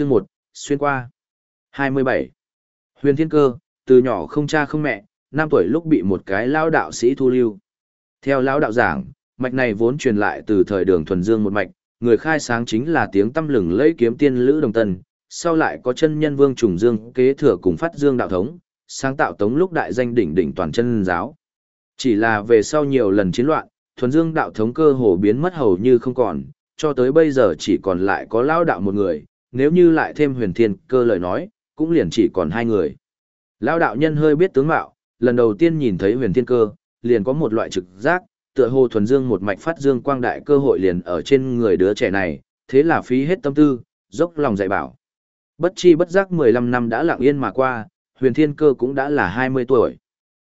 Chương 1, xuyên qua. 27. Huyền Thiên Cơ, từ nhỏ không cha không mẹ, năm tuổi lúc bị một cái lao đạo sĩ thu lưu. Theo lão đạo giảng, mạch này vốn truyền lại từ thời đường thuần dương một mạch, người khai sáng chính là tiếng tâm lừng lấy kiếm tiên Lữ Đồng Tân, sau lại có chân nhân Vương Trùng Dương kế thừa cùng phát dương đạo thống, sáng tạo tống lúc đại danh đỉnh đỉnh toàn chân giáo. Chỉ là về sau nhiều lần chiến loạn, thuần dương đạo thống cơ hồ biến mất hầu như không còn, cho tới bây giờ chỉ còn lại có lao đạo một người, nếu như lại thêm huyền thiên cơ lời nói, cũng liền chỉ còn hai người. Lao đạo nhân hơi biết tướng mạo, lần đầu tiên nhìn thấy huyền thiên cơ, liền có một loại trực giác, tựa hồ thuần dương một mạch phát dương quang đại cơ hội liền ở trên người đứa trẻ này, thế là phí hết tâm tư, dốc lòng dạy bảo. Bất chi bất giác 15 năm đã lặng yên mà qua, huyền thiên cơ cũng đã là 20 tuổi.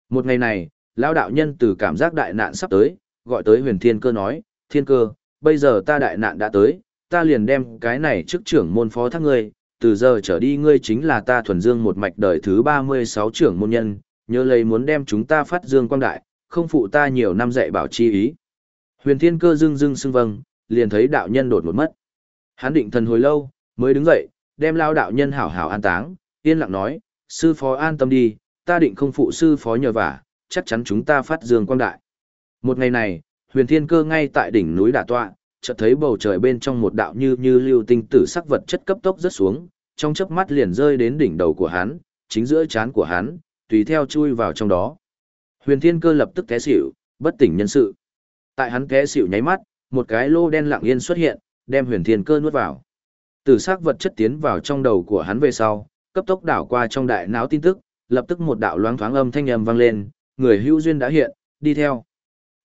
Một ngày này, lão đạo nhân từ cảm giác đại nạn sắp tới, gọi tới huyền thiên cơ nói, thiên cơ, bây giờ ta đại nạn đã tới, ta liền đem cái này trước trưởng môn phó thác ngươi, từ giờ trở đi ngươi chính là ta thuần dương một mạch đời thứ 36 trưởng môn nhân, nhớ lấy muốn đem chúng ta phát dương quang đại, không phụ ta nhiều năm dạy bảo chi ý. Huyền thiên cơ dưng dưng xưng vâng, liền thấy đạo nhân đột một mất. Hắn định thần hồi lâu, mới đứng dậy, đem lao đạo nhân hảo hảo an táng, yên lặng nói, sư phó an tâm đi, ta định không phụ sư phó nhờ vả, chắc chắn chúng ta phát dương quang đại. Một ngày này, huyền thiên cơ ngay tại đỉnh núi đả tọa, chợt thấy bầu trời bên trong một đạo như như lưu tinh tử sắc vật chất cấp tốc rất xuống, trong chớp mắt liền rơi đến đỉnh đầu của hắn, chính giữa trán của hắn, tùy theo chui vào trong đó. Huyền thiên cơ lập tức té xỉu, bất tỉnh nhân sự. Tại hắn té xỉu nháy mắt, một cái lô đen lặng yên xuất hiện, đem huyền thiên cơ nuốt vào. Tử sắc vật chất tiến vào trong đầu của hắn về sau, cấp tốc đảo qua trong đại não tin tức, lập tức một đạo loáng thoáng âm thanh âm vang lên, người hữu duyên đã hiện, đi theo.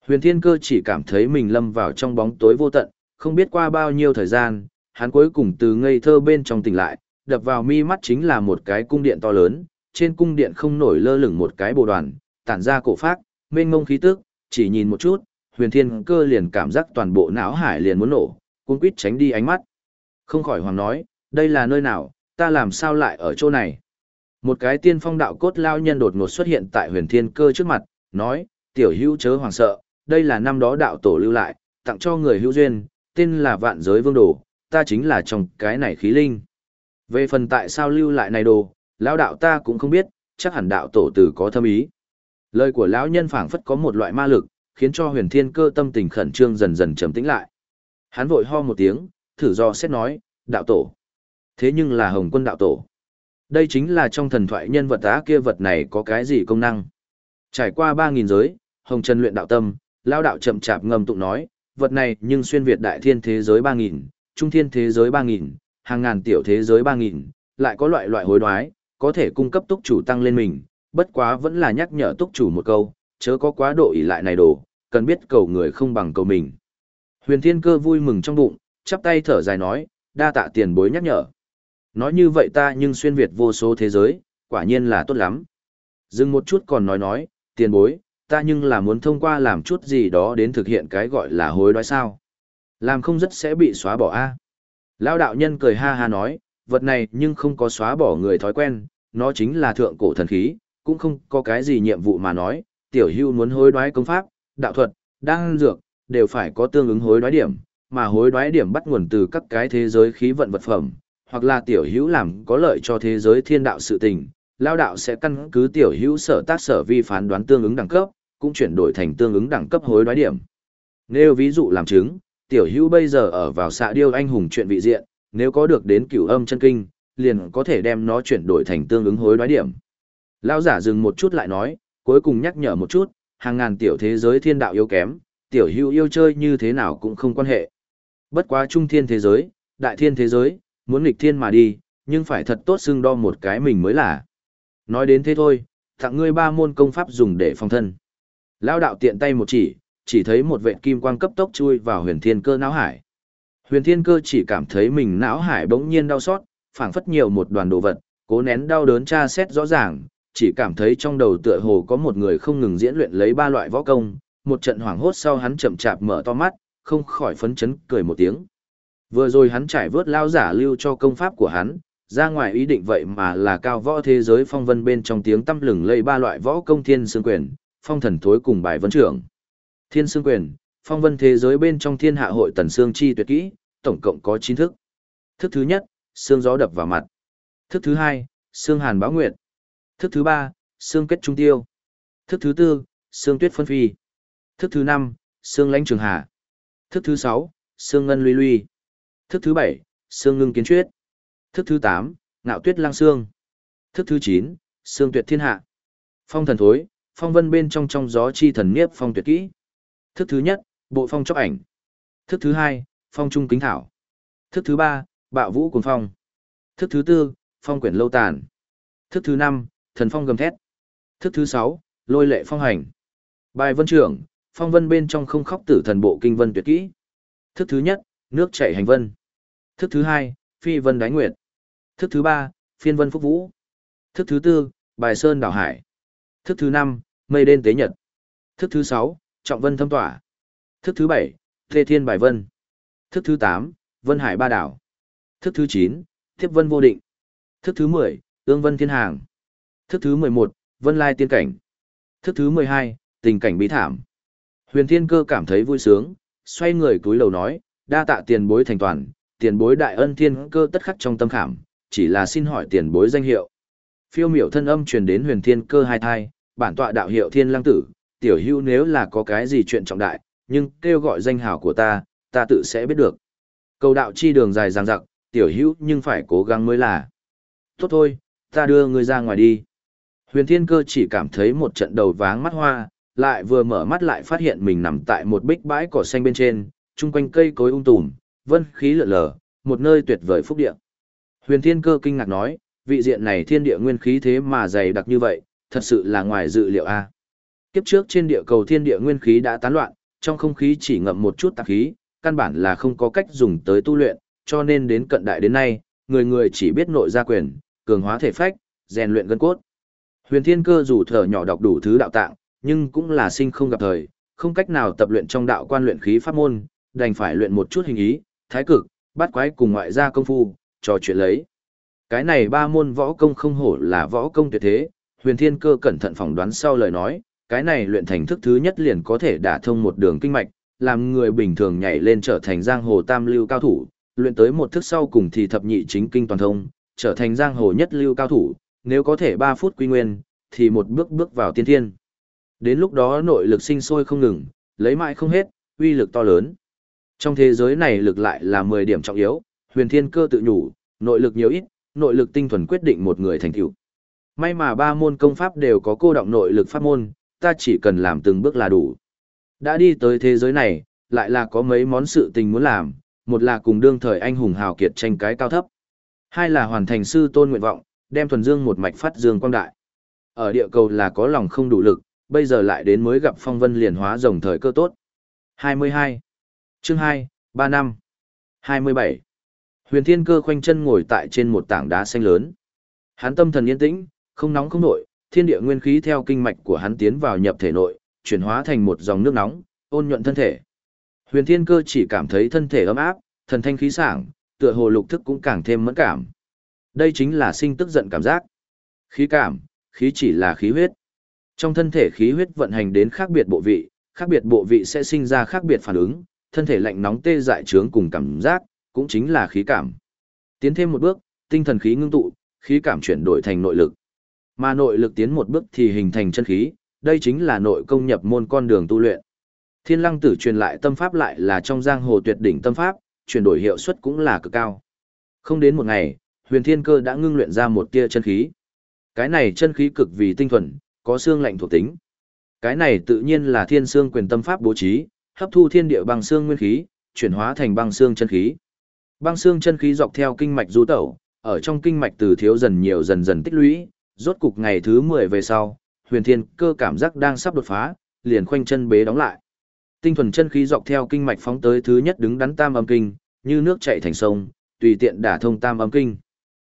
Huyền Thiên Cơ chỉ cảm thấy mình lâm vào trong bóng tối vô tận, không biết qua bao nhiêu thời gian, hắn cuối cùng từ ngây thơ bên trong tỉnh lại, đập vào mi mắt chính là một cái cung điện to lớn, trên cung điện không nổi lơ lửng một cái bồ đoàn, tản ra cổ phác, mênh mông khí tức, chỉ nhìn một chút, Huyền Thiên Cơ liền cảm giác toàn bộ não hải liền muốn nổ, cuống quýt tránh đi ánh mắt. Không khỏi hoàng nói, đây là nơi nào, ta làm sao lại ở chỗ này? Một cái tiên phong đạo cốt lao nhân đột ngột xuất hiện tại huyền thiên cơ trước mặt, nói, tiểu hữu chớ hoàng sợ, đây là năm đó đạo tổ lưu lại, tặng cho người hữu duyên, tên là vạn giới vương đồ, ta chính là trong cái này khí linh. Về phần tại sao lưu lại này đồ, lão đạo ta cũng không biết, chắc hẳn đạo tổ tử có thâm ý. Lời của lão nhân phảng phất có một loại ma lực, khiến cho huyền thiên cơ tâm tình khẩn trương dần dần trầm tĩnh lại. Hắn vội ho một tiếng, thử do xét nói, đạo tổ. Thế nhưng là hồng quân đạo tổ. Đây chính là trong thần thoại nhân vật á kia vật này có cái gì công năng. Trải qua 3.000 giới, hồng trần luyện đạo tâm, lao đạo chậm chạp ngầm tụng nói, vật này nhưng xuyên Việt đại thiên thế giới 3.000, trung thiên thế giới 3.000, hàng ngàn tiểu thế giới 3.000, lại có loại loại hối đoái, có thể cung cấp túc chủ tăng lên mình, bất quá vẫn là nhắc nhở túc chủ một câu, chớ có quá độ ỷ lại này đồ, cần biết cầu người không bằng cầu mình. Huyền Thiên Cơ vui mừng trong bụng, chắp tay thở dài nói, đa tạ tiền bối nhắc nhở. Nói như vậy ta nhưng xuyên Việt vô số thế giới, quả nhiên là tốt lắm. Dừng một chút còn nói nói, tiền bối, ta nhưng là muốn thông qua làm chút gì đó đến thực hiện cái gọi là hối đoái sao. Làm không rất sẽ bị xóa bỏ a. À. Lao đạo nhân cười ha ha nói, vật này nhưng không có xóa bỏ người thói quen, nó chính là thượng cổ thần khí, cũng không có cái gì nhiệm vụ mà nói, tiểu hưu muốn hối đoái công pháp, đạo thuật, đăng dược, đều phải có tương ứng hối đoái điểm, mà hối đoái điểm bắt nguồn từ các cái thế giới khí vận vật phẩm, hoặc là tiểu hữu làm có lợi cho thế giới thiên đạo sự tình, lao đạo sẽ căn cứ tiểu hữu sở tác sở vi phán đoán tương ứng đẳng cấp, cũng chuyển đổi thành tương ứng đẳng cấp hối đoái điểm. Nếu ví dụ làm chứng, tiểu hữu bây giờ ở vào xạ điêu anh hùng chuyện vị diện, nếu có được đến cửu âm chân kinh, liền có thể đem nó chuyển đổi thành tương ứng hối đoái điểm. Lão giả dừng một chút lại nói, cuối cùng nhắc nhở một chút, hàng ngàn tiểu thế giới thiên đạo yếu kém, tiểu hữu yêu chơi như thế nào cũng không quan hệ. Bất quá trung thiên thế giới, đại thiên thế giới, muốn nghịch thiên mà đi, nhưng phải thật tốt xưng đo một cái mình mới là. Nói đến thế thôi, tặng ngươi ba môn công pháp dùng để phòng thân. Lao đạo tiện tay một chỉ, chỉ thấy một vệt kim quang cấp tốc chui vào huyền thiên cơ não hải. Huyền thiên cơ chỉ cảm thấy mình não hải bỗng nhiên đau xót, phảng phất nhiều một đoàn đồ vật, cố nén đau đớn tra xét rõ ràng, chỉ cảm thấy trong đầu tựa hồ có một người không ngừng diễn luyện lấy ba loại võ công, một trận hoảng hốt sau hắn chậm chạp mở to mắt, không khỏi phấn chấn cười một tiếng. Vừa rồi hắn trải vớt lao giả lưu cho công pháp của hắn, ra ngoài ý định vậy mà là cao võ thế giới phong vân bên trong tiếng tăm lừng lây ba loại võ công thiên xương quyền, phong thần thối cùng bài vấn trưởng. Thiên xương quyền, phong vân thế giới bên trong thiên hạ hội tần xương chi tuyệt kỹ, tổng cộng có chín thức. Thức thứ nhất, xương gió đập vào mặt. Thức thứ hai, xương hàn báo nguyệt. Thức thứ ba, xương kết trung tiêu. Thức thứ tư, xương tuyết phân phi. Thức thứ năm, xương lãnh trường hà. Thức thứ sáu, xương ngân luy luy. Thức thứ bảy, xương ngưng kiến truyết. Thức thứ tám, ngạo tuyết lang xương. Thức thứ chín, xương tuyệt thiên hạ. Phong thần thối, phong vân bên trong trong gió chi thần niếp phong tuyệt kỹ. Thức thứ nhất, bộ phong chóc ảnh. Thức thứ hai, phong trung kính thảo. Thức thứ ba, bạo vũ cuồng phong. Thức thứ tư, phong quyển lâu tàn. Thức thứ năm, thần phong gầm thét. Thức thứ sáu, lôi lệ phong hành. Bài vân trưởng, phong vân bên trong không khóc tử thần bộ kinh vân tuyệt kỹ. Thức thứ nhất, nước chảy hành vân. Thức thứ hai, phi vân đái nguyệt. Thức thứ ba, phiên vân phúc vũ. Thức thứ tư, bài sơn đảo hải. Thức thứ năm, mây đen tế nhật. Thức thứ sáu, trọng vân thâm tỏa. Thức thứ bảy, thê thiên bài vân. Thức thứ tám, vân hải ba đảo. Thức thứ chín, thiếp vân vô định. Thức thứ mười, ương vân thiên hàng. Thức thứ mười một, vân lai tiên cảnh. Thức thứ mười hai, tình cảnh bí thảm. Huyền thiên cơ cảm thấy vui sướng, xoay người cúi đầu nói, đa tạ tiền bối thành toàn, tiền bối đại ân thiên cơ tất khắc trong tâm khảm, chỉ là xin hỏi tiền bối danh hiệu. Phiêu miểu thân âm truyền đến huyền thiên cơ hai thai, bản tọa đạo hiệu thiên lăng tử, tiểu hưu nếu là có cái gì chuyện trọng đại, nhưng kêu gọi danh hào của ta, ta tự sẽ biết được. Cầu đạo chi đường dài dằng dặc, tiểu hữu nhưng phải cố gắng mới là. Tốt thôi, ta đưa ngươi ra ngoài đi. Huyền thiên cơ chỉ cảm thấy một trận đầu váng mắt hoa, lại vừa mở mắt lại phát hiện mình nằm tại một bích bãi cỏ xanh bên trên, chung quanh cây cối ung tùm, vân khí lượn lờ, một nơi tuyệt vời phúc địa. Huyền thiên cơ kinh ngạc nói, vị diện này thiên địa nguyên khí thế mà dày đặc như vậy, thật sự là ngoài dự liệu a. Kiếp trước trên địa cầu thiên địa nguyên khí đã tán loạn, trong không khí chỉ ngậm một chút tạp khí, căn bản là không có cách dùng tới tu luyện, cho nên đến cận đại đến nay, người người chỉ biết nội gia quyền, cường hóa thể phách, rèn luyện gân cốt. Huyền Thiên Cơ dù thở nhỏ đọc đủ thứ đạo tạng, nhưng cũng là sinh không gặp thời, không cách nào tập luyện trong đạo quan luyện khí pháp môn, đành phải luyện một chút hình ý, thái cực, bắt quái cùng ngoại gia công phu, trò chuyện lấy. Cái này ba môn võ công không hổ là võ công tuyệt thế, huyền thiên cơ cẩn thận phỏng đoán sau lời nói, cái này luyện thành thức thứ nhất liền có thể đả thông một đường kinh mạch, làm người bình thường nhảy lên trở thành giang hồ tam lưu cao thủ, luyện tới một thức sau cùng thì thập nhị chính kinh toàn thông, trở thành giang hồ nhất lưu cao thủ, nếu có thể 3 phút quy nguyên, thì một bước bước vào tiên thiên. Đến lúc đó nội lực sinh sôi không ngừng, lấy mãi không hết, uy lực to lớn. Trong thế giới này lực lại là 10 điểm trọng yếu, huyền thiên cơ tự nhủ, nội lực nhiều ít, nội lực tinh thuần quyết định một người thành tựu. May mà ba môn công pháp đều có cô động nội lực pháp môn, ta chỉ cần làm từng bước là đủ. Đã đi tới thế giới này, lại là có mấy món sự tình muốn làm, một là cùng đương thời anh hùng hào kiệt tranh cái cao thấp. Hai là hoàn thành sư tôn nguyện vọng, đem thuần dương một mạch phát dương quang đại. Ở địa cầu là có lòng không đủ lực, bây giờ lại đến mới gặp phong vân liền hóa rồng thời cơ tốt. 22. Chương 2, 3 năm. 27. Huyền Thiên Cơ khoanh chân ngồi tại trên một tảng đá xanh lớn. Hắn tâm thần yên tĩnh, không nóng không nổi, thiên địa nguyên khí theo kinh mạch của hắn tiến vào nhập thể nội, chuyển hóa thành một dòng nước nóng, ôn nhuận thân thể. Huyền Thiên Cơ chỉ cảm thấy thân thể ấm áp, thần thanh khí sảng, tựa hồ lục thức cũng càng thêm mẫn cảm. Đây chính là sinh tức giận cảm giác. Khí cảm, khí chỉ là khí huyết. Trong thân thể khí huyết vận hành đến khác biệt bộ vị, khác biệt bộ vị sẽ sinh ra khác biệt phản ứng, thân thể lạnh nóng tê dại trướng cùng cảm giác, cũng chính là khí cảm. Tiến thêm một bước, tinh thần khí ngưng tụ, khí cảm chuyển đổi thành nội lực. Mà nội lực tiến một bước thì hình thành chân khí, đây chính là nội công nhập môn con đường tu luyện. Thiên lăng tử truyền lại tâm pháp lại là trong giang hồ tuyệt đỉnh tâm pháp, chuyển đổi hiệu suất cũng là cực cao. Không đến một ngày, huyền thiên cơ đã ngưng luyện ra một tia chân khí. Cái này chân khí cực vì tinh thuần, có xương lạnh thuộc tính. Cái này tự nhiên là thiên xương quyền tâm pháp bố trí, hấp thu thiên địa bằng xương nguyên khí, chuyển hóa thành băng xương chân khí. Băng xương chân khí dọc theo kinh mạch du tẩu, ở trong kinh mạch từ thiếu dần nhiều dần dần tích lũy, rốt cục ngày thứ 10 về sau, huyền thiên cơ cảm giác đang sắp đột phá, liền khoanh chân bế đóng lại. Tinh thuần chân khí dọc theo kinh mạch phóng tới thứ nhất đứng đắn tam âm kinh, như nước chảy thành sông, tùy tiện đả thông tam âm kinh.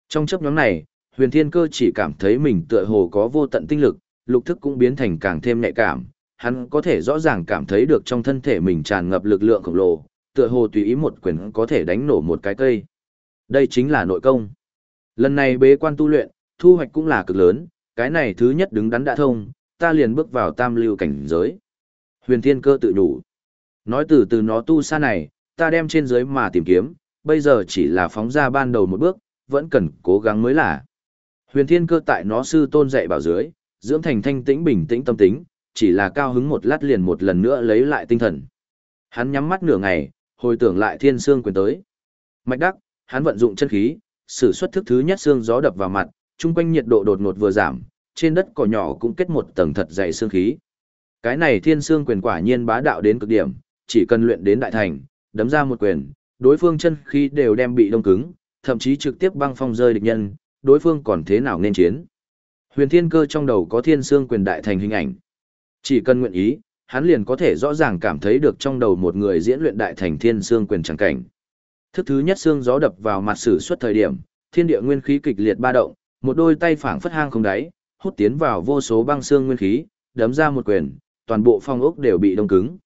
Trong chấp nhóm này, huyền thiên cơ chỉ cảm thấy mình tựa hồ có vô tận tinh lực, lục thức cũng biến thành càng thêm nhạy cảm, hắn có thể rõ ràng cảm thấy được trong thân thể mình tràn ngập lực lượng khổng lồ, tựa hồ tùy ý một quyền có thể đánh nổ một cái cây. Đây chính là nội công. Lần này bế quan tu luyện, thu hoạch cũng là cực lớn, cái này thứ nhất đứng đắn đã thông, ta liền bước vào tam lưu cảnh giới. Huyền thiên cơ tự đủ. Nói từ từ nó tu xa này, ta đem trên dưới mà tìm kiếm, bây giờ chỉ là phóng ra ban đầu một bước, vẫn cần cố gắng mới là. Huyền Thiên Cơ tại nó sư tôn dạy bảo dưới, dưỡng thành thanh tĩnh bình tĩnh tâm tính, chỉ là cao hứng một lát liền một lần nữa lấy lại tinh thần. Hắn nhắm mắt nửa ngày, hồi tưởng lại thiên xương quyền tới. Mạch đắc, hắn vận dụng chân khí, sử xuất thức thứ nhất xương gió đập vào mặt, chung quanh nhiệt độ đột ngột vừa giảm, trên đất cỏ nhỏ cũng kết một tầng thật dày xương khí. Cái này thiên xương quyền quả nhiên bá đạo đến cực điểm, chỉ cần luyện đến đại thành, đấm ra một quyền, đối phương chân khí đều đem bị đông cứng, thậm chí trực tiếp băng phong rơi địch nhân, đối phương còn thế nào nên chiến. Huyền Thiên Cơ trong đầu có thiên xương quyền đại thành hình ảnh. Chỉ cần nguyện ý, hắn liền có thể rõ ràng cảm thấy được trong đầu một người diễn luyện đại thành thiên xương quyền tràng cảnh. Thức thứ nhất xương gió đập vào mặt sử xuất thời điểm, thiên địa nguyên khí kịch liệt ba động, một đôi tay phảng phất hang không đáy, hút tiến vào vô số băng xương nguyên khí, đấm ra một quyền, toàn bộ phong ốc đều bị đông cứng.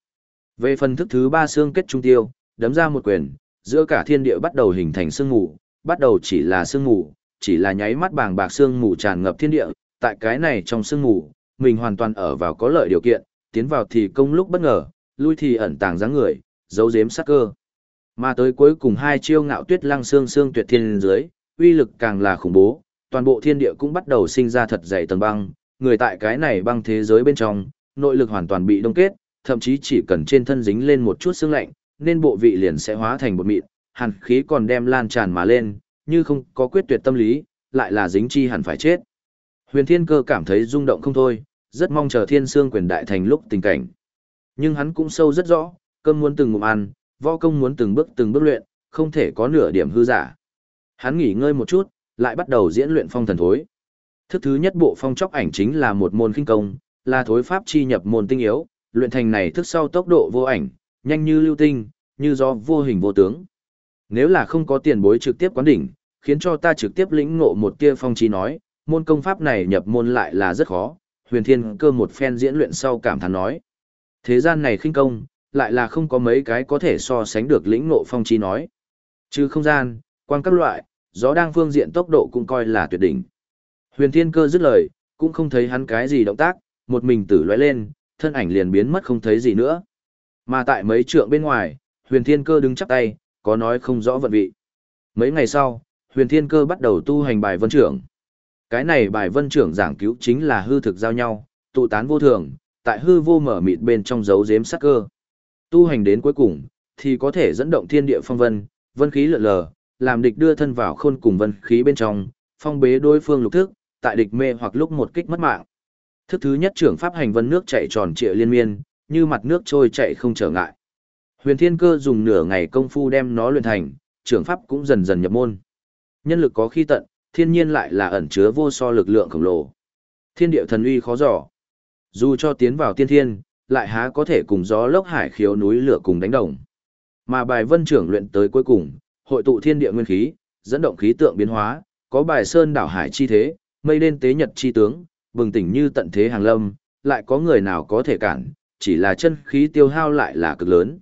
Về phần thức thứ ba xương kết trung tiêu, đấm ra một quyền, giữa cả thiên địa bắt đầu hình thành sương mù, bắt đầu chỉ là sương mù, chỉ là nháy mắt bàng bạc sương mù tràn ngập thiên địa, tại cái này trong sương mù, mình hoàn toàn ở vào có lợi điều kiện, tiến vào thì công lúc bất ngờ, lui thì ẩn tàng dáng người, giấu giếm sát cơ. Mà tới cuối cùng hai chiêu ngạo tuyết lăng xương xương tuyệt thiên dưới, uy lực càng là khủng bố, toàn bộ thiên địa cũng bắt đầu sinh ra thật dày tầng băng, người tại cái này băng thế giới bên trong, nội lực hoàn toàn bị đông kết, thậm chí chỉ cần trên thân dính lên một chút xương lạnh, nên bộ vị liền sẽ hóa thành bột mịn, hàn khí còn đem lan tràn mà lên, như không có quyết tuyệt tâm lý, lại là dính chi hẳn phải chết. Huyền Thiên Cơ cảm thấy rung động không thôi, rất mong chờ Thiên Sương quyền đại thành lúc tình cảnh. Nhưng hắn cũng sâu rất rõ, cơm muốn từng ngụm ăn, võ công muốn từng bước từng bước luyện, không thể có nửa điểm hư giả. Hắn nghỉ ngơi một chút, lại bắt đầu diễn luyện phong thần thối. Thức thứ nhất bộ phong chóc ảnh chính là một môn kinh công, là thối pháp chi nhập môn tinh yếu, luyện thành này thức sau tốc độ vô ảnh, nhanh như lưu tinh, như do vô hình vô tướng. Nếu là không có tiền bối trực tiếp quán đỉnh, khiến cho ta trực tiếp lĩnh ngộ một tia phong chi nói, môn công pháp này nhập môn lại là rất khó, huyền thiên cơ một phen diễn luyện sau cảm thán nói. Thế gian này khinh công, lại là không có mấy cái có thể so sánh được lĩnh ngộ phong Chi nói. Trừ không gian, quan các loại, gió đang phương diện tốc độ cũng coi là tuyệt đỉnh. Huyền thiên cơ dứt lời, cũng không thấy hắn cái gì động tác, một mình tử loại lên, thân ảnh liền biến mất không thấy gì nữa. Mà tại mấy trượng bên ngoài, huyền thiên cơ đứng chắp tay, có nói không rõ vận vị. Mấy ngày sau, huyền thiên cơ bắt đầu tu hành bài vân trưởng. Cái này bài vân trưởng giảng cứu chính là hư thực giao nhau, tụ tán vô thường, tại hư vô mở mịt bên trong dấu giếm sắc cơ. Tu hành đến cuối cùng, thì có thể dẫn động thiên địa phong vân, vân khí lượn lờ, làm địch đưa thân vào khôn cùng vân khí bên trong, phong bế đối phương lục thức, tại địch mê hoặc lúc một kích mất mạng. Thức thứ nhất trưởng pháp hành vân nước chạy tròn trịa liên miên, như mặt nước trôi chạy không trở ngại. Huyền Thiên Cơ dùng nửa ngày công phu đem nó luyện thành, trưởng pháp cũng dần dần nhập môn. Nhân lực có khi tận, thiên nhiên lại là ẩn chứa vô so lực lượng khổng lồ. Thiên địa thần uy khó dò. Dù cho tiến vào tiên thiên, lại há có thể cùng gió lốc hải khiếu núi lửa cùng đánh đồng. Mà bài vân trưởng luyện tới cuối cùng, hội tụ thiên địa nguyên khí, dẫn động khí tượng biến hóa, có bài sơn đảo hải chi thế, mây đen tế nhật chi tướng, bừng tỉnh như tận thế hàng lâm, lại có người nào có thể cản, chỉ là chân khí tiêu hao lại là cực lớn.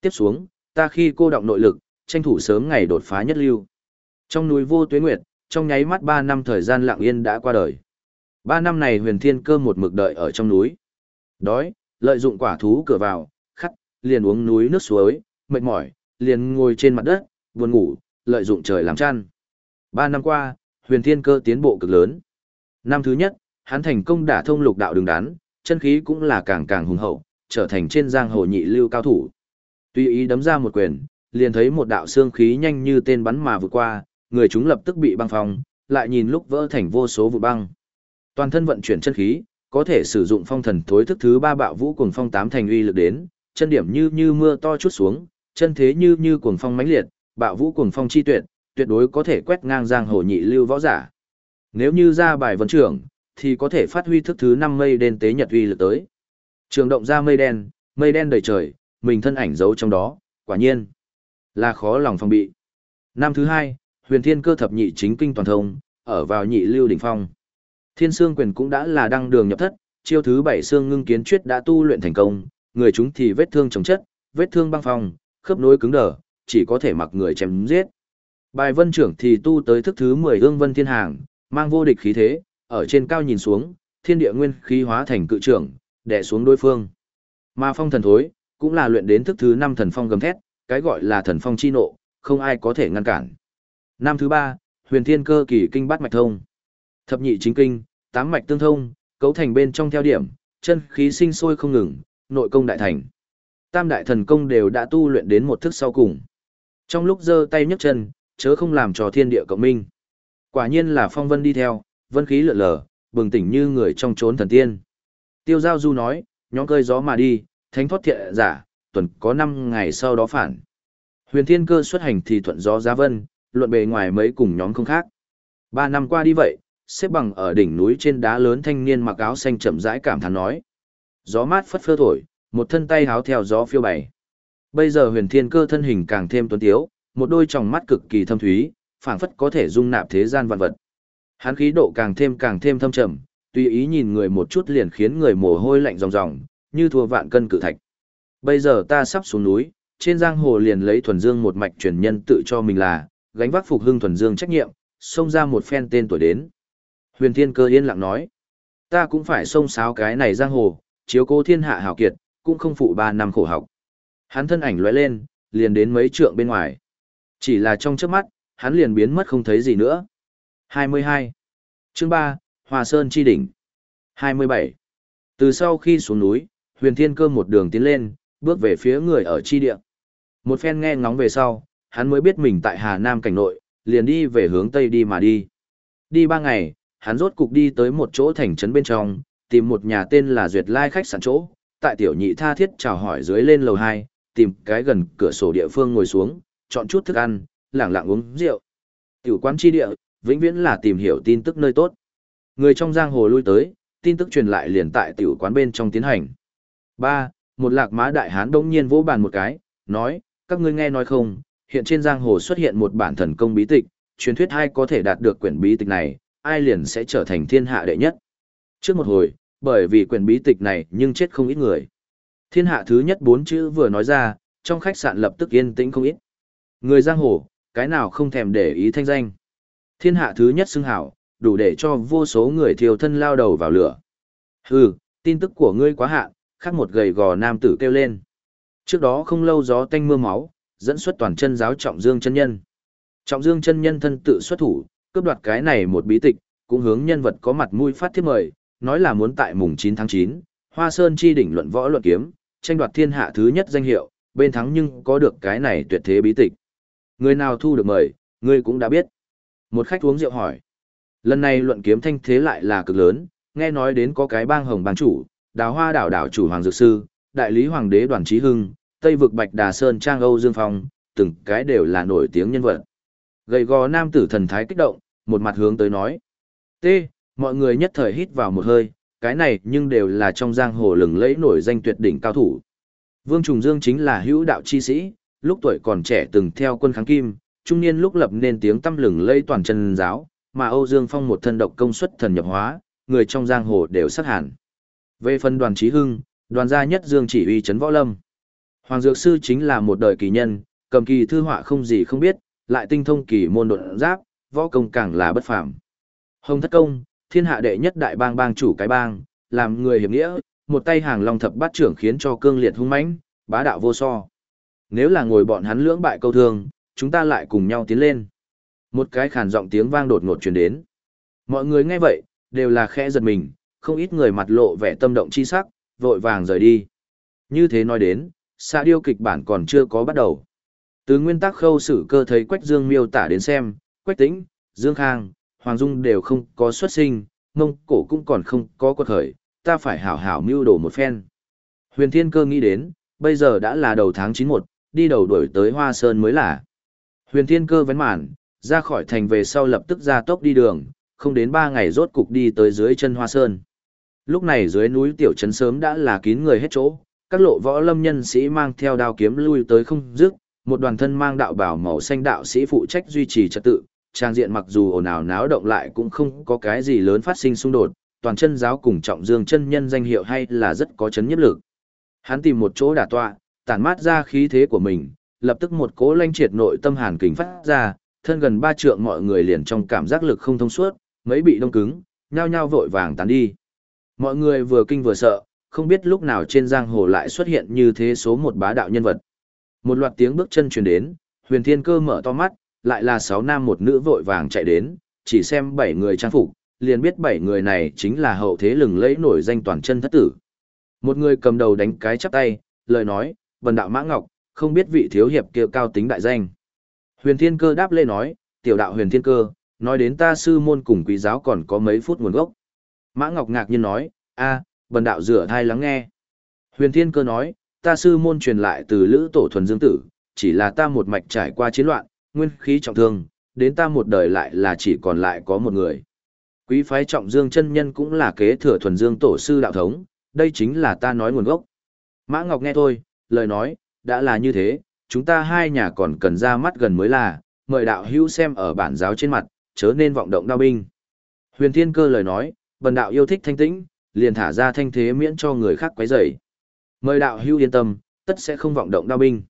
Tiếp xuống, ta khi cô động nội lực, tranh thủ sớm ngày đột phá nhất lưu. Trong núi vô tuế nguyệt, trong nháy mắt 3 năm thời gian lặng yên đã qua đời. 3 năm này huyền thiên cơ một mực đợi ở trong núi. Đói, lợi dụng quả thú cửa vào, khắt, liền uống núi nước suối, mệt mỏi, liền ngồi trên mặt đất, buồn ngủ, lợi dụng trời làm chăn. 3 năm qua, huyền thiên cơ tiến bộ cực lớn. Năm thứ nhất, hắn thành công đả thông lục đạo đường đán, chân khí cũng là càng càng hùng hậu, trở thành trên giang hồ nhị lưu cao thủ. Tuy ý đấm ra một quyền, liền thấy một đạo xương khí nhanh như tên bắn mà vượt qua, người chúng lập tức bị băng phong, lại nhìn lúc vỡ thành vô số vụ băng. Toàn thân vận chuyển chân khí, có thể sử dụng phong thần thối thức thứ ba bạo vũ cuồng phong tám thành uy lực đến, chân điểm như như mưa to chút xuống, chân thế như như cuồng phong mãnh liệt, bạo vũ cuồng phong chi tuyệt, tuyệt đối có thể quét ngang giang hồ nhị lưu võ giả. Nếu như ra bài vấn trưởng, thì có thể phát huy thức thứ năm mây đen tế nhật uy lực tới. Trường động ra mây đen, mây đen đầy trời, mình thân ảnh giấu trong đó, quả nhiên là khó lòng phòng bị. Năm thứ hai, huyền thiên cơ thập nhị chính kinh toàn thông, ở vào nhị lưu đỉnh phong. Thiên Sương quyền cũng đã là đăng đường nhập thất, chiêu thứ bảy xương ngưng kiến chuyết đã tu luyện thành công, người chúng thì vết thương chống chất, vết thương băng phong, khớp nối cứng đờ, chỉ có thể mặc người chém giết. Bài vân trưởng thì tu tới thức thứ 10 ương vân thiên hàng, mang vô địch khí thế, ở trên cao nhìn xuống, thiên địa nguyên khí hóa thành cự trưởng, đè xuống đối phương. Mà phong thần thối, cũng là luyện đến thức thứ 5 thần phong gầm thét, cái gọi là thần phong chi nộ, không ai có thể ngăn cản. Năm thứ ba, Huyền Thiên Cơ kỳ kinh bát mạch thông. Thập nhị chính kinh, tám mạch tương thông, cấu thành bên trong theo điểm, chân khí sinh sôi không ngừng, nội công đại thành. Tam đại thần công đều đã tu luyện đến một thức sau cùng. Trong lúc giơ tay nhấc chân, chớ không làm cho thiên địa cộng minh. Quả nhiên là phong vân đi theo, vân khí lượn lờ, bừng tỉnh như người trong chốn thần tiên. Tiêu Giao Du nói, nhóm cơi gió mà đi, thánh thoát thiện giả, tuần có 5 ngày sau đó phản. Huyền Thiên Cơ xuất hành thì thuận gió giá vân, luận bề ngoài mấy cùng nhóm không khác. Ba năm qua đi vậy, xếp bằng ở đỉnh núi trên đá lớn thanh niên mặc áo xanh chậm rãi cảm thán nói. Gió mát phất phơ thổi, một thân tay háo theo gió phiêu bày. Bây giờ huyền thiên cơ thân hình càng thêm tuấn tiếu, một đôi tròng mắt cực kỳ thâm thúy, phảng phất có thể dung nạp thế gian vạn vật. Hắn khí độ càng thêm càng thêm thâm trầm, tùy ý nhìn người một chút liền khiến người mồ hôi lạnh ròng ròng, như thua vạn cân cự thạch. Bây giờ ta sắp xuống núi, trên giang hồ liền lấy thuần dương một mạch truyền nhân tự cho mình là, gánh vác phục hưng thuần dương trách nhiệm, xông ra một phen tên tuổi đến. Huyền Thiên Cơ yên lặng nói, ta cũng phải xông xáo cái này giang hồ, chiếu cố thiên hạ hảo kiệt, cũng không phụ ba năm khổ học. Hắn thân ảnh lóe lên, liền đến mấy trượng bên ngoài. Chỉ là trong chớp mắt, hắn liền biến mất không thấy gì nữa. 22. Chương 3, Hòa Sơn Chi Đỉnh. 27. Từ sau khi xuống núi, huyền thiên cơ một đường tiến lên, bước về phía người ở chi địa. Một phen nghe ngóng về sau, hắn mới biết mình tại Hà Nam cảnh nội, liền đi về hướng Tây đi mà đi. Đi ba ngày, hắn rốt cục đi tới một chỗ thành trấn bên trong, tìm một nhà tên là Duyệt Lai khách sạn chỗ, tại tiểu nhị tha thiết chào hỏi dưới lên lầu 2, tìm cái gần cửa sổ địa phương ngồi xuống, chọn chút thức ăn, lẳng lặng uống rượu. Tiểu quán chi địa, vĩnh viễn là tìm hiểu tin tức nơi tốt. Người trong giang hồ lui tới, tin tức truyền lại liền tại tiểu quán bên trong tiến hành. 3. Một lạc má đại hán đông nhiên vỗ bàn một cái, nói, các ngươi nghe nói không, hiện trên giang hồ xuất hiện một bản thần công bí tịch, truyền thuyết ai có thể đạt được quyển bí tịch này, ai liền sẽ trở thành thiên hạ đệ nhất. Trước một hồi, bởi vì quyển bí tịch này nhưng chết không ít người. Thiên hạ thứ nhất bốn chữ vừa nói ra, trong khách sạn lập tức yên tĩnh không ít. Người giang hồ, cái nào không thèm để ý thanh danh. Thiên hạ thứ nhất xưng hảo, đủ để cho vô số người thiêu thân lao đầu vào lửa. Hừ, tin tức của ngươi quá hạn, khác một gầy gò nam tử kêu lên. Trước đó không lâu gió tanh mưa máu, dẫn xuất toàn chân giáo trọng dương chân nhân. Trọng dương chân nhân thân tự xuất thủ, cướp đoạt cái này một bí tịch, cũng hướng nhân vật có mặt mũi phát thiết mời, nói là muốn tại mùng 9 tháng 9, Hoa Sơn chi đỉnh luận võ luận kiếm, tranh đoạt thiên hạ thứ nhất danh hiệu, bên thắng nhưng có được cái này tuyệt thế bí tịch. Người nào thu được mời, người cũng đã biết. Một khách uống rượu hỏi. Lần này luận kiếm thanh thế lại là cực lớn, nghe nói đến có cái bang hồng bang chủ, đào hoa đảo đảo chủ Hoàng Dược Sư, đại lý Hoàng đế Đoàn Trí Hưng, Tây vực Bạch Đà Sơn Trang Âu Dương Phong, từng cái đều là nổi tiếng nhân vật. Gầy gò nam tử thần thái kích động, một mặt hướng tới nói. T, mọi người nhất thời hít vào một hơi, cái này nhưng đều là trong giang hồ lừng lẫy nổi danh tuyệt đỉnh cao thủ. Vương Trùng Dương chính là hữu đạo chi sĩ, lúc tuổi còn trẻ từng theo quân kháng kim, trung niên lúc lập nên tiếng tăm lừng lẫy toàn chân giáo, mà Âu Dương Phong một thân độc công suất thần nhập hóa, người trong giang hồ đều sắc hẳn. Về phần đoàn trí hưng, đoàn gia nhất Dương chỉ uy chấn võ lâm. Hoàng Dược Sư chính là một đời kỳ nhân, cầm kỳ thư họa không gì không biết, lại tinh thông kỳ môn độn giáp, võ công càng là bất phàm. Hồng Thất Công, thiên hạ đệ nhất đại bang bang chủ cái bang, làm người hiểm nghĩa, một tay hàng long thập bát trưởng khiến cho cương liệt hung mãnh, bá đạo vô so. Nếu là ngồi bọn hắn lưỡng bại câu thương, chúng ta lại cùng nhau tiến lên. Một cái khàn giọng tiếng vang đột ngột truyền đến. Mọi người nghe vậy, đều là khẽ giật mình, không ít người mặt lộ vẻ tâm động chi sắc, vội vàng rời đi. Như thế nói đến, xã điêu kịch bản còn chưa có bắt đầu. Từ nguyên tắc khâu sử cơ thấy Quách Dương miêu tả đến xem, Quách Tĩnh, Dương Khang, Hoàng Dung đều không có xuất sinh, mông cổ cũng còn không có quật khởi, ta phải hảo hảo mưu đồ một phen. Huyền Thiên Cơ nghĩ đến, bây giờ đã là đầu tháng 91, đi đầu đuổi tới Hoa Sơn mới là. Huyền Thiên Cơ vấn màn, ra khỏi thành về sau lập tức ra tốc đi đường, không đến 3 ngày rốt cục đi tới dưới chân Hoa Sơn. Lúc này dưới núi tiểu trấn sớm đã là kín người hết chỗ, các lộ võ lâm nhân sĩ mang theo đao kiếm lui tới không dứt, một đoàn thân mang đạo bảo màu xanh đạo sĩ phụ trách duy trì trật tự, trang diện mặc dù ồn ào náo động lại cũng không có cái gì lớn phát sinh xung đột, toàn chân giáo cùng trọng dương chân nhân danh hiệu hay là rất có chấn nhất lực. Hắn tìm một chỗ đả tọa, tản mát ra khí thế của mình, lập tức một cỗ lanh triệt nội tâm hàn kình phát ra, thân gần ba trượng mọi người liền trong cảm giác lực không thông suốt, mấy bị đông cứng, nhao nhao vội vàng tán đi. Mọi người vừa kinh vừa sợ, không biết lúc nào trên giang hồ lại xuất hiện như thế số một bá đạo nhân vật. Một loạt tiếng bước chân truyền đến, huyền thiên cơ mở to mắt, lại là sáu nam một nữ vội vàng chạy đến, chỉ xem bảy người trang phục, liền biết bảy người này chính là hậu thế lừng lẫy nổi danh toàn chân thất tử. Một người cầm đầu đánh cái chắp tay, lời nói, bần đạo Mã Ngọc, không biết vị thiếu hiệp kia cao tính đại danh. Huyền Thiên Cơ đáp lê nói, tiểu đạo Huyền Thiên Cơ, nói đến ta sư môn cùng quý giáo còn có mấy phút nguồn gốc. Mã Ngọc ngạc nhiên nói, a, bần đạo rửa thai lắng nghe. Huyền Thiên Cơ nói, ta sư môn truyền lại từ lữ tổ thuần dương tử, chỉ là ta một mạch trải qua chiến loạn, nguyên khí trọng thương, đến ta một đời lại là chỉ còn lại có một người. Quý phái trọng dương chân nhân cũng là kế thừa thuần dương tổ sư đạo thống, đây chính là ta nói nguồn gốc. Mã Ngọc nghe thôi, lời nói, đã là như thế, chúng ta hai nhà còn cần ra mắt gần mới là, mời đạo hữu xem ở bản giáo trên mặt, chớ nên vọng động đao binh. Huyền Thiên Cơ lời nói, bần đạo yêu thích thanh tĩnh, liền thả ra thanh thế miễn cho người khác quấy rầy. Mời đạo hữu yên tâm, tất sẽ không vọng động đao binh.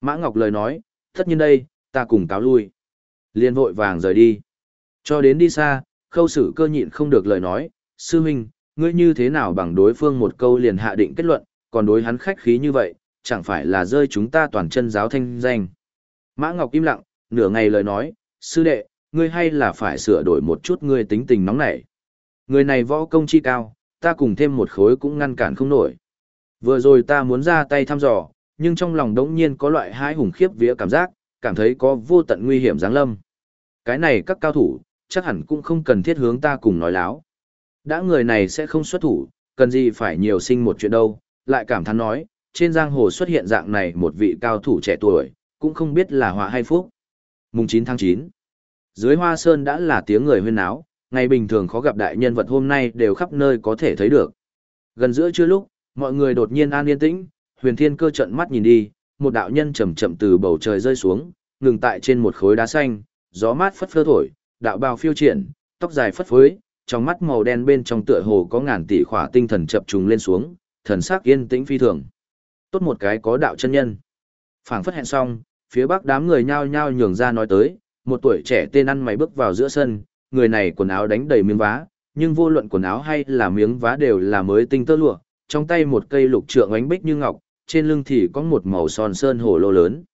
Mã Ngọc lời nói, tất nhiên đây, ta cùng cáo lui. Liền vội vàng rời đi. Cho đến đi xa, khâu sử cơ nhịn không được lời nói, sư huynh, ngươi như thế nào bằng đối phương một câu liền hạ định kết luận, còn đối hắn khách khí như vậy, chẳng phải là rơi chúng ta toàn chân giáo thanh danh. Mã Ngọc im lặng, nửa ngày lời nói, sư đệ, ngươi hay là phải sửa đổi một chút ngươi tính tình nóng nảy. Người này võ công chi cao, ta cùng thêm một khối cũng ngăn cản không nổi. Vừa rồi ta muốn ra tay thăm dò, nhưng trong lòng đống nhiên có loại hai hùng khiếp vía cảm giác, cảm thấy có vô tận nguy hiểm giáng lâm. Cái này các cao thủ, chắc hẳn cũng không cần thiết hướng ta cùng nói láo. Đã người này sẽ không xuất thủ, cần gì phải nhiều sinh một chuyện đâu, lại cảm thán nói, trên giang hồ xuất hiện dạng này một vị cao thủ trẻ tuổi, cũng không biết là họa hay phúc. Mùng 9 tháng 9, dưới hoa sơn đã là tiếng người huyên náo, ngày bình thường khó gặp đại nhân vật hôm nay đều khắp nơi có thể thấy được. Gần giữa trưa lúc, mọi người đột nhiên an yên tĩnh, huyền thiên cơ trận mắt nhìn đi, một đạo nhân chậm chậm từ bầu trời rơi xuống, ngừng tại trên một khối đá xanh, gió mát phất phơ thổi, đạo bào phiêu triển, tóc dài phất phới, trong mắt màu đen bên trong tựa hồ có ngàn tỷ khỏa tinh thần chập trùng lên xuống, thần sắc yên tĩnh phi thường. Tốt một cái có đạo chân nhân. Phảng phất hẹn xong, phía bắc đám người nhao nhao nhường ra nói tới, một tuổi trẻ tên ăn mày bước vào giữa sân, người này quần áo đánh đầy miếng vá, nhưng vô luận quần áo hay là miếng vá đều là mới tinh tơ lụa, trong tay một cây lục trượng ánh bích như ngọc, trên lưng thì có một màu son sơn hổ lô lớn.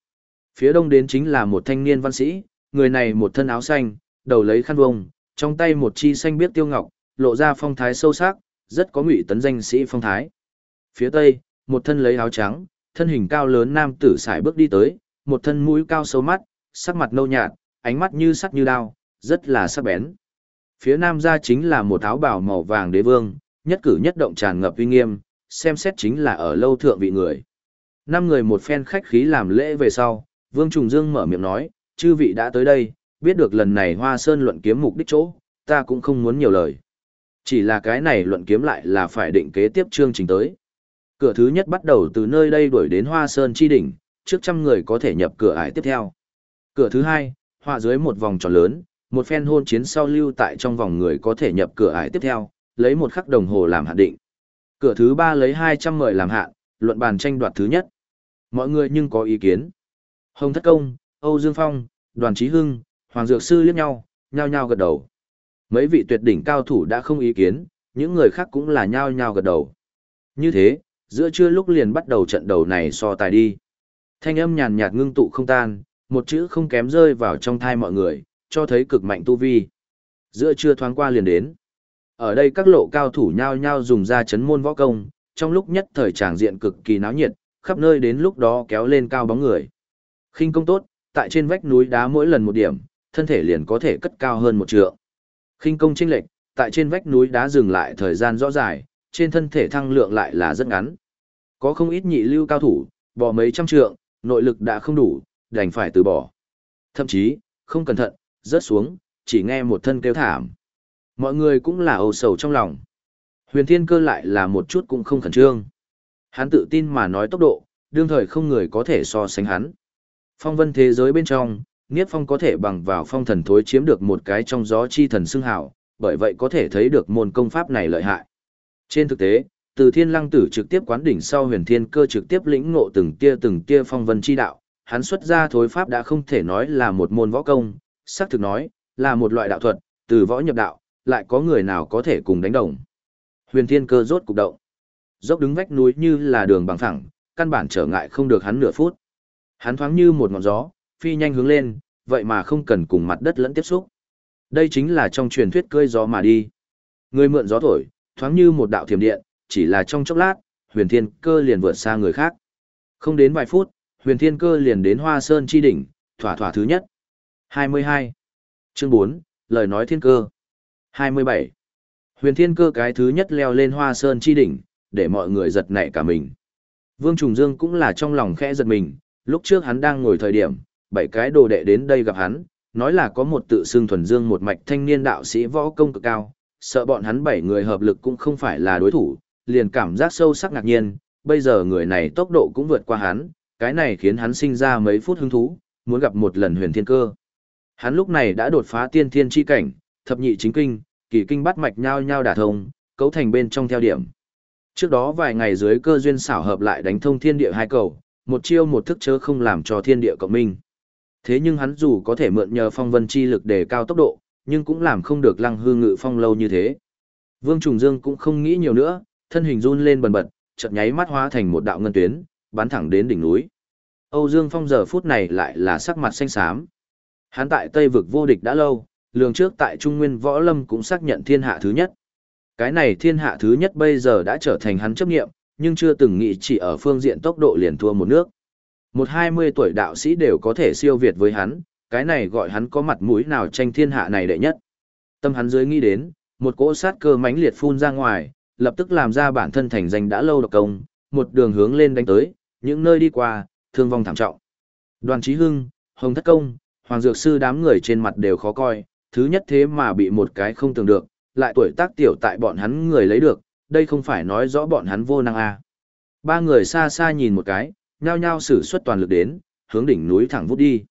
Phía đông đến chính là một thanh niên văn sĩ, người này một thân áo xanh, đầu lấy khăn vông, trong tay một chi xanh biết tiêu ngọc, lộ ra phong thái sâu sắc, rất có ngụy tấn danh sĩ phong thái. Phía tây, một thân lấy áo trắng, thân hình cao lớn nam tử sải bước đi tới, một thân mũi cao sâu mắt, sắc mặt nâu nhạt, ánh mắt như sắt như đao, rất là sắc bén. Phía nam ra chính là một áo bào màu vàng đế vương, nhất cử nhất động tràn ngập uy nghiêm, xem xét chính là ở lâu thượng vị người. Năm người một phen khách khí làm lễ về sau, Vương Trùng Dương mở miệng nói, chư vị đã tới đây, biết được lần này Hoa Sơn luận kiếm mục đích chỗ, ta cũng không muốn nhiều lời. Chỉ là cái này luận kiếm lại là phải định kế tiếp chương trình tới. Cửa thứ nhất bắt đầu từ nơi đây đuổi đến Hoa Sơn chi đỉnh, trước trăm người có thể nhập cửa ải tiếp theo. Cửa thứ hai, họa dưới một vòng tròn lớn, một phen hôn chiến sau lưu tại trong vòng người có thể nhập cửa ải tiếp theo, lấy một khắc đồng hồ làm hạn định. Cửa thứ ba lấy 200 mời làm hạn, luận bàn tranh đoạt thứ nhất. Mọi người nhưng có ý kiến. Hồng Thất Công, Âu Dương Phong, Đoàn Chí Hưng, Hoàng Dược Sư liếc nhau, nhao nhao gật đầu. Mấy vị tuyệt đỉnh cao thủ đã không ý kiến, những người khác cũng là nhao nhao gật đầu. Như thế, giữa trưa lúc liền bắt đầu trận đầu này so tài đi. Thanh âm nhàn nhạt ngưng tụ không tan, một chữ không kém rơi vào trong thai mọi người, cho thấy cực mạnh tu vi. Giữa trưa thoáng qua liền đến. Ở đây các lộ cao thủ nhao nhao dùng ra chấn môn võ công, trong lúc nhất thời tràng diện cực kỳ náo nhiệt, khắp nơi đến lúc đó kéo lên cao bóng người. khinh công tốt, tại trên vách núi đá mỗi lần một điểm, thân thể liền có thể cất cao hơn một trượng. khinh công chênh lệch, tại trên vách núi đá dừng lại thời gian rõ dài, trên thân thể thăng lượng lại là rất ngắn. Có không ít nhị lưu cao thủ, bỏ mấy trăm trượng, nội lực đã không đủ, đành phải từ bỏ. Thậm chí, không cẩn thận, rớt xuống, chỉ nghe một thân kêu thảm. Mọi người cũng là âu sầu trong lòng. Huyền Thiên Cơ lại là một chút cũng không khẩn trương. Hắn tự tin mà nói tốc độ, đương thời không người có thể so sánh hắn. Phong vân thế giới bên trong, Niết Phong có thể bằng vào phong thần thối chiếm được một cái trong gió chi thần xưng hào, bởi vậy có thể thấy được môn công pháp này lợi hại. Trên thực tế, từ thiên lăng tử trực tiếp quán đỉnh sau huyền thiên cơ trực tiếp lĩnh ngộ từng tia từng tia phong vân chi đạo, hắn xuất ra thối pháp đã không thể nói là một môn võ công, xác thực nói, là một loại đạo thuật, từ võ nhập đạo, lại có người nào có thể cùng đánh đồng. Huyền thiên cơ rốt cục động. Dốc đứng vách núi như là đường bằng phẳng, căn bản trở ngại không được hắn nửa phút. Hắn thoáng như một ngọn gió, phi nhanh hướng lên, vậy mà không cần cùng mặt đất lẫn tiếp xúc. Đây chính là trong truyền thuyết cơi gió mà đi. Người mượn gió thổi, thoáng như một đạo thiểm điện, chỉ là trong chốc lát, huyền thiên cơ liền vượt xa người khác. Không đến vài phút, huyền thiên cơ liền đến hoa sơn chi đỉnh, thỏa thỏa thứ nhất. 22. Chương 4, lời nói thiên cơ. 27. Huyền thiên cơ cái thứ nhất leo lên hoa sơn chi đỉnh, để mọi người giật nảy cả mình. Vương Trùng Dương cũng là trong lòng khẽ giật mình, lúc trước hắn đang ngồi thời điểm, bảy cái đồ đệ đến đây gặp hắn, nói là có một tự xưng thuần dương một mạch thanh niên đạo sĩ võ công cực cao, sợ bọn hắn bảy người hợp lực cũng không phải là đối thủ, liền cảm giác sâu sắc ngạc nhiên, bây giờ người này tốc độ cũng vượt qua hắn, cái này khiến hắn sinh ra mấy phút hứng thú, muốn gặp một lần huyền thiên cơ. Hắn lúc này đã đột phá tiên thiên chi cảnh, thập nhị chính kinh, kỳ kinh bắt mạch nhau nhau đả thông, cấu thành bên trong theo điểm. Trước đó vài ngày dưới cơ duyên xảo hợp lại đánh thông thiên địa hai cầu, một chiêu một thức chớ không làm cho thiên địa cộng minh. Thế nhưng hắn dù có thể mượn nhờ phong vân chi lực để cao tốc độ, nhưng cũng làm không được lăng hư ngự phong lâu như thế. Vương Trùng Dương cũng không nghĩ nhiều nữa, thân hình run lên bần bật, chợt nháy mắt hóa thành một đạo ngân tuyến, bắn thẳng đến đỉnh núi. Âu Dương Phong giờ phút này lại là sắc mặt xanh xám. Hắn tại Tây vực vô địch đã lâu, lường trước tại Trung Nguyên Võ Lâm cũng xác nhận thiên hạ thứ nhất. Cái này thiên hạ thứ nhất bây giờ đã trở thành hắn chấp nghiệm, nhưng chưa từng nghĩ chỉ ở phương diện tốc độ liền thua một nước. Một hai mươi tuổi đạo sĩ đều có thể siêu việt với hắn, cái này gọi hắn có mặt mũi nào tranh thiên hạ này đệ nhất. Tâm hắn dưới nghĩ đến, một cỗ sát cơ mãnh liệt phun ra ngoài, lập tức làm ra bản thân thành danh đã lâu độc công, một đường hướng lên đánh tới, những nơi đi qua, thương vong thảm trọng. Đoàn Chí Hưng, Hồng Thất Công, Hoàng Dược Sư đám người trên mặt đều khó coi, thứ nhất thế mà bị một cái không tưởng được, lại tuổi tác tiểu tại bọn hắn người lấy được, đây không phải nói rõ bọn hắn vô năng à. Ba người xa xa nhìn một cái, nhao nhao sử xuất toàn lực đến, hướng đỉnh núi thẳng vút đi.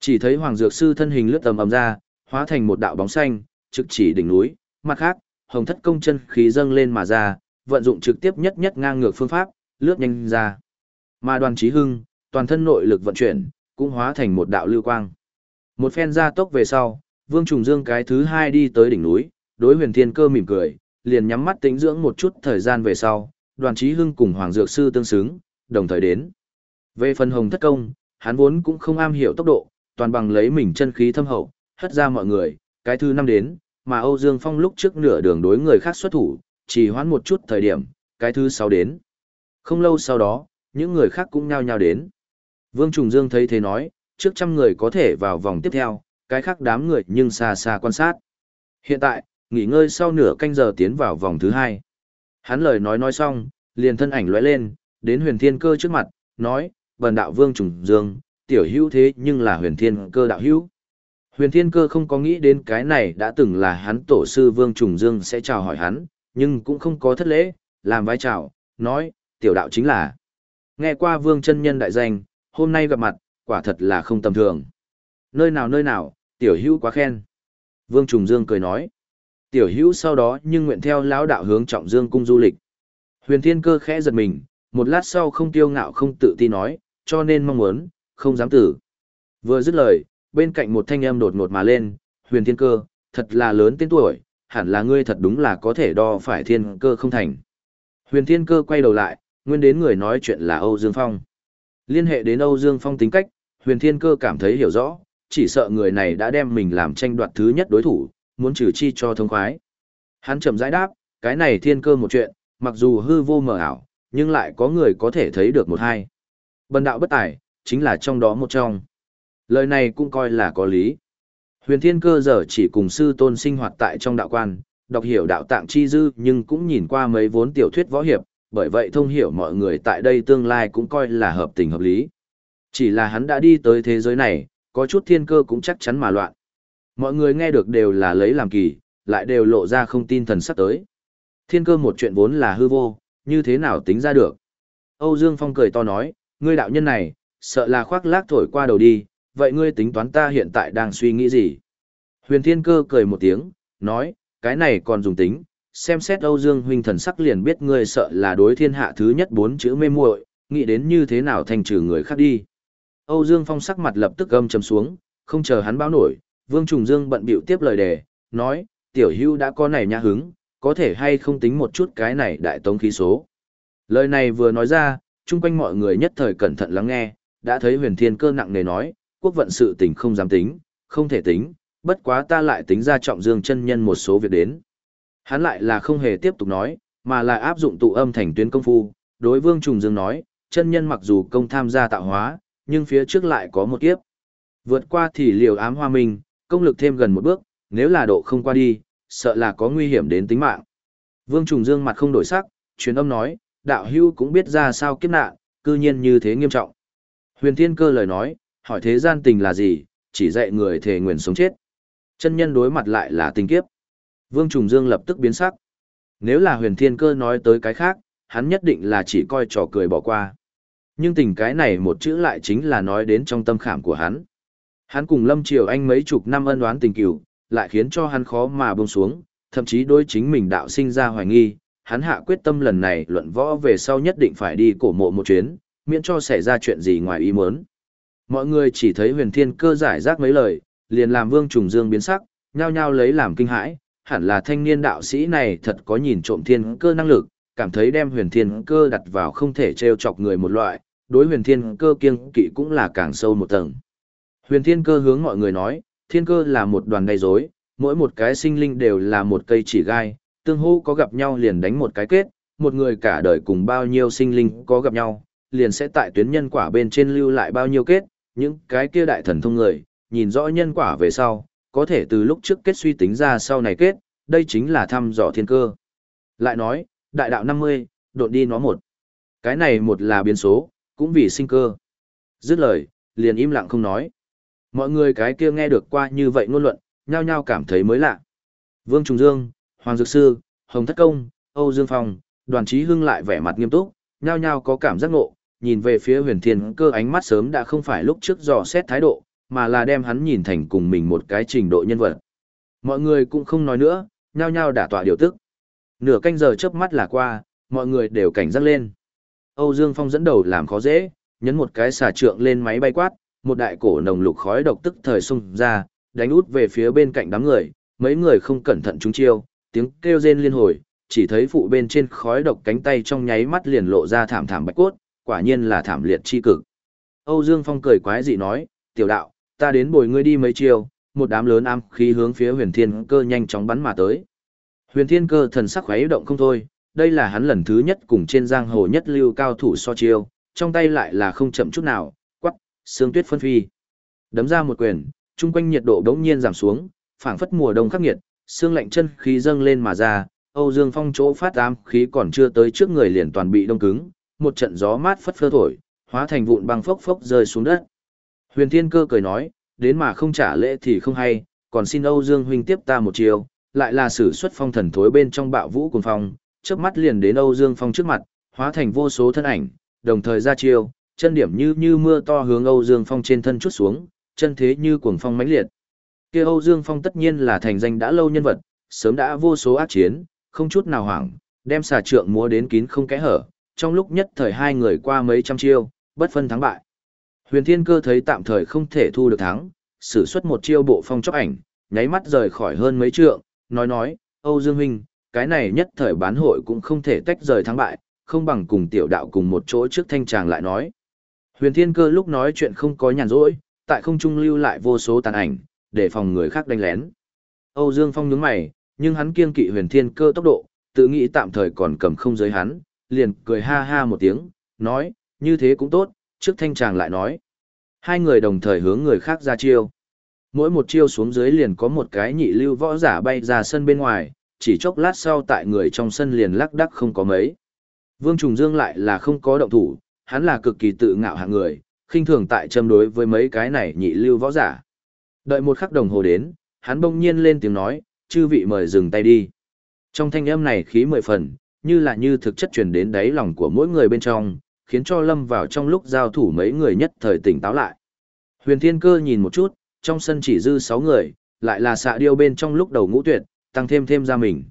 Chỉ thấy Hoàng Dược Sư thân hình lướt tầm ầm ra, hóa thành một đạo bóng xanh, trực chỉ đỉnh núi, mặt khác, Hồng Thất công chân khí dâng lên mà ra, vận dụng trực tiếp nhất nhất ngang ngược phương pháp, lướt nhanh ra. Mà Đoàn Chí Hưng, toàn thân nội lực vận chuyển, cũng hóa thành một đạo lưu quang. Một phen ra tốc về sau, Vương Trùng Dương cái thứ hai đi tới đỉnh núi, đối huyền thiên cơ mỉm cười, liền nhắm mắt tĩnh dưỡng một chút thời gian về sau, đoàn trí hưng cùng Hoàng Dược Sư tương xứng, đồng thời đến. Về phần hồng thất công, hắn vốn cũng không am hiểu tốc độ, toàn bằng lấy mình chân khí thâm hậu, hất ra mọi người, cái thứ năm đến, mà Âu Dương Phong lúc trước nửa đường đối người khác xuất thủ, chỉ hoãn một chút thời điểm, cái thứ sáu đến. Không lâu sau đó, những người khác cũng nhao nhao đến. Vương Trùng Dương thấy thế nói, trước trăm người có thể vào vòng tiếp theo, cái khác đám người nhưng xa xa quan sát. Hiện tại, nghỉ ngơi sau nửa canh giờ tiến vào vòng thứ hai. Hắn lời nói nói xong, liền thân ảnh lóe lên, đến huyền thiên cơ trước mặt, nói, bần đạo vương trùng dương, tiểu hữu thế nhưng là huyền thiên cơ đạo hữu. Huyền thiên cơ không có nghĩ đến cái này đã từng là hắn tổ sư vương trùng dương sẽ chào hỏi hắn, nhưng cũng không có thất lễ, làm vai chào, nói, tiểu đạo chính là. Nghe qua vương chân nhân đại danh, hôm nay gặp mặt, quả thật là không tầm thường. Nơi nào nơi nào, tiểu hữu quá khen. Vương Trùng Dương cười nói. Tiểu hữu sau đó nhưng nguyện theo lão đạo hướng trọng dương cung du lịch. Huyền Thiên Cơ khẽ giật mình, một lát sau không tiêu ngạo không tự ti nói, cho nên mong muốn, không dám tử. Vừa dứt lời, bên cạnh một thanh âm đột ngột mà lên, Huyền Thiên Cơ, thật là lớn tên tuổi, hẳn là ngươi thật đúng là có thể đo phải thiên cơ không thành. Huyền Thiên Cơ quay đầu lại, nguyên đến người nói chuyện là Âu Dương Phong. Liên hệ đến Âu Dương Phong tính cách, Huyền Thiên Cơ cảm thấy hiểu rõ, chỉ sợ người này đã đem mình làm tranh đoạt thứ nhất đối thủ, muốn trừ chi cho thông khoái. Hắn chậm rãi đáp, cái này thiên cơ một chuyện, mặc dù hư vô mờ ảo, nhưng lại có người có thể thấy được một hai. Bần đạo bất tài, chính là trong đó một trong. Lời này cũng coi là có lý. Huyền thiên cơ giờ chỉ cùng sư tôn sinh hoạt tại trong đạo quan, đọc hiểu đạo tạng chi dư nhưng cũng nhìn qua mấy vốn tiểu thuyết võ hiệp, bởi vậy thông hiểu mọi người tại đây tương lai cũng coi là hợp tình hợp lý. Chỉ là hắn đã đi tới thế giới này, có chút thiên cơ cũng chắc chắn mà loạn. Mọi người nghe được đều là lấy làm kỳ, lại đều lộ ra không tin thần sắp tới. Thiên cơ một chuyện vốn là hư vô, như thế nào tính ra được. Âu Dương Phong cười to nói, ngươi đạo nhân này, sợ là khoác lác thổi qua đầu đi, vậy ngươi tính toán ta hiện tại đang suy nghĩ gì? Huyền Thiên Cơ cười một tiếng, nói, cái này còn dùng tính, xem xét Âu Dương huynh thần sắc liền biết ngươi sợ là đối thiên hạ thứ nhất bốn chữ mê muội, nghĩ đến như thế nào thành trừ người khác đi. Âu Dương Phong sắc mặt lập tức gầm trầm xuống, không chờ hắn báo nổi, Vương Trùng Dương bận bịu tiếp lời đề, nói, tiểu hưu đã có này nha hứng, có thể hay không tính một chút cái này đại tống khí số. Lời này vừa nói ra, chung quanh mọi người nhất thời cẩn thận lắng nghe, đã thấy huyền thiên cơ nặng nề nói, quốc vận sự tình không dám tính, không thể tính, bất quá ta lại tính ra trọng dương chân nhân một số việc đến. Hắn lại là không hề tiếp tục nói, mà là áp dụng tụ âm thành tuyến công phu, đối vương trùng dương nói, chân nhân mặc dù công tham gia tạo hóa, nhưng phía trước lại có một kiếp. Vượt qua thì liều ám hoa minh, công lực thêm gần một bước, nếu là độ không qua đi, sợ là có nguy hiểm đến tính mạng. Vương Trùng Dương mặt không đổi sắc, truyền âm nói, đạo hưu cũng biết ra sao kiếp nạn, cư nhiên như thế nghiêm trọng. Huyền Thiên Cơ lời nói, hỏi thế gian tình là gì, chỉ dạy người thể nguyện sống chết. Chân nhân đối mặt lại là tình kiếp. Vương Trùng Dương lập tức biến sắc. Nếu là Huyền Thiên Cơ nói tới cái khác, hắn nhất định là chỉ coi trò cười bỏ qua. Nhưng tình cái này một chữ lại chính là nói đến trong tâm khảm của hắn. Hắn cùng Lâm Triều Anh mấy chục năm ân oán tình cửu, lại khiến cho hắn khó mà buông xuống, thậm chí đối chính mình đạo sinh ra hoài nghi, hắn hạ quyết tâm lần này luận võ về sau nhất định phải đi cổ mộ một chuyến, miễn cho xảy ra chuyện gì ngoài ý muốn. Mọi người chỉ thấy huyền thiên cơ giải rác mấy lời, liền làm vương trùng dương biến sắc, nhao nhao lấy làm kinh hãi, hẳn là thanh niên đạo sĩ này thật có nhìn trộm thiên cơ năng lực, cảm thấy đem huyền thiên cơ đặt vào không thể treo chọc người một loại, đối huyền thiên cơ kiêng kỵ cũng là càng sâu một tầng. Huyền thiên cơ hướng mọi người nói, thiên cơ là một đoàn gây rối, mỗi một cái sinh linh đều là một cây chỉ gai, tương hô có gặp nhau liền đánh một cái kết, một người cả đời cùng bao nhiêu sinh linh có gặp nhau, liền sẽ tại tuyến nhân quả bên trên lưu lại bao nhiêu kết, những cái kia đại thần thông người, nhìn rõ nhân quả về sau, có thể từ lúc trước kết suy tính ra sau này kết, đây chính là thăm dò thiên cơ. Lại nói, đại đạo 50, đột đi nó một. Cái này một là biến số, cũng vì sinh cơ. Dứt lời, liền im lặng không nói. Mọi người cái kia nghe được qua như vậy ngôn luận, nhao nhao cảm thấy mới lạ. Vương Trùng Dương, Hoàng Dược Sư, Hồng Thất Công, Âu Dương Phong, đoàn trí hưng lại vẻ mặt nghiêm túc, nhao nhao có cảm giác ngộ, nhìn về phía huyền thiên cơ ánh mắt sớm đã không phải lúc trước dò xét thái độ, mà là đem hắn nhìn thành cùng mình một cái trình độ nhân vật. Mọi người cũng không nói nữa, nhao nhao đả tọa điều tức. Nửa canh giờ chớp mắt là qua, mọi người đều cảnh giác lên. Âu Dương Phong dẫn đầu làm khó dễ, nhấn một cái xà trượng lên máy bay quát, một đại cổ nồng lục khói độc tức thời xung ra, đánh út về phía bên cạnh đám người, mấy người không cẩn thận trúng chiêu, tiếng kêu rên liên hồi, chỉ thấy phụ bên trên khói độc cánh tay trong nháy mắt liền lộ ra thảm thảm bạch cốt, quả nhiên là thảm liệt chi cực. Âu Dương Phong cười quái dị nói, tiểu đạo, ta đến bồi ngươi đi mấy chiều, một đám lớn am khí hướng phía huyền thiên cơ nhanh chóng bắn mà tới. Huyền thiên cơ thần sắc khuấy động không thôi, đây là hắn lần thứ nhất cùng trên giang hồ nhất lưu cao thủ so chiêu, trong tay lại là không chậm chút nào, quắc, xương tuyết phân phi. Đấm ra một quyền, chung quanh nhiệt độ đống nhiên giảm xuống, phảng phất mùa đông khắc nghiệt, xương lạnh chân khí dâng lên mà ra, Âu Dương Phong chỗ phát ám khí còn chưa tới trước người liền toàn bị đông cứng, một trận gió mát phất phơ thổi, hóa thành vụn băng phốc phốc rơi xuống đất. Huyền Thiên Cơ cười nói, đến mà không trả lễ thì không hay, còn xin Âu Dương huynh tiếp ta một chiều, lại là sử xuất phong thần thối bên trong bạo vũ cuồng phong, chớp mắt liền đến Âu Dương Phong trước mặt, hóa thành vô số thân ảnh, đồng thời ra chiêu, chân điểm như như mưa to hướng Âu Dương Phong trên thân chút xuống, chân thế như cuồng phong mãnh liệt. Kia Âu Dương Phong tất nhiên là thành danh đã lâu nhân vật, sớm đã vô số ác chiến, không chút nào hoảng, đem xà trượng múa đến kín không kẽ hở, trong lúc nhất thời hai người qua mấy trăm chiêu, bất phân thắng bại. Huyền Thiên Cơ thấy tạm thời không thể thu được thắng, sử xuất một chiêu bộ phong chóc ảnh, nháy mắt rời khỏi hơn mấy trượng, nói nói, Âu Dương Huynh, cái này nhất thời bán hội cũng không thể tách rời thắng bại, không bằng cùng tiểu đạo cùng một chỗ trước thanh tràng lại nói. Huyền Thiên Cơ lúc nói chuyện không có nhàn rỗi, tại không trung lưu lại vô số tàn ảnh, để phòng người khác đánh lén. Âu Dương Phong nhướng mày, nhưng hắn kiên kỵ Huyền Thiên Cơ tốc độ, tự nghĩ tạm thời còn cầm không giới hắn, liền cười ha ha một tiếng, nói, như thế cũng tốt, trước thanh tràng lại nói. Hai người đồng thời hướng người khác ra chiêu. Mỗi một chiêu xuống dưới liền có một cái nhị lưu võ giả bay ra sân bên ngoài, chỉ chốc lát sau tại người trong sân liền lắc đắc không có mấy. Vương Trùng Dương lại là không có động thủ, hắn là cực kỳ tự ngạo hạng người, khinh thường tại châm đối với mấy cái này nhị lưu võ giả. Đợi một khắc đồng hồ đến, hắn bỗng nhiên lên tiếng nói, chư vị mời dừng tay đi. Trong thanh âm này khí mười phần, như là như thực chất truyền đến đáy lòng của mỗi người bên trong, khiến cho lâm vào trong lúc giao thủ mấy người nhất thời tỉnh táo lại. Huyền Thiên Cơ nhìn một chút, trong sân chỉ dư 6 người, lại là xạ điêu bên trong lúc đầu ngũ tuyệt, tăng thêm thêm ra mình.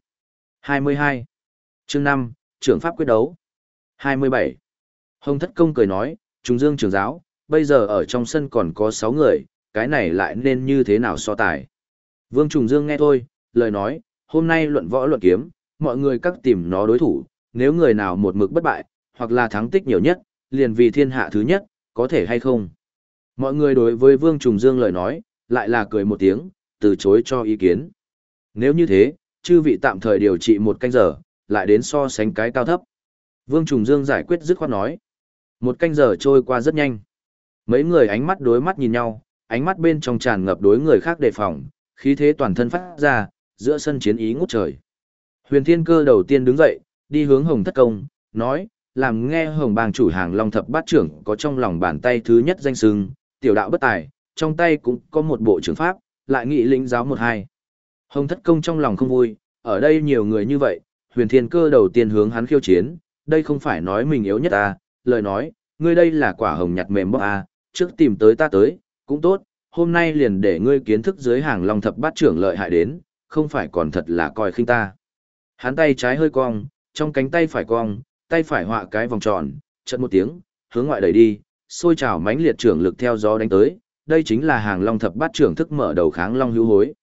22. chương 5, trưởng pháp quyết đấu. 27. Hồng Thất Công cười nói, Trung Dương trưởng giáo, bây giờ ở trong sân còn có 6 người, cái này lại nên như thế nào so tài. Vương Trùng Dương nghe thôi, lời nói, hôm nay luận võ luận kiếm, mọi người các tìm nó đối thủ, nếu người nào một mực bất bại, hoặc là thắng tích nhiều nhất, liền vì thiên hạ thứ nhất, có thể hay không. Mọi người đối với Vương Trùng Dương lời nói, lại là cười một tiếng, từ chối cho ý kiến. Nếu như thế, chư vị tạm thời điều trị một canh giờ, lại đến so sánh cái cao thấp. Vương Trùng Dương giải quyết dứt khoát nói. Một canh giờ trôi qua rất nhanh. Mấy người ánh mắt đối mắt nhìn nhau, ánh mắt bên trong tràn ngập đối người khác đề phòng, khí thế toàn thân phát ra, giữa sân chiến ý ngút trời. Huyền Thiên Cơ đầu tiên đứng dậy, đi hướng Hồng Thất Công, nói, làm nghe Hồng Bang chủ hàng Long Thập Bát trưởng có trong lòng bàn tay thứ nhất danh sưng, tiểu đạo bất tài, trong tay cũng có một bộ trưởng pháp, lại nghị lĩnh giáo một hai. Hồng Thất Công trong lòng không vui, ở đây nhiều người như vậy, Huyền Thiên Cơ đầu tiên hướng hắn khiêu chiến, đây không phải nói mình yếu nhất à, lời nói, ngươi đây là quả hồng nhặt mềm bóc à, trước tìm tới ta tới, cũng tốt, hôm nay liền để ngươi kiến thức dưới hàng long thập bát trưởng lợi hại đến, không phải còn thật là coi khinh ta. Hắn tay trái hơi cong, trong cánh tay phải cong, tay phải họa cái vòng tròn, chợt một tiếng, hướng ngoại đẩy đi, xôi trào mãnh liệt trưởng lực theo gió đánh tới, đây chính là hàng long thập bát trưởng thức mở đầu kháng long hữu hối.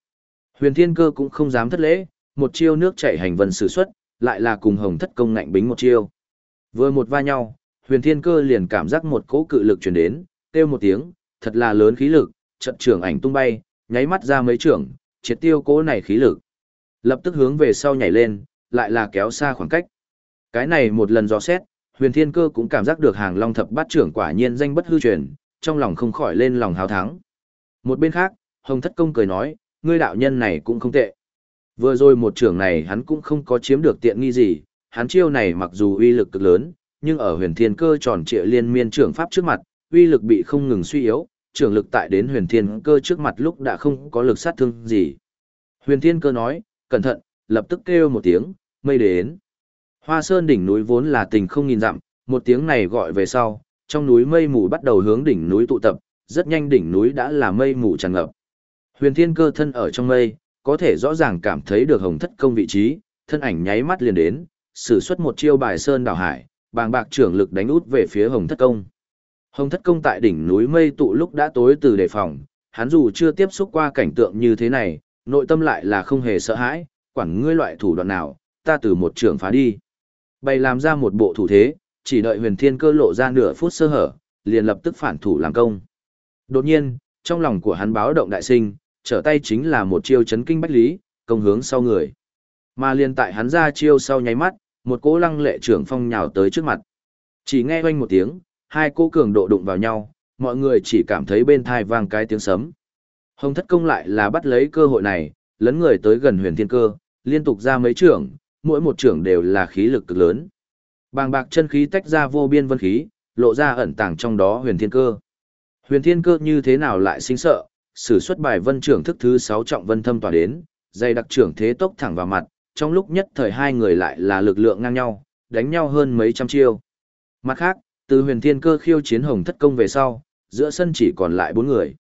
Huyền Thiên Cơ cũng không dám thất lễ, một chiêu nước chảy hành vân sử xuất, lại là cùng Hồng Thất công ngạnh bính một chiêu. Vừa một va nhau, Huyền Thiên Cơ liền cảm giác một cỗ cự lực truyền đến, kêu một tiếng, thật là lớn khí lực, trận trưởng ảnh tung bay, nháy mắt ra mấy trưởng, triệt tiêu cỗ này khí lực. Lập tức hướng về sau nhảy lên, lại là kéo xa khoảng cách. Cái này một lần dò xét, huyền thiên cơ cũng cảm giác được hàng long thập bát trưởng quả nhiên danh bất hư truyền, trong lòng không khỏi lên lòng hào thắng. Một bên khác, Hồng Thất Công cười nói, ngươi đạo nhân này cũng không tệ. Vừa rồi một trưởng này hắn cũng không có chiếm được tiện nghi gì, hắn chiêu này mặc dù uy lực cực lớn, nhưng ở huyền thiên cơ tròn trịa liên miên trưởng pháp trước mặt, uy lực bị không ngừng suy yếu, trưởng lực tại đến huyền thiên cơ trước mặt lúc đã không có lực sát thương gì. Huyền thiên cơ nói, cẩn thận, lập tức kêu một tiếng, mây đến. Hoa sơn đỉnh núi vốn là tình không nghìn dặm, một tiếng này gọi về sau, trong núi mây mù bắt đầu hướng đỉnh núi tụ tập, rất nhanh đỉnh núi đã là mây mù tràn ngập. Huyền thiên cơ thân ở trong mây, có thể rõ ràng cảm thấy được hồng thất công vị trí, thân ảnh nháy mắt liền đến, sử xuất một chiêu bài sơn đảo hải, bàng bạc trưởng lực đánh út về phía hồng thất công. Hồng thất công tại đỉnh núi mây tụ lúc đã tối từ đề phòng, hắn dù chưa tiếp xúc qua cảnh tượng như thế này, nội tâm lại là không hề sợ hãi, quản ngươi loại thủ đoạn nào, ta từ một trường phá đi. Bày làm ra một bộ thủ thế, chỉ đợi huyền thiên cơ lộ ra nửa phút sơ hở, liền lập tức phản thủ làm công. Đột nhiên, trong lòng của hắn báo động đại sinh, trở tay chính là một chiêu chấn kinh bách lý, công hướng sau người. Mà liền tại hắn ra chiêu sau nháy mắt, một cỗ lăng lệ trưởng phong nhào tới trước mặt. Chỉ nghe oanh một tiếng, hai cỗ cường độ đụng vào nhau, mọi người chỉ cảm thấy bên thai vang cái tiếng sấm. Hồng thất công lại là bắt lấy cơ hội này, lấn người tới gần huyền thiên cơ, liên tục ra mấy trưởng, mỗi một trưởng đều là khí lực cực lớn. Bàng bạc chân khí tách ra vô biên vân khí, lộ ra ẩn tàng trong đó huyền thiên cơ. Huyền thiên cơ như thế nào lại sinh sợ, sử xuất bài vân trưởng thức thứ 6 trọng vân thâm tỏa đến, dây đặc trưởng thế tốc thẳng vào mặt, trong lúc nhất thời hai người lại là lực lượng ngang nhau, đánh nhau hơn mấy trăm chiêu. Mặt khác, từ huyền thiên cơ khiêu chiến hồng thất công về sau, giữa sân chỉ còn lại bốn người.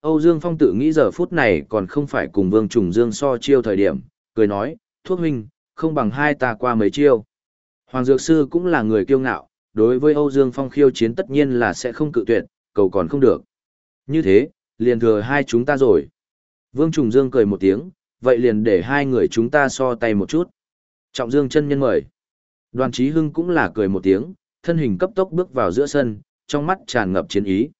Âu Dương Phong tự nghĩ giờ phút này còn không phải cùng Vương Trùng Dương so chiêu thời điểm, cười nói, thuốc huynh, không bằng hai ta qua mấy chiêu. Hoàng Dược Sư cũng là người kiêu ngạo, đối với Âu Dương Phong khiêu chiến tất nhiên là sẽ không cự tuyệt, cầu còn không được. Như thế, liền thừa hai chúng ta rồi. Vương Trùng Dương cười một tiếng, vậy liền để hai người chúng ta so tay một chút. Trọng Dương chân nhân mời. Đoàn Chí Hưng cũng là cười một tiếng, thân hình cấp tốc bước vào giữa sân, trong mắt tràn ngập chiến ý.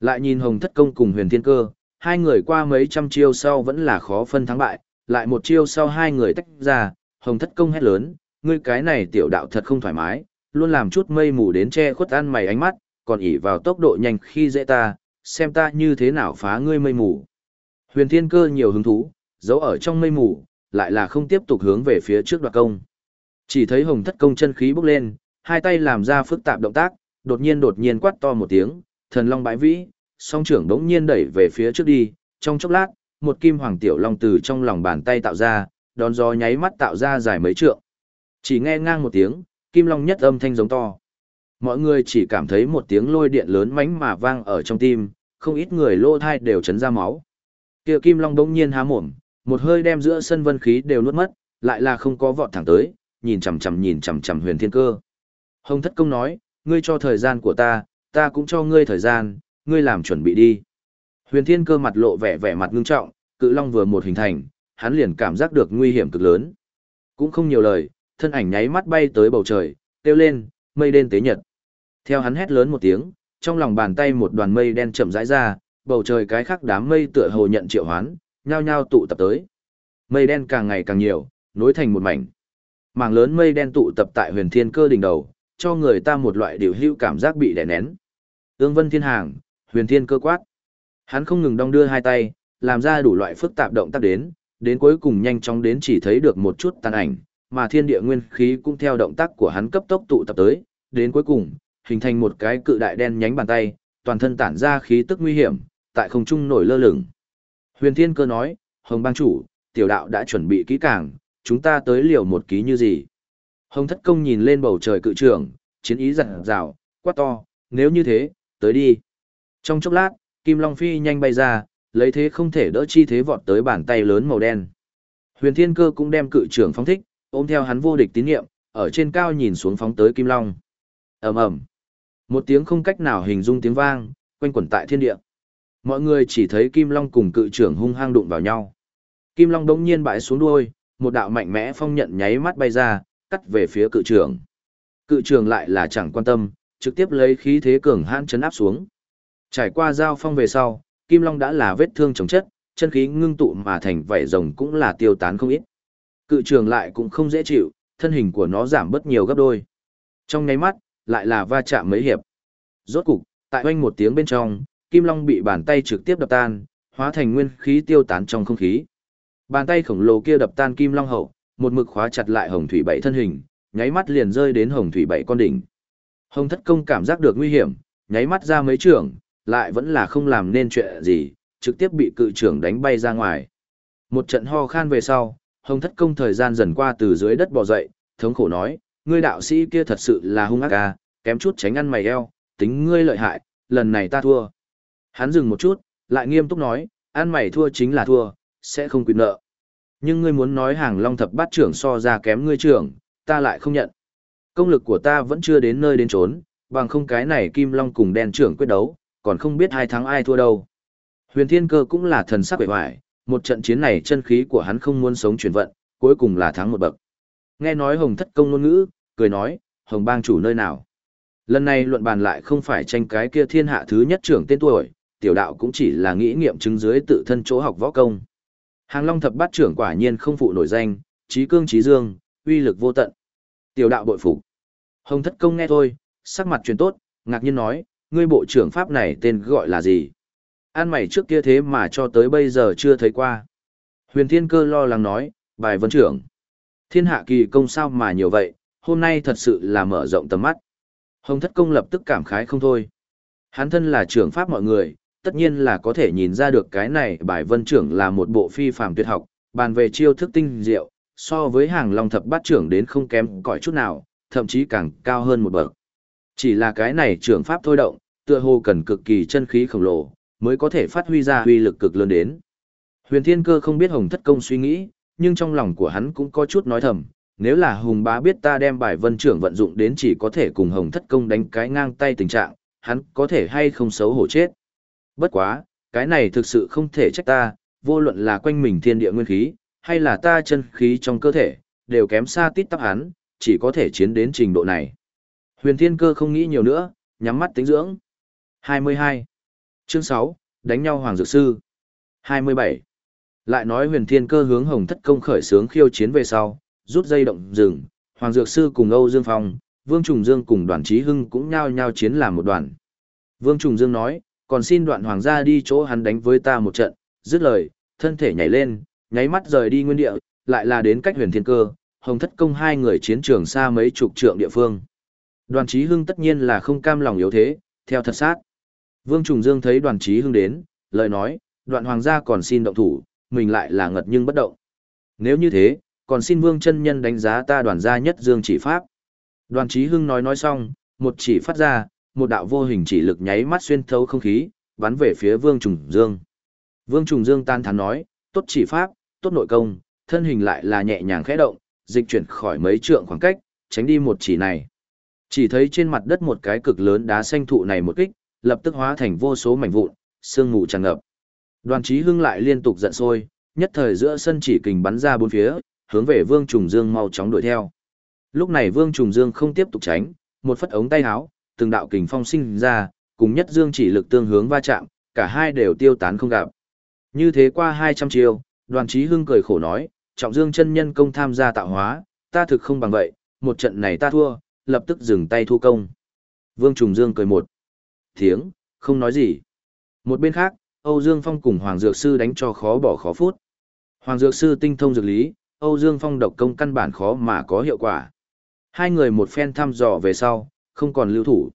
Lại nhìn Hồng Thất Công cùng Huyền Thiên Cơ, hai người qua mấy trăm chiêu sau vẫn là khó phân thắng bại, lại một chiêu sau hai người tách ra, Hồng Thất Công hét lớn, ngươi cái này tiểu đạo thật không thoải mái, luôn làm chút mây mù đến che khuất ăn mày ánh mắt, còn ỉ vào tốc độ nhanh khi dễ ta, xem ta như thế nào phá ngươi mây mù. Huyền Thiên Cơ nhiều hứng thú, giấu ở trong mây mù, lại là không tiếp tục hướng về phía trước đoạt công. Chỉ thấy Hồng Thất Công chân khí bốc lên, hai tay làm ra phức tạp động tác, đột nhiên đột nhiên quát to một tiếng, thần long bãi vĩ, song trưởng đống nhiên đẩy về phía trước đi, trong chốc lát, một kim hoàng tiểu long từ trong lòng bàn tay tạo ra, đón gió nháy mắt tạo ra dài mấy trượng. Chỉ nghe ngang một tiếng, kim long nhất âm thanh giống to. Mọi người chỉ cảm thấy một tiếng lôi điện lớn mánh mà vang ở trong tim, không ít người lô thai đều chấn ra máu. Kia kim long đống nhiên há mồm, một hơi đem giữa sân vân khí đều nuốt mất, lại là không có vọt thẳng tới, nhìn chằm chằm nhìn chằm chằm huyền thiên cơ. Hồng thất công nói, ngươi cho thời gian của ta, ta cũng cho ngươi thời gian, ngươi làm chuẩn bị đi. Huyền thiên cơ mặt lộ vẻ vẻ mặt ngưng trọng, cự long vừa một hình thành, hắn liền cảm giác được nguy hiểm cực lớn. Cũng không nhiều lời, thân ảnh nháy mắt bay tới bầu trời, kêu lên, mây đen tế nhật. Theo hắn hét lớn một tiếng, trong lòng bàn tay một đoàn mây đen chậm rãi ra, bầu trời cái khác đám mây tựa hồ nhận triệu hoán, nhao nhao tụ tập tới. Mây đen càng ngày càng nhiều, nối thành một mảnh. Mảng lớn mây đen tụ tập tại huyền thiên cơ đỉnh đầu, cho người ta một loại điều hữu cảm giác bị đè nén. Ương vân thiên hàng, huyền thiên cơ quát. Hắn không ngừng đong đưa hai tay, làm ra đủ loại phức tạp động tác đến, đến cuối cùng nhanh chóng đến chỉ thấy được một chút tàn ảnh, mà thiên địa nguyên khí cũng theo động tác của hắn cấp tốc tụ tập tới, đến cuối cùng, hình thành một cái cự đại đen nhánh bàn tay, toàn thân tản ra khí tức nguy hiểm, tại không trung nổi lơ lửng. Huyền Thiên Cơ nói, Hồng Bang chủ, tiểu đạo đã chuẩn bị kỹ càng, chúng ta tới liều một ký như gì. Hồng Thất Công nhìn lên bầu trời cự trường, chiến ý giật rào, quát to, nếu như thế, tới đi. Trong chốc lát, Kim Long Phi nhanh bay ra, lấy thế không thể đỡ chi thế vọt tới bàn tay lớn màu đen. Huyền Thiên Cơ cũng đem cự trường phóng thích, ôm theo hắn vô địch tín niệm, ở trên cao nhìn xuống phóng tới Kim Long. Ầm ầm. Một tiếng không cách nào hình dung tiếng vang, quanh quẩn tại thiên địa. Mọi người chỉ thấy Kim Long cùng cự trưởng hung hăng đụng vào nhau. Kim Long đống nhiên bại xuống đuôi, một đạo mạnh mẽ phong nhận nháy mắt bay ra, cắt về phía cự trưởng. Cự trưởng lại là chẳng quan tâm, trực tiếp lấy khí thế cường hãn chấn áp xuống. Trải qua giao phong về sau, Kim Long đã là vết thương chống chất, chân khí ngưng tụ mà thành vảy rồng cũng là tiêu tán không ít. Cự trường lại cũng không dễ chịu, thân hình của nó giảm bớt nhiều gấp đôi. Trong nháy mắt, lại là va chạm mấy hiệp. Rốt cục, tại oanh một tiếng bên trong, Kim Long bị bàn tay trực tiếp đập tan, hóa thành nguyên khí tiêu tán trong không khí. Bàn tay khổng lồ kia đập tan Kim Long hậu, một mực khóa chặt lại Hồng Thủy Bảy thân hình, nháy mắt liền rơi đến Hồng Thủy Bảy con đỉnh. Hồng Thất Công cảm giác được nguy hiểm, nháy mắt ra mấy trường, lại vẫn là không làm nên chuyện gì, trực tiếp bị cự trưởng đánh bay ra ngoài. Một trận ho khan về sau, Hồng Thất Công thời gian dần qua từ dưới đất bò dậy, thống khổ nói, ngươi đạo sĩ kia thật sự là hung ác ca, kém chút tránh ăn mày eo, tính ngươi lợi hại, lần này ta thua. Hắn dừng một chút, lại nghiêm túc nói, ăn mày thua chính là thua, sẽ không quyền nợ. Nhưng ngươi muốn nói hàng long thập bát trưởng so ra kém ngươi trưởng, ta lại không nhận. Công lực của ta vẫn chưa đến nơi đến trốn, bằng không cái này kim long cùng đen trưởng quyết đấu, còn không biết hai thắng ai thua đâu. Huyền thiên cơ cũng là thần sắc vẻ hoài, một trận chiến này chân khí của hắn không muốn sống chuyển vận, cuối cùng là thắng một bậc. Nghe nói hồng thất công ngôn ngữ, cười nói, hồng bang chủ nơi nào. Lần này luận bàn lại không phải tranh cái kia thiên hạ thứ nhất trưởng tên tuổi, tiểu đạo cũng chỉ là nghĩ nghiệm chứng dưới tự thân chỗ học võ công. Hàng Long thập bát trưởng quả nhiên không phụ nổi danh, trí cương trí dương, uy lực vô tận. Tiểu đạo bội phục. Hồng thất công nghe thôi, sắc mặt chuyển tốt, ngạc nhiên nói, ngươi bộ trưởng pháp này tên gọi là gì? An mày trước kia thế mà cho tới bây giờ chưa thấy qua. Huyền Thiên Cơ lo lắng nói, bài vấn trưởng. Thiên hạ kỳ công sao mà nhiều vậy, hôm nay thật sự là mở rộng tầm mắt. Hồng Thất Công lập tức cảm khái không thôi. Hắn thân là trưởng pháp mọi người, tất nhiên là có thể nhìn ra được cái này bài vân trưởng là một bộ phi phàm tuyệt học, bàn về chiêu thức tinh diệu, so với hàng long thập bát trưởng đến không kém cỏi chút nào, thậm chí càng cao hơn một bậc. Chỉ là cái này trưởng pháp thôi động, tựa hồ cần cực kỳ chân khí khổng lồ, mới có thể phát huy ra uy lực cực lớn đến. Huyền Thiên Cơ không biết Hồng Thất Công suy nghĩ, nhưng trong lòng của hắn cũng có chút nói thầm, nếu là Hùng Bá biết ta đem bài vân trưởng vận dụng đến chỉ có thể cùng Hồng Thất Công đánh cái ngang tay tình trạng, hắn có thể hay không xấu hổ chết. Bất quá, cái này thực sự không thể trách ta, vô luận là quanh mình thiên địa nguyên khí, hay là ta chân khí trong cơ thể, đều kém xa tít tắp hắn, chỉ có thể chiến đến trình độ này. Huyền Thiên Cơ không nghĩ nhiều nữa, nhắm mắt tính dưỡng. 22. Chương 6, đánh nhau Hoàng Dược Sư. 27. Lại nói huyền thiên cơ hướng hồng thất công khởi sướng khiêu chiến về sau, rút dây động rừng, Hoàng Dược Sư cùng Âu Dương Phong, Vương Trùng Dương cùng đoàn Chí hưng cũng nhao nhao chiến làm một đoàn. Vương Trùng Dương nói, còn xin đoạn hoàng gia đi chỗ hắn đánh với ta một trận, dứt lời, thân thể nhảy lên, nháy mắt rời đi nguyên địa, lại là đến cách huyền thiên cơ, hồng thất công hai người chiến trường xa mấy chục trượng địa phương. Đoàn Chí hưng tất nhiên là không cam lòng yếu thế, theo thật sát. Vương Trùng Dương thấy đoàn Chí hưng đến, lời nói, đoạn hoàng gia còn xin động thủ, mình lại là ngật nhưng bất động. Nếu như thế, còn xin vương chân nhân đánh giá ta đoàn gia nhất dương chỉ pháp. Đoàn Chí hưng nói nói xong, một chỉ phát ra, một đạo vô hình chỉ lực nháy mắt xuyên thấu không khí, bắn về phía vương trùng dương. Vương trùng dương tan thán nói, tốt chỉ pháp, tốt nội công, thân hình lại là nhẹ nhàng khẽ động, dịch chuyển khỏi mấy trượng khoảng cách, tránh đi một chỉ này. Chỉ thấy trên mặt đất một cái cực lớn đá xanh thụ này một kích, lập tức hóa thành vô số mảnh vụn, sương mù tràn ngập. Đoàn Chí Hưng lại liên tục giận sôi, nhất thời giữa sân chỉ kình bắn ra bốn phía, hướng về Vương Trùng Dương mau chóng đuổi theo. Lúc này Vương Trùng Dương không tiếp tục tránh, một phất ống tay áo, từng đạo kình phong sinh ra, cùng nhất dương chỉ lực tương hướng va chạm, cả hai đều tiêu tán không gặp. Như thế qua 200 chiêu, đoàn trí hưng cười khổ nói, trọng dương chân nhân công tham gia tạo hóa, ta thực không bằng vậy, một trận này ta thua, lập tức dừng tay thu công. Vương Trùng Dương cười một tiếng, không nói gì. Một bên khác, Âu Dương Phong cùng Hoàng Dược Sư đánh cho khó bỏ khó phút. Hoàng Dược Sư tinh thông dược lý, Âu Dương Phong độc công căn bản khó mà có hiệu quả. Hai người một phen thăm dò về sau, không còn lưu thủ.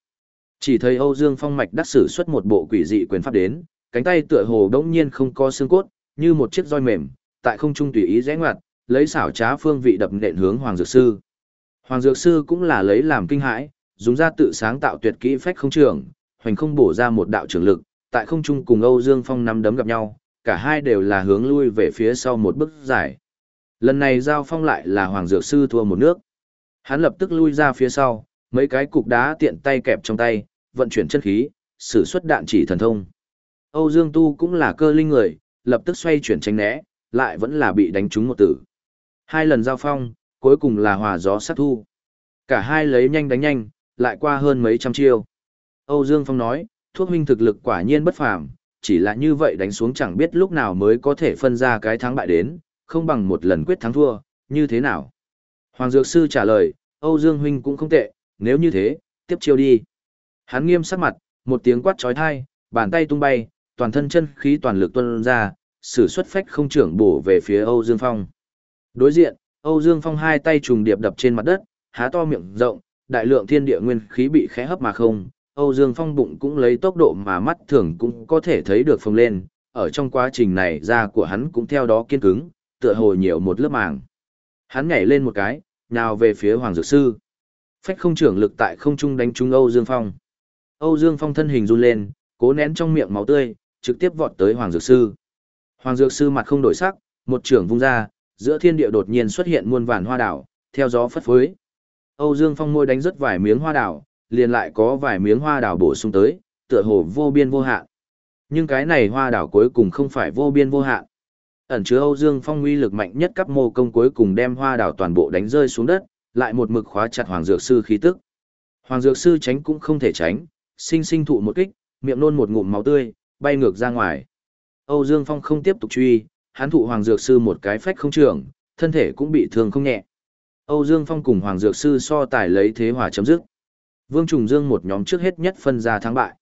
Chỉ thấy Âu Dương Phong mạch đắc sử xuất một bộ quỷ dị quyền pháp đến, cánh tay tựa hồ đống nhiên không có xương cốt, như một chiếc roi mềm, tại không trung tùy ý rẽ ngoặt, lấy xảo trá phương vị đập nện hướng Hoàng Dược Sư. Hoàng Dược Sư cũng là lấy làm kinh hãi, dùng ra tự sáng tạo tuyệt kỹ phách không trường, hoành không bổ ra một đạo trường lực, tại không trung cùng Âu Dương Phong nắm đấm gặp nhau, cả hai đều là hướng lui về phía sau một bước giải. Lần này giao phong lại là Hoàng Dược Sư thua một nước. Hắn lập tức lui ra phía sau, mấy cái cục đá tiện tay kẹp trong tay, vận chuyển chân khí, sử xuất đạn chỉ thần thông. Âu Dương Tu cũng là cơ linh người, lập tức xoay chuyển tránh né, lại vẫn là bị đánh trúng một tử. Hai lần giao phong, cuối cùng là hòa gió sát thu. Cả hai lấy nhanh đánh nhanh, lại qua hơn mấy trăm chiêu. Âu Dương Phong nói, thuốc huynh thực lực quả nhiên bất phàm, chỉ là như vậy đánh xuống chẳng biết lúc nào mới có thể phân ra cái thắng bại đến, không bằng một lần quyết thắng thua, như thế nào. Hoàng Dược Sư trả lời, Âu Dương huynh cũng không tệ, nếu như thế, tiếp chiêu đi. Hắn nghiêm sắc mặt, một tiếng quát trói thai, bàn tay tung bay, toàn thân chân khí toàn lực tuôn ra, sử xuất phách không trưởng bổ về phía Âu Dương Phong. Đối diện, Âu Dương Phong hai tay trùng điệp đập trên mặt đất, há to miệng rộng, đại lượng thiên địa nguyên khí bị khẽ hấp mà không. Âu Dương Phong bụng cũng lấy tốc độ mà mắt thường cũng có thể thấy được phồng lên, ở trong quá trình này da của hắn cũng theo đó kiên cứng, tựa hồ nhiều một lớp màng. Hắn nhảy lên một cái, nào về phía Hoàng Dược Sư. Phách không trưởng lực tại không trung đánh trúng Âu Dương Phong. Âu Dương Phong thân hình run lên, cố nén trong miệng máu tươi, trực tiếp vọt tới Hoàng Dược Sư. Hoàng Dược Sư mặt không đổi sắc, một trưởng vung ra, giữa thiên địa đột nhiên xuất hiện muôn vàn hoa đảo, theo gió phất phới. Âu Dương Phong môi đánh rất vài miếng hoa đảo, liền lại có vài miếng hoa đảo bổ sung tới, tựa hồ vô biên vô hạn. Nhưng cái này hoa đảo cuối cùng không phải vô biên vô hạn. Ẩn chứa Âu Dương Phong uy lực mạnh nhất cấp mô công cuối cùng đem hoa đảo toàn bộ đánh rơi xuống đất, lại một mực khóa chặt Hoàng Dược Sư khí tức. Hoàng Dược Sư tránh cũng không thể tránh, sinh sinh thụ một kích, miệng nôn một ngụm máu tươi, bay ngược ra ngoài. Âu Dương Phong không tiếp tục truy, hắn thụ Hoàng Dược Sư một cái phách không trưởng, thân thể cũng bị thương không nhẹ. Âu Dương Phong cùng Hoàng Dược Sư so tài lấy thế hòa chấm dứt. Vương Trùng Dương một nhóm trước hết nhất phân ra thắng bại.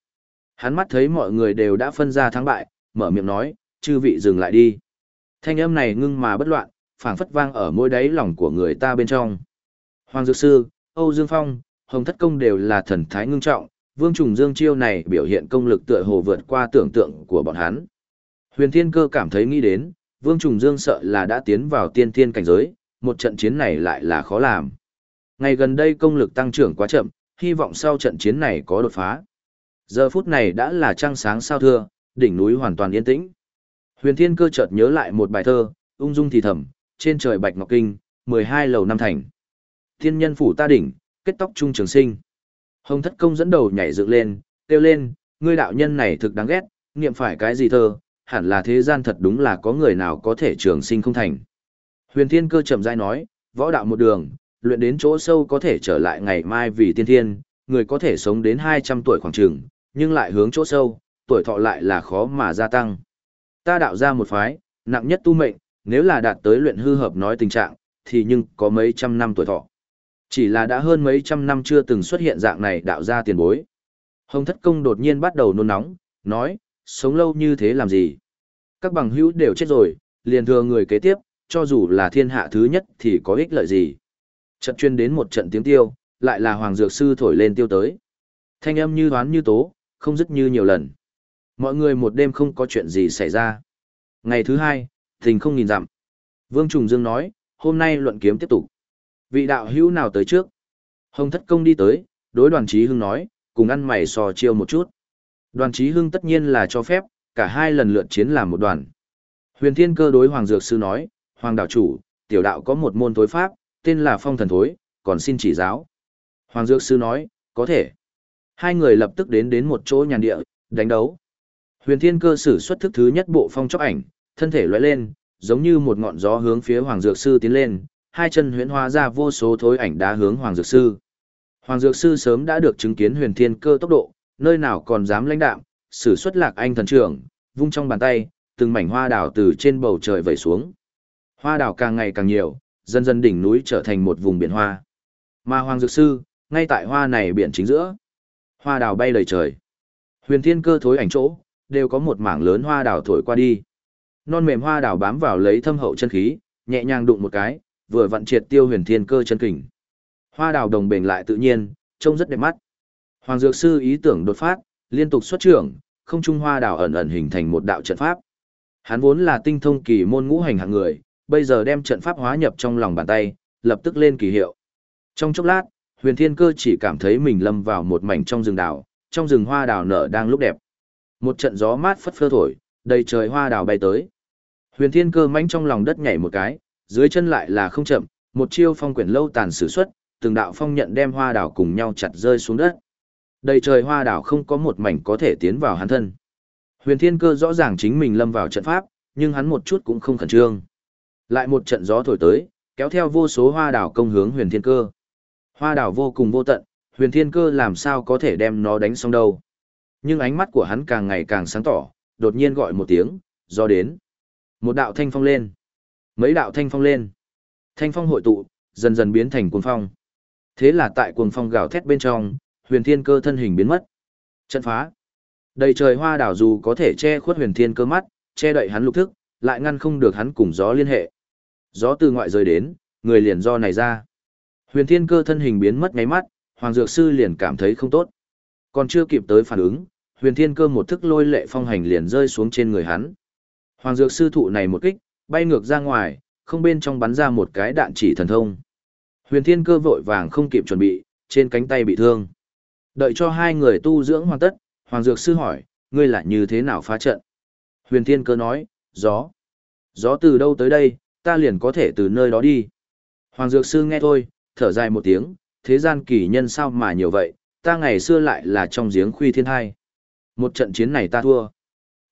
Hắn mắt thấy mọi người đều đã phân ra thắng bại, mở miệng nói, chư vị dừng lại đi. Thanh âm này ngưng mà bất loạn, phảng phất vang ở môi đáy lòng của người ta bên trong. Hoàng Dược Sư, Âu Dương Phong, Hồng Thất Công đều là thần thái ngưng trọng, Vương Trùng Dương chiêu này biểu hiện công lực tựa hồ vượt qua tưởng tượng của bọn hắn. Huyền Thiên Cơ cảm thấy nghĩ đến, Vương Trùng Dương sợ là đã tiến vào tiên thiên cảnh giới, một trận chiến này lại là khó làm. Ngày gần đây công lực tăng trưởng quá chậm, hy vọng sau trận chiến này có đột phá. Giờ phút này đã là trăng sáng sao thưa, đỉnh núi hoàn toàn yên tĩnh. Huyền Thiên Cơ chợt nhớ lại một bài thơ, ung dung thì thầm, trên trời bạch ngọc kinh, 12 lầu năm thành. Thiên nhân phủ ta đỉnh, kết tóc trung trường sinh. Hồng Thất Công dẫn đầu nhảy dựng lên, kêu lên, ngươi đạo nhân này thực đáng ghét, niệm phải cái gì thơ, hẳn là thế gian thật đúng là có người nào có thể trường sinh không thành. Huyền Thiên Cơ chậm rãi nói, võ đạo một đường, luyện đến chỗ sâu có thể trở lại ngày mai vì tiên thiên, người có thể sống đến 200 tuổi khoảng trường, nhưng lại hướng chỗ sâu, tuổi thọ lại là khó mà gia tăng. Ta đạo ra một phái, nặng nhất tu mệnh, nếu là đạt tới luyện hư hợp nói tình trạng, thì nhưng có mấy trăm năm tuổi thọ. Chỉ là đã hơn mấy trăm năm chưa từng xuất hiện dạng này đạo ra tiền bối. Hồng thất công đột nhiên bắt đầu nôn nóng, nói, sống lâu như thế làm gì? Các bằng hữu đều chết rồi, liền thừa người kế tiếp, cho dù là thiên hạ thứ nhất thì có ích lợi gì? Trận chuyên đến một trận tiếng tiêu, lại là Hoàng Dược Sư thổi lên tiêu tới. Thanh âm như đoán như tố, không dứt như nhiều lần. Mọi người một đêm không có chuyện gì xảy ra. Ngày thứ hai, tình không nhìn dặm. Vương Trùng Dương nói, hôm nay luận kiếm tiếp tục. Vị đạo hữu nào tới trước? Hồng Thất Công đi tới, đối đoàn trí hưng nói, cùng ăn mày sò chiêu một chút. Đoàn trí hưng tất nhiên là cho phép, cả hai lần lượt chiến làm một đoàn. Huyền Thiên Cơ đối Hoàng Dược Sư nói, Hoàng đạo chủ, tiểu đạo có một môn tối pháp, tên là phong thần thối, còn xin chỉ giáo. Hoàng Dược Sư nói, có thể. Hai người lập tức đến đến một chỗ nhàn địa, đánh đấu. Huyền Thiên Cơ sử xuất thức thứ nhất bộ phong chóc ảnh, thân thể lóe lên, giống như một ngọn gió hướng phía Hoàng Dược Sư tiến lên, hai chân huyễn hóa ra vô số thối ảnh đá hướng Hoàng Dược Sư. Hoàng Dược Sư sớm đã được chứng kiến Huyền Thiên Cơ tốc độ, nơi nào còn dám lãnh đạm, sử xuất lạc anh thần trưởng, vung trong bàn tay, từng mảnh hoa đào từ trên bầu trời vẩy xuống. Hoa đào càng ngày càng nhiều, dần dần đỉnh núi trở thành một vùng biển hoa. Mà Hoàng Dược Sư, ngay tại hoa này biển chính giữa. Hoa đào bay lời trời. Huyền thiên cơ thối ảnh chỗ, đều có một mảng lớn hoa đào thổi qua đi. Non mềm hoa đào bám vào lấy thâm hậu chân khí, nhẹ nhàng đụng một cái, vừa vặn triệt tiêu huyền thiên cơ chân kình. Hoa đào đồng bền lại tự nhiên, trông rất đẹp mắt. Hoàng Dược Sư ý tưởng đột phát, liên tục xuất trưởng, không trung hoa đào ẩn ẩn hình thành một đạo trận pháp. Hắn vốn là tinh thông kỳ môn ngũ hành hạng người, bây giờ đem trận pháp hóa nhập trong lòng bàn tay, lập tức lên kỳ hiệu. Trong chốc lát, huyền thiên cơ chỉ cảm thấy mình lâm vào một mảnh trong rừng đào, trong rừng hoa đào nở đang lúc đẹp. Một trận gió mát phất phơ thổi, đầy trời hoa đào bay tới. Huyền thiên cơ mãnh trong lòng đất nhảy một cái, dưới chân lại là không chậm, một chiêu phong quyển lâu tàn sử xuất, từng đạo phong nhận đem hoa đào cùng nhau chặt rơi xuống đất. Đầy trời hoa đào không có một mảnh có thể tiến vào hắn thân. Huyền thiên cơ rõ ràng chính mình lâm vào trận pháp, nhưng hắn một chút cũng không khẩn trương. Lại một trận gió thổi tới, kéo theo vô số hoa đảo công hướng huyền thiên cơ. Hoa đảo vô cùng vô tận, huyền thiên cơ làm sao có thể đem nó đánh xong đâu. Nhưng ánh mắt của hắn càng ngày càng sáng tỏ, đột nhiên gọi một tiếng, gió đến. Một đạo thanh phong lên. Mấy đạo thanh phong lên. Thanh phong hội tụ, dần dần biến thành cuồng phong. Thế là tại cuồng phong gào thét bên trong, huyền thiên cơ thân hình biến mất. Trận phá. Đầy trời hoa đảo dù có thể che khuất huyền thiên cơ mắt, che đậy hắn lục thức, lại ngăn không được hắn cùng gió liên hệ. Gió từ ngoại rơi đến, người liền do này ra. Huyền thiên cơ thân hình biến mất ngay mắt, Hoàng Dược Sư liền cảm thấy không tốt. Còn chưa kịp tới phản ứng, huyền thiên cơ một thức lôi lệ phong hành liền rơi xuống trên người hắn. Hoàng Dược Sư thụ này một kích, bay ngược ra ngoài, không bên trong bắn ra một cái đạn chỉ thần thông. Huyền thiên cơ vội vàng không kịp chuẩn bị, trên cánh tay bị thương. Đợi cho hai người tu dưỡng hoàn tất, Hoàng Dược Sư hỏi, ngươi là như thế nào phá trận? Huyền thiên cơ nói, gió. Gió từ đâu tới đây, ta liền có thể từ nơi đó đi. Hoàng Dược Sư nghe thôi, thở dài một tiếng, thế gian kỳ nhân sao mà nhiều vậy, ta ngày xưa lại là trong giếng khuy thiên hai. Một trận chiến này ta thua.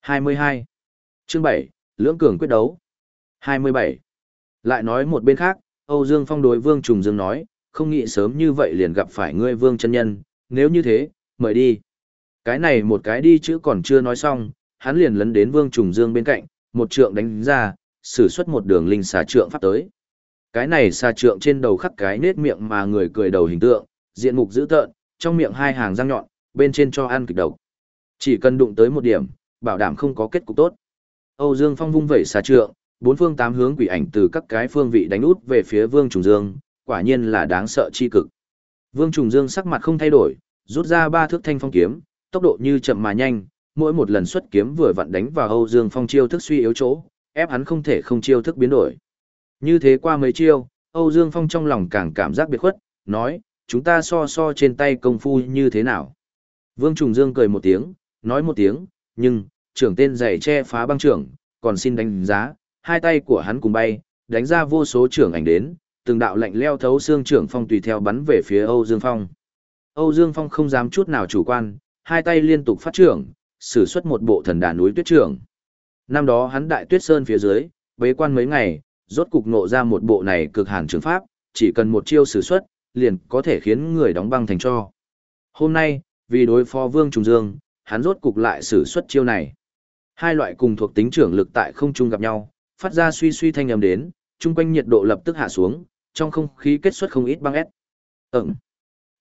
22. Chương 7, Lưỡng Cường quyết đấu. 27. Lại nói một bên khác, Âu Dương Phong đối Vương Trùng Dương nói, không nghĩ sớm như vậy liền gặp phải ngươi Vương chân nhân, nếu như thế, mời đi. Cái này một cái đi chữ còn chưa nói xong, hắn liền lấn đến Vương Trùng Dương bên cạnh, một trượng đánh ra, sử xuất một đường linh xà trượng pháp tới. Cái này xà trượng trên đầu khắc cái nết miệng mà người cười đầu hình tượng, diện mục dữ tợn, trong miệng hai hàng răng nhọn, bên trên cho ăn kịch độc. Chỉ cần đụng tới một điểm, bảo đảm không có kết cục tốt. Âu Dương Phong vung vẩy xà trượng, bốn phương tám hướng quỷ ảnh từ các cái phương vị đánh út về phía Vương Trùng Dương, quả nhiên là đáng sợ chi cực. Vương Trùng Dương sắc mặt không thay đổi, rút ra ba thước thanh phong kiếm, tốc độ như chậm mà nhanh, mỗi một lần xuất kiếm vừa vặn đánh vào Âu Dương Phong chiêu thức suy yếu chỗ, ép hắn không thể không chiêu thức biến đổi. Như thế qua mấy chiêu, Âu Dương Phong trong lòng càng cảm giác biệt khuất, nói, chúng ta so so trên tay công phu như thế nào. Vương Trùng Dương cười một tiếng, nói một tiếng, nhưng, trưởng tên giày che phá băng trưởng, còn xin đánh giá, hai tay của hắn cùng bay, đánh ra vô số trưởng ảnh đến, từng đạo lạnh leo thấu xương trưởng phong tùy theo bắn về phía Âu Dương Phong. Âu Dương Phong không dám chút nào chủ quan, hai tay liên tục phát trưởng, sử xuất một bộ thần đà núi tuyết trưởng. Năm đó hắn đại tuyết sơn phía dưới, bế quan mấy ngày, rốt cục nộ ra một bộ này cực hàn trường pháp, chỉ cần một chiêu sử xuất, liền có thể khiến người đóng băng thành cho. Hôm nay, vì đối phó Vương Trùng Dương, hắn rốt cục lại sử xuất chiêu này. Hai loại cùng thuộc tính trưởng lực tại không trung gặp nhau, phát ra suy suy thanh âm đến, chung quanh nhiệt độ lập tức hạ xuống, trong không khí kết xuất không ít băng ép. Ừm.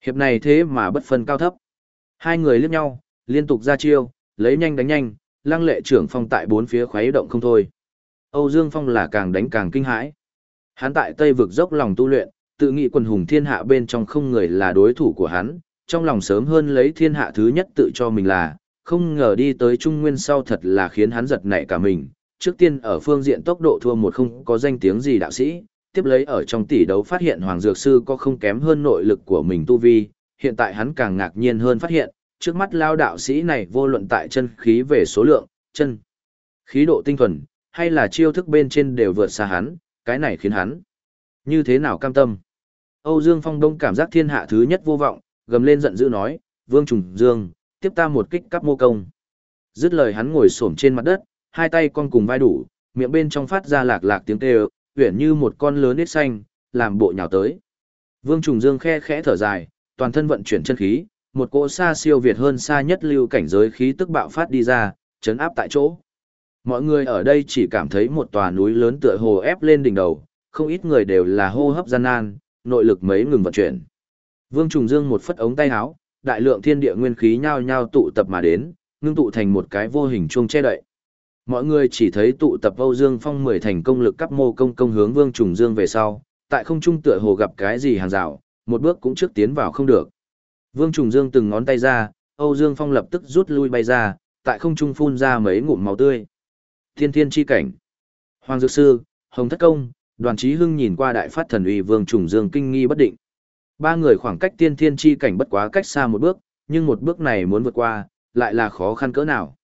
Hiệp này thế mà bất phân cao thấp. Hai người liếc nhau, liên tục ra chiêu, lấy nhanh đánh nhanh, lăng lệ trưởng phong tại bốn phía khuấy động không thôi. Âu Dương Phong là càng đánh càng kinh hãi. Hắn tại Tây vực dốc lòng tu luyện, tự nghĩ quần hùng thiên hạ bên trong không người là đối thủ của hắn, trong lòng sớm hơn lấy thiên hạ thứ nhất tự cho mình là, không ngờ đi tới Trung Nguyên sau thật là khiến hắn giật nảy cả mình. Trước tiên ở phương diện tốc độ thua một không có danh tiếng gì đạo sĩ, tiếp lấy ở trong tỷ đấu phát hiện Hoàng Dược Sư có không kém hơn nội lực của mình tu vi, hiện tại hắn càng ngạc nhiên hơn phát hiện, trước mắt lao đạo sĩ này vô luận tại chân khí về số lượng, chân, khí độ tinh thuần, hay là chiêu thức bên trên đều vượt xa hắn, cái này khiến hắn như thế nào cam tâm. Âu Dương Phong Đông cảm giác thiên hạ thứ nhất vô vọng, gầm lên giận dữ nói, Vương Trùng Dương, tiếp ta một kích cắp mô công. Dứt lời hắn ngồi xổm trên mặt đất, hai tay con cùng vai đủ, miệng bên trong phát ra lạc lạc tiếng kêu, uyển như một con lớn nết xanh, làm bộ nhào tới. Vương Trùng Dương khe khẽ thở dài, toàn thân vận chuyển chân khí, một cỗ xa siêu việt hơn xa nhất lưu cảnh giới khí tức bạo phát đi ra, chấn áp tại chỗ. Mọi người ở đây chỉ cảm thấy một tòa núi lớn tựa hồ ép lên đỉnh đầu, không ít người đều là hô hấp gian nan, nội lực mấy ngừng vận chuyển. Vương Trùng Dương một phất ống tay áo, đại lượng thiên địa nguyên khí nhao nhao tụ tập mà đến, ngưng tụ thành một cái vô hình chuông che đậy. Mọi người chỉ thấy tụ tập Âu Dương Phong mười thành công lực cấp mô công công hướng Vương Trùng Dương về sau, tại không trung tựa hồ gặp cái gì hàng rào, một bước cũng trước tiến vào không được. Vương Trùng Dương từng ngón tay ra, Âu Dương Phong lập tức rút lui bay ra, tại không trung phun ra mấy ngụm máu tươi. Thiên thiên chi cảnh. Hoàng Dược Sư, Hồng Thất Công, Đoàn Chí Hưng nhìn qua đại phát thần uy Vương Trùng Dương kinh nghi bất định. Ba người khoảng cách tiên thiên chi cảnh bất quá cách xa một bước, nhưng một bước này muốn vượt qua, lại là khó khăn cỡ nào.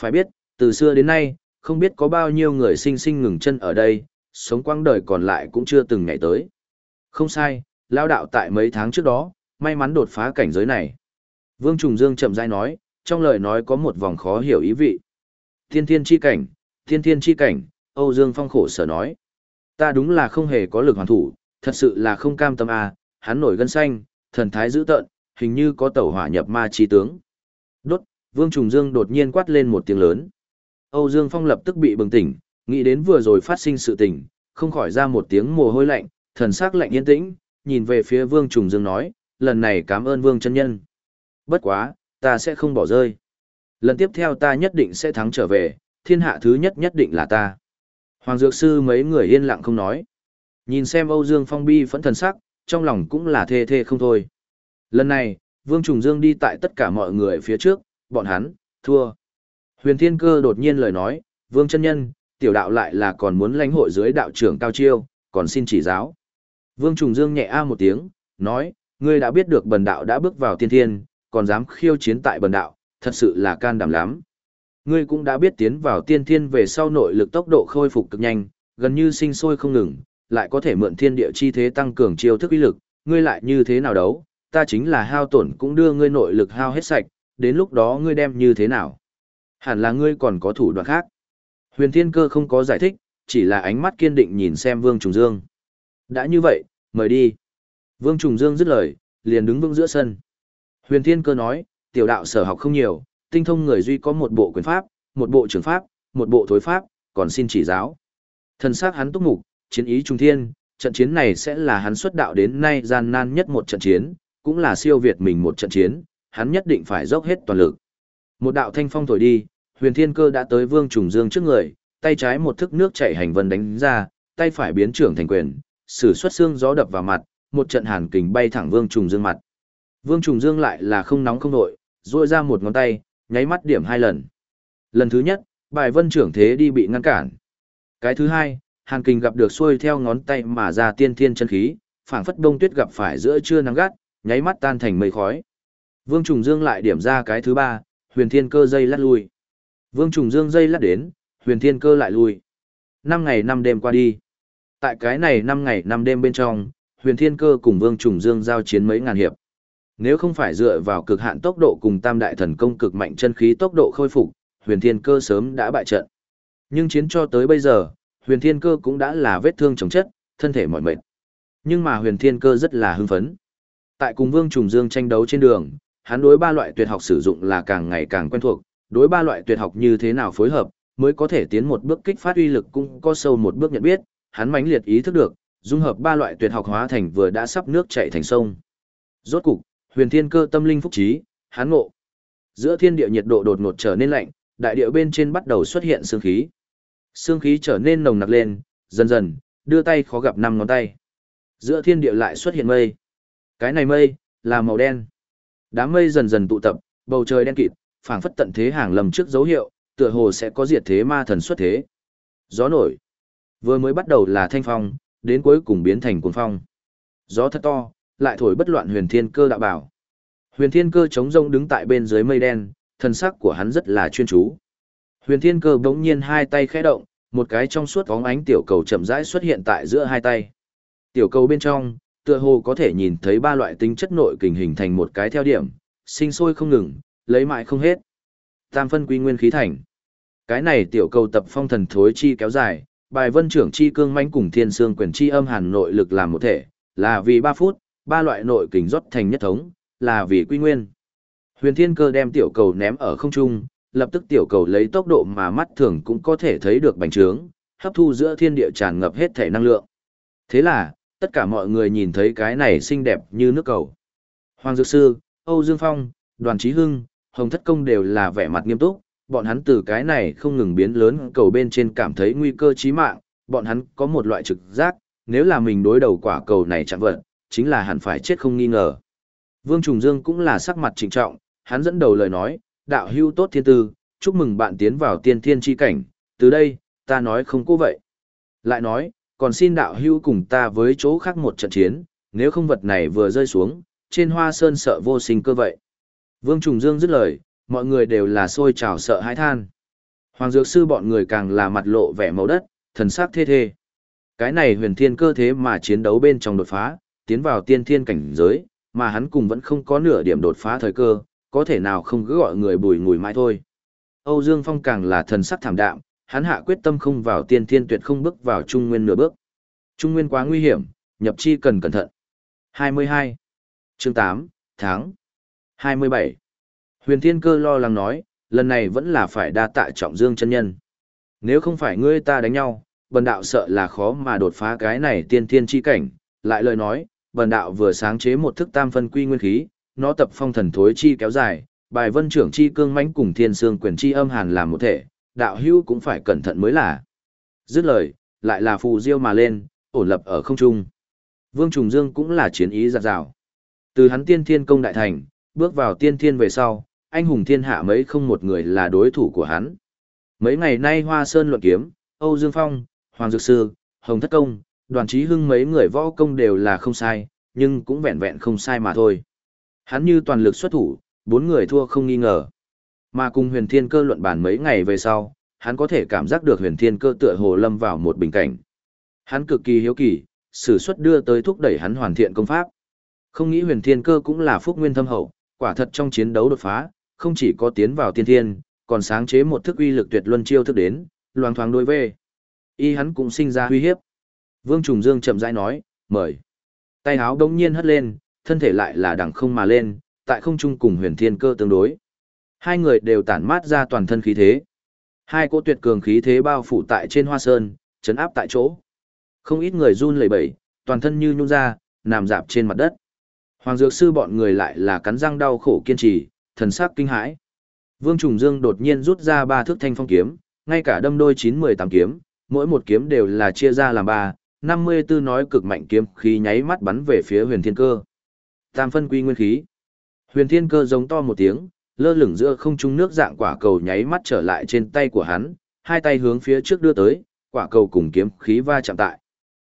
Phải biết, từ xưa đến nay, không biết có bao nhiêu người sinh sinh ngừng chân ở đây, sống quãng đời còn lại cũng chưa từng ngày tới. Không sai, lao đạo tại mấy tháng trước đó, may mắn đột phá cảnh giới này. Vương Trùng Dương chậm rãi nói, trong lời nói có một vòng khó hiểu ý vị. Thiên thiên chi cảnh, thiên thiên chi cảnh, Âu Dương Phong khổ sở nói. Ta đúng là không hề có lực hoàn thủ, thật sự là không cam tâm à, hắn nổi gân xanh, thần thái dữ tợn, hình như có tẩu hỏa nhập ma chi tướng. Đốt, Vương Trùng Dương đột nhiên quát lên một tiếng lớn. Âu Dương Phong lập tức bị bừng tỉnh, nghĩ đến vừa rồi phát sinh sự tình, không khỏi ra một tiếng mồ hôi lạnh, thần sắc lạnh yên tĩnh, nhìn về phía Vương Trùng Dương nói, lần này cảm ơn Vương chân nhân. Bất quá, ta sẽ không bỏ rơi. Lần tiếp theo ta nhất định sẽ thắng trở về, thiên hạ thứ nhất nhất định là ta. Hoàng Dược Sư mấy người yên lặng không nói. Nhìn xem Âu Dương Phong bi phẫn thần sắc, trong lòng cũng là thê thê không thôi. Lần này, Vương Trùng Dương đi tại tất cả mọi người phía trước, bọn hắn, thua. Huyền Thiên Cơ đột nhiên lời nói, Vương chân Nhân, tiểu đạo lại là còn muốn lãnh hội dưới đạo trưởng cao chiêu, còn xin chỉ giáo. Vương Trùng Dương nhẹ a một tiếng, nói, ngươi đã biết được bần đạo đã bước vào tiên thiên, còn dám khiêu chiến tại bần đạo, thật sự là can đảm lắm. Ngươi cũng đã biết tiến vào tiên thiên về sau nội lực tốc độ khôi phục cực nhanh, gần như sinh sôi không ngừng, lại có thể mượn thiên địa chi thế tăng cường chiêu thức uy lực, ngươi lại như thế nào đấu, ta chính là hao tổn cũng đưa ngươi nội lực hao hết sạch, đến lúc đó ngươi đem như thế nào? Hẳn là ngươi còn có thủ đoạn khác. Huyền Thiên Cơ không có giải thích, chỉ là ánh mắt kiên định nhìn xem Vương Trùng Dương. Đã như vậy, mời đi. Vương Trùng Dương dứt lời, liền đứng vững giữa sân. Huyền Thiên Cơ nói, tiểu đạo sở học không nhiều, tinh thông người duy có một bộ quyền pháp, một bộ trường pháp, một bộ thối pháp, còn xin chỉ giáo. Thần sắc hắn túc mục, chiến ý trung thiên, trận chiến này sẽ là hắn xuất đạo đến nay gian nan nhất một trận chiến, cũng là siêu việt mình một trận chiến, hắn nhất định phải dốc hết toàn lực. Một đạo thanh phong thổi đi, huyền thiên cơ đã tới vương trùng dương trước người, tay trái một thức nước chảy hành vân đánh ra, tay phải biến trưởng thành quyền, sử xuất xương gió đập vào mặt, một trận hàn kình bay thẳng vương trùng dương mặt. Vương trùng dương lại là không nóng không nội, duỗi ra một ngón tay, nháy mắt điểm hai lần. Lần thứ nhất, bài vân trưởng thế đi bị ngăn cản. Cái thứ hai, hàn kình gặp được xuôi theo ngón tay mà ra tiên thiên chân khí, phảng phất đông tuyết gặp phải giữa trưa nắng gắt, nháy mắt tan thành mây khói. Vương Trùng Dương lại điểm ra cái thứ ba, huyền thiên cơ dây lát lui. Vương Trùng Dương dây lát đến, huyền thiên cơ lại lui. Năm ngày năm đêm qua đi. Tại cái này năm ngày năm đêm bên trong, huyền thiên cơ cùng Vương Trùng Dương giao chiến mấy ngàn hiệp. Nếu không phải dựa vào cực hạn tốc độ cùng tam đại thần công cực mạnh chân khí tốc độ khôi phục, huyền thiên cơ sớm đã bại trận. Nhưng chiến cho tới bây giờ, huyền thiên cơ cũng đã là vết thương chồng chất, thân thể mỏi mệt. Nhưng mà huyền thiên cơ rất là hưng phấn. Tại cùng Vương Trùng Dương tranh đấu trên đường, hắn đối ba loại tuyệt học sử dụng là càng ngày càng quen thuộc, đối ba loại tuyệt học như thế nào phối hợp, mới có thể tiến một bước kích phát uy lực cũng có sâu một bước nhận biết, hắn mãnh liệt ý thức được, dung hợp ba loại tuyệt học hóa thành vừa đã sắp nước chảy thành sông. Rốt cục, huyền thiên cơ tâm linh phúc trí, hắn ngộ. Giữa thiên địa nhiệt độ đột ngột trở nên lạnh, đại địa bên trên bắt đầu xuất hiện sương khí. Sương khí trở nên nồng nặc lên, dần dần, đưa tay khó gặp năm ngón tay. Giữa thiên địa lại xuất hiện mây. Cái này mây, là màu đen. Đám mây dần dần tụ tập, bầu trời đen kịt, phảng phất tận thế hàng lầm trước dấu hiệu, tựa hồ sẽ có diệt thế ma thần xuất thế. Gió nổi. Vừa mới bắt đầu là thanh phong, đến cuối cùng biến thành cuồng phong. Gió thật to, lại thổi bất loạn huyền thiên cơ đạo bảo. Huyền thiên cơ chống rông đứng tại bên dưới mây đen, thần sắc của hắn rất là chuyên chú. Huyền thiên cơ bỗng nhiên hai tay khẽ động, một cái trong suốt bóng ánh tiểu cầu chậm rãi xuất hiện tại giữa hai tay. Tiểu cầu bên trong, tựa hồ có thể nhìn thấy ba loại tính chất nội kình hình thành một cái theo điểm, sinh sôi không ngừng, lấy mãi không hết. Tam phân quy nguyên khí thành. Cái này tiểu cầu tập phong thần thối chi kéo dài, bài vân trưởng chi cương mãnh cùng thiên xương quyền chi âm hàn nội lực làm một thể, là vì 3 phút, ba loại nội kình rót thành nhất thống, là vì quy nguyên. Huyền Thiên Cơ đem tiểu cầu ném ở không trung, lập tức tiểu cầu lấy tốc độ mà mắt thường cũng có thể thấy được bành trướng, hấp thu giữa thiên địa tràn ngập hết thể năng lượng. Thế là, tất cả mọi người nhìn thấy cái này xinh đẹp như nước cầu. Hoàng Dược Sư, Âu Dương Phong, Đoàn Trí Hưng, Hồng Thất Công đều là vẻ mặt nghiêm túc, bọn hắn từ cái này không ngừng biến lớn cầu bên trên cảm thấy nguy cơ chí mạng, bọn hắn có một loại trực giác, nếu là mình đối đầu quả cầu này chẳng vật, chính là hẳn phải chết không nghi ngờ. Vương Trùng Dương cũng là sắc mặt trịnh trọng, hắn dẫn đầu lời nói, đạo hưu tốt thiên tư, chúc mừng bạn tiến vào tiên thiên chi cảnh, từ đây, ta nói không cố vậy. Lại nói, còn xin đạo hưu cùng ta với chỗ khác một trận chiến, nếu không vật này vừa rơi xuống, trên hoa sơn sợ vô sinh cơ vậy. Vương Trùng Dương dứt lời, mọi người đều là sôi trào sợ hãi than. Hoàng Dược Sư bọn người càng là mặt lộ vẻ màu đất, thần sắc thê thê. Cái này huyền thiên cơ thế mà chiến đấu bên trong đột phá, tiến vào tiên thiên cảnh giới, mà hắn cùng vẫn không có nửa điểm đột phá thời cơ, có thể nào không cứ gọi người bùi ngùi mãi thôi. Âu Dương Phong càng là thần sắc thảm đạm, hắn hạ quyết tâm không vào tiên thiên tuyệt không bước vào trung nguyên nửa bước. Trung nguyên quá nguy hiểm, nhập chi cần cẩn thận. 22. Chương 8, tháng. 27. Huyền Thiên Cơ lo lắng nói, lần này vẫn là phải đa tạ trọng dương chân nhân. Nếu không phải ngươi ta đánh nhau, bần đạo sợ là khó mà đột phá cái này tiên thiên chi cảnh. Lại lời nói, bần đạo vừa sáng chế một thức tam phân quy nguyên khí, nó tập phong thần thối chi kéo dài, bài vân trưởng chi cương mãnh cùng thiên sương quyền chi âm hàn làm một thể, đạo hưu cũng phải cẩn thận mới là. Dứt lời, lại là phù diêu mà lên, ổn lập ở không trung. Vương Trùng Dương cũng là chiến ý giặt rào. Từ hắn tiên thiên công đại thành, bước vào tiên thiên về sau, anh hùng thiên hạ mấy không một người là đối thủ của hắn. Mấy ngày nay Hoa Sơn luận kiếm, Âu Dương Phong, Hoàng Dược Sư, Hồng Thất Công, đoàn trí hưng mấy người võ công đều là không sai, nhưng cũng vẹn vẹn không sai mà thôi. Hắn như toàn lực xuất thủ, bốn người thua không nghi ngờ. Mà cùng huyền thiên cơ luận bàn mấy ngày về sau, hắn có thể cảm giác được huyền thiên cơ tựa hồ lâm vào một bình cảnh. Hắn cực kỳ hiếu kỳ, sử xuất đưa tới thúc đẩy hắn hoàn thiện công pháp. Không nghĩ huyền thiên cơ cũng là phúc nguyên thâm hậu, quả thật trong chiến đấu đột phá, không chỉ có tiến vào tiên thiên, còn sáng chế một thức uy lực tuyệt luân chiêu thức đến, loang thoáng đối về. Y hắn cũng sinh ra uy hiếp. Vương Trùng Dương chậm rãi nói, mời. Tay áo đống nhiên hất lên, thân thể lại là đằng không mà lên, tại không trung cùng huyền thiên cơ tương đối. Hai người đều tản mát ra toàn thân khí thế. Hai cỗ tuyệt cường khí thế bao phủ tại trên hoa sơn, chấn áp tại chỗ. Không ít người run lẩy bẩy, toàn thân như nhung ra, nằm dạp trên mặt đất. Hoàng dược sư bọn người lại là cắn răng đau khổ kiên trì, thần sắc kinh hãi. Vương Trùng Dương đột nhiên rút ra ba thước thanh phong kiếm, ngay cả đâm đôi chín mười tám kiếm, mỗi một kiếm đều là chia ra làm ba, năm mươi tư nói cực mạnh kiếm khí nháy mắt bắn về phía huyền thiên cơ. Tam phân quy nguyên khí. Huyền thiên cơ giống to một tiếng, lơ lửng giữa không trung nước dạng quả cầu nháy mắt trở lại trên tay của hắn, hai tay hướng phía trước đưa tới, quả cầu cùng kiếm khí va chạm tại.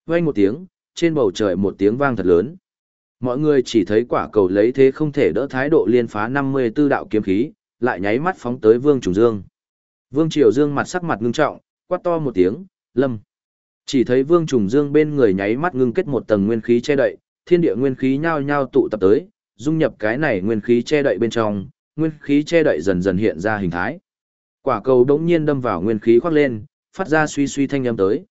Vang một tiếng, trên bầu trời một tiếng vang thật lớn. Mọi người chỉ thấy quả cầu lấy thế không thể đỡ thái độ liên phá 54 đạo kiếm khí, lại nháy mắt phóng tới Vương Trùng Dương. Vương Triều Dương mặt sắc mặt ngưng trọng, quát to một tiếng, lâm. Chỉ thấy Vương Trùng Dương bên người nháy mắt ngưng kết một tầng nguyên khí che đậy, thiên địa nguyên khí nhao nhao tụ tập tới, dung nhập cái này nguyên khí che đậy bên trong, nguyên khí che đậy dần dần hiện ra hình thái. Quả cầu đống nhiên đâm vào nguyên khí khoác lên, phát ra suy suy thanh âm tới.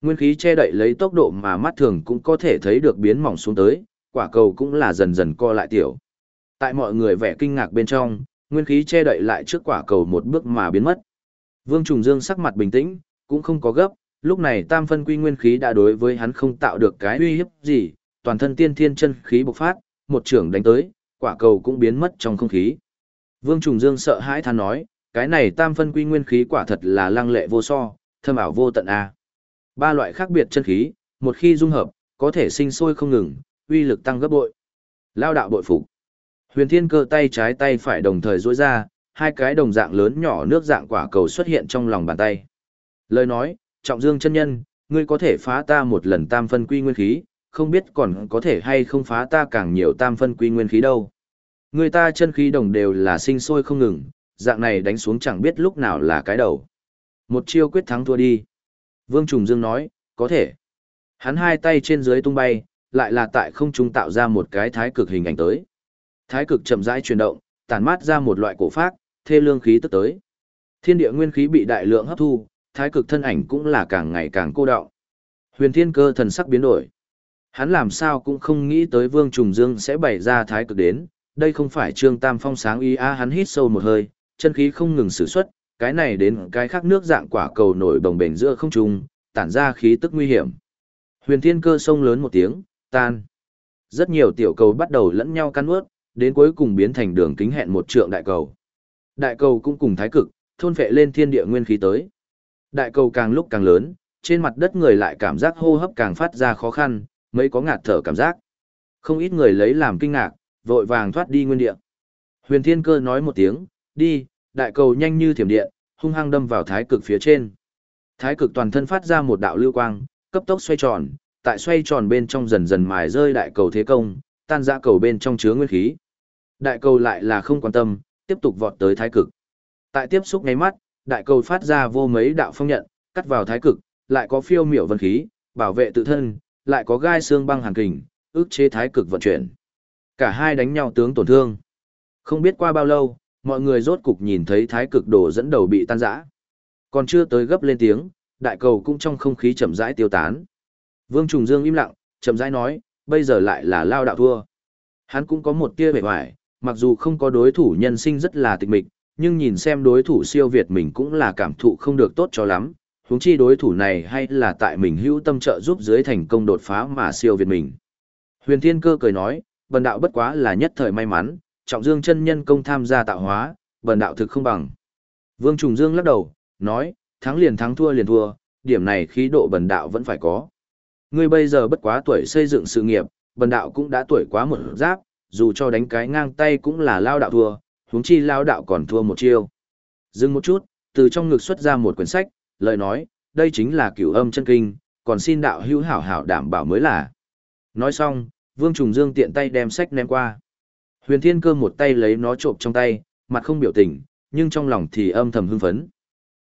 Nguyên khí che đậy lấy tốc độ mà mắt thường cũng có thể thấy được biến mỏng xuống tới, quả cầu cũng là dần dần co lại tiểu. Tại mọi người vẻ kinh ngạc bên trong, nguyên khí che đậy lại trước quả cầu một bước mà biến mất. Vương Trùng Dương sắc mặt bình tĩnh, cũng không có gấp, lúc này tam phân quy nguyên khí đã đối với hắn không tạo được cái uy hiếp gì, toàn thân tiên thiên chân khí bộc phát, một trưởng đánh tới, quả cầu cũng biến mất trong không khí. Vương Trùng Dương sợ hãi than nói, cái này tam phân quy nguyên khí quả thật là lăng lệ vô so, thâm ảo vô tận a. Ba loại khác biệt chân khí, một khi dung hợp, có thể sinh sôi không ngừng, uy lực tăng gấp bội. Lao đạo bội phục. Huyền Thiên Cơ tay trái tay phải đồng thời duỗi ra, hai cái đồng dạng lớn nhỏ nước dạng quả cầu xuất hiện trong lòng bàn tay. Lời nói, Trọng Dương chân nhân, ngươi có thể phá ta một lần tam phân quy nguyên khí, không biết còn có thể hay không phá ta càng nhiều tam phân quy nguyên khí đâu. Người ta chân khí đồng đều là sinh sôi không ngừng, dạng này đánh xuống chẳng biết lúc nào là cái đầu. Một chiêu quyết thắng thua đi. Vương Trùng Dương nói, có thể. Hắn hai tay trên dưới tung bay, lại là tại không trung tạo ra một cái thái cực hình ảnh tới. Thái cực chậm rãi chuyển động, tản mát ra một loại cổ phác, thê lương khí tức tới. Thiên địa nguyên khí bị đại lượng hấp thu, thái cực thân ảnh cũng là càng ngày càng cô đọng. Huyền Thiên Cơ thần sắc biến đổi. Hắn làm sao cũng không nghĩ tới Vương Trùng Dương sẽ bày ra thái cực đến, đây không phải Trương Tam Phong sáng ý a hắn hít sâu một hơi, chân khí không ngừng sử xuất, cái này đến cái khác nước dạng quả cầu nổi bồng bềnh giữa không trung, tản ra khí tức nguy hiểm. Huyền Thiên Cơ sông lớn một tiếng, tan. Rất nhiều tiểu cầu bắt đầu lẫn nhau căn ướt, đến cuối cùng biến thành đường kính hẹn một trượng đại cầu. Đại cầu cũng cùng thái cực, thôn phệ lên thiên địa nguyên khí tới. Đại cầu càng lúc càng lớn, trên mặt đất người lại cảm giác hô hấp càng phát ra khó khăn, mấy có ngạt thở cảm giác. Không ít người lấy làm kinh ngạc, vội vàng thoát đi nguyên địa. Huyền Thiên Cơ nói một tiếng, đi, đại cầu nhanh như thiểm điện, hung hăng đâm vào thái cực phía trên. Thái cực toàn thân phát ra một đạo lưu quang, cấp tốc xoay tròn, tại xoay tròn bên trong dần dần mài rơi đại cầu thế công, tan ra cầu bên trong chứa nguyên khí. Đại cầu lại là không quan tâm, tiếp tục vọt tới thái cực. Tại tiếp xúc ngay mắt, đại cầu phát ra vô mấy đạo phong nhận, cắt vào thái cực, lại có phiêu miểu vân khí, bảo vệ tự thân, lại có gai xương băng hàn kình, ức chế thái cực vận chuyển. Cả hai đánh nhau tướng tổn thương. Không biết qua bao lâu, mọi người rốt cục nhìn thấy thái cực đồ dẫn đầu bị tan rã. Còn chưa tới gấp lên tiếng, đại cầu cũng trong không khí chậm rãi tiêu tán. Vương Trùng Dương im lặng, chậm rãi nói, bây giờ lại là lao đạo thua. Hắn cũng có một tia vẻ hoài, mặc dù không có đối thủ nhân sinh rất là tịch mịch, nhưng nhìn xem đối thủ siêu việt mình cũng là cảm thụ không được tốt cho lắm, huống chi đối thủ này hay là tại mình hữu tâm trợ giúp dưới thành công đột phá mà siêu việt mình. Huyền Thiên Cơ cười nói, bần đạo bất quá là nhất thời may mắn, trọng dương chân nhân công tham gia tạo hóa, bần đạo thực không bằng. Vương Trùng Dương lắc đầu, nói, thắng liền thắng thua liền thua, điểm này khí độ bần đạo vẫn phải có. Ngươi bây giờ bất quá tuổi xây dựng sự nghiệp, bần đạo cũng đã tuổi quá một giáp, dù cho đánh cái ngang tay cũng là lao đạo thua, huống chi lao đạo còn thua một chiêu. Dừng một chút, từ trong ngực xuất ra một quyển sách, lời nói, đây chính là cửu âm chân kinh, còn xin đạo hữu hảo hảo đảm bảo mới là. Nói xong, Vương Trùng Dương tiện tay đem sách ném qua. Huyền Thiên Cơ một tay lấy nó trộm trong tay, mặt không biểu tình, nhưng trong lòng thì âm thầm hưng phấn.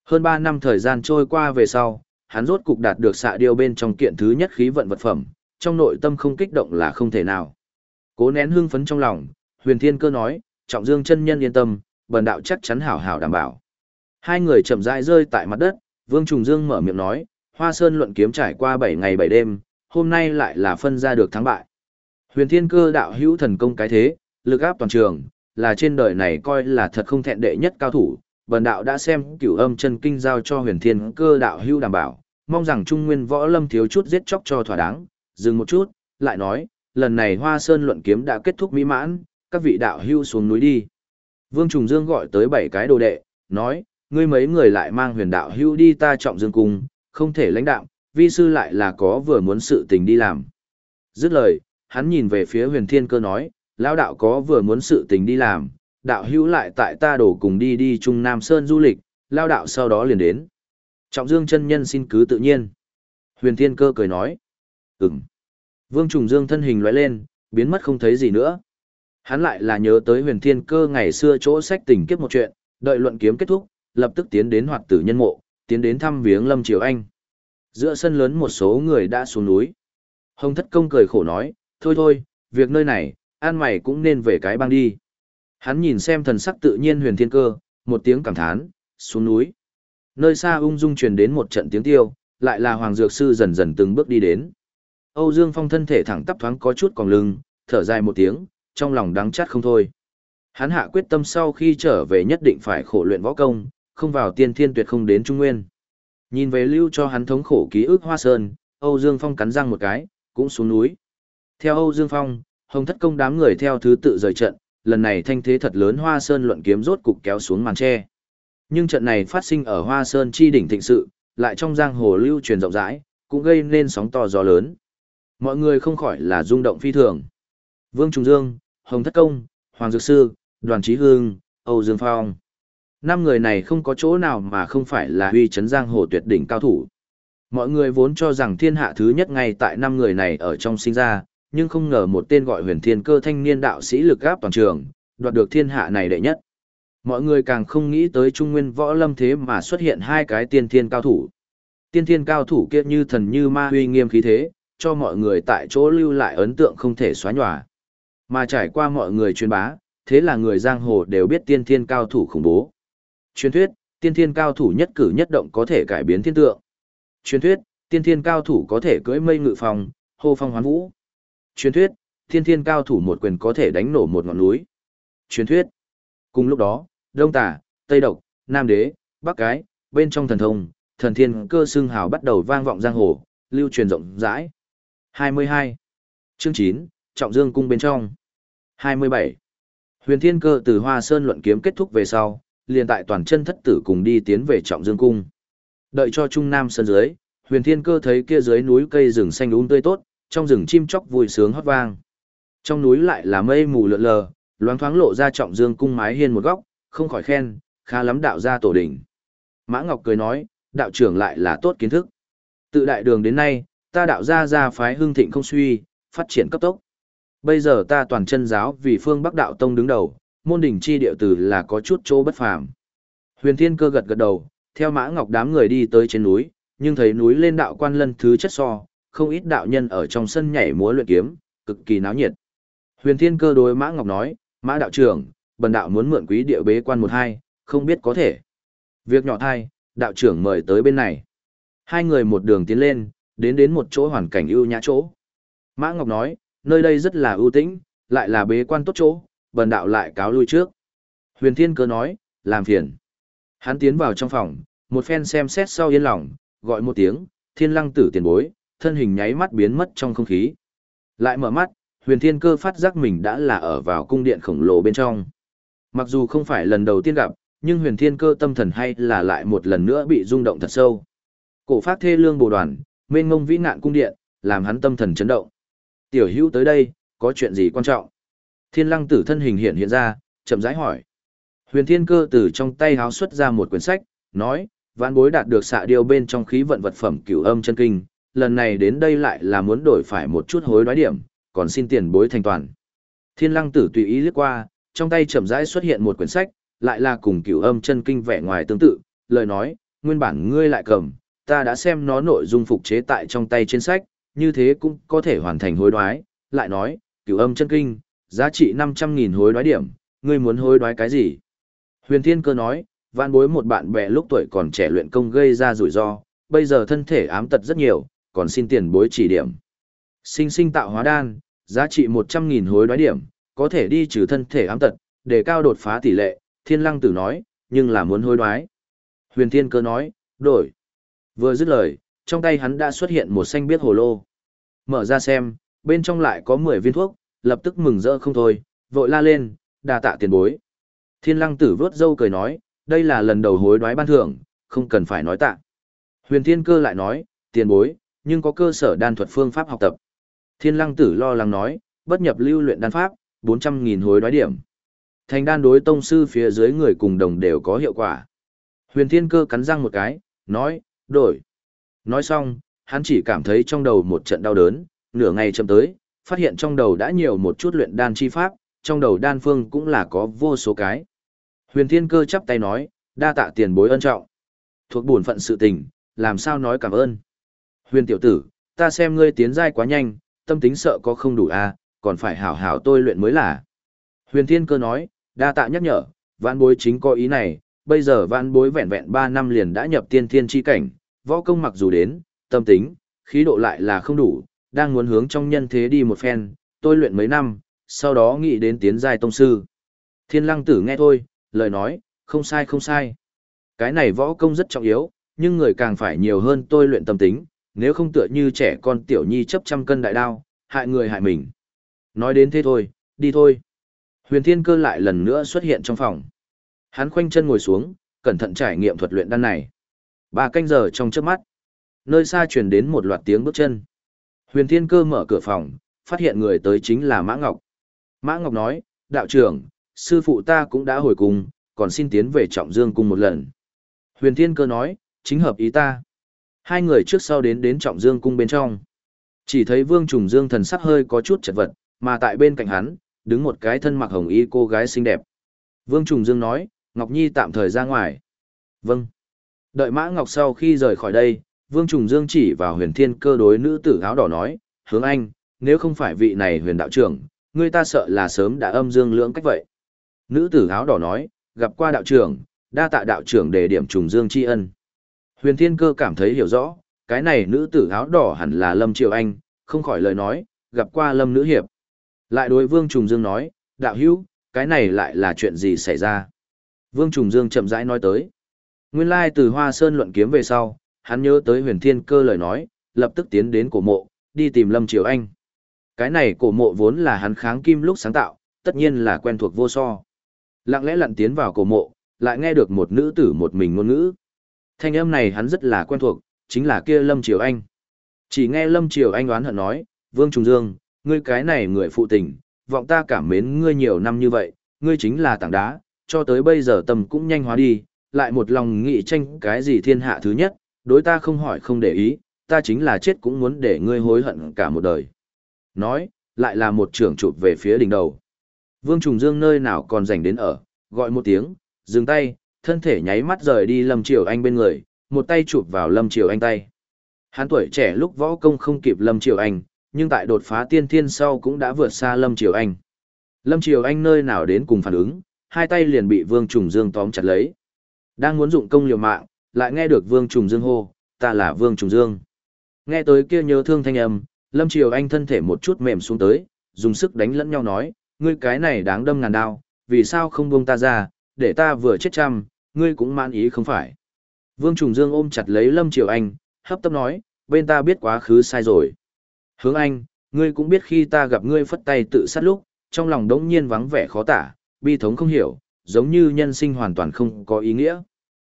Hơn 3 năm thời gian trôi qua về sau, hắn rốt cục đạt được xạ điêu bên trong kiện thứ nhất khí vận vật phẩm, trong nội tâm không kích động là không thể nào. Cố nén hưng phấn trong lòng, Huyền Thiên Cơ nói, Trọng Dương chân nhân yên tâm, bần đạo chắc chắn hảo hảo đảm bảo. Hai người chậm rãi rơi tại mặt đất, Vương Trùng Dương mở miệng nói, Hoa Sơn luận kiếm trải qua 7 ngày 7 đêm, hôm nay lại là phân ra được thắng bại. Huyền Thiên Cơ đạo hữu thần công cái thế, lực áp toàn trường, là trên đời này coi là thật không thẹn đệ nhất cao thủ. Bần đạo đã xem cửu âm chân kinh giao cho huyền thiên cơ đạo hữu đảm bảo, mong rằng trung nguyên võ lâm thiếu chút giết chóc cho thỏa đáng. Dừng một chút, lại nói, lần này hoa sơn luận kiếm đã kết thúc mỹ mãn, các vị đạo hữu xuống núi đi. Vương Trùng Dương gọi tới bảy cái đồ đệ, nói, ngươi mấy người lại mang huyền đạo hữu đi ta trọng dương cung, không thể lãnh đạo, vi sư lại là có vừa muốn sự tình đi làm. Dứt lời, hắn nhìn về phía huyền thiên cơ nói, lão đạo có vừa muốn sự tình đi làm, đạo hữu lại tại ta đổ cùng đi đi Trung Nam Sơn du lịch, lao đạo sau đó liền đến. Trọng Dương chân nhân xin cứ tự nhiên. Huyền Thiên Cơ cười nói. Ừm. Vương Trùng Dương thân hình lóe lên, biến mất không thấy gì nữa. Hắn lại là nhớ tới huyền thiên cơ ngày xưa chỗ sách tình kiếp một chuyện, đợi luận kiếm kết thúc, lập tức tiến đến hoạt tử nhân mộ, tiến đến thăm viếng Lâm Triều Anh. Giữa sân lớn một số người đã xuống núi. Hồng thất công cười khổ nói, thôi thôi, việc nơi này, an mày cũng nên về cái bang đi. Hắn nhìn xem thần sắc tự nhiên huyền thiên cơ, một tiếng cảm thán, xuống núi. Nơi xa ung dung truyền đến một trận tiếng tiêu, lại là Hoàng Dược Sư dần dần từng bước đi đến. Âu Dương Phong thân thể thẳng tắp thoáng có chút còn lưng, thở dài một tiếng, trong lòng đắng chát không thôi. Hắn hạ quyết tâm sau khi trở về nhất định phải khổ luyện võ công, không vào tiên thiên tuyệt không đến Trung Nguyên. Nhìn về lưu cho hắn thống khổ ký ức Hoa Sơn, Âu Dương Phong cắn răng một cái, cũng xuống núi. Theo Âu Dương Phong, Hồng thất công đám người theo thứ tự rời trận, lần này thanh thế thật lớn Hoa Sơn luận kiếm rốt cục kéo xuống màn che. Nhưng trận này phát sinh ở Hoa Sơn chi đỉnh thịnh sự, lại trong giang hồ lưu truyền rộng rãi, cũng gây nên sóng to gió lớn. Mọi người không khỏi là rung động phi thường. Vương Trung Dương, Hồng Thất Công, Hoàng Dược Sư, Đoàn Chí Hương, Âu Dương Phong. Năm người này không có chỗ nào mà không phải là huy chấn giang hồ tuyệt đỉnh cao thủ. Mọi người vốn cho rằng thiên hạ thứ nhất ngay tại năm người này ở trong sinh ra, nhưng không ngờ một tên gọi huyền thiên cơ thanh niên đạo sĩ lực gáp toàn trường, đoạt được thiên hạ này đệ nhất. Mọi người càng không nghĩ tới trung nguyên võ lâm thế mà xuất hiện hai cái tiên thiên cao thủ. Tiên thiên cao thủ kia như thần như ma huy nghiêm khí thế, cho mọi người tại chỗ lưu lại ấn tượng không thể xóa nhòa. Mà trải qua mọi người truyền bá, thế là người giang hồ đều biết tiên thiên cao thủ khủng bố. Truyền thuyết, tiên thiên cao thủ nhất cử nhất động có thể cải biến thiên tượng. Truyền thuyết, tiên thiên cao thủ có thể cưỡi mây ngự phòng, hô phong hoán vũ truyền thuyết, thiên thiên cao thủ một quyền có thể đánh nổ một ngọn núi, Truyền thuyết. Cùng lúc đó, Đông Tả, Tây Độc, Nam Đế, Bắc Cái, bên trong thần thông, thần thiên cơ xương hào bắt đầu vang vọng giang hồ, lưu truyền rộng rãi. 22. Chương 9, Trọng Dương cung bên trong. 27. Huyền Thiên Cơ từ Hoa Sơn luận kiếm kết thúc về sau, liền tại toàn chân thất tử cùng đi tiến về Trọng Dương cung. Đợi cho Trung Nam sơn dưới, Huyền Thiên Cơ thấy kia dưới núi cây rừng xanh um tươi tốt, trong rừng chim chóc vui sướng hót vang. Trong núi lại là mây mù lượn lờ, loáng thoáng lộ ra Trọng Dương cung mái hiên một góc, không khỏi khen, khá lắm đạo gia tổ đỉnh. Mã Ngọc cười nói, đạo trưởng lại là tốt kiến thức. Tự đại đường đến nay, ta đạo gia gia phái hưng thịnh không suy, phát triển cấp tốc. Bây giờ ta toàn chân giáo vì phương Bắc đạo tông đứng đầu, môn đỉnh chi điệu tử là có chút chỗ bất phàm. Huyền Thiên Cơ gật gật đầu, theo Mã Ngọc đám người đi tới trên núi, nhưng thấy núi lên đạo quan lân thứ chất so, không ít đạo nhân ở trong sân nhảy múa luyện kiếm, cực kỳ náo nhiệt. Huyền Thiên Cơ đối Mã Ngọc nói, Mã đạo trưởng, bần đạo muốn mượn quý địa bế quan một hai, không biết có thể. Việc nhỏ thai, đạo trưởng mời tới bên này. Hai người một đường tiến lên, đến đến một chỗ hoàn cảnh ưu nhã chỗ. Mã Ngọc nói, nơi đây rất là ưu tĩnh, lại là bế quan tốt chỗ, bần đạo lại cáo lui trước. Huyền Thiên Cơ nói, làm phiền. Hắn tiến vào trong phòng, một phen xem xét sau yên lòng, gọi một tiếng, thiên lăng tử tiền bối, thân hình nháy mắt biến mất trong không khí. Lại mở mắt, huyền thiên cơ phát giác mình đã là ở vào cung điện khổng lồ bên trong. Mặc dù không phải lần đầu tiên gặp, nhưng huyền thiên cơ tâm thần hay là lại một lần nữa bị rung động thật sâu. Cổ phát thê lương bồ đoàn, mênh ngông vĩ nạn cung điện, làm hắn tâm thần chấn động. Tiểu hữu tới đây, có chuyện gì quan trọng? Thiên lăng tử thân hình hiện hiện ra, chậm rãi hỏi. Huyền thiên cơ từ trong tay háo xuất ra một quyển sách, nói, vạn bối đạt được xạ điêu bên trong khí vận vật phẩm cửu âm chân kinh, lần này đến đây lại là muốn đổi phải một chút hối đoái điểm, còn xin tiền bối thành toàn. Thiên lăng tử tùy ý liếc qua, trong tay chậm rãi xuất hiện một quyển sách, lại là cùng cửu âm chân kinh vẻ ngoài tương tự, lời nói, nguyên bản ngươi lại cầm, ta đã xem nó nội dung phục chế tại trong tay trên sách, như thế cũng có thể hoàn thành hối đoái, lại nói, cửu âm chân kinh, giá trị 500.000 hối đoái điểm, ngươi muốn hối đoái cái gì? Huyền Thiên Cơ nói, vạn bối một bạn bè lúc tuổi còn trẻ luyện công gây ra rủi ro, bây giờ thân thể ám tật rất nhiều, còn xin tiền bối chỉ điểm. Sinh sinh tạo hóa đan, giá trị 100.000 hối đoái điểm, có thể đi trừ thân thể ám tật, để cao đột phá tỷ lệ, thiên lăng tử nói, nhưng là muốn hối đoái. Huyền thiên cơ nói, đổi. Vừa dứt lời, trong tay hắn đã xuất hiện một xanh biết hồ lô. Mở ra xem, bên trong lại có 10 viên thuốc, lập tức mừng rỡ không thôi, vội la lên, đà tạ tiền bối. Thiên lăng tử vớt dâu cười nói, đây là lần đầu hối đoái ban thưởng, không cần phải nói tạ. Huyền thiên cơ lại nói, tiền bối, nhưng có cơ sở đan thuật phương pháp học tập. Thiên lăng tử lo lắng nói, bất nhập lưu luyện đan pháp, 400.000 hối đoái điểm. Thành đan đối tông sư phía dưới người cùng đồng đều có hiệu quả. Huyền thiên cơ cắn răng một cái, nói, đổi. Nói xong, hắn chỉ cảm thấy trong đầu một trận đau đớn, nửa ngày chậm tới, phát hiện trong đầu đã nhiều một chút luyện đan chi pháp, trong đầu đan phương cũng là có vô số cái. Huyền thiên cơ chắp tay nói, đa tạ tiền bối ân trọng. Thuộc buồn phận sự tình, làm sao nói cảm ơn. Huyền tiểu tử, ta xem ngươi tiến giai quá nhanh, tâm tính sợ có không đủ a, à, còn phải hảo hảo tôi luyện mới là. Huyền thiên cơ nói, đa tạ nhắc nhở, vạn bối chính có ý này, bây giờ vạn bối vẹn vẹn 3 năm liền đã nhập tiên thiên chi cảnh, võ công mặc dù đến, tâm tính, khí độ lại là không đủ, đang muốn hướng trong nhân thế đi một phen, tôi luyện mấy năm, sau đó nghĩ đến tiến giai tông sư. Thiên lăng tử nghe thôi, lời nói, không sai không sai. Cái này võ công rất trọng yếu, nhưng người càng phải nhiều hơn tôi luyện tâm tính, nếu không tựa như trẻ con tiểu nhi chấp trăm cân đại đao, hại người hại mình. Nói đến thế thôi, đi thôi. Huyền Thiên Cơ lại lần nữa xuất hiện trong phòng. Hắn khoanh chân ngồi xuống, cẩn thận trải nghiệm thuật luyện đan này. Ba canh giờ trong trước mắt, nơi xa truyền đến một loạt tiếng bước chân. Huyền Thiên Cơ mở cửa phòng, phát hiện người tới chính là Mã Ngọc. Mã Ngọc nói, đạo trưởng, sư phụ ta cũng đã hồi cùng, còn xin tiến về trọng dương cung một lần. Huyền Thiên Cơ nói, chính hợp ý ta. Hai người trước sau đến đến trọng dương cung bên trong. Chỉ thấy Vương Trùng Dương thần sắc hơi có chút chật vật, mà tại bên cạnh hắn, đứng một cái thân mặc hồng y cô gái xinh đẹp. Vương Trùng Dương nói, Ngọc Nhi tạm thời ra ngoài. Vâng. Đợi Mã Ngọc sau khi rời khỏi đây, Vương Trùng Dương chỉ vào huyền thiên cơ đối nữ tử áo đỏ nói, hướng anh, nếu không phải vị này huyền đạo trưởng, người ta sợ là sớm đã âm dương lưỡng cách vậy. Nữ tử áo đỏ nói, gặp qua đạo trưởng, đa tạ đạo trưởng đề điểm Trùng Dương tri ân. Huyền thiên cơ cảm thấy hiểu rõ, cái này nữ tử áo đỏ hẳn là Lâm Triều Anh, không khỏi lời nói, gặp qua Lâm Nữ Hiệp. Lại đối Vương Trùng Dương nói, đạo hữu, cái này lại là chuyện gì xảy ra? Vương Trùng Dương chậm rãi nói tới. Nguyên lai từ Hoa Sơn luận kiếm về sau, hắn nhớ tới huyền thiên cơ lời nói, lập tức tiến đến cổ mộ, đi tìm Lâm Triều Anh. Cái này cổ mộ vốn là hắn kháng kim lúc sáng tạo, tất nhiên là quen thuộc vô so. Lặng lẽ lặn tiến vào cổ mộ, lại nghe được một nữ tử một mình ngôn ngữ. Thanh âm này hắn rất là quen thuộc, chính là kia Lâm Triều Anh. Chỉ nghe Lâm Triều Anh oán hận nói, Vương Trùng Dương, ngươi cái này người phụ tình, vọng ta cảm mến ngươi nhiều năm như vậy, ngươi chính là tảng đá, cho tới bây giờ tâm cũng nhanh hóa đi, lại một lòng nghị tranh cái gì thiên hạ thứ nhất, đối ta không hỏi không để ý, ta chính là chết cũng muốn để ngươi hối hận cả một đời. Nói, lại là một trưởng chụp về phía đỉnh đầu. Vương Trùng Dương nơi nào còn rảnh đến ở, gọi một tiếng, dừng tay, thân thể nháy mắt rời đi Lâm Triều Anh bên người, một tay chụp vào Lâm Triều Anh tay. Hắn tuổi trẻ lúc võ công không kịp Lâm Triều Anh, nhưng tại đột phá tiên thiên sau cũng đã vượt xa Lâm Triều Anh. Lâm Triều Anh nơi nào đến cùng phản ứng, hai tay liền bị Vương Trùng Dương tóm chặt lấy. Đang muốn dụng công liều mạng, lại nghe được Vương Trùng Dương hô, ta là Vương Trùng Dương. Nghe tới kia nhớ thương thanh âm, Lâm Triều Anh thân thể một chút mềm xuống tới, dùng sức đánh lẫn nhau nói, ngươi cái này đáng đâm ngàn đao, vì sao không buông ta ra, để ta vừa chết trăm, ngươi cũng mãn ý không phải. Vương Trùng Dương ôm chặt lấy Lâm Triều Anh, hấp tấp nói, bên ta biết quá khứ sai rồi. Hướng Anh, ngươi cũng biết khi ta gặp ngươi phất tay tự sát lúc, trong lòng đống nhiên vắng vẻ khó tả, bi thống không hiểu, giống như nhân sinh hoàn toàn không có ý nghĩa.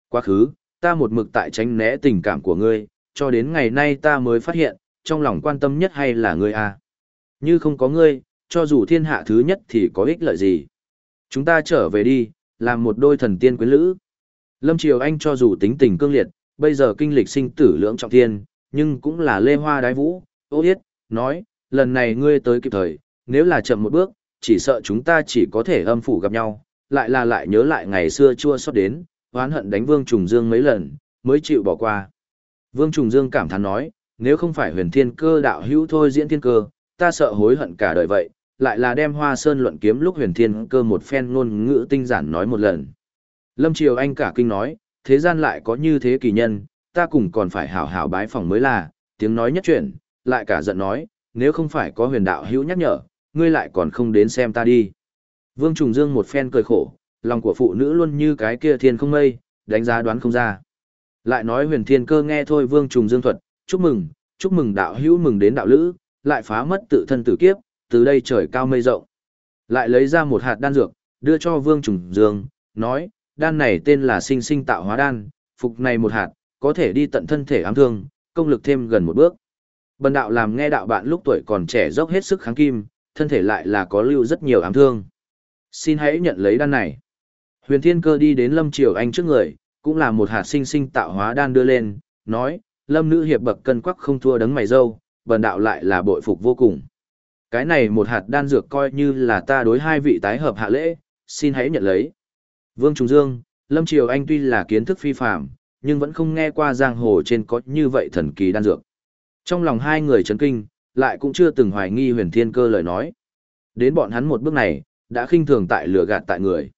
Quá khứ, ta một mực tại tránh né tình cảm của ngươi, cho đến ngày nay ta mới phát hiện, trong lòng quan tâm nhất hay là ngươi à. Như không có ngươi, cho dù thiên hạ thứ nhất thì có ích lợi gì. Chúng ta trở về đi, làm một đôi thần tiên quyến lữ. Lâm Triều Anh cho dù tính tình cương liệt, bây giờ kinh lịch sinh tử lưỡng trọng thiên, nhưng cũng là lê hoa đái vũ, ô yết, nói, lần này ngươi tới kịp thời, nếu là chậm một bước, chỉ sợ chúng ta chỉ có thể âm phủ gặp nhau, lại là lại nhớ lại ngày xưa chua xót đến, oán hận đánh Vương Trùng Dương mấy lần, mới chịu bỏ qua. Vương Trùng Dương cảm thán nói, nếu không phải huyền thiên cơ đạo hữu thôi diễn thiên cơ, ta sợ hối hận cả đời vậy, lại là đem hoa sơn luận kiếm lúc huyền thiên cơ một phen ngôn ngữ tinh giản nói một lần. Lâm Triều Anh cả kinh nói, thế gian lại có như thế kỳ nhân, ta cùng còn phải hảo hảo bái phòng mới là, tiếng nói nhất chuyển, lại cả giận nói, nếu không phải có huyền đạo hữu nhắc nhở, ngươi lại còn không đến xem ta đi. Vương Trùng Dương một phen cười khổ, lòng của phụ nữ luôn như cái kia thiên không mây, đánh giá đoán không ra. Lại nói huyền thiên cơ nghe thôi Vương Trùng Dương thuật, chúc mừng, chúc mừng đạo hữu mừng đến đạo lữ, lại phá mất tự thân tử kiếp, từ đây trời cao mây rộng. Lại lấy ra một hạt đan dược, đưa cho Vương Trùng Dương, nói, đan này tên là sinh sinh tạo hóa đan, phục này một hạt, có thể đi tận thân thể ám thương, công lực thêm gần một bước. Bần đạo làm nghe đạo bạn lúc tuổi còn trẻ dốc hết sức kháng kim, thân thể lại là có lưu rất nhiều ám thương. Xin hãy nhận lấy đan này. Huyền Thiên Cơ đi đến Lâm Triều Anh trước người, cũng là một hạt sinh sinh tạo hóa đan đưa lên, nói, Lâm nữ hiệp bậc cân quắc không thua đấng mày dâu, bần đạo lại là bội phục vô cùng. Cái này một hạt đan dược coi như là ta đối hai vị tái hợp hạ lễ, xin hãy nhận lấy. Vương Trung Dương, Lâm Triều Anh tuy là kiến thức phi phạm, nhưng vẫn không nghe qua giang hồ trên có như vậy thần kỳ đan dược. Trong lòng hai người chấn kinh, lại cũng chưa từng hoài nghi huyền thiên cơ lời nói. Đến bọn hắn một bước này, đã khinh thường tại lửa gạt tại người.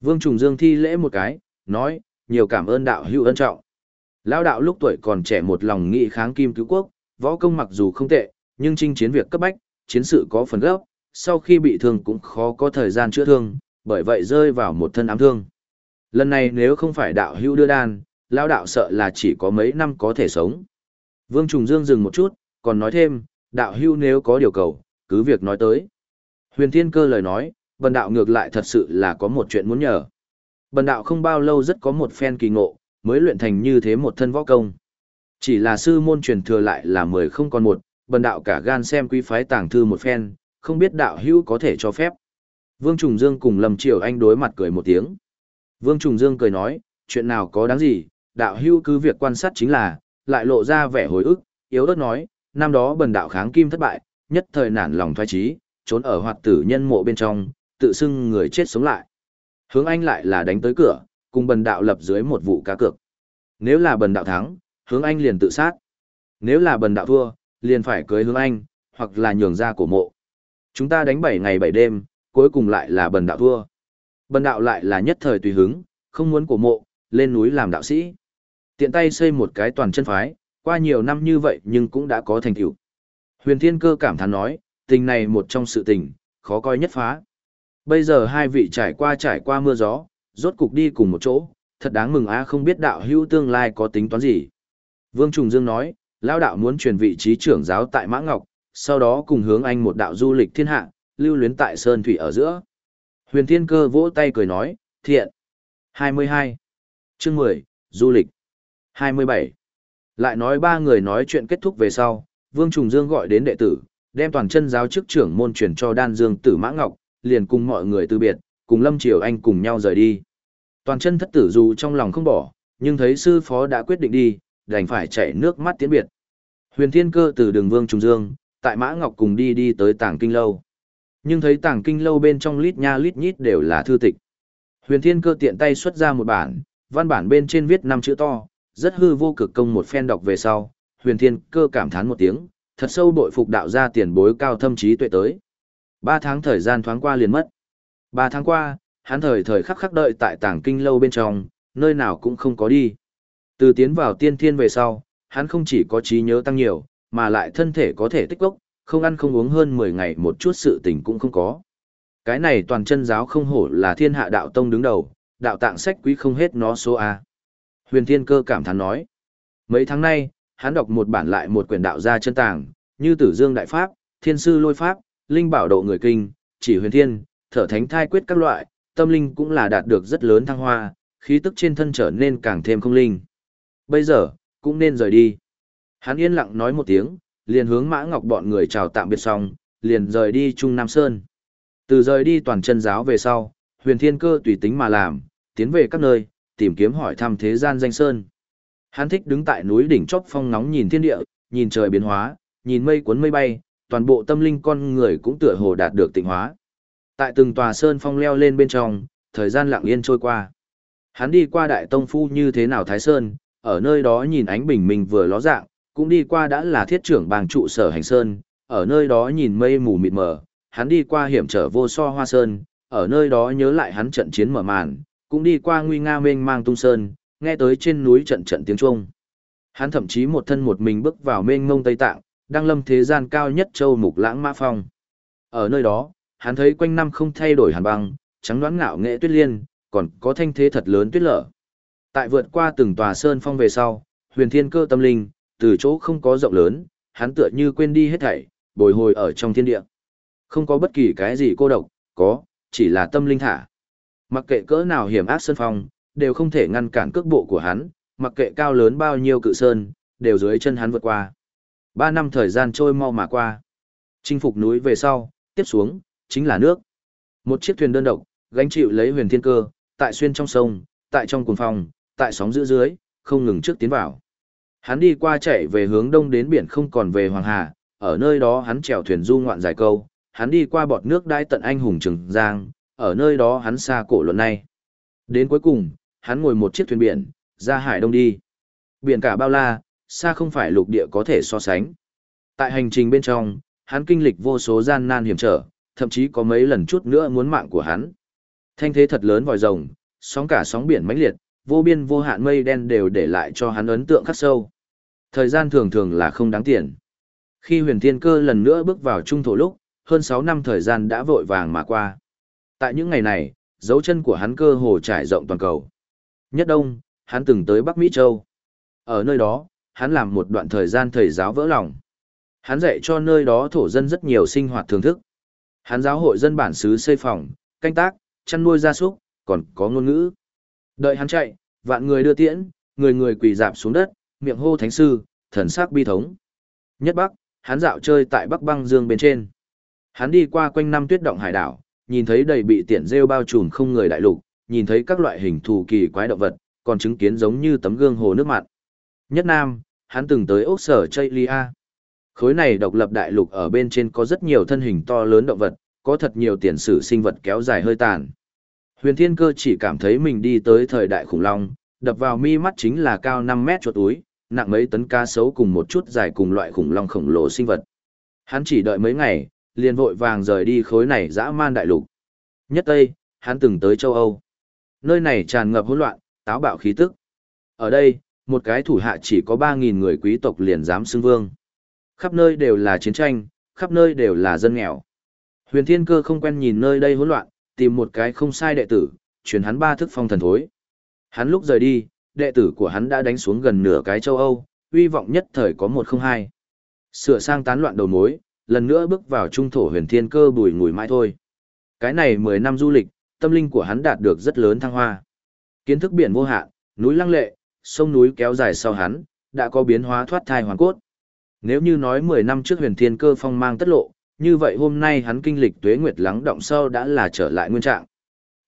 Vương Trùng Dương thi lễ một cái, nói, nhiều cảm ơn đạo hữu ân trọng. Lão đạo lúc tuổi còn trẻ một lòng nghị kháng kim cứu quốc, võ công mặc dù không tệ, nhưng chinh chiến việc cấp bách, chiến sự có phần gấp, sau khi bị thương cũng khó có thời gian chữa thương, bởi vậy rơi vào một thân ám thương. Lần này nếu không phải đạo hữu đưa đan, lão đạo sợ là chỉ có mấy năm có thể sống. Vương Trùng Dương dừng một chút, còn nói thêm, đạo hữu nếu có điều cầu, cứ việc nói tới. Huyền Thiên Cơ lời nói, bần đạo ngược lại thật sự là có một chuyện muốn nhờ. Bần đạo không bao lâu rất có một phen kỳ ngộ, mới luyện thành như thế một thân võ công. Chỉ là sư môn truyền thừa lại là mười không còn một, bần đạo cả gan xem quý phái tàng thư một phen, không biết đạo hữu có thể cho phép. Vương Trùng Dương cùng Lâm Triều Anh đối mặt cười một tiếng. Vương Trùng Dương cười nói, chuyện nào có đáng gì, đạo hưu cứ việc quan sát chính là, lại lộ ra vẻ hồi ức, yếu Đất nói, năm đó bần đạo kháng kim thất bại, nhất thời nản lòng thoái trí, trốn ở hoạt tử nhân mộ bên trong, tự xưng người chết sống lại. Hướng Anh lại là đánh tới cửa, cùng bần đạo lập dưới một vụ cá cược. Nếu là bần đạo thắng, hướng Anh liền tự sát. Nếu là bần đạo thua, liền phải cưới hướng Anh, hoặc là nhường ra cổ mộ. Chúng ta đánh 7 ngày 7 đêm, cuối cùng lại là bần đạo thua. Bần đạo lại là nhất thời tùy hứng, không muốn cổ mộ, lên núi làm đạo sĩ. Tiện tay xây một cái toàn chân phái, qua nhiều năm như vậy nhưng cũng đã có thành tựu. Huyền Thiên Cơ cảm thán nói, tình này một trong sự tình, khó coi nhất phá. Bây giờ hai vị trải qua trải qua mưa gió, rốt cục đi cùng một chỗ, thật đáng mừng á không biết đạo hữu tương lai có tính toán gì. Vương Trùng Dương nói, lão đạo muốn truyền vị trí trưởng giáo tại Mã Ngọc, sau đó cùng hướng anh một đạo du lịch thiên hạ, lưu luyến tại Sơn Thủy ở giữa. Huyền Thiên Cơ vỗ tay cười nói, thiện. 22. Chương 10, du lịch. 27. Lại nói ba người nói chuyện kết thúc về sau, Vương Trùng Dương gọi đến đệ tử, đem toàn chân giáo chức trưởng môn truyền cho Đan Dương Tử Mã Ngọc, liền cùng mọi người từ biệt, cùng Lâm Triều Anh cùng nhau rời đi. Toàn chân thất tử dù trong lòng không bỏ, nhưng thấy sư phó đã quyết định đi, đành phải chảy nước mắt tiến biệt. Huyền Thiên Cơ từ đường Vương Trùng Dương, tại Mã Ngọc cùng đi đi tới Tàng Kinh Lâu. Nhưng thấy Tàng Kinh Lâu bên trong lít nha lít nhít đều là thư tịch. Huyền Thiên Cơ tiện tay xuất ra một bản, văn bản bên trên viết năm chữ to, rất hư vô cực công một phen đọc về sau, Huyền Thiên Cơ cảm thán một tiếng, thật sâu bội phục đạo gia tiền bối cao thâm trí tuệ tới. Ba tháng thời gian thoáng qua liền mất. Ba tháng qua, hắn thời thời khắc khắc đợi tại tàng kinh lâu bên trong, nơi nào cũng không có đi. Từ tiến vào tiên thiên về sau, hắn không chỉ có trí nhớ tăng nhiều, mà lại thân thể có thể tích gốc, không ăn không uống hơn 10 ngày một chút sự tình cũng không có. Cái này toàn chân giáo không hổ là thiên hạ đạo tông đứng đầu, đạo tạng sách quý không hết nó số A. Huyền thiên cơ cảm thán nói. Mấy tháng nay, hắn đọc một bản lại một quyển đạo gia chân tàng, như tử dương đại pháp, thiên sư lôi pháp, linh bảo độ người kinh, chỉ huyền thiên, thở thánh thai quyết các loại, tâm linh cũng là đạt được rất lớn thăng hoa, khí tức trên thân trở nên càng thêm không linh. Bây giờ, cũng nên rời đi. Hắn yên lặng nói một tiếng, liền hướng Mã Ngọc bọn người chào tạm biệt xong, liền rời đi Trung Nam Sơn. Từ rời đi toàn chân giáo về sau, huyền thiên cơ tùy tính mà làm, tiến về các nơi, tìm kiếm hỏi thăm thế gian danh sơn. Hắn thích đứng tại núi đỉnh chóp phong nóng nhìn thiên địa, nhìn trời biến hóa, nhìn mây cuốn mây bay, toàn bộ tâm linh con người cũng tựa hồ đạt được tịnh hóa. Tại từng tòa sơn phong leo lên bên trong, thời gian lặng yên trôi qua. Hắn đi qua đại tông phu như thế nào Thái Sơn, ở nơi đó nhìn ánh bình minh vừa ló dạng, cũng đi qua đã là thiết trưởng bàng trụ sở hành sơn, ở nơi đó nhìn mây mù mịt mờ, hắn đi qua hiểm trở vô so hoa sơn, ở nơi đó nhớ lại hắn trận chiến mở màn, cũng đi qua nguy nga mênh mang tung sơn, nghe tới trên núi trận trận tiếng chuông. Hắn thậm chí một thân một mình bước vào mênh mông Tây Tạng, đang lâm thế gian cao nhất châu mục lãng mã phong. Ở nơi đó, hắn thấy quanh năm không thay đổi hàn băng, trắng đoán ngạo nghệ tuyết liên, còn có thanh thế thật lớn tuyết lở. Tại vượt qua từng tòa sơn phong về sau, huyền thiên cơ tâm linh, từ chỗ không có rộng lớn, hắn tựa như quên đi hết thảy, bồi hồi ở trong thiên địa. Không có bất kỳ cái gì cô độc, có, chỉ là tâm linh thả. Mặc kệ cỡ nào hiểm ác sơn phong, đều không thể ngăn cản cước bộ của hắn, mặc kệ cao lớn bao nhiêu cự sơn, đều dưới chân hắn vượt qua. Ba năm thời gian trôi mau mà qua. Chinh phục núi về sau, tiếp xuống, chính là nước. Một chiếc thuyền đơn độc, gánh chịu lấy huyền thiên cơ, tại xuyên trong sông, tại trong cuồng phòng, tại sóng giữa dưới, không ngừng trước tiến vào. Hắn đi qua chạy về hướng đông đến biển không còn về Hoàng Hà, ở nơi đó hắn chèo thuyền du ngoạn dài câu, hắn đi qua bọt nước đai tận anh hùng Trường Giang, ở nơi đó hắn xa cổ luận này. Đến cuối cùng, hắn ngồi một chiếc thuyền biển, ra hải đông đi. Biển cả bao la, xa không phải lục địa có thể so sánh. Tại hành trình bên trong, hắn kinh lịch vô số gian nan hiểm trở, thậm chí có mấy lần chút nữa muốn mạng của hắn. Thanh thế thật lớn vòi rồng, sóng cả sóng biển mãnh liệt, vô biên vô hạn mây đen đều để lại cho hắn ấn tượng khắc sâu. Thời gian thường thường là không đáng tiền. Khi huyền thiên cơ lần nữa bước vào trung thổ lúc, hơn 6 năm thời gian đã vội vàng mà qua. Tại những ngày này, dấu chân của hắn cơ hồ trải rộng toàn cầu. Nhất Đông, hắn từng tới Bắc Mỹ Châu. Ở nơi đó, hắn làm một đoạn thời gian thầy giáo vỡ lòng. Hắn dạy cho nơi đó thổ dân rất nhiều sinh hoạt thưởng thức. Hắn giáo hội dân bản xứ xây phòng, canh tác, chăn nuôi gia súc, còn có ngôn ngữ. Đợi hắn chạy, vạn người đưa tiễn, người người quỳ dạp xuống đất, miệng hô thánh sư, thần sắc bi thống. Nhất Bắc, hắn dạo chơi tại Bắc Băng Dương bên trên. Hắn đi qua quanh năm tuyết động hải đảo, nhìn thấy đầy bị tiện rêu bao trùm không người đại lục, nhìn thấy các loại hình thù kỳ quái động vật, còn chứng kiến giống như tấm gương hồ nước mặn. Nhất Nam, hắn từng tới ốc sở Chaylia. Khối này độc lập đại lục ở bên trên có rất nhiều thân hình to lớn động vật, có thật nhiều tiền sử sinh vật kéo dài hơi tàn. Huyền Thiên Cơ chỉ cảm thấy mình đi tới thời đại khủng long, đập vào mi mắt chính là cao 5 mét chuột túi, nặng mấy tấn cá sấu cùng một chút dài cùng loại khủng long khổng lồ sinh vật. Hắn chỉ đợi mấy ngày, liền vội vàng rời đi khối này dã man đại lục. Nhất Tây, hắn từng tới châu Âu. Nơi này tràn ngập hỗn loạn, táo bạo khí tức. Ở đây, một cái thủ hạ chỉ có 3.000 người quý tộc liền dám xưng vương. Khắp nơi đều là chiến tranh, khắp nơi đều là dân nghèo. Huyền Thiên Cơ không quen nhìn nơi đây hỗn loạn, tìm một cái không sai đệ tử, truyền hắn ba thức phong thần thối. Hắn lúc rời đi, đệ tử của hắn đã đánh xuống gần nửa cái châu Âu, uy vọng nhất thời có một không hai. Sửa sang tán loạn đầu mối, lần nữa bước vào trung thổ huyền thiên cơ bùi ngùi mãi thôi. Cái này 10 năm du lịch, tâm linh của hắn đạt được rất lớn thăng hoa. Kiến thức biển vô hạn, núi lăng lệ, sông núi kéo dài sau hắn, đã có biến hóa thoát thai hoàn cốt. Nếu như nói 10 năm trước huyền thiên cơ phong mang tất lộ, như vậy hôm nay hắn kinh lịch tuế nguyệt lắng động sau đã là trở lại nguyên trạng.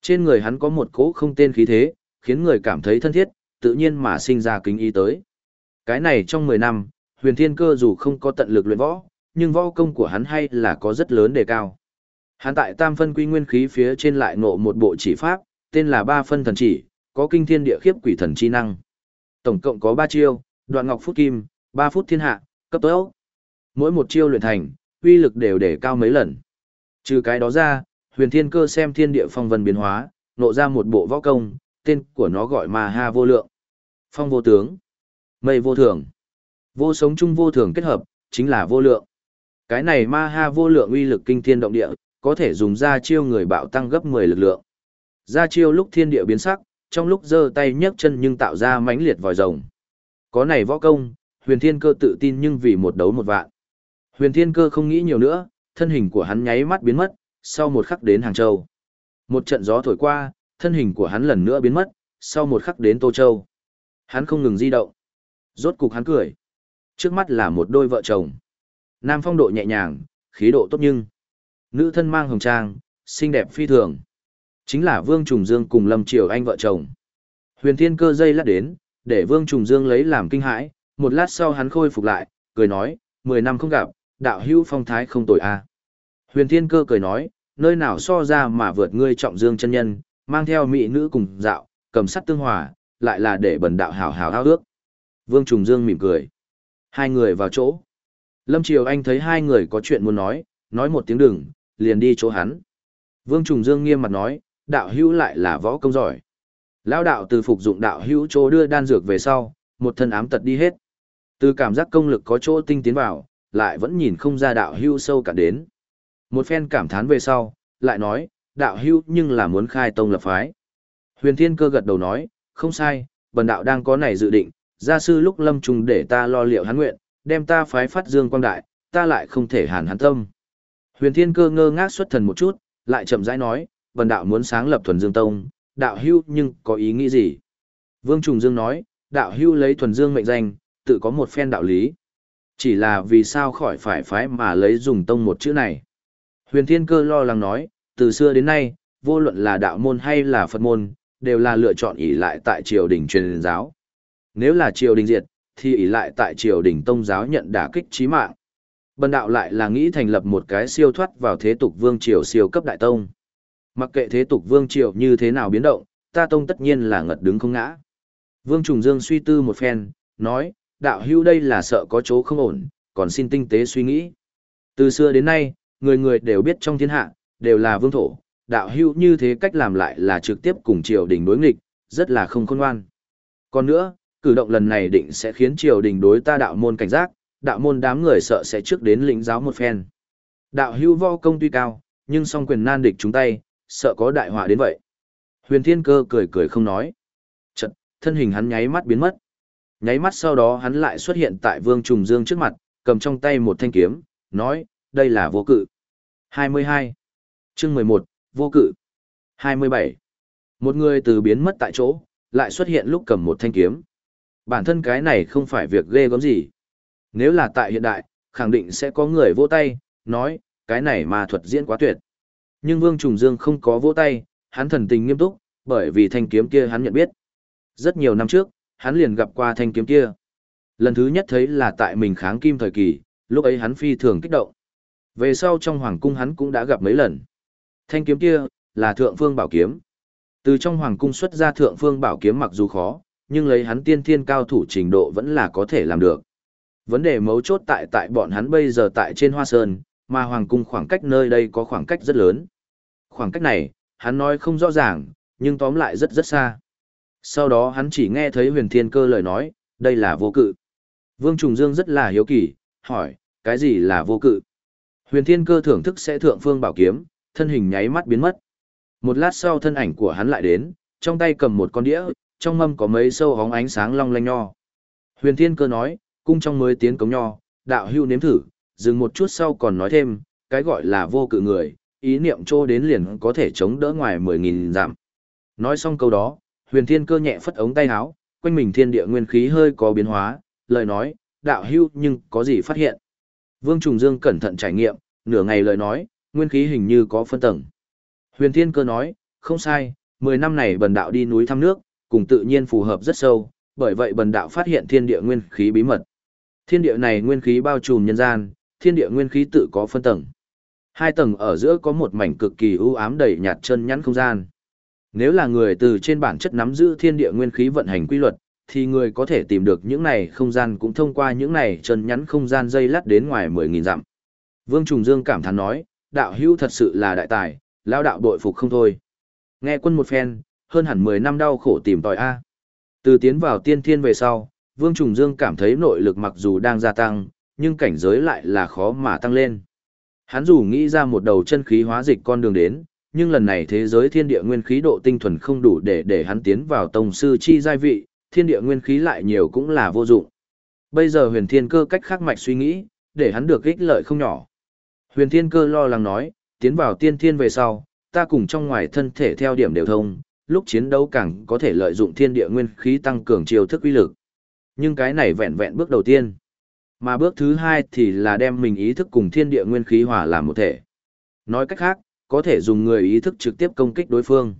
Trên người hắn có một cỗ không tên khí thế, khiến người cảm thấy thân thiết, tự nhiên mà sinh ra kính ý tới. Cái này trong 10 năm, huyền thiên cơ dù không có tận lực luyện võ, nhưng võ công của hắn hay là có rất lớn đề cao. Hắn tại tam phân quy nguyên khí phía trên lại ngộ một bộ chỉ pháp, tên là ba phân thần chỉ, có kinh thiên địa khiếp quỷ thần chi năng. Tổng cộng có 3 chiêu, đoạn ngọc phút kim, 3 phút thiên hạ, cấp tốc. Mỗi một chiêu luyện thành, uy lực đều để cao mấy lần. Trừ cái đó ra, huyền thiên cơ xem thiên địa phong vân biến hóa, nộ ra một bộ võ công, tên của nó gọi ma ha vô lượng. Phong vô tướng, mây vô thường, vô sống chung vô thường kết hợp, chính là vô lượng. Cái này ma ha vô lượng uy lực kinh thiên động địa, có thể dùng ra chiêu người bạo tăng gấp 10 lực lượng. Ra chiêu lúc thiên địa biến sắc, trong lúc giơ tay nhấc chân nhưng tạo ra mãnh liệt vòi rồng. Có này võ công, huyền thiên cơ tự tin nhưng vì một đấu một vạn. Huyền thiên cơ không nghĩ nhiều nữa, thân hình của hắn nháy mắt biến mất, sau một khắc đến Hàng Châu. Một trận gió thổi qua, thân hình của hắn lần nữa biến mất, sau một khắc đến Tô Châu. Hắn không ngừng di động. Rốt cục hắn cười. Trước mắt là một đôi vợ chồng. Nam phong độ nhẹ nhàng, khí độ tốt nhưng. Nữ thân mang hồng trang, xinh đẹp phi thường. Chính là Vương Trùng Dương cùng Lâm Triều Anh vợ chồng. Huyền Thiên cơ dây lát đến, để Vương Trùng Dương lấy làm kinh hãi, một lát sau hắn khôi phục lại, cười nói, mười năm không gặp, đạo hữu phong thái không tồi a. À. Huyền Thiên cơ cười nói, nơi nào so ra mà vượt ngươi trọng dương chân nhân, mang theo mỹ nữ cùng dạo, cầm sắt tương hòa, lại là để bần đạo hào hào ao ước. Vương Trùng Dương mỉm cười. Hai người vào chỗ. Lâm Triều Anh thấy hai người có chuyện muốn nói, nói một tiếng đừng, liền đi chỗ hắn. Vương Trùng Dương nghiêm mặt nói, đạo hữu lại là võ công giỏi. Lão đạo từ phục dụng đạo hữu chỗ đưa đan dược về sau, một thân ám tật đi hết. Từ cảm giác công lực có chỗ tinh tiến vào, lại vẫn nhìn không ra đạo hữu sâu cả đến. Một phen cảm thán về sau, lại nói, đạo hữu nhưng là muốn khai tông lập phái. Huyền Thiên Cơ gật đầu nói, không sai, bần đạo đang có này dự định, gia sư lúc lâm trùng để ta lo liệu hắn nguyện, đem ta phái phát dương quang đại, ta lại không thể hàn hắn tâm. Huyền Thiên Cơ ngơ ngác xuất thần một chút, lại chậm rãi nói, bần đạo muốn sáng lập thuần dương tông, đạo hữu nhưng có ý nghĩ gì? Vương Trùng Dương nói, đạo hữu lấy thuần dương mệnh danh, tự có một phen đạo lý. Chỉ là vì sao khỏi phải phái mà lấy dùng tông một chữ này. Huyền Thiên Cơ lo lắng nói, từ xưa đến nay, vô luận là đạo môn hay là Phật môn, đều là lựa chọn ỷ lại tại triều đình truyền giáo. Nếu là triều đình diệt, thì ỷ lại tại triều đình tông giáo nhận đả kích chí mạng. Bần đạo lại là nghĩ thành lập một cái siêu thoát vào thế tục vương triều siêu cấp đại tông. Mặc kệ thế tục vương triều như thế nào biến động, ta tông tất nhiên là ngật đứng không ngã. Vương Trùng Dương suy tư một phen, nói, đạo hưu đây là sợ có chỗ không ổn, còn xin tinh tế suy nghĩ. Từ xưa đến nay, người người đều biết trong thiên hạ, đều là vương thổ, đạo hưu như thế cách làm lại là trực tiếp cùng triều đình đối nghịch, rất là không khôn ngoan. Còn nữa, cử động lần này định sẽ khiến triều đình đối ta đạo môn cảnh giác, đạo môn đám người sợ sẽ trước đến lĩnh giáo một phen. Đạo hưu võ công tuy cao, nhưng song quyền nan địch chúng tay, sợ có đại họa đến vậy. Huyền Thiên Cơ cười cười không nói. Chật, thân hình hắn nháy mắt biến mất. Nháy mắt sau đó hắn lại xuất hiện tại Vương Trùng Dương trước mặt, cầm trong tay một thanh kiếm, nói, đây là vô cự. 22. Chương 11, vô cự. 27. Một người từ biến mất tại chỗ, lại xuất hiện lúc cầm một thanh kiếm. Bản thân cái này không phải việc ghê gớm gì. Nếu là tại hiện đại, khẳng định sẽ có người vỗ tay, nói, cái này mà thuật diễn quá tuyệt. Nhưng Vương Trùng Dương không có vỗ tay, hắn thần tình nghiêm túc, bởi vì thanh kiếm kia hắn nhận biết. Rất nhiều năm trước, hắn liền gặp qua thanh kiếm kia. Lần thứ nhất thấy là tại mình kháng kim thời kỳ, lúc ấy hắn phi thường kích động. Về sau trong hoàng cung hắn cũng đã gặp mấy lần. Thanh kiếm kia, là thượng phương bảo kiếm. Từ trong hoàng cung xuất ra thượng phương bảo kiếm mặc dù khó, nhưng lấy hắn tiên thiên cao thủ trình độ vẫn là có thể làm được. Vấn đề mấu chốt tại tại bọn hắn bây giờ tại trên hoa sơn, mà hoàng cung khoảng cách nơi đây có khoảng cách rất lớn. Khoảng cách này, hắn nói không rõ ràng, nhưng tóm lại rất rất xa. Sau đó hắn chỉ nghe thấy huyền thiên cơ lời nói, đây là vô cự. Vương Trùng Dương rất là hiếu kỳ, hỏi, cái gì là vô cự? Huyền thiên cơ thưởng thức sẽ thượng phương bảo kiếm, thân hình nháy mắt biến mất. Một lát sau thân ảnh của hắn lại đến, trong tay cầm một con đĩa, trong mâm có mấy sâu hóng ánh sáng long lanh nho. Huyền Thiên Cơ nói, cung trong mới tiến cống nho, đạo hưu nếm thử, dừng một chút sau còn nói thêm, cái gọi là vô cự người, ý niệm trô đến liền có thể chống đỡ ngoài 10.000 giảm. Nói xong câu đó, huyền thiên cơ nhẹ phất ống tay áo, quanh mình thiên địa nguyên khí hơi có biến hóa, lời nói, đạo hưu nhưng có gì phát hiện. Vương Trùng Dương cẩn thận trải nghiệm, nửa ngày lời nói, nguyên khí hình như có phân tầng. Huyền thiên cơ nói, không sai, 10 năm này bần đạo đi núi thăm nước, cùng tự nhiên phù hợp rất sâu, bởi vậy bần đạo phát hiện thiên địa nguyên khí bí mật. Thiên địa này nguyên khí bao trùm nhân gian, thiên địa nguyên khí tự có phân tầng. Hai tầng ở giữa có một mảnh cực kỳ u ám đầy nhạt chân nhắn không gian. Nếu là người từ trên bản chất nắm giữ thiên địa nguyên khí vận hành quy luật, thì người có thể tìm được những này không gian cũng thông qua những này chân nhắn không gian dây lắt đến ngoài 10.000 dặm. Vương Trùng Dương cảm thán nói, đạo hữu thật sự là đại tài, lao đạo bội phục không thôi. Nghe quân một phen, hơn hẳn 10 năm đau khổ tìm tòi A. Từ tiến vào tiên thiên về sau, Vương Trùng Dương cảm thấy nội lực mặc dù đang gia tăng, nhưng cảnh giới lại là khó mà tăng lên. Hắn dù nghĩ ra một đầu chân khí hóa dịch con đường đến, nhưng lần này thế giới thiên địa nguyên khí độ tinh thuần không đủ để để hắn tiến vào tông sư chi giai vị, thiên địa nguyên khí lại nhiều cũng là vô dụng. Bây giờ huyền thiên cơ cách khắc mạch suy nghĩ, để hắn được ích lợi không nhỏ. Huyền thiên cơ lo lắng nói, tiến vào tiên thiên về sau, ta cùng trong ngoài thân thể theo điểm đều thông, lúc chiến đấu càng có thể lợi dụng thiên địa nguyên khí tăng cường chiêu thức uy lực. Nhưng cái này vẹn vẹn bước đầu tiên. Mà bước thứ hai thì là đem mình ý thức cùng thiên địa nguyên khí hòa làm một thể. Nói cách khác, có thể dùng người ý thức trực tiếp công kích đối phương.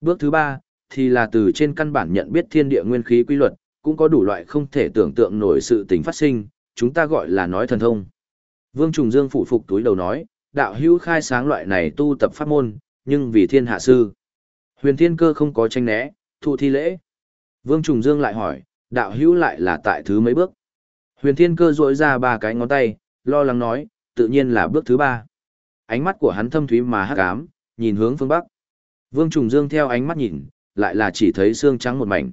Bước thứ ba thì là từ trên căn bản nhận biết thiên địa nguyên khí quy luật, cũng có đủ loại không thể tưởng tượng nổi sự tình phát sinh, chúng ta gọi là nói thần thông. Vương Trùng Dương phụ phục túi đầu nói, đạo hữu khai sáng loại này tu tập pháp môn, nhưng vì thiên hạ sư. Huyền thiên cơ không có tranh né, thụ thi lễ. Vương Trùng Dương lại hỏi, đạo hữu lại là tại thứ mấy bước. Huyền thiên cơ rỗi ra ba cái ngón tay, lo lắng nói, tự nhiên là bước thứ ba. Ánh mắt của hắn thâm thúy mà hắc ám, nhìn hướng phương bắc. Vương Trùng Dương theo ánh mắt nhìn, lại là chỉ thấy xương trắng một mảnh.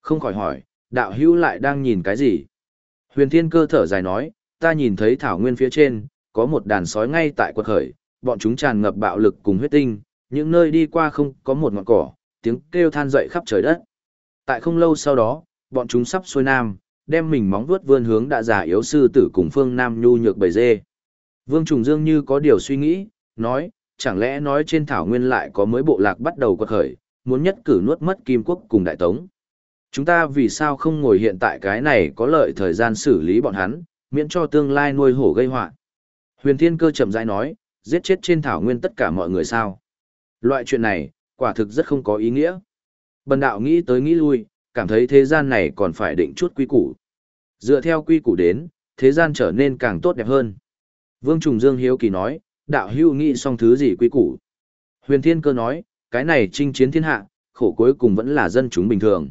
Không khỏi hỏi, đạo hữu lại đang nhìn cái gì? Huyền thiên cơ thở dài nói, ta nhìn thấy thảo nguyên phía trên, có một đàn sói ngay tại quật khởi, bọn chúng tràn ngập bạo lực cùng huyết tinh, những nơi đi qua không có một ngọn cỏ, tiếng kêu than dậy khắp trời đất. Tại không lâu sau đó, bọn chúng sắp xuôi nam, đem mình móng vuốt vươn hướng đã giả yếu sư tử cùng phương nam nhu nhược bầy dê. Vương Trùng Dương như có điều suy nghĩ, nói, chẳng lẽ nói trên thảo nguyên lại có mới bộ lạc bắt đầu quật khởi, muốn nhất cử nuốt mất Kim Quốc cùng Đại Tống. Chúng ta vì sao không ngồi hiện tại cái này có lợi thời gian xử lý bọn hắn, miễn cho tương lai nuôi hổ gây họa. Huyền Thiên Cơ chậm rãi nói, giết chết trên thảo nguyên tất cả mọi người sao? Loại chuyện này, quả thực rất không có ý nghĩa. Bần đạo nghĩ tới nghĩ lui, cảm thấy thế gian này còn phải định chút quy củ. Dựa theo quy củ đến, thế gian trở nên càng tốt đẹp hơn. Vương Trùng Dương hiếu kỳ nói, đạo hữu nghĩ xong thứ gì quy củ. Huyền Thiên Cơ nói, cái này chinh chiến thiên hạ, khổ cuối cùng vẫn là dân chúng bình thường.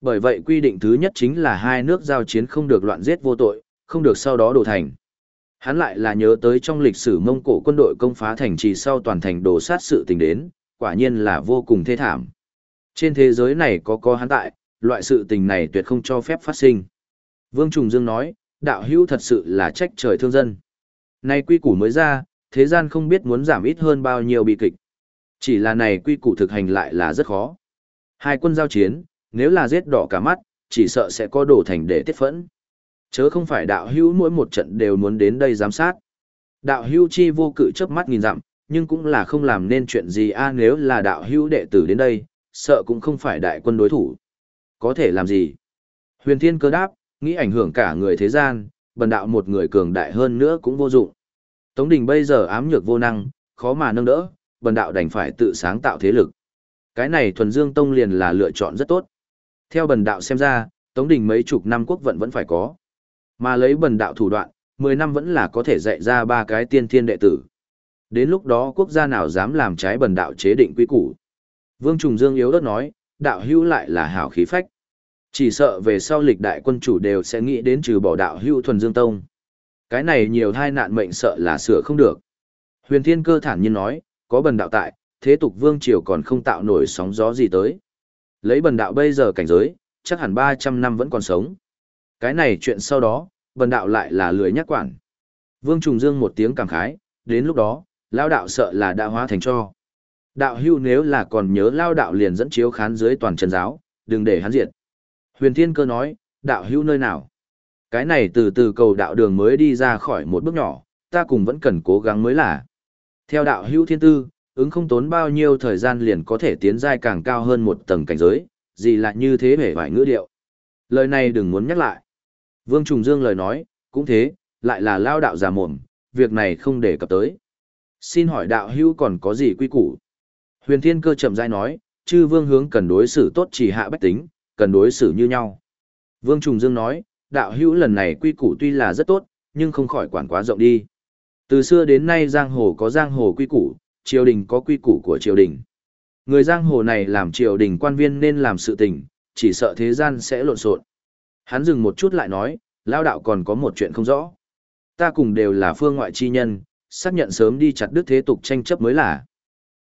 Bởi vậy quy định thứ nhất chính là hai nước giao chiến không được loạn giết vô tội, không được sau đó đổ thành. Hắn lại là nhớ tới trong lịch sử Mông Cổ quân đội công phá thành trì sau toàn thành đổ sát sự tình đến, quả nhiên là vô cùng thê thảm. Trên thế giới này có có hắn tại, loại sự tình này tuyệt không cho phép phát sinh. Vương Trùng Dương nói, đạo hữu thật sự là trách trời thương dân. Nay quy củ mới ra, thế gian không biết muốn giảm ít hơn bao nhiêu bị kịch. Chỉ là này quy củ thực hành lại là rất khó. Hai quân giao chiến, nếu là giết đỏ cả mắt, chỉ sợ sẽ có đổ thành để tiết phẫn. Chớ không phải đạo hữu mỗi một trận đều muốn đến đây giám sát. Đạo hữu chi vô cự chớp mắt nghìn dặm, nhưng cũng là không làm nên chuyện gì a à, nếu là đạo hữu đệ tử đến đây, sợ cũng không phải đại quân đối thủ. Có thể làm gì? Huyền Thiên cơ đáp, nghĩ ảnh hưởng cả người thế gian, bần đạo một người cường đại hơn nữa cũng vô dụng. Tống Đình bây giờ ám nhược vô năng, khó mà nâng đỡ, bần đạo đành phải tự sáng tạo thế lực. Cái này thuần dương tông liền là lựa chọn rất tốt. Theo bần đạo xem ra, Tống Đình mấy chục năm quốc vận vẫn phải có. Mà lấy bần đạo thủ đoạn, 10 năm vẫn là có thể dạy ra ba cái tiên thiên đệ tử. Đến lúc đó quốc gia nào dám làm trái bần đạo chế định quy củ. Vương Trùng Dương yếu đất nói, đạo hưu lại là hảo khí phách. Chỉ sợ về sau lịch đại quân chủ đều sẽ nghĩ đến trừ bỏ đạo hưu thuần dương tông. Cái này nhiều thai nạn mệnh sợ là sửa không được. Huyền Thiên Cơ thản nhiên nói, có bần đạo tại, thế tục vương triều còn không tạo nổi sóng gió gì tới. Lấy bần đạo bây giờ cảnh giới, chắc hẳn 300 năm vẫn còn sống. Cái này chuyện sau đó, bần đạo lại là lười nhắc quản. Vương Trùng Dương một tiếng cảm khái, đến lúc đó, lao đạo sợ là đã hóa thành cho. Đạo hưu nếu là còn nhớ lao đạo liền dẫn chiếu khán dưới toàn chân giáo, đừng để hắn diệt. Huyền Thiên Cơ nói, đạo hưu nơi nào? Cái này từ từ cầu đạo đường mới đi ra khỏi một bước nhỏ, ta cùng vẫn cần cố gắng mới là. Theo đạo hưu thiên tư, ứng không tốn bao nhiêu thời gian liền có thể tiến giai càng cao hơn một tầng cảnh giới, gì lại như thế vẻ vải ngữ điệu. Lời này đừng muốn nhắc lại. Vương Trùng Dương lời nói, cũng thế, lại là lao đạo già mồm, việc này không để cập tới. Xin hỏi đạo hữu còn có gì quy củ? Huyền Thiên Cơ chậm rãi nói, chư vương hướng cần đối xử tốt chỉ hạ bách tính, cần đối xử như nhau. Vương Trùng Dương nói, đạo hữu lần này quy củ tuy là rất tốt, nhưng không khỏi quản quá rộng đi. Từ xưa đến nay giang hồ có giang hồ quy củ, triều đình có quy củ của triều đình. Người giang hồ này làm triều đình quan viên nên làm sự tình, chỉ sợ thế gian sẽ lộn xộn. Hắn dừng một chút lại nói, lao đạo còn có một chuyện không rõ. Ta cùng đều là phương ngoại chi nhân, xác nhận sớm đi chặt đứt thế tục tranh chấp mới là.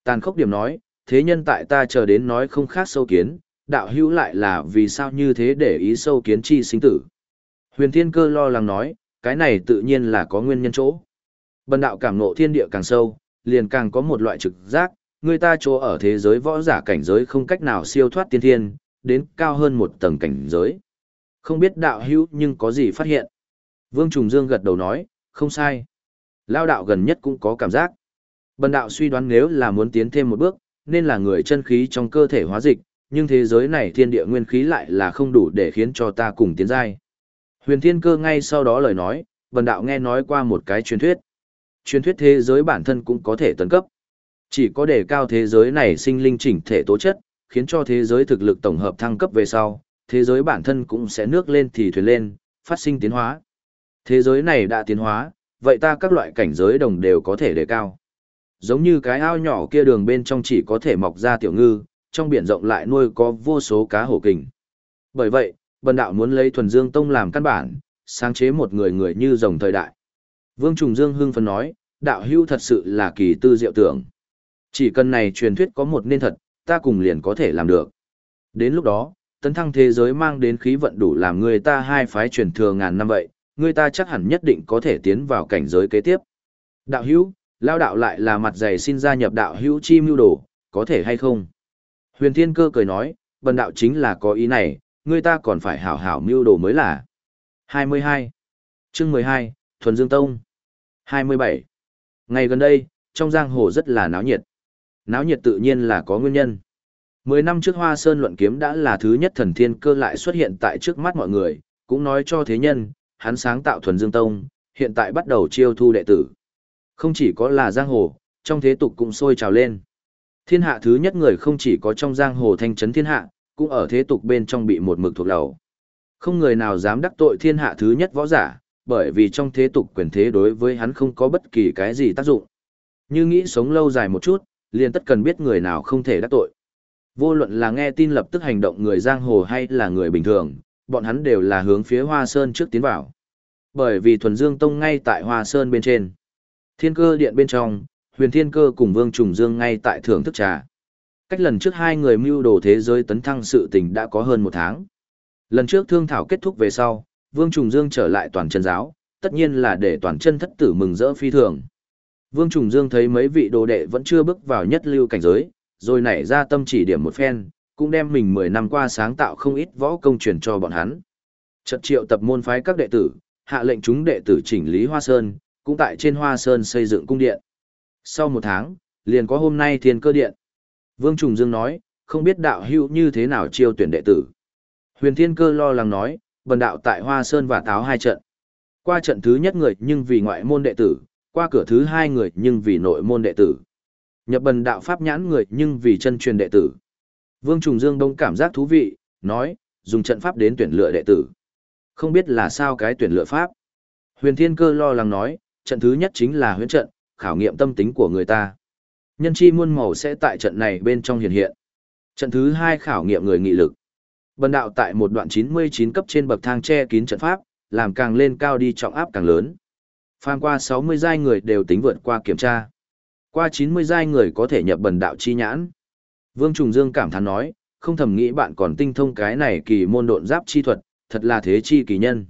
Tàn khốc điểm nói, thế nhân tại ta chờ đến nói không khác sâu kiến, đạo hữu lại là vì sao như thế để ý sâu kiến chi sinh tử. Huyền Thiên Cơ lo lắng nói, cái này tự nhiên là có nguyên nhân chỗ. Bần đạo cảm ngộ thiên địa càng sâu, liền càng có một loại trực giác, người ta chỗ ở thế giới võ giả cảnh giới không cách nào siêu thoát tiên thiên, đến cao hơn một tầng cảnh giới. Không biết đạo hữu nhưng có gì phát hiện. Vương Trùng Dương gật đầu nói, không sai. Lao đạo gần nhất cũng có cảm giác. Bần đạo suy đoán nếu là muốn tiến thêm một bước, nên là người chân khí trong cơ thể hóa dịch, nhưng thế giới này thiên địa nguyên khí lại là không đủ để khiến cho ta cùng tiến giai. Huyền Thiên Cơ ngay sau đó lời nói, bần đạo nghe nói qua một cái truyền thuyết. Truyền thuyết thế giới bản thân cũng có thể tấn cấp. Chỉ có đề cao thế giới này sinh linh chỉnh thể tố chất, khiến cho thế giới thực lực tổng hợp thăng cấp về sau, thế giới bản thân cũng sẽ nước lên thì thuyền lên, phát sinh tiến hóa. Thế giới này đã tiến hóa, vậy ta các loại cảnh giới đồng đều có thể đề cao. Giống như cái ao nhỏ kia đường bên trong chỉ có thể mọc ra tiểu ngư, trong biển rộng lại nuôi có vô số cá hổ kình. Bởi vậy, bần đạo muốn lấy thuần dương tông làm căn bản, sáng chế một người người như rồng thời đại. Vương Trùng Dương hưng phấn nói, đạo hưu thật sự là kỳ tư diệu tưởng. Chỉ cần này truyền thuyết có một nên thật, ta cùng liền có thể làm được. Đến lúc đó, tấn thăng thế giới mang đến khí vận đủ làm người ta hai phái truyền thừa ngàn năm vậy, người ta chắc hẳn nhất định có thể tiến vào cảnh giới kế tiếp. Đạo hữu, lao đạo lại là mặt dày xin gia nhập đạo hữu chi mưu đồ, có thể hay không? Huyền Thiên Cơ cười nói, bần đạo chính là có ý này, người ta còn phải hảo hảo mưu đồ mới là. 22. chương 12, Thuần Dương Tông. 27. Ngày gần đây, trong giang hồ rất là náo nhiệt. Náo nhiệt tự nhiên là có nguyên nhân. Mười năm trước Hoa Sơn luận kiếm đã là thứ nhất thần thiên cơ lại xuất hiện tại trước mắt mọi người, cũng nói cho thế nhân, hắn sáng tạo Thuần Dương Tông, hiện tại bắt đầu chiêu thu đệ tử. Không chỉ có là giang hồ, trong thế tục cũng sôi trào lên. Thiên hạ thứ nhất người không chỉ có trong giang hồ thanh trấn thiên hạ, cũng ở thế tục bên trong bị một mực thuộc đầu. Không người nào dám đắc tội thiên hạ thứ nhất võ giả, bởi vì trong thế tục quyền thế đối với hắn không có bất kỳ cái gì tác dụng. Như nghĩ sống lâu dài một chút, liền tất cần biết người nào không thể đắc tội. Vô luận là nghe tin lập tức hành động người giang hồ hay là người bình thường, bọn hắn đều là hướng phía Hoa Sơn trước tiến vào. Bởi vì thuần dương tông ngay tại Hoa Sơn bên trên. Thiên cơ điện bên trong, huyền thiên cơ cùng vương trùng dương ngay tại thưởng thức trà. Cách lần trước hai người mưu đồ thế giới tấn thăng sự tình đã có hơn một tháng. Lần trước thương thảo kết thúc về sau, vương trùng dương trở lại toàn chân giáo, tất nhiên là để toàn chân thất tử mừng rỡ phi thường. Vương Trùng Dương thấy mấy vị đồ đệ vẫn chưa bước vào nhất lưu cảnh giới, rồi nảy ra tâm chỉ điểm một phen, cũng đem mình 10 năm qua sáng tạo không ít võ công truyền cho bọn hắn. Trận triệu tập môn phái các đệ tử, hạ lệnh chúng đệ tử chỉnh lý Hoa Sơn, cũng tại trên Hoa Sơn xây dựng cung điện. Sau một tháng, liền có hôm nay thiên cơ điện. Vương Trùng Dương nói, không biết đạo hữu như thế nào chiêu tuyển đệ tử. Huyền Thiên Cơ lo lắng nói, bần đạo tại Hoa Sơn và Táo hai trận. Qua trận thứ nhất người nhưng vì ngoại môn đệ tử, qua cửa thứ hai người nhưng vì nội môn đệ tử. Nhập bần đạo pháp nhãn người nhưng vì chân truyền đệ tử. Vương Trùng Dương đông cảm giác thú vị, nói, dùng trận pháp đến tuyển lựa đệ tử. Không biết là sao cái tuyển lựa pháp. Huyền Thiên Cơ lo lắng nói, trận thứ nhất chính là huyễn trận, khảo nghiệm tâm tính của người ta. Nhân chi muôn màu sẽ tại trận này bên trong hiện hiện. Trận thứ hai khảo nghiệm người nghị lực. Bần đạo tại một đoạn 99 cấp trên bậc thang che kín trận pháp, làm càng lên cao đi trọng áp càng lớn. Phàm qua 60 giai người đều tính vượt qua kiểm tra. Qua 90 giai người có thể nhập bần đạo chi nhãn. Vương Trùng Dương cảm thán nói, không thầm nghĩ bạn còn tinh thông cái này kỳ môn độn giáp chi thuật, thật là thế chi kỳ nhân.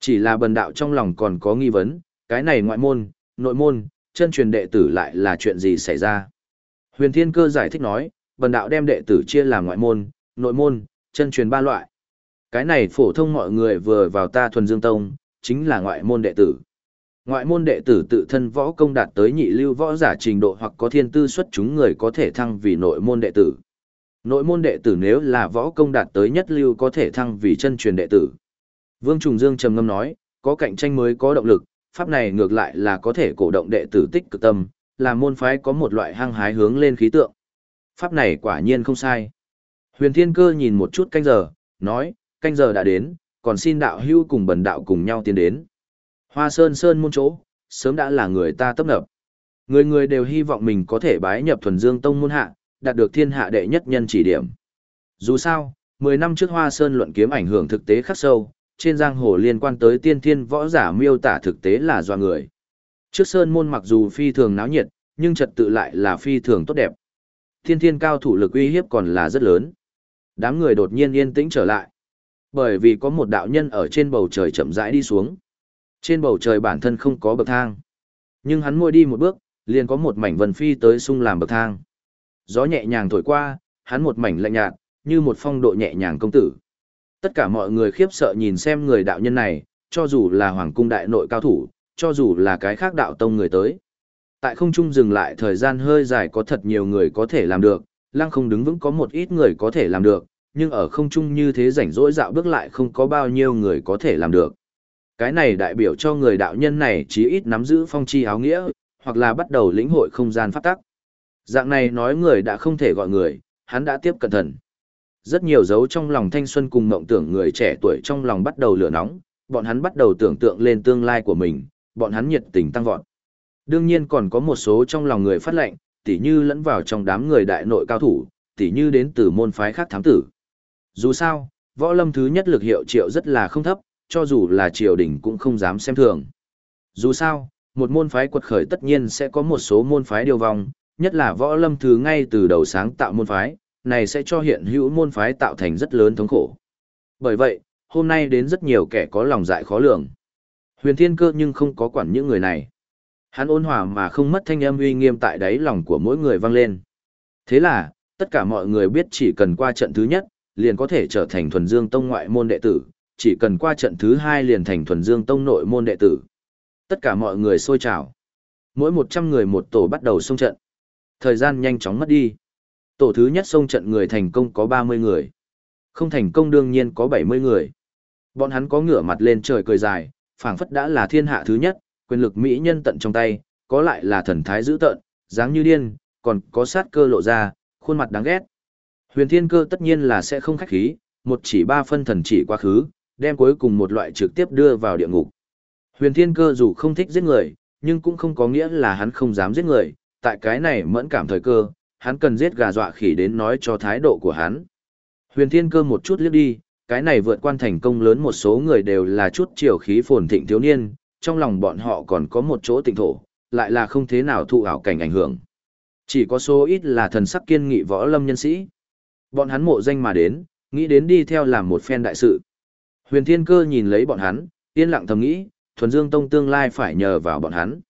Chỉ là bần đạo trong lòng còn có nghi vấn, cái này ngoại môn, nội môn, chân truyền đệ tử lại là chuyện gì xảy ra. Huyền Thiên Cơ giải thích nói, bần đạo đem đệ tử chia làm ngoại môn, nội môn, chân truyền ba loại. Cái này phổ thông mọi người vừa vào ta thuần dương tông, chính là ngoại môn đệ tử. Ngoại môn đệ tử tự thân võ công đạt tới nhị lưu võ giả trình độ hoặc có thiên tư xuất chúng người có thể thăng vì nội môn đệ tử. Nội môn đệ tử nếu là võ công đạt tới nhất lưu có thể thăng vì chân truyền đệ tử. Vương Trùng Dương trầm ngâm nói, có cạnh tranh mới có động lực, pháp này ngược lại là có thể cổ động đệ tử tích cực tâm, là môn phái có một loại hăng hái hướng lên khí tượng. Pháp này quả nhiên không sai. Huyền Thiên Cơ nhìn một chút canh giờ, nói, canh giờ đã đến, còn xin đạo hưu cùng bần đạo cùng nhau tiến đến. Hoa Sơn Sơn môn chỗ, sớm đã là người ta tấp nập. Người người đều hy vọng mình có thể bái nhập thuần dương tông môn hạ, đạt được thiên hạ đệ nhất nhân chỉ điểm. Dù sao, 10 năm trước Hoa Sơn luận kiếm ảnh hưởng thực tế khắc sâu, trên giang hồ liên quan tới tiên thiên võ giả miêu tả thực tế là do người. Trước Sơn môn mặc dù phi thường náo nhiệt, nhưng trật tự lại là phi thường tốt đẹp. Thiên thiên cao thủ lực uy hiếp còn là rất lớn. Đám người đột nhiên yên tĩnh trở lại. Bởi vì có một đạo nhân ở trên bầu trời chậm rãi đi xuống. Trên bầu trời bản thân không có bậc thang. Nhưng hắn môi đi một bước, liền có một mảnh vần phi tới sung làm bậc thang. Gió nhẹ nhàng thổi qua, hắn một mảnh lạnh nhạt, như một phong độ nhẹ nhàng công tử. Tất cả mọi người khiếp sợ nhìn xem người đạo nhân này, cho dù là hoàng cung đại nội cao thủ, cho dù là cái khác đạo tông người tới. Tại không trung dừng lại thời gian hơi dài có thật nhiều người có thể làm được, lăng không đứng vững có một ít người có thể làm được, nhưng ở không trung như thế rảnh rỗi dạo bước lại không có bao nhiêu người có thể làm được. Cái này đại biểu cho người đạo nhân này chí ít nắm giữ phong chi áo nghĩa, hoặc là bắt đầu lĩnh hội không gian pháp tắc. Dạng này nói người đã không thể gọi người, hắn đã tiếp cận thần. Rất nhiều dấu trong lòng thanh xuân cùng mộng tưởng người trẻ tuổi trong lòng bắt đầu lửa nóng, bọn hắn bắt đầu tưởng tượng lên tương lai của mình, bọn hắn nhiệt tình tăng vọt. Đương nhiên còn có một số trong lòng người phát lệnh, tỉ như lẫn vào trong đám người đại nội cao thủ, tỉ như đến từ môn phái khác thám tử. Dù sao, võ lâm thứ nhất lực hiệu triệu rất là không thấp, cho dù là triều đình cũng không dám xem thường. Dù sao, một môn phái quật khởi tất nhiên sẽ có một số môn phái điều vong, nhất là võ lâm thứ ngay từ đầu sáng tạo môn phái, này sẽ cho hiện hữu môn phái tạo thành rất lớn thống khổ. Bởi vậy, hôm nay đến rất nhiều kẻ có lòng dại khó lường. Huyền Thiên Cơ nhưng không có quản những người này. Hắn ôn hòa mà không mất thanh âm uy nghiêm tại đáy lòng của mỗi người vang lên. Thế là, tất cả mọi người biết chỉ cần qua trận thứ nhất, liền có thể trở thành thuần dương tông ngoại môn đệ tử, chỉ cần qua trận thứ hai liền thành thuần dương tông nội môn đệ tử. Tất cả mọi người sôi trào. Mỗi 100 người một tổ bắt đầu xông trận. Thời gian nhanh chóng mất đi. Tổ thứ nhất xông trận người thành công có 30 người. Không thành công đương nhiên có 70 người. Bọn hắn có ngửa mặt lên trời cười dài, phảng phất đã là thiên hạ thứ nhất, quyền lực mỹ nhân tận trong tay, có lại là thần thái dữ tợn, dáng như điên, còn có sát cơ lộ ra, khuôn mặt đáng ghét. Huyền Thiên Cơ tất nhiên là sẽ không khách khí, một chỉ ba phân thần chỉ quá khứ, đem cuối cùng một loại trực tiếp đưa vào địa ngục. Huyền Thiên Cơ dù không thích giết người, nhưng cũng không có nghĩa là hắn không dám giết người, tại cái này mẫn cảm thời cơ, hắn cần giết gà dọa khỉ đến nói cho thái độ của hắn. Huyền Thiên Cơ một chút liếc đi, cái này vượt quan thành công lớn một số người đều là chút triều khí phồn thịnh thiếu niên, trong lòng bọn họ còn có một chỗ tịnh thổ, lại là không thế nào thụ ảo cảnh ảnh hưởng. Chỉ có số ít là thần sắc kiên nghị võ lâm nhân sĩ. Bọn hắn mộ danh mà đến, nghĩ đến đi theo làm một phen đại sự. Huyền Thiên Cơ nhìn lấy bọn hắn, yên lặng thầm nghĩ, thuần dương tông tương lai phải nhờ vào bọn hắn.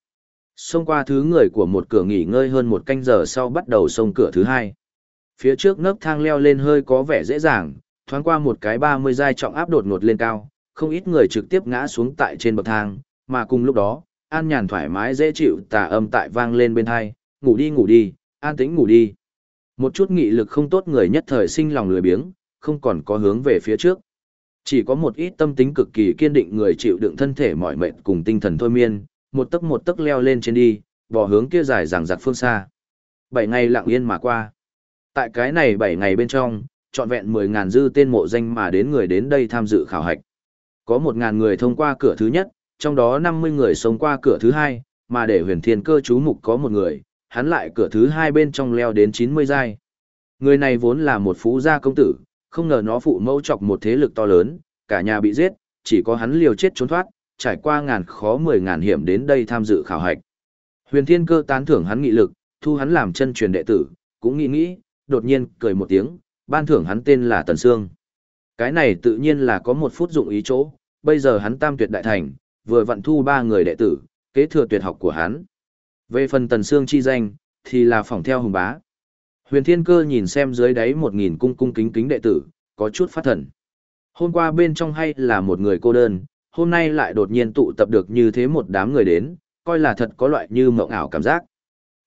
Xông qua thứ người của một cửa nghỉ ngơi hơn một canh giờ sau bắt đầu xông cửa thứ hai. Phía trước nấc thang leo lên hơi có vẻ dễ dàng, thoáng qua một cái 30 giai trọng áp đột ngột lên cao, không ít người trực tiếp ngã xuống tại trên bậc thang, mà cùng lúc đó, an nhàn thoải mái dễ chịu tà âm tại vang lên bên hai, ngủ đi ngủ đi, an tĩnh ngủ đi. Một chút nghị lực không tốt người nhất thời sinh lòng lười biếng, không còn có hướng về phía trước. Chỉ có một ít tâm tính cực kỳ kiên định người chịu đựng thân thể mỏi mệt cùng tinh thần thôi miên, một tấc một tấc leo lên trên đi, bỏ hướng kia dài rằng giặc phương xa. Bảy ngày lặng yên mà qua. Tại cái này bảy ngày bên trong, trọn vẹn mười ngàn dư tên mộ danh mà đến người đến đây tham dự khảo hạch. Có một ngàn người thông qua cửa thứ nhất, trong đó năm mươi người sống qua cửa thứ hai, mà để huyền thiên cơ chú mục có một người, hắn lại cửa thứ hai bên trong leo đến chín mươi giai. Người này vốn là một phú gia công tử, không ngờ nó phụ mẫu chọc một thế lực to lớn, cả nhà bị giết, chỉ có hắn liều chết trốn thoát, trải qua ngàn khó mười ngàn hiểm đến đây tham dự khảo hạch. Huyền Thiên Cơ tán thưởng hắn nghị lực, thu hắn làm chân truyền đệ tử, cũng nghĩ nghĩ, đột nhiên cười một tiếng, ban thưởng hắn tên là Tần Sương. Cái này tự nhiên là có một phút dụng ý chỗ, bây giờ hắn tam tuyệt đại thành, vừa vận thu ba người đệ tử, kế thừa tuyệt học của hắn. Về phần Tần Sương chi danh, thì là phỏng theo hùng bá, Huyền Thiên Cơ nhìn xem dưới đáy một nghìn cung cung kính kính đệ tử, có chút phát thần. Hôm qua bên trong hay là một người cô đơn, hôm nay lại đột nhiên tụ tập được như thế một đám người đến, coi là thật có loại như mộng ảo cảm giác.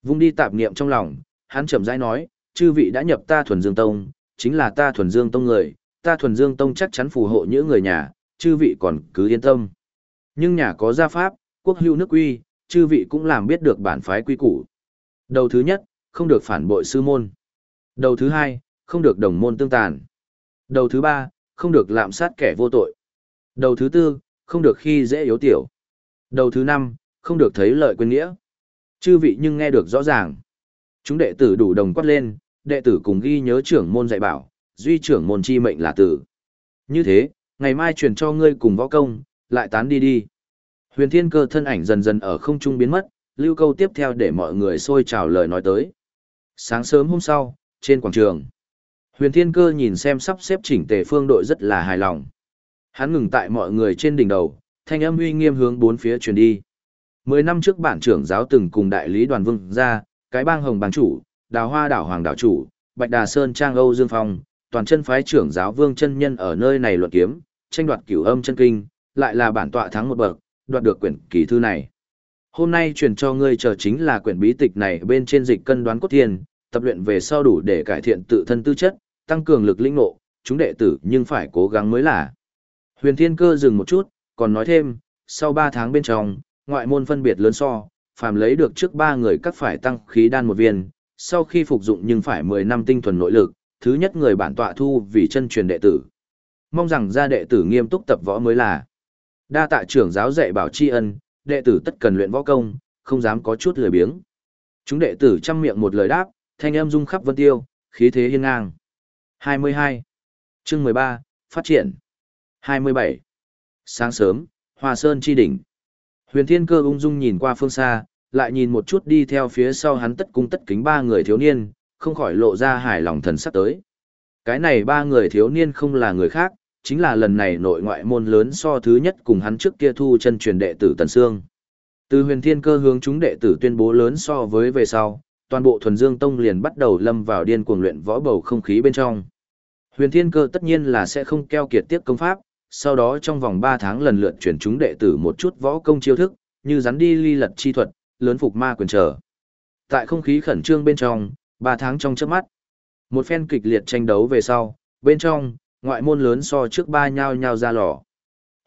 Vung đi tạp niệm trong lòng, hắn chậm rãi nói, chư vị đã nhập ta thuần dương tông, chính là ta thuần dương tông người, ta thuần dương tông chắc chắn phù hộ những người nhà, chư vị còn cứ yên tâm. Nhưng nhà có gia pháp, quốc hữu nước quy, chư vị cũng làm biết được bản phái quy củ. Đầu thứ nhất, không được phản bội sư môn. Đầu thứ hai, không được đồng môn tương tàn. Đầu thứ ba, không được lạm sát kẻ vô tội. Đầu thứ tư, không được khi dễ yếu tiểu. Đầu thứ năm, không được thấy lợi quên nghĩa. Chư vị nhưng nghe được rõ ràng. Chúng đệ tử đủ đồng quát lên, đệ tử cùng ghi nhớ trưởng môn dạy bảo, duy trưởng môn chi mệnh là tử. Như thế, ngày mai truyền cho ngươi cùng võ công, lại tán đi đi. Huyền thiên cơ thân ảnh dần dần ở không trung biến mất, lưu câu tiếp theo để mọi người xôi trào lời nói tới. Sáng sớm hôm sau, trên quảng trường, huyền thiên cơ nhìn xem sắp xếp chỉnh tề phương đội rất là hài lòng. Hắn ngừng tại mọi người trên đỉnh đầu, thanh âm uy nghiêm hướng bốn phía truyền đi. Mười năm trước bản trưởng giáo từng cùng đại lý đoàn vương ra, cái bang hồng bang chủ, đào hoa đảo hoàng đảo chủ, bạch đà sơn trang âu dương phong, toàn chân phái trưởng giáo vương chân nhân ở nơi này luận kiếm, tranh đoạt cửu âm chân kinh, lại là bản tọa thắng một bậc, đoạt được quyển kỳ thư này. Hôm nay truyền cho ngươi chờ chính là quyển bí tịch này bên trên dịch cân đoán cốt thiên, tập luyện về sau đủ để cải thiện tự thân tư chất, tăng cường lực linh ngộ, chúng đệ tử nhưng phải cố gắng mới là. Huyền Thiên Cơ dừng một chút, còn nói thêm, sau 3 tháng bên trong, ngoại môn phân biệt lớn so, phàm lấy được trước 3 người các phải tăng khí đan một viên, sau khi phục dụng nhưng phải 10 năm tinh thuần nội lực, thứ nhất người bản tọa thu vì chân truyền đệ tử. Mong rằng gia đệ tử nghiêm túc tập võ mới là. Đa tạ trưởng giáo dạy bảo tri ân, đệ tử tất cần luyện võ công, không dám có chút lười biếng. Chúng đệ tử chăm miệng một lời đáp, thanh âm rung khắp vân tiêu, khí thế hiên ngang. 22. Chương 13, Phát triển. 27. Sáng sớm, Hoa Sơn chi đỉnh. Huyền Thiên Cơ ung dung nhìn qua phương xa, lại nhìn một chút đi theo phía sau hắn tất cung tất kính ba người thiếu niên, không khỏi lộ ra hài lòng thần sắc tới. Cái này ba người thiếu niên không là người khác, chính là lần này nội ngoại môn lớn so thứ nhất cùng hắn trước kia thu chân truyền đệ tử Tần Sương. Từ huyền thiên cơ hướng chúng đệ tử tuyên bố lớn so với về sau, toàn bộ thuần dương tông liền bắt đầu lâm vào điên cuồng luyện võ bầu không khí bên trong. Huyền thiên cơ tất nhiên là sẽ không keo kiệt tiếp công pháp, sau đó trong vòng 3 tháng lần lượt chuyển chúng đệ tử một chút võ công chiêu thức, như rắn đi ly lật chi thuật, lớn phục ma quyền trở. Tại không khí khẩn trương bên trong, 3 tháng trong chớp mắt, một phen kịch liệt tranh đấu về sau, bên trong, ngoại môn lớn so trước ba nhao nhao ra lò.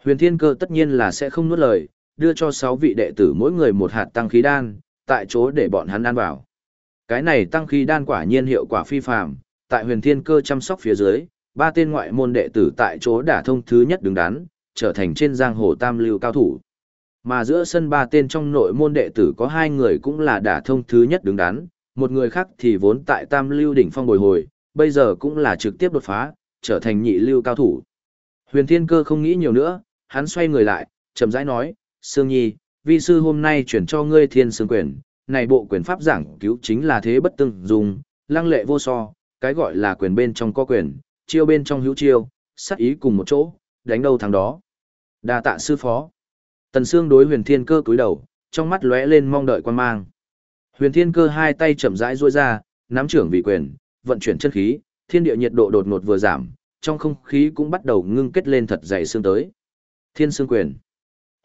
Huyền Thiên Cơ tất nhiên là sẽ không nuốt lời, đưa cho 6 vị đệ tử mỗi người một hạt tăng khí đan, tại chỗ để bọn hắn ăn vào. Cái này tăng khí đan quả nhiên hiệu quả phi phàm, tại Huyền Thiên Cơ chăm sóc phía dưới, ba tên ngoại môn đệ tử tại chỗ đả thông thứ nhất đứng đắn, trở thành trên giang hồ tam lưu cao thủ. Mà giữa sân ba tên trong nội môn đệ tử có hai người cũng là đả thông thứ nhất đứng đắn, một người khác thì vốn tại tam lưu đỉnh phong bồi hồi, bây giờ cũng là trực tiếp đột phá, trở thành nhị lưu cao thủ. Huyền Thiên Cơ không nghĩ nhiều nữa, hắn xoay người lại, chậm rãi nói, Sương Nhi, vi sư hôm nay chuyển cho ngươi thiên sương quyền, này bộ quyền pháp giảng cứu chính là thế bất tương dùng, lăng lệ vô so, cái gọi là quyền bên trong có quyền, chiêu bên trong hữu chiêu, sát ý cùng một chỗ, đánh đâu thắng đó. Đa tạ sư phó. Tần Sương đối huyền thiên cơ cúi đầu, trong mắt lóe lên mong đợi quan mang. Huyền thiên cơ hai tay chậm rãi duỗi ra, nắm trưởng vị quyền, vận chuyển chân khí, thiên địa nhiệt độ đột ngột vừa giảm, trong không khí cũng bắt đầu ngưng kết lên thật dày xương tới. Thiên xương quyền.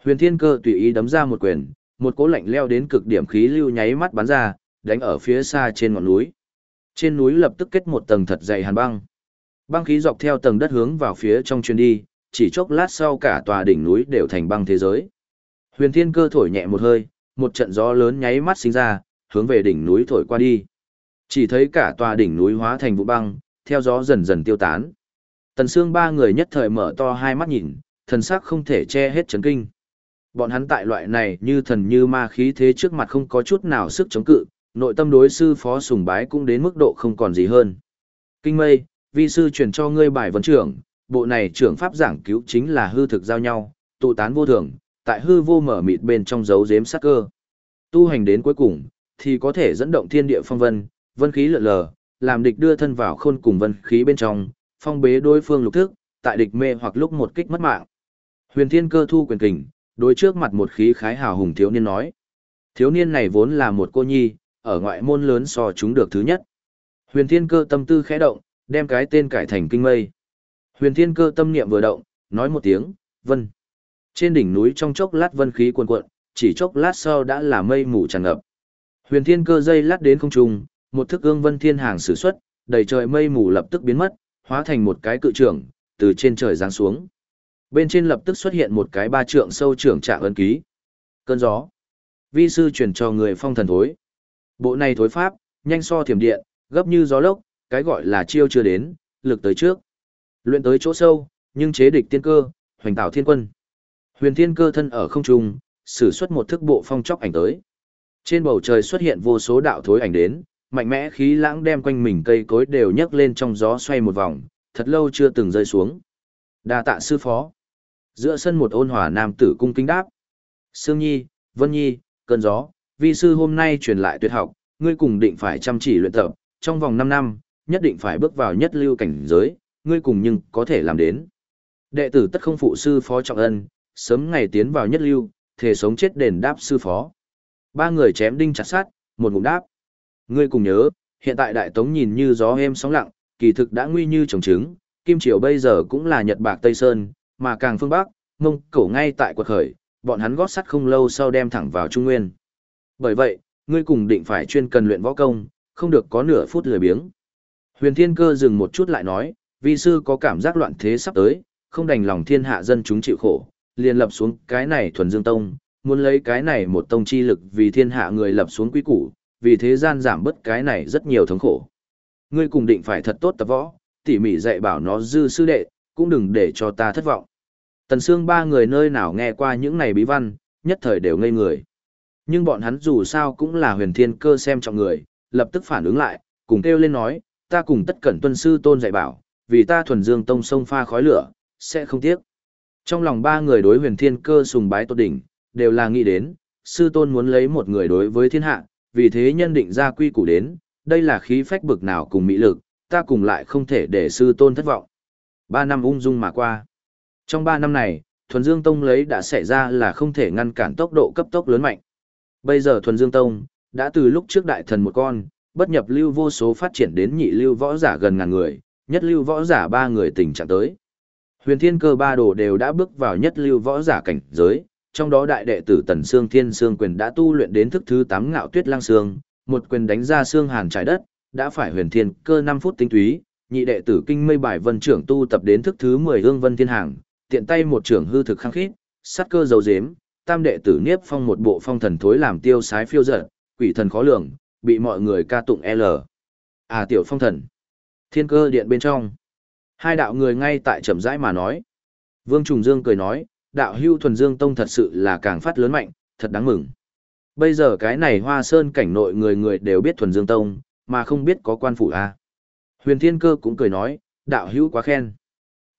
Huyền thiên cơ tùy ý đấm ra một quyền, một cỗ lạnh leo đến cực điểm khí lưu nháy mắt bắn ra, đánh ở phía xa trên ngọn núi. Trên núi lập tức kết một tầng thật dày hàn băng. Băng khí dọc theo tầng đất hướng vào phía trong chuyến đi, chỉ chốc lát sau cả tòa đỉnh núi đều thành băng thế giới. Huyền Thiên Cơ thổi nhẹ một hơi, một trận gió lớn nháy mắt sinh ra, hướng về đỉnh núi thổi qua đi. Chỉ thấy cả tòa đỉnh núi hóa thành vụ băng, theo gió dần dần tiêu tán. Tần Sương ba người nhất thời mở to hai mắt nhìn, thần sắc không thể che hết chấn kinh. Bọn hắn tại loại này như thần như ma khí thế trước mặt không có chút nào sức chống cự, nội tâm đối sư phó sùng bái cũng đến mức độ không còn gì hơn. Kinh mây, vi sư truyền cho ngươi bài vấn trưởng, bộ này trưởng pháp giảng cứu chính là hư thực giao nhau, tụ tán vô thường, tại hư vô mở mịt bên trong dấu giếm sắc cơ. Tu hành đến cuối cùng, thì có thể dẫn động thiên địa phong vân, vân khí lượn lờ, làm địch đưa thân vào khôn cùng vân khí bên trong, phong bế đối phương lục thức, tại địch mê hoặc lúc một kích mất mạng. Huyền Thiên Cơ thu quyền kình, đối trước mặt một khí khái hào hùng thiếu niên nói. Thiếu niên này vốn là một cô nhi, ở ngoại môn lớn so chúng được thứ nhất. Huyền Thiên Cơ tâm tư khẽ động, đem cái tên cải thành kinh mây. Huyền Thiên Cơ tâm niệm vừa động, nói một tiếng, "Vân." Trên đỉnh núi trong chốc lát vân khí cuồn cuộn, chỉ chốc lát sau đã là mây mù tràn ngập. Huyền Thiên Cơ dây lát đến không trung, một thức ương vân thiên hàng sử xuất, đầy trời mây mù lập tức biến mất, hóa thành một cái cự trưởng, từ trên trời giáng xuống. Bên trên lập tức xuất hiện một cái ba trượng sâu trưởng trạng ấn ký. Cơn gió. Vi sư truyền cho người phong thần thối. Bộ này thối pháp, nhanh so thiểm điện, gấp như gió lốc, cái gọi là chiêu chưa đến, lực tới trước. Luyện tới chỗ sâu, nhưng chế địch tiên cơ, hoành tạo thiên quân. Huyền thiên cơ thân ở không trung, sử xuất một thức bộ phong chóc ảnh tới. Trên bầu trời xuất hiện vô số đạo thối ảnh đến, mạnh mẽ khí lãng đem quanh mình cây cối đều nhấc lên trong gió xoay một vòng, thật lâu chưa từng rơi xuống. Đa tạ sư phó. Giữa sân một ôn hòa nam tử cung kính đáp. Sương Nhi, Vân Nhi, cơn gió, vi sư hôm nay truyền lại tuyệt học, ngươi cùng định phải chăm chỉ luyện tập, trong vòng 5 năm, nhất định phải bước vào nhất lưu cảnh giới, ngươi cùng nhưng có thể làm đến. Đệ tử tất không phụ sư phó trọng ân, sớm ngày tiến vào nhất lưu, thể sống chết đền đáp sư phó. Ba người chém đinh chặt sát, một ngụm đáp. Ngươi cùng nhớ, hiện tại đại tống nhìn như gió êm sóng lặng, kỳ thực đã nguy như trồng trứng, Kim Triều bây giờ cũng là Nhật Bạc Tây Sơn, mà càng phương Bắc, mông cổ ngay tại quật khởi, bọn hắn gót sắt không lâu sau đem thẳng vào Trung Nguyên. Bởi vậy, ngươi cùng định phải chuyên cần luyện võ công, không được có nửa phút lười biếng. Huyền Thiên Cơ dừng một chút lại nói, vi sư có cảm giác loạn thế sắp tới, không đành lòng thiên hạ dân chúng chịu khổ, liền lập xuống cái này thuần dương tông, muốn lấy cái này một tông chi lực vì thiên hạ người lập xuống quy củ, vì thế gian giảm bớt cái này rất nhiều thống khổ. Ngươi cùng định phải thật tốt tập võ, tỉ mỉ dạy bảo nó dư sư đệ, cũng đừng để cho ta thất vọng. Tần Sương ba người nơi nào nghe qua những này bí văn, nhất thời đều ngây người. Nhưng bọn hắn dù sao cũng là huyền thiên cơ xem trọng người, lập tức phản ứng lại, cùng kêu lên nói, ta cùng tất cẩn tuân sư tôn dạy bảo, vì ta thuần dương tông sông pha khói lửa, sẽ không tiếc. Trong lòng ba người đối huyền thiên cơ sùng bái tốt đỉnh, đều là nghĩ đến, sư tôn muốn lấy một người đối với thiên hạ, vì thế nhân định ra quy củ đến, đây là khí phách bực nào cùng mỹ lực, ta cùng lại không thể để sư tôn thất vọng. Ba năm ung dung mà qua. Trong ba năm này, Thuần Dương Tông lấy đã xảy ra là không thể ngăn cản tốc độ cấp tốc lớn mạnh. Bây giờ Thuần Dương Tông, đã từ lúc trước đại thần một con, bất nhập lưu vô số phát triển đến nhị lưu võ giả gần ngàn người, nhất lưu võ giả ba người tình trạng tới. Huyền Thiên Cơ ba đồ đều đã bước vào nhất lưu võ giả cảnh giới, trong đó đại đệ tử Tần Sương Thiên Sương quyền đã tu luyện đến thức thứ 8 ngạo tuyết lang sương, một quyền đánh ra xương hàn trái đất, đã phải Huyền Thiên Cơ 5 phút tinh túy, nhị đệ tử Kinh Mây Bài Vân trưởng tu tập đến thức thứ 10 Hương Vân Thiên Hàng, tiện tay một trưởng hư thực khăng khít, sát cơ dầu dếm, tam đệ tử Niếp Phong một bộ phong thần thối làm tiêu sái phiêu dật, quỷ thần khó lường, bị mọi người ca tụng L. À tiểu phong thần. Thiên cơ điện bên trong. Hai đạo người ngay tại chậm rãi mà nói. Vương Trùng Dương cười nói, đạo hưu thuần dương tông thật sự là càng phát lớn mạnh, thật đáng mừng. Bây giờ cái này hoa sơn cảnh nội người người đều biết thuần dương tông, mà không biết có quan phủ a à. Huyền Thiên Cơ cũng cười nói, đạo hưu quá khen.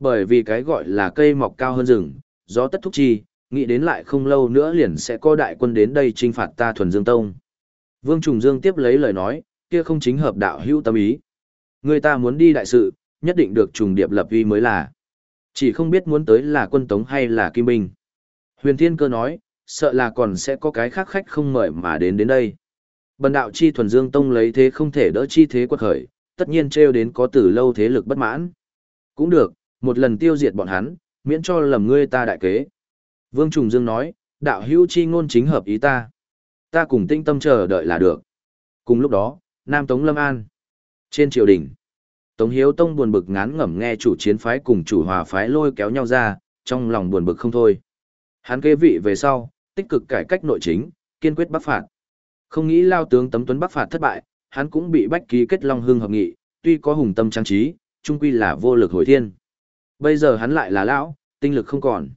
Bởi vì cái gọi là cây mọc cao hơn rừng, gió tất thúc chi, nghĩ đến lại không lâu nữa liền sẽ có đại quân đến đây trinh phạt ta thuần dương tông. Vương Trùng Dương tiếp lấy lời nói, kia không chính hợp đạo hữu tâm ý. Người ta muốn đi đại sự, nhất định được trùng điệp lập uy mới là. Chỉ không biết muốn tới là quân tống hay là kim binh. Huyền Thiên Cơ nói, sợ là còn sẽ có cái khác khách không mời mà đến đến đây. Bần đạo chi thuần dương tông lấy thế không thể đỡ chi thế quật khởi, tất nhiên treo đến có từ lâu thế lực bất mãn. Cũng được, một lần tiêu diệt bọn hắn, miễn cho lầm ngươi ta đại kế. Vương Trùng Dương nói, đạo hữu chi ngôn chính hợp ý ta. Ta cùng tinh tâm chờ đợi là được. Cùng lúc đó, Nam Tống Lâm An. Trên triều đình, Tống Hiếu Tông buồn bực ngán ngẩm nghe chủ chiến phái cùng chủ hòa phái lôi kéo nhau ra, trong lòng buồn bực không thôi. Hắn kế vị về sau, tích cực cải cách nội chính, kiên quyết bắc phạt. Không nghĩ lao tướng tấm tuấn bắc phạt thất bại, hắn cũng bị bách ký kết long hương hợp nghị, tuy có hùng tâm trang trí, trung quy là vô lực hồi thiên. Bây giờ hắn lại là lão, tinh lực không còn.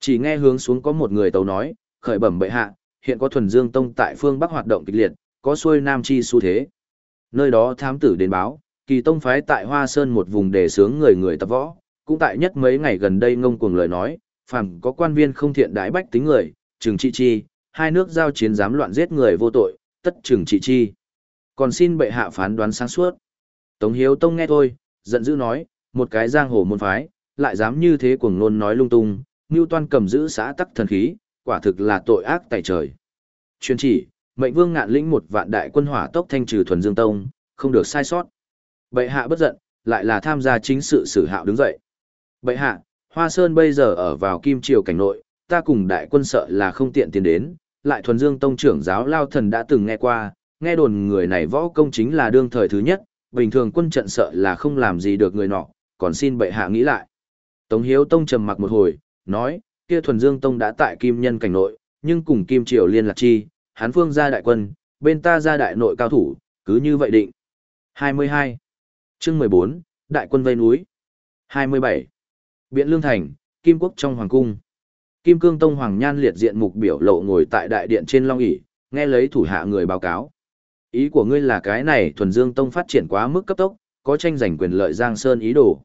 Chỉ nghe hướng xuống có một người tàu nói, khởi bẩm bệ hạ, hiện có thuần dương tông tại phương Bắc hoạt động kịch liệt, có xuôi nam chi xu thế. Nơi đó thám tử đến báo, kỳ tông phái tại Hoa Sơn một vùng đề sướng người người tập võ, cũng tại nhất mấy ngày gần đây ngông cuồng lời nói, phàm có quan viên không thiện đái bách tính người, trừng trị chi, hai nước giao chiến dám loạn giết người vô tội, tất trừng trị chi. Còn xin bệ hạ phán đoán sáng suốt. Tống Hiếu Tông nghe thôi, giận dữ nói, một cái giang hồ môn phái, lại dám như thế cuồng ngôn nói lung tung, Ngưu Toan cầm giữ xã tắc thần khí, quả thực là tội ác tại trời. Chuyên chỉ, mệnh vương ngạn lĩnh một vạn đại quân hỏa tốc thanh trừ thuần dương tông, không được sai sót. Bệ hạ bất giận, lại là tham gia chính sự xử hạo đứng dậy. Bệ hạ, Hoa Sơn bây giờ ở vào Kim Triều cảnh nội, ta cùng đại quân sợ là không tiện tiến đến, lại thuần dương tông trưởng giáo lao thần đã từng nghe qua, nghe đồn người này võ công chính là đương thời thứ nhất, bình thường quân trận sợ là không làm gì được người nọ, còn xin bệ hạ nghĩ lại. Tống Hiếu Tông trầm mặc một hồi, nói, kia thuần dương tông đã tại Kim Nhân cảnh nội, nhưng cùng Kim Triều liên lạc chi, hán phương ra đại quân, bên ta ra đại nội cao thủ, cứ như vậy định. 22 chương 14, Đại quân vây núi. 27. Biện Lương Thành, Kim Quốc trong Hoàng Cung. Kim Cương Tông Hoàng Nhan liệt diện mục biểu lộ ngồi tại đại điện trên long ỷ nghe lấy thủ hạ người báo cáo. Ý của ngươi là cái này thuần dương tông phát triển quá mức cấp tốc, có tranh giành quyền lợi Giang Sơn ý đồ.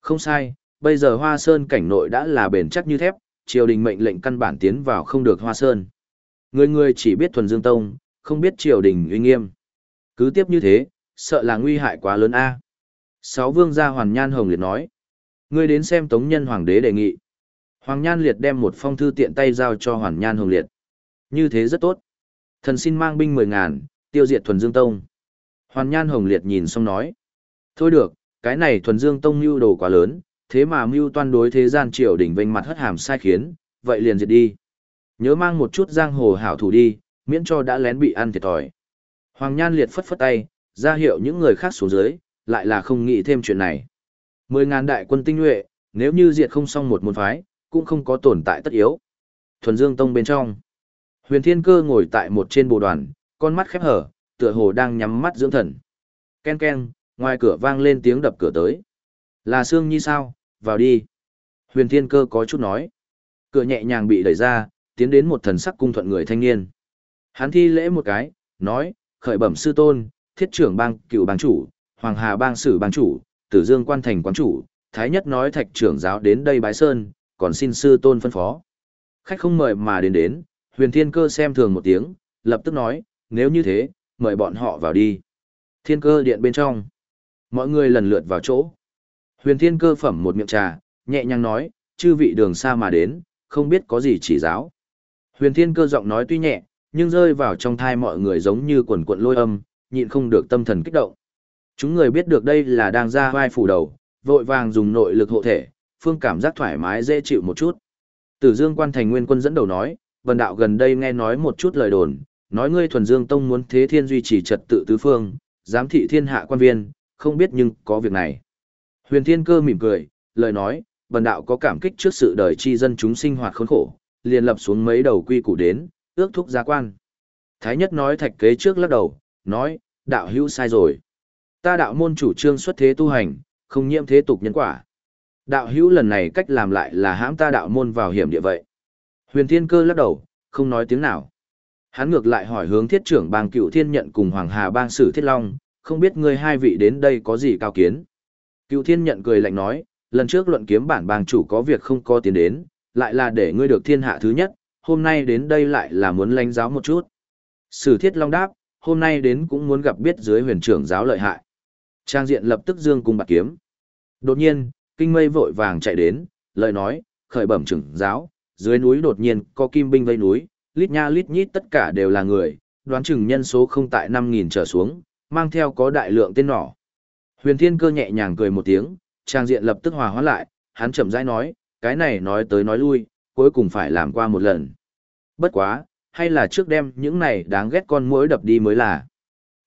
Không sai, bây giờ Hoa Sơn cảnh nội đã là bền chắc như thép, triều đình mệnh lệnh căn bản tiến vào không được Hoa Sơn. Người người chỉ biết thuần dương tông, không biết triều đình uy nghiêm. Cứ tiếp như thế, sợ là nguy hại quá lớn a. Sáu vương gia Hoàn Nhan Hồng Liệt nói. Ngươi đến xem Tống Nhân Hoàng đế đề nghị. Hoàng Nhan Liệt đem một phong thư tiện tay giao cho Hoàn Nhan Hồng Liệt. Như thế rất tốt. Thần xin mang binh mười ngàn, tiêu diệt thuần dương tông. Hoàn Nhan Hồng Liệt nhìn xong nói. Thôi được, cái này thuần dương tông mưu đồ quá lớn, thế mà mưu toan đối thế gian triều đỉnh vênh mặt hất hàm sai khiến, vậy liền diệt đi. Nhớ mang một chút giang hồ hảo thủ đi, miễn cho đã lén bị ăn thiệt thòi. Hoàng Nhan liệt phất phất tay, ra hiệu những người khác xuống dưới, lại là không nghĩ thêm chuyện này. Mười ngàn đại quân tinh nhuệ, nếu như diệt không xong một môn phái, cũng không có tồn tại tất yếu. Thuần Dương Tông bên trong, Huyền Thiên Cơ ngồi tại một trên bồ đoàn, con mắt khép hở, tựa hồ đang nhắm mắt dưỡng thần. Ken ken, ngoài cửa vang lên tiếng đập cửa tới. Là Sương Nhi sao, vào đi. Huyền Thiên Cơ có chút nói. Cửa nhẹ nhàng bị đẩy ra, tiến đến một thần sắc cung thuận người thanh niên. Hắn thi lễ một cái, nói, khởi bẩm sư tôn, thiết trưởng bang cựu bang chủ, hoàng hà bang sử bang chủ, tử dương quan thành quán chủ, thái nhất nói thạch trưởng giáo đến đây bái sơn, còn xin sư tôn phân phó. Khách không mời mà đến đến, huyền thiên cơ xem thường một tiếng, lập tức nói, nếu như thế, mời bọn họ vào đi. Thiên cơ điện bên trong. Mọi người lần lượt vào chỗ. Huyền thiên cơ phẩm một miệng trà, nhẹ nhàng nói, chư vị đường xa mà đến, không biết có gì chỉ giáo. Huyền thiên cơ giọng nói tuy nhẹ, nhưng rơi vào trong thai mọi người giống như quần cuộn lôi âm, nhịn không được tâm thần kích động. Chúng người biết được đây là đang ra vai phủ đầu, vội vàng dùng nội lực hộ thể, phương cảm giác thoải mái dễ chịu một chút. Tử Dương quan thành nguyên quân dẫn đầu nói, vần đạo gần đây nghe nói một chút lời đồn, nói ngươi thuần dương tông muốn thế thiên duy trì trật tự tứ phương, giám thị thiên hạ quan viên, không biết nhưng có việc này. Huyền thiên cơ mỉm cười, lời nói, vần đạo có cảm kích trước sự đời chi dân chúng sinh hoạt khốn khổ, liền lập xuống mấy đầu quy củ đến, ước thúc gia quan. Thái nhất nói thạch kế trước lắc đầu, nói, đạo hữu sai rồi. Ta đạo môn chủ trương xuất thế tu hành, không nhiễm thế tục nhân quả. Đạo hữu lần này cách làm lại là hãm ta đạo môn vào hiểm địa vậy. Huyền thiên cơ lắc đầu, không nói tiếng nào. Hắn ngược lại hỏi hướng thiết trưởng bang cựu thiên nhận cùng Hoàng Hà bang sử thiết long, không biết ngươi hai vị đến đây có gì cao kiến. Cựu thiên nhận cười lạnh nói, lần trước luận kiếm bản bang chủ có việc không có tiền đến, lại là để ngươi được thiên hạ thứ nhất, hôm nay đến đây lại là muốn lãnh giáo một chút. Sử thiết long đáp, hôm nay đến cũng muốn gặp biết dưới huyền trưởng giáo lợi hại. Trang diện lập tức dương cung bạc kiếm. Đột nhiên, kinh mây vội vàng chạy đến, lời nói, khởi bẩm trưởng giáo, dưới núi đột nhiên có kim binh vây núi, lít nha lít nhít tất cả đều là người, đoán chừng nhân số không tại 5.000 trở xuống, mang theo có đại lượng tên nỏ. Huyền Thiên Cơ nhẹ nhàng cười một tiếng, trang diện lập tức hòa hóa lại, hắn chậm rãi nói, cái này nói tới nói lui, cuối cùng phải làm qua một lần. Bất quá, hay là trước đem những này đáng ghét con muỗi đập đi mới là.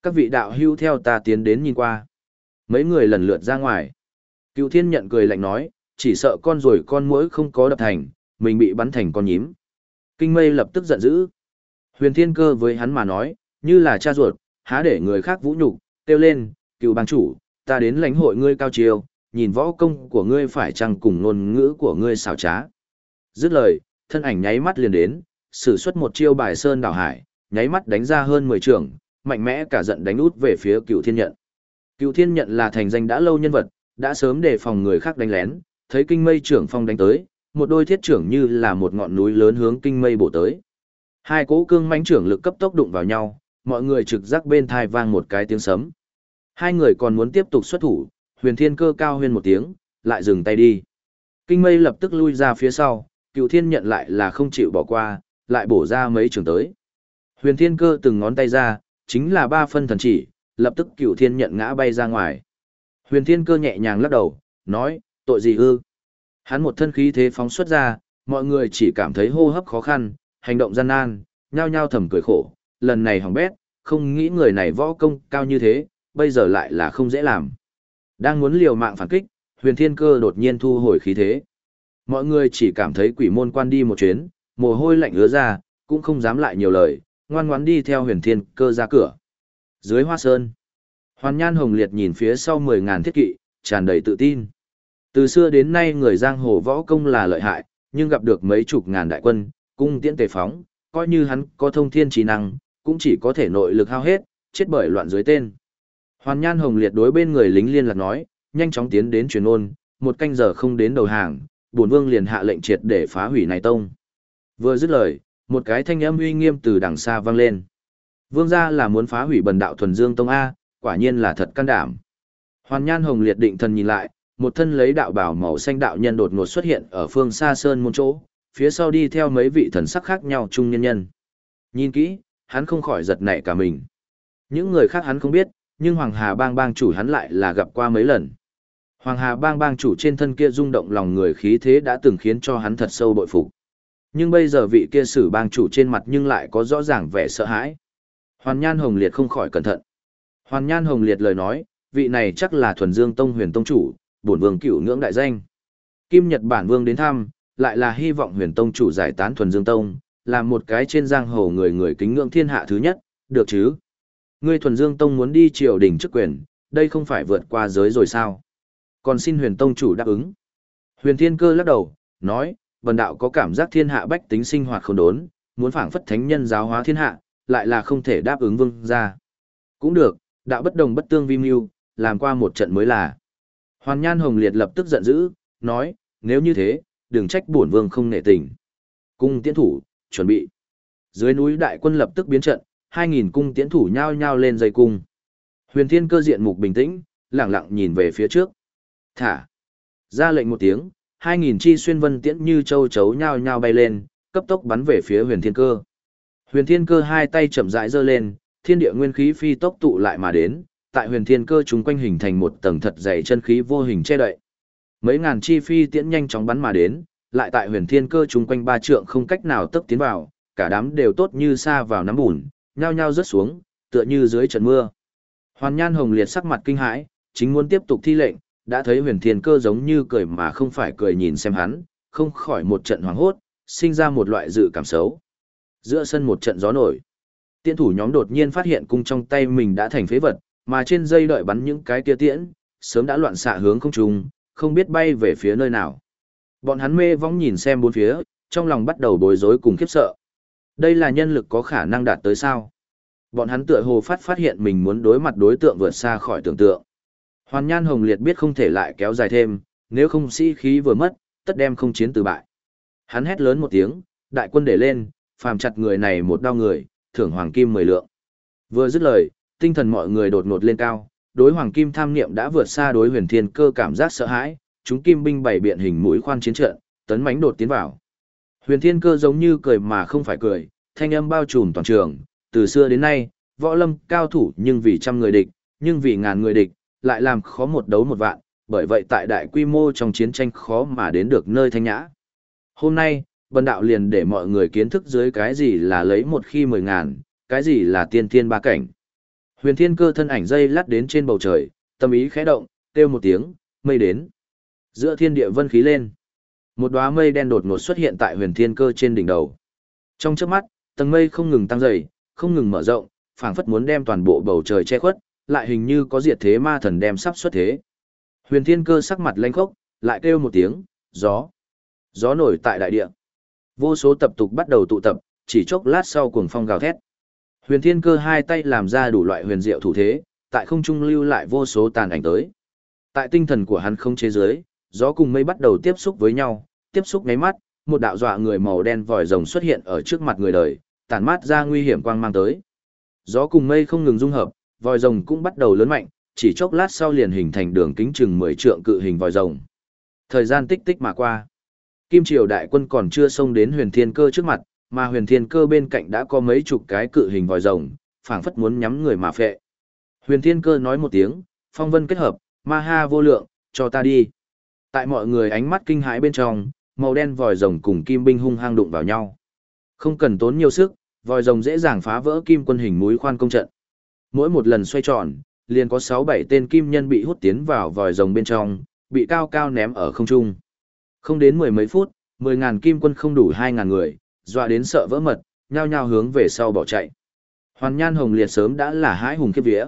Các vị đạo hưu theo ta tiến đến nhìn qua. Mấy người lần lượt ra ngoài. Cựu thiên nhận cười lạnh nói, chỉ sợ con rồi con muỗi không có đập thành, mình bị bắn thành con nhím. Kinh mây lập tức giận dữ. Huyền thiên cơ với hắn mà nói, như là cha ruột, há để người khác vũ nhục, kêu lên, cựu bang chủ, ta đến lãnh hội ngươi cao chiều, nhìn võ công của ngươi phải chăng cùng ngôn ngữ của ngươi xảo trá. Dứt lời, thân ảnh nháy mắt liền đến, sử xuất một chiêu bài sơn đảo hải, nháy mắt đánh ra hơn 10 trường, mạnh mẽ cả giận đánh út về phía cựu thiên nhận. Cựu thiên nhận là thành danh đã lâu nhân vật, đã sớm đề phòng người khác đánh lén, thấy kinh mây trưởng phong đánh tới, một đôi thiết trưởng như là một ngọn núi lớn hướng kinh mây bổ tới. Hai cỗ cương mãnh trưởng lực cấp tốc đụng vào nhau, mọi người trực giác bên thai vang một cái tiếng sấm. Hai người còn muốn tiếp tục xuất thủ, huyền thiên cơ cao huyên một tiếng, lại dừng tay đi. Kinh mây lập tức lui ra phía sau, cựu thiên nhận lại là không chịu bỏ qua, lại bổ ra mấy trường tới. Huyền thiên cơ từng ngón tay ra, chính là ba phân thần chỉ, lập tức cựu thiên nhận ngã bay ra ngoài. Huyền Thiên Cơ nhẹ nhàng lắc đầu, nói, tội gì ư? Hắn một thân khí thế phóng xuất ra, mọi người chỉ cảm thấy hô hấp khó khăn, hành động gian nan, nhao nhao thầm cười khổ, lần này hỏng bét, không nghĩ người này võ công cao như thế, bây giờ lại là không dễ làm. Đang muốn liều mạng phản kích, huyền thiên cơ đột nhiên thu hồi khí thế. Mọi người chỉ cảm thấy quỷ môn quan đi một chuyến, mồ hôi lạnh ứa ra, cũng không dám lại nhiều lời, ngoan ngoãn đi theo huyền thiên cơ ra cửa. Dưới hoa sơn, hoàn nhan hồng liệt nhìn phía sau mười ngàn thiết kỵ, tràn đầy tự tin. Từ xưa đến nay người giang hồ võ công là lợi hại, nhưng gặp được mấy chục ngàn đại quân, cung tiễn tề phóng, coi như hắn có thông thiên trí năng, cũng chỉ có thể nội lực hao hết, chết bởi loạn dưới tên. Hoàn Nhan Hồng liệt đối bên người lính liên lạc nói, nhanh chóng tiến đến truyền ôn, một canh giờ không đến đầu hàng, bổn vương liền hạ lệnh triệt để phá hủy này tông. Vừa dứt lời, một cái thanh âm uy nghiêm từ đằng xa vang lên. Vương gia là muốn phá hủy bần đạo thuần dương tông a, quả nhiên là thật can đảm. Hoàn Nhan Hồng liệt định thần nhìn lại, một thân lấy đạo bảo màu xanh đạo nhân đột ngột xuất hiện ở phương xa sơn môn chỗ, phía sau đi theo mấy vị thần sắc khác nhau trung nhân nhân. Nhìn kỹ, hắn không khỏi giật nảy cả mình. Những người khác hắn không biết, nhưng Hoàng Hà bang bang chủ hắn lại là gặp qua mấy lần. Hoàng Hà bang bang chủ trên thân kia rung động lòng người khí thế đã từng khiến cho hắn thật sâu bội phục. Nhưng bây giờ vị kia sử bang chủ trên mặt nhưng lại có rõ ràng vẻ sợ hãi. Hoàn Nhan Hồng Liệt không khỏi cẩn thận. Hoàn Nhan Hồng Liệt lời nói, vị này chắc là thuần dương tông huyền tông chủ, bổn vương cửu ngưỡng đại danh. Kim Nhật Bản Vương đến thăm, lại là hy vọng huyền tông chủ giải tán thuần dương tông, làm một cái trên giang hồ người người kính ngưỡng thiên hạ thứ nhất, được chứ? Ngươi thuần dương tông muốn đi triều đình chức quyền, đây không phải vượt qua giới rồi sao? Còn xin huyền tông chủ đáp ứng. Huyền thiên cơ lắc đầu, nói, vần đạo có cảm giác thiên hạ bách tính sinh hoạt không đốn, muốn phảng phất thánh nhân giáo hóa thiên hạ, lại là không thể đáp ứng vương gia Cũng được, đạo bất đồng bất tương vi mưu, làm qua một trận mới là. Hoàn Nhan Hồng Liệt lập tức giận dữ, nói, nếu như thế, đừng trách bổn vương không nể tình. Cung tiễn thủ, chuẩn bị. Dưới núi đại quân lập tức biến trận, 2.000 cung tiễn thủ nhao nhao lên dây cung. Huyền Thiên cơ diện mục bình tĩnh, lặng lặng nhìn về phía trước. Thả. Ra lệnh một tiếng, 2.000 chi xuyên vân tiễn như châu chấu nhao nhao bay lên, cấp tốc bắn về phía huyền thiên cơ. Huyền thiên cơ hai tay chậm rãi giơ lên, thiên địa nguyên khí phi tốc tụ lại mà đến, tại huyền thiên cơ chúng quanh hình thành một tầng thật dày chân khí vô hình che đậy. Mấy ngàn chi phi tiễn nhanh chóng bắn mà đến, lại tại huyền thiên cơ chúng quanh ba trượng không cách nào tấp tiến vào, cả đám đều tốt như xa vào nắm bùn, nhao nhao rớt xuống, tựa như dưới trận mưa. Hoàn Nhan Hồng liệt sắc mặt kinh hãi, chính muốn tiếp tục thi lệnh, đã thấy huyền thiên cơ giống như cười mà không phải cười nhìn xem hắn, không khỏi một trận hoảng hốt, sinh ra một loại dự cảm xấu. Giữa sân một trận gió nổi, tiên thủ nhóm đột nhiên phát hiện cung trong tay mình đã thành phế vật, mà trên dây đợi bắn những cái tia tiễn, sớm đã loạn xạ hướng không trung, không biết bay về phía nơi nào. Bọn hắn mê vong nhìn xem bốn phía, trong lòng bắt đầu bối rối cùng khiếp sợ. Đây là nhân lực có khả năng đạt tới sao? Bọn hắn tựa hồ phát phát hiện mình muốn đối mặt đối tượng vượt xa khỏi tưởng tượng. Hoàn Nhan Hồng Liệt biết không thể lại kéo dài thêm, nếu không sĩ khí vừa mất, tất đem không chiến từ bại. Hắn hét lớn một tiếng, đại quân để lên, phàm chặt người này một đau người, thưởng hoàng kim mười lượng. Vừa dứt lời, tinh thần mọi người đột ngột lên cao, đối hoàng kim tham niệm đã vượt xa đối huyền thiên cơ cảm giác sợ hãi, chúng kim binh bày biện hình mũi khoan chiến trận, tấn mãnh đột tiến vào. Huyền thiên cơ giống như cười mà không phải cười, thanh âm bao trùm toàn trường, từ xưa đến nay, võ lâm cao thủ nhưng vì trăm người địch, nhưng vì ngàn người địch, lại làm khó một đấu một vạn, bởi vậy tại đại quy mô trong chiến tranh khó mà đến được nơi thanh nhã. Hôm nay, bần đạo liền để mọi người kiến thức dưới cái gì là lấy một khi mười ngàn, cái gì là tiên thiên ba cảnh. Huyền thiên cơ thân ảnh dây lắt đến trên bầu trời, tâm ý khẽ động, kêu một tiếng, mây đến. Giữa thiên địa vân khí lên. Một đóa mây đen đột ngột xuất hiện tại huyền thiên cơ trên đỉnh đầu. Trong chớp mắt, tầng mây không ngừng tăng dày, không ngừng mở rộng, phảng phất muốn đem toàn bộ bầu trời che khuất, lại hình như có diệt thế ma thần đem sắp xuất thế. Huyền thiên cơ sắc mặt lanh khốc, lại kêu một tiếng, gió. Gió nổi tại đại địa. Vô số tập tục bắt đầu tụ tập, chỉ chốc lát sau cuồng phong gào thét. Huyền Thiên Cơ hai tay làm ra đủ loại huyền diệu thủ thế, tại không trung lưu lại vô số tàn ảnh tới. Tại tinh thần của hắn không chế giới, gió cùng mây bắt đầu tiếp xúc với nhau, tiếp xúc ngáy mắt, một đạo dọa người màu đen vòi rồng xuất hiện ở trước mặt người đời, tản mát ra nguy hiểm quang mang tới. Gió cùng mây không ngừng dung hợp, vòi rồng cũng bắt đầu lớn mạnh, chỉ chốc lát sau liền hình thành đường kính chừng 10 trượng cự hình vòi rồng. Thời gian tích tích mà qua. Kim Triều đại quân còn chưa xông đến Huyền Thiên Cơ trước mặt, mà huyền thiên cơ bên cạnh đã có mấy chục cái cự hình vòi rồng, phảng phất muốn nhắm người mà phệ. Huyền thiên cơ nói một tiếng, phong vân kết hợp, ma ha vô lượng, cho ta đi. Tại mọi người ánh mắt kinh hãi bên trong, màu đen vòi rồng cùng kim binh hung hăng đụng vào nhau. Không cần tốn nhiều sức, vòi rồng dễ dàng phá vỡ kim quân hình núi khoan công trận. Mỗi một lần xoay tròn, liền có 6-7 tên kim nhân bị hút tiến vào vòi rồng bên trong, bị cao cao ném ở không trung. Không đến mười mấy phút, 10.000 kim quân không đủ 2.000 người, dọa đến sợ vỡ mật, nhao nhao hướng về sau bỏ chạy. Hoàn Nhan Hồng Liệt sớm đã là hãi hùng khiếp vía.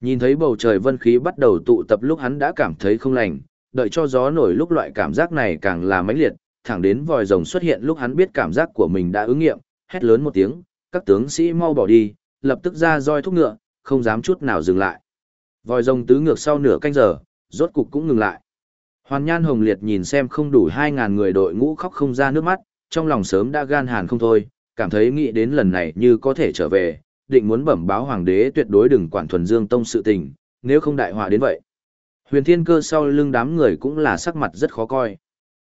Nhìn thấy bầu trời vân khí bắt đầu tụ tập lúc hắn đã cảm thấy không lành, đợi cho gió nổi lúc loại cảm giác này càng là mãnh liệt, thẳng đến vòi rồng xuất hiện lúc hắn biết cảm giác của mình đã ứng nghiệm, hét lớn một tiếng, các tướng sĩ mau bỏ đi, lập tức ra roi thúc ngựa, không dám chút nào dừng lại. Vòi rồng tứ ngược sau nửa canh giờ, rốt cục cũng ngừng lại. Hoàn Nhan Hồng Liệt nhìn xem không đủ 2.000 người đội ngũ khóc không ra nước mắt, trong lòng sớm đã gan hàn không thôi, cảm thấy nghĩ đến lần này như có thể trở về, định muốn bẩm báo hoàng đế tuyệt đối đừng quản thuần dương tông sự tình, nếu không đại họa đến vậy. Huyền Thiên Cơ sau lưng đám người cũng là sắc mặt rất khó coi.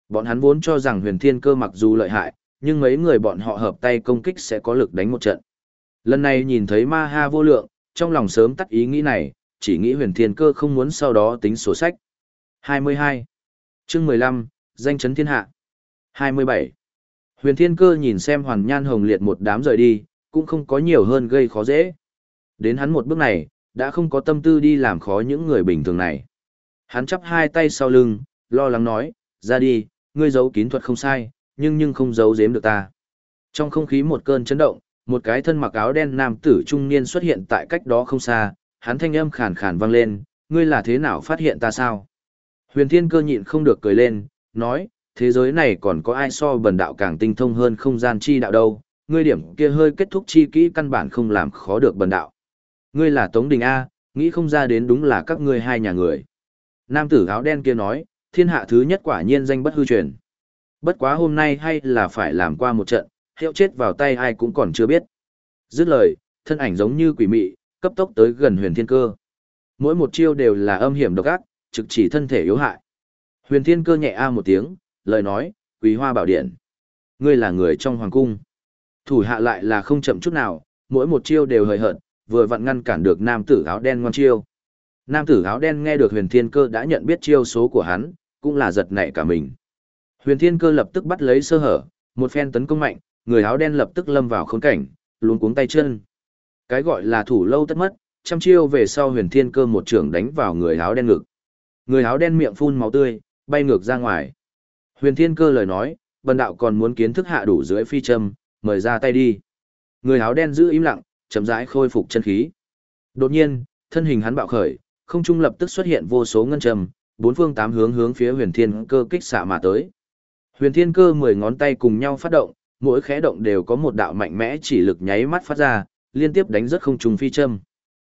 Bọn hắn vốn cho rằng Huyền Thiên Cơ mặc dù lợi hại, nhưng mấy người bọn họ hợp tay công kích sẽ có lực đánh một trận. Lần này nhìn thấy Ma Ha vô lượng, trong lòng sớm tắt ý nghĩ này, chỉ nghĩ Huyền Thiên Cơ không muốn sau đó tính sổ sách. 22. Chương 15, danh chấn thiên hạ. 27. Huyền Thiên Cơ nhìn xem Hoàn Nhan Hồng Liệt một đám rời đi, cũng không có nhiều hơn gây khó dễ. Đến hắn một bước này, đã không có tâm tư đi làm khó những người bình thường này. Hắn chắp hai tay sau lưng, lo lắng nói, ra đi, ngươi giấu kín thuật không sai, nhưng nhưng không giấu giếm được ta. Trong không khí một cơn chấn động, một cái thân mặc áo đen nam tử trung niên xuất hiện tại cách đó không xa, hắn thanh âm khàn khàn vang lên, ngươi là thế nào phát hiện ta sao? Huyền Thiên Cơ nhịn không được cười lên, nói, thế giới này còn có ai so bần đạo càng tinh thông hơn không gian chi đạo đâu, ngươi điểm kia hơi kết thúc chi kỹ căn bản không làm khó được bần đạo. Ngươi là Tống Đình A, nghĩ không ra đến đúng là các ngươi hai nhà người. Nam tử áo đen kia nói, thiên hạ thứ nhất quả nhiên danh bất hư truyền. Bất quá hôm nay hay là phải làm qua một trận, hiệu chết vào tay ai cũng còn chưa biết. Dứt lời, thân ảnh giống như quỷ mị, cấp tốc tới gần huyền thiên cơ. Mỗi một chiêu đều là âm hiểm độc ác, trực chỉ thân thể yếu hại. Huyền thiên cơ nhẹ a một tiếng, lời nói, quý hoa bảo điện. Ngươi là người trong hoàng cung. Thủ hạ lại là không chậm chút nào, mỗi một chiêu đều hời hợt, vừa vặn ngăn cản được nam tử áo đen ngoan chiêu. Nam tử áo đen nghe được huyền thiên cơ đã nhận biết chiêu số của hắn, cũng là giật nảy cả mình. Huyền thiên cơ lập tức bắt lấy sơ hở, một phen tấn công mạnh, người áo đen lập tức lâm vào khốn cảnh, luống cuống tay chân. Cái gọi là thủ lâu tất mất, trăm chiêu về sau huyền thiên cơ một trưởng đánh vào người áo đen ngực. Người áo đen miệng phun máu tươi, bay ngược ra ngoài. Huyền thiên cơ lời nói, bần đạo còn muốn kiến thức hạ đủ dưới phi châm, mời ra tay đi. Người áo đen giữ im lặng, chậm rãi khôi phục chân khí. Đột nhiên, thân hình hắn bạo khởi, không trung lập tức xuất hiện vô số ngân trầm, bốn phương tám hướng hướng phía huyền thiên cơ kích xạ mà tới. Huyền thiên cơ mười ngón tay cùng nhau phát động, mỗi khẽ động đều có một đạo mạnh mẽ chỉ lực nháy mắt phát ra, liên tiếp đánh rất không trung phi châm.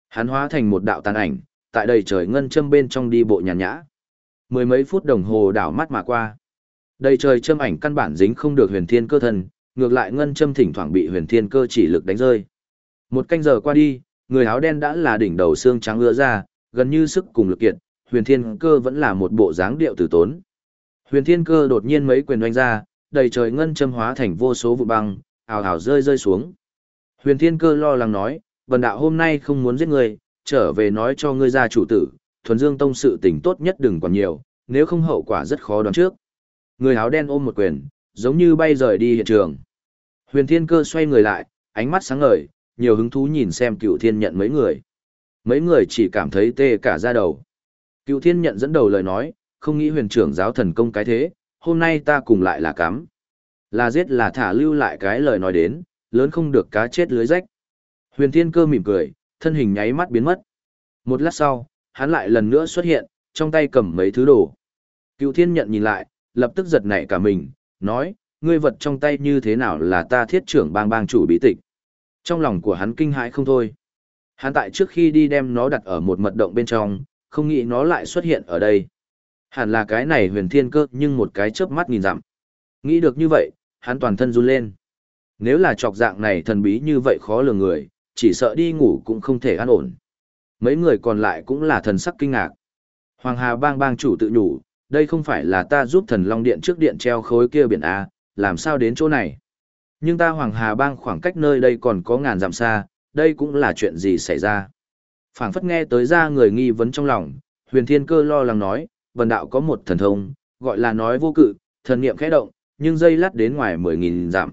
Hắn hóa thành một đạo tàn ảnh, tại đầy trời ngân châm bên trong đi bộ nhàn nhã. Mười mấy phút đồng hồ đảo mắt mà qua. Đầy trời châm ảnh căn bản dính không được huyền thiên cơ thần, ngược lại ngân châm thỉnh thoảng bị huyền thiên cơ chỉ lực đánh rơi. Một canh giờ qua đi, người áo đen đã là đỉnh đầu xương trắng ưa ra, gần như sức cùng lực kiệt, huyền thiên cơ vẫn là một bộ dáng điệu tử tốn. Huyền thiên cơ đột nhiên mấy quyền đánh ra, đầy trời ngân châm hóa thành vô số vụ băng, ào ào rơi rơi xuống. Huyền thiên cơ lo lắng nói, bần đạo hôm nay không muốn giết người, trở về nói cho ngươi gia chủ tử, thuần dương tông sự tình tốt nhất đừng còn nhiều, nếu không hậu quả rất khó đoán trước. Người áo đen ôm một quyền, giống như bay rời đi hiện trường. Huyền thiên cơ xoay người lại, ánh mắt sáng ngời, nhiều hứng thú nhìn xem cựu thiên nhận mấy người. Mấy người chỉ cảm thấy tê cả da đầu. Cựu thiên nhận dẫn đầu lời nói, không nghĩ huyền trưởng giáo thần công cái thế, hôm nay ta cùng lại là cắm. Là giết là thả lưu lại cái lời nói đến, lớn không được cá chết lưới rách. Huyền thiên cơ mỉm cười, thân hình nháy mắt biến mất. Một lát sau, hắn lại lần nữa xuất hiện, trong tay cầm mấy thứ đồ. Cựu thiên nhận nhìn lại, lập tức giật nảy cả mình, nói, ngươi vật trong tay như thế nào là ta thiết trưởng bang bang chủ bí tịch. Trong lòng của hắn kinh hãi không thôi. Hắn tại trước khi đi đem nó đặt ở một mật động bên trong, không nghĩ nó lại xuất hiện ở đây. Hẳn là cái này huyền thiên cơ nhưng một cái chớp mắt nhìn dặm. Nghĩ được như vậy, hắn toàn thân run lên. Nếu là trọc dạng này thần bí như vậy khó lường người, chỉ sợ đi ngủ cũng không thể an ổn. Mấy người còn lại cũng là thần sắc kinh ngạc. Hoàng Hà bang bang chủ tự nhủ, đây không phải là ta giúp thần Long Điện trước điện treo khối kia biển A, làm sao đến chỗ này. Nhưng ta Hoàng Hà bang khoảng cách nơi đây còn có ngàn dặm xa, đây cũng là chuyện gì xảy ra. phảng phất nghe tới ra người nghi vấn trong lòng, huyền thiên cơ lo lắng nói, bần đạo có một thần thông, gọi là nói vô cự, thần niệm khẽ động, nhưng dây lát đến ngoài mười nghìn dặm.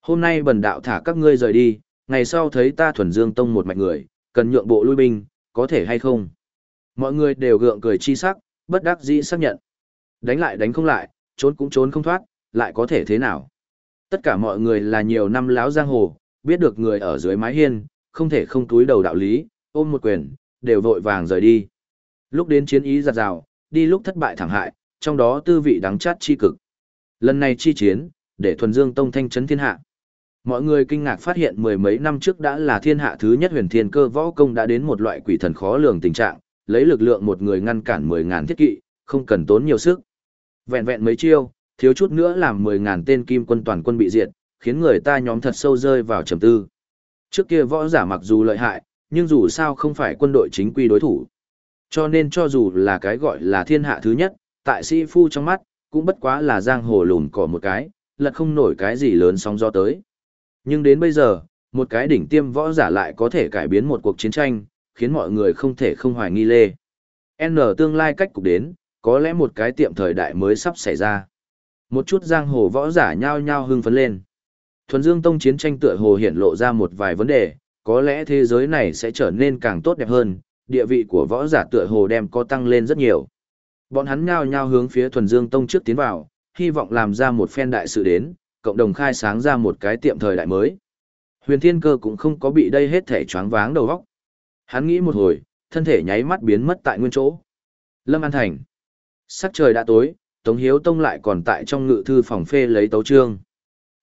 Hôm nay bần đạo thả các ngươi rời đi, ngày sau thấy ta thuần dương tông một mạch người, cần nhượng bộ lui binh, có thể hay không? Mọi người đều gượng cười chi sắc, bất đắc dĩ xác nhận. Đánh lại đánh không lại, trốn cũng trốn không thoát, lại có thể thế nào? Tất cả mọi người là nhiều năm láo giang hồ, biết được người ở dưới mái hiên, không thể không túi đầu đạo lý, ôm một quyền, đều vội vàng rời đi. Lúc đến chiến ý giặt rào, đi lúc thất bại thẳng hại, trong đó tư vị đắng chát chi cực. Lần này chi chiến, để thuần dương tông thanh chấn thiên hạ. Mọi người kinh ngạc phát hiện mười mấy năm trước đã là thiên hạ thứ nhất huyền thiên cơ võ công đã đến một loại quỷ thần khó lường tình trạng, lấy lực lượng một người ngăn cản mười ngàn thiết kỵ, không cần tốn nhiều sức. Vẹn vẹn mấy chiêu, thiếu chút nữa làm mười ngàn tên kim quân toàn quân bị diệt, khiến người ta nhóm thật sâu rơi vào trầm tư. Trước kia võ giả mặc dù lợi hại, nhưng dù sao không phải quân đội chính quy đối thủ. Cho nên cho dù là cái gọi là thiên hạ thứ nhất, tại sĩ phu trong mắt, cũng bất quá là giang hồ lùn cỏ một cái, lật không nổi cái gì lớn sóng do tới. Nhưng đến bây giờ, một cái đỉnh tiêm võ giả lại có thể cải biến một cuộc chiến tranh, khiến mọi người không thể không hoài nghi lê. N tương lai cách cục đến, có lẽ một cái tiệm thời đại mới sắp xảy ra. Một chút giang hồ võ giả nhao nhao hưng phấn lên. Thuần Dương Tông chiến tranh tựa hồ hiện lộ ra một vài vấn đề, có lẽ thế giới này sẽ trở nên càng tốt đẹp hơn, địa vị của võ giả tựa hồ đem có tăng lên rất nhiều. Bọn hắn nhao nhao hướng phía Thuần Dương Tông trước tiến vào, hy vọng làm ra một phen đại sự đến, cộng đồng khai sáng ra một cái tiệm thời đại mới. Huyền Thiên Cơ cũng không có bị đây hết thể choáng váng đầu óc. Hắn nghĩ một hồi, thân thể nháy mắt biến mất tại nguyên chỗ. Lâm An Thành. Sắc trời đã tối, Tống Hiếu Tông lại còn tại trong ngự thư phòng phê lấy tấu trương.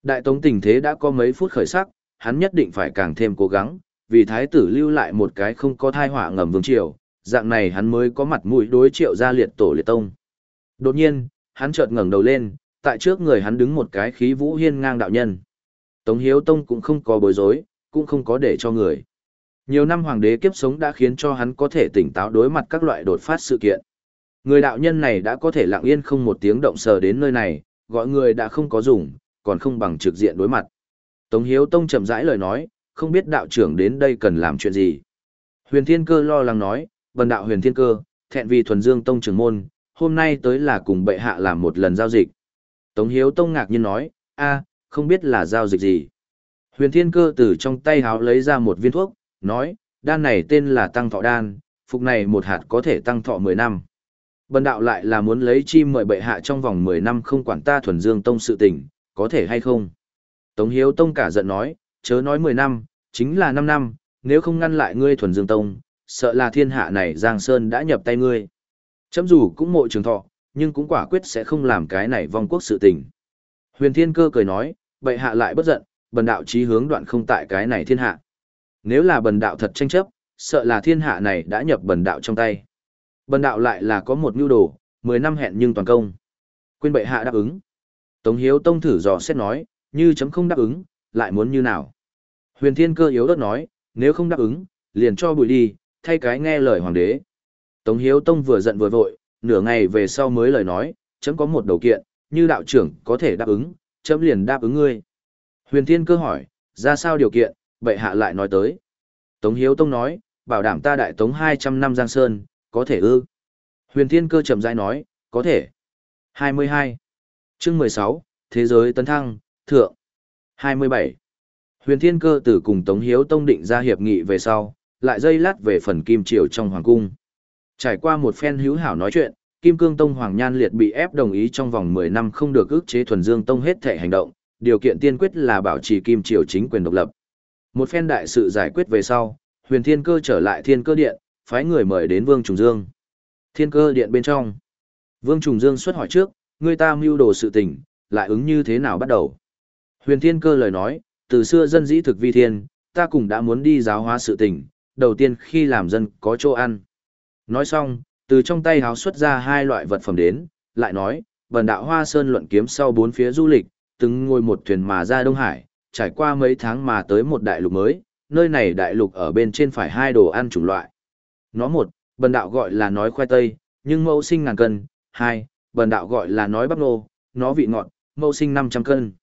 Đại Tống tình thế đã có mấy phút khởi sắc, hắn nhất định phải càng thêm cố gắng, vì thái tử lưu lại một cái không có thai họa ngầm vương triều, dạng này hắn mới có mặt mũi đối triệu gia liệt tổ liệt tông. Đột nhiên, hắn chợt ngẩng đầu lên, tại trước người hắn đứng một cái khí vũ hiên ngang đạo nhân. Tống Hiếu Tông cũng không có bối rối, cũng không có để cho người. Nhiều năm hoàng đế kiếp sống đã khiến cho hắn có thể tỉnh táo đối mặt các loại đột phát sự kiện. Người đạo nhân này đã có thể lặng yên không một tiếng động sờ đến nơi này, gọi người đã không có dùng, còn không bằng trực diện đối mặt. Tống Hiếu Tông chậm rãi lời nói, không biết đạo trưởng đến đây cần làm chuyện gì. Huyền Thiên Cơ lo lắng nói, bần đạo Huyền Thiên Cơ, thẹn vì thuần dương tông trưởng môn, hôm nay tới là cùng bệ hạ làm một lần giao dịch. Tống Hiếu Tông ngạc nhiên nói, a, không biết là giao dịch gì. Huyền Thiên Cơ từ trong tay háo lấy ra một viên thuốc, nói, đan này tên là tăng thọ đan, phục này một hạt có thể tăng thọ 10 năm. Bần đạo lại là muốn lấy chim mời bệ hạ trong vòng 10 năm không quản ta thuần dương tông sự tình, có thể hay không? Tống Hiếu Tông cả giận nói, chớ nói 10 năm, chính là 5 năm, nếu không ngăn lại ngươi thuần dương tông, sợ là thiên hạ này Giang Sơn đã nhập tay ngươi. Chấm dù cũng mộ trường thọ, nhưng cũng quả quyết sẽ không làm cái này vong quốc sự tình. Huyền Thiên Cơ cười nói, bệ hạ lại bất giận, bần đạo chí hướng đoạn không tại cái này thiên hạ. Nếu là bần đạo thật tranh chấp, sợ là thiên hạ này đã nhập bần đạo trong tay. Bần đạo lại là có một nhu đồ, 10 năm hẹn nhưng toàn công. Quên bệ hạ đáp ứng. Tống Hiếu Tông thử dò xét nói, như chấm không đáp ứng, lại muốn như nào. Huyền Thiên Cơ yếu đất nói, nếu không đáp ứng, liền cho bụi đi, thay cái nghe lời hoàng đế. Tống Hiếu Tông vừa giận vừa vội, nửa ngày về sau mới lời nói, chấm có một đầu kiện, như đạo trưởng có thể đáp ứng, chấm liền đáp ứng ngươi. Huyền Thiên Cơ hỏi, ra sao điều kiện, bệ hạ lại nói tới. Tống Hiếu Tông nói, bảo đảm ta đại tống 200 năm Giang Sơn, có thể ư. Huyền Thiên Cơ chậm rãi nói, có thể. 22. chương 16, Thế giới tấn thăng, thượng. 27. Huyền Thiên Cơ tử cùng Tống Hiếu Tông định ra hiệp nghị về sau, lại dây lát về phần kim triều trong hoàng cung. Trải qua một phen hữu hảo nói chuyện, Kim Cương Tông Hoàng Nhan Liệt bị ép đồng ý trong vòng 10 năm không được ức chế thuần dương tông hết thể hành động, điều kiện tiên quyết là bảo trì kim triều chính quyền độc lập. Một phen đại sự giải quyết về sau, Huyền Thiên Cơ trở lại Thiên Cơ Điện, phái người mời đến Vương Trùng Dương. Thiên Cơ Điện bên trong, Vương Trùng Dương xuất hỏi trước, người ta mưu đồ sự tình, lại ứng như thế nào bắt đầu? Huyền Thiên Cơ lời nói, từ xưa dân dĩ thực vi thiên, ta cũng đã muốn đi giáo hóa sự tình, đầu tiên khi làm dân có chỗ ăn. Nói xong, từ trong tay háo xuất ra hai loại vật phẩm đến, lại nói, vần đạo hoa sơn luận kiếm sau bốn phía du lịch, từng ngồi một thuyền mà ra Đông Hải, trải qua mấy tháng mà tới một đại lục mới, nơi này đại lục ở bên trên phải hai đồ ăn chủng loại. Nó một, bần đạo gọi là nói khoai tây, nhưng mẫu sinh ngàn cân, hai, bần đạo gọi là nói bắp nô, nó vị ngọt, mẫu sinh 500 cân.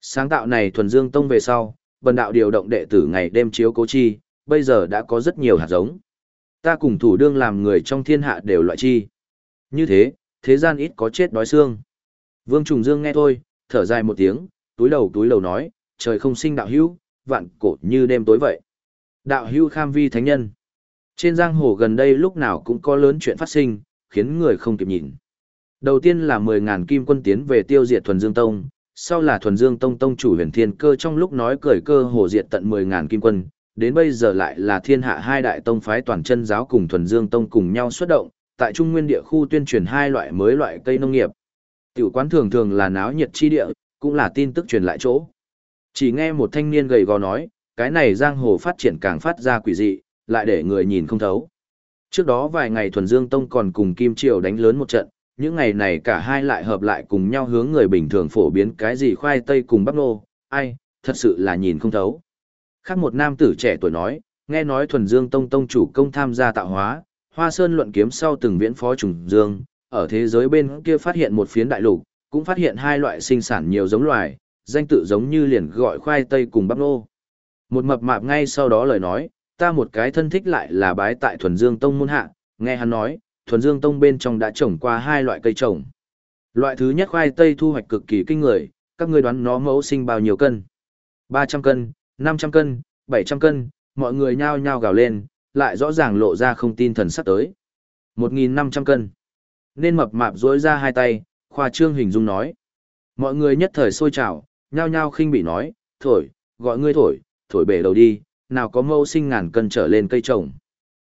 Sáng tạo này thuần dương tông về sau, bần đạo điều động đệ tử ngày đêm chiếu cố chi, bây giờ đã có rất nhiều hạt giống. Ta cùng thủ đương làm người trong thiên hạ đều loại chi. Như thế, thế gian ít có chết đói xương. Vương Trùng Dương nghe thôi, thở dài một tiếng, túi đầu túi lầu nói, trời không sinh đạo hữu, vạn cổ như đêm tối vậy. Đạo hữu kham vi thánh nhân. Trên giang hồ gần đây lúc nào cũng có lớn chuyện phát sinh, khiến người không kịp nhìn. Đầu tiên là 10.000 kim quân tiến về tiêu diệt thuần dương tông, sau là thuần dương tông tông chủ huyền thiên cơ trong lúc nói cười cơ hồ diệt tận 10.000 kim quân, đến bây giờ lại là thiên hạ hai đại tông phái toàn chân giáo cùng thuần dương tông cùng nhau xuất động, tại trung nguyên địa khu tuyên truyền hai loại mới loại cây nông nghiệp. Tiểu quán thường thường là náo nhiệt chi địa, cũng là tin tức truyền lại chỗ. Chỉ nghe một thanh niên gầy gò nói, cái này giang hồ phát triển càng phát ra quỷ dị, lại để người nhìn không thấu. Trước đó vài ngày thuần dương tông còn cùng Kim Triều đánh lớn một trận, những ngày này cả hai lại hợp lại cùng nhau hướng người bình thường phổ biến cái gì khoai tây cùng bắp nô, ai, thật sự là nhìn không thấu. Khác một nam tử trẻ tuổi nói, nghe nói thuần dương tông tông chủ công tham gia tạo hóa, hoa sơn luận kiếm sau từng viễn phó trùng dương, ở thế giới bên kia phát hiện một phiến đại lục, cũng phát hiện hai loại sinh sản nhiều giống loài, danh tự giống như liền gọi khoai tây cùng bắp nô. Một mập mạp ngay sau đó lời nói, ta một cái thân thích lại là bái tại thuần dương tông môn hạ, nghe hắn nói, thuần dương tông bên trong đã trồng qua hai loại cây trồng. Loại thứ nhất khoai tây thu hoạch cực kỳ kinh người, các ngươi đoán nó mẫu sinh bao nhiêu cân? 300 cân, 500 cân, 700 cân, mọi người nhao nhao gào lên, lại rõ ràng lộ ra không tin thần sắp tới. 1.500 cân. Nên mập mạp dối ra hai tay, khoa trương hình dung nói. Mọi người nhất thời sôi trào, nhao nhao khinh bị nói, thổi, gọi ngươi thổi, thổi bể đầu đi, nào có mâu sinh ngàn cân trở lên cây trồng.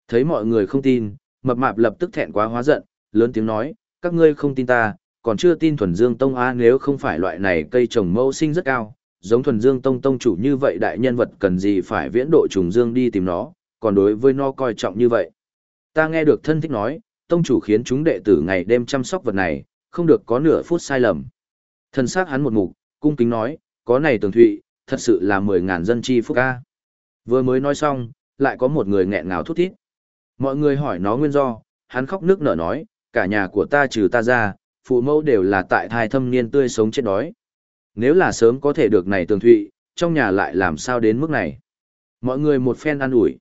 Thấy mọi người không tin, mập mạp lập tức thẹn quá hóa giận, lớn tiếng nói, các ngươi không tin ta, còn chưa tin thuần dương tông á nếu không phải loại này cây trồng mâu sinh rất cao, giống thuần dương tông tông chủ như vậy đại nhân vật cần gì phải viễn độ trùng dương đi tìm nó, còn đối với nó coi trọng như vậy. Ta nghe được thân thích nói, tông chủ khiến chúng đệ tử ngày đêm chăm sóc vật này, không được có nửa phút sai lầm. Thân xác hắn một mục, cung kính nói, có này tường thụy, thật sự là mười ngàn dân chi phúc ca. Vừa mới nói xong, lại có một người nghẹn ngào thút thít. Mọi người hỏi nó nguyên do, hắn khóc nước nở nói, cả nhà của ta trừ ta ra, phụ mẫu đều là tại thai thâm niên tươi sống chết đói. Nếu là sớm có thể được này tường thụy, trong nhà lại làm sao đến mức này. Mọi người một phen ăn ủi.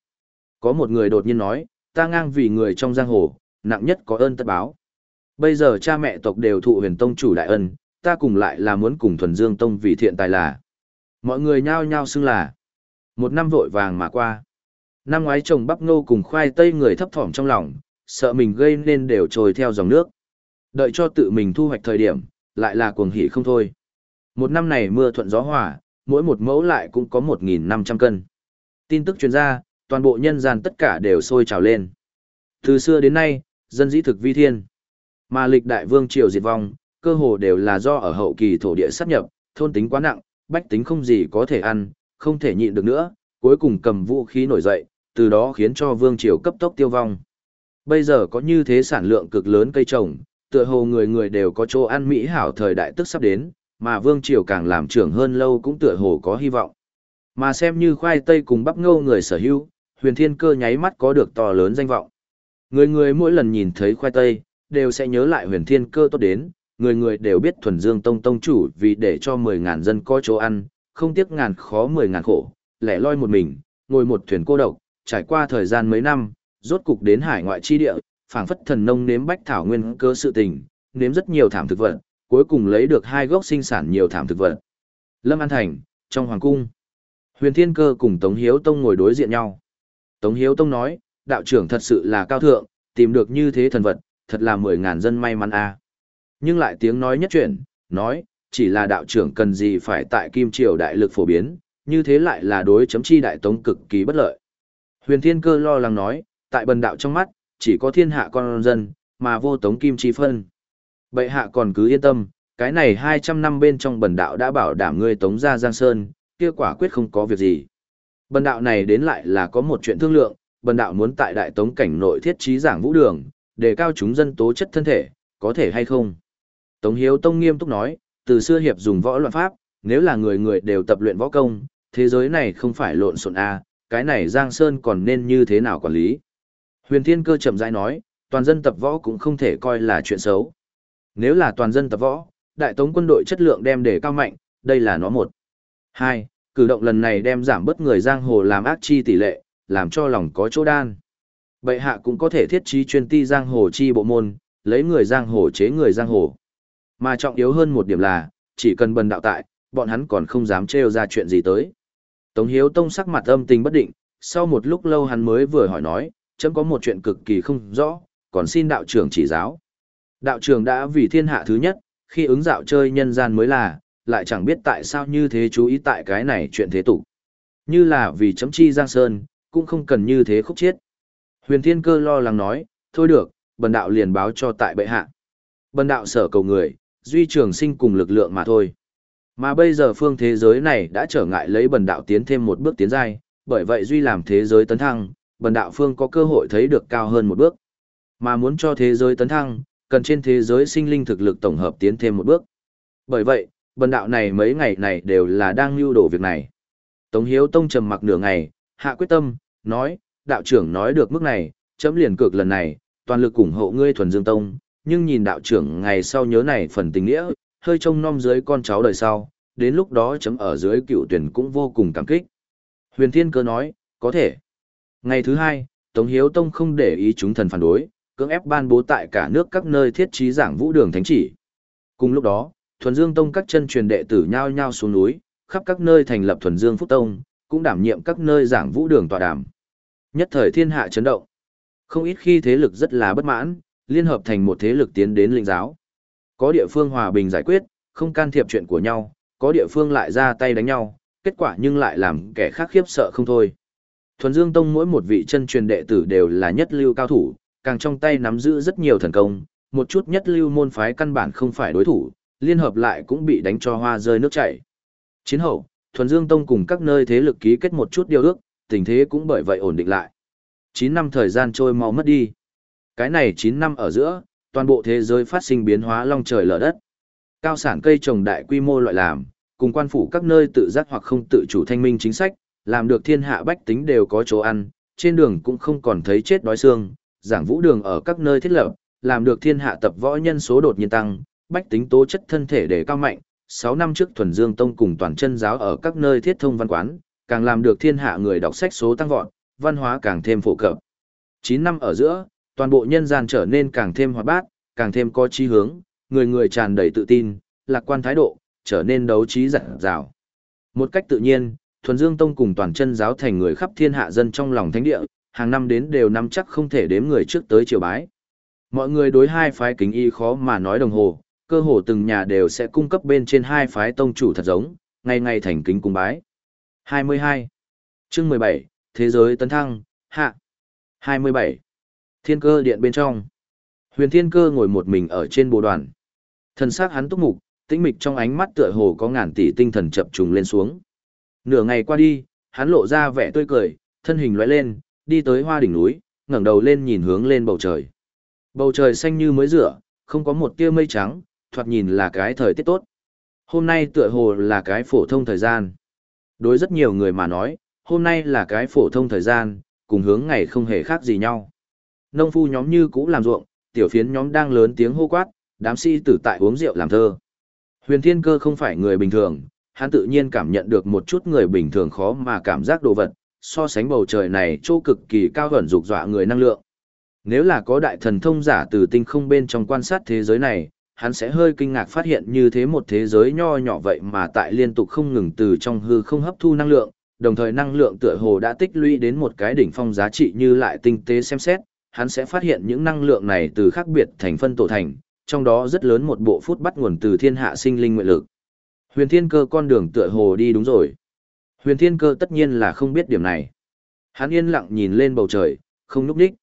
Có một người đột nhiên nói, ta ngang vì người trong giang hồ, nặng nhất có ơn tất báo. Bây giờ cha mẹ tộc đều thụ huyền tông chủ đại ân, ta cùng lại là muốn cùng thuần dương tông vì thiện tài là. Mọi người nhao nhao xưng là. Một năm vội vàng mà qua. Năm ngoái trồng bắp ngô cùng khoai tây người thấp thỏm trong lòng, sợ mình gây nên đều trồi theo dòng nước. Đợi cho tự mình thu hoạch thời điểm, lại là cuồng hỉ không thôi. Một năm này mưa thuận gió hòa, mỗi một mẫu lại cũng có 1.500 cân. Tin tức truyền ra, toàn bộ nhân gian tất cả đều sôi trào lên. Từ xưa đến nay, dân dĩ thực vi thiên. Mà lịch đại vương triều diệt vong, cơ hồ đều là do ở hậu kỳ thổ địa sát nhập, thôn tính quá nặng, bách tính không gì có thể ăn, không thể nhịn được nữa, cuối cùng cầm vũ khí nổi dậy, từ đó khiến cho vương triều cấp tốc tiêu vong. Bây giờ có như thế sản lượng cực lớn cây trồng, tựa hồ người người đều có chỗ ăn mỹ hảo thời đại tức sắp đến, mà vương triều càng làm trưởng hơn lâu cũng tựa hồ có hy vọng. Mà xem như khoai tây cùng bắp ngô người sở hữu, huyền thiên cơ nháy mắt có được to lớn danh vọng. Người người mỗi lần nhìn thấy khoai tây, đều sẽ nhớ lại huyền thiên cơ tốt đến, người người đều biết thuần dương tông tông chủ vì để cho 10.000 dân có chỗ ăn, không tiếc ngàn khó 10.000 khổ, lẻ loi một mình, ngồi một thuyền cô độc, trải qua thời gian mấy năm, rốt cục đến hải ngoại chi địa, phảng phất thần nông nếm bách thảo nguyên cơ sự tình, nếm rất nhiều thảm thực vật, cuối cùng lấy được hai gốc sinh sản nhiều thảm thực vật. Lâm An Thành, trong hoàng cung, huyền thiên cơ cùng Tống Hiếu Tông ngồi đối diện nhau. Tống Hiếu Tông nói, đạo trưởng thật sự là cao thượng, tìm được như thế thần vật, thật là mười ngàn dân may mắn a. Nhưng lại tiếng nói nhất chuyển, nói, chỉ là đạo trưởng cần gì phải tại Kim Triều đại lực phổ biến, như thế lại là đối chấm chi đại tống cực kỳ bất lợi. Huyền Thiên Cơ lo lắng nói, tại bần đạo trong mắt, chỉ có thiên hạ con dân, mà vô tống kim chi phân. Bệ hạ còn cứ yên tâm, cái này 200 năm bên trong bần đạo đã bảo đảm ngươi tống ra Giang Sơn, kia quả quyết không có việc gì. Bần đạo này đến lại là có một chuyện thương lượng, bần đạo muốn tại đại tống cảnh nội thiết trí giảng vũ đường, để cao chúng dân tố chất thân thể, có thể hay không? Tống Hiếu Tông nghiêm túc nói, từ xưa hiệp dùng võ luận pháp, nếu là người người đều tập luyện võ công, thế giới này không phải lộn xộn a, cái này Giang Sơn còn nên như thế nào quản lý? Huyền Thiên Cơ chậm rãi nói, toàn dân tập võ cũng không thể coi là chuyện xấu. Nếu là toàn dân tập võ, đại tống quân đội chất lượng đem để cao mạnh, đây là nó một. Hai, cử động lần này đem giảm bớt người giang hồ làm ác chi tỷ lệ, làm cho lòng có chỗ đan. Bệ hạ cũng có thể thiết trí chuyên ti giang hồ chi bộ môn, lấy người giang hồ chế người giang hồ. Mà trọng yếu hơn một điểm là, chỉ cần bần đạo tại, bọn hắn còn không dám trêu ra chuyện gì tới. Tống Hiếu Tông sắc mặt âm tình bất định, sau một lúc lâu hắn mới vừa hỏi nói, chấm có một chuyện cực kỳ không rõ, còn xin đạo trưởng chỉ giáo. Đạo trưởng đã vì thiên hạ thứ nhất, khi ứng dạo chơi nhân gian mới là, lại chẳng biết tại sao như thế chú ý tại cái này chuyện thế tục. Như là vì chấm chi Giang Sơn, cũng không cần như thế khúc chiết. Huyền Thiên Cơ lo lắng nói, thôi được, bần đạo liền báo cho tại bệ hạ. Bần đạo sở cầu người, duy trường sinh cùng lực lượng mà thôi. Mà bây giờ phương thế giới này đã trở ngại lấy bần đạo tiến thêm một bước tiến giai, bởi vậy duy làm thế giới tấn thăng, bần đạo phương có cơ hội thấy được cao hơn một bước. Mà muốn cho thế giới tấn thăng, cần trên thế giới sinh linh thực lực tổng hợp tiến thêm một bước. Bởi vậy, bần đạo này mấy ngày này đều là đang lưu đổ việc này. Tống Hiếu Tông trầm mặc nửa ngày, hạ quyết tâm, nói, đạo trưởng nói được mức này, chấm liền cược lần này, toàn lực ủng hộ ngươi thuần dương tông, nhưng nhìn đạo trưởng ngày sau nhớ này phần tình nghĩa, hơi trông nom dưới con cháu đời sau, đến lúc đó chấm ở dưới cựu tuyển cũng vô cùng cảm kích. Huyền Thiên Cơ nói, có thể. Ngày thứ hai, Tống Hiếu Tông không để ý chúng thần phản đối, cưỡng ép ban bố tại cả nước các nơi thiết trí giảng vũ đường thánh chỉ. Cùng lúc đó, Thuần Dương Tông các chân truyền đệ tử nhao nhao xuống núi, khắp các nơi thành lập Thuần Dương Phúc Tông, cũng đảm nhiệm các nơi giảng vũ đường tọa đàm. Nhất thời thiên hạ chấn động. Không ít khi thế lực rất là bất mãn, liên hợp thành một thế lực tiến đến linh giáo. Có địa phương hòa bình giải quyết, không can thiệp chuyện của nhau, có địa phương lại ra tay đánh nhau, kết quả nhưng lại làm kẻ khác khiếp sợ không thôi. Thuần Dương Tông mỗi một vị chân truyền đệ tử đều là nhất lưu cao thủ, càng trong tay nắm giữ rất nhiều thần công, một chút nhất lưu môn phái căn bản không phải đối thủ, liên hợp lại cũng bị đánh cho hoa rơi nước chảy. Chiến hậu, Thuần Dương Tông cùng các nơi thế lực ký kết một chút điều ước, tình thế cũng bởi vậy ổn định lại. 9 năm thời gian trôi mau mất đi. Cái này 9 năm ở giữa, toàn bộ thế giới phát sinh biến hóa long trời lở đất. Cao sản cây trồng đại quy mô loại làm, cùng quan phủ các nơi tự giác hoặc không tự chủ thanh minh chính sách, làm được thiên hạ bách tính đều có chỗ ăn, trên đường cũng không còn thấy chết đói xương, giảng vũ đường ở các nơi thiết lập, làm được thiên hạ tập võ nhân số đột nhiên tăng, bách tính tố chất thân thể để cao mạnh. 6 năm trước thuần dương tông cùng toàn chân giáo ở các nơi thiết thông văn quán, càng làm được thiên hạ người đọc sách số tăng vọt, văn hóa càng thêm phổ cập. 9 năm ở giữa, toàn bộ nhân gian trở nên càng thêm hoạt bát, càng thêm có chí hướng, người người tràn đầy tự tin, lạc quan thái độ, trở nên đấu trí dặn dào. Một cách tự nhiên, Thuần Dương Tông cùng toàn chân giáo thành người khắp thiên hạ dân trong lòng thánh địa, hàng năm đến đều nắm chắc không thể đếm người trước tới triều bái. Mọi người đối hai phái kính y khó mà nói đồng hồ, cơ hồ từng nhà đều sẽ cung cấp bên trên hai phái tông chủ thật giống, ngày ngày thành kính cung bái. 22. Chương 17, Thế giới tấn thăng, hạ. 27. Thiên cơ điện bên trong. Huyền Thiên Cơ ngồi một mình ở trên bồ đoàn. Thần sắc hắn túc mục, tĩnh mịch trong ánh mắt tựa hồ có ngàn tỷ tinh thần chập trùng lên xuống. Nửa ngày qua đi, hắn lộ ra vẻ tươi cười, thân hình lóe lên, đi tới hoa đỉnh núi, ngẩng đầu lên nhìn hướng lên bầu trời. Bầu trời xanh như mới rửa, không có một tia mây trắng, thoạt nhìn là cái thời tiết tốt. Hôm nay tựa hồ là cái phổ thông thời gian. Đối rất nhiều người mà nói, hôm nay là cái phổ thông thời gian, cùng hướng ngày không hề khác gì nhau. Nông phu nhóm như cũ làm ruộng, tiểu phiến nhóm đang lớn tiếng hô quát, đám sĩ tử tại uống rượu làm thơ. Huyền Thiên Cơ không phải người bình thường, hắn tự nhiên cảm nhận được một chút người bình thường khó mà cảm giác đồ vật, so sánh bầu trời này chỗ cực kỳ cao gần dục dọa người năng lượng. Nếu là có đại thần thông giả từ tinh không bên trong quan sát thế giới này, hắn sẽ hơi kinh ngạc phát hiện như thế một thế giới nho nhỏ vậy mà tại liên tục không ngừng từ trong hư không hấp thu năng lượng, đồng thời năng lượng tựa hồ đã tích lũy đến một cái đỉnh phong giá trị như lại tinh tế xem xét, hắn sẽ phát hiện những năng lượng này từ khác biệt thành phân tổ thành, trong đó rất lớn một bộ phút bắt nguồn từ thiên hạ sinh linh nguyện lực. Huyền thiên cơ con đường tựa hồ đi đúng rồi. Huyền thiên cơ tất nhiên là không biết điểm này. Hắn yên lặng nhìn lên bầu trời, không núp đích.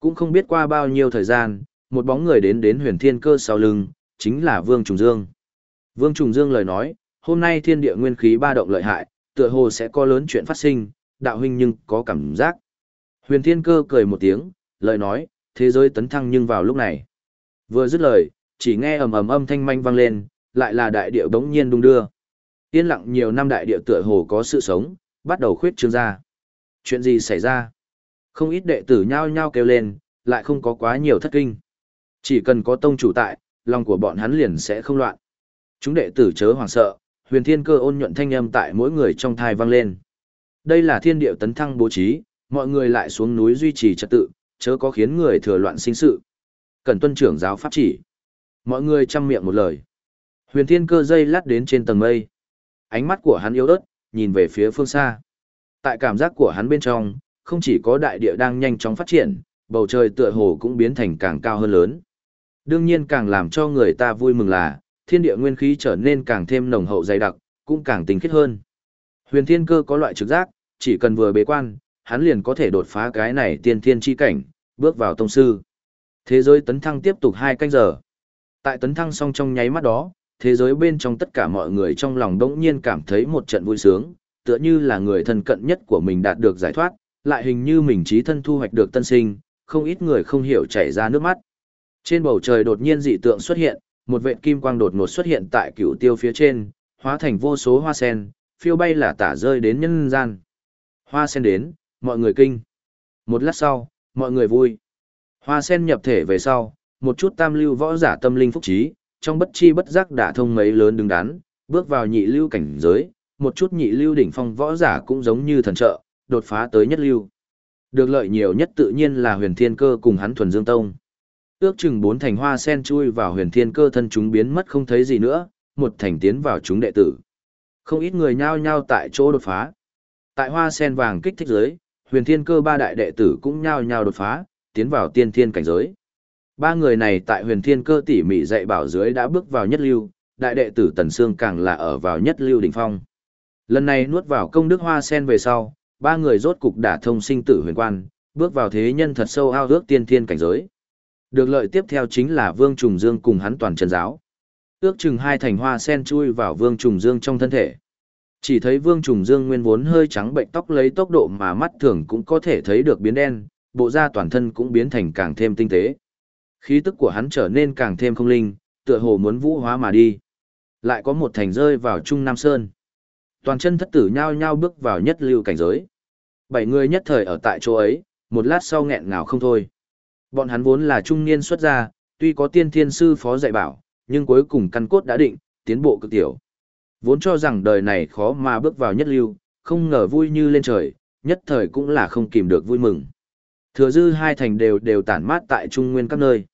Cũng không biết qua bao nhiêu thời gian, một bóng người đến đến huyền thiên cơ sau lưng, chính là Vương Trùng Dương. Vương Trùng Dương lời nói, hôm nay thiên địa nguyên khí ba động lợi hại, tựa hồ sẽ có lớn chuyện phát sinh, đạo huynh nhưng có cảm giác. Huyền thiên cơ cười một tiếng, lời nói, thế giới tấn thăng nhưng vào lúc này. Vừa dứt lời, chỉ nghe ầm ầm âm thanh manh vang lên, lại là đại địa bỗng nhiên đung đưa. Yên lặng nhiều năm đại địa tựa hồ có sự sống, bắt đầu khuyết trương ra. Chuyện gì xảy ra? Không ít đệ tử nhao nhao kêu lên, lại không có quá nhiều thất kinh. Chỉ cần có tông chủ tại, lòng của bọn hắn liền sẽ không loạn. Chúng đệ tử chớ hoảng sợ, huyền thiên cơ ôn nhuận thanh âm tại mỗi người trong thai vang lên. Đây là thiên điệu tấn thăng bố trí, mọi người lại xuống núi duy trì trật tự, chớ có khiến người thừa loạn sinh sự. Cần tuân trưởng giáo pháp chỉ. Mọi người chăm miệng một lời. Huyền Thiên Cơ dây lát đến trên tầng mây. Ánh mắt của hắn yếu ớt, nhìn về phía phương xa. Tại cảm giác của hắn bên trong, không chỉ có đại địa đang nhanh chóng phát triển, bầu trời tựa hồ cũng biến thành càng cao hơn lớn. Đương nhiên càng làm cho người ta vui mừng là, thiên địa nguyên khí trở nên càng thêm nồng hậu dày đặc, cũng càng tinh khiết hơn. Huyền Thiên Cơ có loại trực giác, chỉ cần vừa bế quan, hắn liền có thể đột phá cái này tiên thiên chi cảnh, bước vào tông sư. Thế giới tấn thăng tiếp tục hai canh giờ. Tại tấn thăng xong trong nháy mắt đó, thế giới bên trong tất cả mọi người trong lòng đống nhiên cảm thấy một trận vui sướng, tựa như là người thân cận nhất của mình đạt được giải thoát, lại hình như mình trí thân thu hoạch được tân sinh, không ít người không hiểu chảy ra nước mắt. Trên bầu trời đột nhiên dị tượng xuất hiện, một vệt kim quang đột ngột xuất hiện tại cửu tiêu phía trên, hóa thành vô số hoa sen, phiêu bay là tả rơi đến nhân gian. Hoa sen đến, mọi người kinh. Một lát sau, mọi người vui. Hoa sen nhập thể về sau, một chút tam lưu võ giả tâm linh phúc trí, trong bất chi bất giác đã thông mấy lớn đứng đắn, bước vào nhị lưu cảnh giới, một chút nhị lưu đỉnh phong võ giả cũng giống như thần trợ, đột phá tới nhất lưu. Được lợi nhiều nhất tự nhiên là huyền thiên cơ cùng hắn thuần dương tông. Ước chừng bốn thành hoa sen chui vào huyền thiên cơ thân chúng biến mất không thấy gì nữa, một thành tiến vào chúng đệ tử. Không ít người nhao nhao tại chỗ đột phá. Tại hoa sen vàng kích thích giới, huyền thiên cơ ba đại đệ tử cũng nhao nhao đột phá, tiến vào tiên thiên cảnh giới. Ba người này tại huyền thiên cơ tỉ mỉ dạy bảo dưới đã bước vào nhất lưu, đại đệ tử Tần Sương càng là ở vào nhất lưu đỉnh phong. Lần này nuốt vào công đức hoa sen về sau, ba người rốt cục đả thông sinh tử huyền quan, bước vào thế nhân thật sâu ao ước tiên thiên cảnh giới. Được lợi tiếp theo chính là Vương Trùng Dương cùng hắn toàn chân giáo. Ước chừng hai thành hoa sen chui vào Vương Trùng Dương trong thân thể. Chỉ thấy Vương Trùng Dương nguyên vốn hơi trắng bệnh tóc lấy tốc độ mà mắt thường cũng có thể thấy được biến đen, bộ da toàn thân cũng biến thành càng thêm tinh tế. Khí tức của hắn trở nên càng thêm không linh, tựa hồ muốn vũ hóa mà đi. Lại có một thành rơi vào Trung Nam Sơn. Toàn chân thất tử nhao nhao bước vào nhất lưu cảnh giới. Bảy người nhất thời ở tại chỗ ấy, một lát sau nghẹn ngào không thôi. Bọn hắn vốn là trung niên xuất gia, tuy có tiên thiên sư phó dạy bảo, nhưng cuối cùng căn cốt đã định, tiến bộ cực tiểu. Vốn cho rằng đời này khó mà bước vào nhất lưu, không ngờ vui như lên trời, nhất thời cũng là không kìm được vui mừng. Thừa dư hai thành đều đều tản mát tại trung nguyên các nơi.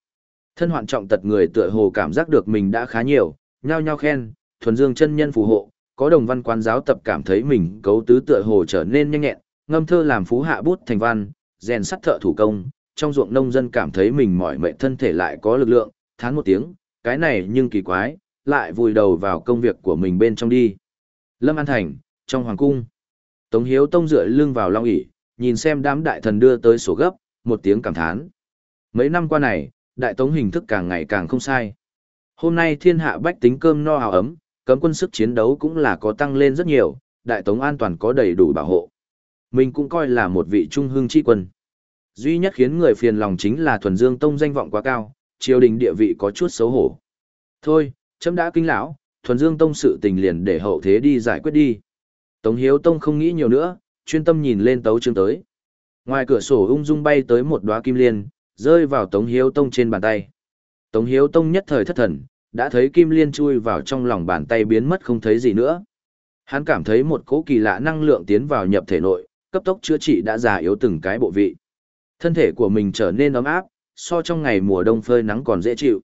Thân hoạn trọng tật người tựa hồ cảm giác được mình đã khá nhiều, nhao nhao khen, thuần dương chân nhân phù hộ, có đồng văn quán giáo tập cảm thấy mình cấu tứ tựa hồ trở nên nhanh nhẹn, ngâm thơ làm phú hạ bút thành văn, rèn sắt thợ thủ công, trong ruộng nông dân cảm thấy mình mỏi mệt thân thể lại có lực lượng, thán một tiếng, cái này nhưng kỳ quái, lại vùi đầu vào công việc của mình bên trong đi. Lâm An Thành, trong hoàng cung. Tống Hiếu Tông dựa lưng vào long ỷ nhìn xem đám đại thần đưa tới sổ gấp, một tiếng cảm thán. Mấy năm qua này, đại tống hình thức càng ngày càng không sai. Hôm nay thiên hạ bách tính cơm no áo ấm, cấm quân sức chiến đấu cũng là có tăng lên rất nhiều, đại tống an toàn có đầy đủ bảo hộ. Mình cũng coi là một vị trung hương chi quân. Duy nhất khiến người phiền lòng chính là thuần dương tông danh vọng quá cao, triều đình địa vị có chút xấu hổ. Thôi, chấm đã kinh lão, thuần dương tông sự tình liền để hậu thế đi giải quyết đi. Tống hiếu tông không nghĩ nhiều nữa, chuyên tâm nhìn lên tấu chương tới. Ngoài cửa sổ ung dung bay tới một đóa kim liên, rơi vào Tống Hiếu Tông trên bàn tay. Tống Hiếu Tông nhất thời thất thần, đã thấy kim liên chui vào trong lòng bàn tay biến mất không thấy gì nữa. Hắn cảm thấy một cỗ kỳ lạ năng lượng tiến vào nhập thể nội, cấp tốc chữa trị đã già yếu từng cái bộ vị. Thân thể của mình trở nên ấm áp, so trong ngày mùa đông phơi nắng còn dễ chịu.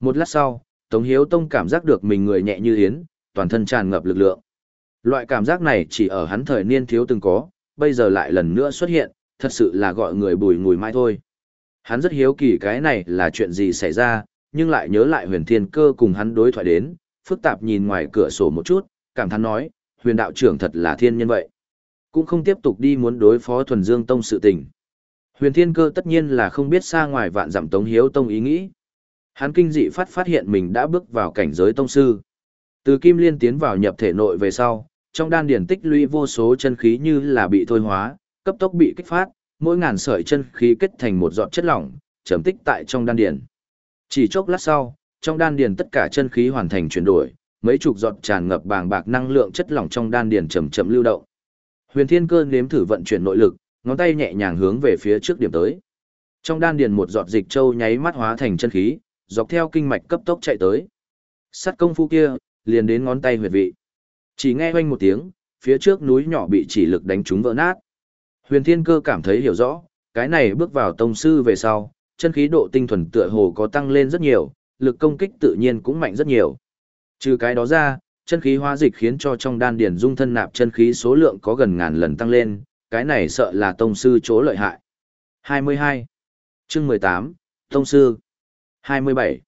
Một lát sau, Tống Hiếu Tông cảm giác được mình người nhẹ như yến, toàn thân tràn ngập lực lượng. Loại cảm giác này chỉ ở hắn thời niên thiếu từng có, bây giờ lại lần nữa xuất hiện, thật sự là gọi người bùi ngùi mãi thôi. Hắn rất hiếu kỳ cái này là chuyện gì xảy ra, nhưng lại nhớ lại huyền thiên cơ cùng hắn đối thoại đến, phức tạp nhìn ngoài cửa sổ một chút, cảm thán nói, huyền đạo trưởng thật là thiên nhân vậy. Cũng không tiếp tục đi muốn đối phó thuần dương tông sự tình. Huyền thiên cơ tất nhiên là không biết xa ngoài vạn dặm tống hiếu tông ý nghĩ. Hắn kinh dị phát phát hiện mình đã bước vào cảnh giới tông sư. Từ kim liên tiến vào nhập thể nội về sau, trong đan điển tích lũy vô số chân khí như là bị thôi hóa, cấp tốc bị kích phát, mỗi ngàn sợi chân khí kết thành một giọt chất lỏng, chấm tích tại trong đan điển. Chỉ chốc lát sau, trong đan điển tất cả chân khí hoàn thành chuyển đổi, mấy chục giọt tràn ngập bàng bạc năng lượng chất lỏng trong đan điển chậm chậm lưu động. Huyền Thiên Cơ nếm thử vận chuyển nội lực, ngón tay nhẹ nhàng hướng về phía trước điểm tới. Trong đan điển một giọt dịch châu nháy mắt hóa thành chân khí, dọc theo kinh mạch cấp tốc chạy tới. Sát công phu kia, liền đến ngón tay huyệt vị. Chỉ nghe oanh một tiếng, phía trước núi nhỏ bị chỉ lực đánh trúng vỡ nát. Huyền Thiên Cơ cảm thấy hiểu rõ, cái này bước vào tông sư về sau, chân khí độ tinh thuần tựa hồ có tăng lên rất nhiều, lực công kích tự nhiên cũng mạnh rất nhiều. Trừ cái đó ra, chân khí hóa dịch khiến cho trong đan điển dung thân nạp chân khí số lượng có gần ngàn lần tăng lên, cái này sợ là tông sư chỗ lợi hại. 22. Chương 18, Tông sư. 27.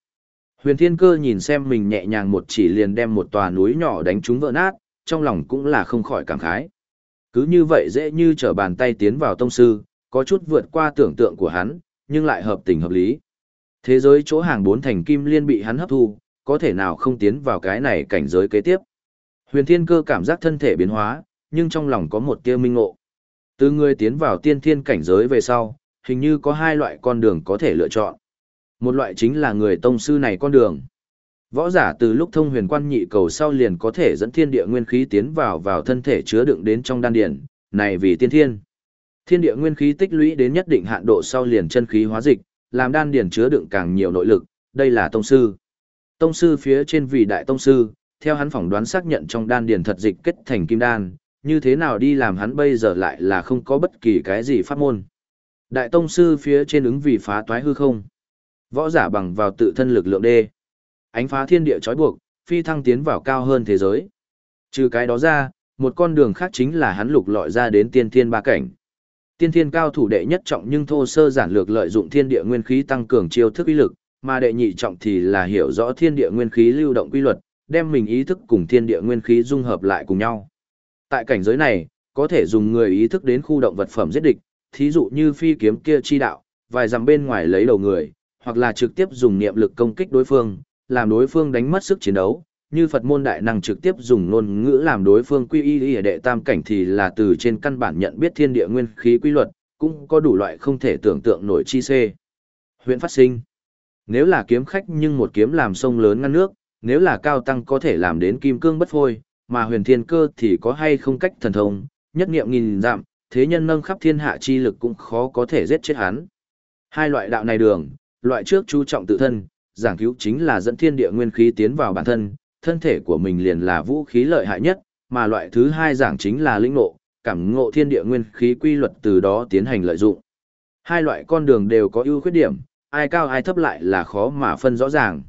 Huyền Thiên Cơ nhìn xem mình nhẹ nhàng một chỉ liền đem một tòa núi nhỏ đánh trúng vỡ nát, trong lòng cũng là không khỏi cảm khái. Cứ như vậy dễ như trở bàn tay tiến vào tông sư, có chút vượt qua tưởng tượng của hắn, nhưng lại hợp tình hợp lý. Thế giới chỗ hàng bốn thành kim liên bị hắn hấp thu, có thể nào không tiến vào cái này cảnh giới kế tiếp. Huyền Thiên Cơ cảm giác thân thể biến hóa, nhưng trong lòng có một tia minh ngộ. Từ người tiến vào tiên thiên cảnh giới về sau, hình như có hai loại con đường có thể lựa chọn. Một loại chính là người tông sư này con đường. Võ giả từ lúc thông huyền quan nhị cầu sau liền có thể dẫn thiên địa nguyên khí tiến vào vào thân thể chứa đựng đến trong đan điển, này vì tiên thiên. Thiên địa nguyên khí tích lũy đến nhất định hạn độ sau liền chân khí hóa dịch, làm đan điển chứa đựng càng nhiều nội lực, đây là tông sư. Tông sư phía trên vị đại tông sư, theo hắn phỏng đoán xác nhận trong đan điển thật dịch kết thành kim đan, như thế nào đi làm hắn bây giờ lại là không có bất kỳ cái gì pháp môn. Đại tông sư phía trên ứng vì phá toái hư không. Võ giả bằng vào tự thân lực lượng đê. Ánh phá thiên địa trói buộc, phi thăng tiến vào cao hơn thế giới. Trừ cái đó ra, một con đường khác chính là hắn lục lọi ra đến tiên thiên ba cảnh. Tiên thiên cao thủ đệ nhất trọng nhưng thô sơ giản lược lợi dụng thiên địa nguyên khí tăng cường chiêu thức uy lực, mà đệ nhị trọng thì là hiểu rõ thiên địa nguyên khí lưu động quy luật, đem mình ý thức cùng thiên địa nguyên khí dung hợp lại cùng nhau. Tại cảnh giới này, có thể dùng người ý thức đến khu động vật phẩm giết địch, thí dụ như phi kiếm kia chi đạo, vài dặm bên ngoài lấy đầu người, hoặc là trực tiếp dùng niệm lực công kích đối phương, làm đối phương đánh mất sức chiến đấu, như Phật môn đại năng trực tiếp dùng ngôn ngữ làm đối phương quy y ở đệ tam cảnh thì là từ trên căn bản nhận biết thiên địa nguyên khí quy luật, cũng có đủ loại không thể tưởng tượng nổi chi xê. Huyện phát sinh. Nếu là kiếm khách nhưng một kiếm làm sông lớn ngăn nước, nếu là cao tăng có thể làm đến kim cương bất phôi, mà huyền thiên cơ thì có hay không cách thần thông, nhất niệm nghìn dặm, thế nhân nâng khắp thiên hạ chi lực cũng khó có thể giết chết hắn. Hai loại đạo này đường, loại trước chú trọng tự thân, giảng cứu chính là dẫn thiên địa nguyên khí tiến vào bản thân, thân thể của mình liền là vũ khí lợi hại nhất, mà loại thứ hai giảng chính là linh ngộ, cảm ngộ thiên địa nguyên khí quy luật từ đó tiến hành lợi dụng. Hai loại con đường đều có ưu khuyết điểm, ai cao ai thấp lại là khó mà phân rõ ràng.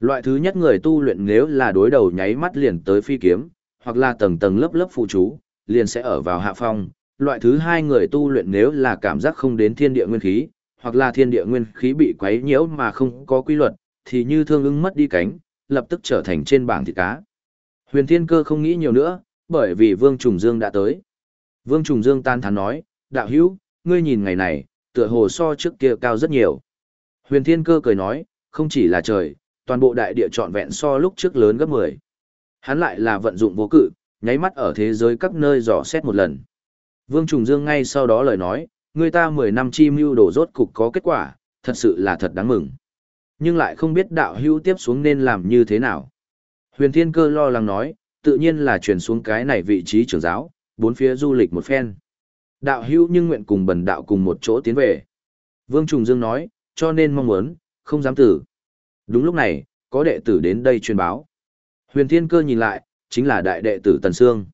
Loại thứ nhất người tu luyện nếu là đối đầu nháy mắt liền tới phi kiếm, hoặc là tầng tầng lớp lớp phụ chú, liền sẽ ở vào hạ phong. Loại thứ hai người tu luyện nếu là cảm giác không đến thiên địa nguyên khí, hoặc là thiên địa nguyên khí bị quấy nhiễu mà không có quy luật, thì như thương ưng mất đi cánh, lập tức trở thành trên bảng thịt cá. Huyền Thiên Cơ không nghĩ nhiều nữa, bởi vì Vương Trùng Dương đã tới. Vương Trùng Dương tan thán nói, đạo hữu, ngươi nhìn ngày này, tựa hồ so trước kia cao rất nhiều. Huyền Thiên Cơ cười nói, không chỉ là trời, toàn bộ đại địa trọn vẹn so lúc trước lớn gấp 10. Hắn lại là vận dụng vô cự, nháy mắt ở thế giới các nơi dò xét một lần. Vương Trùng Dương ngay sau đó lời nói, người ta 10 năm chi mưu đồ rốt cục có kết quả, thật sự là thật đáng mừng. Nhưng lại không biết đạo hữu tiếp xuống nên làm như thế nào. Huyền Thiên Cơ lo lắng nói, tự nhiên là chuyển xuống cái này vị trí trưởng giáo, bốn phía du lịch một phen. Đạo hữu nhưng nguyện cùng bần đạo cùng một chỗ tiến về. Vương Trùng Dương nói, cho nên mong muốn, không dám tử. Đúng lúc này, có đệ tử đến đây truyền báo. Huyền Thiên Cơ nhìn lại, chính là đại đệ tử Tần Sương.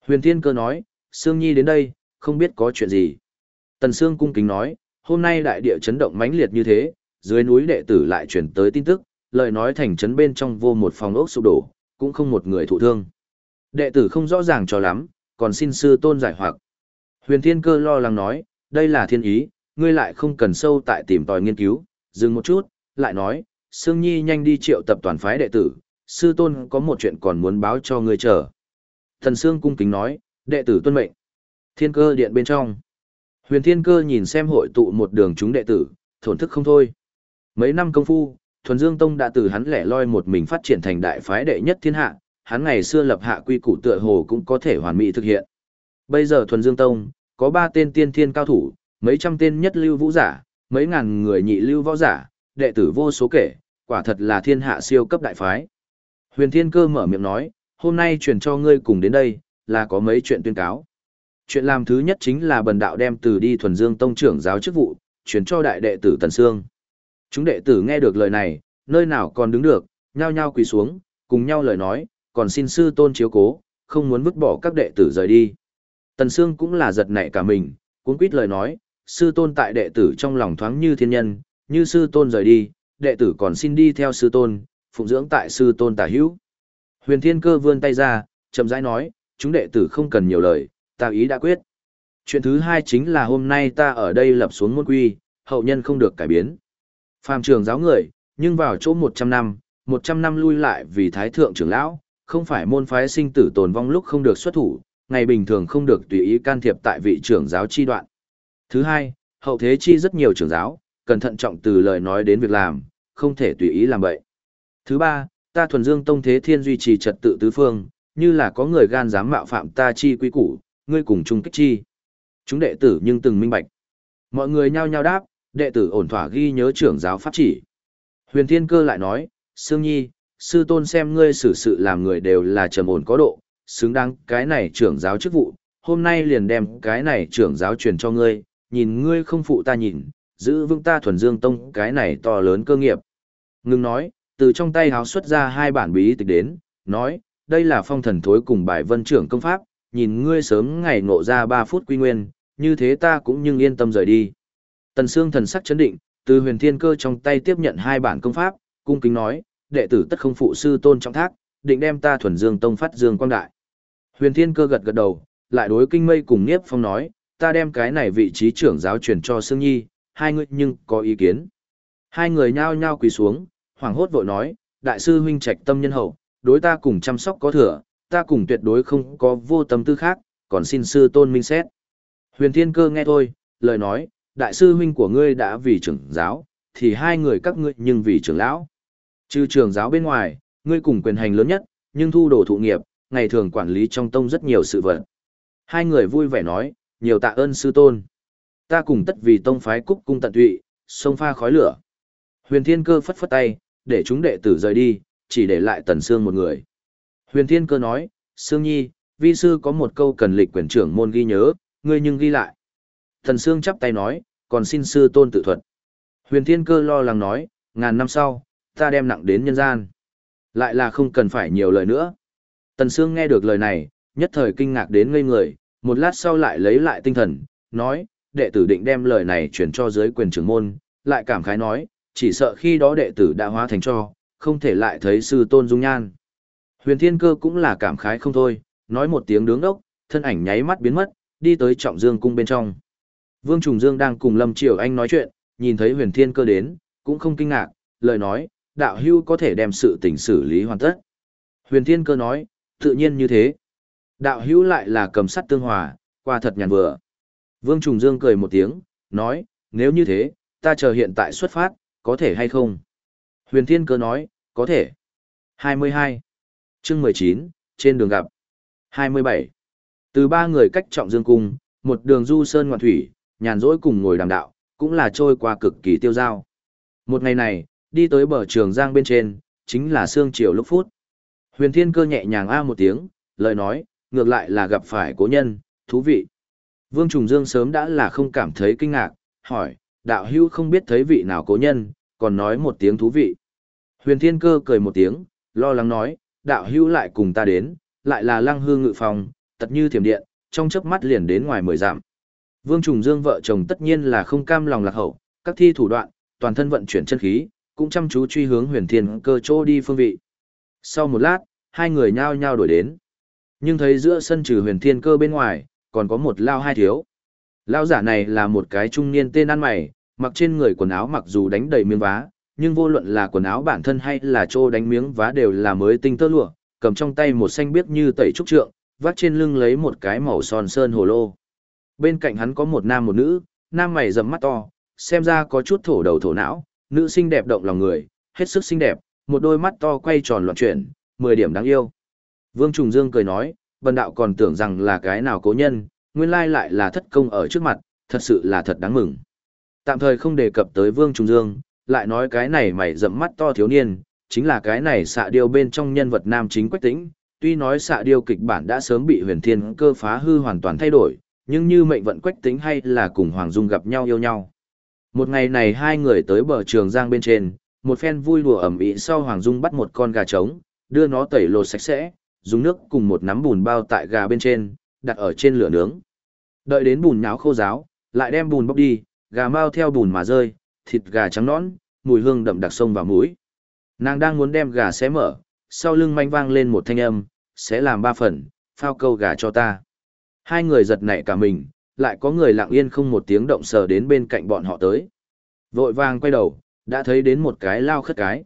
Huyền Thiên Cơ nói, Sương Nhi đến đây, không biết có chuyện gì. Tần Sương cung kính nói, hôm nay đại địa chấn động mãnh liệt như thế, dưới núi đệ tử lại chuyển tới tin tức, lời nói thành trấn bên trong vô một phòng ốc sụp đổ, cũng không một người thụ thương. Đệ tử không rõ ràng cho lắm, còn xin sư tôn giải hoặc. Huyền Thiên Cơ lo lắng nói, đây là thiên ý, ngươi lại không cần sâu tại tìm tòi nghiên cứu, dừng một chút, lại nói, Sương Nhi nhanh đi triệu tập toàn phái đệ tử, sư tôn có một chuyện còn muốn báo cho ngươi chờ. Thần Sương cung kính nói, đệ tử tuân mệnh. Thiên cơ điện bên trong. Huyền Thiên Cơ nhìn xem hội tụ một đường chúng đệ tử, thổn thức không thôi. Mấy năm công phu, Thuần Dương Tông đã từ hắn lẻ loi một mình phát triển thành đại phái đệ nhất thiên hạ, hắn ngày xưa lập hạ quy củ tựa hồ cũng có thể hoàn mỹ thực hiện. Bây giờ Thuần Dương Tông có ba tên tiên thiên cao thủ, mấy trăm tên nhất lưu vũ giả, mấy ngàn người nhị lưu võ giả, đệ tử vô số kể, quả thật là thiên hạ siêu cấp đại phái. Huyền Thiên Cơ mở miệng nói, hôm nay truyền cho ngươi cùng đến đây, là có mấy chuyện tuyên cáo. Chuyện làm thứ nhất chính là bần đạo đem từ đi thuần dương tông trưởng giáo chức vụ, chuyển cho đại đệ tử Tần Sương. Chúng đệ tử nghe được lời này, nơi nào còn đứng được, nhao nhao quỳ xuống, cùng nhau lời nói, còn xin sư tôn chiếu cố, không muốn vứt bỏ các đệ tử rời đi. Tần Sương cũng là giật nảy cả mình, cuốn quýt lời nói, sư tôn tại đệ tử trong lòng thoáng như thiên nhân, như sư tôn rời đi, đệ tử còn xin đi theo sư tôn, phụng dưỡng tại sư tôn tả hữu. Huyền Thiên Cơ vươn tay ra, chậm rãi nói, chúng đệ tử không cần nhiều lời, ta ý đã quyết. Chuyện thứ hai chính là hôm nay ta ở đây lập xuống môn quy, hậu nhân không được cải biến. Phàm trường giáo người, nhưng vào chỗ 100 năm, 100 năm lui lại vì thái thượng trưởng lão, không phải môn phái sinh tử tồn vong lúc không được xuất thủ, ngày bình thường không được tùy ý can thiệp tại vị trưởng giáo chi đoạn. Thứ hai, hậu thế chi rất nhiều trưởng giáo, cẩn thận trọng từ lời nói đến việc làm, không thể tùy ý làm vậy. Thứ ba, ta thuần dương tông thế thiên duy trì trật tự tứ phương, như là có người gan dám mạo phạm ta chi quý củ, ngươi cùng chung kích chi. Chúng đệ tử nhưng từng minh bạch. Mọi người nhao nhao đáp, đệ tử ổn thỏa ghi nhớ trưởng giáo pháp chỉ. Huyền Thiên Cơ lại nói, Sương Nhi, sư tôn xem ngươi xử sự làm người đều là trầm ổn có độ, xứng đáng cái này trưởng giáo chức vụ, hôm nay liền đem cái này trưởng giáo truyền cho ngươi, nhìn ngươi không phụ ta nhìn, giữ vững ta thuần dương tông cái này to lớn cơ nghiệp. Ngưng nói, từ trong tay háo xuất ra hai bản bí tịch đến, nói, đây là phong thần thối cùng bài vân trưởng công pháp, nhìn ngươi sớm ngày ngộ ra 3 phút quy nguyên, như thế ta cũng nhưng yên tâm rời đi. Tần Sương thần sắc chấn định, từ huyền thiên cơ trong tay tiếp nhận hai bản công pháp, cung kính nói, đệ tử tất không phụ sư tôn trọng thác, định đem ta thuần dương tông phát dương quang đại. Huyền thiên cơ gật gật đầu, lại đối kinh mây cùng Niếp Phong nói, ta đem cái này vị trí trưởng giáo truyền cho Sương Nhi, hai người nhưng có ý kiến. Hai người nhao nhao quỳ xuống, hoàng hốt vội nói, đại sư huynh trạch tâm nhân hậu, đối ta cùng chăm sóc có thừa, ta cùng tuyệt đối không có vô tâm tư khác, còn xin sư tôn minh xét. Huyền Thiên Cơ nghe thôi, lời nói, đại sư huynh của ngươi đã vì trưởng giáo, thì hai người các ngươi nhưng vì trưởng lão. Trừ trưởng giáo bên ngoài, ngươi cùng quyền hành lớn nhất, nhưng thu đồ thụ nghiệp, ngày thường quản lý trong tông rất nhiều sự vật. Hai người vui vẻ nói, nhiều tạ ơn sư tôn. Ta cùng tất vì tông phái cúc cung tận tụy, sông pha khói lửa. Huyền Thiên Cơ phất phất tay, để chúng đệ tử rời đi, chỉ để lại Tần Sương một người. Huyền Thiên Cơ nói, Sương Nhi, vi sư có một câu cần lịch quyền trưởng môn ghi nhớ, ngươi nhưng ghi lại. Thần Sương chắp tay nói, còn xin sư tôn tự thuật. Huyền Thiên Cơ lo lắng nói, ngàn năm sau, ta đem nặng đến nhân gian. Lại là không cần phải nhiều lời nữa. Tần Sương nghe được lời này, nhất thời kinh ngạc đến ngây người, một lát sau lại lấy lại tinh thần, nói, đệ tử định đem lời này chuyển cho dưới quyền trưởng môn, lại cảm khái nói, chỉ sợ khi đó đệ tử đã hóa thành cho, không thể lại thấy sư tôn dung nhan. Huyền Thiên Cơ cũng là cảm khái không thôi, nói một tiếng đứng đốc, thân ảnh nháy mắt biến mất, đi tới trọng dương cung bên trong. Vương Trùng Dương đang cùng Lâm Triều Anh nói chuyện, nhìn thấy Huyền Thiên Cơ đến, cũng không kinh ngạc, lời nói, đạo hưu có thể đem sự tình xử lý hoàn tất. Huyền Thiên Cơ nói, tự nhiên như thế. Đạo hưu lại là cầm sắt tương hòa, qua thật nhàn vừa. Vương Trùng Dương cười một tiếng, nói, nếu như thế, ta chờ hiện tại xuất phát, có thể hay không? Huyền Thiên Cơ nói, có thể. 22 chương 19, trên đường gặp. 27. Từ ba người cách trọng dương cung, một đường du sơn ngoạn thủy, nhàn rỗi cùng ngồi đàm đạo, cũng là trôi qua cực kỳ tiêu dao. Một ngày này, đi tới bờ trường giang bên trên, chính là sương chiều lúc phút. Huyền Thiên Cơ nhẹ nhàng a một tiếng, lời nói, ngược lại là gặp phải cố nhân, thú vị. Vương Trùng Dương sớm đã là không cảm thấy kinh ngạc, hỏi, đạo hữu không biết thấy vị nào cố nhân, còn nói một tiếng thú vị. Huyền Thiên Cơ cười một tiếng, lo lắng nói, đạo hữu lại cùng ta đến, lại là lăng hương ngự phòng, tật như thiểm điện, trong chớp mắt liền đến ngoài mười dặm. Vương Trùng Dương vợ chồng tất nhiên là không cam lòng lạc hậu, các thi thủ đoạn, toàn thân vận chuyển chân khí, cũng chăm chú truy hướng huyền thiên cơ chỗ đi phương vị. Sau một lát, hai người nhao nhao đổi đến. Nhưng thấy giữa sân trừ huyền thiên cơ bên ngoài, còn có một lao hai thiếu. Lao giả này là một cái trung niên tên ăn mày, mặc trên người quần áo mặc dù đánh đầy miếng vá, nhưng vô luận là quần áo bản thân hay là trô đánh miếng vá đều là mới tinh tơ lụa, cầm trong tay một xanh biếc như tẩy trúc trượng, vắt trên lưng lấy một cái màu son sơn hồ lô. Bên cạnh hắn có một nam một nữ, nam mày rậm mắt to, xem ra có chút thổ đầu thổ não, nữ xinh đẹp động lòng người, hết sức xinh đẹp, một đôi mắt to quay tròn loạn chuyển, mười điểm đáng yêu. Vương Trùng Dương cười nói, bần đạo còn tưởng rằng là cái nào cố nhân, nguyên lai lại là thất công ở trước mặt, thật sự là thật đáng mừng. Tạm thời không đề cập tới Vương Trùng Dương, lại nói cái này mày rậm mắt to thiếu niên, chính là cái này xạ điêu bên trong nhân vật nam chính quách tĩnh. Tuy nói xạ điêu kịch bản đã sớm bị huyền thiên cơ phá hư hoàn toàn thay đổi, nhưng như mệnh vận quách tĩnh hay là cùng Hoàng Dung gặp nhau yêu nhau. Một ngày này hai người tới bờ trường giang bên trên, một phen vui đùa ẩm ý sau Hoàng Dung bắt một con gà trống, đưa nó tẩy lột sạch sẽ, dùng nước cùng một nắm bùn bao tại gà bên trên, đặt ở trên lửa nướng. Đợi đến bùn nháo khô ráo, lại đem bùn bóc đi, gà mau theo bùn mà rơi, thịt gà trắng nõn, mùi hương đậm đặc sông vào mũi. Nàng đang muốn đem gà xé mở, sau lưng manh vang lên một thanh âm, sẽ làm ba phần, phao câu gà cho ta. Hai người giật nảy cả mình, lại có người lặng yên không một tiếng động sờ đến bên cạnh bọn họ tới. Vội vàng quay đầu, đã thấy đến một cái lao khất cái.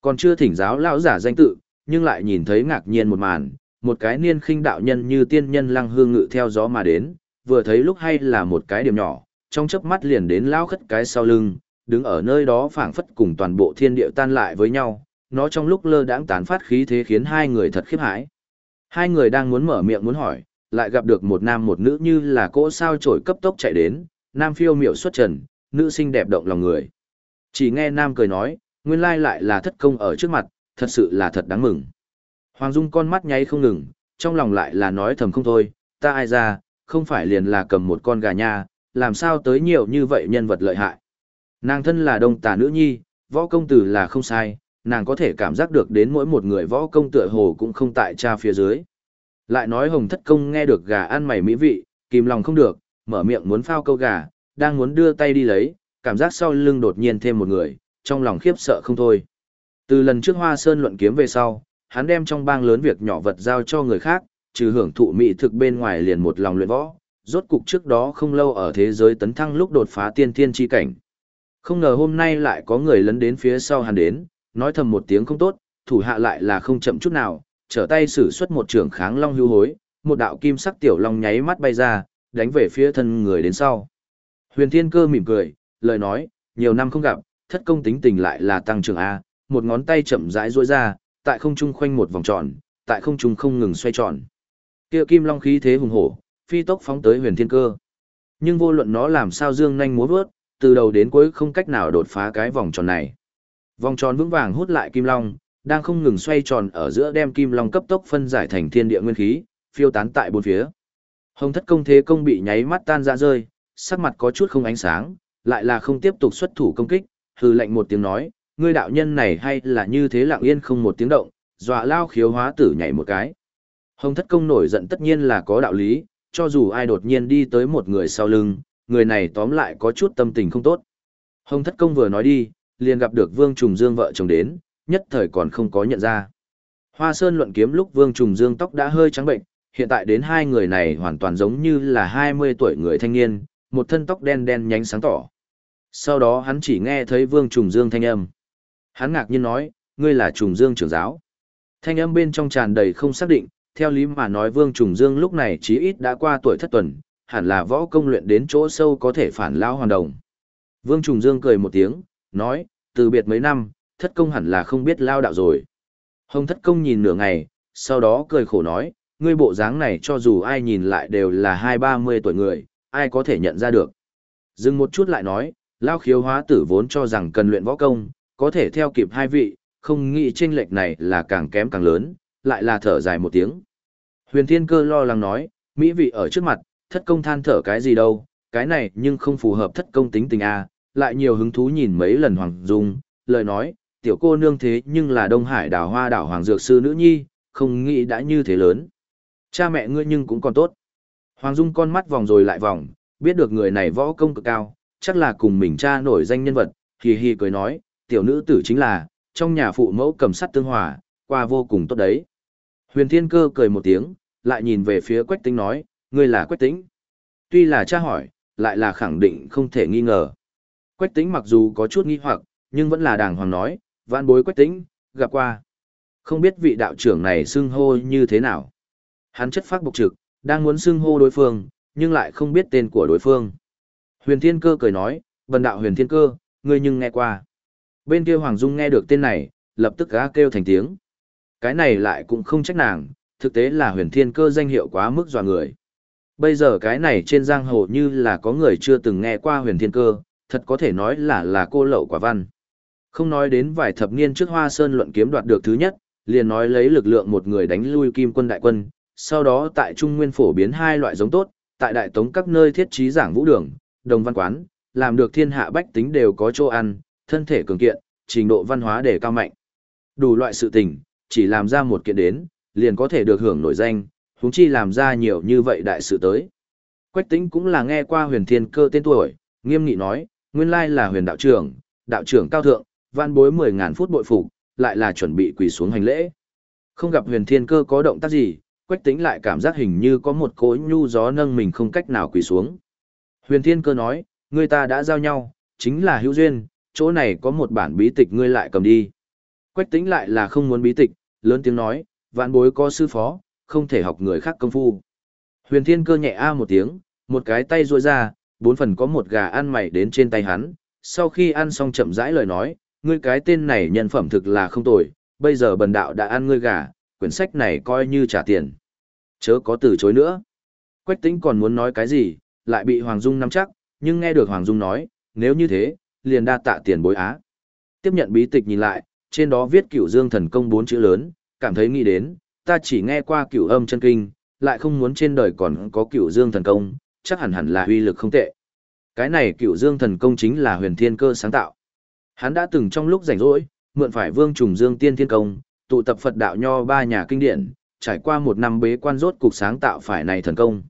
Còn chưa thỉnh giáo lão giả danh tự, nhưng lại nhìn thấy ngạc nhiên một màn, một cái niên khinh đạo nhân như tiên nhân lăng hương ngự theo gió mà đến, vừa thấy lúc hay là một cái điểm nhỏ, trong chớp mắt liền đến lao khất cái sau lưng, đứng ở nơi đó phảng phất cùng toàn bộ thiên địa tan lại với nhau, nó trong lúc lơ đãng tán phát khí thế khiến hai người thật khiếp hãi. Hai người đang muốn mở miệng muốn hỏi, lại gặp được một nam một nữ như là cỗ sao trổi cấp tốc chạy đến, nam phiêu miểu xuất trần, nữ xinh đẹp động lòng người. Chỉ nghe nam cười nói, nguyên lai lại là thất công ở trước mặt, thật sự là thật đáng mừng. Hoàng Dung con mắt nháy không ngừng, trong lòng lại là nói thầm không thôi, ta ai ra, không phải liền là cầm một con gà nha, làm sao tới nhiều như vậy nhân vật lợi hại. Nàng thân là đông tà nữ nhi, võ công tử là không sai, nàng có thể cảm giác được đến mỗi một người võ công tựa hồ cũng không tại cha phía dưới. Lại nói hồng thất công nghe được gà ăn mày mỹ vị, kìm lòng không được, mở miệng muốn phao câu gà, đang muốn đưa tay đi lấy, cảm giác sau lưng đột nhiên thêm một người, trong lòng khiếp sợ không thôi. Từ lần trước hoa sơn luận kiếm về sau, hắn đem trong bang lớn việc nhỏ vật giao cho người khác, trừ hưởng thụ mỹ thực bên ngoài liền một lòng luyện võ, rốt cục trước đó không lâu ở thế giới tấn thăng lúc đột phá tiên thiên chi cảnh. Không ngờ hôm nay lại có người lấn đến phía sau hắn đến, nói thầm một tiếng không tốt, thủ hạ lại là không chậm chút nào, trở tay sử xuất một trường kháng long hưu hối, một đạo kim sắc tiểu long nháy mắt bay ra, đánh về phía thân người đến sau. Huyền Thiên Cơ mỉm cười, lời nói, nhiều năm không gặp, thất công tính tình lại là tăng trưởng A, một ngón tay chậm rãi duỗi ra, tại không trung khoanh một vòng tròn, tại không trung không ngừng xoay tròn. Kia kim long khí thế hùng hổ, phi tốc phóng tới Huyền Thiên Cơ. Nhưng vô luận nó làm sao dương nhanh múa vớt, từ đầu đến cuối không cách nào đột phá cái vòng tròn này. Vòng tròn vững vàng hút lại kim long, đang không ngừng xoay tròn ở giữa đem kim long cấp tốc phân giải thành thiên địa nguyên khí, phiêu tán tại bốn phía. Hồng thất công thế công bị nháy mắt tan ra rơi, sắc mặt có chút không ánh sáng, lại là không tiếp tục xuất thủ công kích, hừ lạnh một tiếng nói, ngươi đạo nhân này hay là như thế lặng yên không một tiếng động, dọa lao khiếu hóa tử nhảy một cái. Hồng thất công nổi giận tất nhiên là có đạo lý, cho dù ai đột nhiên đi tới một người sau lưng, người này tóm lại có chút tâm tình không tốt. Hồng thất công vừa nói đi, liền gặp được Vương Trùng Dương vợ chồng đến, nhất thời còn không có nhận ra. Hoa Sơn luận kiếm lúc Vương Trùng Dương tóc đã hơi trắng bệnh, hiện tại đến hai người này hoàn toàn giống như là 20 tuổi người thanh niên, một thân tóc đen đen nhánh sáng tỏ. Sau đó hắn chỉ nghe thấy Vương Trùng Dương thanh âm. Hắn ngạc nhiên nói, ngươi là Trùng Dương trưởng giáo. Thanh âm bên trong tràn đầy không xác định, theo lý mà nói Vương Trùng Dương lúc này chí ít đã qua tuổi thất tuần, hẳn là võ công luyện đến chỗ sâu có thể phản lao hoàn đồng. Vương Trùng Dương cười một tiếng, nói, từ biệt mấy năm, thất công hẳn là không biết lao đạo rồi. Hồng thất công nhìn nửa ngày, sau đó cười khổ nói, ngươi bộ dáng này cho dù ai nhìn lại đều là hai ba mươi tuổi người, ai có thể nhận ra được. Dừng một chút lại nói, lao khiếu hóa tử vốn cho rằng cần luyện võ công, có thể theo kịp hai vị, không nghĩ chênh lệch này là càng kém càng lớn, lại là thở dài một tiếng. Huyền Thiên Cơ lo lắng nói, mỹ vị ở trước mặt, thất công than thở cái gì đâu, cái này nhưng không phù hợp thất công tính tình a, lại nhiều hứng thú nhìn mấy lần Hoàng Dung, lời nói, tiểu cô nương thế nhưng là Đông Hải đảo hoa đảo Hoàng Dược Sư nữ nhi, không nghĩ đã như thế lớn. Cha mẹ ngươi nhưng cũng còn tốt. Hoàng Dung con mắt vòng rồi lại vòng, biết được người này võ công cực cao, chắc là cùng mình cha nổi danh nhân vật, hì hì cười nói, tiểu nữ tử chính là, trong nhà phụ mẫu cầm sắt tương hòa, qua vô cùng tốt đấy. Huyền Thiên Cơ cười một tiếng, lại nhìn về phía Quách Tính nói, ngươi là Quách Tĩnh. Tuy là cha hỏi, lại là khẳng định không thể nghi ngờ. Quách Tĩnh mặc dù có chút nghi hoặc, nhưng vẫn là đàng hoàng nói, vạn bối Quách Tĩnh, gặp qua. Không biết vị đạo trưởng này xưng hô như thế nào. Hắn chất phát bộc trực, đang muốn xưng hô đối phương, nhưng lại không biết tên của đối phương. Huyền Thiên Cơ cười nói, bần đạo Huyền Thiên Cơ, ngươi nhưng nghe qua. Bên kia Hoàng Dung nghe được tên này, lập tức gã kêu thành tiếng. Cái này lại cũng không trách nàng, thực tế là Huyền Thiên Cơ danh hiệu quá mức dọa người. Bây giờ cái này trên giang hồ như là có người chưa từng nghe qua Huyền Thiên Cơ, thật có thể nói là là cô lậu quả văn. Không nói đến vài thập niên trước Hoa Sơn luận kiếm đoạt được thứ nhất, liền nói lấy lực lượng một người đánh lui kim quân đại quân, sau đó tại Trung Nguyên phổ biến hai loại giống tốt, tại Đại Tống các nơi thiết trí giảng vũ đường, đồng văn quán, làm được thiên hạ bách tính đều có chỗ ăn, thân thể cường kiện, trình độ văn hóa để cao mạnh. Đủ loại sự tình, chỉ làm ra một kiện đến, liền có thể được hưởng nổi danh, huống chi làm ra nhiều như vậy đại sự tới. Quách Tĩnh cũng là nghe qua huyền thiên cơ tên tuổi, nghiêm nghị nói, nguyên lai là huyền đạo trưởng, đạo trưởng cao thượng, văn bối 10.000 phút bội phục, lại là chuẩn bị quỳ xuống hành lễ. Không gặp huyền thiên cơ có động tác gì, Quách Tĩnh lại cảm giác hình như có một cỗ nhu gió nâng mình không cách nào quỳ xuống. Huyền thiên cơ nói, người ta đã giao nhau, chính là hữu duyên, chỗ này có một bản bí tịch ngươi lại cầm đi. Quách Tĩnh lại là không muốn bí tịch, lớn tiếng nói, vạn bối có sư phó, không thể học người khác công phu. Huyền thiên cơ nhẹ a một tiếng, một cái tay duỗi ra, bốn phần có một gà ăn mày đến trên tay hắn, sau khi ăn xong chậm rãi lời nói, ngươi cái tên này nhân phẩm thực là không tồi, bây giờ bần đạo đã ăn ngươi gà, quyển sách này coi như trả tiền. Chớ có từ chối nữa. Quách tĩnh còn muốn nói cái gì, lại bị Hoàng Dung nắm chắc, nhưng nghe được Hoàng Dung nói, nếu như thế, liền đa tạ tiền bối á. Tiếp nhận bí tịch nhìn lại, trên đó viết cửu dương thần công bốn chữ lớn, cảm thấy nghĩ đến, ta chỉ nghe qua cửu âm chân kinh, lại không muốn trên đời còn có cửu dương thần công, chắc hẳn hẳn là uy lực không tệ. Cái này cửu dương thần công chính là huyền thiên cơ sáng tạo. Hắn đã từng trong lúc rảnh rỗi, mượn phải vương trùng dương tiên thiên công, tụ tập Phật đạo nho ba nhà kinh điển, trải qua một năm bế quan rốt cục sáng tạo phải này thần công.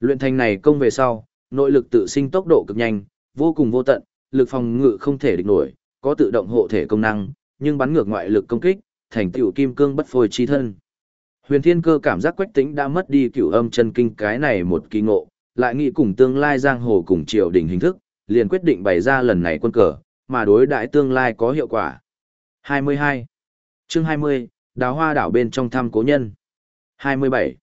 Luyện thành này công về sau, nội lực tự sinh tốc độ cực nhanh, vô cùng vô tận, lực phòng ngự không thể địch nổi, có tự động hộ thể công năng, nhưng bắn ngược ngoại lực công kích, thành tựu kim cương bất phôi chi thân. Huyền Thiên Cơ cảm giác Quách Tĩnh đã mất đi cửu âm chân kinh cái này một kỳ ngộ, lại nghĩ cùng tương lai giang hồ cùng triều đình hình thức, liền quyết định bày ra lần này quân cờ, mà đối đại tương lai có hiệu quả. 22. Chương 20, Đào Hoa đảo bên trong thăm cố nhân. 27.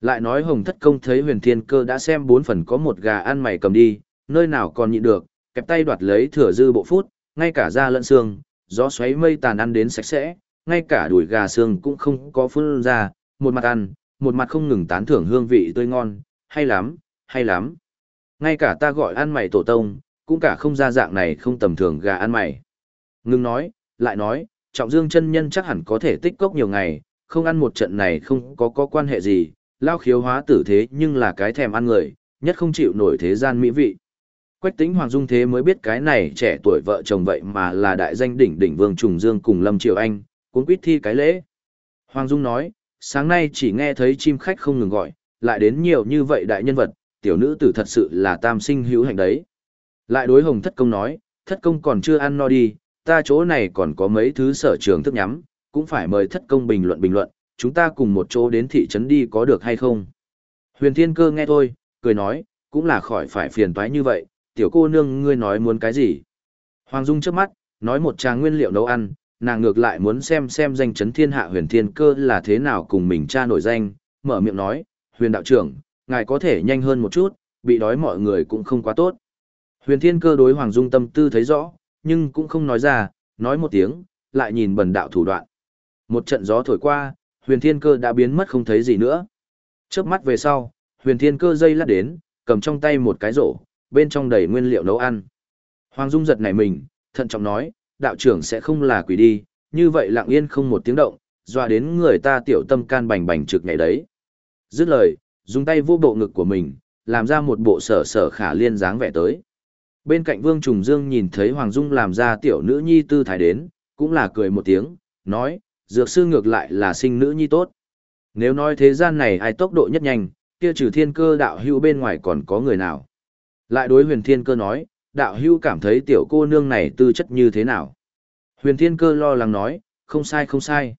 Lại nói Hồng Thất Công thấy Huyền Thiên Cơ đã xem bốn phần có một gà ăn mày cầm đi, nơi nào còn nhịn được, kẹp tay đoạt lấy thừa dư bộ phút, ngay cả da lẫn xương, gió xoáy mây tàn ăn đến sạch sẽ, ngay cả đùi gà xương cũng không có phun ra, một mặt ăn, một mặt không ngừng tán thưởng hương vị tươi ngon, hay lắm, hay lắm. Ngay cả ta gọi ăn mày tổ tông, cũng cả không ra dạng này không tầm thường gà ăn mày. Ngưng nói, lại nói, trọng dương chân nhân chắc hẳn có thể tích cốc nhiều ngày, không ăn một trận này không có có quan hệ gì, lao khiếu hóa tử thế nhưng là cái thèm ăn người, nhất không chịu nổi thế gian mỹ vị. Quách tính Hoàng Dung thế mới biết cái này trẻ tuổi vợ chồng vậy mà là đại danh đỉnh đỉnh Vương Trùng Dương cùng Lâm Triều Anh, cuốn quýt thi cái lễ. Hoàng Dung nói, sáng nay chỉ nghe thấy chim khách không ngừng gọi, lại đến nhiều như vậy đại nhân vật, tiểu nữ tử thật sự là tam sinh hữu hạnh đấy. Lại đối hồng thất công nói, thất công còn chưa ăn no đi, ta chỗ này còn có mấy thứ sở trường thức nhắm, cũng phải mời thất công bình luận bình luận, chúng ta cùng một chỗ đến thị trấn đi có được hay không. Huyền thiên cơ nghe thôi, cười nói, cũng là khỏi phải phiền toái như vậy, tiểu cô nương ngươi nói muốn cái gì. Hoàng Dung trước mắt, nói một tràng nguyên liệu nấu ăn, nàng ngược lại muốn xem xem danh chấn thiên hạ huyền thiên cơ là thế nào cùng mình cha nổi danh, mở miệng nói, huyền đạo trưởng, ngài có thể nhanh hơn một chút, bị đói mọi người cũng không quá tốt. Huyền thiên cơ đối Hoàng Dung tâm tư thấy rõ, nhưng cũng không nói ra, nói một tiếng, lại nhìn bần đạo thủ đoạn. Một trận gió thổi qua, huyền thiên cơ đã biến mất không thấy gì nữa. Chớp mắt về sau, huyền thiên cơ dây lát đến, cầm trong tay một cái rổ, bên trong đầy nguyên liệu nấu ăn. Hoàng Dung giật nảy mình, thận trọng nói, đạo trưởng sẽ không là quỷ đi, như vậy lặng yên không một tiếng động, dọa đến người ta tiểu tâm can bành bành trực ngày đấy. Dứt lời, dùng tay vô bộ ngực của mình, làm ra một bộ sở sở khả liên dáng vẻ tới. Bên cạnh Vương Trùng Dương nhìn thấy Hoàng Dung làm ra tiểu nữ nhi tư thái đến, cũng là cười một tiếng, nói, dược sư ngược lại là sinh nữ nhi tốt. Nếu nói thế gian này ai tốc độ nhất nhanh, kia trừ thiên cơ đạo hữu bên ngoài còn có người nào. Lại đối huyền thiên cơ nói, đạo Hưu cảm thấy tiểu cô nương này tư chất như thế nào. Huyền thiên cơ lo lắng nói, không sai không sai.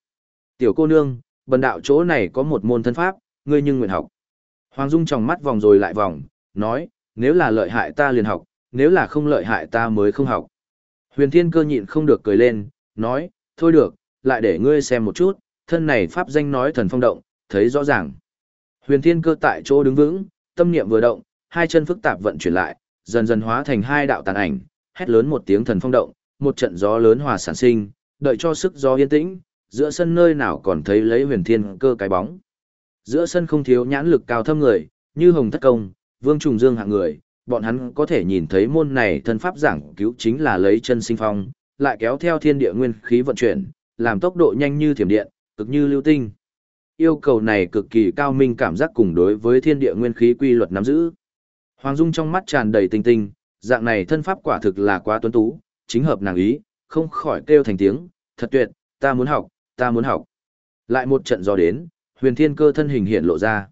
Tiểu cô nương, bần đạo chỗ này có một môn thân pháp, ngươi nhưng nguyện học. Hoàng Dung tròng mắt vòng rồi lại vòng, nói, nếu là lợi hại ta liền học, nếu là không lợi hại ta mới không học. Huyền Thiên Cơ nhịn không được cười lên, nói, thôi được, lại để ngươi xem một chút, thân này pháp danh nói thần phong động, thấy rõ ràng. Huyền Thiên Cơ tại chỗ đứng vững, tâm niệm vừa động, hai chân phức tạp vận chuyển lại, dần dần hóa thành hai đạo tàn ảnh, hét lớn một tiếng thần phong động, một trận gió lớn hòa sản sinh, đợi cho sức gió yên tĩnh, giữa sân nơi nào còn thấy lấy Huyền Thiên Cơ cái bóng. Giữa sân không thiếu nhãn lực cao thâm người, như Hồng Thất Công, Vương Trùng Dương hạng người, bọn hắn có thể nhìn thấy môn này thân pháp giảng cứu chính là lấy chân sinh phong, lại kéo theo thiên địa nguyên khí vận chuyển, làm tốc độ nhanh như thiểm điện, cực như lưu tinh. Yêu cầu này cực kỳ cao minh cảm giác cùng đối với thiên địa nguyên khí quy luật nắm giữ. Hoàng Dung trong mắt tràn đầy tình tình, dạng này thân pháp quả thực là quá tuấn tú, chính hợp nàng ý, không khỏi kêu thành tiếng, thật tuyệt, ta muốn học, ta muốn học. Lại một trận gió đến, huyền thiên cơ thân hình hiện lộ ra.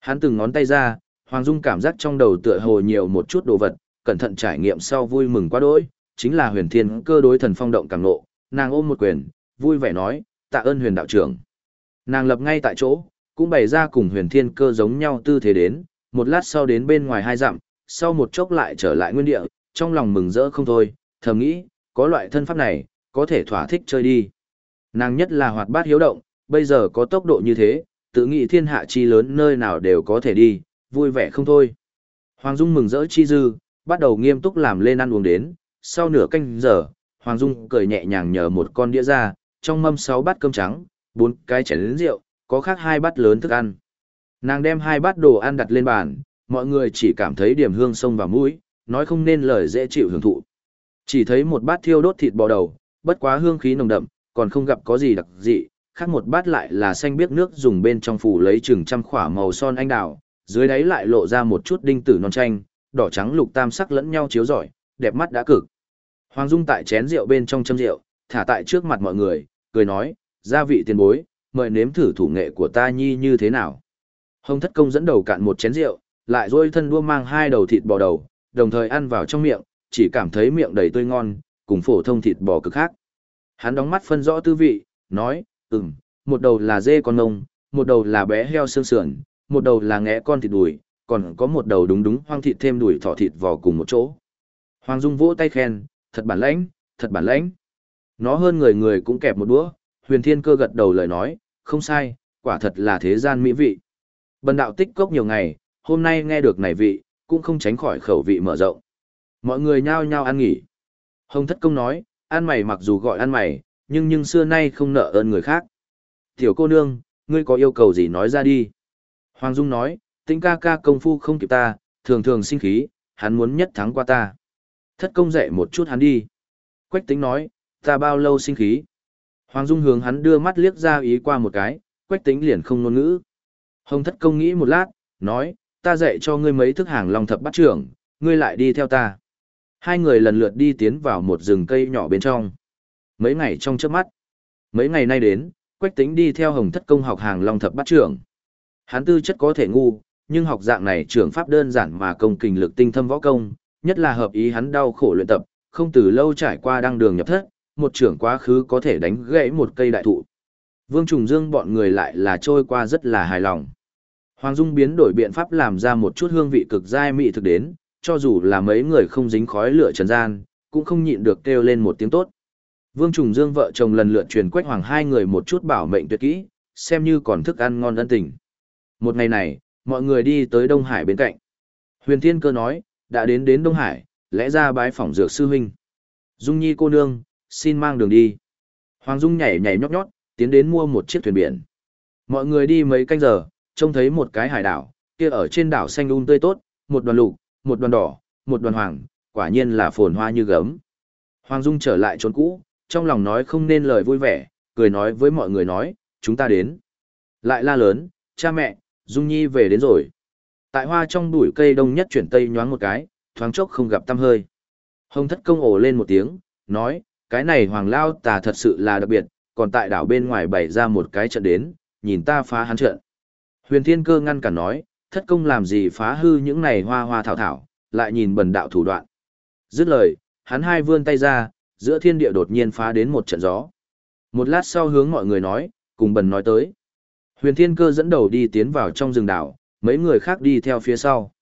Hắn từng ngón tay ra, Hoàng Dung cảm giác trong đầu tựa hồ nhiều một chút đồ vật, cẩn thận trải nghiệm sau vui mừng quá đỗi, chính là huyền thiên cơ đối thần phong động càng nộ, nàng ôm một quyền, vui vẻ nói, tạ ơn huyền đạo trưởng. Nàng lập ngay tại chỗ, cũng bày ra cùng huyền thiên cơ giống nhau tư thế đến, một lát sau đến bên ngoài hai dặm, sau một chốc lại trở lại nguyên địa, trong lòng mừng rỡ không thôi, thầm nghĩ, có loại thân pháp này, có thể thỏa thích chơi đi. Nàng nhất là hoạt bát hiếu động, bây giờ có tốc độ như thế, tự nghĩ thiên hạ chi lớn nơi nào đều có thể đi, vui vẻ không thôi. Hoàng Dung mừng rỡ chi dư, bắt đầu nghiêm túc làm lên ăn uống đến, sau nửa canh giờ, Hoàng Dung cười nhẹ nhàng nhờ một con đĩa ra, trong mâm sáu bát cơm trắng, bốn cái chén lớn rượu, có khác hai bát lớn thức ăn. Nàng đem hai bát đồ ăn đặt lên bàn, mọi người chỉ cảm thấy điểm hương sông vào mũi, nói không nên lời dễ chịu hưởng thụ. Chỉ thấy một bát thiêu đốt thịt bò đầu, bất quá hương khí nồng đậm, còn không gặp có gì đặc dị, khác một bát lại là xanh biếc nước dùng bên trong phủ lấy chừng trăm khỏa màu son anh đào, dưới đáy lại lộ ra một chút đinh tử non chanh, đỏ trắng lục tam sắc lẫn nhau chiếu rọi, đẹp mắt đã cực. Hoàng Dung tại chén rượu bên trong châm rượu, thả tại trước mặt mọi người, cười nói, gia vị tiền bối, mời nếm thử thủ nghệ của ta nhi như thế nào. Hồng thất công dẫn đầu cạn một chén rượu, lại dôi thân đua mang hai đầu thịt bò đầu, đồng thời ăn vào trong miệng, chỉ cảm thấy miệng đầy tươi ngon, cùng phổ thông thịt bò cực khác. Hắn đóng mắt phân rõ tư vị, nói, ừm, một đầu là dê con nông, một đầu là bé heo xương sườn, một đầu là ngẽ con thịt đùi, còn có một đầu đúng đúng hoang thịt thêm đùi thỏ thịt vò cùng một chỗ. Hoàng Dung vỗ tay khen, thật bản lãnh, thật bản lãnh. Nó hơn người người cũng kẹp một đũa, huyền thiên cơ gật đầu lời nói, không sai, quả thật là thế gian mỹ vị. Bần đạo tích cốc nhiều ngày, hôm nay nghe được này vị, cũng không tránh khỏi khẩu vị mở rộng. Mọi người nhao nhao ăn nghỉ. Hồng thất công nói, ăn mày mặc dù gọi ăn mày, nhưng nhưng xưa nay không nợ ơn người khác. Tiểu cô nương, ngươi có yêu cầu gì nói ra đi. Hoàng Dung nói, tĩnh ca ca công phu không kịp ta, thường thường sinh khí, hắn muốn nhất thắng qua ta. Thất công dạy một chút hắn đi. Quách tính nói, ta bao lâu sinh khí. Hoàng Dung hướng hắn đưa mắt liếc ra ý qua một cái, quách tính liền không ngôn ngữ. Hồng thất công nghĩ một lát, nói, ta dạy cho ngươi mấy thức hàng long thập bắt trưởng, ngươi lại đi theo ta. Hai người lần lượt đi tiến vào một rừng cây nhỏ bên trong. Mấy ngày trong trước mắt, mấy ngày nay đến, quách tính đi theo hồng thất công học hàng long thập bắt trưởng. Hắn tư chất có thể ngu, nhưng học dạng này trưởng pháp đơn giản mà công kình lực tinh thâm võ công, nhất là hợp ý hắn đau khổ luyện tập, không từ lâu trải qua đăng đường nhập thất, một trưởng quá khứ có thể đánh gãy một cây đại thụ. Vương Trùng Dương bọn người lại là trôi qua rất là hài lòng. Hoàng Dung biến đổi biện pháp làm ra một chút hương vị cực dai mị thực đến, cho dù là mấy người không dính khói lửa trần gian, cũng không nhịn được kêu lên một tiếng tốt. Vương Trùng Dương vợ chồng lần lượt truyền quách hoàng hai người một chút bảo mệnh tuyệt kỹ, xem như còn thức ăn ngon ân tình. Một ngày này, mọi người đi tới Đông Hải bên cạnh. Huyền Thiên Cơ nói, đã đến đến Đông Hải, lẽ ra bái phỏng dược sư huynh. Dung Nhi cô nương, xin mang đường đi. Hoàng Dung nhảy nhảy nhót nhót, tiến đến mua một chiếc thuyền biển. Mọi người đi mấy canh giờ, trông thấy một cái hải đảo, kia ở trên đảo xanh um tươi tốt, một đoàn lục, một đoàn đỏ, một đoàn hoàng, quả nhiên là phồn hoa như gấm. Hoàng Dung trở lại trốn cũ, trong lòng nói không nên lời vui vẻ, cười nói với mọi người nói, chúng ta đến. Lại la lớn, cha mẹ, Dung Nhi về đến rồi. Tại hoa trong bụi cây đông nhất chuyển tây nhoáng một cái, thoáng chốc không gặp tăm hơi. Hồng thất công ổ lên một tiếng, nói, cái này hoàng lao tà thật sự là đặc biệt, còn tại đảo bên ngoài bày ra một cái trận đến, nhìn ta phá hắn trận. Huyền thiên cơ ngăn cản nói, thất công làm gì phá hư những này hoa hoa thảo thảo, lại nhìn bần đạo thủ đoạn. Dứt lời, hắn hai vươn tay ra, giữa thiên địa đột nhiên phá đến một trận gió. Một lát sau hướng mọi người nói, cùng bần nói tới. Huyền thiên cơ dẫn đầu đi tiến vào trong rừng đảo, mấy người khác đi theo phía sau.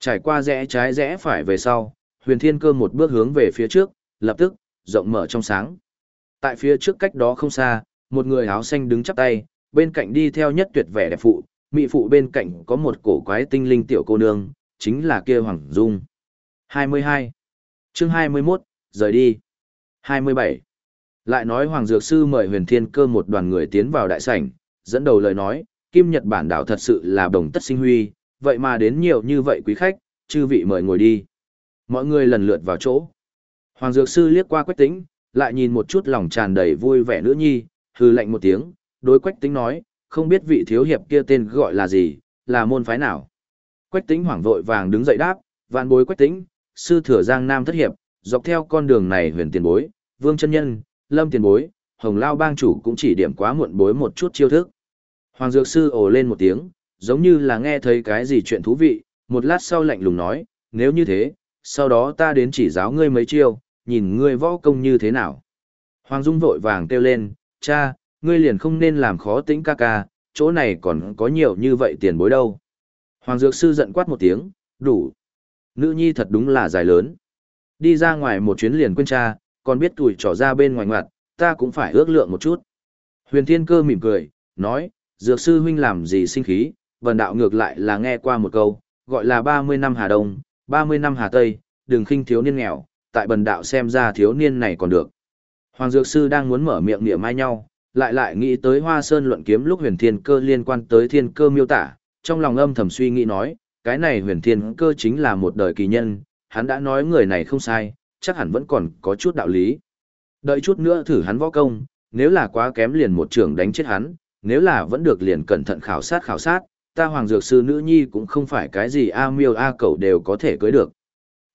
Trải qua rẽ trái rẽ phải về sau, huyền thiên cơ một bước hướng về phía trước, lập tức, rộng mở trong sáng. Tại phía trước cách đó không xa, một người áo xanh đứng chắp tay, bên cạnh đi theo nhất tuyệt vẻ đẹp phụ, mỹ phụ bên cạnh có một cổ quái tinh linh tiểu cô nương, chính là kia Hoàng Dung. 22. chương 21, rời đi. 27. Lại nói Hoàng Dược Sư mời huyền thiên cơ một đoàn người tiến vào đại sảnh, dẫn đầu lời nói, Kim Nhật Bản đảo thật sự là đồng tất sinh huy, vậy mà đến nhiều như vậy quý khách, chư vị mời ngồi đi. Mọi người lần lượt vào chỗ. Hoàng Dược Sư liếc qua Quách Tĩnh, lại nhìn một chút lòng tràn đầy vui vẻ nữ nhi, hư lạnh một tiếng, đối Quách Tĩnh nói, không biết vị thiếu hiệp kia tên gọi là gì, là môn phái nào. Quách Tĩnh hoảng vội vàng đứng dậy đáp, vạn bối Quách Tĩnh, sư thừa Giang Nam thất hiệp, dọc theo con đường này huyền tiền bối, vương chân nhân, lâm tiền bối, hồng lao bang chủ cũng chỉ điểm quá muộn bối một chút chiêu thức. Hoàng Dược Sư ồ lên một tiếng, giống như là nghe thấy cái gì chuyện thú vị, một lát sau lạnh lùng nói, nếu như thế, sau đó ta đến chỉ giáo ngươi mấy chiêu, nhìn ngươi võ công như thế nào. Hoàng Dung vội vàng kêu lên, cha, ngươi liền không nên làm khó tĩnh ca ca, chỗ này còn có nhiều như vậy tiền bối đâu. Hoàng Dược Sư giận quát một tiếng, đủ. Nữ nhi thật đúng là dài lớn. Đi ra ngoài một chuyến liền quên cha, còn biết tuổi trỏ ra bên ngoài ngoặt, ta cũng phải ước lượng một chút. Huyền Thiên Cơ mỉm cười, nói, Dược Sư huynh làm gì sinh khí, vần đạo ngược lại là nghe qua một câu, gọi là 30 năm Hà Đông, 30 năm Hà Tây, đừng khinh thiếu niên nghèo, tại bần đạo xem ra thiếu niên này còn được. Hoàng Dược Sư đang muốn mở miệng niệm mai nhau, lại lại nghĩ tới Hoa Sơn luận kiếm lúc huyền thiên cơ liên quan tới thiên cơ miêu tả, trong lòng âm thầm suy nghĩ nói, cái này huyền thiên cơ chính là một đời kỳ nhân, hắn đã nói người này không sai, chắc hẳn vẫn còn có chút đạo lý. Đợi chút nữa thử hắn võ công, nếu là quá kém liền một trường đánh chết hắn, nếu là vẫn được liền cẩn thận khảo sát khảo sát, ta hoàng dược sư nữ nhi cũng không phải cái gì a miêu a cẩu đều có thể cưới được.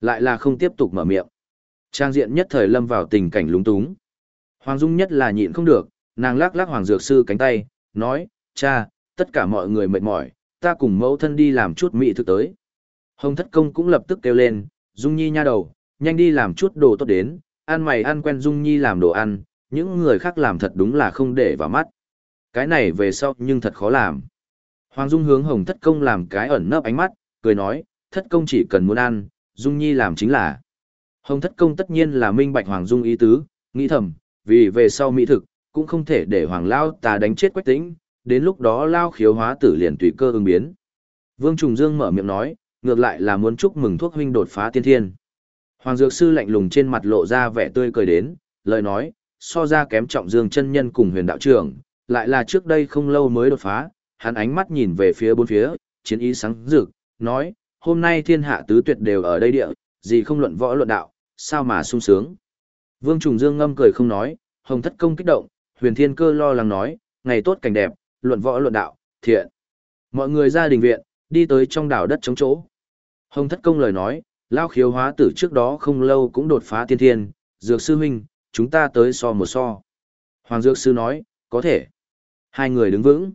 Lại là không tiếp tục mở miệng. Trang diện nhất thời lâm vào tình cảnh lúng túng. Hoàng Dung nhất là nhịn không được, nàng lắc lắc hoàng dược sư cánh tay, nói, cha, tất cả mọi người mệt mỏi, ta cùng mẫu thân đi làm chút mỹ thực tới. Hồng thất công cũng lập tức kêu lên, Dung Nhi nha đầu, nhanh đi làm chút đồ tốt đến, ăn mày ăn quen Dung Nhi làm đồ ăn, những người khác làm thật đúng là không để vào mắt. Cái này về sau nhưng thật khó làm. Hoàng Dung hướng Hồng thất công làm cái ẩn nấp ánh mắt, cười nói, thất công chỉ cần muốn ăn, Dung Nhi làm chính là. Hồng thất công tất nhiên là minh bạch Hoàng Dung ý tứ, nghĩ thầm, vì về sau mỹ thực, cũng không thể để Hoàng Lao ta đánh chết quách tĩnh, đến lúc đó Lao khiếu hóa tử liền tùy cơ ứng biến. Vương Trùng Dương mở miệng nói, ngược lại là muốn chúc mừng thuốc huynh đột phá tiên thiên. Hoàng Dược Sư lạnh lùng trên mặt lộ ra vẻ tươi cười đến, lời nói, so ra kém trọng Dương chân nhân cùng huyền đạo trưởng, lại là trước đây không lâu mới đột phá, hắn ánh mắt nhìn về phía bốn phía, chiến ý sáng rực, nói, hôm nay thiên hạ tứ tuyệt đều ở đây địa, gì không luận võ luận đạo, sao mà sung sướng. Vương Trùng Dương ngâm cười không nói, Hồng Thất Công kích động, Huyền Thiên Cơ lo lắng nói, ngày tốt cảnh đẹp, luận võ luận đạo, thiện. Mọi người ra đình viện, đi tới trong đảo đất chống chỗ. Hồng Thất Công lời nói, Lao khiếu hóa tử trước đó không lâu cũng đột phá tiên thiên, Dược Sư Huynh, chúng ta tới so một so. Hoàng Dược Sư nói, có thể. Hai người đứng vững.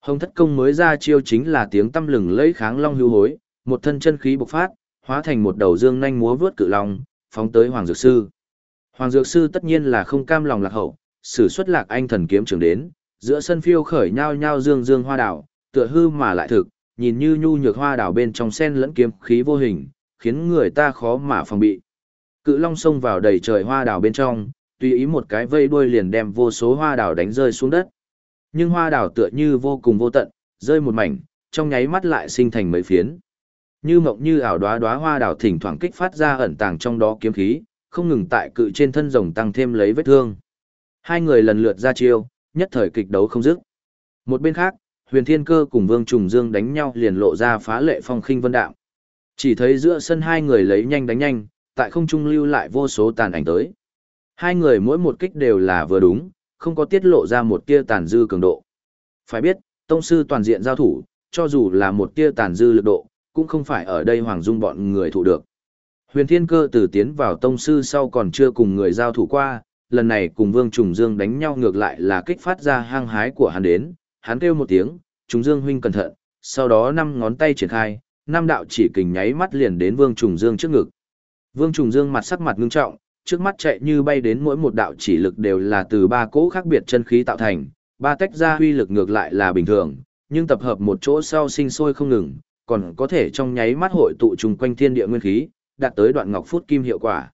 Hồng Thất Công mới ra chiêu chính là tiếng tâm lừng lấy kháng long hưu hối, một thân chân khí bộc phát, hóa thành một đầu dương nhanh múa vướt cự long, phóng tới Hoàng Dược Sư. Hoàng Dược Sư tất nhiên là không cam lòng lạc hậu, sử xuất lạc anh thần kiếm trường đến, giữa sân phiêu khởi nhao nhao dương dương hoa đảo, tựa hư mà lại thực, nhìn như nhu nhược hoa đảo bên trong sen lẫn kiếm khí vô hình, khiến người ta khó mà phòng bị. Cự long xông vào đầy trời hoa đảo bên trong, tùy ý một cái vây đuôi liền đem vô số hoa đảo đánh rơi xuống đất. Nhưng hoa đảo tựa như vô cùng vô tận, rơi một mảnh, trong nháy mắt lại sinh thành mấy phiến. Như mộng như ảo đóa đóa hoa đảo thỉnh thoảng kích phát ra ẩn tàng trong đó kiếm khí, không ngừng tại cự trên thân rồng tăng thêm lấy vết thương. Hai người lần lượt ra chiêu, nhất thời kịch đấu không dứt. Một bên khác, Huyền Thiên Cơ cùng Vương Trùng Dương đánh nhau liền lộ ra phá lệ phong khinh vân đạo. Chỉ thấy giữa sân hai người lấy nhanh đánh nhanh, tại không trung lưu lại vô số tàn ảnh tới. Hai người mỗi một kích đều là vừa đúng, không có tiết lộ ra một tia tàn dư cường độ. Phải biết, tông sư toàn diện giao thủ, cho dù là một tia tàn dư lực độ, cũng không phải ở đây Hoàng Dung bọn người thụ được. Huyền Thiên Cơ từ tiến vào tông sư sau còn chưa cùng người giao thủ qua, lần này cùng Vương Trùng Dương đánh nhau ngược lại là kích phát ra hang hái của hắn đến, hắn kêu một tiếng, Trùng Dương huynh cẩn thận, sau đó năm ngón tay triển khai, năm đạo chỉ kình nháy mắt liền đến Vương Trùng Dương trước ngực. Vương Trùng Dương mặt sắc mặt ngưng trọng, trước mắt chạy như bay đến mỗi một đạo chỉ lực đều là từ ba cỗ khác biệt chân khí tạo thành, ba tách ra huy lực ngược lại là bình thường, nhưng tập hợp một chỗ sau sinh sôi không ngừng, còn có thể trong nháy mắt hội tụ trùng quanh thiên địa nguyên khí, đạt tới đoạn ngọc phút kim hiệu quả.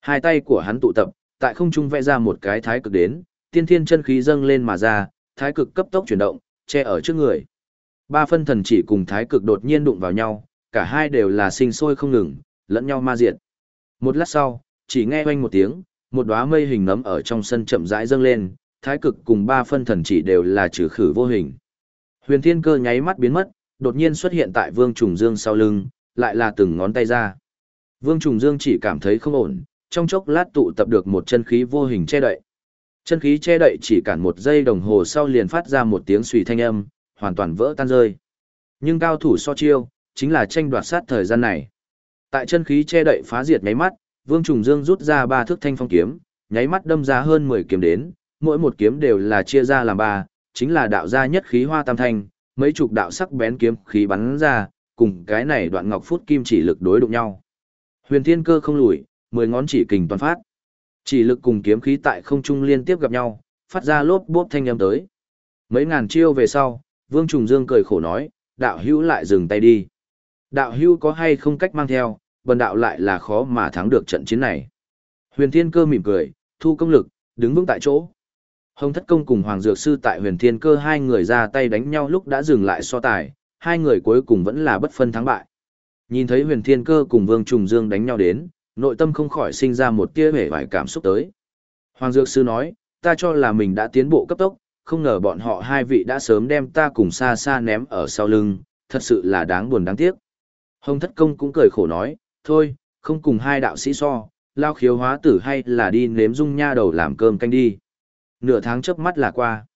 Hai tay của hắn tụ tập, tại không trung vẽ ra một cái thái cực đến, tiên thiên chân khí dâng lên mà ra, thái cực cấp tốc chuyển động, che ở trước người. Ba phân thần chỉ cùng thái cực đột nhiên đụng vào nhau, cả hai đều là sinh sôi không ngừng, lẫn nhau ma diệt. Một lát sau, chỉ nghe oanh một tiếng, một đóa mây hình nấm ở trong sân chậm rãi dâng lên, thái cực cùng ba phân thần chỉ đều là trừ khử vô hình. Huyền Thiên Cơ nháy mắt biến mất, đột nhiên xuất hiện tại Vương Trùng Dương sau lưng, lại là từng ngón tay ra. Vương Trùng Dương chỉ cảm thấy không ổn, trong chốc lát tụ tập được một chân khí vô hình che đậy. Chân khí che đậy chỉ cản một giây đồng hồ sau liền phát ra một tiếng suy thanh âm, hoàn toàn vỡ tan rơi. Nhưng cao thủ so chiêu, chính là tranh đoạt sát thời gian này. Tại chân khí che đậy phá diệt nháy mắt, Vương Trùng Dương rút ra ba thước thanh phong kiếm, nháy mắt đâm ra hơn 10 kiếm đến, mỗi một kiếm đều là chia ra làm ba, chính là đạo gia nhất khí hoa tam thanh, mấy chục đạo sắc bén kiếm khí bắn ra, cùng cái này đoạn ngọc phút kim chỉ lực đối đụng nhau. Huyền thiên cơ không lùi, mười ngón chỉ kình toàn phát. Chỉ lực cùng kiếm khí tại không trung liên tiếp gặp nhau, phát ra lốp bốp thanh âm tới. Mấy ngàn chiêu về sau, Vương Trùng Dương cười khổ nói, đạo hữu lại dừng tay đi. Đạo hữu có hay không cách mang theo, bần đạo lại là khó mà thắng được trận chiến này. Huyền Thiên Cơ mỉm cười, thu công lực, đứng vững tại chỗ. Hồng Thất Công cùng Hoàng Dược Sư tại Huyền Thiên Cơ hai người ra tay đánh nhau lúc đã dừng lại so tài, hai người cuối cùng vẫn là bất phân thắng bại. Nhìn thấy Huyền Thiên Cơ cùng Vương Trùng Dương đánh nhau đến, nội tâm không khỏi sinh ra một tia vẻ vải cảm xúc tới. Hoàng Dược Sư nói, ta cho là mình đã tiến bộ cấp tốc, không ngờ bọn họ hai vị đã sớm đem ta cùng xa xa ném ở sau lưng, thật sự là đáng buồn đáng tiếc. Hồng Thất Công cũng cười khổ nói, thôi, không cùng hai đạo sĩ so, lao khiếu hóa tử hay là đi nếm dung nha đầu làm cơm canh đi. Nửa tháng chớp mắt là qua.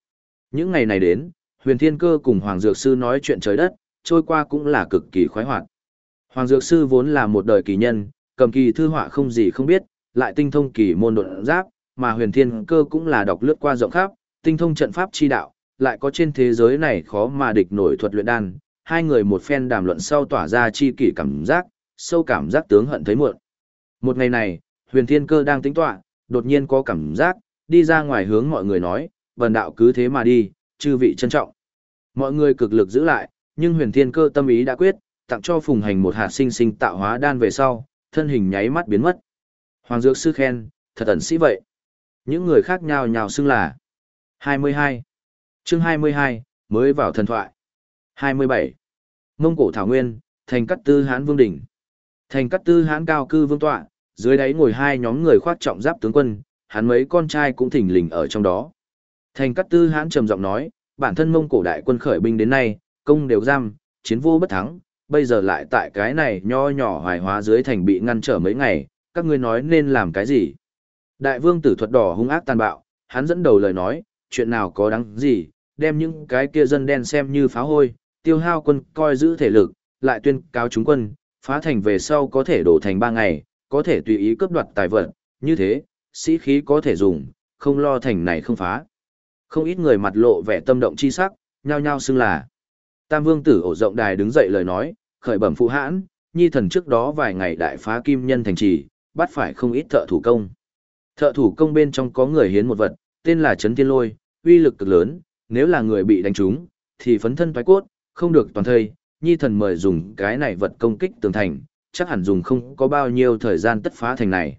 Những ngày này đến, huyền thiên cơ cùng Hoàng Dược Sư nói chuyện trời đất, trôi qua cũng là cực kỳ khoái hoạt. Hoàng Dược Sư vốn là một đời kỳ nhân, cầm kỳ thư họa không gì không biết, lại tinh thông kỳ môn độn giáp, mà huyền thiên cơ cũng là đọc lướt qua rộng khắp, tinh thông trận pháp chi đạo, lại có trên thế giới này khó mà địch nổi thuật luyện đan. Hai người một phen đàm luận sau tỏa ra chi kỷ cảm giác, sâu cảm giác tướng hận thấy muộn. Một ngày này, huyền thiên cơ đang tính tọa, đột nhiên có cảm giác, đi ra ngoài hướng mọi người nói, vần đạo cứ thế mà đi, chư vị trân trọng. Mọi người cực lực giữ lại, nhưng huyền thiên cơ tâm ý đã quyết, tặng cho phùng hành một hạt sinh sinh tạo hóa đan về sau, thân hình nháy mắt biến mất. Hoàng dược sư khen, thật ẩn sĩ vậy. Những người khác nhào nhào xưng là 22. chương 22, mới vào thần thoại. 27. Mông cổ Thảo Nguyên, thành cắt tư hán vương đỉnh. Thành cắt tư hán cao cư vương tọa, dưới đáy ngồi hai nhóm người khoác trọng giáp tướng quân, hắn mấy con trai cũng thỉnh lình ở trong đó. Thành Cát tư hãn trầm giọng nói, bản thân mông cổ đại quân khởi binh đến nay, công đều giam, chiến vô bất thắng, bây giờ lại tại cái này nho nhỏ hoài hóa dưới thành bị ngăn trở mấy ngày, các ngươi nói nên làm cái gì? Đại vương tử thuật đỏ hung ác tàn bạo, hắn dẫn đầu lời nói, chuyện nào có đáng gì, đem những cái kia dân đen xem như phá hôi, tiêu hao quân coi giữ thể lực, lại tuyên cáo chúng quân, phá thành về sau có thể đổ thành ba ngày, có thể tùy ý cướp đoạt tài vật, như thế, sĩ khí có thể dùng, không lo thành này không phá. Không ít người mặt lộ vẻ tâm động chi sắc, nhao nhao xưng là. Tam vương tử ổ rộng đài đứng dậy lời nói, khởi bẩm phụ hãn, nhi thần trước đó vài ngày đại phá kim nhân thành trì, bắt phải không ít thợ thủ công. Thợ thủ công bên trong có người hiến một vật, tên là Trấn Thiên Lôi, uy lực cực lớn, nếu là người bị đánh trúng, thì phấn thân toái cốt, không được toàn thây, nhi thần mời dùng cái này vật công kích tường thành, chắc hẳn dùng không có bao nhiêu thời gian tất phá thành này.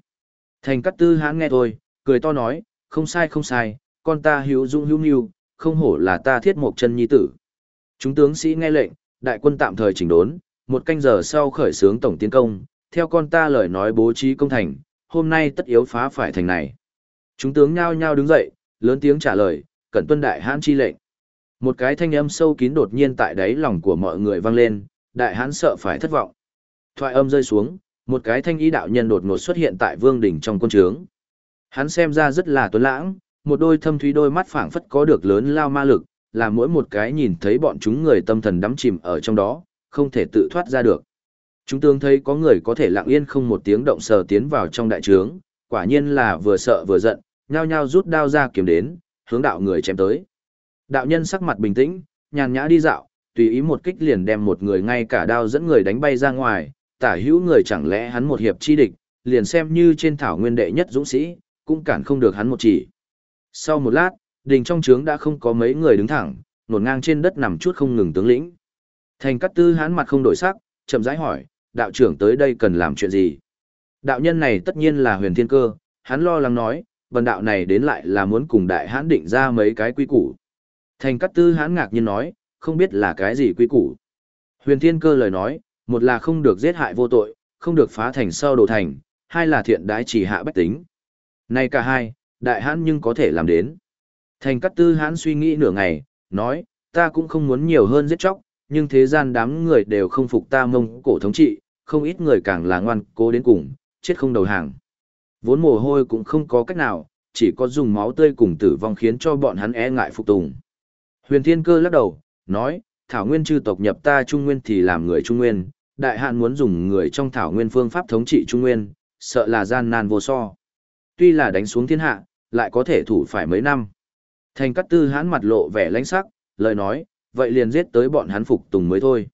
Thành cắt tư hãn nghe thôi, cười to nói, không sai không sai, con ta hữu dung hữu nhu, không hổ là ta thiết một chân nhi tử. Chúng tướng sĩ nghe lệnh, đại quân tạm thời chỉnh đốn, một canh giờ sau khởi xướng tổng tiến công, theo con ta lời nói bố trí công thành, hôm nay tất yếu phá phải thành này. Chúng tướng nhao nhao đứng dậy, lớn tiếng trả lời, cẩn tuân đại hãn chi lệnh. Một cái thanh âm sâu kín đột nhiên tại đáy lòng của mọi người vang lên, đại hãn sợ phải thất vọng. Thoại âm rơi xuống, một cái thanh ý đạo nhân đột ngột xuất hiện tại vương đỉnh trong quân trướng. Hắn xem ra rất là tuấn lãng, một đôi thâm thúy đôi mắt phảng phất có được lớn lao ma lực, là mỗi một cái nhìn thấy bọn chúng người tâm thần đắm chìm ở trong đó, không thể tự thoát ra được. Chúng tướng thấy có người có thể lặng yên không một tiếng động sờ tiến vào trong đại trướng, quả nhiên là vừa sợ vừa giận, nhao nhao rút đao ra kiếm đến, hướng đạo người chém tới. Đạo nhân sắc mặt bình tĩnh, nhàn nhã đi dạo, tùy ý một kích liền đem một người ngay cả đao dẫn người đánh bay ra ngoài, tả hữu người chẳng lẽ hắn một hiệp chi địch, liền xem như trên thảo nguyên đệ nhất dũng sĩ, cũng cản không được hắn một chỉ. Sau một lát, đình trong trướng đã không có mấy người đứng thẳng, nổn ngang trên đất nằm chút không ngừng tướng lĩnh. Thành cắt tư hắn mặt không đổi sắc, chậm rãi hỏi, đạo trưởng tới đây cần làm chuyện gì? Đạo nhân này tất nhiên là huyền thiên cơ, hắn lo lắng nói, vần đạo này đến lại là muốn cùng đại hãn định ra mấy cái quy củ. Thành cắt tư hắn ngạc nhiên nói, không biết là cái gì quy củ. Huyền thiên cơ lời nói, một là không được giết hại vô tội, không được phá thành sau đồ thành, hai là thiện đái chỉ hạ bách tính. Này cả hai, đại hãn nhưng có thể làm đến. Thành cắt tư hãn suy nghĩ nửa ngày, nói, ta cũng không muốn nhiều hơn giết chóc, nhưng thế gian đám người đều không phục ta mông cổ thống trị, không ít người càng là ngoan cố đến cùng, chết không đầu hàng. Vốn mồ hôi cũng không có cách nào, chỉ có dùng máu tươi cùng tử vong khiến cho bọn hắn e ngại phục tùng. Huyền Thiên Cơ lắc đầu, nói, Thảo Nguyên chư tộc nhập ta Trung Nguyên thì làm người Trung Nguyên, đại hạn muốn dùng người trong Thảo Nguyên phương pháp thống trị Trung Nguyên, sợ là gian nan vô so. Tuy là đánh xuống thiên hạ, lại có thể thủ phải mấy năm. Thành Cát tư hãn mặt lộ vẻ lãnh sắc, lời nói, vậy liền giết tới bọn hắn phục tùng mới thôi.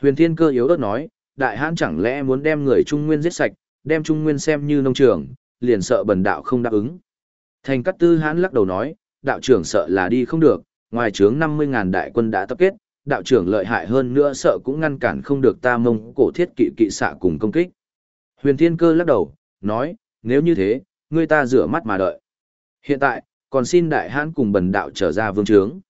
Huyền Thiên Cơ yếu ớt nói, đại hãn chẳng lẽ muốn đem người Trung Nguyên giết sạch, đem Trung Nguyên xem như nông trường, liền sợ bần đạo không đáp ứng. Thành Cát Tư hãn lắc đầu nói, đạo trưởng sợ là đi không được, ngoài trướng 50.000 đại quân đã tập kết, đạo trưởng lợi hại hơn nữa sợ cũng ngăn cản không được ta mông cổ thiết kỵ kỵ xạ cùng công kích. Huyền Thiên Cơ lắc đầu, nói, nếu như thế, ngươi ta rửa mắt mà đợi. Hiện tại, còn xin đại hãn cùng bần đạo trở ra vương trướng.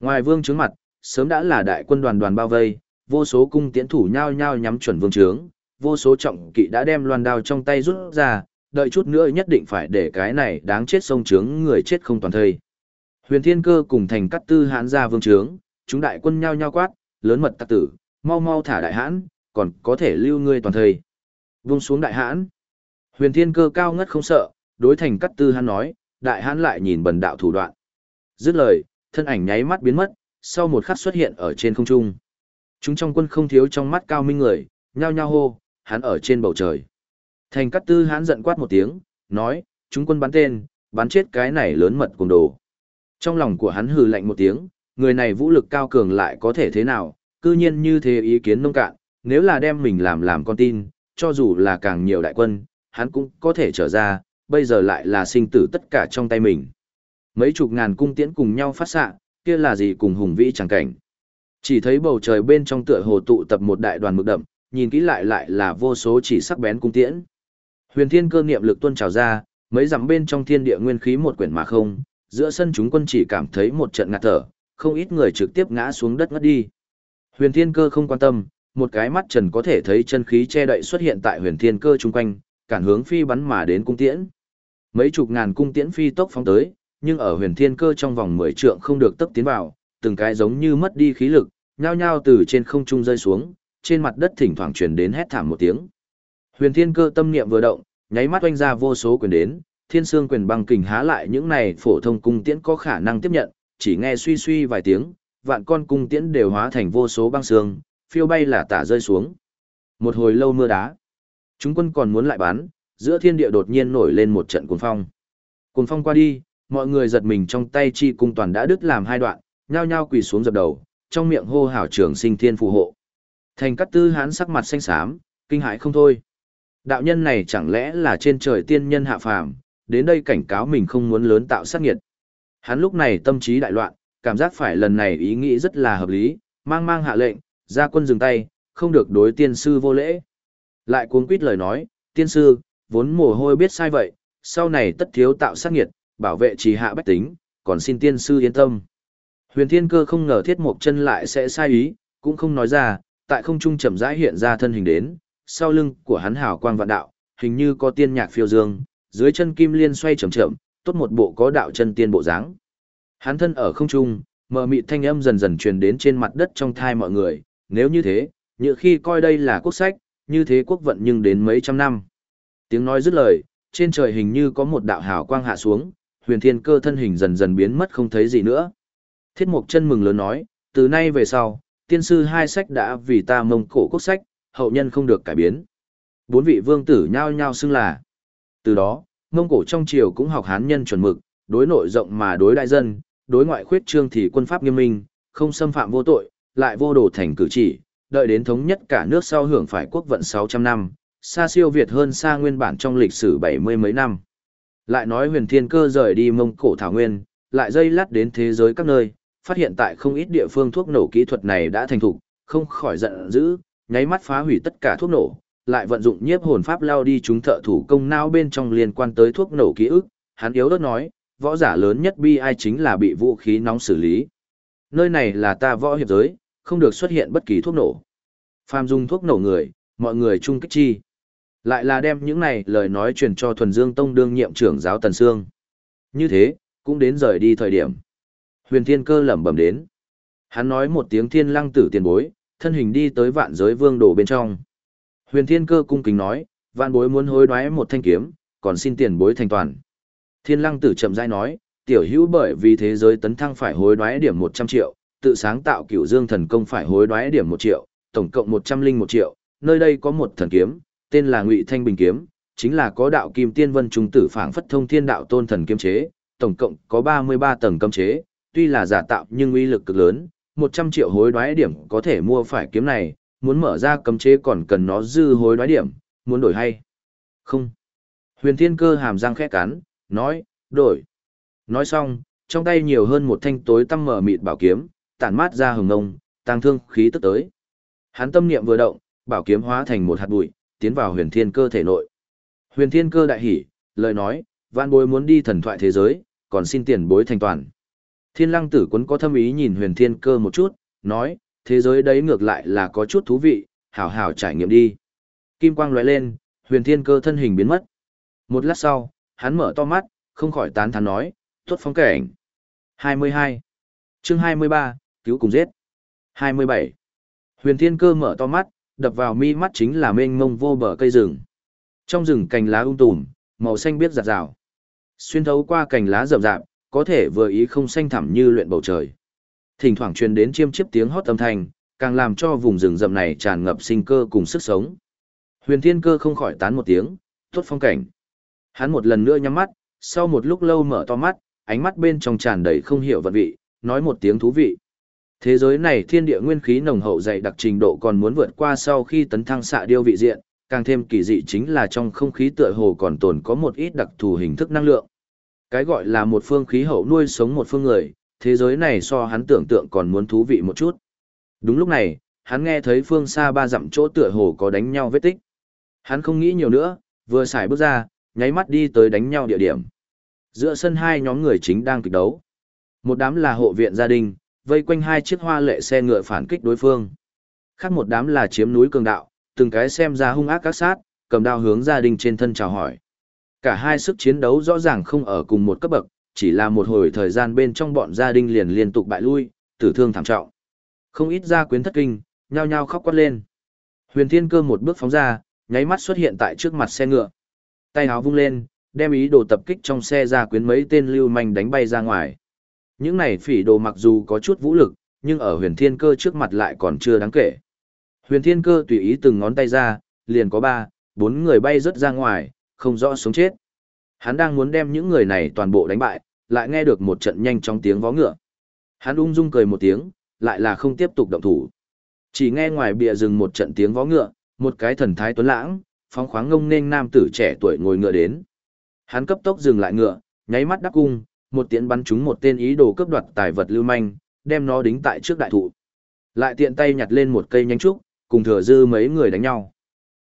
Ngoài vương trướng mặt, sớm đã là đại quân đoàn đoàn bao vây, vô số cung tiễn thủ nhao nhao nhắm chuẩn vương trướng, vô số trọng kỵ đã đem loan đao trong tay rút ra, đợi chút nữa nhất định phải để cái này đáng chết sông trướng người chết không toàn thây. Huyền Thiên Cơ cùng thành cắt tư hãn ra vương trướng, chúng đại quân nhao nhao quát, lớn mật tặc tử, mau mau thả đại hãn, còn có thể lưu ngươi toàn thời. Vung xuống đại hãn. Huyền Thiên Cơ cao ngất không sợ, đối thành cắt tư hãn nói, đại hãn lại nhìn bần đạo thủ đoạn. Dứt lời, thân ảnh nháy mắt biến mất, sau một khắc xuất hiện ở trên không trung. Chúng trong quân không thiếu trong mắt cao minh người, nhao nhao hô, hắn ở trên bầu trời. Thành cắt tư hãn giận quát một tiếng, nói, chúng quân bắn tên, bắn chết cái này lớn mật cùng đồ. Trong lòng của hắn hừ lạnh một tiếng, người này vũ lực cao cường lại có thể thế nào, cư nhiên như thế ý kiến nông cạn, nếu là đem mình làm làm con tin, cho dù là càng nhiều đại quân, hắn cũng có thể trở ra, bây giờ lại là sinh tử tất cả trong tay mình. Mấy chục ngàn cung tiễn cùng nhau phát xạ, kia là gì cùng hùng vĩ chẳng cảnh. Chỉ thấy bầu trời bên trong tựa hồ tụ tập một đại đoàn mực đậm, nhìn kỹ lại lại là vô số chỉ sắc bén cung tiễn. Huyền Thiên cơ niệm lực tuôn trào ra, mấy dặm bên trong thiên địa nguyên khí một quyển mà không, giữa sân chúng quân chỉ cảm thấy một trận ngạt thở, không ít người trực tiếp ngã xuống đất ngất đi. Huyền Thiên Cơ không quan tâm, một cái mắt trần có thể thấy chân khí che đậy xuất hiện tại Huyền Thiên Cơ chung quanh, cản hướng phi bắn mà đến cung tiễn. Mấy chục ngàn cung tiễn phi tốc phóng tới, nhưng ở Huyền Thiên Cơ trong vòng 10 trượng không được tấp tiến vào, từng cái giống như mất đi khí lực, nhao nhao từ trên không trung rơi xuống, trên mặt đất thỉnh thoảng truyền đến hét thảm một tiếng. Huyền Thiên Cơ tâm niệm vừa động, nháy mắt oanh ra vô số quyền đến, Thiên Sương quyền băng kình há lại những này phổ thông cung tiễn có khả năng tiếp nhận, chỉ nghe suy suy vài tiếng, vạn con cung tiễn đều hóa thành vô số băng sương, phiêu bay là tả rơi xuống. Một hồi lâu mưa đá, chúng quân còn muốn lại bán, giữa thiên địa đột nhiên nổi lên một trận cuồng phong. Cuồng phong qua đi, mọi người giật mình trong tay chi cung toàn đã đứt làm hai đoạn, nhao nhao quỳ xuống dập đầu, trong miệng hô hào trường sinh thiên phù hộ. Thành cắt tư hán sắc mặt xanh xám, kinh hãi không thôi. Đạo nhân này chẳng lẽ là trên trời tiên nhân hạ phàm, đến đây cảnh cáo mình không muốn lớn tạo sát nghiệt. Hắn lúc này tâm trí đại loạn, cảm giác phải lần này ý nghĩ rất là hợp lý, mang mang hạ lệnh, ra quân dừng tay, không được đối tiên sư vô lễ. Lại cuống quýt lời nói, tiên sư, vốn mồ hôi biết sai vậy, sau này tất thiếu tạo sát nghiệt, bảo vệ trì hạ bách tính, còn xin tiên sư yên tâm. Huyền thiên cơ không ngờ thiết một chân lại sẽ sai ý, cũng không nói ra, tại không trung chậm rãi hiện ra thân hình đến, sau lưng của hắn hào quang vạn đạo, hình như có tiên nhạc phiêu dương, dưới chân kim liên xoay chậm chậm, tốt một bộ có đạo chân tiên bộ dáng. Hắn thân ở không trung, mờ mịt thanh âm dần dần truyền đến trên mặt đất trong thai mọi người, nếu như thế, như khi coi đây là quốc sách, như thế quốc vận nhưng đến mấy trăm năm. Tiếng nói dứt lời, trên trời hình như có một đạo hào quang hạ xuống, huyền thiên cơ thân hình dần dần biến mất không thấy gì nữa. Thiết mục chân mừng lớn nói, từ nay về sau, tiên sư hai sách đã vì ta mông cổ quốc sách, hậu nhân không được cải biến. Bốn vị vương tử nhao nhao xưng là. Từ đó, Mông Cổ trong triều cũng học hán nhân chuẩn mực, đối nội rộng mà đối đại dân, đối ngoại khuyết trương thì quân pháp nghiêm minh, không xâm phạm vô tội, lại vô đồ thành cử chỉ, đợi đến thống nhất cả nước sau hưởng phải quốc vận 600 năm, xa siêu Việt hơn xa nguyên bản trong lịch sử 70 mấy năm. Lại nói huyền thiên cơ rời đi Mông Cổ Thảo Nguyên, lại dây lát đến thế giới các nơi, phát hiện tại không ít địa phương thuốc nổ kỹ thuật này đã thành thục, không khỏi giận dữ, nháy mắt phá hủy tất cả thuốc nổ, lại vận dụng nhiếp hồn pháp lao đi chúng thợ thủ công não bên trong liên quan tới thuốc nổ ký ức, hắn yếu ớt nói, võ giả lớn nhất bi ai chính là bị vũ khí nóng xử lý. Nơi này là ta võ hiệp giới, không được xuất hiện bất kỳ thuốc nổ. Phàm dùng thuốc nổ người, mọi người chung kích chi. Lại là đem những này lời nói truyền cho thuần dương tông đương nhiệm trưởng giáo Tần Sương. Như thế, cũng đến rời đi thời điểm. Huyền thiên cơ lẩm bẩm đến. Hắn nói một tiếng thiên lăng tử tiền bối, thân hình đi tới vạn giới vương đổ bên trong. Huyền Thiên Cơ cung kính nói, vạn bối muốn hối đoái một thanh kiếm, còn xin tiền bối thành toàn. Thiên Lăng Tử chậm rãi nói, tiểu hữu bởi vì thế giới tấn thăng phải hối đoái điểm 100 triệu, tự sáng tạo cửu dương thần công phải hối đoái điểm 1 triệu, tổng cộng 101 triệu, nơi đây có một thần kiếm, tên là Ngụy Thanh Bình kiếm, chính là có đạo kim tiên vân trung tử phảng phất thông thiên đạo tôn thần kiếm chế, tổng cộng có 33 tầng cấm chế, tuy là giả tạo nhưng uy lực cực lớn, 100 triệu hối đoái điểm có thể mua phải kiếm này, muốn mở ra cấm chế còn cần nó dư hối đoái điểm, muốn đổi hay? Không. Huyền Thiên Cơ hàm răng khẽ cắn, nói, đổi. Nói xong, trong tay nhiều hơn một thanh tối tăm mở mịt bảo kiếm, tản mát ra hừng ngông, tăng thương khí tức tới. Hắn tâm niệm vừa động, bảo kiếm hóa thành một hạt bụi, tiến vào huyền thiên cơ thể nội. Huyền thiên cơ đại hỉ, lời nói, vạn bối muốn đi thần thoại thế giới, còn xin tiền bối thành toàn. Thiên lăng tử quấn có thâm ý nhìn huyền thiên cơ một chút, nói, thế giới đấy ngược lại là có chút thú vị, hảo hảo trải nghiệm đi. Kim quang lóe lên, huyền thiên cơ thân hình biến mất. Một lát sau, hắn mở to mắt, không khỏi tán thán nói, tốt phong cảnh. 22. chương 23, cứu cùng giết. 27. Huyền thiên cơ mở to mắt, đập vào mi mắt chính là mênh mông vô bờ cây rừng. Trong rừng cành lá um tùm, màu xanh biết giặt rào. Xuyên thấu qua cành lá rậm rạp, có thể vừa ý không xanh thẳm như luyện bầu trời. Thỉnh thoảng truyền đến chiêm chiếp tiếng hót âm thanh, càng làm cho vùng rừng rậm này tràn ngập sinh cơ cùng sức sống. Huyền Thiên Cơ không khỏi tán một tiếng, tốt phong cảnh. Hắn một lần nữa nhắm mắt, sau một lúc lâu mở to mắt, ánh mắt bên trong tràn đầy không hiểu vận vị, nói một tiếng thú vị. Thế giới này thiên địa nguyên khí nồng hậu dày đặc trình độ còn muốn vượt qua sau khi tấn thăng xạ điêu vị diện, càng thêm kỳ dị chính là trong không khí tựa hồ còn tồn có một ít đặc thù hình thức năng lượng. Cái gọi là một phương khí hậu nuôi sống một phương người, thế giới này so hắn tưởng tượng còn muốn thú vị một chút. Đúng lúc này, hắn nghe thấy phương xa ba dặm chỗ tựa hồ có đánh nhau vết tích. Hắn không nghĩ nhiều nữa, vừa xài bước ra, nháy mắt đi tới đánh nhau địa điểm. Giữa sân hai nhóm người chính đang kịch đấu. Một đám là hộ viện gia đình, vây quanh hai chiếc hoa lệ xe ngựa phản kích đối phương. Khác một đám là chiếm núi cường đạo, từng cái xem ra hung ác các sát, cầm đao hướng gia đình trên thân chào hỏi. Cả hai sức chiến đấu rõ ràng không ở cùng một cấp bậc, chỉ là một hồi thời gian bên trong bọn gia đình liền liên tục bại lui, tử thương thảm trọng. Không ít gia quyến thất kinh, nhao nhao khóc quát lên. Huyền Thiên Cơ một bước phóng ra, nháy mắt xuất hiện tại trước mặt xe ngựa. Tay áo vung lên, đem ý đồ tập kích trong xe gia quyến mấy tên lưu manh đánh bay ra ngoài. Những này phỉ đồ mặc dù có chút vũ lực, nhưng ở huyền thiên cơ trước mặt lại còn chưa đáng kể. Huyền thiên cơ tùy ý từng ngón tay ra, liền có ba, bốn người bay rớt ra ngoài, không rõ sống chết. Hắn đang muốn đem những người này toàn bộ đánh bại, lại nghe được một trận nhanh trong tiếng vó ngựa. Hắn ung dung cười một tiếng, lại là không tiếp tục động thủ. Chỉ nghe ngoài bìa rừng một trận tiếng vó ngựa, một cái thần thái tuấn lãng, phóng khoáng ngông nên nam tử trẻ tuổi ngồi ngựa đến. Hắn cấp tốc dừng lại ngựa, nháy mắt đắc cung, một tiễn bắn trúng một tên ý đồ cướp đoạt tài vật lưu manh, đem nó đính tại trước đại thụ. Lại tiện tay nhặt lên một cây nhánh trúc, cùng thừa dư mấy người đánh nhau.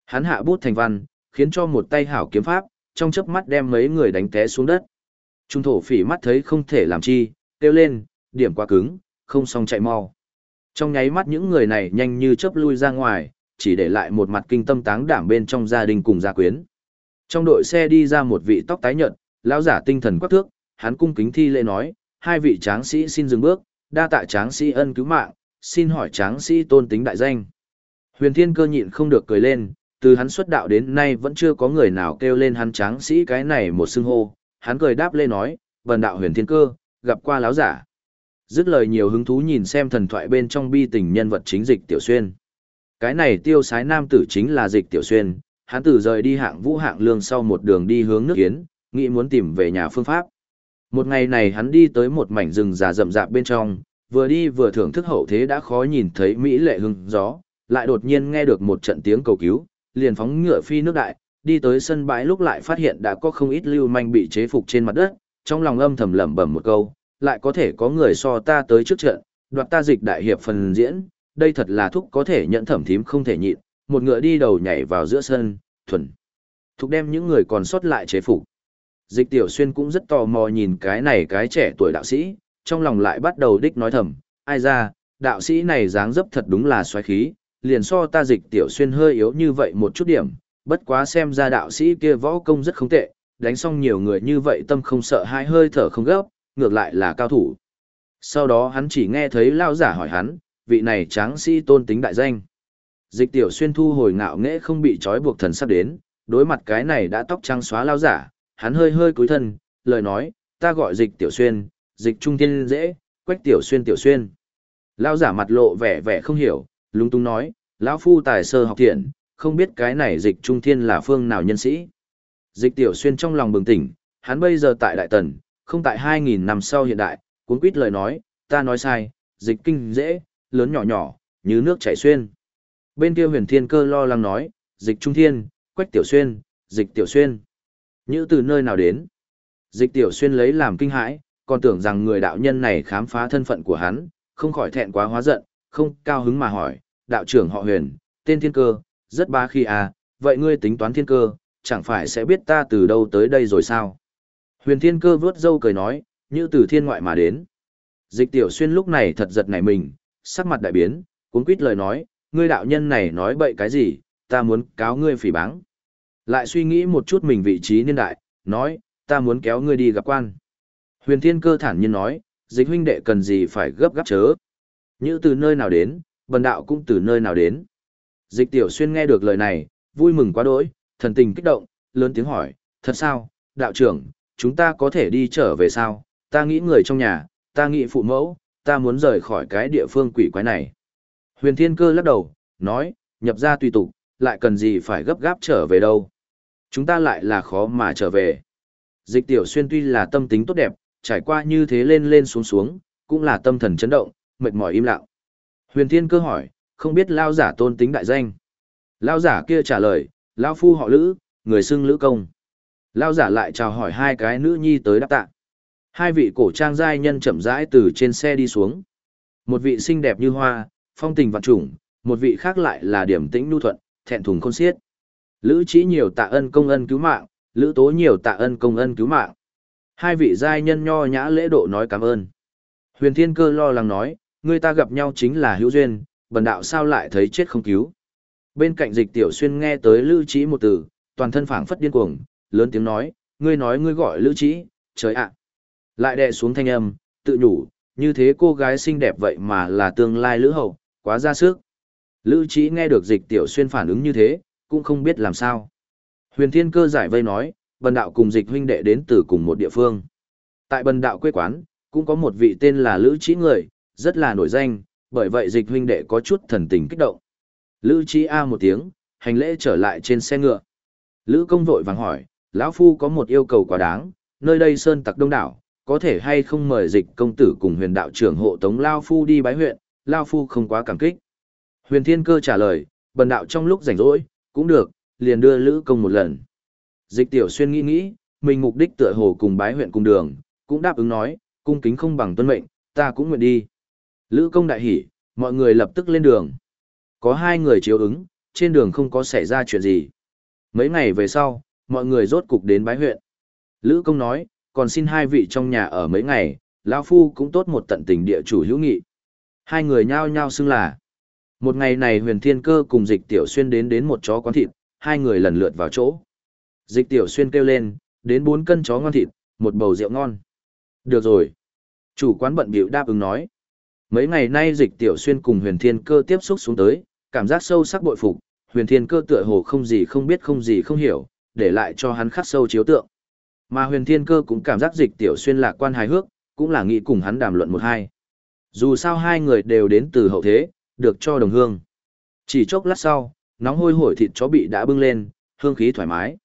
Hắn hạ bút thành văn, khiến cho một tay hảo kiếm pháp, trong chớp mắt đem mấy người đánh té xuống đất. Trung thổ phỉ mắt thấy không thể làm chi, kêu lên, điểm quá cứng, không xong chạy mau. Trong nháy mắt những người này nhanh như chớp lui ra ngoài, chỉ để lại một mặt kinh tâm táng đảm bên trong gia đình cùng gia quyến. Trong đội xe đi ra một vị tóc tái nhợt, lão giả tinh thần quắc thước, hắn cung kính thi lễ nói, hai vị tráng sĩ xin dừng bước, đa tạ tráng sĩ ân cứu mạng, xin hỏi tráng sĩ tôn tính đại danh. Huyền Thiên Cơ nhịn không được cười lên, từ hắn xuất đạo đến nay vẫn chưa có người nào kêu lên hắn tráng sĩ cái này một xưng hô, hắn cười đáp lê nói, vần đạo Huyền Thiên Cơ, gặp qua lão giả. Dứt lời nhiều hứng thú nhìn xem thần thoại bên trong bi tình nhân vật chính dịch tiểu xuyên. Cái này tiêu sái nam tử chính là dịch tiểu xuyên, hắn từ rời đi hạng vũ hạng lương sau một đường đi hướng nước Yến, nghĩ muốn tìm về nhà phương pháp. Một ngày này hắn đi tới một mảnh rừng già rậm rạp bên trong, vừa đi vừa thưởng thức hậu thế đã khó nhìn thấy mỹ lệ hưng gió, lại đột nhiên nghe được một trận tiếng cầu cứu, liền phóng ngựa phi nước đại, đi tới sân bãi lúc lại phát hiện đã có không ít lưu manh bị chế phục trên mặt đất, trong lòng âm thầm lẩm bẩm một câu, lại có thể có người so ta tới trước trận, đoạt ta dịch đại hiệp phần diễn, đây thật là thúc có thể nhận thẩm thím không thể nhịn, một ngựa đi đầu nhảy vào giữa sân, thuần. Thúc đem những người còn sót lại chế phục. Dịch tiểu xuyên cũng rất tò mò nhìn cái này cái trẻ tuổi đạo sĩ, trong lòng lại bắt đầu đích nói thầm, ai ra, đạo sĩ này dáng dấp thật đúng là xoáy khí, liền so ta dịch tiểu xuyên hơi yếu như vậy một chút điểm, bất quá xem ra đạo sĩ kia võ công rất không tệ, đánh xong nhiều người như vậy tâm không sợ hai hơi thở không gấp, ngược lại là cao thủ. Sau đó hắn chỉ nghe thấy lao giả hỏi hắn, vị này tráng sĩ tôn tính đại danh. Dịch tiểu xuyên thu hồi ngạo nghễ không bị trói buộc thần sắp đến, đối mặt cái này đã tóc trắng xóa lao giả, hắn hơi hơi cúi thân, lời nói, ta gọi dịch tiểu xuyên, dịch trung thiên dễ, quách tiểu xuyên tiểu xuyên. Lao giả mặt lộ vẻ vẻ không hiểu, lúng túng nói, lão phu tài sơ học thiện, không biết cái này dịch trung thiên là phương nào nhân sĩ. Dịch tiểu xuyên trong lòng bừng tỉnh, hắn bây giờ tại đại tần, không tại 2.000 năm sau hiện đại, cuốn quýt lời nói, ta nói sai, dịch kinh dễ, lớn nhỏ nhỏ, như nước chảy xuyên. Bên kia huyền thiên cơ lo lắng nói, dịch trung thiên, quách tiểu xuyên, dịch tiểu xuyên. Như từ nơi nào đến? Dịch tiểu xuyên lấy làm kinh hãi, còn tưởng rằng người đạo nhân này khám phá thân phận của hắn, không khỏi thẹn quá hóa giận, không cao hứng mà hỏi, đạo trưởng họ huyền, tên thiên cơ, rất ba khi à, vậy ngươi tính toán thiên cơ, chẳng phải sẽ biết ta từ đâu tới đây rồi sao? Huyền thiên cơ vớt dâu cười nói, như từ thiên ngoại mà đến. Dịch tiểu xuyên lúc này thật giật nảy mình, sắc mặt đại biến, cuốn quýt lời nói, ngươi đạo nhân này nói bậy cái gì, ta muốn cáo ngươi phỉ báng. Lại suy nghĩ một chút mình vị trí niên đại, nói, ta muốn kéo ngươi đi gặp quan. Huyền thiên cơ thản nhiên nói, dịch huynh đệ cần gì phải gấp gáp chớ. Như từ nơi nào đến, bần đạo cũng từ nơi nào đến. Dịch tiểu xuyên nghe được lời này, vui mừng quá đỗi, thần tình kích động, lớn tiếng hỏi, thật sao, đạo trưởng, chúng ta có thể đi trở về sao, ta nghĩ người trong nhà, ta nghĩ phụ mẫu, ta muốn rời khỏi cái địa phương quỷ quái này. Huyền thiên cơ lắc đầu, nói, nhập ra tùy tục, lại cần gì phải gấp gáp trở về đâu. Chúng ta lại là khó mà trở về. Dịch tiểu xuyên tuy là tâm tính tốt đẹp, trải qua như thế lên lên xuống xuống, cũng là tâm thần chấn động, mệt mỏi im lặng. Huyền thiên cơ hỏi, không biết lao giả tôn tính đại danh. Lao giả kia trả lời, lao phu họ lữ, người xưng lữ công. Lao giả lại chào hỏi hai cái nữ nhi tới đáp tạ. Hai vị cổ trang giai nhân chậm rãi từ trên xe đi xuống. Một vị xinh đẹp như hoa, phong tình vạn trùng, một vị khác lại là điểm tĩnh nhu thuận, thẹn thùng khôn xiết. Lữ chỉ nhiều tạ ân công ân cứu mạng, lữ tố nhiều tạ ân công ân cứu mạng. Hai vị giai nhân nho nhã lễ độ nói cảm ơn. Huyền Thiên Cơ lo lắng nói, người ta gặp nhau chính là hữu duyên, bần đạo sao lại thấy chết không cứu. Bên cạnh dịch tiểu xuyên nghe tới lữ trí một từ, toàn thân phảng phất điên cuồng, lớn tiếng nói, ngươi nói ngươi gọi lữ trí, trời ạ. Lại đè xuống thanh âm, tự nhủ, như thế cô gái xinh đẹp vậy mà là tương lai lữ hậu, quá ra sức. Lữ trí nghe được dịch tiểu xuyên phản ứng như thế, cũng không biết làm sao. Huyền thiên cơ giải vây nói, bần đạo cùng dịch huynh đệ đến từ cùng một địa phương. Tại bần đạo quê quán, cũng có một vị tên là Lữ trí người, rất là nổi danh, bởi vậy dịch huynh đệ có chút thần tình kích động. Lữ Chí A một tiếng, hành lễ trở lại trên xe ngựa. Lữ công vội vàng hỏi, lão Phu có một yêu cầu quá đáng, nơi đây sơn tặc đông đảo, có thể hay không mời dịch công tử cùng huyền đạo trưởng hộ tống Lao Phu đi bái huyện, Lao Phu không quá cảm kích. Huyền Thiên Cơ trả lời, bần đạo trong lúc rảnh rỗi, cũng được, liền đưa Lữ công một lần. Dịch tiểu xuyên nghĩ nghĩ, mình mục đích tựa hồ cùng bái huyện cùng đường, cũng đáp ứng nói, cung kính không bằng tuân mệnh, ta cũng nguyện đi. Lữ công đại hỉ, mọi người lập tức lên đường. Có hai người chiếu ứng, trên đường không có xảy ra chuyện gì. Mấy ngày về sau, mọi người rốt cục đến bái huyện. Lữ công nói, còn xin hai vị trong nhà ở mấy ngày, lão Phu cũng tốt một tận tình địa chủ hữu nghị. Hai người nhao nhao xưng là. Một ngày này huyền thiên cơ cùng dịch tiểu xuyên đến đến một chó quán thịt, hai người lần lượt vào chỗ. Dịch tiểu xuyên kêu lên, đến bốn cân chó ngon thịt, một bầu rượu ngon. Được rồi. Chủ quán bận biểu đáp ứng nói. Mấy ngày nay dịch tiểu xuyên cùng huyền thiên cơ tiếp xúc xuống tới, cảm giác sâu sắc bội phục, huyền thiên cơ tựa hồ không gì không biết không gì không hiểu, để lại cho hắn khắc sâu chiếu tượng. Mà huyền thiên cơ cũng cảm giác dịch tiểu xuyên lạc quan hài hước, cũng là nghĩ cùng hắn đàm luận một hai. Dù sao hai người đều đến từ hậu thế, được cho đồng hương. Chỉ chốc lát sau, nóng hôi hổi thịt chó bị đã bưng lên, hương khí thoải mái.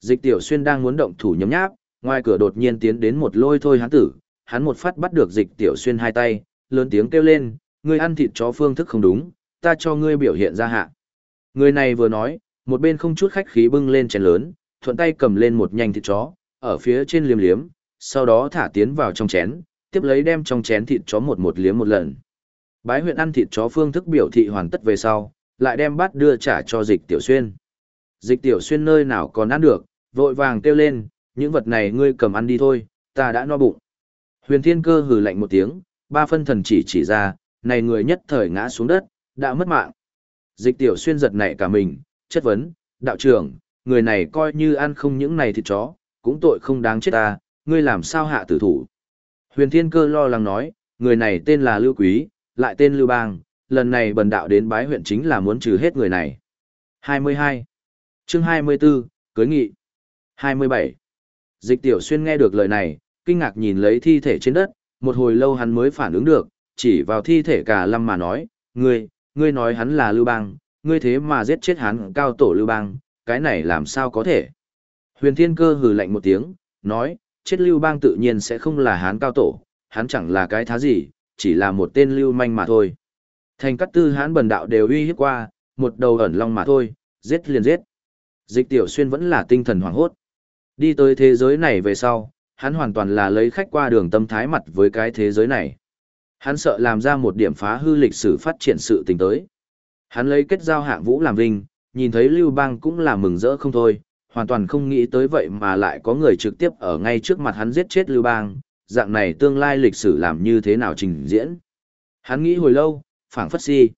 Dịch tiểu xuyên đang muốn động thủ nhấm nháp, ngoài cửa đột nhiên tiến đến một lôi thôi hắn tử, hắn một phát bắt được dịch tiểu xuyên hai tay, lớn tiếng kêu lên, ngươi ăn thịt chó phương thức không đúng, ta cho ngươi biểu hiện ra hạ. Người này vừa nói, một bên không chút khách khí bưng lên chén lớn, thuận tay cầm lên một nhanh thịt chó, ở phía trên liếm liếm, sau đó thả tiến vào trong chén, tiếp lấy đem trong chén thịt chó một một liếm một lần. Bái huyện ăn thịt chó phương thức biểu thị hoàn tất về sau, lại đem bát đưa trả cho dịch tiểu xuyên. Dịch tiểu xuyên nơi nào còn ăn được, vội vàng kêu lên, những vật này ngươi cầm ăn đi thôi, ta đã no bụng. Huyền thiên cơ hừ lạnh một tiếng, ba phân thần chỉ chỉ ra, này người nhất thời ngã xuống đất, đã mất mạng. Dịch tiểu xuyên giật nảy cả mình, chất vấn, đạo trưởng, người này coi như ăn không những này thịt chó, cũng tội không đáng chết ta, ngươi làm sao hạ tử thủ. Huyền thiên cơ lo lắng nói, người này tên là Lưu Quý, lại tên Lưu Bang, lần này bần đạo đến bái huyện chính là muốn trừ hết người này. 22. chương 24, cưới nghị. 27. Dịch tiểu xuyên nghe được lời này, kinh ngạc nhìn lấy thi thể trên đất, một hồi lâu hắn mới phản ứng được, chỉ vào thi thể cả lâm mà nói, ngươi, ngươi nói hắn là Lưu Bang, ngươi thế mà giết chết hắn cao tổ Lưu Bang, cái này làm sao có thể. Huyền Thiên Cơ hừ lạnh một tiếng, nói, chết Lưu Bang tự nhiên sẽ không là hắn cao tổ, hắn chẳng là cái thá gì, chỉ là một tên lưu manh mà thôi. Thành các tư hắn bần đạo đều uy hiếp qua, một đầu ẩn long mà thôi, giết liền giết. Dịch tiểu xuyên vẫn là tinh thần hoảng hốt. Đi tới thế giới này về sau, hắn hoàn toàn là lấy khách qua đường tâm thái mặt với cái thế giới này. Hắn sợ làm ra một điểm phá hư lịch sử phát triển sự tình tới. Hắn lấy kết giao hạng vũ làm vinh, nhìn thấy Lưu Bang cũng là mừng rỡ không thôi, hoàn toàn không nghĩ tới vậy mà lại có người trực tiếp ở ngay trước mặt hắn giết chết Lưu Bang, dạng này tương lai lịch sử làm như thế nào trình diễn. Hắn nghĩ hồi lâu, phảng phất si.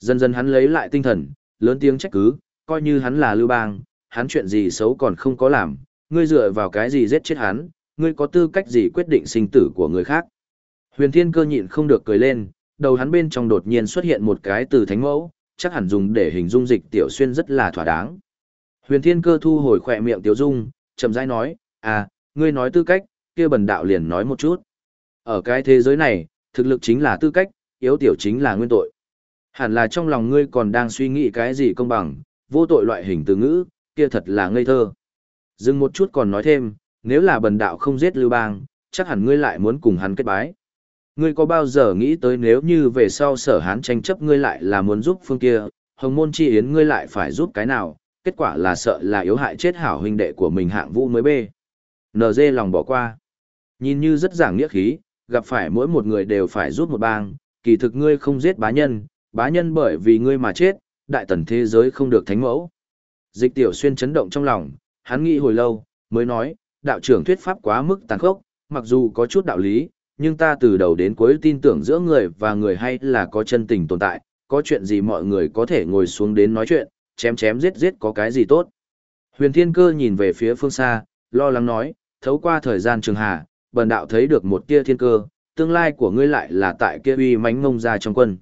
Dần dần hắn lấy lại tinh thần, lớn tiếng trách cứ, coi như hắn là Lưu Bang, hắn chuyện gì xấu còn không có làm, ngươi dựa vào cái gì giết chết hắn, ngươi có tư cách gì quyết định sinh tử của người khác. Huyền Thiên Cơ nhịn không được cười lên, đầu hắn bên trong đột nhiên xuất hiện một cái từ thánh mẫu, chắc hẳn dùng để hình dung dịch tiểu xuyên rất là thỏa đáng. Huyền Thiên Cơ thu hồi khỏe miệng tiểu dung, chậm rãi nói, à, ngươi nói tư cách, kia bần đạo liền nói một chút. Ở cái thế giới này, thực lực chính là tư cách, yếu tiểu chính là nguyên tội. Hẳn là trong lòng ngươi còn đang suy nghĩ cái gì công bằng, vô tội loại hình từ ngữ, kia thật là ngây thơ. Dừng một chút còn nói thêm, nếu là bần đạo không giết Lưu Bang, chắc hẳn ngươi lại muốn cùng hắn kết bái. Ngươi có bao giờ nghĩ tới nếu như về sau sở hán tranh chấp ngươi lại là muốn giúp phương kia, hồng môn chi yến ngươi lại phải giúp cái nào, kết quả là sợ là yếu hại chết hảo huynh đệ của mình hạng vũ mới bê. NG lòng bỏ qua. Nhìn như rất giảng nghĩa khí, gặp phải mỗi một người đều phải giúp một bang, kỳ thực ngươi không giết bá nhân, bá nhân bởi vì ngươi mà chết, đại tần thế giới không được thánh mẫu. Dịch tiểu xuyên chấn động trong lòng, hắn nghĩ hồi lâu, mới nói, đạo trưởng thuyết pháp quá mức tàn khốc, mặc dù có chút đạo lý, nhưng ta từ đầu đến cuối tin tưởng giữa người và người hay là có chân tình tồn tại, có chuyện gì mọi người có thể ngồi xuống đến nói chuyện, chém chém giết giết có cái gì tốt. Huyền Thiên Cơ nhìn về phía phương xa, lo lắng nói, thấu qua thời gian trường hà, bần đạo thấy được một tia thiên cơ, tương lai của ngươi lại là tại kia uy mãnh ngông ra trong quân.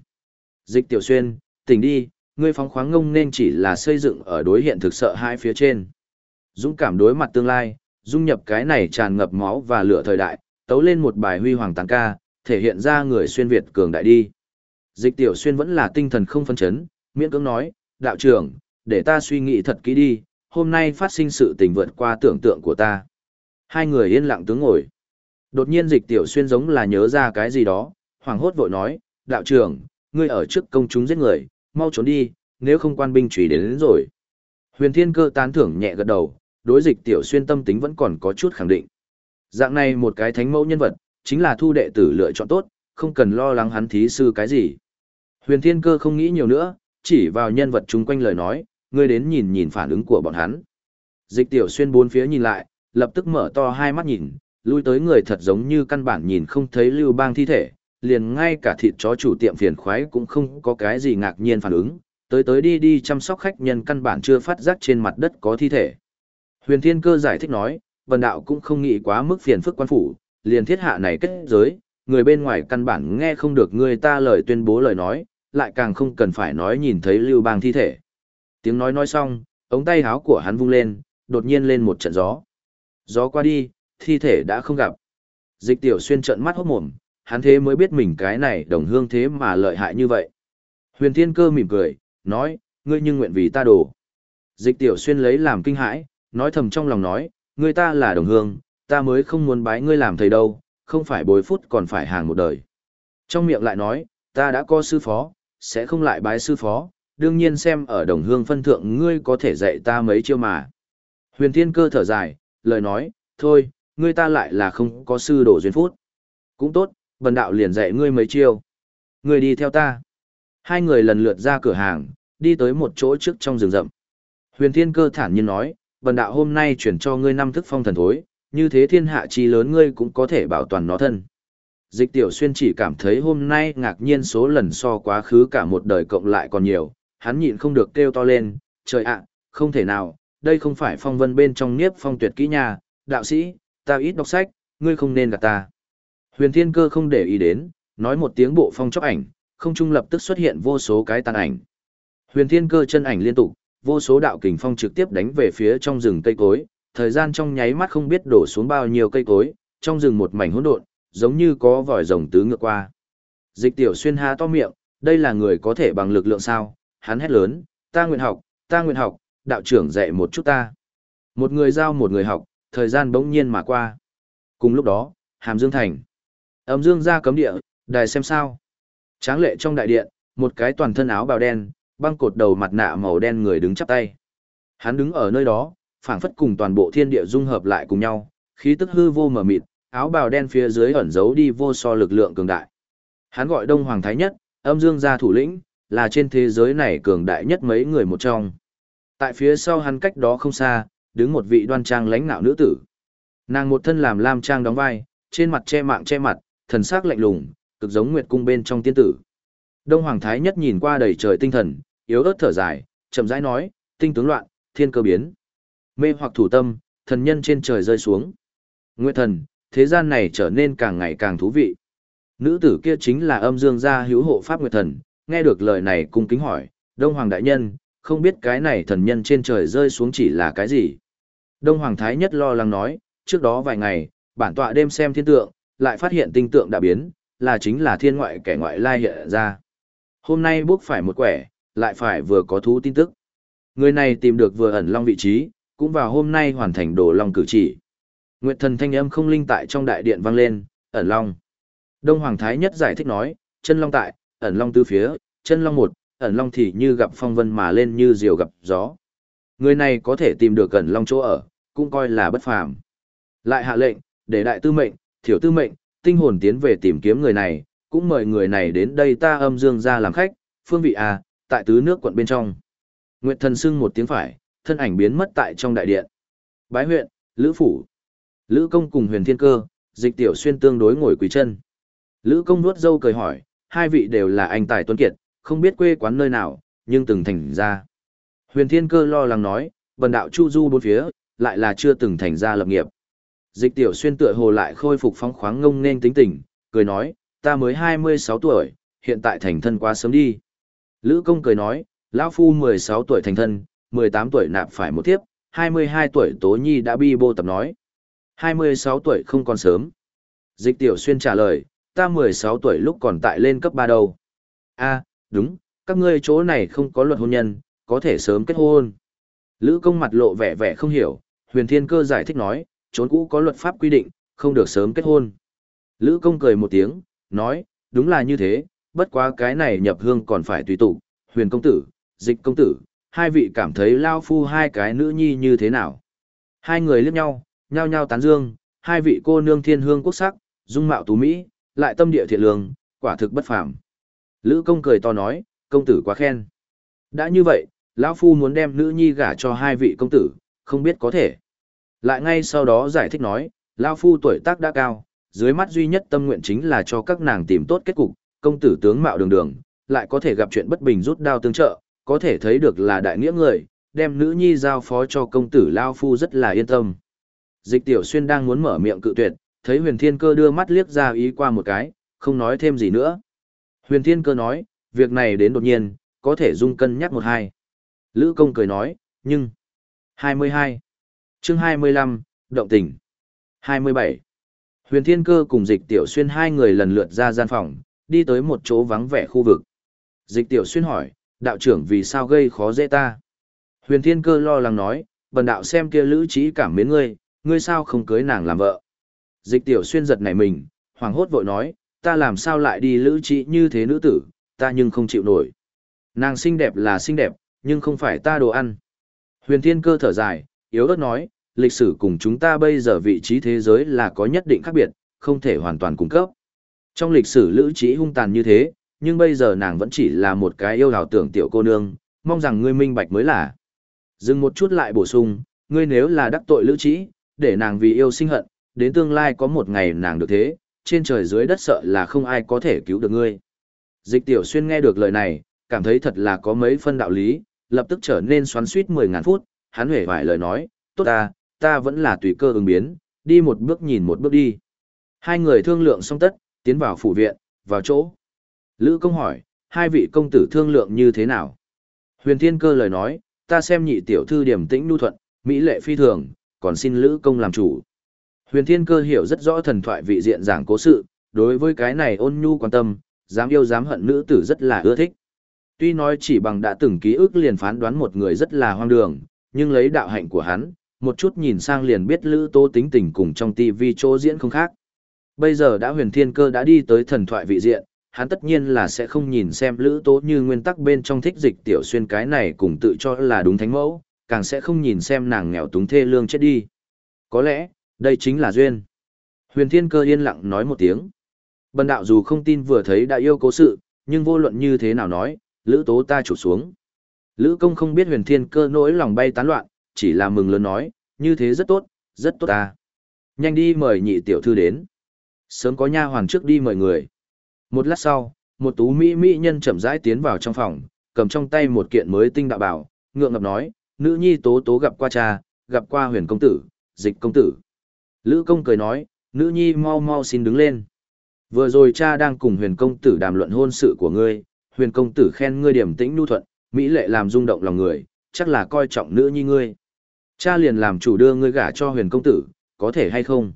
Dịch Tiểu Xuyên, tỉnh đi, ngươi phóng khoáng ngông nên chỉ là xây dựng ở đối hiện thực sợ hai phía trên. Dũng cảm đối mặt tương lai, dung nhập cái này tràn ngập máu và lửa thời đại, tấu lên một bài huy hoàng tàng ca, thể hiện ra người xuyên Việt cường đại đi. Dịch tiểu xuyên vẫn là tinh thần không phân chấn, miễn cưỡng nói, đạo trưởng, để ta suy nghĩ thật kỹ đi, hôm nay phát sinh sự tình vượt qua tưởng tượng của ta. Hai người yên lặng tướng ngồi. Đột nhiên dịch tiểu xuyên giống là nhớ ra cái gì đó, hoàng hốt vội nói, đạo trưởng, ngươi ở trước công chúng giết người, mau trốn đi, nếu không quan binh trùy đến, đến rồi. Huyền thiên cơ tán thưởng nhẹ gật đầu, đối dịch tiểu xuyên tâm tính vẫn còn có chút khẳng định. Dạng này một cái thánh mẫu nhân vật, chính là thu đệ tử lựa chọn tốt, không cần lo lắng hắn thí sư cái gì. Huyền thiên cơ không nghĩ nhiều nữa, chỉ vào nhân vật chung quanh lời nói, ngươi đến nhìn nhìn phản ứng của bọn hắn. Dịch tiểu xuyên bốn phía nhìn lại, lập tức mở to hai mắt nhìn, lui tới người thật giống như căn bản nhìn không thấy lưu bang thi thể, liền ngay cả thịt chó chủ tiệm phiền khoái cũng không có cái gì ngạc nhiên phản ứng, tới tới đi đi chăm sóc khách nhân căn bản chưa phát giác trên mặt đất có thi thể. Huyền Thiên Cơ giải thích nói, vần đạo cũng không nghĩ quá mức phiền phức quan phủ, liền thiết hạ này kết giới, người bên ngoài căn bản nghe không được người ta lời tuyên bố lời nói, lại càng không cần phải nói nhìn thấy lưu bang thi thể. Tiếng nói nói xong, ống tay háo của hắn vung lên, đột nhiên lên một trận gió. Gió qua đi, thi thể đã không gặp. Dịch tiểu xuyên trận mắt hốt mồm, hắn thế mới biết mình cái này đồng hương thế mà lợi hại như vậy. Huyền Thiên Cơ mỉm cười, nói, ngươi nhưng nguyện vì ta đổ. Dịch tiểu xuyên lấy làm kinh hãi, nói thầm trong lòng nói, người ta là đồng hương, ta mới không muốn bái ngươi làm thầy đâu, không phải bồi phút còn phải hàng một đời. Trong miệng lại nói, ta đã có sư phó, sẽ không lại bái sư phó, đương nhiên xem ở đồng hương phân thượng ngươi có thể dạy ta mấy chiêu mà. Huyền thiên cơ thở dài, lời nói, thôi, ngươi ta lại là không có sư đổ duyên phút. Cũng tốt, bần đạo liền dạy ngươi mấy chiêu. Ngươi đi theo ta. Hai người lần lượt ra cửa hàng, đi tới một chỗ trước trong rừng rậm. Huyền thiên cơ thản nhiên nói, bần đạo hôm nay chuyển cho ngươi năm thức phong thần thối, như thế thiên hạ chi lớn ngươi cũng có thể bảo toàn nó thân. Dịch tiểu xuyên chỉ cảm thấy hôm nay ngạc nhiên số lần so quá khứ cả một đời cộng lại còn nhiều, hắn nhịn không được kêu to lên, trời ạ, không thể nào, đây không phải phong vân bên trong niếp phong tuyệt kỹ nhà, đạo sĩ, ta ít đọc sách, ngươi không nên gặp ta. Huyền thiên cơ không để ý đến, nói một tiếng bộ phong chóc ảnh, không trung lập tức xuất hiện vô số cái tàn ảnh. Huyền thiên cơ chân ảnh liên tục, vô số đạo kình phong trực tiếp đánh về phía trong rừng cây cối, thời gian trong nháy mắt không biết đổ xuống bao nhiêu cây cối, trong rừng một mảnh hỗn độn, giống như có vòi rồng tứ ngược qua. Dịch tiểu xuyên há to miệng, đây là người có thể bằng lực lượng sao, hắn hét lớn, ta nguyện học, ta nguyện học, đạo trưởng dạy một chút ta. Một người giao một người học, thời gian bỗng nhiên mà qua. Cùng lúc đó, Hàm Dương Thành. Âm Dương ra cấm địa, đài xem sao. Tráng lệ trong đại điện, một cái toàn thân áo bào đen, băng cột đầu mặt nạ màu đen người đứng chắp tay. Hắn đứng ở nơi đó, phảng phất cùng toàn bộ thiên địa dung hợp lại cùng nhau, khí tức hư vô mờ mịt, áo bào đen phía dưới ẩn giấu đi vô so lực lượng cường đại. Hắn gọi Đông Hoàng Thái Nhất, âm dương gia thủ lĩnh, là trên thế giới này cường đại nhất mấy người một trong. Tại phía sau hắn cách đó không xa, đứng một vị đoan trang lãnh nạo nữ tử. Nàng một thân làm lam trang đóng vai, trên mặt che mạng che mặt, thần sắc lạnh lùng, cực giống nguyệt cung bên trong tiên tử. Đông Hoàng Thái Nhất nhìn qua đầy trời tinh thần, yếu ớt thở dài, chậm rãi nói, tinh tướng loạn, thiên cơ biến. Mê hoặc thủ tâm, thần nhân trên trời rơi xuống. Nguyệt thần, thế gian này trở nên càng ngày càng thú vị. Nữ tử kia chính là âm dương gia hữu hộ pháp Nguyệt thần, nghe được lời này cung kính hỏi, Đông Hoàng Đại Nhân, không biết cái này thần nhân trên trời rơi xuống chỉ là cái gì. Đông Hoàng Thái Nhất lo lắng nói, trước đó vài ngày, bản tọa đêm xem thiên tượng, lại phát hiện tinh tượng đã biến, là chính là thiên ngoại kẻ ngoại lai hiện ra. Hôm nay bước phải một quẻ, lại phải vừa có thú tin tức. Người này tìm được vừa ẩn long vị trí, cũng vào hôm nay hoàn thành đồ long cử chỉ. Nguyệt thần thanh âm không linh tại trong đại điện vang lên, ẩn long. Đông Hoàng Thái Nhất giải thích nói, chân long tại, ẩn long tứ phía, chân long một, ẩn long thì như gặp phong vân mà lên như diều gặp gió. Người này có thể tìm được ẩn long chỗ ở, cũng coi là bất phàm. Lại hạ lệnh, để đại tư mệnh, thiểu tư mệnh, tinh hồn tiến về tìm kiếm người này, cũng mời người này đến đây ta âm dương ra làm khách, phương vị à, tại tứ nước quận bên trong. Nguyệt thần sưng một tiếng phải, thân ảnh biến mất tại trong đại điện. Bái huyện, Lữ Phủ. Lữ công cùng huyền thiên cơ, dịch tiểu xuyên tương đối ngồi quỳ chân. Lữ công nuốt dâu cười hỏi, hai vị đều là anh tài tuấn kiệt, không biết quê quán nơi nào, nhưng từng thành ra. Huyền thiên cơ lo lắng nói, bần đạo chu du bốn phía, lại là chưa từng thành ra lập nghiệp. Dịch tiểu xuyên tựa hồ lại khôi phục phóng khoáng ngông nên tính tình, cười nói, ta mới 26 tuổi, hiện tại thành thân quá sớm đi. Lữ công cười nói, lão phu 16 tuổi thành thân, 18 tuổi nạp phải một tiếp, 22 tuổi tố nhi đã bi bô tập nói. 26 tuổi không còn sớm. Dịch tiểu xuyên trả lời, ta 16 tuổi lúc còn tại lên cấp 3 đầu. a đúng, các ngươi chỗ này không có luật hôn nhân, có thể sớm kết hôn. Lữ công mặt lộ vẻ vẻ không hiểu, huyền thiên cơ giải thích nói, trốn cũ có luật pháp quy định, không được sớm kết hôn. Lữ công cười một tiếng, nói, đúng là như thế, bất quá cái này nhập hương còn phải tùy tụ, huyền công tử, dịch công tử, hai vị cảm thấy lao phu hai cái nữ nhi như thế nào. Hai người liếc nhau, nhao nhao tán dương, hai vị cô nương thiên hương quốc sắc, dung mạo tú Mỹ, lại tâm địa thiện lương, quả thực bất phàm. Lữ công cười to nói, công tử quá khen. Đã như vậy, lão phu muốn đem nữ nhi gả cho hai vị công tử, không biết có thể. Lại ngay sau đó giải thích nói, lão phu tuổi tác đã cao, dưới mắt duy nhất tâm nguyện chính là cho các nàng tìm tốt kết cục, công tử tướng mạo đường đường, lại có thể gặp chuyện bất bình rút đao tương trợ, có thể thấy được là đại nghĩa người, đem nữ nhi giao phó cho công tử lao phu rất là yên tâm. Dịch tiểu xuyên đang muốn mở miệng cự tuyệt, thấy huyền thiên cơ đưa mắt liếc ra ý qua một cái, không nói thêm gì nữa. Huyền thiên cơ nói, việc này đến đột nhiên, có thể dung cân nhắc một hai. Lữ công cười nói, nhưng... 22. chương 25, động tình. 27. Huyền thiên cơ cùng dịch tiểu xuyên hai người lần lượt ra gian phòng, đi tới một chỗ vắng vẻ khu vực. Dịch tiểu xuyên hỏi, đạo trưởng vì sao gây khó dễ ta? Huyền thiên cơ lo lắng nói, bần đạo xem kia lữ trí cảm mến ngươi, ngươi sao không cưới nàng làm vợ? Dịch tiểu xuyên giật nảy mình, hoàng hốt vội nói, ta làm sao lại đi lữ trí như thế nữ tử, ta nhưng không chịu nổi. Nàng xinh đẹp là xinh đẹp, nhưng không phải ta đồ ăn. Huyền thiên cơ thở dài, yếu ớt nói, lịch sử cùng chúng ta bây giờ vị trí thế giới là có nhất định khác biệt, không thể hoàn toàn cung cấp. Trong lịch sử lữ trí hung tàn như thế, nhưng bây giờ nàng vẫn chỉ là một cái yêu hào tưởng tiểu cô nương, mong rằng ngươi minh bạch mới là. Dừng một chút lại bổ sung, ngươi nếu là đắc tội lữ trí, để nàng vì yêu sinh hận, đến tương lai có một ngày nàng được thế, trên trời dưới đất sợ là không ai có thể cứu được ngươi. Dịch tiểu xuyên nghe được lời này, cảm thấy thật là có mấy phân đạo lý, lập tức trở nên xoắn suýt 10 ngàn phút, hắn hề vài lời nói, tốt ta, ta vẫn là tùy cơ ứng biến, đi một bước nhìn một bước đi. Hai người thương lượng xong tất, tiến vào phủ viện, vào chỗ. Lữ công hỏi, hai vị công tử thương lượng như thế nào? Huyền thiên cơ lời nói, ta xem nhị tiểu thư điểm tĩnh nu thuận, mỹ lệ phi thường, còn xin lữ công làm chủ. Huyền thiên cơ hiểu rất rõ thần thoại vị diện giảng cố sự, đối với cái này ôn nhu quan tâm, dám yêu dám hận nữ tử rất là ưa thích. Tuy nói chỉ bằng đã từng ký ức liền phán đoán một người rất là hoang đường, nhưng lấy đạo hạnh của hắn, một chút nhìn sang liền biết Lữ Tô tính tình cùng trong TV chỗ diễn không khác. Bây giờ đã huyền thiên cơ đã đi tới thần thoại vị diện, hắn tất nhiên là sẽ không nhìn xem lữ tố như nguyên tắc bên trong thích dịch tiểu xuyên cái này cùng tự cho là đúng thánh mẫu, càng sẽ không nhìn xem nàng nghèo túng thê lương chết đi. Có lẽ, đây chính là duyên. Huyền Thiên Cơ yên lặng nói một tiếng. Bần đạo dù không tin vừa thấy đã yêu cố sự, nhưng vô luận như thế nào nói, lữ tố ta chủ xuống. Lữ công không biết huyền thiên cơ nỗi lòng bay tán loạn, chỉ là mừng lớn nói, như thế rất tốt, rất tốt ta. Nhanh đi mời nhị tiểu thư đến. Sớm có nha hoàn trước đi mời người. Một lát sau, một tú mỹ mỹ nhân chậm rãi tiến vào trong phòng, cầm trong tay một kiện mới tinh đạo bảo, ngượng ngập nói, nữ nhi tố tố gặp qua cha, gặp qua huyền công tử, dịch công tử. Lữ công cười nói, nữ nhi mau mau xin đứng lên. Vừa rồi cha đang cùng huyền công tử đàm luận hôn sự của ngươi, huyền công tử khen ngươi điểm tĩnh nhu thuận, mỹ lệ làm rung động lòng người, chắc là coi trọng nữ nhi ngươi. Cha liền làm chủ đưa ngươi gả cho huyền công tử, có thể hay không?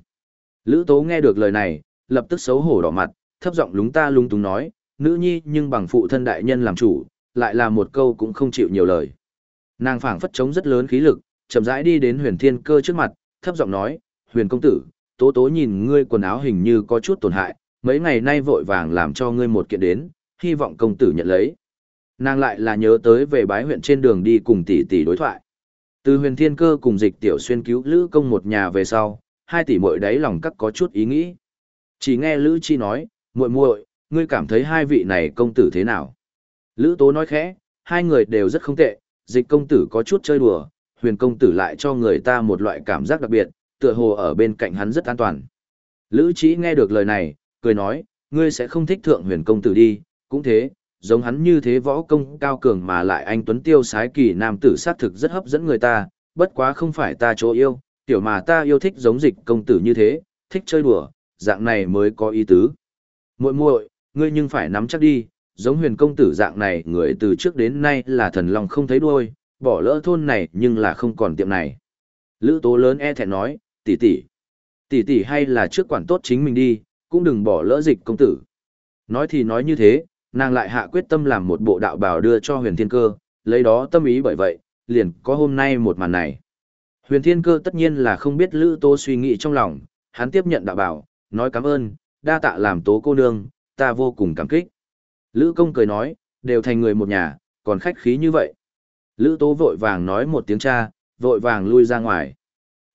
Lữ tố nghe được lời này, lập tức xấu hổ đỏ mặt, thấp giọng lúng ta lúng túng nói, nữ nhi nhưng bằng phụ thân đại nhân làm chủ, lại là một câu cũng không chịu nhiều lời. Nàng phảng phất chống rất lớn khí lực, chậm rãi đi đến huyền thiên cơ trước mặt, thấp giọng nói, huyền công tử, tố tố nhìn ngươi quần áo hình như có chút tổn hại, mấy ngày nay vội vàng làm cho ngươi một kiện đến, hy vọng công tử nhận lấy. Nàng lại là nhớ tới về bái huyện trên đường đi cùng tỷ tỷ đối thoại. Từ huyền thiên cơ cùng dịch tiểu xuyên cứu lữ công một nhà về sau, hai tỷ muội đáy lòng cắt có chút ý nghĩ. Chỉ nghe lữ chi nói, muội muội, ngươi cảm thấy hai vị này công tử thế nào? Lữ tố nói khẽ, hai người đều rất không tệ, dịch công tử có chút chơi đùa, huyền công tử lại cho người ta một loại cảm giác đặc biệt, tựa hồ ở bên cạnh hắn rất an toàn. Lữ Chỉ nghe được lời này, cười nói, ngươi sẽ không thích thượng huyền công tử đi, cũng thế, giống hắn như thế võ công cao cường mà lại anh Tuấn Tiêu sái kỳ nam tử sát thực rất hấp dẫn người ta, bất quá không phải ta chỗ yêu, tiểu mà ta yêu thích giống dịch công tử như thế, thích chơi đùa, dạng này mới có ý tứ. muội muội ngươi nhưng phải nắm chắc đi, giống huyền công tử dạng này người từ trước đến nay là thần lòng không thấy đuôi, bỏ lỡ thôn này nhưng là không còn tiệm này. Lữ tố lớn e thẹn nói, tỷ tỷ, tỷ tỷ hay là trước quản tốt chính mình đi, cũng đừng bỏ lỡ dịch công tử. Nói thì nói như thế, nàng lại hạ quyết tâm làm một bộ đạo bào đưa cho huyền thiên cơ, lấy đó tâm ý bởi vậy, liền có hôm nay một màn này. Huyền thiên cơ tất nhiên là không biết lữ tố suy nghĩ trong lòng, hắn tiếp nhận đạo bào, nói cảm ơn, đa tạ làm tố cô nương, ta vô cùng cảm kích. Lữ công cười nói, đều thành người một nhà, còn khách khí như vậy. Lữ tố vội vàng nói một tiếng cha, vội vàng lui ra ngoài.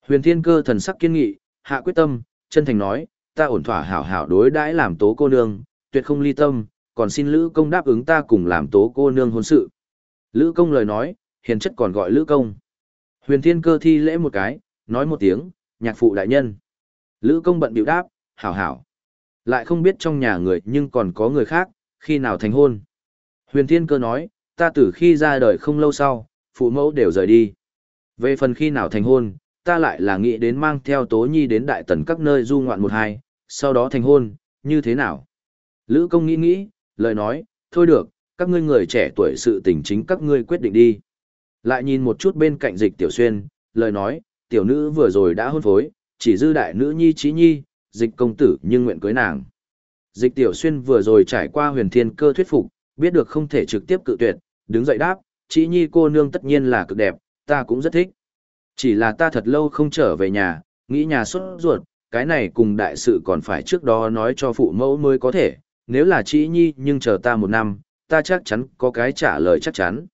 Huyền thiên cơ thần sắc kiên nghị, hạ quyết tâm, chân thành nói, ta ổn thỏa hảo hảo đối đãi làm tố cô nương, tuyệt không ly tâm, còn xin Lữ công đáp ứng ta cùng làm tố cô nương hôn sự. Lữ công lời nói, hiền chất còn gọi Lữ công. Huyền thiên cơ thi lễ một cái, nói một tiếng, nhạc phụ đại nhân. Lữ công bận biểu đáp, hảo hảo. Lại không biết trong nhà người nhưng còn có người khác, khi nào thành hôn. Huyền thiên cơ nói, ta từ khi ra đời không lâu sau, phụ mẫu đều rời đi. Về phần khi nào thành hôn, ta lại là nghĩ đến mang theo Tố Nhi đến đại tần các nơi du ngoạn một hai, sau đó thành hôn, như thế nào? Lữ công nghĩ nghĩ, lời nói, thôi được, các ngươi người trẻ tuổi sự tình chính các ngươi quyết định đi. Lại nhìn một chút bên cạnh dịch tiểu xuyên, lời nói, tiểu nữ vừa rồi đã hôn phối, chỉ dư đại nữ nhi trí nhi, dịch công tử nhưng nguyện cưới nàng. Dịch tiểu xuyên vừa rồi trải qua huyền thiên cơ thuyết phục, biết được không thể trực tiếp cự tuyệt, đứng dậy đáp, chỉ nhi cô nương tất nhiên là cực đẹp, ta cũng rất thích. Chỉ là ta thật lâu không trở về nhà, nghĩ nhà xuất ruột, cái này cùng đại sự còn phải trước đó nói cho phụ mẫu mới có thể, nếu là chị nhi nhưng chờ ta một năm, ta chắc chắn có cái trả lời chắc chắn.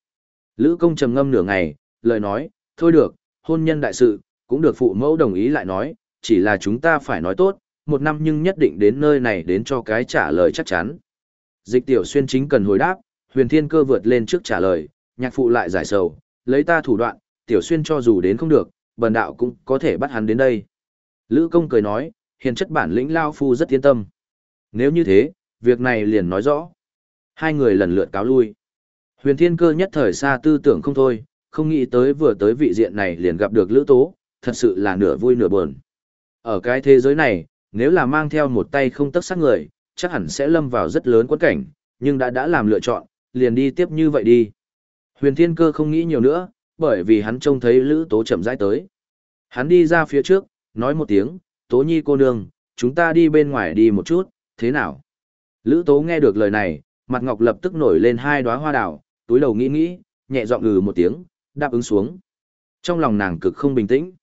Lữ công trầm ngâm nửa ngày, lời nói, thôi được, hôn nhân đại sự, cũng được phụ mẫu đồng ý lại nói, chỉ là chúng ta phải nói tốt, một năm nhưng nhất định đến nơi này đến cho cái trả lời chắc chắn. Dịch tiểu xuyên chính cần hồi đáp, huyền thiên cơ vượt lên trước trả lời, nhạc phụ lại giải sầu, lấy ta thủ đoạn, tiểu xuyên cho dù đến không được, bần đạo cũng có thể bắt hắn đến đây. Lữ công cười nói, hiền chất bản lĩnh lao phu rất yên tâm. Nếu như thế, việc này liền nói rõ. Hai người lần lượt cáo lui. Huyền thiên cơ nhất thời xa tư tưởng không thôi, không nghĩ tới vừa tới vị diện này liền gặp được lữ tố, thật sự là nửa vui nửa buồn. Ở cái thế giới này, nếu là mang theo một tay không tất sát người, chắc hẳn sẽ lâm vào rất lớn quẫn cảnh, nhưng đã đã làm lựa chọn, liền đi tiếp như vậy đi. Huyền thiên cơ không nghĩ nhiều nữa, bởi vì hắn trông thấy Lữ Tố chậm rãi tới. Hắn đi ra phía trước, nói một tiếng, Tố Nhi cô nương, chúng ta đi bên ngoài đi một chút, thế nào? Lữ Tố nghe được lời này, mặt ngọc lập tức nổi lên hai đóa hoa đào, túi đầu nghĩ nghĩ, nhẹ giọng ừ một tiếng, đáp ứng xuống. Trong lòng nàng cực không bình tĩnh.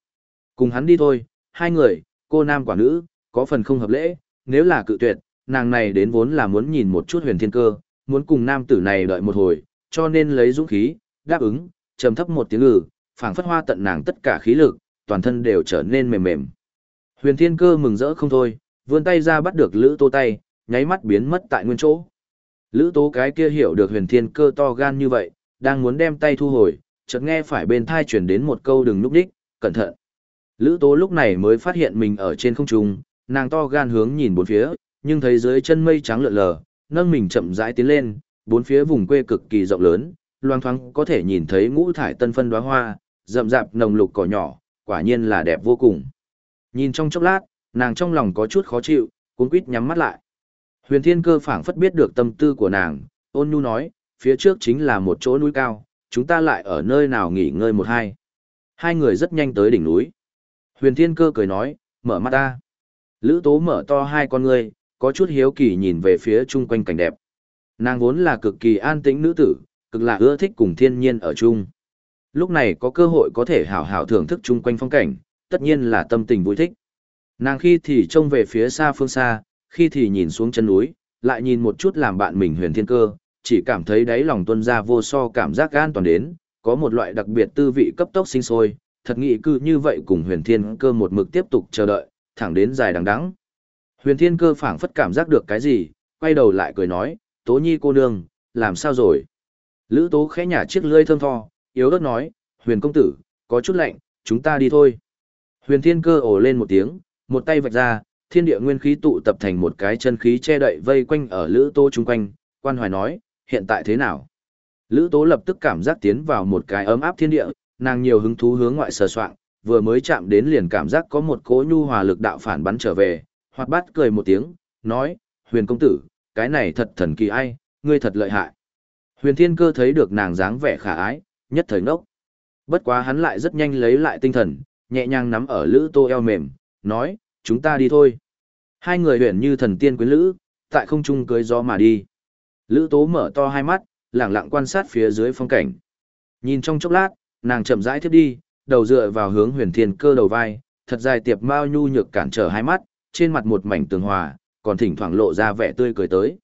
Cùng hắn đi thôi, hai người, cô nam quả nữ, có phần không hợp lễ, nếu là cự tuyệt, nàng này đến vốn là muốn nhìn một chút huyền thiên cơ, muốn cùng nam tử này đợi một hồi, cho nên lấy dũng khí, đáp ứng, trầm thấp một tiếng ngừ, phảng phất hoa tận nàng tất cả khí lực, toàn thân đều trở nên mềm mềm. Huyền thiên cơ mừng rỡ không thôi, vươn tay ra bắt được lữ tô tay, nháy mắt biến mất tại nguyên chỗ. Lữ tố cái kia hiểu được huyền thiên cơ to gan như vậy, đang muốn đem tay thu hồi, chợt nghe phải bên thai chuyển đến một câu đừng núp đích, cẩn thận. Lữ tố lúc này mới phát hiện mình ở trên không trung, nàng to gan hướng nhìn bốn phía, nhưng thấy dưới chân mây trắng lượn lờ, nâng mình chậm rãi tiến lên, bốn phía vùng quê cực kỳ rộng lớn, loang thoáng có thể nhìn thấy ngũ thải tân phân đóa hoa, rậm rạp nồng lục cỏ nhỏ, quả nhiên là đẹp vô cùng. Nhìn trong chốc lát, nàng trong lòng có chút khó chịu, cuốn quýt nhắm mắt lại. Huyền Thiên Cơ phảng phất biết được tâm tư của nàng, ôn nhu nói, phía trước chính là một chỗ núi cao, chúng ta lại ở nơi nào nghỉ ngơi một hai. Hai người rất nhanh tới đỉnh núi. Huyền Thiên Cơ cười nói, mở mắt ta. Lữ Tố mở to hai con ngươi, có chút hiếu kỳ nhìn về phía chung quanh cảnh đẹp. Nàng vốn là cực kỳ an tĩnh nữ tử, cực là ưa thích cùng thiên nhiên ở chung. Lúc này có cơ hội có thể hảo hảo thưởng thức chung quanh phong cảnh, tất nhiên là tâm tình vui thích. Nàng khi thì trông về phía xa phương xa, khi thì nhìn xuống chân núi, lại nhìn một chút làm bạn mình huyền thiên cơ, chỉ cảm thấy đáy lòng tuân ra vô so cảm giác an toàn đến, có một loại đặc biệt tư vị cấp tốc sinh sôi, thật nghị cư như vậy cùng huyền thiên cơ một mực tiếp tục chờ đợi, thẳng đến dài đằng đẵng. Huyền thiên cơ phảng phất cảm giác được cái gì, quay đầu lại cười nói, tố nhi cô nương, làm sao rồi? Lữ tố khẽ nhả chiếc lưỡi thơm tho, yếu ớt nói, huyền công tử, có chút lạnh, chúng ta đi thôi. Huyền thiên cơ ồ lên một tiếng, một tay vạch ra, thiên địa nguyên khí tụ tập thành một cái chân khí che đậy vây quanh ở lữ tố chung quanh, quan hoài nói, hiện tại thế nào? Lữ tố lập tức cảm giác tiến vào một cái ấm áp thiên địa, nàng nhiều hứng thú hướng ngoại sờ soạng vừa mới chạm đến liền cảm giác có một cỗ nhu hòa lực đạo phản bắn trở về, hoạt bát cười một tiếng, nói, huyền công tử, cái này thật thần kỳ ai, ngươi thật lợi hại. Huyền thiên cơ thấy được nàng dáng vẻ khả ái, nhất thời ngốc. Bất quá hắn lại rất nhanh lấy lại tinh thần, nhẹ nhàng nắm ở lữ tô eo mềm, nói, chúng ta đi thôi. Hai người huyền như thần tiên quyến lữ, tại không trung cưới gió mà đi. Lữ tố mở to hai mắt, lặng lặng quan sát phía dưới phong cảnh. Nhìn trong chốc lát, nàng chậm rãi tiếp đi, đầu dựa vào hướng huyền thiên cơ đầu vai, thật dài tiệp mao nhu nhược cản trở hai mắt, trên mặt một mảnh tường hòa, còn thỉnh thoảng lộ ra vẻ tươi cười tới.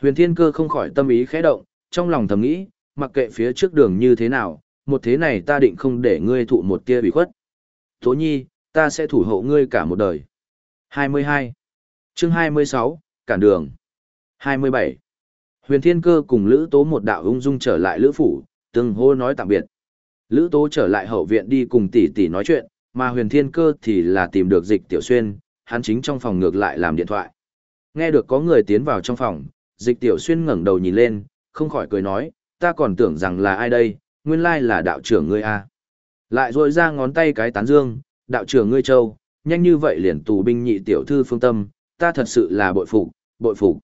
Huyền thiên cơ không khỏi tâm ý khẽ động, trong lòng thầm nghĩ, mặc kệ phía trước đường như thế nào, một thế này ta định không để ngươi thụ một tia bị khuất. Tố nhi, ta sẽ thủ hộ ngươi cả một đời. 22. chương 26, cản đường. 27. Huyền Thiên Cơ cùng Lữ Tố một đạo ung dung trở lại Lữ Phủ, từng hô nói tạm biệt. Lữ Tố trở lại hậu viện đi cùng tỷ tỷ nói chuyện, mà Huyền Thiên Cơ thì là tìm được dịch tiểu xuyên, hắn chính trong phòng ngược lại làm điện thoại. Nghe được có người tiến vào trong phòng, dịch tiểu xuyên ngẩng đầu nhìn lên, không khỏi cười nói, ta còn tưởng rằng là ai đây, nguyên lai là đạo trưởng ngươi a. Lại rôi ra ngón tay cái tán dương, đạo trưởng ngươi châu, nhanh như vậy liền tù binh nhị tiểu thư phương tâm, ta thật sự là bội phục, bội phục.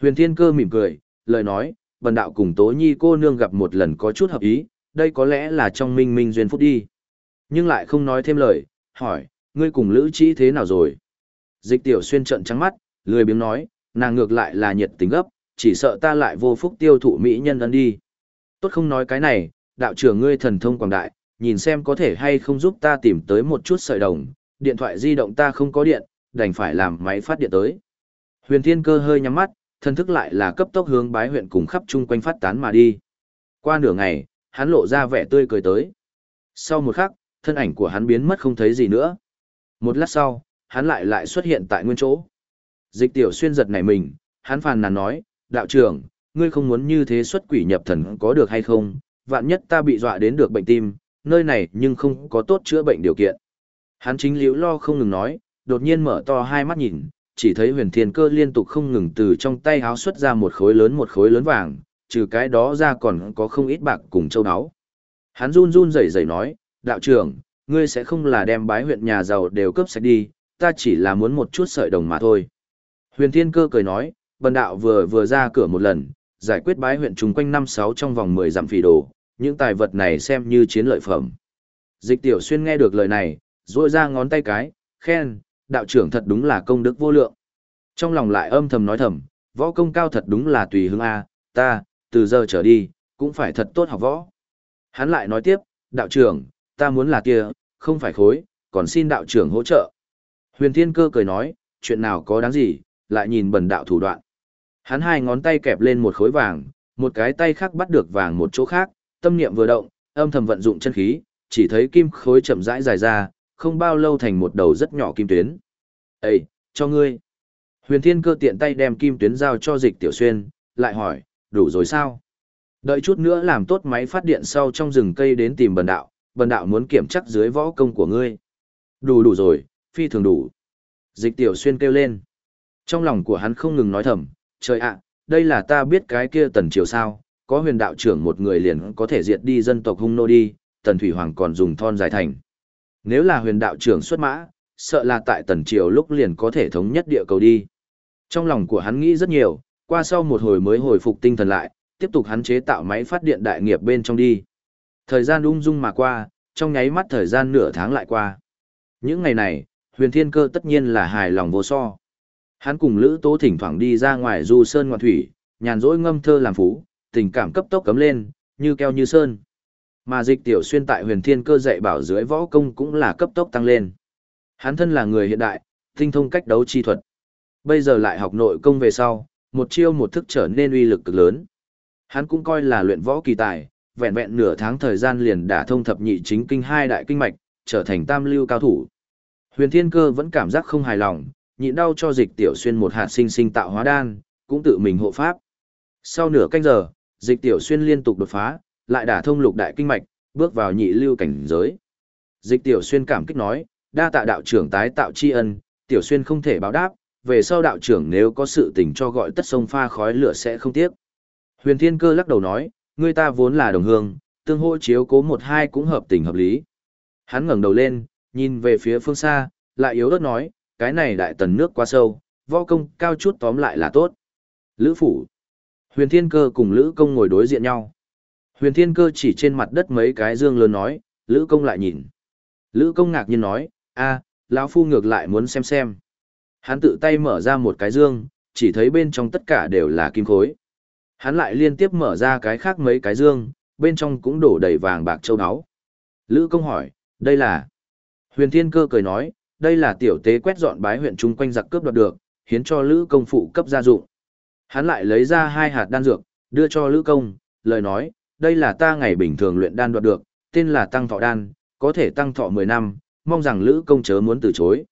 Huyền Thiên Cơ mỉm cười, lời nói, bần đạo cùng Tố Nhi cô nương gặp một lần có chút hợp ý, đây có lẽ là trong minh minh duyên phúc đi. Nhưng lại không nói thêm lời, hỏi, ngươi cùng Lữ Chí thế nào rồi? Dịch tiểu xuyên trận trắng mắt, lười biếng nói, nàng ngược lại là nhiệt tình gấp, chỉ sợ ta lại vô phúc tiêu thụ mỹ nhân ân đi. Tốt không nói cái này, đạo trưởng ngươi thần thông quảng đại, nhìn xem có thể hay không giúp ta tìm tới một chút sợi đồng, điện thoại di động ta không có điện, đành phải làm máy phát điện tới. Huyền Thiên Cơ hơi nhắm mắt, thân thức lại là cấp tốc hướng bái huyện cùng khắp chung quanh phát tán mà đi. Qua nửa ngày, hắn lộ ra vẻ tươi cười tới. Sau một khắc, thân ảnh của hắn biến mất không thấy gì nữa. Một lát sau, hắn lại lại xuất hiện tại nguyên chỗ. Dịch tiểu xuyên giật nảy mình, hắn phàn nàn nói, đạo trưởng, ngươi không muốn như thế xuất quỷ nhập thần có được hay không, vạn nhất ta bị dọa đến được bệnh tim, nơi này nhưng không có tốt chữa bệnh điều kiện. Hắn chính liễu lo không ngừng nói, đột nhiên mở to hai mắt nhìn, chỉ thấy huyền thiên cơ liên tục không ngừng từ trong tay háo xuất ra một khối lớn một khối lớn vàng, trừ cái đó ra còn có không ít bạc cùng châu áo. Hắn run run rẩy rẩy nói, đạo trưởng, ngươi sẽ không là đem bái huyện nhà giàu đều cướp sạch đi, ta chỉ là muốn một chút sợi đồng mà thôi. Huyền thiên cơ cười nói, bần đạo vừa vừa ra cửa một lần, giải quyết bái huyện chung quanh năm sáu trong vòng 10 dặm phỉ đồ, những tài vật này xem như chiến lợi phẩm. Dịch tiểu xuyên nghe được lời này, rôi ra ngón tay cái, khen, đạo trưởng thật đúng là công đức vô lượng. Trong lòng lại âm thầm nói thầm, võ công cao thật đúng là tùy hứng A, ta, từ giờ trở đi, cũng phải thật tốt học võ. Hắn lại nói tiếp, đạo trưởng, ta muốn là kia, không phải khối, còn xin đạo trưởng hỗ trợ. Huyền Thiên Cơ cười nói, chuyện nào có đáng gì, lại nhìn bần đạo thủ đoạn. Hắn hai ngón tay kẹp lên một khối vàng, một cái tay khác bắt được vàng một chỗ khác, tâm niệm vừa động, âm thầm vận dụng chân khí, chỉ thấy kim khối chậm rãi dài ra, không bao lâu thành một đầu rất nhỏ kim tuyến. Ê, cho ngươi. Huyền Thiên Cơ tiện tay đem kim tuyến giao cho Dịch Tiểu Xuyên, lại hỏi, đủ rồi sao? Đợi chút nữa làm tốt máy phát điện sau trong rừng cây đến tìm bần đạo, bần đạo muốn kiểm chắc dưới võ công của ngươi. Đủ đủ rồi, phi thường đủ. Dịch Tiểu Xuyên kêu lên. Trong lòng của hắn không ngừng nói thầm, trời ạ, đây là ta biết cái kia tần triều sao, có huyền đạo trưởng một người liền có thể diệt đi dân tộc hung nô đi, tần thủy hoàng còn dùng thon dài thành. Nếu là huyền đạo trưởng xuất mã, sợ là tại tần triều lúc liền có thể thống nhất địa cầu đi. Trong lòng của hắn nghĩ rất nhiều, qua sau một hồi mới hồi phục tinh thần lại, tiếp tục hắn chế tạo máy phát điện đại nghiệp bên trong đi. Thời gian ung dung mà qua, trong nháy mắt thời gian nửa tháng lại qua. Những ngày này, huyền thiên cơ tất nhiên là hài lòng vô so. Hắn cùng Lữ Tố thỉnh thoảng đi ra ngoài du sơn ngoạn thủy, nhàn rỗi ngâm thơ làm phú, tình cảm cấp tốc cấm lên, như keo như sơn. Mà dịch tiểu xuyên tại huyền thiên cơ dạy bảo dưới võ công cũng là cấp tốc tăng lên. Hắn thân là người hiện đại, tinh thông cách đấu chi thuật. Bây giờ lại học nội công về sau, một chiêu một thức trở nên uy lực cực lớn. Hắn cũng coi là luyện võ kỳ tài, vẹn vẹn nửa tháng thời gian liền đả thông thập nhị chính kinh hai đại kinh mạch, trở thành tam lưu cao thủ. Huyền Thiên Cơ vẫn cảm giác không hài lòng, nhịn đau cho dịch tiểu xuyên một hạt sinh sinh tạo hóa đan, cũng tự mình hộ pháp. Sau nửa canh giờ, dịch tiểu xuyên liên tục đột phá, lại đả thông lục đại kinh mạch, bước vào nhị lưu cảnh giới. Dịch tiểu xuyên cảm kích nói, đa tạ đạo trưởng tái tạo tri ân, tiểu xuyên không thể báo đáp, về sau đạo trưởng nếu có sự tình cho gọi tất sông pha khói lửa sẽ không tiếc. Huyền Thiên Cơ lắc đầu nói, người ta vốn là đồng hương, tương hỗ chiếu cố một hai cũng hợp tình hợp lý. Hắn ngẩng đầu lên, nhìn về phía phương xa, lại yếu ớt nói, cái này đại tần nước quá sâu, võ công cao chút tóm lại là tốt. Lữ phủ. Huyền Thiên Cơ cùng Lữ Công ngồi đối diện nhau. Huyền Thiên Cơ chỉ trên mặt đất mấy cái dương lớn nói, Lữ Công lại nhìn. Lữ Công ngạc nhiên nói, a, lão phu ngược lại muốn xem xem. Hắn tự tay mở ra một cái dương, chỉ thấy bên trong tất cả đều là kim khối. Hắn lại liên tiếp mở ra cái khác mấy cái dương, bên trong cũng đổ đầy vàng bạc châu áo. Lữ Công hỏi, đây là... Huyền Thiên Cơ cười nói, đây là tiểu tế quét dọn bái huyện chung quanh giặc cướp đoạt được, hiến cho Lữ công phụ cấp gia dụng. Hắn lại lấy ra hai hạt đan dược, đưa cho Lữ công, lời nói, đây là ta ngày bình thường luyện đan đoạt được, tên là tăng thọ đan, có thể tăng thọ 10 năm, mong rằng Lữ công chớ muốn từ chối.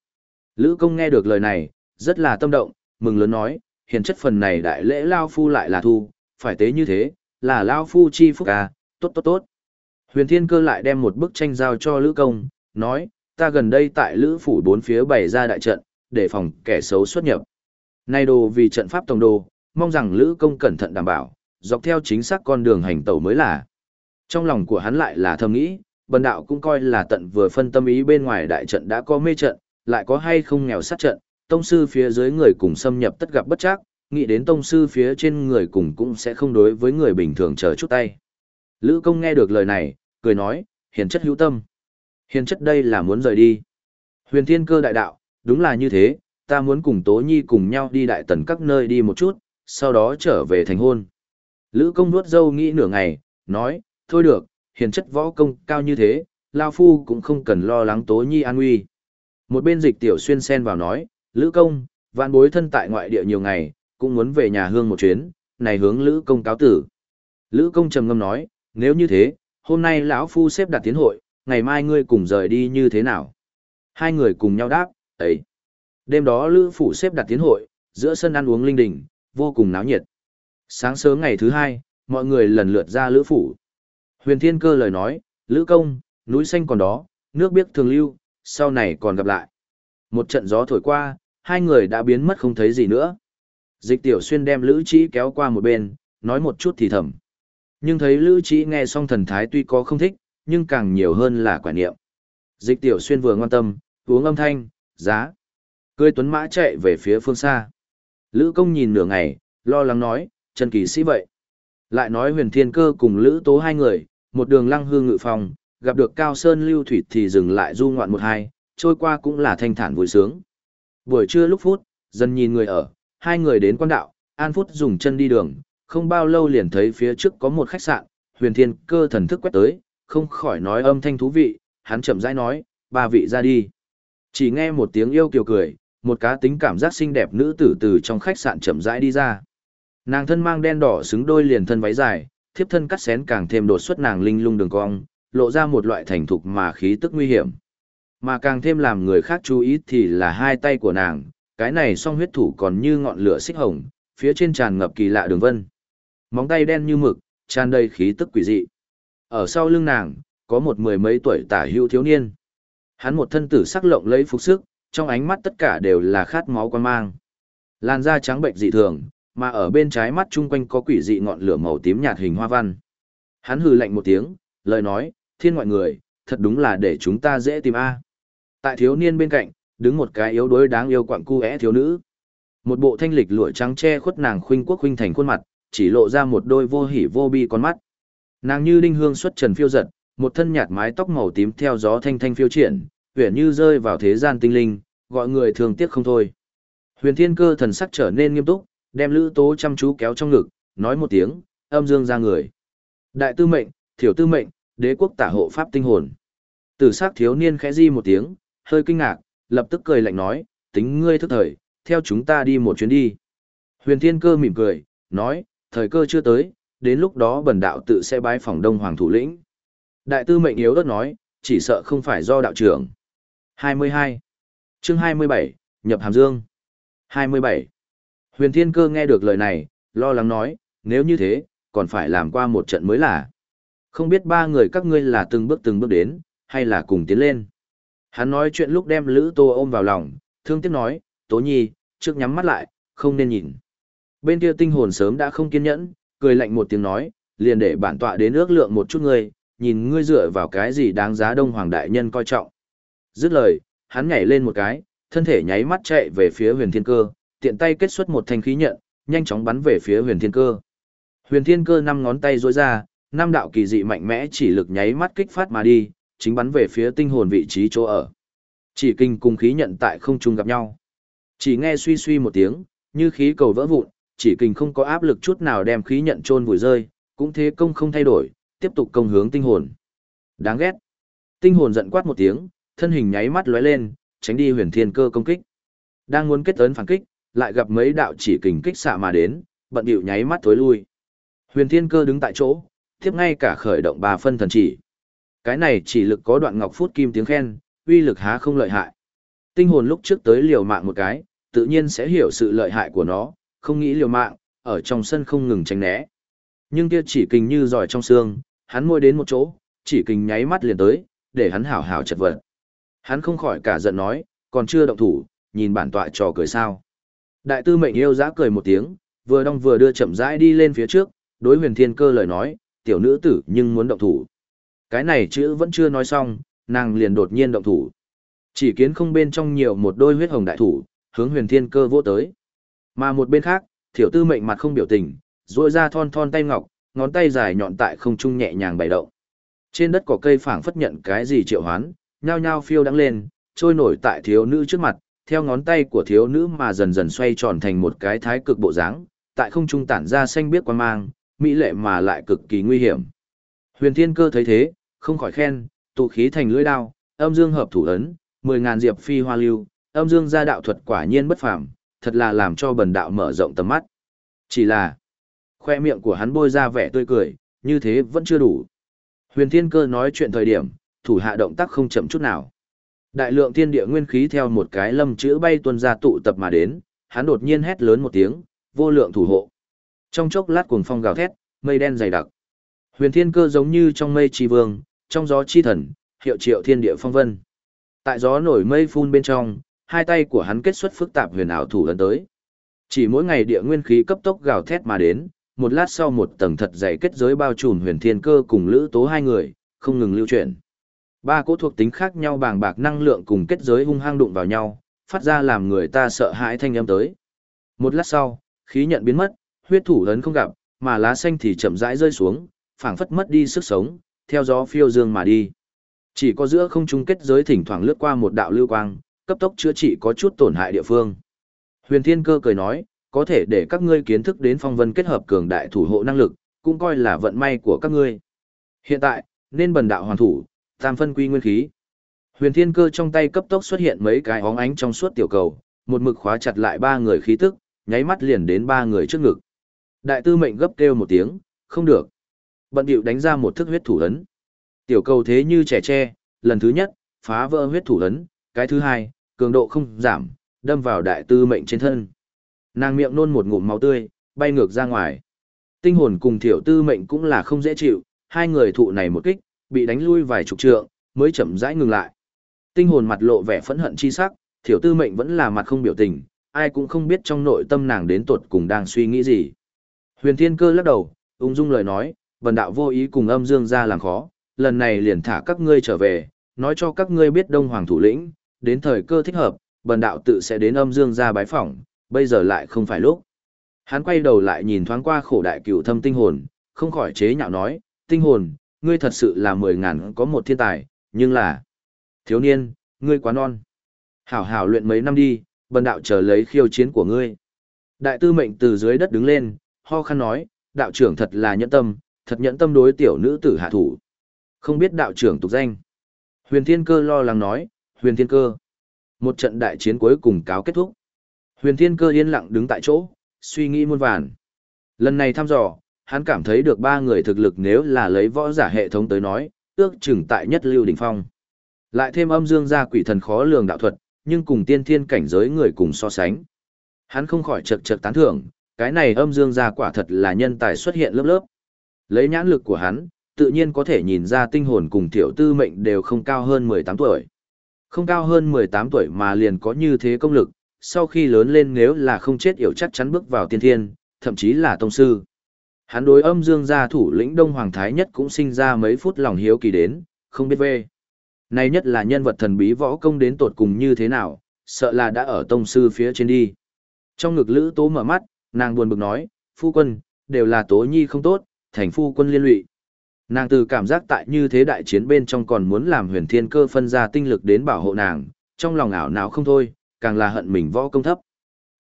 Lữ công nghe được lời này, rất là tâm động, mừng lớn nói, hiền chất phần này đại lễ Lao Phu lại là thu, phải tế như thế, là Lao Phu chi phúc à, tốt tốt tốt. Huyền Thiên Cơ lại đem một bức tranh giao cho Lữ công, nói, ta gần đây tại lữ phủ bốn phía bày ra đại trận, để phòng kẻ xấu xuất nhập. Nay đồ vì trận pháp tổng đồ, mong rằng lữ công cẩn thận đảm bảo, dọc theo chính xác con đường hành tẩu mới là. Trong lòng của hắn lại là thầm nghĩ, bần đạo cũng coi là tận vừa phân tâm ý bên ngoài đại trận đã có mê trận, lại có hay không nghèo sát trận, tông sư phía dưới người cùng xâm nhập tất gặp bất chắc, nghĩ đến tông sư phía trên người cùng cũng sẽ không đối với người bình thường chờ chút tay. Lữ công nghe được lời này, cười nói, hiền chất hữu tâm. Hiền chất đây là muốn rời đi. Huyền thiên cơ đại đạo, đúng là như thế, ta muốn cùng Tố Nhi cùng nhau đi đại tần các nơi đi một chút, sau đó trở về thành hôn. Lữ công nuốt dâu nghĩ nửa ngày, nói, thôi được, hiền chất võ công cao như thế, Lao Phu cũng không cần lo lắng Tố Nhi an nguy. Một bên dịch tiểu xuyên xen vào nói, Lữ công, vạn bối thân tại ngoại địa nhiều ngày, cũng muốn về nhà hương một chuyến, này hướng Lữ công cáo tử. Lữ công trầm ngâm nói, nếu như thế, hôm nay lão Phu xếp đặt tiến hội, ngày mai ngươi cùng rời đi như thế nào? Hai người cùng nhau đáp, ấy. Đêm đó Lữ Phủ xếp đặt tiến hội, giữa sân ăn uống linh đình, vô cùng náo nhiệt. Sáng sớm ngày thứ hai, mọi người lần lượt ra Lữ Phủ. Huyền Thiên Cơ lời nói, Lữ Công, núi xanh còn đó, nước biếc thường lưu, sau này còn gặp lại. Một trận gió thổi qua, hai người đã biến mất không thấy gì nữa. Dịch Tiểu Xuyên đem Lữ Chí kéo qua một bên, nói một chút thì thầm. Nhưng thấy Lữ Chí nghe xong thần thái tuy có không thích, nhưng càng nhiều hơn là quả niệm. Dịch tiểu xuyên vừa ngoan tâm, uống âm thanh, giá. Cười tuấn mã chạy về phía phương xa. Lữ công nhìn nửa ngày, lo lắng nói, chân kỳ sĩ vậy. Lại nói huyền thiên cơ cùng Lữ tố hai người, một đường lăng hương ngự phòng, gặp được cao sơn lưu thủy thì dừng lại du ngoạn một hai, trôi qua cũng là thanh thản vui sướng. Buổi trưa lúc phút, dần nhìn người ở, hai người đến quan đạo, an phút dùng chân đi đường, không bao lâu liền thấy phía trước có một khách sạn, huyền thiên cơ thần thức quét tới, không khỏi nói âm thanh thú vị, hắn chậm rãi nói, ba vị ra đi. Chỉ nghe một tiếng yêu kiều cười, một cá tính cảm giác xinh đẹp nữ tử từ trong khách sạn chậm rãi đi ra. Nàng thân mang đen đỏ xứng đôi liền thân váy dài, thiếp thân cắt xén càng thêm đột xuất nàng linh lung đường cong, lộ ra một loại thành thục mà khí tức nguy hiểm. Mà càng thêm làm người khác chú ý thì là hai tay của nàng, cái này song huyết thủ còn như ngọn lửa xích hồng, phía trên tràn ngập kỳ lạ đường vân. Móng tay đen như mực, tràn đầy khí tức quỷ dị. Ở sau lưng nàng, có một mười mấy tuổi tả hữu thiếu niên. Hắn một thân tử sắc lộng lấy phục sức, trong ánh mắt tất cả đều là khát máu quan mang. Làn da trắng bệnh dị thường, mà ở bên trái mắt chung quanh có quỷ dị ngọn lửa màu tím nhạt hình hoa văn. Hắn hừ lạnh một tiếng, lời nói, thiên ngoại người, thật đúng là để chúng ta dễ tìm A. Tại thiếu niên bên cạnh, đứng một cái yếu đuối đáng yêu quặng cu é thiếu nữ. Một bộ thanh lịch lụa trắng che khuất nàng khuynh quốc khuynh thành khuôn mặt, chỉ lộ ra một đôi vô hỉ vô bi con mắt. Nàng như đinh hương xuất trần phiêu giật, một thân nhạt mái tóc màu tím theo gió thanh thanh phiêu triển, huyền như rơi vào thế gian tinh linh, gọi người thường tiếc không thôi. Huyền Thiên Cơ thần sắc trở nên nghiêm túc, đem Lữ Tố chăm chú kéo trong ngực, nói một tiếng, âm dương ra người. Đại tư mệnh, thiểu tư mệnh, đế quốc tả hộ pháp tinh hồn. Tử sắc thiếu niên khẽ di một tiếng, hơi kinh ngạc, lập tức cười lạnh nói, tính ngươi thức thời, theo chúng ta đi một chuyến đi. Huyền Thiên Cơ mỉm cười, nói, thời cơ chưa tới, đến lúc đó bần đạo tự sẽ bái phòng đông hoàng thủ lĩnh. Đại tư mệnh yếu đất nói, chỉ sợ không phải do đạo trưởng. 22. chương 27, nhập hàm dương. 27. Huyền Thiên Cơ nghe được lời này, lo lắng nói, nếu như thế, còn phải làm qua một trận mới là. Không biết ba người các ngươi là từng bước từng bước đến, hay là cùng tiến lên. Hắn nói chuyện lúc đem Lữ Tô ôm vào lòng, thương tiếc nói, Tố Nhi, trước nhắm mắt lại, không nên nhìn. Bên kia tinh hồn sớm đã không kiên nhẫn, cười lạnh một tiếng nói, liền để bản tọa đến ước lượng một chút ngươi, nhìn ngươi dựa vào cái gì đáng giá đông hoàng đại nhân coi trọng. Dứt lời, hắn nhảy lên một cái, thân thể nháy mắt chạy về phía huyền thiên cơ, tiện tay kết xuất một thanh khí nhận, nhanh chóng bắn về phía huyền thiên cơ. Huyền thiên cơ năm ngón tay rối ra, năm đạo kỳ dị mạnh mẽ chỉ lực nháy mắt kích phát mà đi, chính bắn về phía tinh hồn vị trí chỗ ở. Chỉ kinh cùng khí nhận tại không trung gặp nhau. Chỉ nghe suy suy một tiếng, như khí cầu vỡ vụn, chỉ kinh không có áp lực chút nào đem khí nhận trôn vùi rơi, cũng thế công không thay đổi, tiếp tục công hướng tinh hồn. Đáng ghét. Tinh hồn giận quát một tiếng, thân hình nháy mắt lóe lên, tránh đi huyền thiên cơ công kích. Đang muốn kết ấn phản kích, lại gặp mấy đạo chỉ kình kích xạ mà đến, bận điệu nháy mắt tối lui. Huyền thiên cơ đứng tại chỗ, tiếp ngay cả khởi động bà phân thần chỉ. Cái này chỉ lực có đoạn ngọc phút kim tiếng khen, uy lực há không lợi hại. Tinh hồn lúc trước tới liều mạng một cái, tự nhiên sẽ hiểu sự lợi hại của nó, không nghĩ liều mạng, ở trong sân không ngừng tránh né. Nhưng kia chỉ kình như giỏi trong xương, hắn môi đến một chỗ, chỉ kình nháy mắt liền tới, để hắn hảo hảo chật vật. Hắn không khỏi cả giận nói, còn chưa động thủ, nhìn bản tọa trò cười sao. Đại tư mệnh yêu giã cười một tiếng, vừa đong vừa đưa chậm rãi đi lên phía trước, đối huyền thiên cơ lời nói, tiểu nữ tử nhưng muốn động thủ. Cái này chữ vẫn chưa nói xong, nàng liền đột nhiên động thủ. Chỉ kiến không bên trong nhiều một đôi huyết hồng đại thủ, hướng huyền thiên cơ vô tới. Mà một bên khác, tiểu tư mệnh mặt không biểu tình, duỗi ra thon thon tay ngọc, ngón tay dài nhọn tại không trung nhẹ nhàng bày động. Trên đất cỏ cây phảng phất nhận cái gì triệu hoán, nhao nhao phiêu đắng lên, trôi nổi tại thiếu nữ trước mặt, theo ngón tay của thiếu nữ mà dần dần xoay tròn thành một cái thái cực bộ dáng, tại không trung tản ra xanh biếc quan mang, mỹ lệ mà lại cực kỳ nguy hiểm. Huyền Thiên Cơ thấy thế, không khỏi khen, tụ khí thành lưỡi đao, âm dương hợp thủ ấn, mười ngàn diệp phi hoa lưu, âm dương gia đạo thuật quả nhiên bất phàm, thật là làm cho bần đạo mở rộng tầm mắt. Chỉ là, khoe miệng của hắn bôi ra vẻ tươi cười, như thế vẫn chưa đủ. Huyền Thiên Cơ nói chuyện thời điểm, thủ hạ động tác không chậm chút nào. Đại lượng thiên địa nguyên khí theo một cái lâm chữ bay tuôn ra tụ tập mà đến, hắn đột nhiên hét lớn một tiếng, vô lượng thủ hộ. Trong chốc lát cuồng phong gào thét, mây đen dày đặc. Huyền Thiên Cơ giống như trong mây chi vương, trong gió chi thần, hiệu triệu thiên địa phong vân. Tại gió nổi mây phun bên trong, hai tay của hắn kết xuất phức tạp huyền ảo thủ lần tới. Chỉ mỗi ngày địa nguyên khí cấp tốc gào thét mà đến, một lát sau một tầng thật dày kết giới bao trùm huyền thiên cơ cùng lữ tố hai người, không ngừng lưu chuyển. Ba cỗ thuộc tính khác nhau bàng bạc năng lượng cùng kết giới hung hăng đụng vào nhau, phát ra làm người ta sợ hãi thanh âm tới. Một lát sau, khí nhận biến mất, huyết thủ lớn không gặp, mà lá xanh thì chậm rãi rơi xuống, phảng phất mất đi sức sống, theo gió phiêu dương mà đi. Chỉ có giữa không trung kết giới thỉnh thoảng lướt qua một đạo lưu quang, cấp tốc chữa trị có chút tổn hại địa phương. Huyền Thiên Cơ cười nói, có thể để các ngươi kiến thức đến phong vân kết hợp cường đại thủ hộ năng lực, cũng coi là vận may của các ngươi. Hiện tại, nên bần đạo hoàn thủ, tam phân quy nguyên khí. Huyền Thiên Cơ trong tay cấp tốc xuất hiện mấy cái óng ánh trong suốt tiểu cầu, một mực khóa chặt lại ba người khí tức, nháy mắt liền đến ba người trước ngực. Đại tư mệnh gấp kêu một tiếng, không được. Bận điệu đánh ra một thức huyết thủ ấn. Tiểu cầu thế như trẻ tre, lần thứ nhất, phá vỡ huyết thủ ấn, cái thứ hai, cường độ không giảm, đâm vào đại tư mệnh trên thân. Nàng miệng nôn một ngụm máu tươi, bay ngược ra ngoài. Tinh hồn cùng Tiểu tư mệnh cũng là không dễ chịu, hai người thụ này một kích, bị đánh lui vài chục trượng, mới chậm rãi ngừng lại. Tinh hồn mặt lộ vẻ phẫn hận chi sắc, Tiểu tư mệnh vẫn là mặt không biểu tình, ai cũng không biết trong nội tâm nàng đến tột cùng đang suy nghĩ gì. Huyền Thiên Cơ lắc đầu, ung dung lời nói, vần đạo vô ý cùng âm dương ra làm khó, lần này liền thả các ngươi trở về, nói cho các ngươi biết Đông Hoàng thủ lĩnh, đến thời cơ thích hợp, bần đạo tự sẽ đến âm dương ra bái phỏng, bây giờ lại không phải lúc. Hắn quay đầu lại nhìn thoáng qua khổ đại cửu thâm tinh hồn, không khỏi chế nhạo nói, tinh hồn, ngươi thật sự là mười ngàn có một thiên tài, nhưng là... Thiếu niên, ngươi quá non. Hảo hảo luyện mấy năm đi, bần đạo chờ lấy khiêu chiến của ngươi. Đại tư mệnh từ dưới đất đứng lên, ho khăn nói, đạo trưởng thật là nhẫn tâm, thật nhẫn tâm đối tiểu nữ tử hạ thủ. Không biết đạo trưởng tục danh. Huyền Thiên Cơ lo lắng nói, Huyền Thiên Cơ. Một trận đại chiến cuối cùng cáo kết thúc. Huyền Thiên Cơ yên lặng đứng tại chỗ, suy nghĩ muôn vàn. Lần này thăm dò, hắn cảm thấy được ba người thực lực nếu là lấy võ giả hệ thống tới nói, ước chừng tại nhất lưu đỉnh phong. Lại thêm âm dương gia quỷ thần khó lường đạo thuật, nhưng cùng tiên thiên cảnh giới người cùng so sánh. Hắn không khỏi chật chật tán thưởng, cái này âm dương gia quả thật là nhân tài xuất hiện lớp lớp. Lấy nhãn lực của hắn, tự nhiên có thể nhìn ra tinh hồn cùng tiểu tư mệnh đều không cao hơn 18 tuổi. Không cao hơn 18 tuổi mà liền có như thế công lực, sau khi lớn lên nếu là không chết yểu chắc chắn bước vào tiên thiên, thậm chí là tông sư. Hắn đối âm dương gia thủ lĩnh Đông Hoàng Thái nhất cũng sinh ra mấy phút lòng hiếu kỳ đến, không biết về. Này nhất là nhân vật thần bí võ công đến tột cùng như thế nào, sợ là đã ở tông sư phía trên đi. Trong ngực lữ tố mở mắt, nàng buồn bực nói, phu quân, đều là tố nhi không tốt, thành phu quân liên lụy. Nàng từ cảm giác tại như thế đại chiến bên trong còn muốn làm huyền thiên cơ phân ra tinh lực đến bảo hộ nàng, trong lòng ảo não không thôi, càng là hận mình võ công thấp.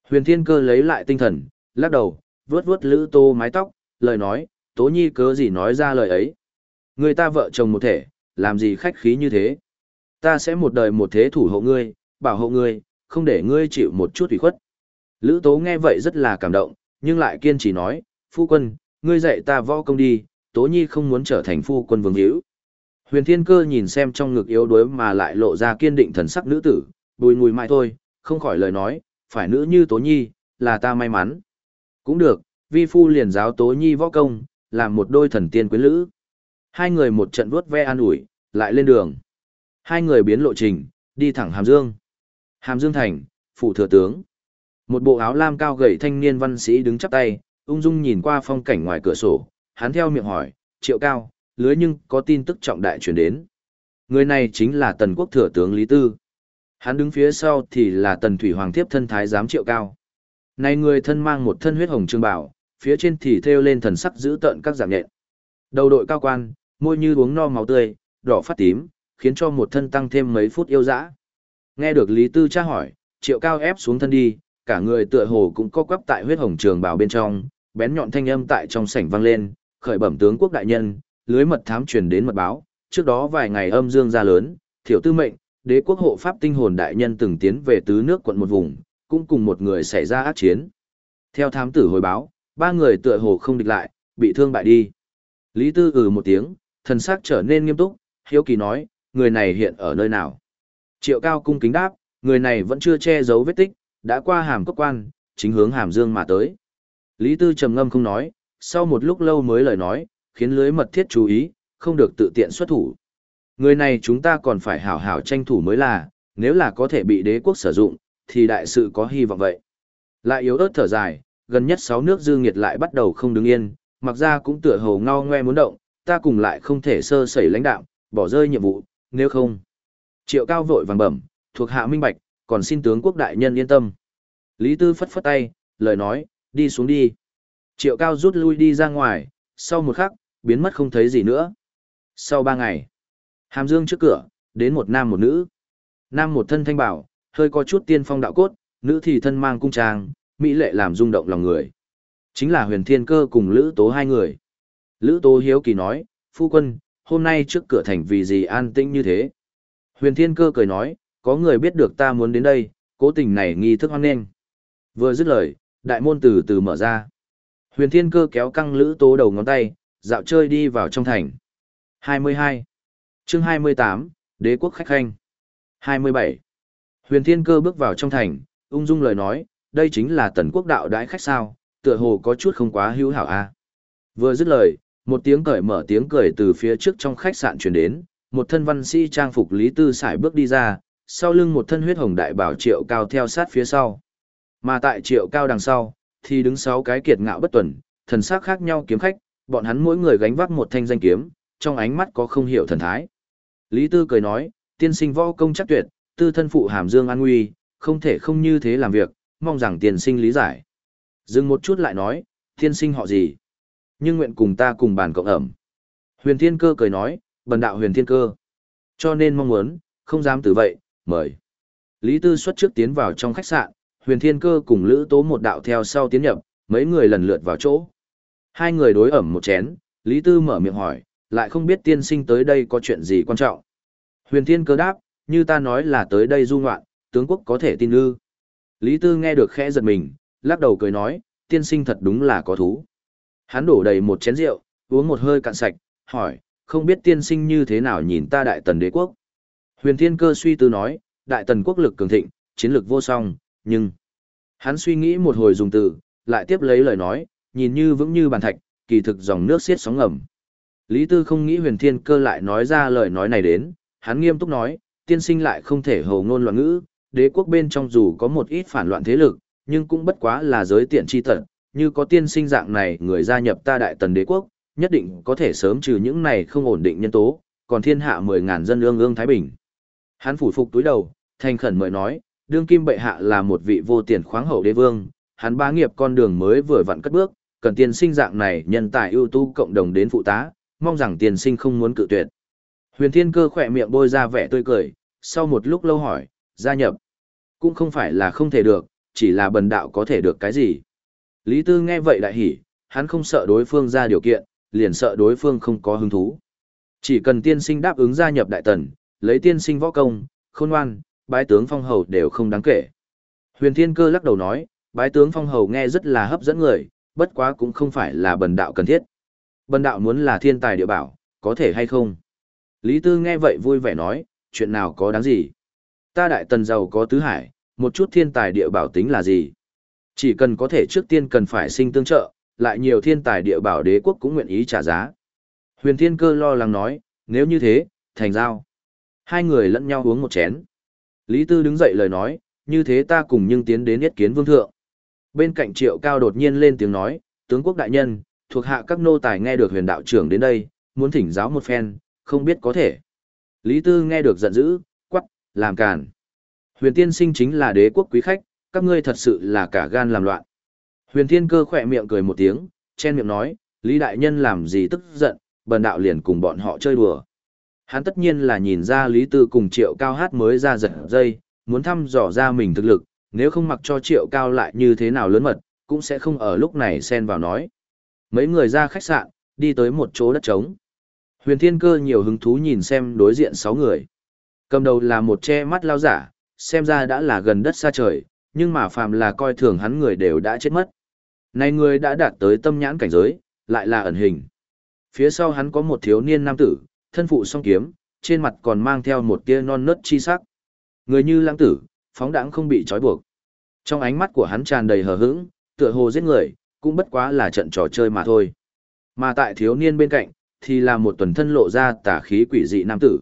Huyền thiên cơ lấy lại tinh thần, lắc đầu, vuốt vuốt lữ tô mái tóc, lời nói, tố nhi cớ gì nói ra lời ấy. Người ta vợ chồng một thể, làm gì khách khí như thế. Ta sẽ một đời một thế thủ hộ ngươi, bảo hộ ngươi, không để ngươi chịu một chút ủy khuất. Lữ tố nghe vậy rất là cảm động, nhưng lại kiên trì nói, phu quân, ngươi dạy ta võ công đi, tố nhi không muốn trở thành phu quân vương hữu. Huyền thiên cơ nhìn xem trong ngực yếu đuối mà lại lộ ra kiên định thần sắc nữ tử, bùi ngùi mãi thôi, không khỏi lời nói, phải nữ như tố nhi, là ta may mắn. Cũng được, vi phu liền giáo tố nhi võ công, làm một đôi thần tiên quyến lữ. Hai người một trận vuốt ve an ủi, lại lên đường. Hai người biến lộ trình, đi thẳng Hàm Dương. Hàm Dương thành, phủ thừa tướng. Một bộ áo lam cao gầy thanh niên văn sĩ đứng chắp tay, ung dung nhìn qua phong cảnh ngoài cửa sổ, hắn theo miệng hỏi, triệu cao, lưới nhưng có tin tức trọng đại truyền đến. Người này chính là tần quốc thừa tướng Lý Tư. Hắn đứng phía sau thì là tần thủy hoàng tiếp thân thái giám triệu cao. Này người thân mang một thân huyết hồng trương bảo, phía trên thì thêu lên thần sắc giữ tợn các giảm nhện. Đầu đội cao quan, môi như uống no máu tươi, đỏ phát tím, khiến cho một thân tăng thêm mấy phút yêu dã. Nghe được Lý Tư tra hỏi, triệu cao ép xuống thân đi, cả người tựa hồ cũng có quắp tại huyết hồng trường bảo bên trong, bén nhọn thanh âm tại trong sảnh vang lên, khởi bẩm tướng quốc đại nhân, lưới mật thám truyền đến mật báo, trước đó vài ngày âm dương ra lớn, thiểu tư mệnh, đế quốc hộ pháp tinh hồn đại nhân từng tiến về tứ nước quận một vùng, cũng cùng một người xảy ra ác chiến. Theo thám tử hồi báo, ba người tựa hồ không địch lại, bị thương bại đi. Lý Tư ừ một tiếng, thần sắc trở nên nghiêm túc, hiếu kỳ nói, người này hiện ở nơi nào? Triệu Cao cung kính đáp, người này vẫn chưa che giấu vết tích, đã qua hàm cốc quan, chính hướng hàm dương mà tới. Lý Tư trầm ngâm không nói, sau một lúc lâu mới lời nói, khiến lưới mật thiết chú ý, không được tự tiện xuất thủ. Người này chúng ta còn phải hảo hảo tranh thủ mới là, nếu là có thể bị đế quốc sử dụng, thì đại sự có hy vọng vậy. Lại yếu ớt thở dài, gần nhất sáu nước dư nghiệt lại bắt đầu không đứng yên, mặc ra cũng tựa hồ ngao ngoe muốn động, ta cùng lại không thể sơ sẩy lãnh đạo, bỏ rơi nhiệm vụ, nếu không. Triệu cao vội vàng bẩm, thuộc hạ minh bạch, còn xin tướng quốc đại nhân yên tâm. Lý Tư phất phất tay, lời nói, đi xuống đi. Triệu cao rút lui đi ra ngoài, sau một khắc, biến mất không thấy gì nữa. Sau ba ngày, hàm dương trước cửa, đến một nam một nữ. Nam một thân thanh bảo, hơi có chút tiên phong đạo cốt, nữ thì thân mang cung trang, mỹ lệ làm rung động lòng người. Chính là huyền thiên cơ cùng Lữ Tố hai người. Lữ Tố hiếu kỳ nói, phu quân, hôm nay trước cửa thành vì gì an tĩnh như thế? Huyền thiên cơ cười nói, có người biết được ta muốn đến đây, cố tình này nghi thức hoan nghênh. Vừa dứt lời, đại môn từ từ mở ra. Huyền Thiên Cơ kéo căng lữ tố đầu ngón tay, dạo chơi đi vào trong thành. 22. Chương 28, Đế quốc khách khanh. 27. Huyền Thiên Cơ bước vào trong thành, ung dung lời nói, đây chính là tần quốc đạo đãi khách sao, tựa hồ có chút không quá hữu hảo a. Vừa dứt lời, một tiếng cởi mở tiếng cười từ phía trước trong khách sạn truyền đến, một thân văn sĩ trang phục Lý Tư Sải bước đi ra, sau lưng một thân huyết hồng đại bảo triệu cao theo sát phía sau. Mà tại triệu cao đằng sau, thì đứng sáu cái kiệt ngạo bất tuần, thần sắc khác nhau kiếm khách, bọn hắn mỗi người gánh vác một thanh danh kiếm, trong ánh mắt có không hiểu thần thái. Lý Tư cười nói, tiên sinh võ công chắc tuyệt, tư thân phụ hàm dương an nguy, không thể không như thế làm việc, mong rằng tiên sinh lý giải. Dừng một chút lại nói, tiên sinh họ gì? Nhưng nguyện cùng ta cùng bàn cộng ẩm. Huyền Thiên Cơ cười nói, bần đạo huyền thiên cơ. Cho nên mong muốn, không dám từ vậy, mời. Lý Tư xuất trước tiến vào trong khách sạn, huyền thiên cơ cùng Lữ Tố một đạo theo sau tiến nhập, mấy người lần lượt vào chỗ. Hai người đối ẩm một chén, Lý Tư mở miệng hỏi, lại không biết tiên sinh tới đây có chuyện gì quan trọng. Huyền thiên cơ đáp, như ta nói là tới đây du ngoạn, tướng quốc có thể tin ư. Lý Tư nghe được khẽ giật mình, lắc đầu cười nói, tiên sinh thật đúng là có thú. Hắn đổ đầy một chén rượu, uống một hơi cạn sạch, hỏi, không biết tiên sinh như thế nào nhìn ta đại tần đế quốc. Huyền Thiên Cơ suy tư nói, đại tần quốc lực cường thịnh, chiến lực vô song, nhưng... Hắn suy nghĩ một hồi dùng từ, lại tiếp lấy lời nói, nhìn như vững như bàn thạch, kỳ thực dòng nước xiết sóng ngầm. Lý Tư không nghĩ huyền thiên cơ lại nói ra lời nói này đến, hắn nghiêm túc nói, tiên sinh lại không thể hầu ngôn loạn ngữ, đế quốc bên trong dù có một ít phản loạn thế lực, nhưng cũng bất quá là giới tiện chi tận, như có tiên sinh dạng này người gia nhập ta đại tần đế quốc, nhất định có thể sớm trừ những này không ổn định nhân tố, còn thiên hạ 10.000 dân ương ương Thái Bình. Hắn phủ phục túi đầu, thành khẩn mời nói, đương kim bệ hạ là một vị vô tiền khoáng hậu đế vương, hắn bá nghiệp con đường mới vừa vặn cất bước, cần tiền sinh dạng này nhân tài ưu tú cộng đồng đến phụ tá, mong rằng tiền sinh không muốn cự tuyệt. Huyền Thiên Cơ khỏe miệng bôi ra vẻ tươi cười, sau một lúc lâu hỏi, gia nhập. Cũng không phải là không thể được, chỉ là bần đạo có thể được cái gì. Lý Tư nghe vậy đại hỉ, hắn không sợ đối phương ra điều kiện, liền sợ đối phương không có hứng thú. Chỉ cần tiên sinh đáp ứng gia nhập đại tần, lấy tiên sinh võ công, khôn ngoan, bái tướng phong hầu đều không đáng kể. Huyền Thiên Cơ lắc đầu nói, bái tướng phong hầu nghe rất là hấp dẫn người, bất quá cũng không phải là bần đạo cần thiết. Bần đạo muốn là thiên tài địa bảo, có thể hay không? Lý Tư nghe vậy vui vẻ nói, chuyện nào có đáng gì? Ta đại tần giàu có tứ hải, một chút thiên tài địa bảo tính là gì? Chỉ cần có thể trước tiên cần phải sinh tương trợ, lại nhiều thiên tài địa bảo đế quốc cũng nguyện ý trả giá. Huyền Thiên Cơ lo lắng nói, nếu như thế, thành giao. Hai người lẫn nhau uống một chén. Lý Tư đứng dậy lời nói, như thế ta cùng nhưng tiến đến yết kiến vương thượng. Bên cạnh triệu cao đột nhiên lên tiếng nói, tướng quốc đại nhân, thuộc hạ các nô tài nghe được huyền đạo trưởng đến đây, muốn thỉnh giáo một phen, không biết có thể. Lý Tư nghe được giận dữ, quắc, làm càn. Huyền tiên sinh chính là đế quốc quý khách, các ngươi thật sự là cả gan làm loạn. Huyền Thiên Cơ khỏe miệng cười một tiếng, chen miệng nói, Lý Đại Nhân làm gì tức giận, bần đạo liền cùng bọn họ chơi đùa. Hắn tất nhiên là nhìn ra Lý Tư cùng Triệu Cao hát mới ra giật dây, muốn thăm dò ra mình thực lực, nếu không mặc cho Triệu Cao lại như thế nào lớn mật, cũng sẽ không ở lúc này xen vào nói. Mấy người ra khách sạn, đi tới một chỗ đất trống. Huyền Thiên Cơ nhiều hứng thú nhìn xem đối diện sáu người. Cầm đầu là một che mắt lao giả, xem ra đã là gần đất xa trời, nhưng mà phàm là coi thường hắn người đều đã chết mất. Này người đã đạt tới tâm nhãn cảnh giới, lại là ẩn hình. Phía sau hắn có một thiếu niên nam tử, thân phụ song kiếm, trên mặt còn mang theo một tia non nớt chi sắc. Người như lãng tử, phóng đãng không bị trói buộc. Trong ánh mắt của hắn tràn đầy hờ hững, tựa hồ giết người, cũng bất quá là trận trò chơi mà thôi. Mà tại thiếu niên bên cạnh, thì là một tuần thân lộ ra tà khí quỷ dị nam tử.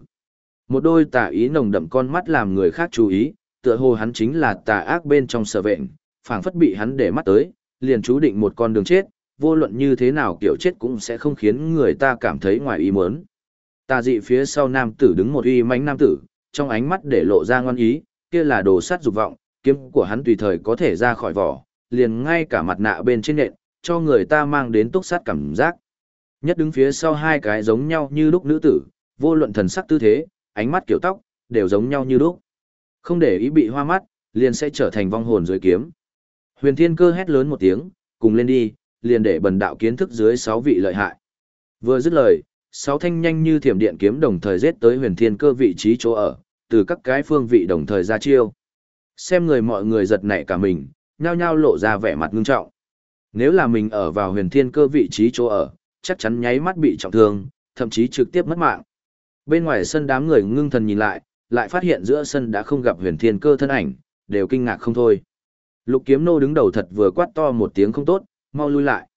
Một đôi tà ý nồng đậm con mắt làm người khác chú ý, tựa hồ hắn chính là tà ác bên trong sở vệnh, phảng phất bị hắn để mắt tới, liền chú định một con đường chết, vô luận như thế nào kiểu chết cũng sẽ không khiến người ta cảm thấy ngoài ý muốn. Tà dị phía sau nam tử đứng một uy mãnh nam tử, trong ánh mắt để lộ ra ngon ý, kia là đồ sát dục vọng, kiếm của hắn tùy thời có thể ra khỏi vỏ, liền ngay cả mặt nạ bên trên nện, cho người ta mang đến túc sát cảm giác. Nhất đứng phía sau hai cái giống nhau như lúc nữ tử, vô luận thần sắc tư thế, ánh mắt kiểu tóc, đều giống nhau như lúc. Không để ý bị hoa mắt, liền sẽ trở thành vong hồn dưới kiếm. Huyền Thiên Cơ hét lớn một tiếng, cùng lên đi, liền để bần đạo kiến thức dưới sáu vị lợi hại. Vừa dứt lời, sáu thanh nhanh như thiểm điện kiếm đồng thời giết tới Huyền Thiên Cơ vị trí chỗ ở, từ các cái phương vị đồng thời ra chiêu. Xem người mọi người giật nảy cả mình, nhao nhao lộ ra vẻ mặt ngưng trọng. Nếu là mình ở vào huyền thiên cơ vị trí chỗ ở, chắc chắn nháy mắt bị trọng thương, thậm chí trực tiếp mất mạng. Bên ngoài sân đám người ngưng thần nhìn lại, lại phát hiện giữa sân đã không gặp huyền thiên cơ thân ảnh, đều kinh ngạc không thôi. Lục kiếm nô đứng đầu thật vừa quát to một tiếng không tốt, mau lui lại.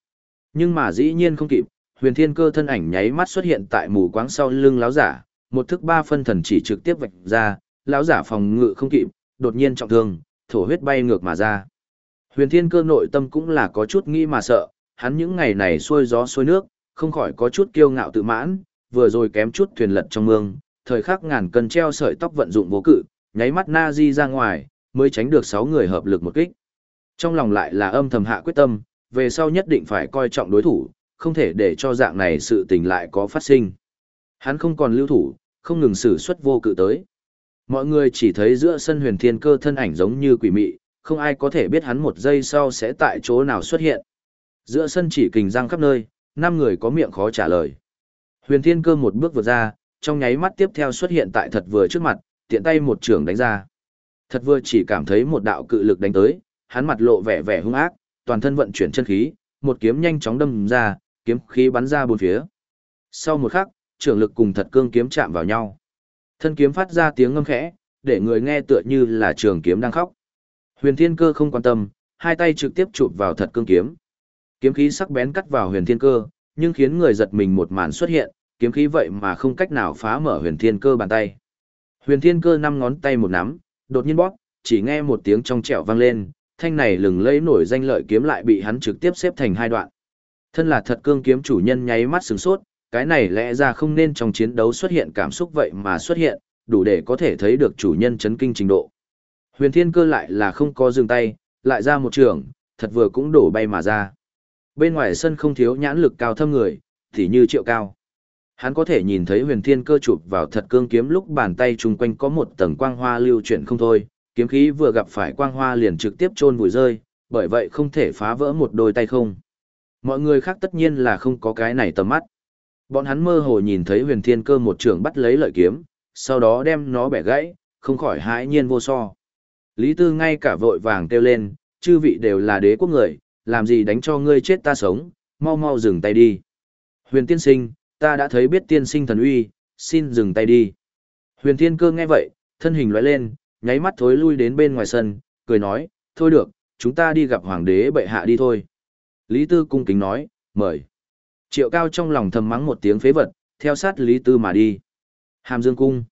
Nhưng mà dĩ nhiên không kịp, huyền thiên cơ thân ảnh nháy mắt xuất hiện tại mù quáng sau lưng láo giả, một thức ba phân thần chỉ trực tiếp vạch ra, láo giả phòng ngự không kịp, đột nhiên trọng thương, thổ huyết bay ngược mà ra. Huyền thiên cơ nội tâm cũng là có chút nghĩ mà sợ, hắn những ngày này xuôi gió xuôi nước, không khỏi có chút kiêu ngạo tự mãn, vừa rồi kém chút thuyền lật trong mương, thời khắc ngàn cân treo sợi tóc vận dụng vô cự, nháy mắt na di ra ngoài, mới tránh được sáu người hợp lực một kích. Trong lòng lại là âm thầm hạ quyết tâm, về sau nhất định phải coi trọng đối thủ, không thể để cho dạng này sự tình lại có phát sinh. Hắn không còn lưu thủ, không ngừng sử xuất vô cự tới. Mọi người chỉ thấy giữa sân huyền thiên cơ thân ảnh giống như quỷ mị, không ai có thể biết hắn một giây sau sẽ tại chỗ nào xuất hiện. Giữa sân chỉ kình răng khắp nơi, năm người có miệng khó trả lời. Huyền thiên cơ một bước vượt ra, trong nháy mắt tiếp theo xuất hiện tại thật vừa trước mặt, tiện tay một trường đánh ra. Thật vừa chỉ cảm thấy một đạo cự lực đánh tới, hắn mặt lộ vẻ vẻ hung ác, toàn thân vận chuyển chân khí, một kiếm nhanh chóng đâm ra, kiếm khí bắn ra bốn phía. Sau một khắc, trường lực cùng thật cương kiếm chạm vào nhau. Thân kiếm phát ra tiếng ngâm khẽ, để người nghe tựa như là trường kiếm đang khóc. Huyền Thiên Cơ không quan tâm, hai tay trực tiếp chụp vào thật cương kiếm. Kiếm khí sắc bén cắt vào Huyền Thiên Cơ, nhưng khiến người giật mình một màn xuất hiện, kiếm khí vậy mà không cách nào phá mở Huyền Thiên Cơ bàn tay. Huyền Thiên Cơ năm ngón tay một nắm, đột nhiên bóp, chỉ nghe một tiếng trong trẻo vang lên, thanh này lừng lấy nổi danh lợi kiếm lại bị hắn trực tiếp xếp thành hai đoạn. Thân là thật cương kiếm chủ nhân nháy mắt sửng sốt, cái này lẽ ra không nên trong chiến đấu xuất hiện cảm xúc vậy mà xuất hiện, đủ để có thể thấy được chủ nhân chấn kinh trình độ. Huyền thiên cơ lại là không có dừng tay, lại ra một trường, thật vừa cũng đổ bay mà ra. Bên ngoài sân không thiếu nhãn lực cao thâm người, thì như triệu cao. Hắn có thể nhìn thấy huyền thiên cơ chụp vào thật cương kiếm lúc bàn tay chung quanh có một tầng quang hoa lưu chuyển không thôi, kiếm khí vừa gặp phải quang hoa liền trực tiếp chôn vùi rơi, bởi vậy không thể phá vỡ một đôi tay không. Mọi người khác tất nhiên là không có cái này tầm mắt. Bọn hắn mơ hồ nhìn thấy huyền thiên cơ một trường bắt lấy lợi kiếm, sau đó đem nó bẻ gãy, không khỏi hãi nhiên vô so. Lý Tư ngay cả vội vàng kêu lên, chư vị đều là đế quốc người, làm gì đánh cho ngươi chết ta sống, mau mau dừng tay đi. Huyền tiên sinh, ta đã thấy biết tiên sinh thần uy, xin dừng tay đi. Huyền thiên cơ nghe vậy, thân hình lóe lên, nháy mắt thối lui đến bên ngoài sân, cười nói, thôi được, chúng ta đi gặp hoàng đế bệ hạ đi thôi. Lý Tư cung kính nói, mời. Triệu cao trong lòng thầm mắng một tiếng phế vật, theo sát Lý Tư mà đi. Hàm Dương Cung.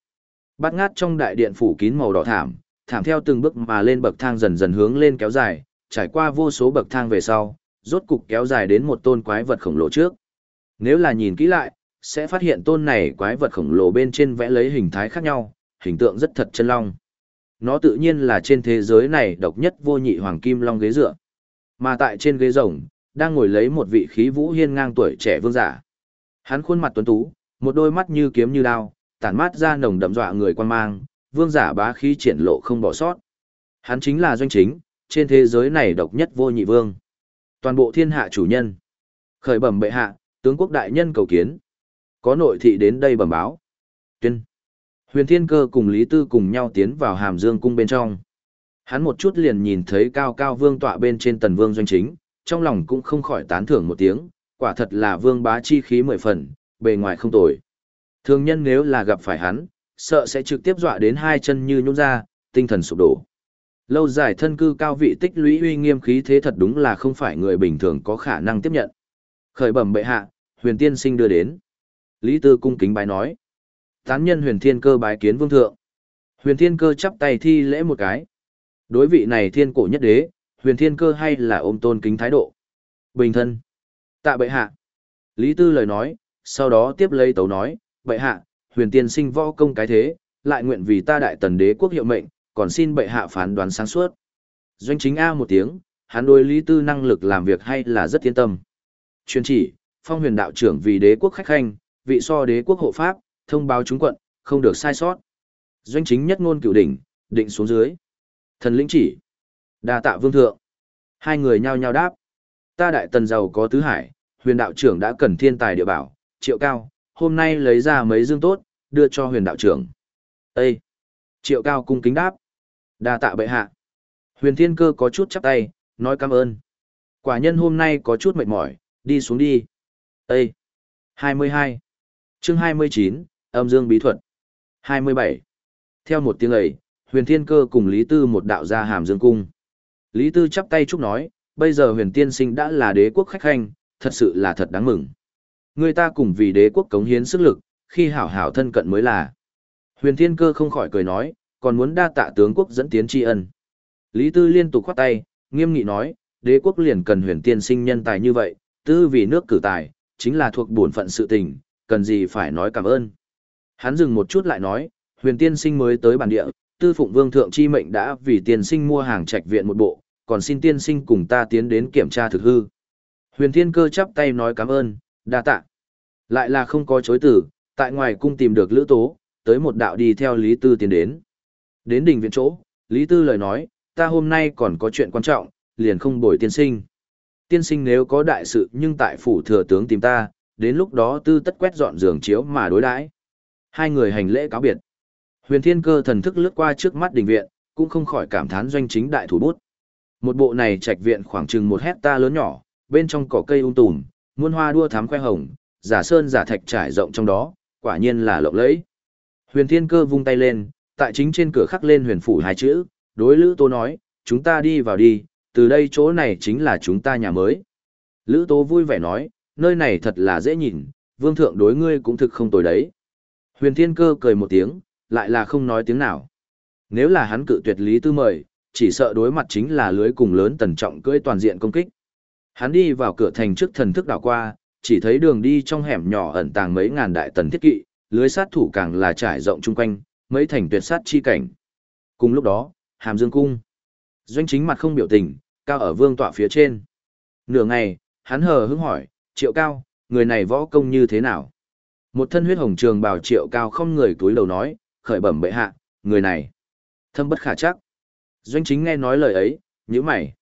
Bát ngát trong đại điện phủ kín màu đỏ thảm, thảm theo từng bước mà lên bậc thang dần dần hướng lên kéo dài, trải qua vô số bậc thang về sau, rốt cục kéo dài đến một tôn quái vật khổng lồ trước. Nếu là nhìn kỹ lại, sẽ phát hiện tôn này quái vật khổng lồ bên trên vẽ lấy hình thái khác nhau, hình tượng rất thật chân long. Nó tự nhiên là trên thế giới này độc nhất vô nhị hoàng kim long ghế dựa. Mà tại trên ghế rồng, đang ngồi lấy một vị khí vũ hiên ngang tuổi trẻ vương giả. Hắn khuôn mặt tuấn tú, một đôi mắt như kiếm như đao, tản mát ra nồng đậm dọa người quan mang, vương giả bá khí triển lộ không bỏ sót. Hắn chính là doanh chính, trên thế giới này độc nhất vô nhị vương. Toàn bộ thiên hạ chủ nhân. Khởi bẩm bệ hạ, tướng quốc đại nhân cầu kiến. Có nội thị đến đây bẩm báo. Tuyên. Huyền Thiên Cơ cùng Lý Tư cùng nhau tiến vào Hàm Dương cung bên trong. Hắn một chút liền nhìn thấy cao cao vương tọa bên trên tần vương doanh chính, trong lòng cũng không khỏi tán thưởng một tiếng, quả thật là vương bá chi khí mười phần, bề ngoài không tồi. Thường nhân nếu là gặp phải hắn, sợ sẽ trực tiếp dọa đến hai chân như nhũn ra, tinh thần sụp đổ. Lâu dài thân cư cao vị tích lũy uy nghiêm khí thế thật đúng là không phải người bình thường có khả năng tiếp nhận. Khởi bẩm bệ hạ, huyền tiên sinh đưa đến. Lý Tư cung kính bái nói. Tán nhân huyền thiên cơ bái kiến vương thượng. Huyền thiên cơ chắp tay thi lễ một cái. Đối vị này thiên cổ nhất đế, huyền thiên cơ hay là ôm tôn kính thái độ. Bình thân. Tạ bệ hạ. Lý Tư lời nói, sau đó tiếp lấy tấu nói, bệ hạ, huyền tiên sinh võ công cái thế, lại nguyện vì ta đại tần đế quốc hiệu mệnh, còn xin bệ hạ phán đoán sáng suốt. Doanh chính A một tiếng, hắn đối Lý Tư năng lực làm việc hay là rất yên tâm. Chuyên chỉ, phong huyền đạo trưởng vì đế quốc khách khanh, vị so đế quốc hộ pháp, thông báo chúng quận, không được sai sót. Doanh chính nhất ngôn cửu đỉnh, định xuống dưới. Thần lĩnh chỉ đa tạ vương thượng. Hai người nhao nhao đáp. Ta đại tần giàu có tứ hải, huyền đạo trưởng đã cần thiên tài địa bảo, triệu cao, hôm nay lấy ra mấy dương tốt, đưa cho huyền đạo trưởng. Ê! Triệu cao cung kính đáp. đa tạ bệ hạ. Huyền Thiên Cơ có chút chắp tay, nói cảm ơn. Quả nhân hôm nay có chút mệt mỏi, đi xuống đi. Ê! 22. chương 29, âm dương bí thuật. 27. Theo một tiếng ấy, huyền thiên cơ cùng Lý Tư một đạo ra hàm dương cung. Lý Tư chắp tay chúc nói, bây giờ huyền tiên sinh đã là đế quốc khách khanh, thật sự là thật đáng mừng. Người ta cùng vì đế quốc cống hiến sức lực, khi hảo hảo thân cận mới là. Huyền thiên cơ không khỏi cười nói, còn muốn đa tạ tướng quốc dẫn tiến tri ân. Lý Tư liên tục khoát tay, nghiêm nghị nói, đế quốc liền cần huyền tiên sinh nhân tài như vậy, tư vì nước cử tài, chính là thuộc bổn phận sự tình, cần gì phải nói cảm ơn. Hắn dừng một chút lại nói, huyền tiên sinh mới tới bản địa, tư phụng vương thượng chi mệnh đã vì tiên sinh mua hàng trạch viện một bộ, còn xin tiên sinh cùng ta tiến đến kiểm tra thực hư. Huyền thiên cơ chắp tay nói cảm ơn, đa tạ. Lại là không có chối tử, tại ngoài cung tìm được lữ tố, tới một đạo đi theo Lý Tư tiến đến. Đến đỉnh viện chỗ, Lý Tư lời nói, ta hôm nay còn có chuyện quan trọng, liền không bồi tiên sinh. Tiên sinh nếu có đại sự nhưng tại phủ thừa tướng tìm ta, đến lúc đó tư tất quét dọn giường chiếu mà đối đãi. Hai người hành lễ cáo biệt. Huyền Thiên Cơ thần thức lướt qua trước mắt đình viện, cũng không khỏi cảm thán doanh chính đại thủ bút. Một bộ này trạch viện khoảng chừng một hecta lớn nhỏ, bên trong cỏ cây um tùm, muôn hoa đua thắm khoe hồng, giả sơn giả thạch trải rộng trong đó, quả nhiên là lộng lẫy. Huyền Thiên Cơ vung tay lên, tại chính trên cửa khắc lên huyền phủ hai chữ, đối Lữ Tô nói, chúng ta đi vào đi, từ đây chỗ này chính là chúng ta nhà mới. Lữ Tô vui vẻ nói, nơi này thật là dễ nhìn, vương thượng đối ngươi cũng thực không tồi đấy. Huyền Thiên Cơ cười một tiếng, lại là không nói tiếng nào. Nếu là hắn cự tuyệt Lý Tư mời, chỉ sợ đối mặt chính là lưới cùng lớn tần trọng cưỡi toàn diện công kích. Hắn đi vào cửa thành trước thần thức đảo qua, chỉ thấy đường đi trong hẻm nhỏ ẩn tàng mấy ngàn đại tần thiết kỵ, lưới sát thủ càng là trải rộng chung quanh, mấy thành tuyệt sát chi cảnh. Cùng lúc đó, Hàm Dương cung. Doanh chính mặt không biểu tình, cao ở vương tọa phía trên. Nửa ngày, hắn hờ hững hỏi, triệu cao, người này võ công như thế nào? Một thân huyết hồng trường bảo triệu cao không người túi đầu nói, khởi bẩm bệ hạ, người này. Thâm bất khả chắc. Doanh chính nghe nói lời ấy, như mày.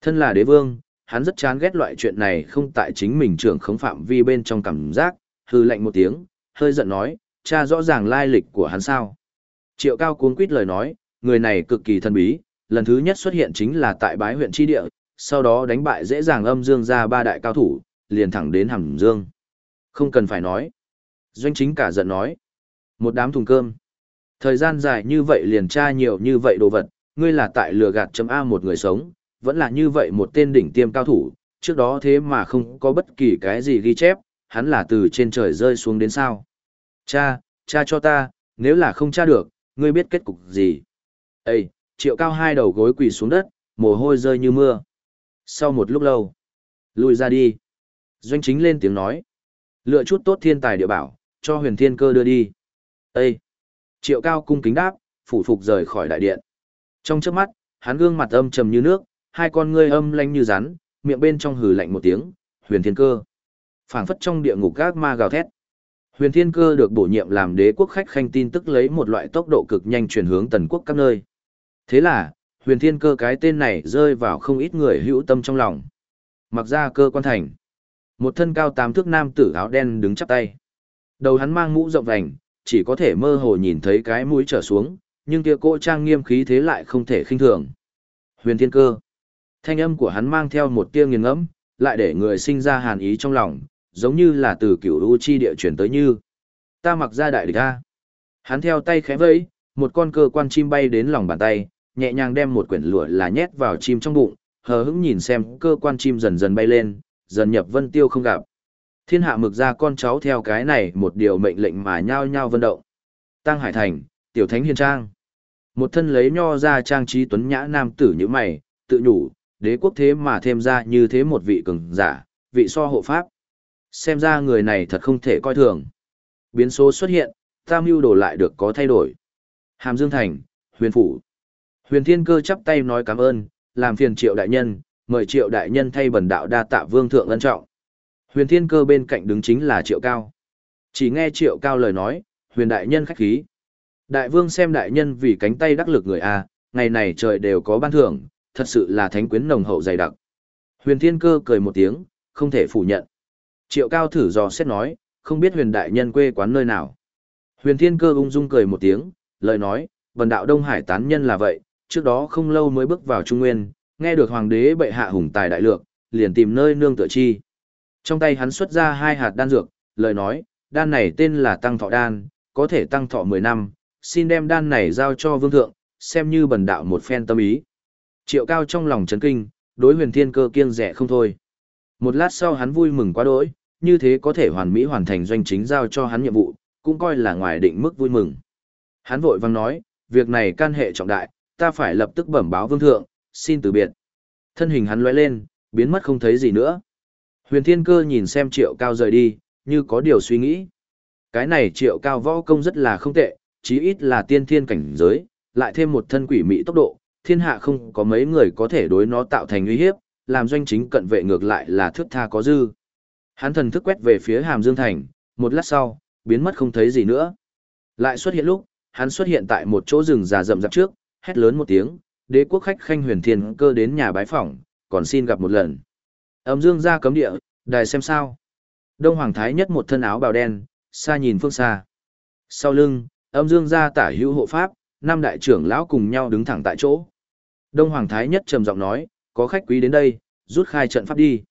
Thân là đế vương, hắn rất chán ghét loại chuyện này không tại chính mình trưởng khống phạm vi bên trong cảm giác, hư lạnh một tiếng, hơi giận nói, cha rõ ràng lai lịch của hắn sao. Triệu cao cuốn quýt lời nói, người này cực kỳ thân bí, lần thứ nhất xuất hiện chính là tại bái huyện tri địa, sau đó đánh bại dễ dàng âm dương ra ba đại cao thủ, liền thẳng đến hàm dương. Không cần phải nói. Doanh chính cả giận nói. Một đám thùng cơm. Thời gian dài như vậy liền tra nhiều như vậy đồ vật, ngươi là tại lừa gạt chấm A một người sống, vẫn là như vậy một tên đỉnh tiêm cao thủ, trước đó thế mà không có bất kỳ cái gì ghi chép, hắn là từ trên trời rơi xuống đến sao. Cha, cha cho ta, nếu là không tra được, ngươi biết kết cục gì. Ê, triệu cao hai đầu gối quỳ xuống đất, mồ hôi rơi như mưa. Sau một lúc lâu, lùi ra đi. Doanh chính lên tiếng nói. Lựa chút tốt thiên tài địa bảo, cho huyền thiên cơ đưa đi. Ê! Triệu cao cung kính đáp, phủ phục rời khỏi đại điện. Trong trước mắt, hắn gương mặt âm trầm như nước, hai con ngươi âm lanh như rắn, miệng bên trong hừ lạnh một tiếng, huyền thiên cơ. phảng phất trong địa ngục gác ma gào thét. Huyền thiên cơ được bổ nhiệm làm đế quốc khách khanh tin tức lấy một loại tốc độ cực nhanh chuyển hướng tần quốc các nơi. Thế là, huyền thiên cơ cái tên này rơi vào không ít người hữu tâm trong lòng. Mặc ra cơ quan thành. Một thân cao tám thước nam tử áo đen đứng chắp tay. Đầu hắn mang mũ rộng vành, chỉ có thể mơ hồ nhìn thấy cái mũi trở xuống, nhưng kia cỗ trang nghiêm khí thế lại không thể khinh thường. Huyền thiên cơ. Thanh âm của hắn mang theo một tia nghiền ngẫm, lại để người sinh ra hàn ý trong lòng, giống như là từ cửu u chi địa chuyển tới như. Ta mặc ra đại địch ta. Hắn theo tay khẽ vẫy, một con cơ quan chim bay đến lòng bàn tay, nhẹ nhàng đem một quyển lụa là nhét vào chim trong bụng, hờ hững nhìn xem cơ quan chim dần dần bay lên, dần nhập vân tiêu không gặp. Thiên hạ mực ra con cháu theo cái này một điều mệnh lệnh mà nhao nhao vân động. Tăng Hải Thành, Tiểu Thánh Hiền Trang. Một thân lấy nho ra trang trí tuấn nhã nam tử như mày, tự nhủ, đế quốc thế mà thêm ra như thế một vị cường giả, vị so hộ pháp. Xem ra người này thật không thể coi thường. Biến số xuất hiện, tam mưu đổ lại được có thay đổi. Hàm Dương Thành, Huyền Phủ. Huyền Thiên Cơ chắp tay nói cảm ơn, làm phiền triệu đại nhân, mời triệu đại nhân thay bần đạo đa tạ vương thượng ân trọng. Huyền Thiên Cơ bên cạnh đứng chính là triệu cao. Chỉ nghe triệu cao lời nói, huyền đại nhân khách khí. Đại vương xem đại nhân vì cánh tay đắc lực người A, ngày này trời đều có ban thưởng, thật sự là thánh quyến nồng hậu dày đặc. Huyền Thiên Cơ cười một tiếng, không thể phủ nhận. Triệu cao thử dò xét nói, không biết huyền đại nhân quê quán nơi nào. Huyền Thiên Cơ ung dung cười một tiếng, lời nói, vần đạo Đông Hải tán nhân là vậy, trước đó không lâu mới bước vào Trung Nguyên, nghe được hoàng đế bệ hạ hùng tài đại lược, liền tìm nơi nương tựa chi. Trong tay hắn xuất ra hai hạt đan dược, lời nói, đan này tên là tăng thọ đan, có thể tăng thọ 10 năm, xin đem đan này giao cho vương thượng, xem như bần đạo một phen tâm ý. Triệu cao trong lòng chấn kinh, đối huyền thiên cơ kiêng rẻ không thôi. Một lát sau hắn vui mừng quá đỗi, như thế có thể hoàn mỹ hoàn thành doanh chính giao cho hắn nhiệm vụ, cũng coi là ngoài định mức vui mừng. Hắn vội vang nói, việc này can hệ trọng đại, ta phải lập tức bẩm báo vương thượng, xin từ biệt. Thân hình hắn lóe lên, biến mất không thấy gì nữa. Huyền Thiên Cơ nhìn xem Triệu Cao rời đi, như có điều suy nghĩ. Cái này Triệu Cao võ công rất là không tệ, chí ít là tiên thiên cảnh giới, lại thêm một thân quỷ mị tốc độ, thiên hạ không có mấy người có thể đối nó tạo thành uy hiếp, làm doanh chính cận vệ ngược lại là thước tha có dư. Hắn thần thức quét về phía Hàm Dương Thành, một lát sau, biến mất không thấy gì nữa. Lại xuất hiện lúc, hắn xuất hiện tại một chỗ rừng già rậm rạp trước, hét lớn một tiếng, đế quốc khách khanh huyền thiên cơ đến nhà bái phỏng, còn xin gặp một lần. Âm dương ra cấm địa, đài xem sao. Đông Hoàng Thái nhất một thân áo bào đen, xa nhìn phương xa. Sau lưng, âm dương ra tả hữu hộ pháp, năm đại trưởng lão cùng nhau đứng thẳng tại chỗ. Đông Hoàng Thái nhất trầm giọng nói, có khách quý đến đây, rút khai trận pháp đi.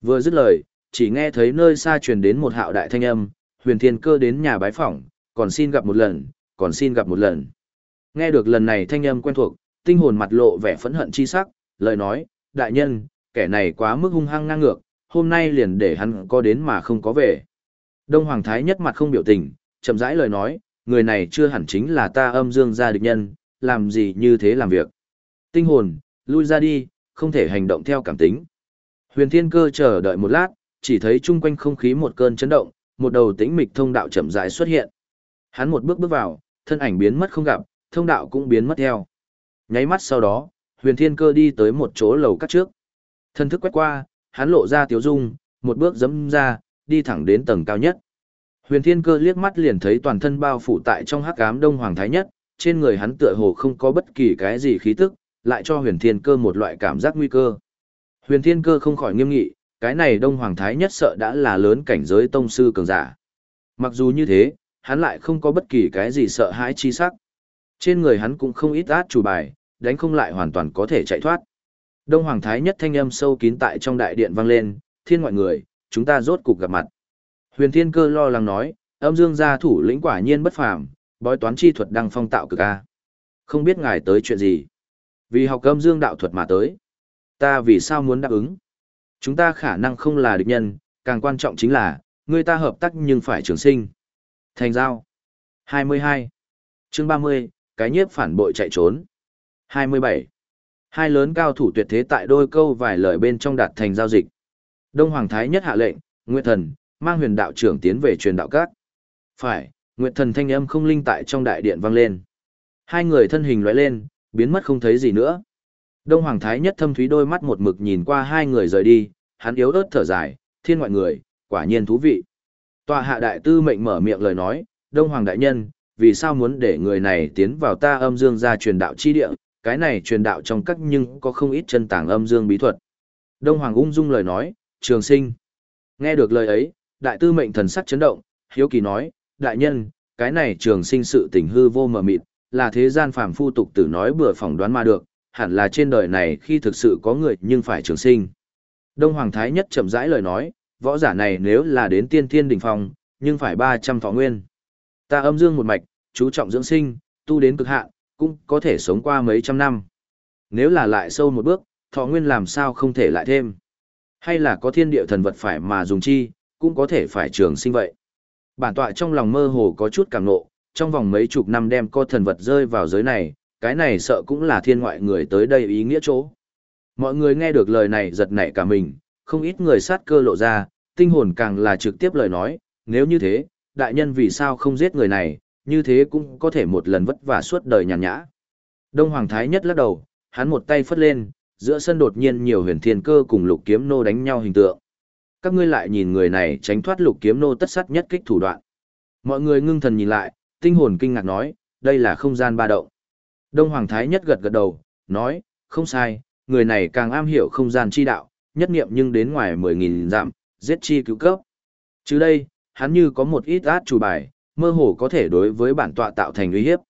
Vừa dứt lời, chỉ nghe thấy nơi xa truyền đến một hạo đại thanh âm, huyền thiên cơ đến nhà bái phỏng, còn xin gặp một lần, còn xin gặp một lần. Nghe được lần này thanh âm quen thuộc, tinh hồn mặt lộ vẻ phẫn hận chi sắc, lời nói, đại nhân, kẻ này quá mức hung hăng ngang ngược, hôm nay liền để hắn có đến mà không có về. Đông Hoàng Thái nhất mặt không biểu tình, chậm rãi lời nói, người này chưa hẳn chính là ta âm dương gia địch nhân, làm gì như thế làm việc. Tinh hồn, lui ra đi, không thể hành động theo cảm tính. Huyền Thiên Cơ chờ đợi một lát, chỉ thấy chung quanh không khí một cơn chấn động, một đầu tĩnh mịch thông đạo chậm rãi xuất hiện. Hắn một bước bước vào, thân ảnh biến mất không gặp, thông đạo cũng biến mất theo. Nháy mắt sau đó, Huyền Thiên Cơ đi tới một chỗ lầu cắt trước. Thân thức quét qua, hắn lộ ra tiếu dung, một bước dẫm ra, đi thẳng đến tầng cao nhất. Huyền Thiên Cơ liếc mắt liền thấy toàn thân bao phủ tại trong hắc ám đông hoàng thái nhất, trên người hắn tựa hồ không có bất kỳ cái gì khí tức, lại cho Huyền Thiên Cơ một loại cảm giác nguy cơ. Huyền Thiên Cơ không khỏi nghiêm nghị, cái này đông hoàng thái nhất sợ đã là lớn cảnh giới tông sư cường giả. Mặc dù như thế, hắn lại không có bất kỳ cái gì sợ hãi chi sắc. Trên người hắn cũng không ít át chủ bài, đánh không lại hoàn toàn có thể chạy thoát. Đông Hoàng Thái nhất thanh âm sâu kín tại trong đại điện vang lên, thiên ngoại người, chúng ta rốt cục gặp mặt. Huyền Thiên Cơ lo lắng nói, âm dương gia thủ lĩnh quả nhiên bất phàm, bói toán chi thuật đang phong tạo cực a. Không biết ngài tới chuyện gì? Vì học âm dương đạo thuật mà tới. Ta vì sao muốn đáp ứng? Chúng ta khả năng không là địch nhân, càng quan trọng chính là, người ta hợp tác nhưng phải trường sinh. Thành giao. 22. Chương 30, cái nhiếp phản bội chạy trốn. 27. Hai lớn cao thủ tuyệt thế tại đôi câu vài lời bên trong đạt thành giao dịch. Đông Hoàng Thái nhất hạ lệnh, Nguyệt Thần, mang huyền đạo trưởng tiến về truyền đạo các. Phải, Nguyệt Thần thanh âm không linh tại trong đại điện vang lên. Hai người thân hình lóe lên, biến mất không thấy gì nữa. Đông Hoàng Thái nhất thâm thúy đôi mắt một mực nhìn qua hai người rời đi, hắn yếu ớt thở dài, thiên ngoại người, quả nhiên thú vị. Tòa hạ đại tư mệnh mở miệng lời nói, Đông Hoàng đại nhân, vì sao muốn để người này tiến vào ta âm dương ra truyền đạo chi địa, cái này truyền đạo trong các nhưng có không ít chân tàng âm dương bí thuật. Đông Hoàng ung dung lời nói, trường sinh. Nghe được lời ấy, đại tư mệnh thần sắc chấn động, hiếu kỳ nói, đại nhân, cái này trường sinh sự tình hư vô mờ mịt, là thế gian phàm phu tục tử nói bừa phỏng đoán mà được, hẳn là trên đời này khi thực sự có người nhưng phải trường sinh. Đông Hoàng Thái nhất chậm rãi lời nói, võ giả này nếu là đến tiên thiên đỉnh phong, nhưng phải 300 thọ nguyên. Ta âm dương một mạch, chú trọng dưỡng sinh, tu đến cực hạn, cũng có thể sống qua mấy trăm năm. Nếu là lại sâu một bước, thọ nguyên làm sao không thể lại thêm. Hay là có thiên địa thần vật phải mà dùng chi, cũng có thể phải trường sinh vậy. Bản tọa trong lòng mơ hồ có chút cảm nộ, trong vòng mấy chục năm đem co thần vật rơi vào giới này, cái này sợ cũng là thiên ngoại người tới đây ý nghĩa chỗ. Mọi người nghe được lời này giật nảy cả mình, không ít người sát cơ lộ ra, tinh hồn càng là trực tiếp lời nói, nếu như thế, đại nhân vì sao không giết người này, như thế cũng có thể một lần vất vả suốt đời nhàn nhã. Đông Hoàng Thái nhất lắc đầu, hắn một tay phất lên, giữa sân đột nhiên nhiều huyền thiên cơ cùng lục kiếm nô đánh nhau hình tượng. Các ngươi lại nhìn người này tránh thoát lục kiếm nô tất sát nhất kích thủ đoạn. Mọi người ngưng thần nhìn lại, tinh hồn kinh ngạc nói, đây là không gian ba động. Đông Hoàng Thái nhất gật gật đầu, nói, không sai, người này càng am hiểu không gian chi đạo, nhất niệm nhưng đến ngoài 10.000 dặm, giết chi cứu cấp. Chứ đây, hắn như có một ít át chủ bài, mơ hồ có thể đối với bản tọa tạo thành uy hiếp.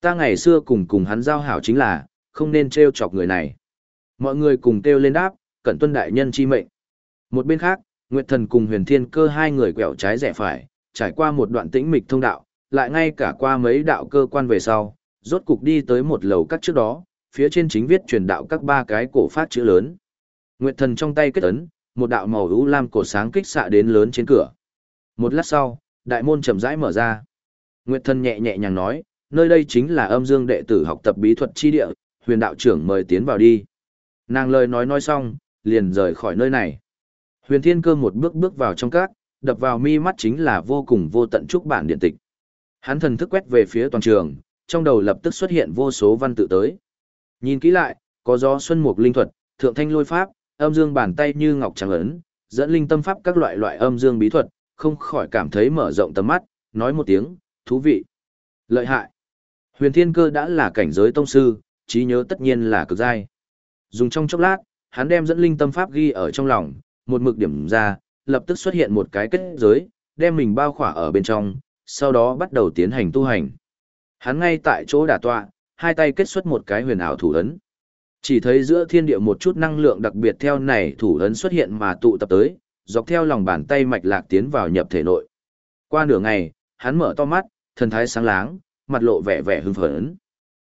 Ta ngày xưa cùng cùng hắn giao hảo chính là, không nên trêu chọc người này. Mọi người cùng kêu lên đáp, cẩn tuân đại nhân chi mệnh. Một bên khác, Nguyệt Thần cùng Huyền Thiên Cơ hai người quẹo trái rẽ phải, trải qua một đoạn tĩnh mịch thông đạo, lại ngay cả qua mấy đạo cơ quan về sau, rốt cục đi tới một lầu các trước đó, phía trên chính viết truyền đạo các ba cái cổ phát chữ lớn. Nguyệt Thần trong tay kết ấn, một đạo màu u lam cổ sáng kích xạ đến lớn trên cửa. Một lát sau, đại môn chậm rãi mở ra. Nguyệt Thần nhẹ nhẹ nhàng nói, nơi đây chính là âm dương đệ tử học tập bí thuật chi địa, huyền đạo trưởng mời tiến vào đi. Nàng lời nói nói xong, liền rời khỏi nơi này. Huyền Thiên Cơ một bước bước vào trong các, đập vào mi mắt chính là vô cùng vô tận trúc bản điện tịch. Hắn thần thức quét về phía toàn trường, trong đầu lập tức xuất hiện vô số văn tự tới. Nhìn kỹ lại, có gió xuân mục linh thuật, thượng thanh lôi pháp, âm dương bàn tay như ngọc trắng ấn, dẫn linh tâm pháp các loại loại âm dương bí thuật, không khỏi cảm thấy mở rộng tầm mắt, nói một tiếng, thú vị. Lợi hại. Huyền Thiên Cơ đã là cảnh giới tông sư, trí nhớ tất nhiên là cực giai. Dùng trong chốc lát, hắn đem dẫn linh tâm pháp ghi ở trong lòng, một mực điểm ra, lập tức xuất hiện một cái kết giới, đem mình bao khỏa ở bên trong, sau đó bắt đầu tiến hành tu hành. Hắn ngay tại chỗ đả tọa, hai tay kết xuất một cái huyền ảo thủ ấn. Chỉ thấy giữa thiên địa một chút năng lượng đặc biệt theo này thủ ấn xuất hiện mà tụ tập tới, dọc theo lòng bàn tay mạch lạc tiến vào nhập thể nội. Qua nửa ngày, hắn mở to mắt, thần thái sáng láng, mặt lộ vẻ vẻ hưng phấn.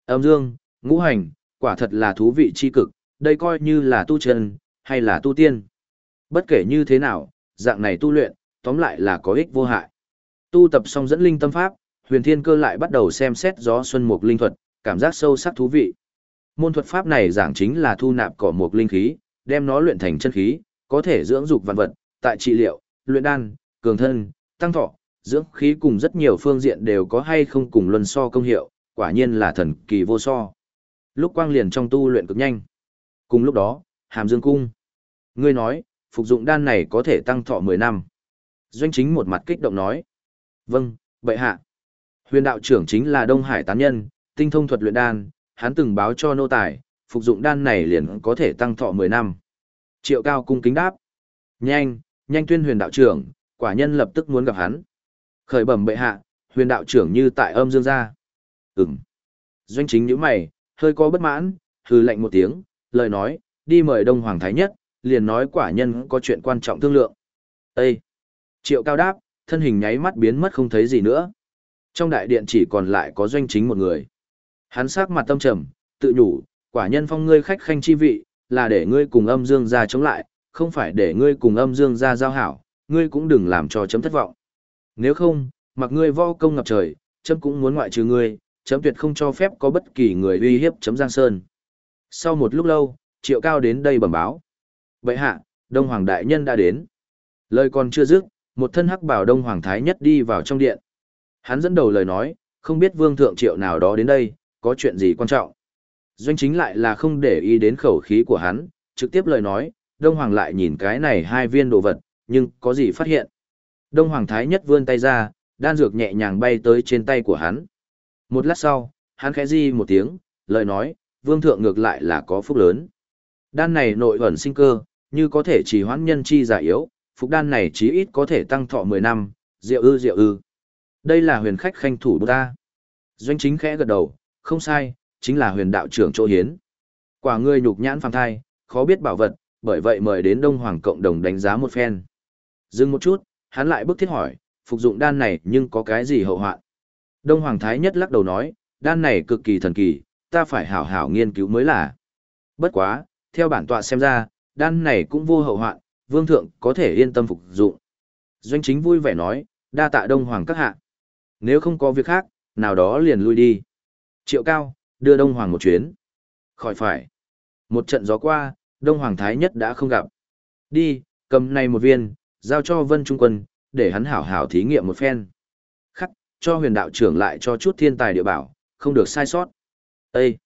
Âm dương, ngũ hành, quả thật là thú vị chi cực, đây coi như là tu chân, hay là tu tiên. Bất kể như thế nào, dạng này tu luyện, tóm lại là có ích vô hại. Tu tập xong dẫn linh tâm pháp, huyền thiên cơ lại bắt đầu xem xét gió xuân mục linh thuật, cảm giác sâu sắc thú vị. Môn thuật pháp này giảng chính là thu nạp cỏ mục linh khí, đem nó luyện thành chân khí, có thể dưỡng dục vạn vật, tại trị liệu, luyện đan, cường thân, tăng thọ, dưỡng khí cùng rất nhiều phương diện đều có hay không cùng luân so công hiệu, quả nhiên là thần kỳ vô so. Lúc quang liền trong tu luyện cực nhanh. Cùng lúc đó, Hàm Dương cung. Ngươi nói, phục dụng đan này có thể tăng thọ 10 năm. Doanh chính một mặt kích động nói. Vâng, bệ hạ. Huyền đạo trưởng chính là Đông Hải tán nhân, tinh thông thuật luyện đan, hắn từng báo cho nô tài, phục dụng đan này liền có thể tăng thọ 10 năm. Triệu cao cung kính đáp. Nhanh, nhanh tuyên huyền đạo trưởng, quả nhân lập tức muốn gặp hắn. Khởi bẩm bệ hạ, huyền đạo trưởng như tại âm dương gia. Ừm. Doanh chính nhíu mày, hơi có bất mãn, hừ lạnh một tiếng, lời nói, đi mời Đông Hoàng Thái Nhất, liền nói quả nhân có chuyện quan trọng thương lượng. Ê! Triệu cao đáp, thân hình nháy mắt biến mất không thấy gì nữa. Trong đại điện chỉ còn lại có doanh chính một người. Hắn sắc mặt tâm trầm, tự nhủ, quả nhân phong ngươi khách khanh chi vị, là để ngươi cùng âm dương ra chống lại, không phải để ngươi cùng âm dương ra giao hảo, ngươi cũng đừng làm cho chấm thất vọng. Nếu không, mặc ngươi vo công ngập trời, chấm cũng muốn ngoại trừ ngươi, chấm tuyệt không cho phép có bất kỳ người uy hiếp chấm Giang Sơn. Sau một lúc lâu, triệu cao đến đây bẩm báo. Vậy hạ, Đông Hoàng Đại Nhân đã đến. Lời còn chưa dứt, một thân hắc bảo Đông Hoàng Thái Nhất đi vào trong điện. Hắn dẫn đầu lời nói, không biết vương thượng triệu nào đó đến đây, có chuyện gì quan trọng. Doanh chính lại là không để ý đến khẩu khí của hắn, trực tiếp lời nói, Đông Hoàng lại nhìn cái này hai viên đồ vật, nhưng có gì phát hiện. Đông Hoàng Thái Nhất vươn tay ra, đan dược nhẹ nhàng bay tới trên tay của hắn. Một lát sau, hắn khẽ di một tiếng, lời nói, vương thượng ngược lại là có phúc lớn. Đan này nội ẩn sinh cơ, như có thể chỉ hoãn nhân chi giả yếu, phục đan này chí ít có thể tăng thọ 10 năm, diệu ư diệu ư. Đây là huyền khách khanh thủ đô ta. Doanh chính khẽ gật đầu, không sai, chính là huyền đạo trưởng chỗ hiến. Quả ngươi nhục nhãn phàm thai, khó biết bảo vật, bởi vậy mời đến Đông Hoàng cộng đồng đánh giá một phen. Dừng một chút, hắn lại bức thiết hỏi, phục dụng đan này nhưng có cái gì hậu hoạn? Đông Hoàng Thái Nhất lắc đầu nói, đan này cực kỳ thần kỳ, ta phải hảo hảo nghiên cứu mới là. Bất quá, theo bản tọa xem ra, đan này cũng vô hậu hoạn, vương thượng có thể yên tâm phục dụng. Doanh chính vui vẻ nói, đa tạ Đông Hoàng các hạ. Nếu không có việc khác, nào đó liền lui đi. Triệu cao, đưa Đông Hoàng một chuyến. Khỏi phải. Một trận gió qua, Đông Hoàng Thái Nhất đã không gặp. Đi, cầm này một viên, giao cho Vân Trung Quân, để hắn hảo hảo thí nghiệm một phen. Khắc, cho huyền đạo trưởng lại cho chút thiên tài địa bảo, không được sai sót. Ê!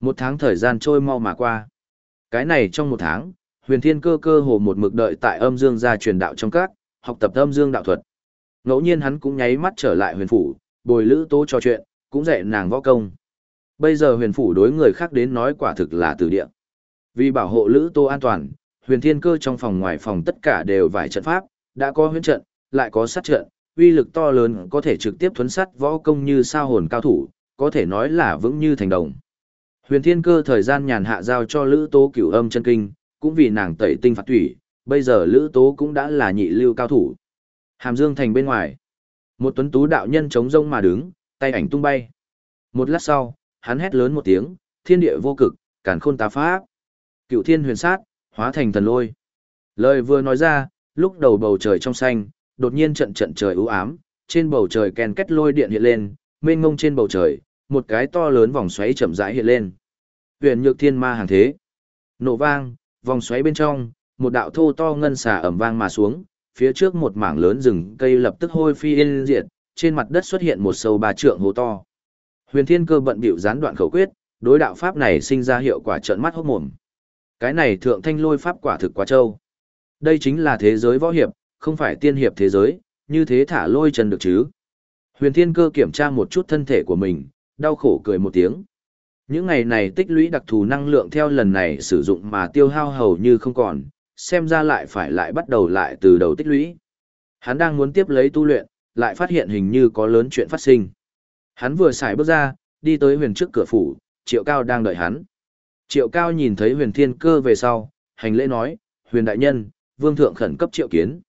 Một tháng thời gian trôi mau mà qua. Cái này trong một tháng, huyền thiên cơ cơ hồ một mực đợi tại âm dương gia truyền đạo trong các, học tập âm dương đạo thuật. Ngẫu nhiên hắn cũng nháy mắt trở lại huyền phủ, bồi lữ tố trò chuyện, cũng dạy nàng võ công. Bây giờ huyền phủ đối người khác đến nói quả thực là từ địa. Vì bảo hộ lữ tô an toàn, huyền thiên cơ trong phòng ngoài phòng tất cả đều vải trận pháp, đã có huyễn trận, lại có sát trận, uy lực to lớn có thể trực tiếp thuấn sát võ công như sao hồn cao thủ, có thể nói là vững như thành đồng. Huyền Thiên Cơ thời gian nhàn hạ giao cho Lữ Tố Cửu Âm chân kinh, cũng vì nàng tẩy tinh phạt thủy, bây giờ Lữ Tố cũng đã là nhị lưu cao thủ. Hàm Dương thành bên ngoài, một tuấn tú đạo nhân chống rông mà đứng, tay ảnh tung bay. Một lát sau, hắn hét lớn một tiếng, thiên địa vô cực, càn khôn tá pháp. Cựu thiên huyền sát, hóa thành thần lôi. Lời vừa nói ra, lúc đầu bầu trời trong xanh, đột nhiên trận trận trời u ám, trên bầu trời kèn kết lôi điện hiện lên, mênh ngông trên bầu trời, một cái to lớn vòng xoáy chậm rãi hiện lên. Huyền nhược thiên ma hàng thế. Nổ vang, vòng xoáy bên trong, một đạo thô to ngân xà ẩm vang mà xuống, phía trước một mảng lớn rừng cây lập tức hôi phi yên diệt, trên mặt đất xuất hiện một sâu ba trượng hố to. Huyền Thiên Cơ bận bịu gián đoạn khẩu quyết, đối đạo pháp này sinh ra hiệu quả trợn mắt hốc mồm. Cái này thượng thanh lôi pháp quả thực quá trâu. Đây chính là thế giới võ hiệp, không phải tiên hiệp thế giới, như thế thả lôi trần được chứ. Huyền Thiên Cơ kiểm tra một chút thân thể của mình, đau khổ cười một tiếng. Những ngày này tích lũy đặc thù năng lượng theo lần này sử dụng mà tiêu hao hầu như không còn, xem ra lại phải lại bắt đầu lại từ đầu tích lũy. Hắn đang muốn tiếp lấy tu luyện, lại phát hiện hình như có lớn chuyện phát sinh. Hắn vừa xài bước ra, đi tới huyền trước cửa phủ, Triệu Cao đang đợi hắn. Triệu Cao nhìn thấy huyền thiên cơ về sau, hành lễ nói, huyền đại nhân, vương thượng khẩn cấp triệu kiến.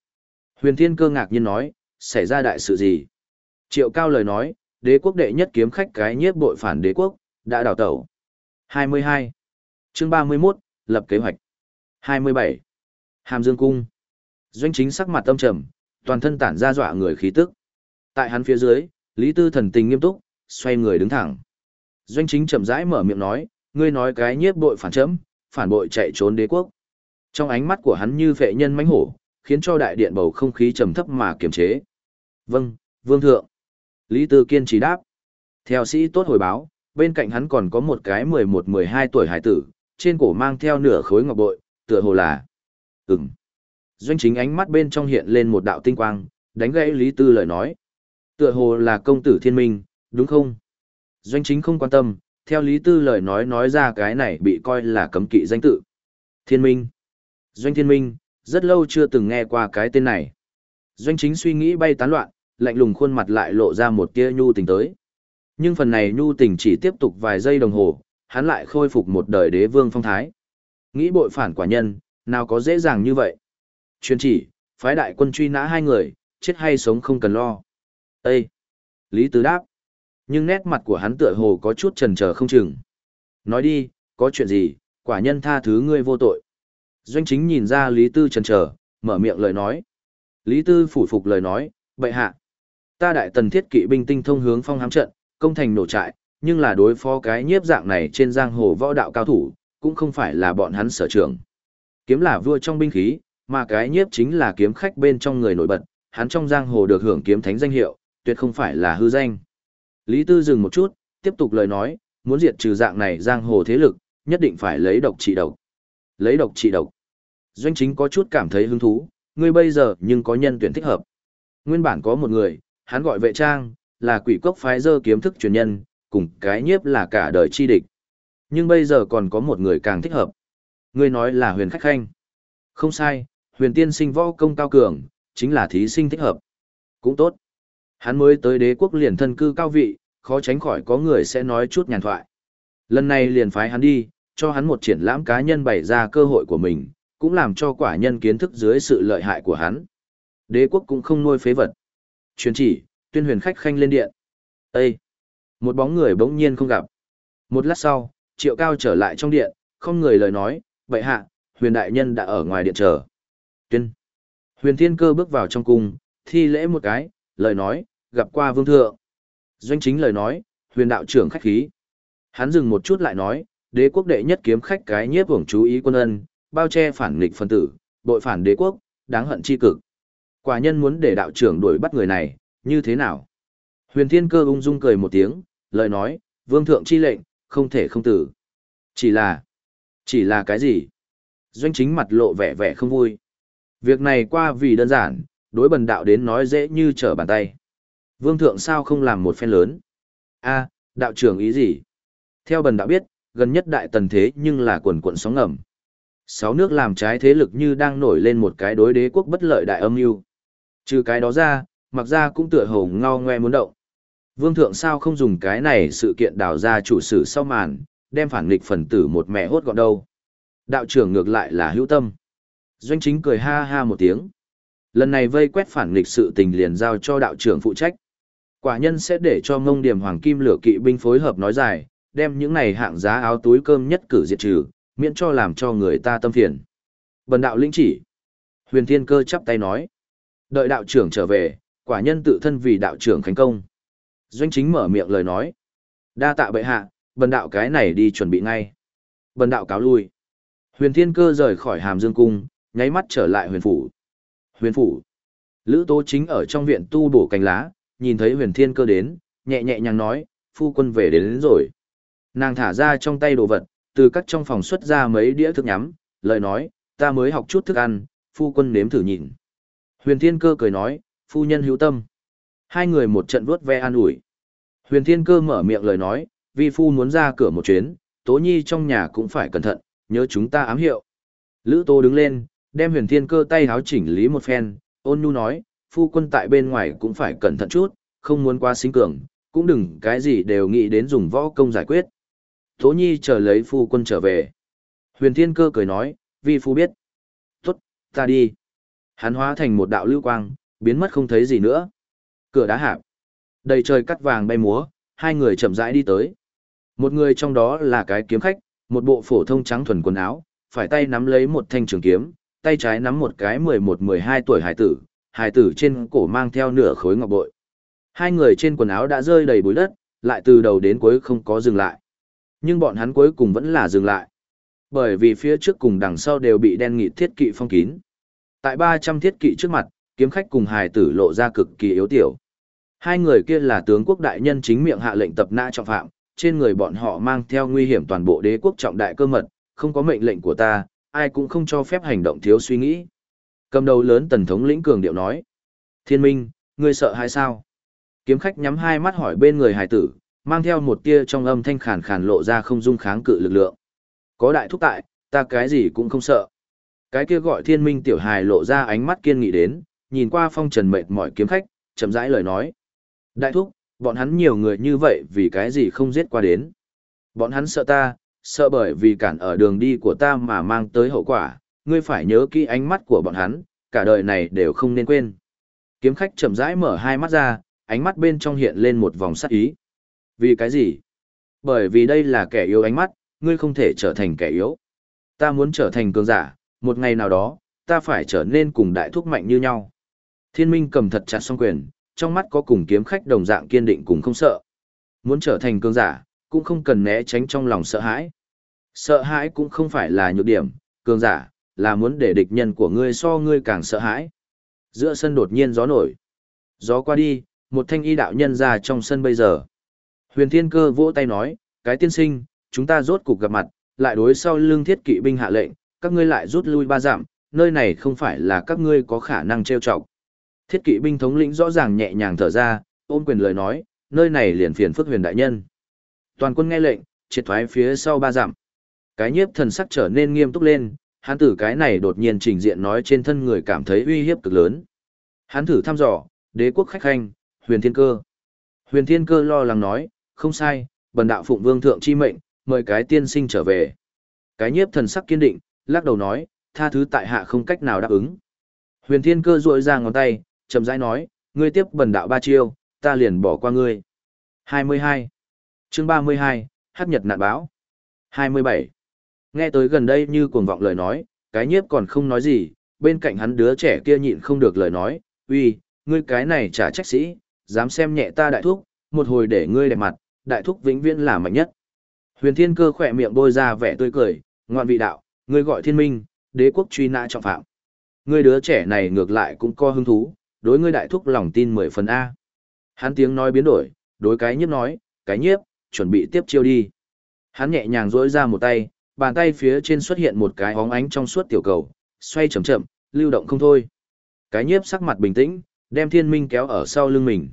Huyền thiên cơ ngạc nhiên nói, xảy ra đại sự gì? Triệu Cao lời nói, đế quốc đệ nhất kiếm khách cái nhiếp bội phản đế quốc, đã đào tẩu. 22. chương 31, lập kế hoạch. 27. Hàm Dương Cung. Doanh chính sắc mặt tâm trầm, toàn thân tản ra dọa người khí tức. Tại hắn phía dưới, Lý Tư thần tình nghiêm túc, xoay người đứng thẳng. Doanh chính chậm rãi mở miệng nói, ngươi nói cái nhiếp bội phản chấm, phản bội chạy trốn đế quốc. Trong ánh mắt của hắn như vệ nhân mãnh hổ, khiến cho đại điện bầu không khí trầm thấp mà kiềm chế. Vâng, vương thượng. Lý Tư kiên trì đáp. Theo sĩ tốt hồi báo, bên cạnh hắn còn có một cái 11-12 tuổi hải tử, trên cổ mang theo nửa khối ngọc bội, tựa hồ là Ừm. Doanh chính ánh mắt bên trong hiện lên một đạo tinh quang, đánh gãy Lý Tư lời nói. Tựa hồ là công tử thiên minh, đúng không? Doanh chính không quan tâm, theo Lý Tư lời nói nói ra cái này bị coi là cấm kỵ danh tự. Thiên minh. Doanh thiên minh, rất lâu chưa từng nghe qua cái tên này. Doanh chính suy nghĩ bay tán loạn, lạnh lùng khuôn mặt lại lộ ra một tia nhu tình tới. Nhưng phần này nhu tình chỉ tiếp tục vài giây đồng hồ, hắn lại khôi phục một đời đế vương phong thái. Nghĩ bội phản quả nhân, nào có dễ dàng như vậy. Chuyên chỉ, phái đại quân truy nã hai người, chết hay sống không cần lo. Ê! Lý Tứ đáp. Nhưng nét mặt của hắn tựa hồ có chút trần chờ không chừng. Nói đi, có chuyện gì, quả nhân tha thứ ngươi vô tội. Doanh chính nhìn ra Lý Tư trần chờ, mở miệng lời nói. Lý Tư phủ phục lời nói, bệ hạ. Ta đại tần thiết kỵ binh tinh thông hướng phong hám trận, công thành nổ trại, nhưng là đối phó cái nhiếp dạng này trên giang hồ võ đạo cao thủ, cũng không phải là bọn hắn sở trường. Kiếm là vua trong binh khí, mà cái nhiếp chính là kiếm khách bên trong người nổi bật, hắn trong giang hồ được hưởng kiếm thánh danh hiệu, tuyệt không phải là hư danh. Lý Tư dừng một chút, tiếp tục lời nói, muốn diệt trừ dạng này giang hồ thế lực, nhất định phải lấy độc trị độc. Lấy độc trị độc. Doanh chính có chút cảm thấy hứng thú, ngươi bây giờ nhưng có nhân tuyển thích hợp. Nguyên bản có một người, hắn gọi vệ trang, là quỷ cốc phái dơ kiếm thức truyền nhân, cùng cái nhiếp là cả đời chi địch. Nhưng bây giờ còn có một người càng thích hợp. Ngươi nói là huyền khách khanh. Không sai, huyền tiên sinh võ công cao cường, chính là thí sinh thích hợp. Cũng tốt. Hắn mới tới đế quốc liền thân cư cao vị, khó tránh khỏi có người sẽ nói chút nhàn thoại. Lần này liền phái hắn đi, cho hắn một triển lãm cá nhân bày ra cơ hội của mình, cũng làm cho quả nhân kiến thức dưới sự lợi hại của hắn. Đế quốc cũng không nuôi phế vật. Truyền chỉ, tuyên huyền khách khanh lên điện. Ê! Một bóng người bỗng nhiên không gặp. Một lát sau, triệu cao trở lại trong điện, không người lời nói, vậy hạ, huyền đại nhân đã ở ngoài điện chờ. Tuyên. Huyền thiên cơ bước vào trong cung, thi lễ một cái, lời nói, gặp qua vương thượng. Doanh chính lời nói, huyền đạo trưởng khách khí. Hắn dừng một chút lại nói, đế quốc đệ nhất kiếm khách cái nhiếp hưởng chú ý quân ân, bao che phản nghịch phân tử, bội phản đế quốc, đáng hận chi cực. Quả nhân muốn để đạo trưởng đuổi bắt người này, như thế nào? Huyền thiên cơ ung dung cười một tiếng, lời nói, vương thượng chi lệnh, không thể không tử. Chỉ là, chỉ là cái gì? Doanh chính mặt lộ vẻ vẻ không vui. Việc này qua vì đơn giản, đối bần đạo đến nói dễ như trở bàn tay. Vương thượng sao không làm một phen lớn? a đạo trưởng ý gì? Theo bần đạo biết, gần nhất đại tần thế nhưng là quần quận sóng ngầm. Sáu nước làm trái thế lực như đang nổi lên một cái đối đế quốc bất lợi đại âm mưu. Trừ cái đó ra, mặc ra cũng tựa hồ ngao ngoe muốn động. Vương thượng sao không dùng cái này sự kiện đào ra chủ sử sau màn, đem phản nghịch phần tử một mẹ hốt gọn đâu. Đạo trưởng ngược lại là hữu tâm. Doanh chính cười ha ha một tiếng. Lần này vây quét phản nghịch sự tình liền giao cho đạo trưởng phụ trách. Quả nhân sẽ để cho ngông điểm hoàng kim lửa kỵ binh phối hợp nói dài, đem những này hạng giá áo túi cơm nhất cử diệt trừ, miễn cho làm cho người ta tâm phiền. Bần đạo lĩnh chỉ. Huyền Thiên Cơ chắp tay nói. Đợi đạo trưởng trở về, quả nhân tự thân vì đạo trưởng khánh công. Doanh chính mở miệng lời nói. Đa tạ bệ hạ, bần đạo cái này đi chuẩn bị ngay. Bần đạo cáo lui. Huyền Thiên Cơ rời khỏi hàm dương cung, nháy mắt trở lại huyền phủ. Huyền phủ. Lữ Tố chính ở trong viện tu bổ cành lá, nhìn thấy huyền thiên cơ đến, nhẹ nhẹ nhàng nói, phu quân về đến, đến rồi. Nàng thả ra trong tay đồ vật, từ các trong phòng xuất ra mấy đĩa thức nhắm, lời nói, ta mới học chút thức ăn, phu quân nếm thử nhìn. Huyền thiên cơ cười nói, phu nhân hữu tâm. Hai người một trận vuốt ve an ủi. Huyền thiên cơ mở miệng lời nói, vi phu muốn ra cửa một chuyến, tố nhi trong nhà cũng phải cẩn thận, nhớ chúng ta ám hiệu. Lữ tô đứng lên, đem huyền thiên cơ tay háo chỉnh lý một phen, ôn nhu nói, phu quân tại bên ngoài cũng phải cẩn thận chút, không muốn quá xính cường, cũng đừng cái gì đều nghĩ đến dùng võ công giải quyết. Tố Nhi chờ lấy phu quân trở về. Huyền Thiên Cơ cười nói, Vi phu biết. Tốt, ta đi. Hắn hóa thành một đạo lưu quang, biến mất không thấy gì nữa. Cửa đá hạp. Đầy trời cắt vàng bay múa, hai người chậm rãi đi tới. Một người trong đó là cái kiếm khách, một bộ phổ thông trắng thuần quần áo, phải tay nắm lấy một thanh trường kiếm, tay trái nắm một cái 11-12 tuổi hải tử, hải tử trên cổ mang theo nửa khối ngọc bội. Hai người trên quần áo đã rơi đầy bụi đất, lại từ đầu đến cuối không có dừng lại. Nhưng bọn hắn cuối cùng vẫn là dừng lại. Bởi vì phía trước cùng đằng sau đều bị đen nghị thiết kỵ phong kín. Tại 300 thiết kỵ trước mặt, kiếm khách cùng hài tử lộ ra cực kỳ yếu tiểu. Hai người kia là tướng quốc đại nhân chính miệng hạ lệnh tập nã trọng phạm, trên người bọn họ mang theo nguy hiểm toàn bộ đế quốc trọng đại cơ mật, không có mệnh lệnh của ta, ai cũng không cho phép hành động thiếu suy nghĩ. Cầm đầu lớn tần thống lĩnh cường điệu nói. Thiên minh, ngươi sợ hay sao? Kiếm khách nhắm hai mắt hỏi bên người hải tử, mang theo một tia trong âm thanh khàn khàn lộ ra không dung kháng cự lực lượng. Có đại thúc tại, ta cái gì cũng không sợ. Cái kia gọi thiên minh tiểu hài lộ ra ánh mắt kiên nghị đến, nhìn qua phong trần mệt mỏi kiếm khách, chậm rãi lời nói. Đại thúc, bọn hắn nhiều người như vậy vì cái gì không giết qua đến. Bọn hắn sợ ta, sợ bởi vì cản ở đường đi của ta mà mang tới hậu quả, ngươi phải nhớ kỹ ánh mắt của bọn hắn, cả đời này đều không nên quên. Kiếm khách chậm rãi mở hai mắt ra, ánh mắt bên trong hiện lên một vòng sắc ý. Vì cái gì? Bởi vì đây là kẻ yếu ánh mắt, ngươi không thể trở thành kẻ yếu. Ta muốn trở thành cường giả, một ngày nào đó, ta phải trở nên cùng đại thúc mạnh như nhau. Thiên minh cầm thật chặt song quyền, trong mắt có cùng kiếm khách đồng dạng kiên định cùng không sợ. Muốn trở thành cường giả, cũng không cần né tránh trong lòng sợ hãi. Sợ hãi cũng không phải là nhược điểm, cường giả, là muốn để địch nhân của ngươi so ngươi càng sợ hãi. Giữa sân đột nhiên gió nổi. Gió qua đi, một thanh y đạo nhân ra trong sân bây giờ. Huyền Thiên Cơ vỗ tay nói, cái tiên sinh, chúng ta rốt cục gặp mặt, lại đối sau lưng thiết kỵ binh hạ lệnh, các ngươi lại rút lui ba giảm, nơi này không phải là các ngươi có khả năng trêu chọc. Thiết kỵ binh thống lĩnh rõ ràng nhẹ nhàng thở ra, ôm quyền lời nói, nơi này liền phiền phức huyền đại nhân. Toàn quân nghe lệnh, triệt thoái phía sau ba giảm, Cái nhiếp thần sắc trở nên nghiêm túc lên, hắn tử cái này đột nhiên trình diện nói trên thân người cảm thấy uy hiếp cực lớn. Hắn thử thăm dò, đế quốc khách khanh, huyền thiên cơ. Huyền thiên cơ lo lắng nói, không sai, bần đạo phụng vương thượng chi mệnh, mời cái tiên sinh trở về. Cái nhiếp thần sắc kiên định, lắc đầu nói, tha thứ tại hạ không cách nào đáp ứng. Huyền thiên cơ duỗi ra ngón tay, chậm rãi nói, ngươi tiếp bần đạo ba chiêu, ta liền bỏ qua ngươi. 22. chương 32, Hắc Nhật nạn báo. 27. Nghe tới gần đây như cuồng vọng lời nói, cái nhiếp còn không nói gì, bên cạnh hắn đứa trẻ kia nhịn không được lời nói, uy, ngươi cái này trả trách sĩ, dám xem nhẹ ta đại thúc, một hồi để ngươi đẹp mặt, đại thúc vĩnh viễn là mạnh nhất. Huyền Thiên Cơ khỏe miệng bôi ra vẻ tươi cười, ngoạn vị đạo, ngươi gọi thiên minh, đế quốc truy nã trọng phạm. Ngươi đứa trẻ này ngược lại cũng co hứng thú, đối ngươi đại thúc lòng tin mười phần A. Hắn tiếng nói biến đổi, đối cái nhiếp nói, cái nhiếp, chuẩn bị tiếp chiêu đi. Hắn nhẹ nhàng duỗi ra một tay, bàn tay phía trên xuất hiện một cái óng ánh trong suốt tiểu cầu, xoay chậm chậm, lưu động không thôi. Cái nhiếp sắc mặt bình tĩnh, đem thiên minh kéo ở sau lưng mình.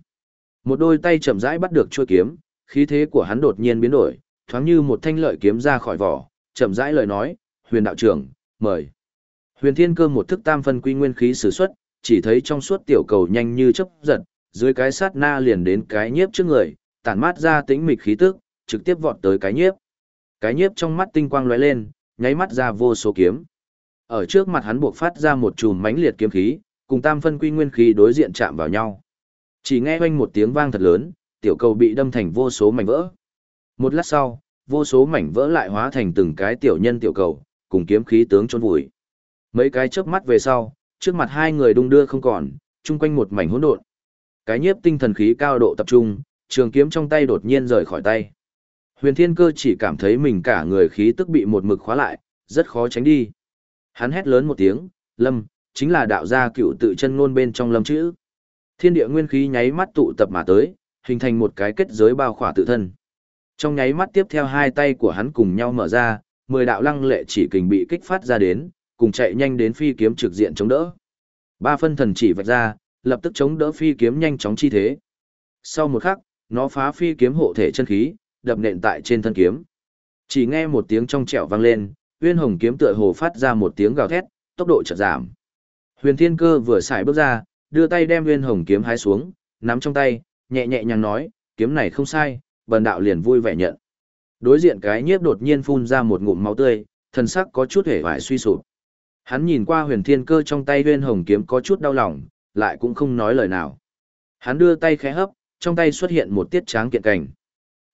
Một đôi tay chậm rãi bắt được chuôi kiếm, khí thế của hắn đột nhiên biến đổi, thoáng như một thanh lợi kiếm ra khỏi vỏ, chậm rãi lời nói, huyền đạo trưởng, mời. Huyền thiên cơ một thức tam phân quy nguyên khí sử xuất, chỉ thấy trong suốt tiểu cầu nhanh như chớp giật, dưới cái sát na liền đến cái nhiếp trước người, tản mát ra tĩnh mịch khí tức, trực tiếp vọt tới cái nhiếp. Cái nhiếp trong mắt tinh quang lóe lên, nháy mắt ra vô số kiếm. Ở trước mặt hắn buộc phát ra một chùm mãnh liệt kiếm khí, cùng tam phân quy nguyên khí đối diện chạm vào nhau. Chỉ nghe oanh một tiếng vang thật lớn, tiểu cầu bị đâm thành vô số mảnh vỡ. Một lát sau, vô số mảnh vỡ lại hóa thành từng cái tiểu nhân tiểu cầu, cùng kiếm khí tướng trốn vùi. Mấy cái chớp mắt về sau, trước mặt hai người đung đưa không còn, chung quanh một mảnh hỗn độn. Cái nhiếp tinh thần khí cao độ tập trung, trường kiếm trong tay đột nhiên rời khỏi tay. Huyền Thiên Cơ chỉ cảm thấy mình cả người khí tức bị một mực khóa lại, rất khó tránh đi. Hắn hét lớn một tiếng, "Lâm!" chính là đạo gia cựu tự chân ngôn bên trong lâm chữ. Thiên địa nguyên khí nháy mắt tụ tập mà tới, hình thành một cái kết giới bao khỏa tự thân. Trong nháy mắt tiếp theo hai tay của hắn cùng nhau mở ra, mười đạo lăng lệ chỉ kình bị kích phát ra đến, cùng chạy nhanh đến phi kiếm trực diện chống đỡ. Ba phân thần chỉ vạch ra, lập tức chống đỡ phi kiếm nhanh chóng chi thế. Sau một khắc, nó phá phi kiếm hộ thể chân khí, đập nện tại trên thân kiếm. Chỉ nghe một tiếng trong trẻo vang lên, Uyên Hồng kiếm tựa hồ phát ra một tiếng gào thét, tốc độ chợt giảm. Huyền Thiên Cơ vừa xài bước ra, đưa tay đem Uyên Hồng kiếm hái xuống, nắm trong tay, nhẹ nhẹ nhàng nói, kiếm này không sai, bần đạo liền vui vẻ nhận. Đối diện cái nhiếp đột nhiên phun ra một ngụm máu tươi, thần sắc có chút hề vải suy sụp. Hắn nhìn qua huyền thiên cơ trong tay huyên hồng kiếm có chút đau lòng, lại cũng không nói lời nào. Hắn đưa tay khẽ hấp, trong tay xuất hiện một tiết tráng kiện cảnh.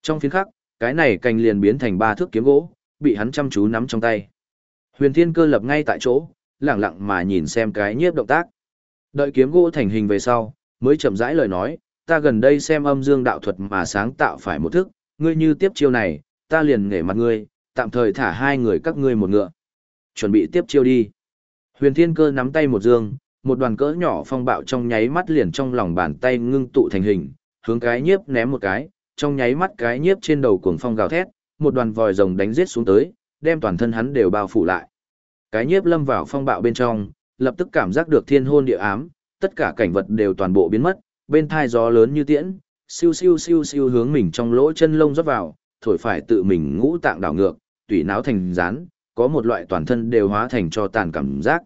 Trong phiến khắc, cái này cành liền biến thành ba thước kiếm gỗ, bị hắn chăm chú nắm trong tay. Huyền thiên cơ lập ngay tại chỗ, lặng lặng mà nhìn xem cái nhiếp động tác. Đợi kiếm gỗ thành hình về sau, mới chậm rãi lời nói, ta gần đây xem âm dương đạo thuật mà sáng tạo phải một thức, ngươi như tiếp chiêu này, ta liền nghề mặt ngươi, tạm thời thả hai người các ngươi một ngựa. Chuẩn bị tiếp chiêu đi. Huyền Thiên Cơ nắm tay một dương, một đoàn cỡ nhỏ phong bạo trong nháy mắt liền trong lòng bàn tay ngưng tụ thành hình, hướng cái nhiếp ném một cái, trong nháy mắt cái nhiếp trên đầu cuồng phong gào thét, một đoàn vòi rồng đánh giết xuống tới, đem toàn thân hắn đều bao phủ lại. Cái nhiếp lâm vào phong bạo bên trong, lập tức cảm giác được thiên hôn địa ám, tất cả cảnh vật đều toàn bộ biến mất, bên thai gió lớn như tiễn, siêu siêu siêu siêu hướng mình trong lỗ chân lông rót vào, thổi phải tự mình ngũ tạng đảo ngược, tủy não thành rán, có một loại toàn thân đều hóa thành cho tàn cảm giác.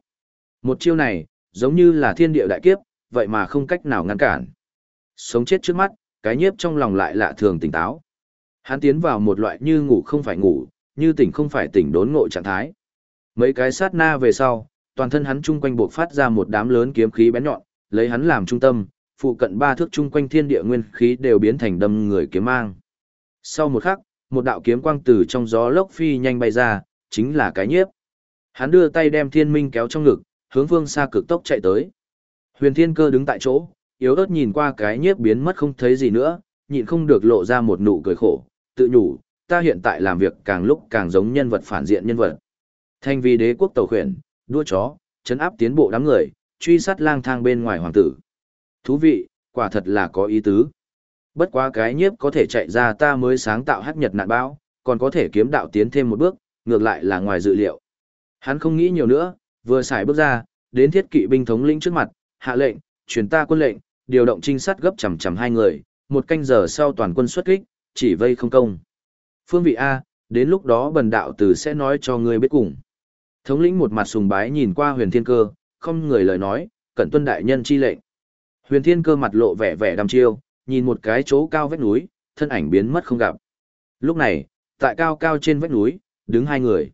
Một chiêu này, giống như là thiên địa đại kiếp, vậy mà không cách nào ngăn cản. Sống chết trước mắt, cái nhiếp trong lòng lại lạ thường tỉnh táo. Hắn tiến vào một loại như ngủ không phải ngủ, như tỉnh không phải tỉnh đốn ngộ trạng thái. Mấy cái sát na về sau, toàn thân hắn chung quanh bộc phát ra một đám lớn kiếm khí bén nhọn, lấy hắn làm trung tâm, phụ cận ba thước chung quanh thiên địa nguyên khí đều biến thành đâm người kiếm mang. Sau một khắc, một đạo kiếm quang từ trong gió lốc phi nhanh bay ra, chính là cái nhiếp. Hắn đưa tay đem thiên minh kéo trong ngực, hướng phương xa cực tốc chạy tới. Huyền thiên cơ đứng tại chỗ, yếu ớt nhìn qua cái nhiếp biến mất không thấy gì nữa, nhịn không được lộ ra một nụ cười khổ, tự nhủ, ta hiện tại làm việc càng lúc càng giống nhân vật phản diện nhân vật. Thanh vì đế quốc tàu khuyển, đua chó, chấn áp tiến bộ đám người, truy sát lang thang bên ngoài hoàng tử. Thú vị, quả thật là có ý tứ. Bất quá cái nhiếp có thể chạy ra ta mới sáng tạo hắc nhật nạn bão, còn có thể kiếm đạo tiến thêm một bước, ngược lại là ngoài dự liệu. Hắn không nghĩ nhiều nữa, vừa xài bước ra, đến thiết kỵ binh thống lĩnh trước mặt, hạ lệnh, truyền ta quân lệnh, điều động trinh sát gấp chằm chằm hai người, một canh giờ sau toàn quân xuất kích, chỉ vây không công. Phương vị A, đến lúc đó bần đạo tử sẽ nói cho ngươi biết cùng. Thống lĩnh một mặt sùng bái nhìn qua huyền thiên cơ, không người lời nói, cẩn tuân đại nhân chi lệnh. Huyền thiên cơ mặt lộ vẻ vẻ đăm chiêu, nhìn một cái chỗ cao vách núi, thân ảnh biến mất không gặp. Lúc này, tại cao cao trên vách núi, đứng hai người.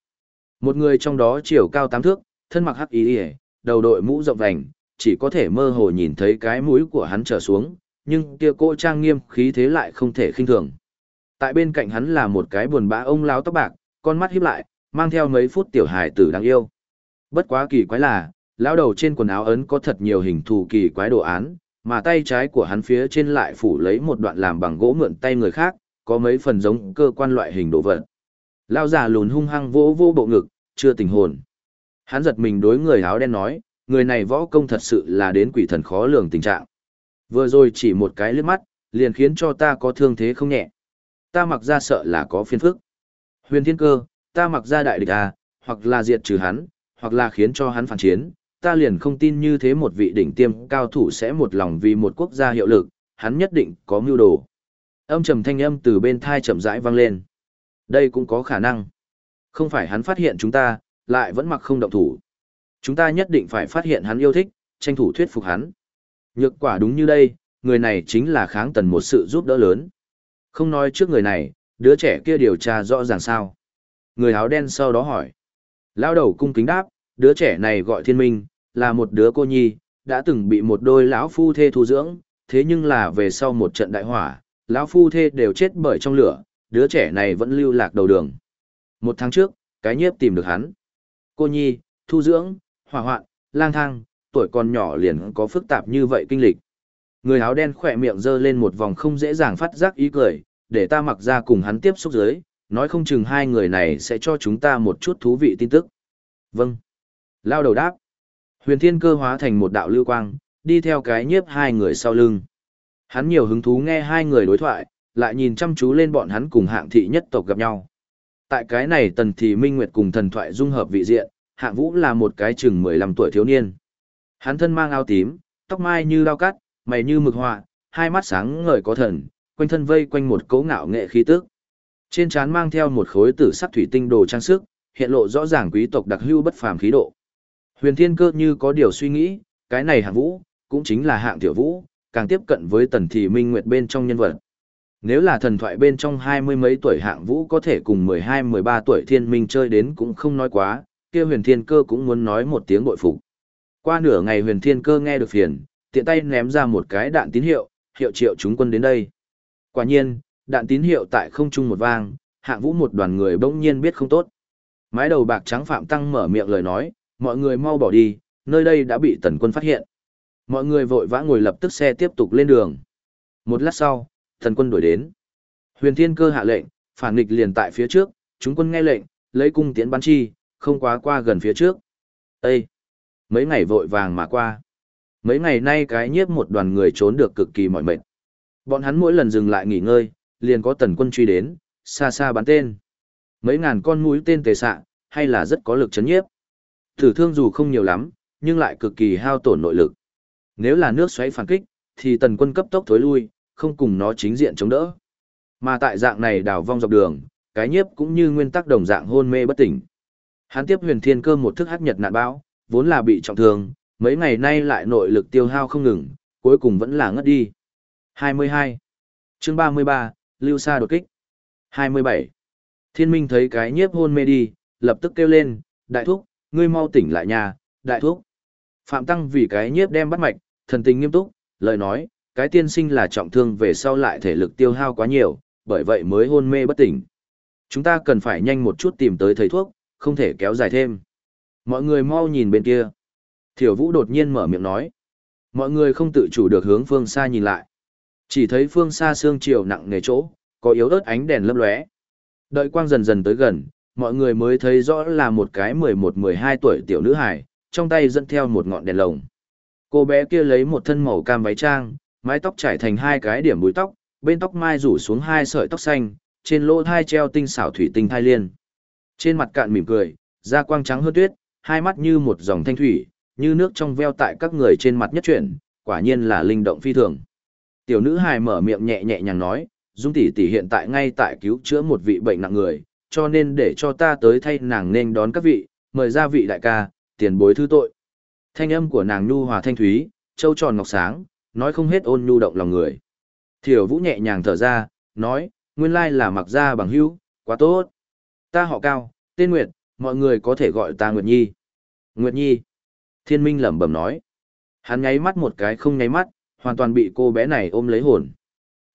Một người trong đó chiều cao tám thước, thân mặc hắc y, đầu đội mũ rộng vành, chỉ có thể mơ hồ nhìn thấy cái mũi của hắn trở xuống, nhưng kia cô trang nghiêm khí thế lại không thể khinh thường. Tại bên cạnh hắn là một cái buồn bã ông láo tóc bạc, con mắt híp lại, mang theo mấy phút tiểu hài tử đáng yêu. Bất quá kỳ quái là, lão đầu trên quần áo ấn có thật nhiều hình thù kỳ quái đồ án, mà tay trái của hắn phía trên lại phủ lấy một đoạn làm bằng gỗ mượn tay người khác, có mấy phần giống cơ quan loại hình đồ vật. Lão già lùn hung hăng vỗ vỗ bộ ngực, chưa tình hồn. Hắn giật mình đối người áo đen nói, người này võ công thật sự là đến quỷ thần khó lường tình trạng. Vừa rồi chỉ một cái liếc mắt, liền khiến cho ta có thương thế không nhẹ. Ta mặc ra sợ là có phiền phức. Huyền thiên cơ, ta mặc ra đại địch à, hoặc là diệt trừ hắn, hoặc là khiến cho hắn phản chiến, ta liền không tin như thế một vị đỉnh tiêm cao thủ sẽ một lòng vì một quốc gia hiệu lực, hắn nhất định có mưu đồ. Âm trầm thanh âm từ bên thai chậm rãi vang lên. Đây cũng có khả năng. Không phải hắn phát hiện chúng ta, lại vẫn mặc không động thủ. Chúng ta nhất định phải phát hiện hắn yêu thích, tranh thủ thuyết phục hắn. Nhược quả đúng như đây, người này chính là kháng tần một sự giúp đỡ lớn. Không nói trước người này, đứa trẻ kia điều tra rõ ràng sao. Người áo đen sau đó hỏi. Lao đầu cung kính đáp, đứa trẻ này gọi thiên minh, là một đứa cô nhi, đã từng bị một đôi lão phu thê thu dưỡng, thế nhưng là về sau một trận đại hỏa, lão phu thê đều chết bởi trong lửa, đứa trẻ này vẫn lưu lạc đầu đường. Một tháng trước, cái nhiếp tìm được hắn. Cô nhi, thu dưỡng, hỏa hoạn, lang thang, tuổi còn nhỏ liền có phức tạp như vậy kinh lịch. Người áo đen khỏe miệng dơ lên một vòng không dễ dàng phát giác ý cười, để ta mặc ra cùng hắn tiếp xúc dưới, nói không chừng hai người này sẽ cho chúng ta một chút thú vị tin tức. Vâng. Lao đầu đáp. Huyền thiên cơ hóa thành một đạo lưu quang, đi theo cái nhiếp hai người sau lưng. Hắn nhiều hứng thú nghe hai người đối thoại, lại nhìn chăm chú lên bọn hắn cùng hạng thị nhất tộc gặp nhau. Tại cái này tần thì minh nguyệt cùng thần thoại dung hợp vị diện, hạng vũ là một cái chừng 15 tuổi thiếu niên. Hắn thân mang áo tím, tóc mai như lao cắt, mày như mực họa, hai mắt sáng ngời có thần, quanh thân vây quanh một cấu ngạo nghệ khí tức. Trên trán mang theo một khối tử sắc thủy tinh đồ trang sức, hiện lộ rõ ràng quý tộc đặc hưu bất phàm khí độ. Huyền Thiên Cơ như có điều suy nghĩ, cái này hạng vũ, cũng chính là hạng tiểu vũ, càng tiếp cận với tần thị minh nguyệt bên trong nhân vật. Nếu là thần thoại bên trong hai mươi mấy tuổi hạng vũ có thể cùng mười hai mười ba tuổi thiên minh chơi đến cũng không nói quá, kia huyền thiên cơ cũng muốn nói một tiếng bội phục. Qua nửa ngày huyền thiên cơ nghe được phiền, tiện tay ném ra một cái đạn tín hiệu, hiệu triệu chúng quân đến đây. Quả nhiên, đạn tín hiệu tại không trung một vang, hạng vũ một đoàn người bỗng nhiên biết không tốt. Mái đầu bạc trắng Phạm Tăng mở miệng lời nói, mọi người mau bỏ đi, nơi đây đã bị tần quân phát hiện. Mọi người vội vã ngồi lập tức xe tiếp tục lên đường. Một lát sau, thần quân đuổi đến. Huyền Thiên Cơ hạ lệnh, phản nghịch liền tại phía trước, chúng quân nghe lệnh, lấy cung tiến bắn chi, không quá qua gần phía trước. Ê! Mấy ngày vội vàng mà qua. Mấy ngày nay cái nhiếp một đoàn người trốn được cực kỳ mỏi mệt. Bọn hắn mỗi lần dừng lại nghỉ ngơi, liền có tần quân truy đến, xa xa bắn tên. Mấy ngàn con mũi tên tề xạ, hay là rất có lực chấn nhiếp. Thử thương dù không nhiều lắm, nhưng lại cực kỳ hao tổn nội lực. Nếu là nước xoáy phản kích, thì tần quân cấp tốc thối lui, không cùng nó chính diện chống đỡ. Mà tại dạng này đào vong dọc đường, cái nhiếp cũng như nguyên tắc đồng dạng hôn mê bất tỉnh. Hắn tiếp huyền thiên cơ một thức hắc nhật nạn bão, vốn là bị trọng thương, mấy ngày nay lại nội lực tiêu hao không ngừng, cuối cùng vẫn là ngất đi. 22. chương 33, Lưu Sa đột kích. 27. Thiên Minh thấy cái nhiếp hôn mê đi, lập tức kêu lên, đại thúc, ngươi mau tỉnh lại nhà, đại thúc. Phạm Tăng vì cái nhiếp đem bắt mạch, thần tình nghiêm túc, lời nói, cái tiên sinh là trọng thương về sau lại thể lực tiêu hao quá nhiều, bởi vậy mới hôn mê bất tỉnh. Chúng ta cần phải nhanh một chút tìm tới thầy thuốc, không thể kéo dài thêm. Mọi người mau nhìn bên kia. Thiểu Vũ đột nhiên mở miệng nói. Mọi người không tự chủ được hướng phương xa nhìn lại. Chỉ thấy phương xa sương chiều nặng nề chỗ, có yếu ớt ánh đèn lấp lóe. Đợi quang dần dần tới gần, mọi người mới thấy rõ là một cái 11-12 tuổi tiểu nữ hài, trong tay dẫn theo một ngọn đèn lồng. Cô bé kia lấy một thân màu cam váy trang, mái tóc trải thành hai cái điểm búi tóc, bên tóc mai rủ xuống hai sợi tóc xanh, trên lỗ thai treo tinh xảo thủy tinh thai liên. Trên mặt cạn mỉm cười, da quang trắng hơn tuyết, hai mắt như một dòng thanh thủy, như nước trong veo tại các người trên mặt nhất chuyển, quả nhiên là linh động phi thường. Tiểu nữ hài mở miệng nhẹ nhẹ nhàng nói, Dung tỷ tỷ hiện tại ngay tại cứu chữa một vị bệnh nặng người, cho nên để cho ta tới thay nàng nên đón các vị, mời ra vị đại ca, tiền bối thứ tội. Thanh âm của nàng nhu hòa thanh thúy, châu tròn ngọc sáng, nói không hết ôn nhu động lòng người. Thiểu Vũ nhẹ nhàng thở ra, nói, nguyên lai là mặc ra bằng hữu, quá tốt. Ta họ cao, tên Nguyệt, mọi người có thể gọi ta Nguyệt Nhi. Nguyệt Nhi. Thiên Minh lẩm bẩm nói. Hắn nháy mắt một cái không nháy mắt, hoàn toàn bị cô bé này ôm lấy hồn.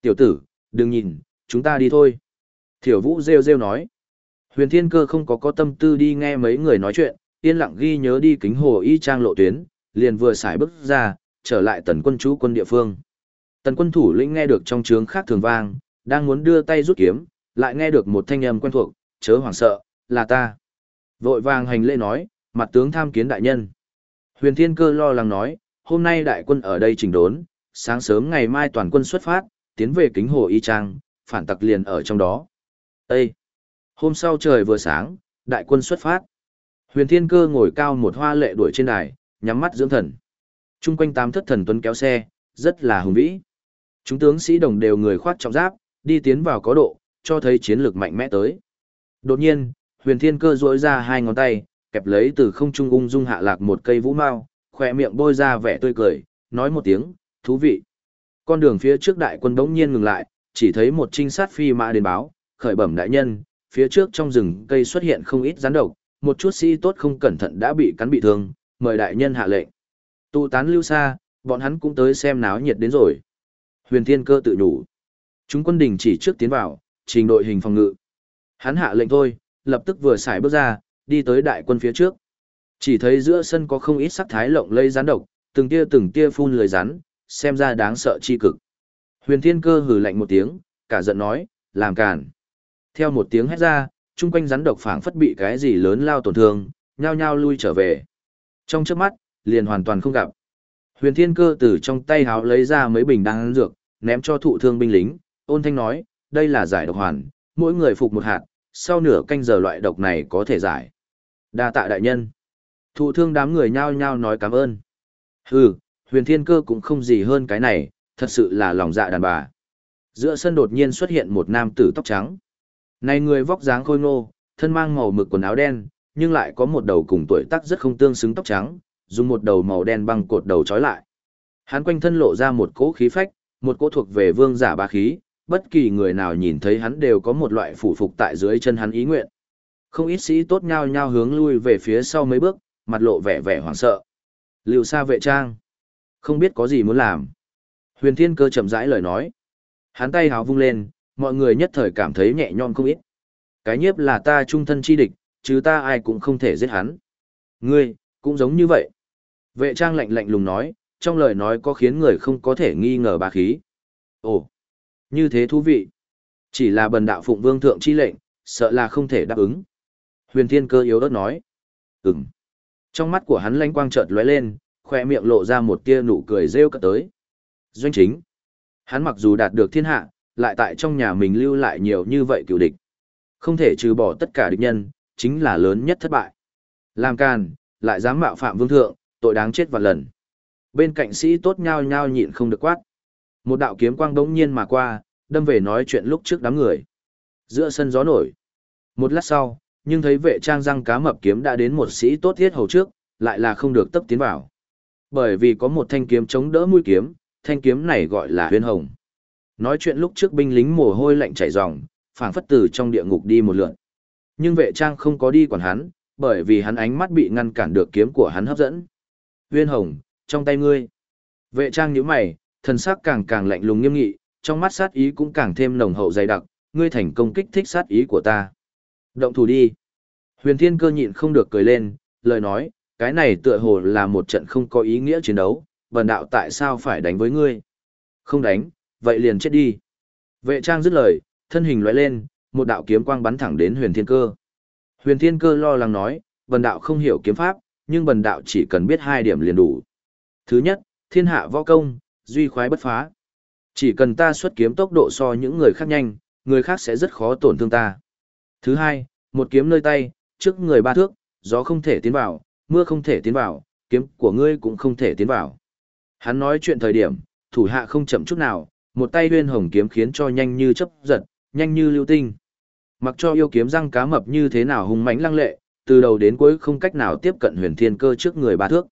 Tiểu tử, đừng nhìn, chúng ta đi thôi. Thiểu Vũ rêu rêu nói. Huyền Thiên Cơ không có có tâm tư đi nghe mấy người nói chuyện, yên lặng ghi nhớ đi kính hồ y trang lộ tuyến, liền vừa xài bước ra, trở lại tần quân chú quân địa phương. Tần quân thủ lĩnh nghe được trong trướng khác thường vang, đang muốn đưa tay rút kiếm, lại nghe được một thanh âm quen thuộc, chớ hoảng sợ, là ta. Vội vàng hành lễ nói, mặt tướng tham kiến đại nhân. Huyền Thiên Cơ lo lắng nói, hôm nay đại quân ở đây chỉnh đốn, sáng sớm ngày mai toàn quân xuất phát, tiến về kính hồ y trang, phản tặc liền ở trong đó. Ê! Hôm sau trời vừa sáng, đại quân xuất phát. Huyền Thiên Cơ ngồi cao một hoa lệ đuổi trên đài, nhắm mắt dưỡng thần. Trung quanh tám thất thần tuấn kéo xe, rất là hùng vĩ. Chúng tướng sĩ đồng đều người khoát trọng giáp, đi tiến vào có độ, cho thấy chiến lược mạnh mẽ tới. Đột nhiên, Huyền Thiên Cơ duỗi ra hai ngón tay, kẹp lấy từ không trung ung dung hạ lạc một cây vũ mao, khỏe miệng bôi ra vẻ tươi cười, nói một tiếng, thú vị. Con đường phía trước đại quân đống nhiên ngừng lại, chỉ thấy một trinh sát phi mã đến báo, khởi bẩm đại nhân, phía trước trong rừng cây xuất hiện không ít rắn độc, một chút sĩ tốt không cẩn thận đã bị cắn bị thương, mời đại nhân hạ lệnh. Tụ tán lưu xa, bọn hắn cũng tới xem náo nhiệt đến rồi. Huyền Thiên Cơ tự nhủ. Chúng quân đình chỉ trước tiến vào, trình đội hình phòng ngự. Hắn hạ lệnh thôi, lập tức vừa xài bước ra, đi tới đại quân phía trước. Chỉ thấy giữa sân có không ít sắc thái lộng lây rắn độc, từng tia từng tia phun lười rắn, xem ra đáng sợ chi cực. Huyền Thiên Cơ hừ lạnh một tiếng, cả giận nói, làm càn. Theo một tiếng hét ra, chung quanh rắn độc phảng phất bị cái gì lớn lao tổn thương, nhao nhao lui trở về. Trong chớp mắt, liền hoàn toàn không gặp. Huyền Thiên Cơ từ trong tay háo lấy ra mấy bình đan dược, ném cho thụ thương binh lính, ôn thanh nói, đây là giải độc hoàn, mỗi người phục một hạt, sau nửa canh giờ loại độc này có thể giải. Đa tạ đại nhân. Thụ thương đám người nhao nhao nói cảm ơn. Hừ, huyền thiên cơ cũng không gì hơn cái này, thật sự là lòng dạ đàn bà. Giữa sân đột nhiên xuất hiện một nam tử tóc trắng. Này người vóc dáng khôi ngô, thân mang màu mực quần áo đen, nhưng lại có một đầu cùng tuổi tác rất không tương xứng tóc trắng, dùng một đầu màu đen băng cột đầu trói lại. Hắn quanh thân lộ ra một cỗ khí phách, một cỗ thuộc về vương giả bá khí, bất kỳ người nào nhìn thấy hắn đều có một loại phủ phục tại dưới chân hắn ý nguyện. Không ít sĩ tốt nhau nhau hướng lui về phía sau mấy bước, mặt lộ vẻ vẻ hoảng sợ. Lưu xa vệ trang. Không biết có gì muốn làm. Huyền thiên cơ chậm rãi lời nói. Hắn tay háo vung lên, mọi người nhất thời cảm thấy nhẹ nhõm không ít. Cái nhiếp là ta trung thân chi địch, chứ ta ai cũng không thể giết hắn. Ngươi, cũng giống như vậy. Vệ trang lạnh lạnh lùng nói, trong lời nói có khiến người không có thể nghi ngờ bà khí. Ồ, như thế thú vị. Chỉ là bần đạo phụng vương thượng chi lệnh, sợ là không thể đáp ứng. Huyền thiên cơ yếu ớt nói. Ừm. Trong mắt của hắn lanh quang chợt lóe lên, khoe miệng lộ ra một tia nụ cười rêu cất tới. Doanh chính. Hắn mặc dù đạt được thiên hạ, lại tại trong nhà mình lưu lại nhiều như vậy cựu địch. Không thể trừ bỏ tất cả địch nhân, chính là lớn nhất thất bại. Làm càn, lại dám mạo phạm vương thượng, tội đáng chết vạn lần. Bên cạnh sĩ tốt nhao nhao nhịn không được quát. Một đạo kiếm quang đống nhiên mà qua, đâm về nói chuyện lúc trước đám người. Giữa sân gió nổi. Một lát sau, nhưng thấy vệ trang răng cá mập kiếm đã đến một sĩ tốt thiết hầu trước, lại là không được tấp tiến vào. Bởi vì có một thanh kiếm chống đỡ mũi kiếm, thanh kiếm này gọi là huyên hồng. Nói chuyện lúc trước binh lính mồ hôi lạnh chảy ròng, phảng phất từ trong địa ngục đi một lượt. Nhưng vệ trang không có đi quản hắn, bởi vì hắn ánh mắt bị ngăn cản được kiếm của hắn hấp dẫn. Huyên hồng, trong tay ngươi. Vệ trang nhíu mày, thần sắc càng càng lạnh lùng nghiêm nghị, trong mắt sát ý cũng càng thêm nồng hậu dày đặc, ngươi thành công kích thích sát ý của ta. Động thủ đi. Huyền Thiên Cơ nhịn không được cười lên, lời nói, cái này tựa hồ là một trận không có ý nghĩa chiến đấu, bần đạo tại sao phải đánh với ngươi? Không đánh, vậy liền chết đi. Vệ trang dứt lời, thân hình lóe lên, một đạo kiếm quang bắn thẳng đến Huyền Thiên Cơ. Huyền Thiên Cơ lo lắng nói, bần đạo không hiểu kiếm pháp, nhưng bần đạo chỉ cần biết hai điểm liền đủ. Thứ nhất, thiên hạ võ công, duy khoái bất phá. Chỉ cần ta xuất kiếm tốc độ so những người khác nhanh, người khác sẽ rất khó tổn thương ta. Thứ hai, một kiếm nơi tay, trước người ba thước, gió không thể tiến vào, mưa không thể tiến vào, kiếm của ngươi cũng không thể tiến vào. Hắn nói chuyện thời điểm, thủ hạ không chậm chút nào, một tay huyên hồng kiếm khiến cho nhanh như chấp giật, nhanh như lưu tinh. Mặc cho yêu kiếm răng cá mập như thế nào hung mãnh lăng lệ, từ đầu đến cuối không cách nào tiếp cận huyền thiên cơ trước người ba thước.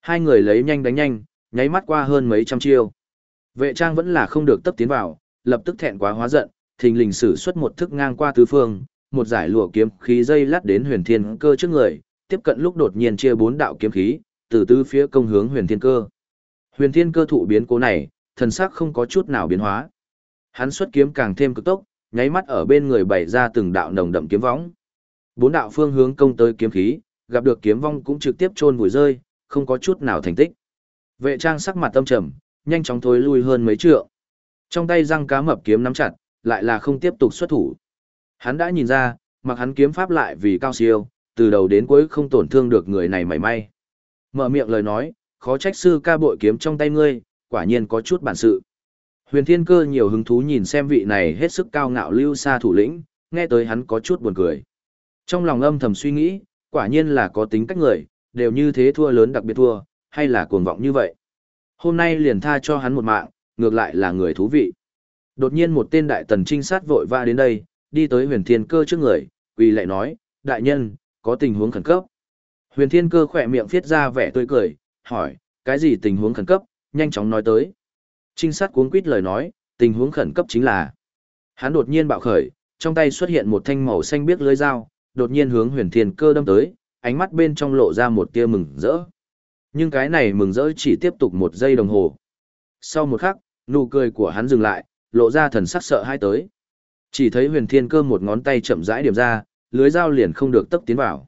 Hai người lấy nhanh đánh nhanh, nháy mắt qua hơn mấy trăm chiêu. Vệ trang vẫn là không được tấp tiến vào, lập tức thẹn quá hóa giận, thình lình sử xuất một thức ngang qua tứ phương, một giải lụa kiếm khí dây lát đến huyền thiên cơ trước người, tiếp cận lúc đột nhiên chia bốn đạo kiếm khí, từ tứ phía công hướng huyền thiên cơ. Huyền thiên cơ thụ biến cố này, thần sắc không có chút nào biến hóa. Hắn xuất kiếm càng thêm cực tốc, nháy mắt ở bên người bày ra từng đạo nồng đậm kiếm võng. Bốn đạo phương hướng công tới kiếm khí, gặp được kiếm vong cũng trực tiếp chôn vùi rơi, không có chút nào thành tích. Vệ trang sắc mặt tâm trầm, nhanh chóng thối lui hơn mấy trượng. Trong tay răng cá mập kiếm nắm chặt, lại là không tiếp tục xuất thủ. Hắn đã nhìn ra, mặc hắn kiếm pháp lại vì cao siêu, từ đầu đến cuối không tổn thương được người này mảy may. Mở miệng lời nói, khó trách sư ca bội kiếm trong tay ngươi, quả nhiên có chút bản sự. Huyền Thiên Cơ nhiều hứng thú nhìn xem vị này hết sức cao ngạo lưu xa thủ lĩnh, nghe tới hắn có chút buồn cười. Trong lòng âm thầm suy nghĩ, quả nhiên là có tính cách người, đều như thế thua lớn đặc biệt thua, hay là cuồng vọng như vậy. Hôm nay liền tha cho hắn một mạng, ngược lại là người thú vị. Đột nhiên một tên đại tần trinh sát vội va đến đây, đi tới huyền thiên cơ trước người, quỳ lại nói, đại nhân, có tình huống khẩn cấp. Huyền thiên cơ khỏe miệng viết ra vẻ tươi cười, hỏi, cái gì tình huống khẩn cấp, nhanh chóng nói tới. Trinh sát cuống quýt lời nói, tình huống khẩn cấp chính là. Hắn đột nhiên bạo khởi, trong tay xuất hiện một thanh màu xanh biếc lưới dao, đột nhiên hướng huyền thiên cơ đâm tới, ánh mắt bên trong lộ ra một tia mừng rỡ. Nhưng cái này mừng rỡ chỉ tiếp tục một giây đồng hồ. Sau một khắc, nụ cười của hắn dừng lại, lộ ra thần sắc sợ hai tới. Chỉ thấy huyền thiên cơ một ngón tay chậm rãi điểm ra, lưới dao liền không được tấp tiến vào.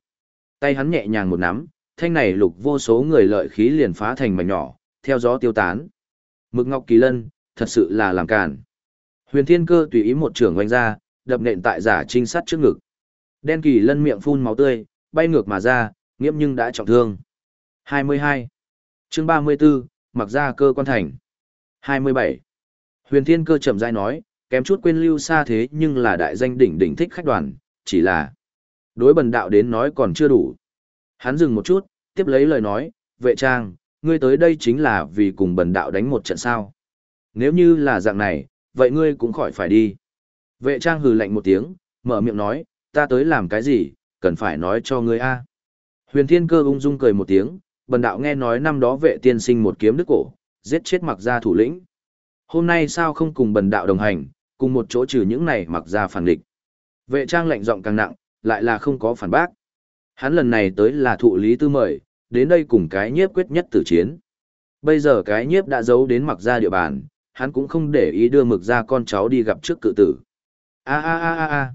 Tay hắn nhẹ nhàng một nắm, thanh này lục vô số người lợi khí liền phá thành mảnh nhỏ, theo gió tiêu tán. Mực ngọc kỳ lân, thật sự là làm càn. Huyền thiên cơ tùy ý một trường oanh ra, đập nện tại giả trinh sát trước ngực. Đen kỳ lân miệng phun máu tươi, bay ngược mà ra, nghiễm nhưng đã trọng thương. 22. chương 34, mặc ra cơ quan thành. 27. Huyền thiên cơ chậm rãi nói, kém chút quên lưu xa thế nhưng là đại danh đỉnh đỉnh thích khách đoàn, chỉ là đối bần đạo đến nói còn chưa đủ. Hắn dừng một chút, tiếp lấy lời nói, vệ trang, ngươi tới đây chính là vì cùng bần đạo đánh một trận sao. Nếu như là dạng này, vậy ngươi cũng khỏi phải đi. Vệ trang hừ lạnh một tiếng, mở miệng nói, ta tới làm cái gì, cần phải nói cho ngươi a. Huyền thiên cơ ung dung cười một tiếng, bần đạo nghe nói năm đó vệ tiên sinh một kiếm đức cổ, giết chết mặc gia thủ lĩnh. Hôm nay sao không cùng bần đạo đồng hành, cùng một chỗ trừ những này mặc gia phản địch. Vệ trang lạnh giọng càng nặng, lại là không có phản bác. Hắn lần này tới là thụ lý tư mời, đến đây cùng cái nhiếp quyết nhất tử chiến. Bây giờ cái nhiếp đã giấu đến mặc gia địa bàn, hắn cũng không để ý đưa mực ra con cháu đi gặp trước cự tử. A a a a a.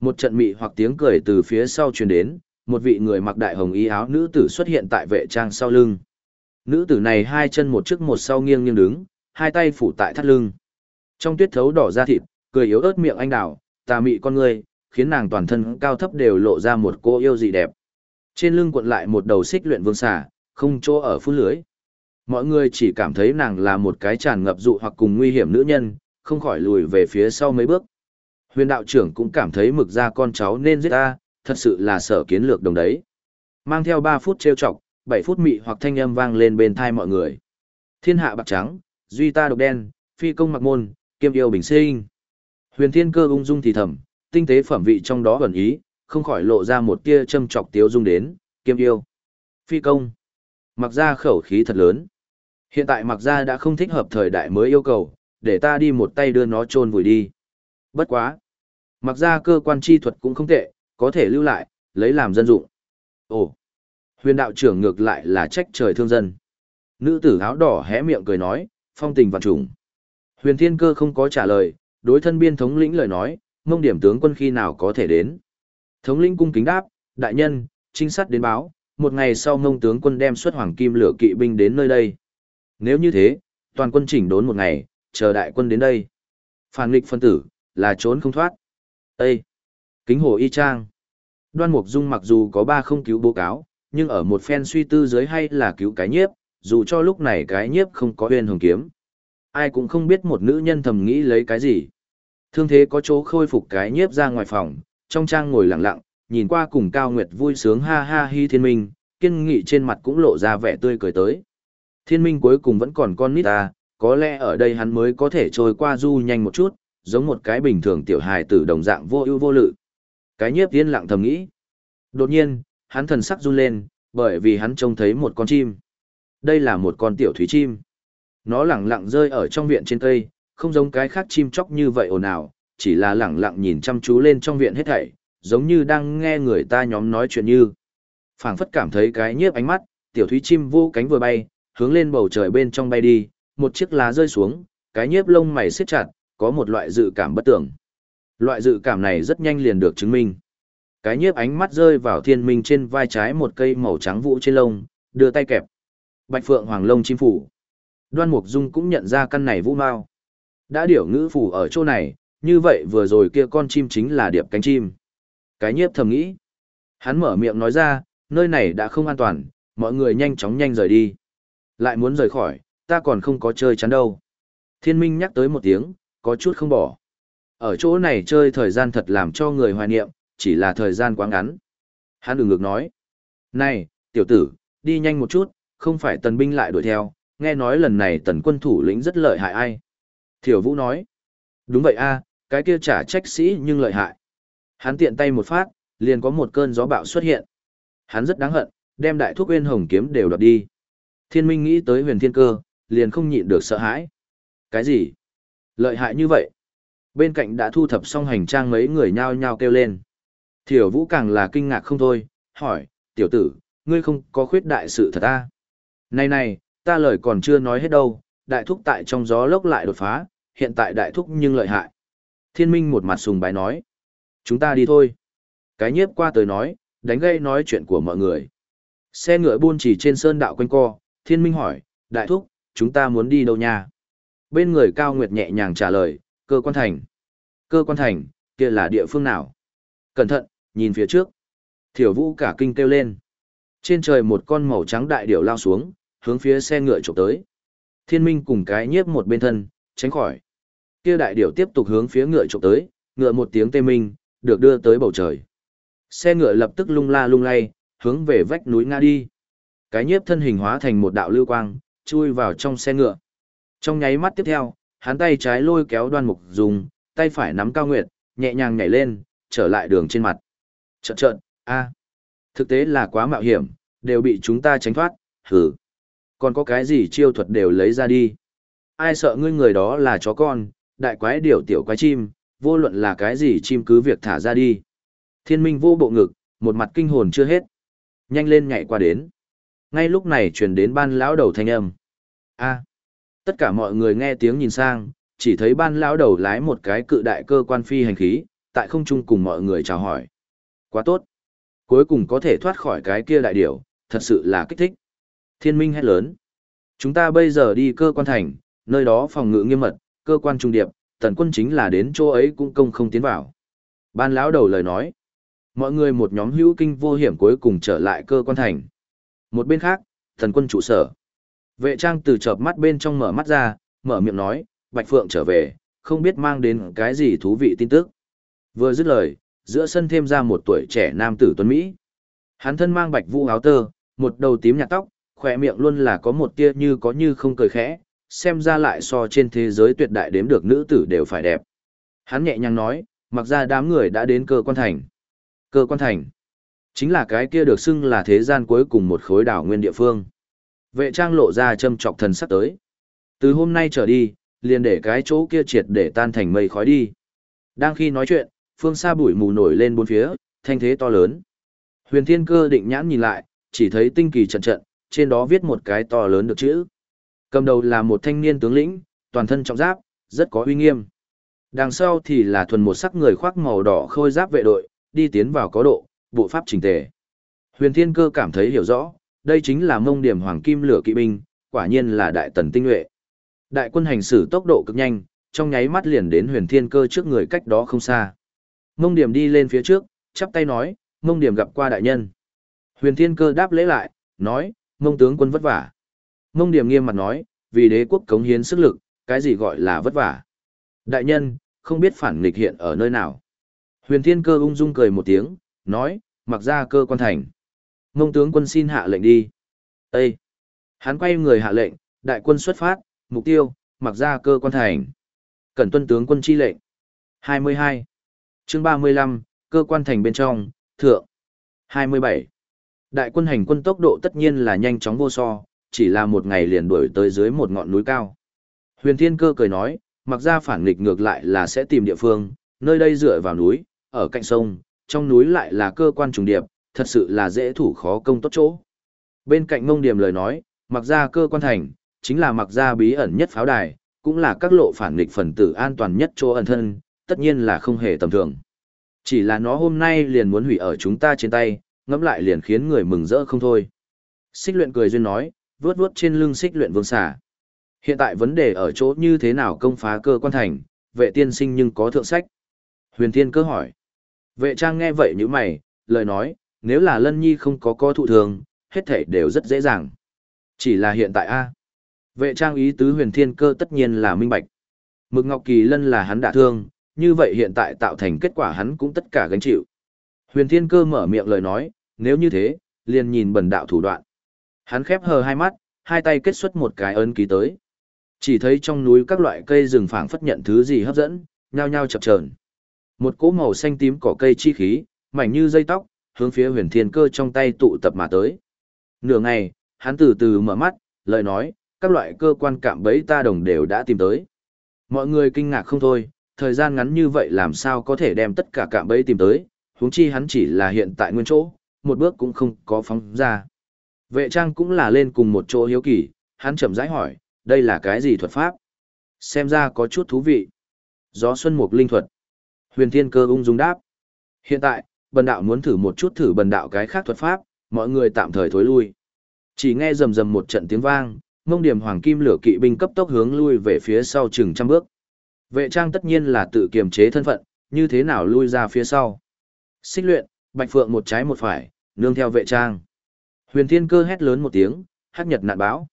Một trận mị hoặc tiếng cười từ phía sau truyền đến, một vị người mặc đại hồng y áo nữ tử xuất hiện tại vệ trang sau lưng. Nữ tử này hai chân một trước một sau nghiêng nghiêng đứng, hai tay phủ tại thắt lưng. Trong tuyết thấu đỏ da thịt, cười yếu ớt miệng anh đào, tà mị con người, khiến nàng toàn thân cao thấp đều lộ ra một cô yêu dị đẹp. Trên lưng cuộn lại một đầu xích luyện vương xà, không chỗ ở phút lưới. Mọi người chỉ cảm thấy nàng là một cái tràn ngập dụ hoặc cùng nguy hiểm nữ nhân, không khỏi lùi về phía sau mấy bước. Huyền đạo trưởng cũng cảm thấy mực ra con cháu nên giết ta, thật sự là sở kiến lược đồng đấy. Mang theo 3 phút trêu chọc, 7 phút mị hoặc thanh âm vang lên bên thai mọi người. Thiên hạ bạc trắng, duy ta độc đen, phi công mặc môn, kiêm yêu bình sinh. Huyền thiên cơ ung dung thì thầm, tinh tế phẩm vị trong đó ẩn ý, không khỏi lộ ra một tia châm chọc tiếu dung đến, kiêm yêu. Phi công. Mặc ra khẩu khí thật lớn. Hiện tại mặc ra đã không thích hợp thời đại mới yêu cầu, để ta đi một tay đưa nó chôn vùi đi. Bất quá. Mặc ra cơ quan chi thuật cũng không tệ, có thể lưu lại, lấy làm dân dụng. Ồ. Huyền đạo trưởng ngược lại là trách trời thương dân. Nữ tử áo đỏ hé miệng cười nói, phong tình vạn trùng. Huyền thiên cơ không có trả lời, đối thân biên thống lĩnh lời nói, mông điểm tướng quân khi nào có thể đến. Thống lĩnh cung kính đáp, đại nhân, trinh sát đến báo, một ngày sau mông tướng quân đem xuất hoàng kim lửa kỵ binh đến nơi đây. Nếu như thế, toàn quân chỉnh đốn một ngày, chờ đại quân đến đây. Phản nghịch phân tử, là trốn không thoát. Ê! Kính hồ y trang. Đoan Mục Dung mặc dù có ba không cứu bố cáo, nhưng ở một phen suy tư dưới hay là cứu cái nhiếp, dù cho lúc này cái nhiếp không có huyền hồng kiếm. Ai cũng không biết một nữ nhân thầm nghĩ lấy cái gì. Thương thế có chỗ khôi phục cái nhiếp ra ngoài phòng, trong trang ngồi lặng lặng, nhìn qua cùng Cao Nguyệt vui sướng ha ha hi thiên minh, kiên nghị trên mặt cũng lộ ra vẻ tươi cười tới. Thiên minh cuối cùng vẫn còn con nít ta, có lẽ ở đây hắn mới có thể trôi qua du nhanh một chút, giống một cái bình thường tiểu hài tử đồng dạng vô ưu vô lự. Cái nhiếp yên lặng thầm nghĩ. Đột nhiên, hắn thần sắc run lên, bởi vì hắn trông thấy một con chim. Đây là một con tiểu thúy chim. Nó lẳng lặng rơi ở trong viện trên cây, không giống cái khác chim chóc như vậy ồn ào, chỉ là lẳng lặng nhìn chăm chú lên trong viện hết thảy, giống như đang nghe người ta nhóm nói chuyện như. phảng phất cảm thấy cái nhiếp ánh mắt, tiểu thúy chim vô cánh vừa bay, hướng lên bầu trời bên trong bay đi, một chiếc lá rơi xuống, cái nhiếp lông mày siết chặt, có một loại dự cảm bất tưởng. Loại dự cảm này rất nhanh liền được chứng minh. Cái nhiếp ánh mắt rơi vào thiên minh trên vai trái một cây màu trắng vũ trên lông, đưa tay kẹp. Bạch phượng hoàng lông chim phủ. Đoan Mục Dung cũng nhận ra căn này vũ mao. Đã điểu ngữ phủ ở chỗ này, như vậy vừa rồi kia con chim chính là điệp cánh chim. Cái nhiếp thầm nghĩ. Hắn mở miệng nói ra, nơi này đã không an toàn, mọi người nhanh chóng nhanh rời đi. Lại muốn rời khỏi, ta còn không có chơi chắn đâu. Thiên minh nhắc tới một tiếng, có chút không bỏ. Ở chỗ này chơi thời gian thật làm cho người hoài niệm, chỉ là thời gian quá ngắn. Hắn đừng ngược nói. Này, tiểu tử, đi nhanh một chút, không phải tần binh lại đuổi theo, nghe nói lần này tần quân thủ lĩnh rất lợi hại ai. Thiểu vũ nói. Đúng vậy a, cái kia trả trách sĩ nhưng lợi hại. Hắn tiện tay một phát, liền có một cơn gió bạo xuất hiện. Hắn rất đáng hận, đem đại thuốc uyên hồng kiếm đều đoạt đi. Thiên minh nghĩ tới huyền thiên cơ, liền không nhịn được sợ hãi. Cái gì? Lợi hại như vậy? Bên cạnh đã thu thập xong hành trang mấy người nhao nhao kêu lên. Thiểu vũ càng là kinh ngạc không thôi, hỏi, tiểu tử, ngươi không có khuyết đại sự thật ta. Này này, ta lời còn chưa nói hết đâu, đại thúc tại trong gió lốc lại đột phá, hiện tại đại thúc nhưng lợi hại. Thiên minh một mặt sùng bái nói. Chúng ta đi thôi. Cái nhiếp qua tới nói, đánh gây nói chuyện của mọi người. Xe ngựa buôn chỉ trên sơn đạo quanh co, thiên minh hỏi, đại thúc, chúng ta muốn đi đâu nha? Bên người cao nguyệt nhẹ nhàng trả lời, cơ quan thành. Cơ quan thành, kia là địa phương nào? Cẩn thận, nhìn phía trước. Thiểu vũ cả kinh kêu lên. Trên trời một con màu trắng đại điểu lao xuống, hướng phía xe ngựa chụp tới. Thiên minh cùng cái nhiếp một bên thân, tránh khỏi. Kia đại điểu tiếp tục hướng phía ngựa chụp tới, ngựa một tiếng tê minh, được đưa tới bầu trời. Xe ngựa lập tức lung la lung lay, hướng về vách núi ngã đi. Cái nhiếp thân hình hóa thành một đạo lưu quang, chui vào trong xe ngựa. Trong nháy mắt tiếp theo, hắn tay trái lôi kéo đoan mục dùng, tay phải nắm cao nguyệt, nhẹ nhàng nhảy lên, trở lại đường trên mặt. Trợn trợn, a, thực tế là quá mạo hiểm, đều bị chúng ta tránh thoát, hử. Còn có cái gì chiêu thuật đều lấy ra đi. Ai sợ ngươi người đó là chó con, đại quái điểu tiểu quái chim, vô luận là cái gì chim cứ việc thả ra đi. Thiên minh vô bộ ngực, một mặt kinh hồn chưa hết. Nhanh lên nhảy qua đến. Ngay lúc này truyền đến ban lão đầu thanh âm. A. Tất cả mọi người nghe tiếng nhìn sang, chỉ thấy ban lão đầu lái một cái cự đại cơ quan phi hành khí, tại không trung cùng mọi người chào hỏi. Quá tốt. Cuối cùng có thể thoát khỏi cái kia đại điểu, thật sự là kích thích. Thiên minh hét lớn. Chúng ta bây giờ đi cơ quan thành, nơi đó phòng ngự nghiêm mật, cơ quan trung điệp, tần quân chính là đến chỗ ấy cũng công không tiến vào. Ban lão đầu lời nói. Mọi người một nhóm hữu kinh vô hiểm cuối cùng trở lại cơ quan thành. Một bên khác, thần quân trụ sở. Vệ trang từ chợp mắt bên trong mở mắt ra, mở miệng nói, Bạch Phượng trở về, không biết mang đến cái gì thú vị tin tức. Vừa dứt lời, giữa sân thêm ra một tuổi trẻ nam tử tuấn Mỹ. Hắn thân mang bạch vũ áo tơ, một đầu tím nhạt tóc, khỏe miệng luôn là có một tia như có như không cười khẽ, xem ra lại so trên thế giới tuyệt đại đếm được nữ tử đều phải đẹp. Hắn nhẹ nhàng nói, mặc ra đám người đã đến cơ quan thành. Cơ quan thành, chính là cái kia được xưng là thế gian cuối cùng một khối đảo nguyên địa phương. Vệ trang lộ ra châm trọc thần sắp tới. Từ hôm nay trở đi, liền để cái chỗ kia triệt để tan thành mây khói đi. Đang khi nói chuyện, phương xa bụi mù nổi lên bốn phía, thanh thế to lớn. Huyền Thiên Cơ định nhãn nhìn lại, chỉ thấy tinh kỳ trận trận, trên đó viết một cái to lớn được chữ. Cầm đầu là một thanh niên tướng lĩnh, toàn thân trọng giáp, rất có uy nghiêm. Đằng sau thì là thuần một sắc người khoác màu đỏ khôi giáp vệ đội, đi tiến vào có độ, bộ pháp trình tề. Huyền Thiên Cơ cảm thấy hiểu rõ, đây chính là mông điểm hoàng kim lửa kỵ binh, quả nhiên là đại tần tinh nhuệ. Đại quân hành xử tốc độ cực nhanh, trong nháy mắt liền đến huyền thiên cơ trước người cách đó không xa. Mông điểm đi lên phía trước, chắp tay nói, mông điểm gặp qua đại nhân. Huyền thiên cơ đáp lễ lại, nói, mông tướng quân vất vả. Mông điểm nghiêm mặt nói, vì đế quốc cống hiến sức lực, cái gì gọi là vất vả. Đại nhân, không biết phản nghịch hiện ở nơi nào. Huyền thiên cơ ung dung cười một tiếng, nói, mặc ra cơ quan thành. Mông tướng quân xin hạ lệnh đi. Ê! Hắn quay người hạ lệnh, đại quân xuất phát, mục tiêu, mặc ra cơ quan thành. Cẩn tuân tướng quân chi lệnh. 22. chương 35, cơ quan thành bên trong, thượng. 27. Đại quân hành quân tốc độ tất nhiên là nhanh chóng vô so, chỉ là một ngày liền đuổi tới dưới một ngọn núi cao. Huyền Thiên Cơ cười nói, mặc ra phản nghịch ngược lại là sẽ tìm địa phương, nơi đây dựa vào núi, ở cạnh sông, trong núi lại là cơ quan trùng điệp, thật sự là dễ thủ khó công tốt chỗ. Bên cạnh ngông điểm lời nói, mặc ra cơ quan thành, chính là mặc ra bí ẩn nhất pháo đài, cũng là các lộ phản nghịch phần tử an toàn nhất chỗ ẩn thân, tất nhiên là không hề tầm thường. Chỉ là nó hôm nay liền muốn hủy ở chúng ta trên tay, ngẫm lại liền khiến người mừng rỡ không thôi. Xích luyện cười duyên nói, vuốt vuốt trên lưng xích luyện vương xà. Hiện tại vấn đề ở chỗ như thế nào công phá cơ quan thành, vệ tiên sinh nhưng có thượng sách. Huyền Thiên cơ hỏi. Vệ trang nghe vậy như mày, lời nói, nếu là lân nhi không có co thụ thường, hết thể đều rất dễ dàng. Chỉ là hiện tại a Vệ trang ý tứ huyền thiên cơ tất nhiên là minh bạch. Mực Ngọc Kỳ Lân là hắn đả thương, như vậy hiện tại tạo thành kết quả hắn cũng tất cả gánh chịu. Huyền thiên cơ mở miệng lời nói, nếu như thế, liền nhìn bần đạo thủ đoạn. Hắn khép hờ hai mắt, hai tay kết xuất một cái ấn ký tới. Chỉ thấy trong núi các loại cây rừng phảng phất nhận thứ gì hấp dẫn, nhao nhao chập chờn. Một cỗ màu xanh tím cỏ cây chi khí, mảnh như dây tóc, hướng phía huyền thiên cơ trong tay tụ tập mà tới. Nửa ngày, hắn từ từ mở mắt, lời nói, các loại cơ quan cạm bẫy ta đồng đều đã tìm tới. Mọi người kinh ngạc không thôi, thời gian ngắn như vậy làm sao có thể đem tất cả cạm bẫy tìm tới, huống chi hắn chỉ là hiện tại nguyên chỗ, một bước cũng không có phóng ra. Vệ trang cũng là lên cùng một chỗ hiếu kỳ, hắn chậm rãi hỏi, đây là cái gì thuật pháp? Xem ra có chút thú vị. Gió xuân mục linh thuật. Huyền thiên cơ ung dung đáp. Hiện tại, bần đạo muốn thử một chút thử bần đạo cái khác thuật pháp, mọi người tạm thời thối lui. Chỉ nghe rầm rầm một trận tiếng vang, mông điểm hoàng kim lửa kỵ binh cấp tốc hướng lui về phía sau chừng trăm bước. Vệ trang tất nhiên là tự kiềm chế thân phận, như thế nào lui ra phía sau. Xích luyện, bạch phượng một trái một phải, nương theo vệ trang. Huyền thiên cơ hét lớn một tiếng, hắc nhật nạn báo.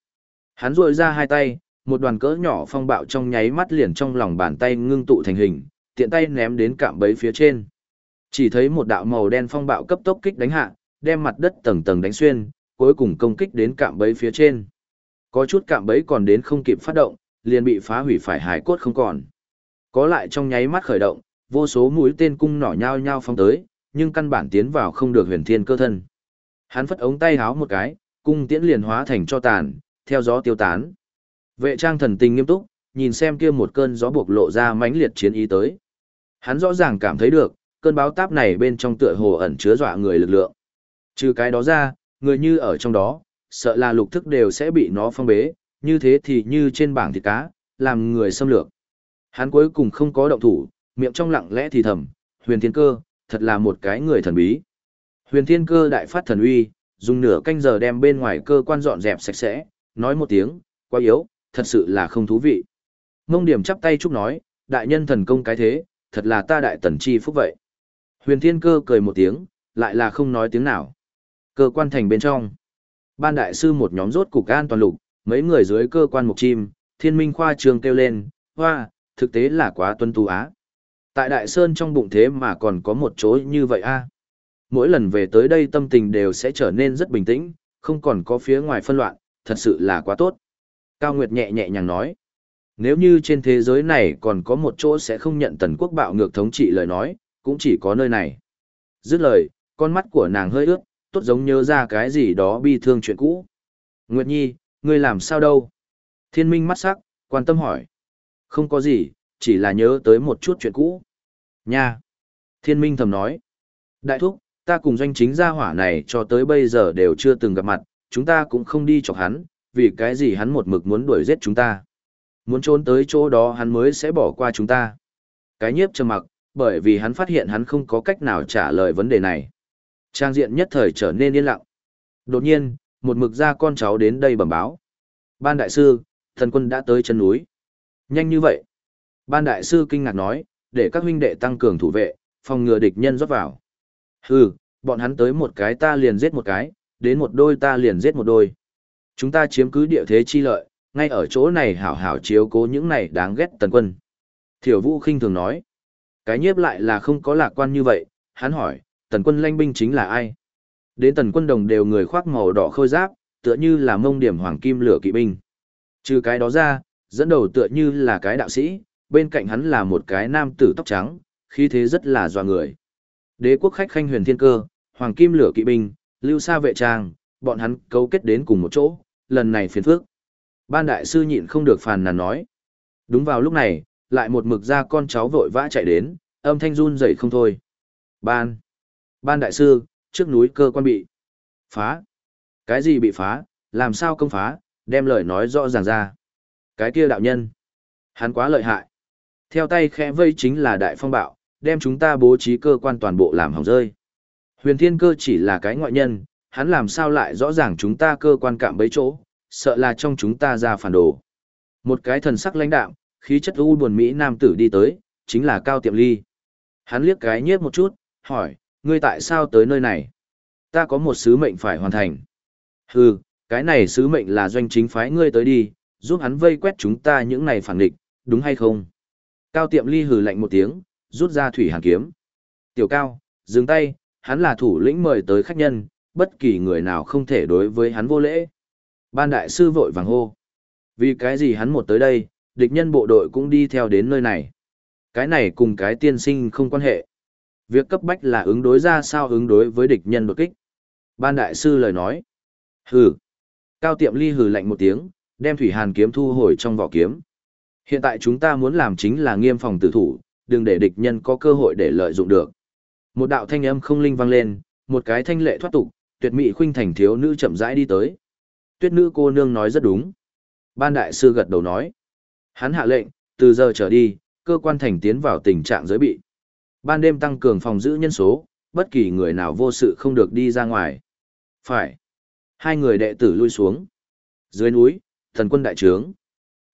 Hắn rội ra hai tay, một đoàn cỡ nhỏ phong bạo trong nháy mắt liền trong lòng bàn tay ngưng tụ thành hình, tiện tay ném đến cạm bẫy phía trên. Chỉ thấy một đạo màu đen phong bạo cấp tốc kích đánh hạ, đem mặt đất tầng tầng đánh xuyên, cuối cùng công kích đến cạm bẫy phía trên. Có chút cạm bẫy còn đến không kịp phát động, liền bị phá hủy phải hải cốt không còn. Có lại trong nháy mắt khởi động, vô số mũi tên cung nỏ nhao nhao phong tới, nhưng căn bản tiến vào không được huyền thiên cơ thân. Hắn phất ống tay háo một cái, cung tiễn liền hóa thành cho tàn, theo gió tiêu tán. Vệ trang thần tình nghiêm túc, nhìn xem kia một cơn gió buộc lộ ra mãnh liệt chiến ý tới. Hắn rõ ràng cảm thấy được, cơn báo táp này bên trong tựa hồ ẩn chứa dọa người lực lượng. Trừ cái đó ra, người như ở trong đó, sợ là lục thức đều sẽ bị nó phong bế, như thế thì như trên bảng thịt cá, làm người xâm lược. Hắn cuối cùng không có động thủ, miệng trong lặng lẽ thì thầm, huyền thiên cơ, thật là một cái người thần bí. Huyền thiên cơ đại phát thần uy, dùng nửa canh giờ đem bên ngoài cơ quan dọn dẹp sạch sẽ, nói một tiếng, quá yếu, thật sự là không thú vị. Ngông điểm chắp tay chúc nói, đại nhân thần công cái thế, thật là ta đại tần chi phúc vậy. Huyền thiên cơ cười một tiếng, lại là không nói tiếng nào. Cơ quan thành bên trong. Ban đại sư một nhóm rốt cục an toàn lục, mấy người dưới cơ quan mục chim, thiên minh khoa trường kêu lên, hoa, thực tế là quá tuân tu á. Tại đại sơn trong bụng thế mà còn có một chỗ như vậy a Mỗi lần về tới đây tâm tình đều sẽ trở nên rất bình tĩnh, không còn có phía ngoài phân loạn, thật sự là quá tốt. Cao Nguyệt nhẹ nhẹ nhàng nói, nếu như trên thế giới này còn có một chỗ sẽ không nhận tần quốc bạo ngược thống trị lời nói, cũng chỉ có nơi này. Dứt lời, con mắt của nàng hơi ướt, tốt giống nhớ ra cái gì đó bi thương chuyện cũ. Nguyệt Nhi, ngươi làm sao đâu? Thiên minh mắt sắc, quan tâm hỏi. Không có gì, chỉ là nhớ tới một chút chuyện cũ. Nha! Thiên minh thầm nói. Đại thúc, ta cùng doanh chính gia hỏa này cho tới bây giờ đều chưa từng gặp mặt, chúng ta cũng không đi chọc hắn, vì cái gì hắn một mực muốn đuổi giết chúng ta. Muốn trốn tới chỗ đó hắn mới sẽ bỏ qua chúng ta. Cái nhiếp trầm mặc, bởi vì hắn phát hiện hắn không có cách nào trả lời vấn đề này. Trang diện nhất thời trở nên yên lặng. Đột nhiên, một mực ra con cháu đến đây bẩm báo. Ban đại sư, thần quân đã tới chân núi. Nhanh như vậy. Ban đại sư kinh ngạc nói, để các huynh đệ tăng cường thủ vệ, phòng ngừa địch nhân rót vào. Hừ, bọn hắn tới một cái ta liền giết một cái, đến một đôi ta liền giết một đôi. Chúng ta chiếm cứ địa thế chi lợi, ngay ở chỗ này hảo hảo chiếu cố những này đáng ghét tần quân. Thiểu vũ khinh thường nói. Cái nhiếp lại là không có lạc quan như vậy, hắn hỏi, tần quân lanh binh chính là ai? Đến tần quân đồng đều người khoác màu đỏ khôi giáp, tựa như là mông điểm hoàng kim lửa kỵ binh. Trừ cái đó ra, dẫn đầu tựa như là cái đạo sĩ, bên cạnh hắn là một cái nam tử tóc trắng, khí thế rất là doa người. Đế quốc khách khanh huyền thiên cơ, hoàng kim lửa kỵ binh, lưu sa vệ trang, bọn hắn cấu kết đến cùng một chỗ, lần này phiền phước. Ban đại sư nhịn không được phàn nàn nói. Đúng vào lúc này, lại một mực ra con cháu vội vã chạy đến, âm thanh run rẩy không thôi. Ban. Ban đại sư, trước núi cơ quan bị. Phá. Cái gì bị phá, làm sao công phá, đem lời nói rõ ràng ra. Cái kia đạo nhân. Hắn quá lợi hại. Theo tay khẽ vây chính là đại phong bạo, đem chúng ta bố trí cơ quan toàn bộ làm hỏng rơi. Huyền thiên cơ chỉ là cái ngoại nhân, hắn làm sao lại rõ ràng chúng ta cơ quan cạm bấy chỗ, sợ là trong chúng ta ra phản đồ. Một cái thần sắc lãnh đạm, khí chất u buồn Mỹ nam tử đi tới, chính là Cao Tiệm Ly. Hắn liếc cái nhiếp một chút, hỏi, ngươi tại sao tới nơi này? Ta có một sứ mệnh phải hoàn thành. Hừ, cái này sứ mệnh là doanh chính phái ngươi tới đi, giúp hắn vây quét chúng ta những này phản địch, đúng hay không? Cao Tiệm Ly hừ lạnh một tiếng, rút ra thủy hàn kiếm. Tiểu Cao, dừng tay, hắn là thủ lĩnh mời tới khách nhân, bất kỳ người nào không thể đối với hắn vô lễ. Ban đại sư vội vàng hô. Vì cái gì hắn một tới đây, địch nhân bộ đội cũng đi theo đến nơi này. Cái này cùng cái tiên sinh không quan hệ. Việc cấp bách là ứng đối ra sao ứng đối với địch nhân đột kích. Ban đại sư lời nói. Hừ. Cao tiệm ly hừ lạnh một tiếng, đem thủy hàn kiếm thu hồi trong vỏ kiếm. Hiện tại chúng ta muốn làm chính là nghiêm phòng tử thủ, đừng để địch nhân có cơ hội để lợi dụng được. Một đạo thanh âm không linh vang lên, một cái thanh lệ thoát tục, tuyệt mỹ khuynh thành thiếu nữ chậm rãi đi tới. Tuyết nữ cô nương nói rất đúng. Ban đại sư gật đầu nói. Hắn hạ lệnh, từ giờ trở đi, cơ quan thành tiến vào tình trạng giới bị. Ban đêm tăng cường phòng giữ nhân số, bất kỳ người nào vô sự không được đi ra ngoài. Phải. Hai người đệ tử lui xuống. Dưới núi, thần quân đại trướng.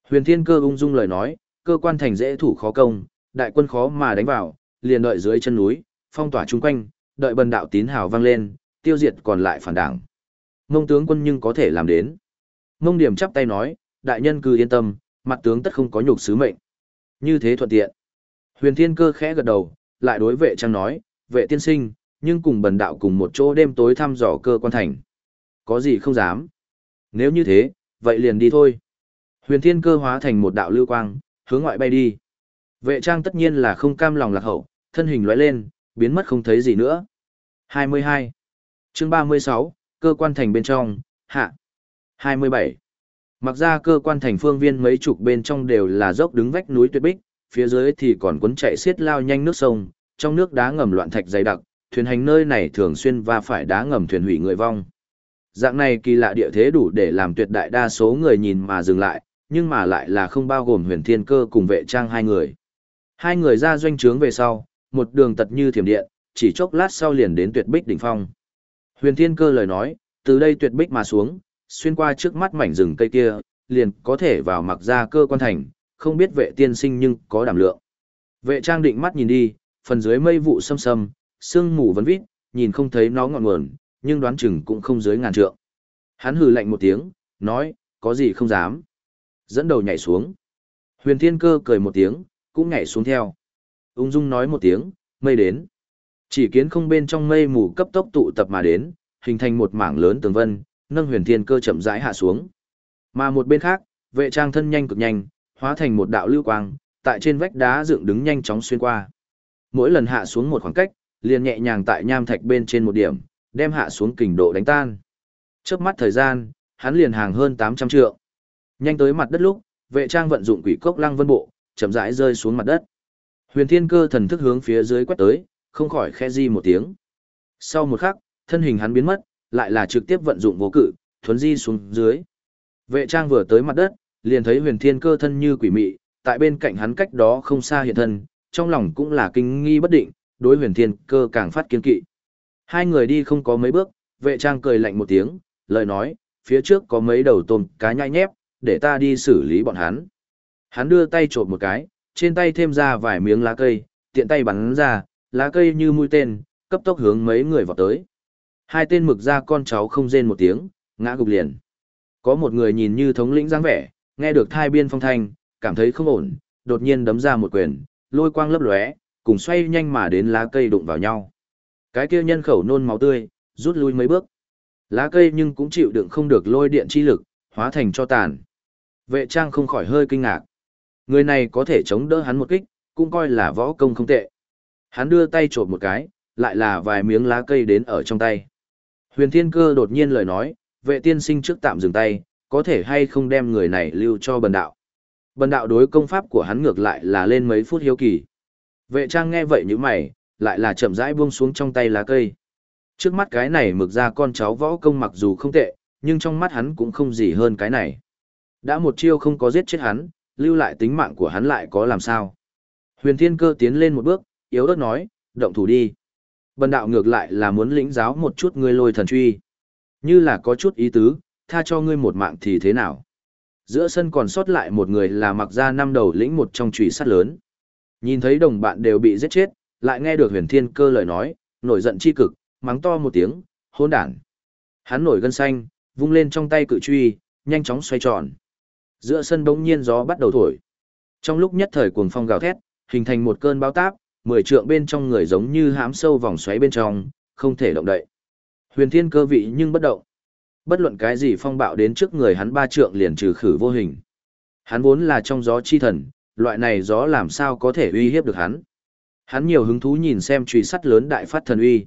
Huyền Thiên Cơ ung dung lời nói, cơ quan thành dễ thủ khó công, đại quân khó mà đánh vào, liền đợi dưới chân núi, phong tỏa chung quanh, đợi bần đạo tín hào vang lên, tiêu diệt còn lại phản đảng. Mông tướng quân nhưng có thể làm đến. Mông điểm chắp tay nói, đại nhân cứ yên tâm, mặt tướng tất không có nhục sứ mệnh. Như thế thuận tiện. Huyền Thiên Cơ khẽ gật đầu, lại đối vệ trang nói, vệ tiên sinh, nhưng cùng bần đạo cùng một chỗ đêm tối thăm dò cơ quan thành. Có gì không dám. Nếu như thế, vậy liền đi thôi. Huyền Thiên Cơ hóa thành một đạo lưu quang, hướng ngoại bay đi. Vệ trang tất nhiên là không cam lòng lạc hậu, thân hình lóe lên, biến mất không thấy gì nữa. 22. chương 36, cơ quan thành bên trong, hạ. 27. Mặc ra cơ quan thành phương viên mấy chục bên trong đều là dốc đứng vách núi tuyệt bích, phía dưới thì còn cuốn chạy xiết lao nhanh nước sông, trong nước đá ngầm loạn thạch dày đặc, thuyền hành nơi này thường xuyên va phải đá ngầm thuyền hủy người vong. Dạng này kỳ lạ địa thế đủ để làm tuyệt đại đa số người nhìn mà dừng lại, nhưng mà lại là không bao gồm huyền thiên cơ cùng vệ trang hai người. Hai người ra doanh trướng về sau, một đường tật như thiểm điện, chỉ chốc lát sau liền đến tuyệt bích đỉnh phong. Huyền thiên cơ lời nói, từ đây tuyệt bích mà xuống, xuyên qua trước mắt mảnh rừng cây kia, liền có thể vào mặc ra cơ quan thành, không biết vệ tiên sinh nhưng có đảm lượng. Vệ trang định mắt nhìn đi, phần dưới mây vụ xâm xâm, sương mù vấn vít, nhìn không thấy nó ngọn nguồn, nhưng đoán chừng cũng không dưới ngàn trượng. Hắn hừ lạnh một tiếng, nói, có gì không dám. Dẫn đầu nhảy xuống. Huyền thiên cơ cười một tiếng, cũng nhảy xuống theo. Ung dung nói một tiếng, mây đến. Chỉ kiến không bên trong mây mù cấp tốc tụ tập mà đến, hình thành một mảng lớn tường vân, nâng huyền thiên cơ chậm rãi hạ xuống. Mà một bên khác, vệ trang thân nhanh cực nhanh, hóa thành một đạo lưu quang, tại trên vách đá dựng đứng nhanh chóng xuyên qua. Mỗi lần hạ xuống một khoảng cách, liền nhẹ nhàng tại nham thạch bên trên một điểm, đem hạ xuống kình độ đánh tan. Chớp mắt thời gian, hắn liền hàng hơn 800 trượng. Nhanh tới mặt đất lúc, vệ trang vận dụng quỷ cốc lăng vân bộ, chậm rãi rơi xuống mặt đất. Huyền Thiên Cơ thần thức hướng phía dưới quét tới, không khỏi khẽ di một tiếng. Sau một khắc, thân hình hắn biến mất, lại là trực tiếp vận dụng vô cự, thuấn di xuống dưới. Vệ trang vừa tới mặt đất, liền thấy huyền thiên cơ thân như quỷ mị, tại bên cạnh hắn cách đó không xa hiện thân, trong lòng cũng là kinh nghi bất định, đối huyền thiên cơ càng phát kiên kỵ. Hai người đi không có mấy bước, vệ trang cười lạnh một tiếng, lời nói, phía trước có mấy đầu tôm cá nhai nhép, để ta đi xử lý bọn hắn. Hắn đưa tay trộm một cái, trên tay thêm ra vài miếng lá cây, tiện tay bắn ra, lá cây như mũi tên, cấp tốc hướng mấy người vào tới. Hai tên mực ra con cháu không rên một tiếng, ngã gục liền. Có một người nhìn như thống lĩnh dáng vẻ, nghe được thai biên phong thanh, cảm thấy không ổn, đột nhiên đấm ra một quyền, lôi quang lấp lóe, cùng xoay nhanh mà đến lá cây đụng vào nhau. Cái kia nhân khẩu nôn máu tươi, rút lui mấy bước. Lá cây nhưng cũng chịu đựng không được lôi điện chi lực, hóa thành cho tàn. Vệ trang không khỏi hơi kinh ngạc. Người này có thể chống đỡ hắn một kích, cũng coi là võ công không tệ. Hắn đưa tay trộm một cái, lại là vài miếng lá cây đến ở trong tay. Huyền Thiên Cơ đột nhiên lời nói, vệ tiên sinh trước tạm dừng tay, có thể hay không đem người này lưu cho bần đạo. Bần đạo đối công pháp của hắn ngược lại là lên mấy phút hiếu kỳ. Vệ trang nghe vậy như mày, lại là chậm rãi buông xuống trong tay lá cây. Trước mắt cái này mực ra con cháu võ công mặc dù không tệ, nhưng trong mắt hắn cũng không gì hơn cái này. Đã một chiêu không có giết chết hắn, lưu lại tính mạng của hắn lại có làm sao. Huyền Thiên Cơ tiến lên một bước, yếu ớt nói, động thủ đi. Bần đạo ngược lại là muốn lĩnh giáo một chút ngươi lôi thần truy. Như là có chút ý tứ, tha cho ngươi một mạng thì thế nào? Giữa sân còn sót lại một người là mặc ra năm đầu lĩnh một trong trùy sắt lớn. Nhìn thấy đồng bạn đều bị giết chết, lại nghe được huyền thiên cơ lời nói, nổi giận chi cực, mắng to một tiếng, hôn đản. Hắn nổi gân xanh, vung lên trong tay cự truy, nhanh chóng xoay tròn. Giữa sân bỗng nhiên gió bắt đầu thổi. Trong lúc nhất thời cuồng phong gào thét, hình thành một cơn bão táp, mười trượng bên trong người giống như hãm sâu vòng xoáy bên trong, không thể động đậy. Huyền thiên cơ vị nhưng bất động. Bất luận cái gì phong bạo đến trước người hắn ba trượng liền trừ khử vô hình. Hắn vốn là trong gió chi thần, loại này gió làm sao có thể uy hiếp được hắn. Hắn nhiều hứng thú nhìn xem chùy sắt lớn đại phát thần uy.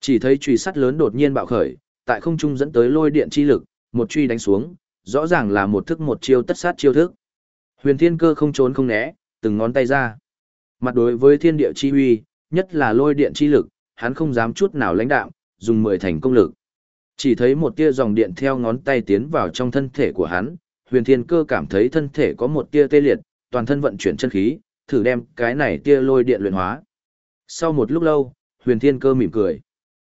Chỉ thấy chùy sắt lớn đột nhiên bạo khởi, tại không trung dẫn tới lôi điện chi lực, một truy đánh xuống, rõ ràng là một thức một chiêu tất sát chiêu thức. Huyền Thiên Cơ không trốn không né, từng ngón tay ra. Mặt đối với thiên địa chi huy, nhất là lôi điện chi lực, hắn không dám chút nào lãnh đạm, dùng mười thành công lực. Chỉ thấy một tia dòng điện theo ngón tay tiến vào trong thân thể của hắn, huyền thiên cơ cảm thấy thân thể có một tia tê liệt, toàn thân vận chuyển chân khí, thử đem cái này tia lôi điện luyện hóa. Sau một lúc lâu, huyền thiên cơ mỉm cười.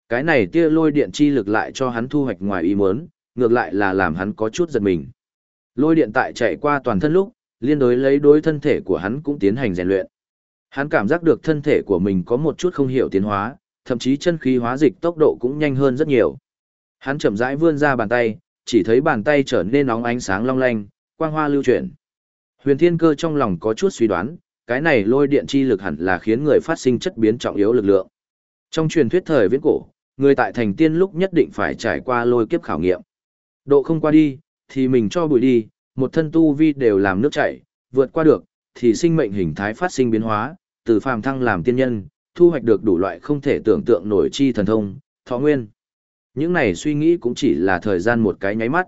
Cái này tia lôi điện chi lực lại cho hắn thu hoạch ngoài ý muốn, ngược lại là làm hắn có chút giật mình. Lôi điện tại chạy qua toàn thân lúc, liên đối lấy đối thân thể của hắn cũng tiến hành rèn luyện. Hắn cảm giác được thân thể của mình có một chút không hiểu tiến hóa, thậm chí chân khí hóa dịch tốc độ cũng nhanh hơn rất nhiều. Hắn chậm rãi vươn ra bàn tay, chỉ thấy bàn tay trở nên nóng ánh sáng long lanh, quang hoa lưu chuyển. Huyền Thiên Cơ trong lòng có chút suy đoán, cái này lôi điện chi lực hẳn là khiến người phát sinh chất biến trọng yếu lực lượng. Trong truyền thuyết thời viễn cổ, người tại thành tiên lúc nhất định phải trải qua lôi kiếp khảo nghiệm. Độ không qua đi, thì mình cho bụi đi, một thân tu vi đều làm nước chảy, vượt qua được, thì sinh mệnh hình thái phát sinh biến hóa, từ phàm thăng làm tiên nhân, thu hoạch được đủ loại không thể tưởng tượng nổi chi thần thông, thọ nguyên. Những này suy nghĩ cũng chỉ là thời gian một cái nháy mắt.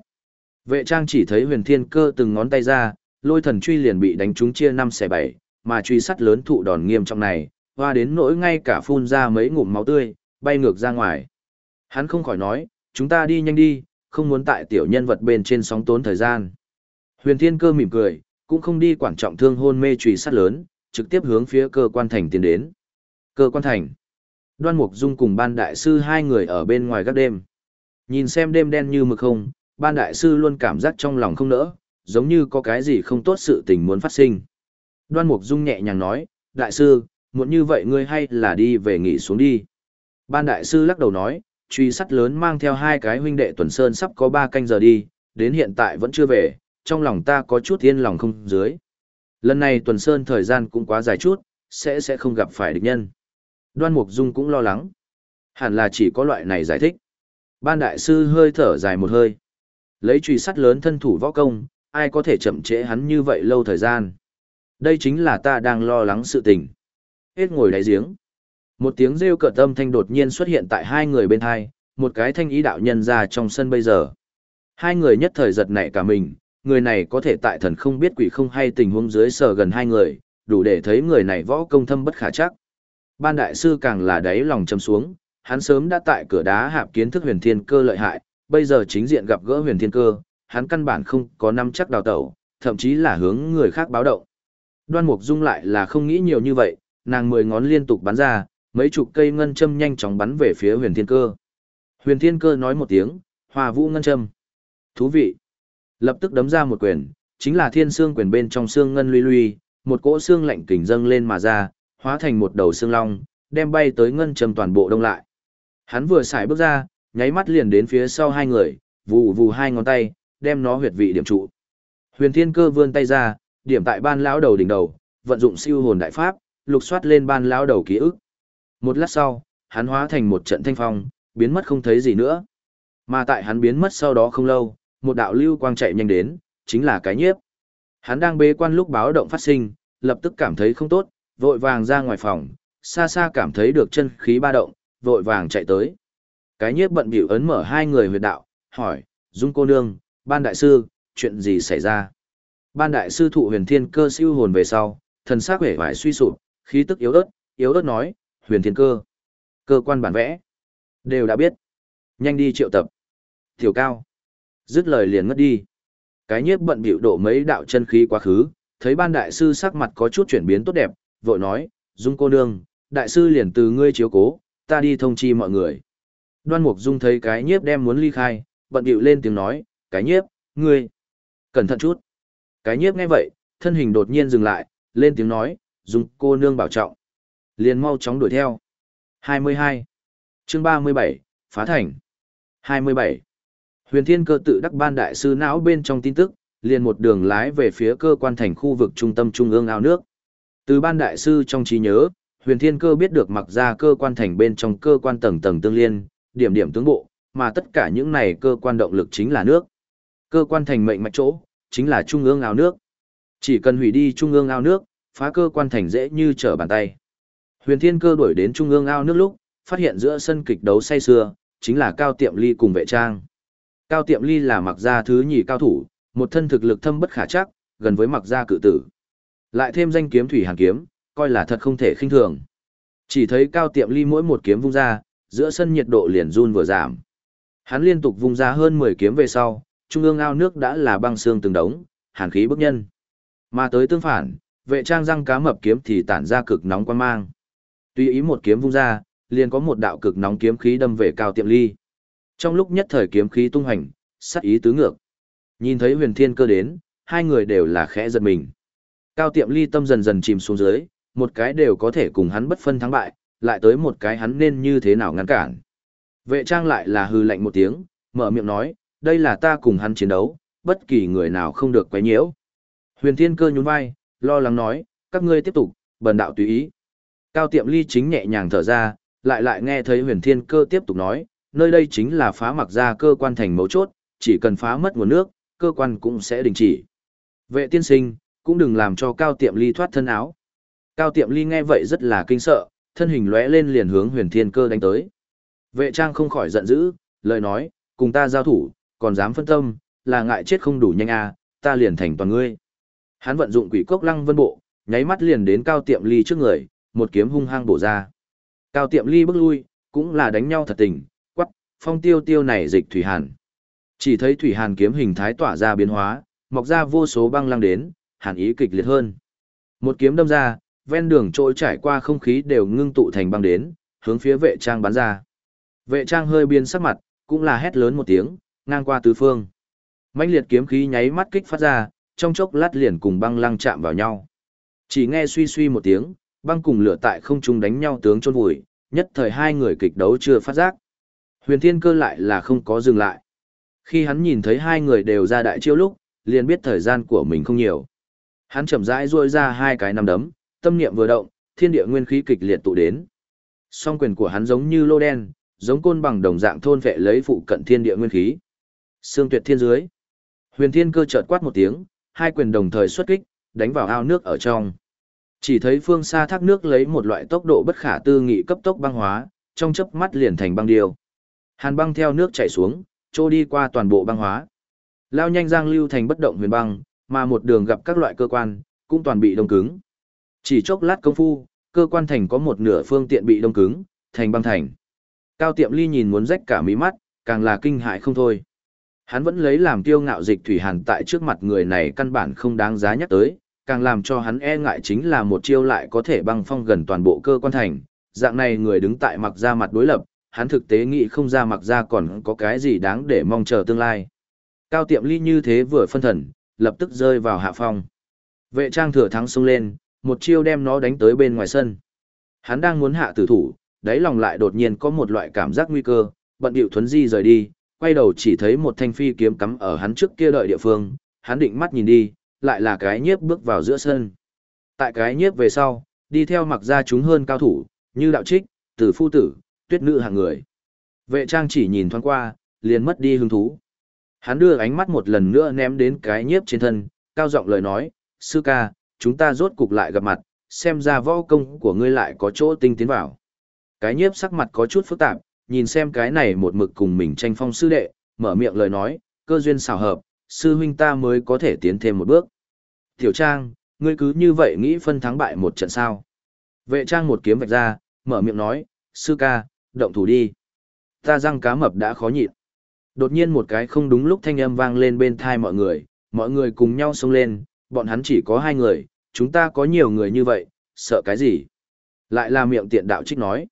Vệ trang chỉ thấy huyền thiên cơ từng ngón tay ra, lôi thần truy liền bị đánh trúng chia năm xe bảy, mà truy sắt lớn thụ đòn nghiêm trong này, hoa đến nỗi ngay cả phun ra mấy ngụm máu tươi, bay ngược ra ngoài. Hắn không khỏi nói, chúng ta đi nhanh đi, không muốn tại tiểu nhân vật bên trên sóng tốn thời gian. Huyền thiên cơ mỉm cười, cũng không đi quản trọng thương hôn mê truy sát lớn, trực tiếp hướng phía cơ quan thành tiến đến. Cơ quan thành. Đoan Mục Dung cùng ban đại sư hai người ở bên ngoài gác đêm. Nhìn xem đêm đen như mực không, ban đại sư luôn cảm giác trong lòng không nỡ, giống như có cái gì không tốt sự tình muốn phát sinh. Đoan Mục Dung nhẹ nhàng nói, đại sư, muốn như vậy ngươi hay là đi về nghỉ xuống đi. Ban đại sư lắc đầu nói, truy sắt lớn mang theo hai cái huynh đệ tuần sơn sắp có ba canh giờ đi, đến hiện tại vẫn chưa về, trong lòng ta có chút yên lòng không dưới. Lần này tuần sơn thời gian cũng quá dài chút, sẽ sẽ không gặp phải địch nhân. Đoan Mục Dung cũng lo lắng. Hẳn là chỉ có loại này giải thích. Ban đại sư hơi thở dài một hơi. Lấy truy sắt lớn thân thủ võ công, ai có thể chậm trễ hắn như vậy lâu thời gian. Đây chính là ta đang lo lắng sự tình. Hết ngồi đáy giếng. Một tiếng rêu cợt tâm thanh đột nhiên xuất hiện tại hai người bên hai, một cái thanh ý đạo nhân ra trong sân bây giờ. Hai người nhất thời giật nảy cả mình, người này có thể tại thần không biết quỷ không hay tình huống dưới sờ gần hai người, đủ để thấy người này võ công thâm bất khả chắc. Ban đại sư càng là đáy lòng châm xuống, hắn sớm đã tại cửa đá hạp kiến thức huyền thiên cơ lợi hại, bây giờ chính diện gặp gỡ huyền thiên cơ, hắn căn bản không có năm chắc đào tẩu, thậm chí là hướng người khác báo động. Đoan Mục Dung lại là không nghĩ nhiều như vậy, nàng mười ngón liên tục bắn ra, mấy chục cây ngân châm nhanh chóng bắn về phía huyền thiên cơ. Huyền thiên cơ nói một tiếng, hòa vũ ngân châm. Thú vị. Lập tức đấm ra một quyền, chính là thiên xương quyền bên trong xương ngân luy luy, một cỗ xương lạnh kình dâng lên mà ra, hóa thành một đầu xương long, đem bay tới ngân trầm toàn bộ đông lại. Hắn vừa xài bước ra, nháy mắt liền đến phía sau hai người, vù vù hai ngón tay, đem nó huyệt vị điểm trụ. Huyền Thiên Cơ vươn tay ra, điểm tại ban lão đầu đỉnh đầu, vận dụng siêu hồn đại pháp, lục soát lên ban lão đầu ký ức. Một lát sau, hắn hóa thành một trận thanh phong, biến mất không thấy gì nữa. Mà tại hắn biến mất sau đó không lâu, một đạo lưu quang chạy nhanh đến, chính là cái nhiếp. Hắn đang bế quan lúc báo động phát sinh, lập tức cảm thấy không tốt, vội vàng ra ngoài phòng, xa xa cảm thấy được chân khí ba động, vội vàng chạy tới. Cái nhiếp bận biểu ấn mở hai người huyệt đạo, hỏi, Dung cô nương, ban đại sư, chuyện gì xảy ra? Ban đại sư thụ huyền thiên cơ siêu hồn về sau, thần xác vẻ vải suy sụp, khí tức yếu ớt, yếu ớt nói, huyền thiên cơ, cơ quan bản vẽ, đều đã biết. Nhanh đi triệu tập. Tiểu cao. Dứt lời liền ngất đi. Cái nhiếp bận biểu độ mấy đạo chân khí quá khứ, thấy ban đại sư sắc mặt có chút chuyển biến tốt đẹp, vội nói, Dung cô nương, đại sư liền từ ngươi chiếu cố, ta đi thông chi mọi người. Đoan Mục Dung thấy cái nhiếp đem muốn ly khai, bận bịu lên tiếng nói, cái nhiếp, ngươi, cẩn thận chút. Cái nhiếp nghe vậy, thân hình đột nhiên dừng lại, lên tiếng nói, Dung cô nương bảo trọng. Liền mau chóng đuổi theo. 22. chương 37, Phá Thành. 27. Huyền Thiên cơ tự đắc ban đại sư não bên trong tin tức, liền một đường lái về phía cơ quan thành khu vực trung tâm trung ương ao nước. Từ ban đại sư trong trí nhớ, huyền thiên cơ biết được mặc ra cơ quan thành bên trong cơ quan tầng tầng tương liên, điểm điểm tướng bộ, mà tất cả những này cơ quan động lực chính là nước. Cơ quan thành mệnh mạch chỗ, chính là trung ương ao nước. Chỉ cần hủy đi trung ương ao nước, phá cơ quan thành dễ như trở bàn tay. Huyền thiên cơ đuổi đến trung ương ao nước lúc, phát hiện giữa sân kịch đấu say xưa, chính là Cao Tiệm Ly cùng vệ trang. Cao Tiệm Ly là mặc gia thứ nhì cao thủ, một thân thực lực thâm bất khả chắc, gần với mặc gia cự tử. Lại thêm danh kiếm thủy hàn kiếm, coi là thật không thể khinh thường. Chỉ thấy cao tiệm ly mỗi một kiếm vung ra, giữa sân nhiệt độ liền run vừa giảm. Hắn liên tục vung ra hơn 10 kiếm về sau, trung ương ao nước đã là băng xương từng đống, hàn khí bức nhân. Mà tới tương phản, vệ trang răng cá mập kiếm thì tản ra cực nóng quan mang. Tuy ý một kiếm vung ra, liền có một đạo cực nóng kiếm khí đâm về cao tiệm ly. Trong lúc nhất thời kiếm khí tung hành, sát ý tứ ngược. Nhìn thấy huyền thiên cơ đến, hai người đều là khẽ giật mình. Cao tiệm ly tâm dần dần chìm xuống dưới, một cái đều có thể cùng hắn bất phân thắng bại, lại tới một cái hắn nên như thế nào ngăn cản. Vệ trang lại là hư lạnh một tiếng, mở miệng nói, đây là ta cùng hắn chiến đấu, bất kỳ người nào không được quấy nhiễu. Huyền thiên cơ nhún vai, lo lắng nói, các ngươi tiếp tục, bần đạo tùy ý. Cao tiệm ly chính nhẹ nhàng thở ra, lại lại nghe thấy huyền thiên cơ tiếp tục nói, nơi đây chính là phá mặc ra cơ quan thành mấu chốt, chỉ cần phá mất nguồn nước, cơ quan cũng sẽ đình chỉ. Vệ tiên sinh, cũng đừng làm cho cao tiệm ly thoát thân áo. Cao tiệm ly nghe vậy rất là kinh sợ, thân hình lóe lên liền hướng huyền thiên cơ đánh tới. Vệ trang không khỏi giận dữ, lời nói, cùng ta giao thủ, còn dám phân tâm, là ngại chết không đủ nhanh à, ta liền thành toàn ngươi. Hắn vận dụng quỷ cốc lăng vân bộ, nháy mắt liền đến cao tiệm ly trước người, một kiếm hung hăng bổ ra. Cao tiệm ly bước lui, cũng là đánh nhau thật tình, phong tiêu tiêu này dịch thủy hàn. Chỉ thấy thủy hàn kiếm hình thái tỏa ra biến hóa, mọc ra vô số băng lăng đến, hàn ý kịch liệt hơn. Một kiếm đâm ra, ven đường trôi trải qua không khí đều ngưng tụ thành băng đến, hướng phía vệ trang bắn ra. Vệ trang hơi biên sắc mặt, cũng là hét lớn một tiếng, ngang qua tứ phương. mãnh liệt kiếm khí nháy mắt kích phát ra, trong chốc lát liền cùng băng lăng chạm vào nhau. Chỉ nghe suy suy một tiếng, băng cùng lửa tại không trung đánh nhau tướng chôn vùi, nhất thời hai người kịch đấu chưa phát giác. Huyền Thiên Cơ lại là không có dừng lại. Khi hắn nhìn thấy hai người đều ra đại chiêu lúc, liền biết thời gian của mình không nhiều. Hắn chậm rãi duỗi ra hai cái nắm đấm, tâm niệm vừa động, thiên địa nguyên khí kịch liệt tụ đến. Song quyền của hắn giống như lô đen, giống côn bằng đồng dạng thôn vệ lấy phụ cận thiên địa nguyên khí. Sương tuyệt thiên dưới. Huyền Thiên Cơ chợt quát một tiếng, hai quyền đồng thời xuất kích, đánh vào ao nước ở trong. Chỉ thấy phương xa thác nước lấy một loại tốc độ bất khả tư nghị cấp tốc băng hóa, trong chớp mắt liền thành băng điêu. Hàn băng theo nước chảy xuống, trôi đi qua toàn bộ băng hóa. Lao nhanh giang lưu thành bất động huyền băng, mà một đường gặp các loại cơ quan, cũng toàn bị đông cứng. Chỉ chốc lát công phu, cơ quan thành có một nửa phương tiện bị đông cứng, thành băng thành. Cao tiệm ly nhìn muốn rách cả mí mắt, càng là kinh hại không thôi. Hắn vẫn lấy làm tiêu ngạo dịch thủy hàn tại trước mặt người này căn bản không đáng giá nhắc tới, càng làm cho hắn e ngại chính là một chiêu lại có thể băng phong gần toàn bộ cơ quan thành. Dạng này người đứng tại mặc ra mặt đối lập, hắn thực tế nghĩ không ra mặc ra còn có cái gì đáng để mong chờ tương lai. Cao tiệm ly như thế vừa phân thần, lập tức rơi vào hạ phong. Vệ trang thừa thắng xông lên, một chiêu đem nó đánh tới bên ngoài sân. Hắn đang muốn hạ tử thủ, đáy lòng lại đột nhiên có một loại cảm giác nguy cơ, bận điệu thuấn di rời đi, quay đầu chỉ thấy một thanh phi kiếm cắm ở hắn trước kia đợi địa phương, hắn định mắt nhìn đi, lại là cái nhiếp bước vào giữa sân. Tại cái nhiếp về sau, đi theo mặc ra chúng hơn cao thủ, như đạo trích, tử phu tử, tuyết nữ hạng người. Vệ trang chỉ nhìn thoáng qua, liền mất đi hứng thú. Hắn đưa ánh mắt một lần nữa ném đến cái nhiếp trên thân, cao giọng lời nói, sư ca, chúng ta rốt cục lại gặp mặt, xem ra võ công của ngươi lại có chỗ tinh tiến vào. Cái nhiếp sắc mặt có chút phức tạp, nhìn xem cái này một mực cùng mình tranh phong sư đệ, mở miệng lời nói, cơ duyên xảo hợp, sư huynh ta mới có thể tiến thêm một bước. Tiểu Trang, ngươi cứ như vậy nghĩ phân thắng bại một trận sao. Vệ Trang một kiếm vạch ra, mở miệng nói, sư ca, động thủ đi. Ta răng cá mập đã khó nhịn. Đột nhiên một cái không đúng lúc thanh âm vang lên bên thai mọi người, mọi người cùng nhau xông lên, bọn hắn chỉ có hai người, chúng ta có nhiều người như vậy, sợ cái gì? Lại là miệng tiện đạo trích nói.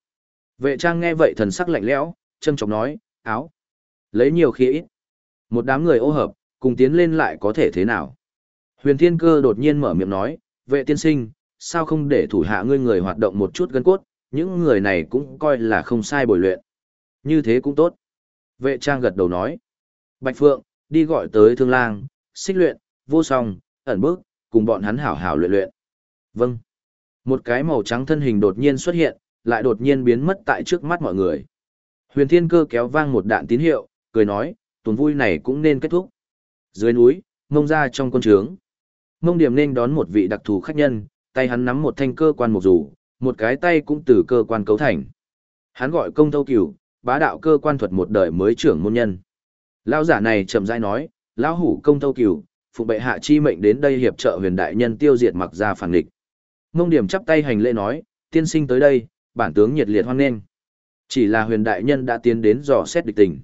Vệ trang nghe vậy thần sắc lạnh lẽo, châm chọc nói, áo. Lấy nhiều khí ít. Một đám người ô hợp, cùng tiến lên lại có thể thế nào? Huyền Thiên Cơ đột nhiên mở miệng nói, vệ tiên sinh, sao không để thủ hạ ngươi người hoạt động một chút gân cốt, những người này cũng coi là không sai bồi luyện. Như thế cũng tốt. Vệ trang gật đầu nói. Bạch Phượng, đi gọi tới thương lang, xích luyện, vô song, ẩn bước, cùng bọn hắn hảo hảo luyện luyện. Vâng. Một cái màu trắng thân hình đột nhiên xuất hiện, lại đột nhiên biến mất tại trước mắt mọi người. Huyền Thiên Cơ kéo vang một đạn tín hiệu, cười nói, tuần vui này cũng nên kết thúc. Dưới núi, mông ra trong con trướng. Mông điểm nên đón một vị đặc thù khách nhân, tay hắn nắm một thanh cơ quan một rủ, một cái tay cũng từ cơ quan cấu thành. Hắn gọi công thâu cửu, bá đạo cơ quan thuật một đời mới trưởng môn nhân. Lão giả này chậm rãi nói, lão hủ công thâu cửu, phụ bệ hạ chi mệnh đến đây hiệp trợ huyền đại nhân tiêu diệt mặc gia phản địch. ngông điểm chắp tay hành lễ nói, tiên sinh tới đây, bản tướng nhiệt liệt hoan nghênh. Chỉ là huyền đại nhân đã tiến đến dò xét địch tình.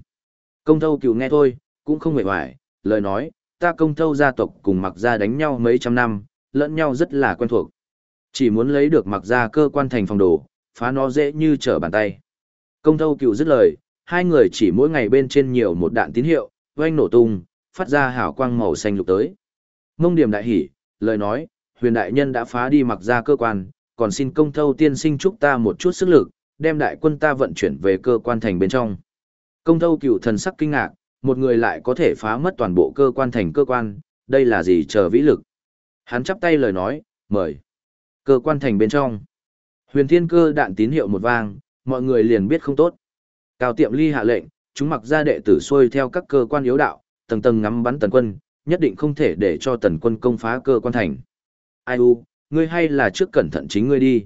Công thâu cửu nghe thôi, cũng không mệt mỏi, lời nói, ta công thâu gia tộc cùng mặc gia đánh nhau mấy trăm năm, lẫn nhau rất là quen thuộc. Chỉ muốn lấy được mặc ra cơ quan thành phòng đồ, phá nó dễ như trở bàn tay. Công thâu cựu dứt lời, hai người chỉ mỗi ngày bên trên nhiều một đạn tín hiệu, oanh nổ tung, phát ra hào quang màu xanh lục tới. Mông điểm đại hỉ, lời nói, huyền đại nhân đã phá đi mặc ra cơ quan, còn xin công thâu tiên sinh chúc ta một chút sức lực, đem đại quân ta vận chuyển về cơ quan thành bên trong. Công thâu cựu thần sắc kinh ngạc, một người lại có thể phá mất toàn bộ cơ quan thành cơ quan, đây là gì chờ vĩ lực. Hắn chắp tay lời nói, mời. Cơ quan thành bên trong. Huyền thiên cơ đạn tín hiệu một vang, mọi người liền biết không tốt. Cao tiệm ly hạ lệnh, chúng mặc ra đệ tử xuôi theo các cơ quan yếu đạo, tầng tầng ngắm bắn tần quân, nhất định không thể để cho tần quân công phá cơ quan thành. Ai u, ngươi hay là trước cẩn thận chính ngươi đi.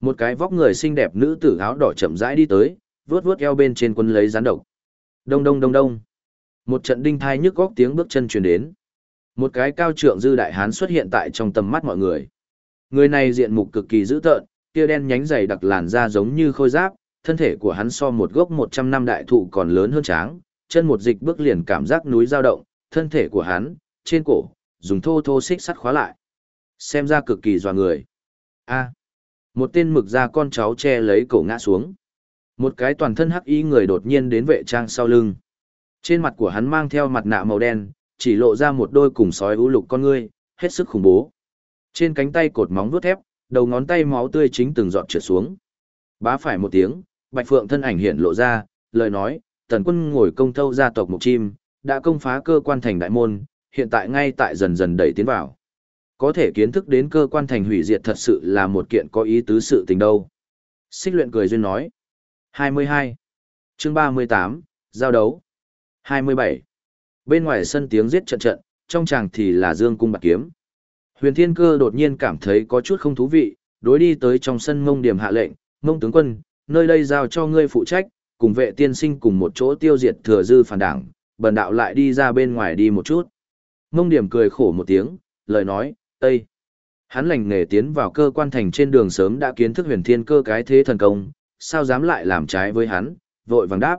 Một cái vóc người xinh đẹp nữ tử áo đỏ chậm rãi đi tới, vuốt vuốt eo bên trên quân lấy gián độc. Đông đông đông đông. Một trận đinh thai nhức góc tiếng bước chân truyền đến. Một cái cao trượng dư đại hán xuất hiện tại trong tầm mắt mọi người. Người này diện mục cực kỳ dữ tợn, kia đen nhánh dày đặc làn da giống như khôi giáp, thân thể của hắn so một gốc 100 năm đại thụ còn lớn hơn tráng, chân một dịch bước liền cảm giác núi dao động, thân thể của hắn, trên cổ, dùng thô thô xích sắt khóa lại. Xem ra cực kỳ dò người. A. một tên mực da con cháu che lấy cổ ngã xuống. Một cái toàn thân hắc y người đột nhiên đến vệ trang sau lưng. Trên mặt của hắn mang theo mặt nạ màu đen, chỉ lộ ra một đôi cùng sói ưu lục con ngươi, hết sức khủng bố. Trên cánh tay cột móng vuốt thép, đầu ngón tay máu tươi chính từng giọt trượt xuống. Bá phải một tiếng, Bạch Phượng thân ảnh hiện lộ ra, lời nói, tần quân ngồi công thâu gia tộc Mộc chim, đã công phá cơ quan thành đại môn, hiện tại ngay tại dần dần đẩy tiến vào. Có thể kiến thức đến cơ quan thành hủy diệt thật sự là một kiện có ý tứ sự tình đâu. Xích luyện cười duyên nói. 22. chương 38, giao đấu. 27. Bên ngoài sân tiếng giết trận trận, trong chàng thì là dương cung bạc kiếm. Huyền Thiên Cơ đột nhiên cảm thấy có chút không thú vị, đối đi tới trong sân mông điểm hạ lệnh, mông tướng quân, nơi đây giao cho ngươi phụ trách, cùng vệ tiên sinh cùng một chỗ tiêu diệt thừa dư phản đảng, bần đạo lại đi ra bên ngoài đi một chút. Mông điểm cười khổ một tiếng, lời nói, Tây. Hắn lành nghề tiến vào cơ quan thành trên đường sớm đã kiến thức huyền thiên cơ cái thế thần công, sao dám lại làm trái với hắn, vội vàng đáp.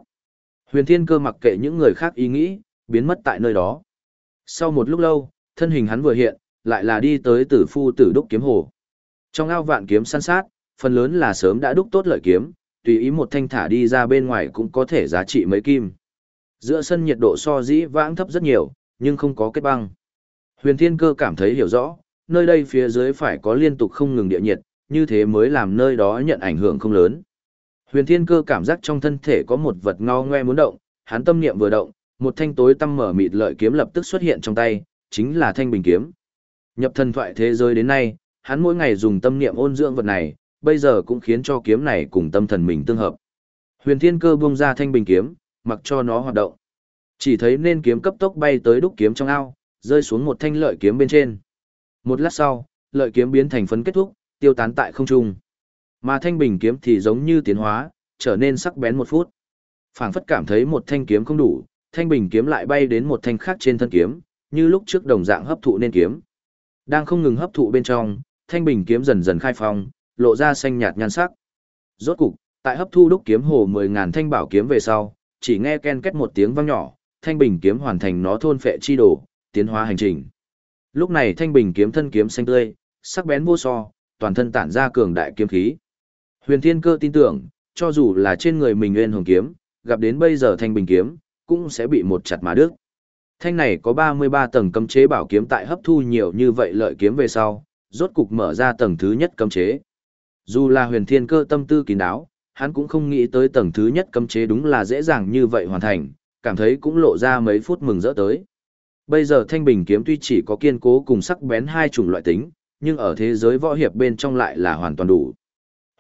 Huyền thiên cơ mặc kệ những người khác ý nghĩ, biến mất tại nơi đó. Sau một lúc lâu, thân hình hắn vừa hiện, lại là đi tới tử phu tử đúc kiếm hồ. Trong ao vạn kiếm săn sát, phần lớn là sớm đã đúc tốt lợi kiếm, tùy ý một thanh thả đi ra bên ngoài cũng có thể giá trị mấy kim. Giữa sân nhiệt độ so dĩ vãng thấp rất nhiều, nhưng không có kết băng. Huyền Thiên Cơ cảm thấy hiểu rõ, nơi đây phía dưới phải có liên tục không ngừng địa nhiệt, như thế mới làm nơi đó nhận ảnh hưởng không lớn. Huyền Thiên Cơ cảm giác trong thân thể có một vật ngao ngoe muốn động, hắn tâm niệm vừa động, một thanh tối tăm mở mịt lợi kiếm lập tức xuất hiện trong tay, chính là thanh bình kiếm. Nhập thần thoại thế giới đến nay, hắn mỗi ngày dùng tâm niệm ôn dưỡng vật này, bây giờ cũng khiến cho kiếm này cùng tâm thần mình tương hợp. Huyền Thiên Cơ buông ra thanh bình kiếm, mặc cho nó hoạt động. Chỉ thấy nên kiếm cấp tốc bay tới đúc kiếm trong ao, rơi xuống một thanh lợi kiếm bên trên. Một lát sau, lợi kiếm biến thành phấn kết thúc, tiêu tán tại không trung. Mà thanh bình kiếm thì giống như tiến hóa, trở nên sắc bén một phút. Phảng phất cảm thấy một thanh kiếm không đủ, thanh bình kiếm lại bay đến một thanh khác trên thân kiếm, như lúc trước đồng dạng hấp thụ nên kiếm. Đang không ngừng hấp thụ bên trong, thanh bình kiếm dần dần khai phong, lộ ra xanh nhạt nhan sắc. Rốt cục, tại hấp thu đúc kiếm hồ 10000 thanh bảo kiếm về sau, chỉ nghe ken két một tiếng vang nhỏ, thanh bình kiếm hoàn thành nó thôn phệ chi đồ, tiến hóa hành trình. Lúc này thanh bình kiếm thân kiếm xanh tươi, sắc bén vô so, toàn thân tản ra cường đại kiếm khí. Huyền Thiên Cơ tin tưởng, cho dù là trên người mình nguyên hồng kiếm, gặp đến bây giờ thanh bình kiếm, cũng sẽ bị một chặt mà đứt. Thanh này có 33 tầng cấm chế bảo kiếm tại hấp thu nhiều như vậy lợi kiếm về sau, rốt cục mở ra tầng thứ nhất cấm chế. Dù là huyền thiên cơ tâm tư kín đáo, hắn cũng không nghĩ tới tầng thứ nhất cấm chế đúng là dễ dàng như vậy hoàn thành, cảm thấy cũng lộ ra mấy phút mừng rỡ tới. Bây giờ thanh bình kiếm tuy chỉ có kiên cố cùng sắc bén hai chủng loại tính, nhưng ở thế giới võ hiệp bên trong lại là hoàn toàn đủ.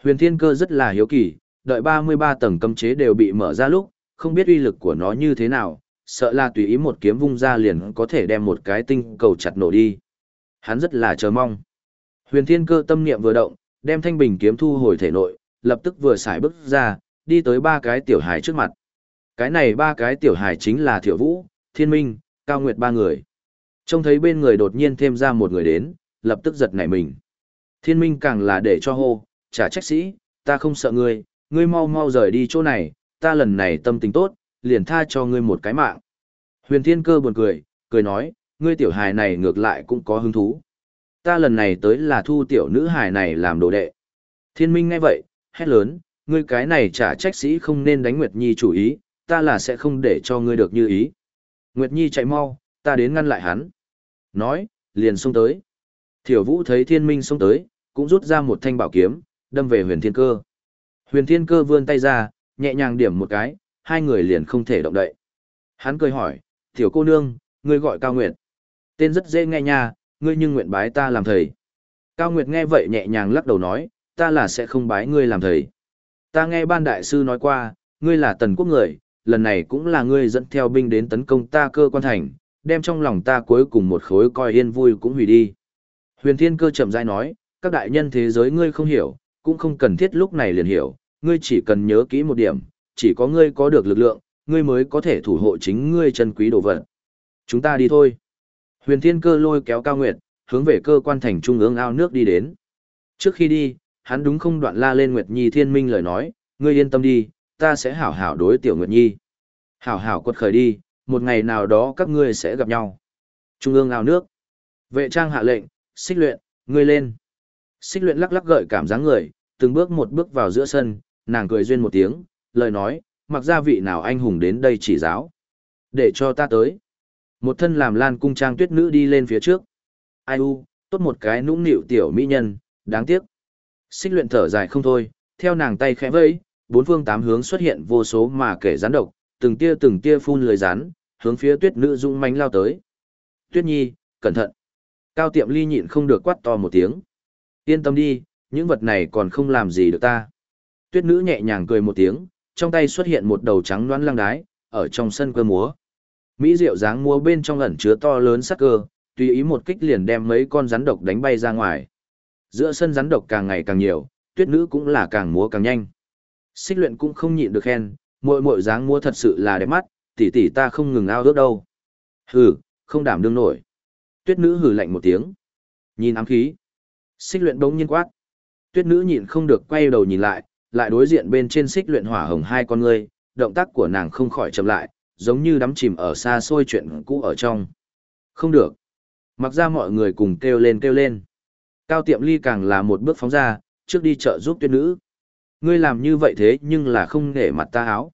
Huyền thiên cơ rất là hiếu kỳ, đợi 33 tầng cấm chế đều bị mở ra lúc, không biết uy lực của nó như thế nào, sợ là tùy ý một kiếm vung ra liền có thể đem một cái tinh cầu chặt nổ đi. Hắn rất là chờ mong. Huyền thiên cơ tâm niệm vừa động, đem thanh bình kiếm thu hồi thể nội, lập tức vừa xài bước ra, đi tới ba cái tiểu hài trước mặt. Cái này ba cái tiểu hài chính là Thiệu Vũ, Thiên Minh, Cao Nguyệt ba người. Trông thấy bên người đột nhiên thêm ra một người đến, lập tức giật nảy mình. Thiên minh càng là để cho hô, trả trách sĩ, ta không sợ ngươi, ngươi mau mau rời đi chỗ này, ta lần này tâm tình tốt, liền tha cho ngươi một cái mạng. Huyền thiên cơ buồn cười, cười nói, ngươi tiểu hài này ngược lại cũng có hứng thú. Ta lần này tới là thu tiểu nữ hài này làm đồ đệ. Thiên minh nghe vậy, hét lớn, ngươi cái này trả trách sĩ không nên đánh Nguyệt Nhi chủ ý, ta là sẽ không để cho ngươi được như ý. Nguyệt Nhi chạy mau, ta đến ngăn lại hắn. Nói, liền xông tới. Thiểu Vũ thấy thiên minh xông tới, cũng rút ra một thanh bảo kiếm, đâm về huyền thiên cơ. Huyền thiên cơ vươn tay ra, nhẹ nhàng điểm một cái, hai người liền không thể động đậy. Hắn cười hỏi, tiểu cô nương, ngươi gọi Cao Nguyệt. Tên rất dễ nghe nha, ngươi nhưng nguyện bái ta làm thầy. Cao Nguyệt nghe vậy nhẹ nhàng lắc đầu nói, ta là sẽ không bái ngươi làm thầy. Ta nghe ban đại sư nói qua, ngươi là tần quốc người, lần này cũng là ngươi dẫn theo binh đến tấn công ta cơ quan thành, đem trong lòng ta cuối cùng một khối coi yên vui cũng hủy đi. Huyền Thiên Cơ chậm rãi nói, các đại nhân thế giới ngươi không hiểu, cũng không cần thiết lúc này liền hiểu, ngươi chỉ cần nhớ kỹ một điểm, chỉ có ngươi có được lực lượng, ngươi mới có thể thủ hộ chính ngươi chân quý đồ vật. Chúng ta đi thôi. Huyền Thiên Cơ lôi kéo Cao Nguyệt, hướng về cơ quan thành trung ương ao nước đi đến. Trước khi đi, hắn đúng không đoạn la lên Nguyệt Nhi Thiên Minh lời nói, ngươi yên tâm đi, ta sẽ hảo hảo đối tiểu Nguyệt Nhi. Hảo hảo quật khởi đi, một ngày nào đó các ngươi sẽ gặp nhau. Trung ương ao nước. Vệ trang hạ lệnh, xích luyện, ngươi lên. Xích luyện lắc lắc gợi cảm dáng người, từng bước một bước vào giữa sân, nàng cười duyên một tiếng, lời nói, mặc ra vị nào anh hùng đến đây chỉ giáo. Để cho ta tới. Một thân làm lan cung trang tuyết nữ đi lên phía trước. Ai u, tốt một cái nũng nịu tiểu mỹ nhân, đáng tiếc. Xích luyện thở dài không thôi, theo nàng tay khẽ vẫy, bốn phương tám hướng xuất hiện vô số mà kể rắn độc, từng tia từng tia phun lưới rắn, hướng phía tuyết nữ dũng mãnh lao tới. Tuyết nhi, cẩn thận. Cao tiệm ly nhịn không được quát to một tiếng. Yên tâm đi, những vật này còn không làm gì được ta. Tuyết nữ nhẹ nhàng cười một tiếng, trong tay xuất hiện một đầu trắng loãng lăng đái, ở trong sân cơ múa. Mỹ diệu dáng múa bên trong ẩn chứa to lớn sắc cơ, tùy ý một kích liền đem mấy con rắn độc đánh bay ra ngoài. Giữa sân rắn độc càng ngày càng nhiều, tuyết nữ cũng là càng múa càng nhanh. Xích luyện cũng không nhịn được khen, muội muội dáng múa thật sự là đẹp mắt, tỷ tỷ ta không ngừng ao ước đâu. Hừ, không đảm đương nổi. Tuyết nữ hừ lạnh một tiếng. Nhìn ám khí. Xích luyện bỗng nhiên quát. Tuyết nữ nhịn không được quay đầu nhìn lại, lại đối diện bên trên xích luyện hỏa hồng hai con ngươi, động tác của nàng không khỏi chậm lại, giống như đắm chìm ở xa xôi chuyện cũ ở trong. Không được. Mặc ra mọi người cùng kêu lên kêu lên. Cao tiệm ly càng là một bước phóng ra, trước đi chợ giúp tuyết nữ. Ngươi làm như vậy thế nhưng là không nể mặt ta áo.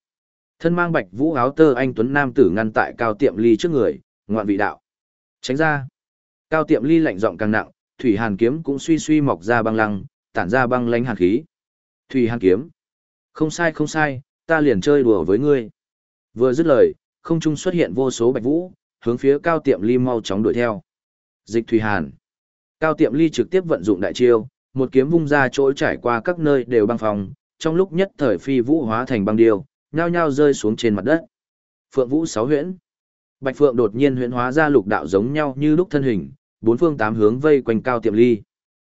Thân mang bạch vũ áo tơ anh Tuấn Nam tử ngăn tại cao tiệm ly trước người, ngoạn vị đạo. Tránh ra. Cao tiệm ly lạnh giọng càng nặng, thủy hàn kiếm cũng suy suy mọc ra băng lăng, tản ra băng lánh hàn khí. Thủy hàn kiếm. Không sai không sai, ta liền chơi đùa với ngươi. Vừa dứt lời, không trung xuất hiện vô số bạch vũ, hướng phía cao tiệm ly mau chóng đuổi theo. Dịch thủy hàn. Cao tiệm ly trực tiếp vận dụng đại chiêu, một kiếm vung ra chỗ trải qua các nơi đều băng phòng, trong lúc nhất thời phi vũ hóa thành băng điêu, nhao nhao rơi xuống trên mặt đất. Phượng Vũ sáu huyễn. Bạch Phượng đột nhiên huyễn hóa ra lục đạo giống nhau như lúc thân hình, bốn phương tám hướng vây quanh Cao Tiệm Ly.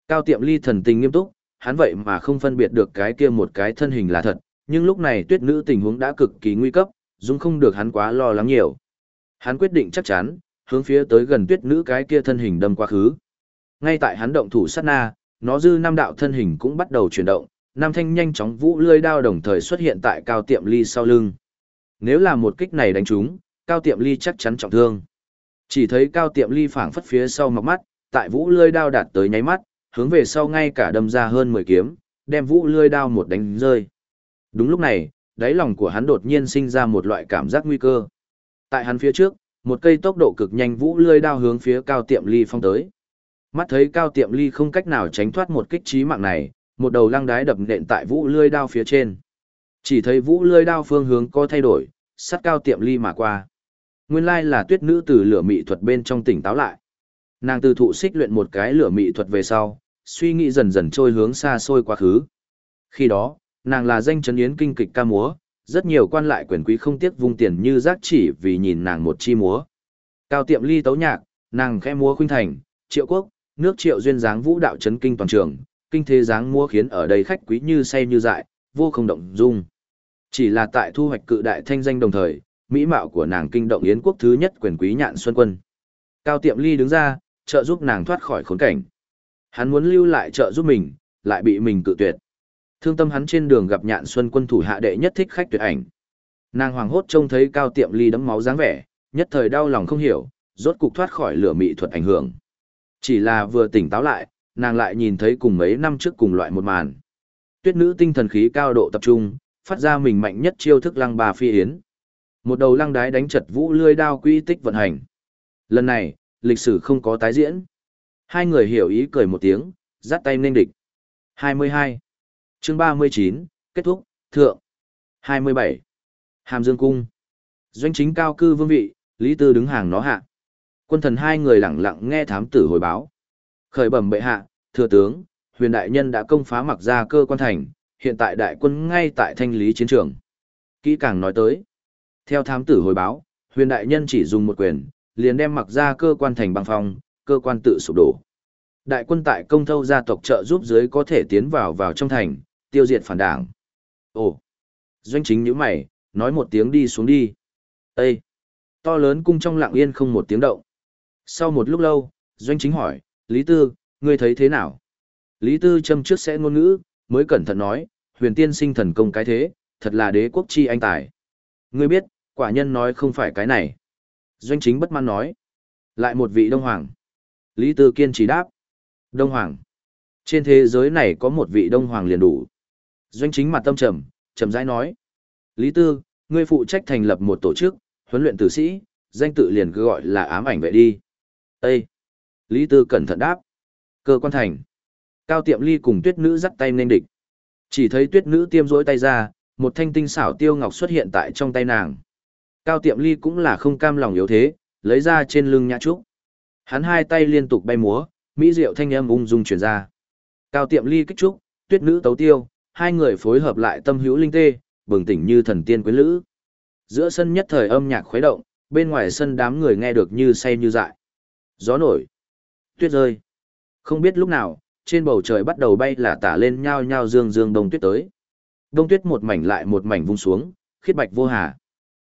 Cao Tiệm Ly thần tình nghiêm túc, hắn vậy mà không phân biệt được cái kia một cái thân hình là thật, nhưng lúc này Tuyết Nữ tình huống đã cực kỳ nguy cấp, dung không được hắn quá lo lắng nhiều. Hắn quyết định chắc chắn, hướng phía tới gần Tuyết Nữ cái kia thân hình đâm quá khứ. Ngay tại hắn động thủ sát na, nó dư năm đạo thân hình cũng bắt đầu chuyển động, nam thanh nhanh chóng vũ lươi đao đồng thời xuất hiện tại cao tiệm ly sau lưng. Nếu là một kích này đánh trúng, cao tiệm ly chắc chắn trọng thương. Chỉ thấy cao tiệm ly phảng phất phía sau mọc mắt, tại vũ lươi đao đạt tới nháy mắt, hướng về sau ngay cả đâm ra hơn 10 kiếm, đem vũ lươi đao một đánh rơi. Đúng lúc này, đáy lòng của hắn đột nhiên sinh ra một loại cảm giác nguy cơ. Tại hắn phía trước, một cây tốc độ cực nhanh vũ lươi đao hướng phía cao tiệm ly phong tới. Mắt thấy cao tiệm ly không cách nào tránh thoát một kích trí mạng này, một đầu lăng đái đập nện tại vũ lươi đao phía trên. Chỉ thấy vũ lươi đao phương hướng có thay đổi, sắt cao tiệm ly mà qua. Nguyên lai là tuyết nữ từ lửa mị thuật bên trong tỉnh táo lại. Nàng từ thụ xích luyện một cái lửa mị thuật về sau, suy nghĩ dần dần trôi hướng xa xôi quá khứ. Khi đó, nàng là danh chấn yến kinh kịch ca múa, rất nhiều quan lại quyền quý không tiếc vung tiền như rác chỉ vì nhìn nàng một chi múa. Cao tiệm ly tấu nhạc, nàng khẽ múa khuynh thành, triệu quốc, nước triệu duyên dáng vũ đạo chấn kinh toàn trường, kinh thế dáng múa khiến ở đây khách quý như say như dại, vô không động dung. Chỉ là tại thu hoạch cự đại thanh danh đồng thời, mỹ mạo của nàng kinh động yến quốc thứ nhất quyền quý nhạn xuân quân. Cao Tiệm Ly đứng ra, trợ giúp nàng thoát khỏi khốn cảnh. Hắn muốn lưu lại trợ giúp mình, lại bị mình cự tuyệt. Thương tâm hắn trên đường gặp nhạn xuân quân thủ hạ đệ nhất thích khách tuyệt ảnh. Nàng hoàng hốt trông thấy cao tiệm ly đấm máu dáng vẻ, nhất thời đau lòng không hiểu, rốt cục thoát khỏi lửa mị thuật ảnh hưởng. Chỉ là vừa tỉnh táo lại, nàng lại nhìn thấy cùng mấy năm trước cùng loại một màn. Tuyết nữ tinh thần khí cao độ tập trung, phát ra mình mạnh nhất chiêu thức lăng bà phi yến. Một đầu lăng đái đánh chật vũ lươi đao quy tích vận hành. Lần này, lịch sử không có tái diễn. Hai người hiểu ý cười một tiếng, dắt tay nên địch. 22. chương 39, kết thúc, thượng. 27. Hàm Dương Cung. Doanh chính cao cư vương vị, Lý Tư đứng hàng nó hạ. Quân thần hai người lặng lặng nghe thám tử hồi báo. Khởi bẩm bệ hạ, thừa tướng, huyền đại nhân đã công phá mặc ra cơ quan thành, hiện tại đại quân ngay tại thanh lý chiến trường. Kỹ càng nói tới. Theo thám tử hồi báo, huyền đại nhân chỉ dùng một quyền, liền đem mặc ra cơ quan thành băng phong, cơ quan tự sụp đổ. Đại quân tại công thâu gia tộc trợ giúp dưới có thể tiến vào vào trong thành, tiêu diệt phản đảng. Ồ! Doanh chính như mày, nói một tiếng đi xuống đi. Ê! To lớn cung trong lặng yên không một tiếng động. Sau một lúc lâu, Doanh chính hỏi, Lý Tư, ngươi thấy thế nào? Lý Tư châm trước sẽ ngôn ngữ, mới cẩn thận nói, huyền tiên sinh thần công cái thế, thật là đế quốc chi anh tài. Ngươi biết, quả nhân nói không phải cái này. Doanh chính bất mãn nói. Lại một vị Đông Hoàng. Lý Tư kiên trì đáp. Đông Hoàng. Trên thế giới này có một vị Đông Hoàng liền đủ. Doanh chính mặt tâm trầm, trầm rãi nói. Lý Tư, ngươi phụ trách thành lập một tổ chức, huấn luyện tử sĩ, danh tự liền cứ gọi là ám ảnh vệ đi. Ê! Lý Tư cẩn thận đáp. Cơ quan thành. Cao tiệm ly cùng tuyết nữ dắt tay nên địch. Chỉ thấy tuyết nữ tiêm rỗi tay ra, một thanh tinh xảo tiêu ngọc xuất hiện tại trong tay nàng. Cao tiệm ly cũng là không cam lòng yếu thế, lấy ra trên lưng nhã trúc. Hắn hai tay liên tục bay múa, mỹ diệu thanh âm ung dung truyền ra. Cao tiệm ly kích trúc, tuyết nữ tấu tiêu, hai người phối hợp lại tâm hữu linh tê, bừng tỉnh như thần tiên quyến lữ. Giữa sân nhất thời âm nhạc khuấy động, bên ngoài sân đám người nghe được như say như dại. Gió nổi, tuyết rơi. Không biết lúc nào, trên bầu trời bắt đầu bay là tả lên nhao nhao dương dương đông tuyết tới. Đông tuyết một mảnh lại một mảnh vung xuống, khiết bạch vô hà.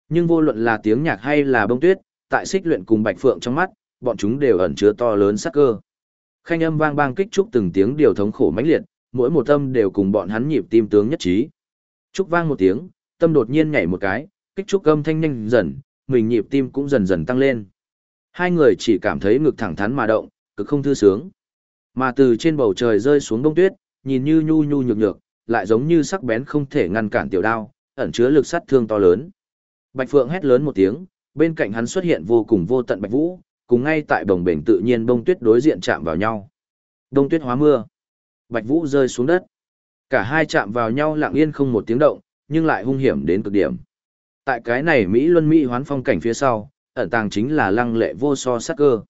Nhưng vô luận là tiếng nhạc hay là bông tuyết, tại xích luyện cùng bạch phượng trong mắt, bọn chúng đều ẩn chứa to lớn sắc cơ. Khanh âm vang bang kích trúc từng tiếng điều thống khổ mãnh liệt, mỗi một tâm đều cùng bọn hắn nhịp tim tướng nhất trí. Trúc vang một tiếng, tâm đột nhiên nhảy một cái, kích trúc âm thanh nhanh dần, mình nhịp tim cũng dần dần tăng lên. Hai người chỉ cảm thấy ngực thẳng thắn mà động, cực không thư sướng. Mà từ trên bầu trời rơi xuống đông tuyết, nhìn như nhu nhu nhược nhược, lại giống như sắc bén không thể ngăn cản tiểu đao, ẩn chứa lực sát thương to lớn. Bạch Phượng hét lớn một tiếng, bên cạnh hắn xuất hiện vô cùng vô tận Bạch Vũ, cùng ngay tại bồng bềnh tự nhiên bông tuyết đối diện chạm vào nhau. Đông tuyết hóa mưa. Bạch Vũ rơi xuống đất. Cả hai chạm vào nhau lặng yên không một tiếng động, nhưng lại hung hiểm đến cực điểm. Tại cái này Mỹ Luân Mỹ hoán phong cảnh phía sau, ẩn tàng chính là lăng lệ vô so sắc cơ.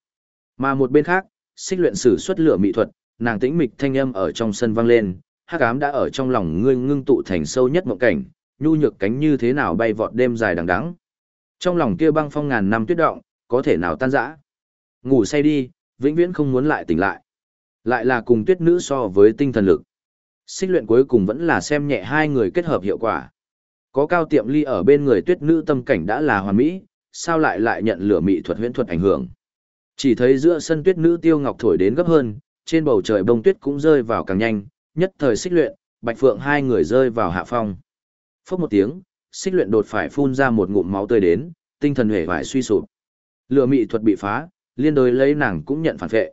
Mà một bên khác, xích luyện sử xuất lửa mỹ thuật, nàng tĩnh mịch thanh âm ở trong sân vang lên, hắc ám đã ở trong lòng ngươi ngưng tụ thành sâu nhất mộng cảnh, nhu nhược cánh như thế nào bay vọt đêm dài đằng đẵng. Trong lòng kia băng phong ngàn năm tuyết động, có thể nào tan rã. Ngủ say đi, vĩnh viễn không muốn lại tỉnh lại. Lại là cùng tuyết nữ so với tinh thần lực. Xích luyện cuối cùng vẫn là xem nhẹ hai người kết hợp hiệu quả. Có cao tiệm ly ở bên người tuyết nữ tâm cảnh đã là hoàn mỹ, sao lại lại nhận lửa mị thuật huyễn thuật ảnh hưởng. Chỉ thấy giữa sân tuyết nữ tiêu ngọc thổi đến gấp hơn, trên bầu trời bông tuyết cũng rơi vào càng nhanh, nhất thời xích luyện, bạch phượng hai người rơi vào hạ phong. Phốc một tiếng, xích luyện đột phải phun ra một ngụm máu tươi đến, tinh thần hề vải suy sụp. Lửa mị thuật bị phá, liên đối lấy nàng cũng nhận phản vệ.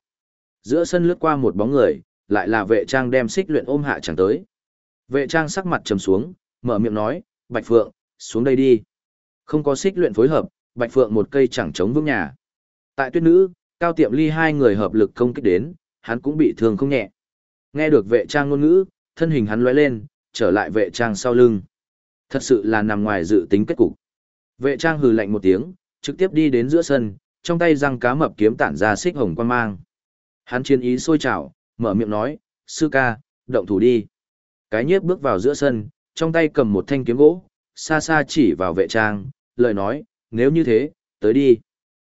Giữa sân lướt qua một bóng người, lại là vệ trang đem xích luyện ôm hạ chẳng tới. Vệ trang sắc mặt trầm xuống, mở miệng nói, Bạch Phượng, xuống đây đi. Không có xích luyện phối hợp, Bạch Phượng một cây chẳng chống vững nhà. Tại tuyết nữ, cao tiệm ly hai người hợp lực công kích đến, hắn cũng bị thương không nhẹ. Nghe được vệ trang ngôn ngữ, thân hình hắn lóe lên, trở lại vệ trang sau lưng. Thật sự là nằm ngoài dự tính kết cục. Vệ trang hừ lạnh một tiếng, trực tiếp đi đến giữa sân, trong tay răng cá mập kiếm tản ra xích hồng quan mang. Hắn chiến ý sôi trào, mở miệng nói, sư ca, động thủ đi. Cái nhiếp bước vào giữa sân, trong tay cầm một thanh kiếm gỗ, xa xa chỉ vào vệ trang, lời nói, nếu như thế, tới đi.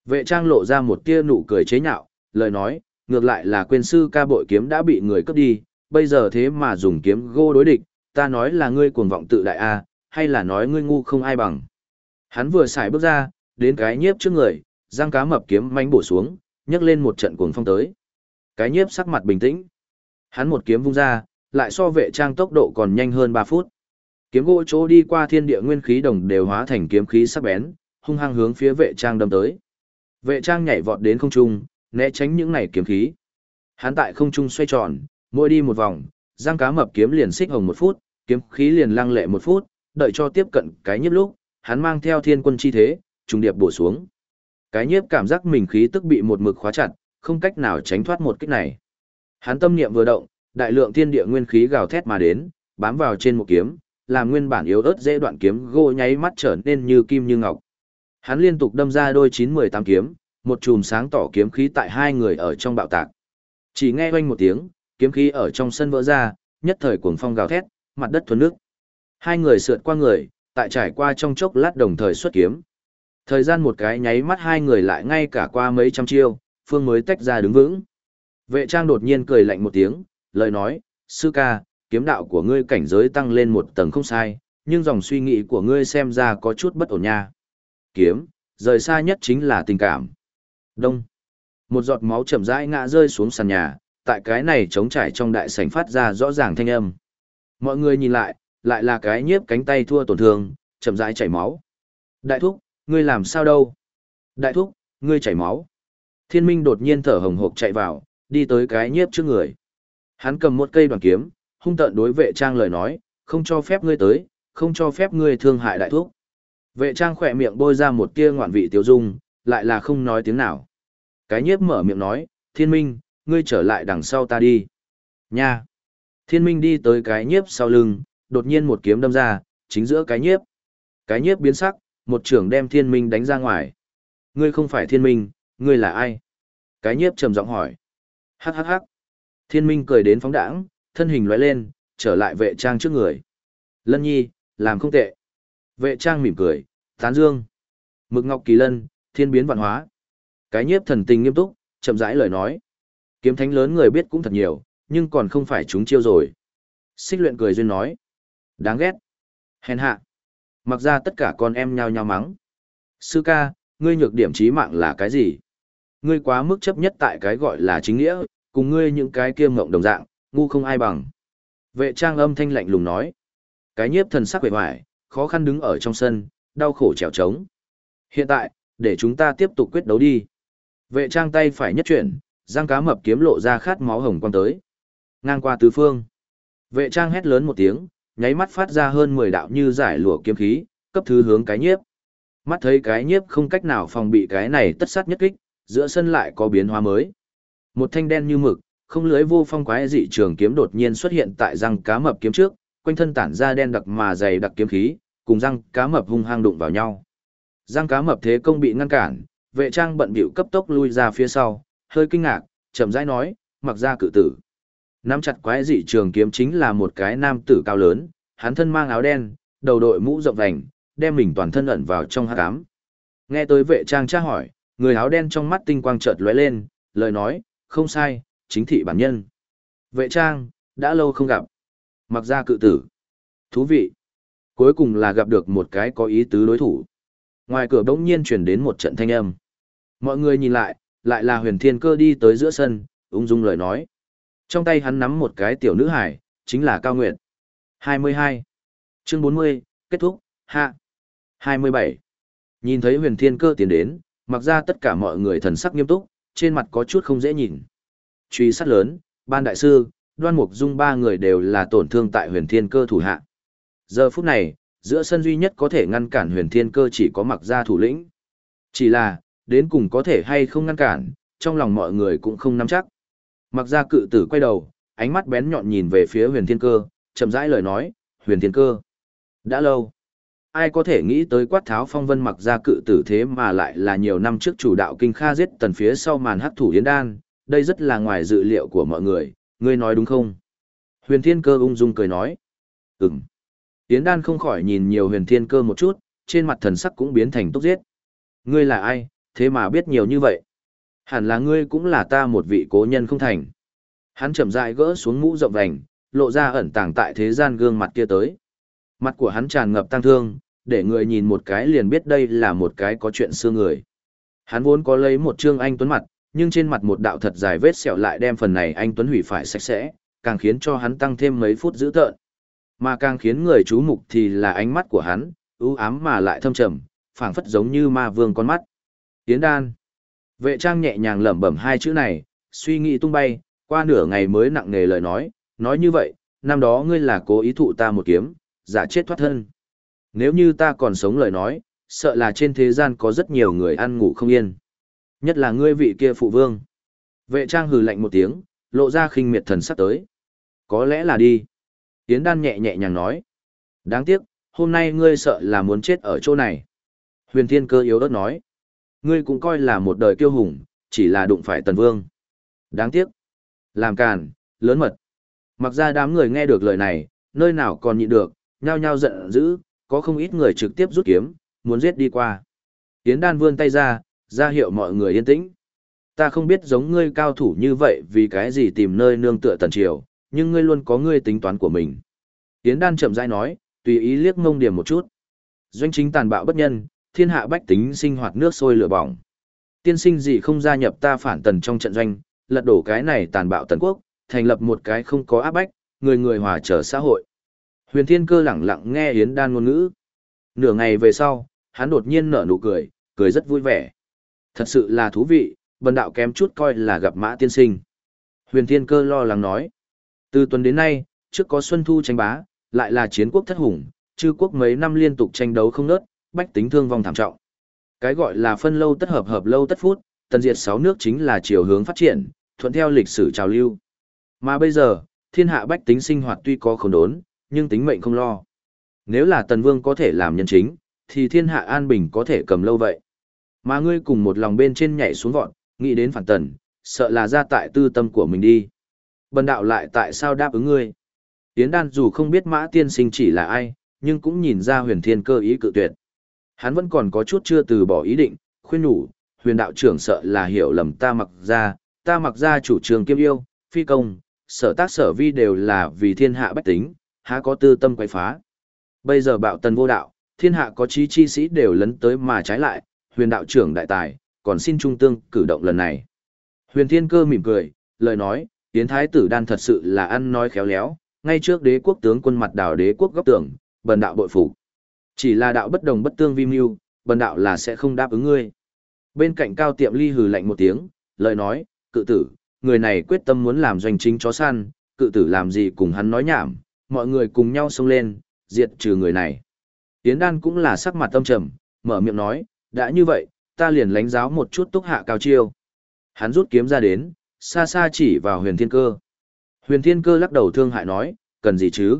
Vệ trang lộ ra một tia nụ cười chế nhạo, lời nói, ngược lại là quên sư ca bội kiếm đã bị người cướp đi, bây giờ thế mà dùng kiếm gỗ đối địch, ta nói là ngươi cuồng vọng tự đại a, hay là nói ngươi ngu không ai bằng. Hắn vừa xài bước ra, đến cái nhiếp trước người, răng cá mập kiếm manh bổ xuống, nhấc lên một trận cuồng phong tới. Cái nhiếp sắc mặt bình tĩnh. Hắn một kiếm vung ra, lại so vệ trang tốc độ còn nhanh hơn 3 phút. Kiếm gỗ chỗ đi qua thiên địa nguyên khí đồng đều hóa thành kiếm khí sắc bén, hung hăng hướng phía vệ trang đâm tới. Vệ trang nhảy vọt đến không trung, né tránh những này kiếm khí. Hắn tại không trung xoay tròn, mỗi đi một vòng, giang cá mập kiếm liền xích hồng một phút, kiếm khí liền lăng lệ một phút, đợi cho tiếp cận cái nhiếp lúc, hắn mang theo thiên quân chi thế, trùng điệp bổ xuống. Cái nhiếp cảm giác mình khí tức bị một mực khóa chặt, không cách nào tránh thoát một kích này. Hắn tâm niệm vừa động, đại lượng thiên địa nguyên khí gào thét mà đến, bám vào trên một kiếm, làm nguyên bản yếu ớt dễ đoạn kiếm gỗ nháy mắt trở nên như kim như ngọc. Hắn liên tục đâm ra đôi chín mười tám kiếm, một chùm sáng tỏ kiếm khí tại hai người ở trong bạo tạc. Chỉ nghe oanh một tiếng, kiếm khí ở trong sân vỡ ra, nhất thời cuồng phong gào thét, mặt đất thuần nước. Hai người sượt qua người, tại trải qua trong chốc lát đồng thời xuất kiếm. Thời gian một cái nháy mắt hai người lại ngay cả qua mấy trăm chiêu, phương mới tách ra đứng vững. Vệ trang đột nhiên cười lạnh một tiếng, lời nói, sư ca, kiếm đạo của ngươi cảnh giới tăng lên một tầng không sai, nhưng dòng suy nghĩ của ngươi xem ra có chút bất ổn nha. Kiếm, rời xa nhất chính là tình cảm. Đông. Một giọt máu chậm rãi ngã rơi xuống sàn nhà, tại cái này trống trải trong đại sảnh phát ra rõ ràng thanh âm. Mọi người nhìn lại, lại là cái nhiếp cánh tay thua tổn thương, chậm rãi chảy máu. Đại thúc, ngươi làm sao đâu? Đại thúc, ngươi chảy máu. Thiên minh đột nhiên thở hồng hộc chạy vào, đi tới cái nhiếp trước người. Hắn cầm một cây đoàn kiếm, hung tợn đối vệ trang lời nói, không cho phép ngươi tới, không cho phép ngươi thương hại đại thúc. Vệ trang khỏe miệng bôi ra một tia ngoạn vị tiêu dung, lại là không nói tiếng nào. Cái nhiếp mở miệng nói, thiên minh, ngươi trở lại đằng sau ta đi. Nha! Thiên minh đi tới cái nhiếp sau lưng, đột nhiên một kiếm đâm ra, chính giữa cái nhiếp. Cái nhiếp biến sắc, một trưởng đem thiên minh đánh ra ngoài. Ngươi không phải thiên minh, ngươi là ai? Cái nhiếp trầm giọng hỏi. Hắc hắc hắc. Thiên minh cười đến phóng đãng, thân hình lóe lên, trở lại vệ trang trước người. Lân nhi, làm không tệ. Vệ trang mỉm cười, tán dương. Mực ngọc kỳ lân, thiên biến vạn hóa. Cái nhiếp thần tình nghiêm túc, chậm rãi lời nói. Kiếm thánh lớn người biết cũng thật nhiều, nhưng còn không phải chúng chiêu rồi. Xích luyện cười duyên nói. Đáng ghét. Hèn hạ. Mặc ra tất cả con em nhao nhao mắng. Sư ca, ngươi nhược điểm trí mạng là cái gì? Ngươi quá mức chấp nhất tại cái gọi là chính nghĩa, cùng ngươi những cái kia mộng đồng dạng, ngu không ai bằng. Vệ trang âm thanh lạnh lùng nói. Cái nhiếp thần sắc vẻ hoài, khó khăn đứng ở trong sân, đau khổ trèo trống. Hiện tại, để chúng ta tiếp tục quyết đấu đi. Vệ trang tay phải nhất chuyển, răng cá mập kiếm lộ ra khát máu hồng quang tới. Ngang qua tứ phương. Vệ trang hét lớn một tiếng, nháy mắt phát ra hơn 10 đạo như giải lụa kiếm khí, cấp thứ hướng cái nhiếp. Mắt thấy cái nhiếp không cách nào phòng bị cái này tất sát nhất kích, giữa sân lại có biến hóa mới. Một thanh đen như mực, không lưới vô phong quái dị trường kiếm đột nhiên xuất hiện tại răng cá mập kiếm trước, quanh thân tản ra đen đặc mà dày đặc kiếm khí, cùng răng cá mập hung hăng đụng vào nhau. Răng cá mập thế công bị ngăn cản, vệ trang bận bịu cấp tốc lui ra phía sau, hơi kinh ngạc, chậm rãi nói, mặc ra cự tử. Nắm chặt quái dị trường kiếm chính là một cái nam tử cao lớn, hắn thân mang áo đen, đầu đội mũ rộng vành, đem mình toàn thân ẩn vào trong hắc ám. Nghe tới vệ trang tra hỏi, người áo đen trong mắt tinh quang chợt lóe lên, lời nói, không sai, chính thị bản nhân. Vệ trang, đã lâu không gặp. Mặc ra cự tử. Thú vị. Cuối cùng là gặp được một cái có ý tứ đối thủ. Ngoài cửa bỗng nhiên truyền đến một trận thanh âm. Mọi người nhìn lại, lại là huyền thiên cơ đi tới giữa sân, ung dung lời nói. Trong tay hắn nắm một cái tiểu nữ hải, chính là Cao Nguyệt. 22. Chương 40, kết thúc, hạ. 27. Nhìn thấy huyền thiên cơ tiến đến, mặc ra tất cả mọi người thần sắc nghiêm túc, trên mặt có chút không dễ nhìn. Truy sát lớn, ban đại sư, đoan mục dung ba người đều là tổn thương tại huyền thiên cơ thủ hạ. Giờ phút này, giữa sân duy nhất có thể ngăn cản huyền thiên cơ chỉ có mặc ra thủ lĩnh. Chỉ là, đến cùng có thể hay không ngăn cản, trong lòng mọi người cũng không nắm chắc. Mặc ra cự tử quay đầu, ánh mắt bén nhọn nhìn về phía huyền thiên cơ, chậm rãi lời nói, huyền thiên cơ. Đã lâu, ai có thể nghĩ tới quát tháo phong vân mặc ra cự tử thế mà lại là nhiều năm trước chủ đạo kinh kha giết tần phía sau màn hắc thủ yến đan, đây rất là ngoài dự liệu của mọi người, ngươi nói đúng không? Huyền thiên cơ ung dung cười nói, ừm. Yến đan không khỏi nhìn nhiều huyền thiên cơ một chút, trên mặt thần sắc cũng biến thành tốc giết. Ngươi là ai, thế mà biết nhiều như vậy? Hẳn là ngươi cũng là ta một vị cố nhân không thành. Hắn chậm rãi gỡ xuống mũ rộng vành, lộ ra ẩn tàng tại thế gian gương mặt kia tới. Mặt của hắn tràn ngập tăng thương, để người nhìn một cái liền biết đây là một cái có chuyện xưa người. Hắn vốn có lấy một trương anh tuấn mặt, nhưng trên mặt một đạo thật dài vết sẹo lại đem phần này anh Tuấn hủy phải sạch sẽ, càng khiến cho hắn tăng thêm mấy phút dữ tợn. Mà càng khiến người chú mục thì là ánh mắt của hắn, ưu ám mà lại thâm trầm, phảng phất giống như ma vương con mắt. Tiến đan. Vệ trang nhẹ nhàng lẩm bẩm hai chữ này, suy nghĩ tung bay, qua nửa ngày mới nặng nề lời nói, nói như vậy, năm đó ngươi là cố ý thụ ta một kiếm, giả chết thoát thân. Nếu như ta còn sống lời nói, sợ là trên thế gian có rất nhiều người ăn ngủ không yên. Nhất là ngươi vị kia phụ vương. Vệ trang hừ lạnh một tiếng, lộ ra khinh miệt thần sắc tới. Có lẽ là đi. Yến đan nhẹ nhẹ nhàng nói. Đáng tiếc, hôm nay ngươi sợ là muốn chết ở chỗ này. Huyền thiên cơ yếu ớt nói. Ngươi cũng coi là một đời kiêu hùng, chỉ là đụng phải tần vương. Đáng tiếc. Làm càn, lớn mật. Mặc ra đám người nghe được lời này, nơi nào còn nhịn được, nhao nhao giận dữ, có không ít người trực tiếp rút kiếm, muốn giết đi qua. Yến đan vươn tay ra, ra hiệu mọi người yên tĩnh. Ta không biết giống ngươi cao thủ như vậy vì cái gì tìm nơi nương tựa tần triều, nhưng ngươi luôn có ngươi tính toán của mình. Yến đan chậm rãi nói, tùy ý liếc mông điểm một chút. Doanh chính tàn bạo bất nhân, thiên hạ bách tính sinh hoạt nước sôi lửa bỏng. Tiên sinh gì không gia nhập ta phản tần trong trận doanh, lật đổ cái này tàn bạo tần quốc, thành lập một cái không có áp bách, người người hòa trở xã hội. Huyền Thiên Cơ lặng lặng nghe Yến Đan ngôn ngữ. Nửa ngày về sau, hắn đột nhiên nở nụ cười, cười rất vui vẻ. Thật sự là thú vị, bần đạo kém chút coi là gặp mã tiên sinh. Huyền Thiên Cơ lo lắng nói. Từ tuần đến nay, trước có Xuân Thu tranh bá, lại là chiến quốc thất hùng, chư quốc mấy năm liên tục tranh đấu không nớt, bách tính thương vong thảm trọng. Cái gọi là phân lâu tất hợp hợp lâu tất phút, tần diệt sáu nước chính là chiều hướng phát triển, thuận theo lịch sử trào lưu. Mà bây giờ, thiên hạ bách tính sinh hoạt tuy có khốn đốn, nhưng tính mệnh không lo. Nếu là tần vương có thể làm nhân chính, thì thiên hạ an bình có thể cầm lâu vậy. Mà ngươi cùng một lòng bên trên nhảy xuống vọt, nghĩ đến phản tần, sợ là ra tại tư tâm của mình đi. Bần đạo lại tại sao đáp ứng ngươi? Yến đan dù không biết mã tiên sinh chỉ là ai, nhưng cũng nhìn ra huyền thiên cơ ý cự tuyệt. Hắn vẫn còn có chút chưa từ bỏ ý định, khuyên nhủ, huyền đạo trưởng sợ là hiểu lầm ta mặc ra, ta mặc ra chủ trường kiêm yêu, phi công, sở tác sở vi đều là vì thiên hạ bách tính, há có tư tâm quay phá. Bây giờ bạo tần vô đạo, thiên hạ có chí chi sĩ đều lấn tới mà trái lại, huyền đạo trưởng đại tài, còn xin trung tương cử động lần này. Huyền thiên cơ mỉm cười, lời nói, tiến thái tử đan thật sự là ăn nói khéo léo, ngay trước đế quốc tướng quân mặt đảo đế quốc góc tưởng, bần đạo bội phục. Chỉ là đạo bất đồng bất tương vi mưu, bần đạo là sẽ không đáp ứng ngươi. Bên cạnh cao tiệm ly hừ lạnh một tiếng, lời nói, cự tử, người này quyết tâm muốn làm doanh chính chó săn, cự tử làm gì cùng hắn nói nhảm, mọi người cùng nhau xông lên, diệt trừ người này. Tiến đan cũng là sắc mặt tâm trầm, mở miệng nói, đã như vậy, ta liền lánh giáo một chút túc hạ cao chiêu. Hắn rút kiếm ra đến, xa xa chỉ vào huyền thiên cơ. Huyền thiên cơ lắc đầu thương hại nói, cần gì chứ?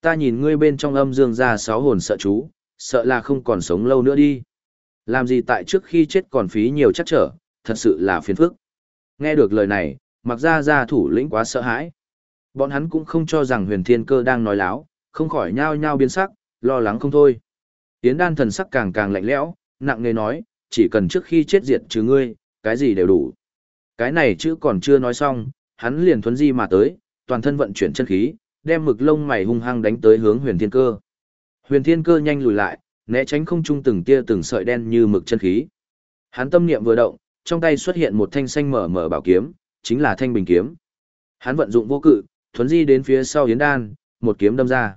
Ta nhìn ngươi bên trong âm dương ra sáu hồn sợ chú, sợ là không còn sống lâu nữa đi. Làm gì tại trước khi chết còn phí nhiều chắc trở, thật sự là phiền phức. Nghe được lời này, mặc ra Ra thủ lĩnh quá sợ hãi. Bọn hắn cũng không cho rằng huyền thiên cơ đang nói láo, không khỏi nhao nhao biến sắc, lo lắng không thôi. Yến đan thần sắc càng càng lạnh lẽo, nặng nề nói, chỉ cần trước khi chết diệt trừ ngươi, cái gì đều đủ. Cái này chứ còn chưa nói xong, hắn liền thuấn di mà tới, toàn thân vận chuyển chân khí, đem mực lông mày hung hăng đánh tới hướng huyền thiên cơ. Huyền thiên cơ nhanh lùi lại, né tránh không trung từng tia từng sợi đen như mực chân khí. Hắn tâm niệm vừa động, trong tay xuất hiện một thanh xanh mở mở bảo kiếm, chính là thanh bình kiếm. Hắn vận dụng vô cự, thuấn di đến phía sau Yến Đan, một kiếm đâm ra.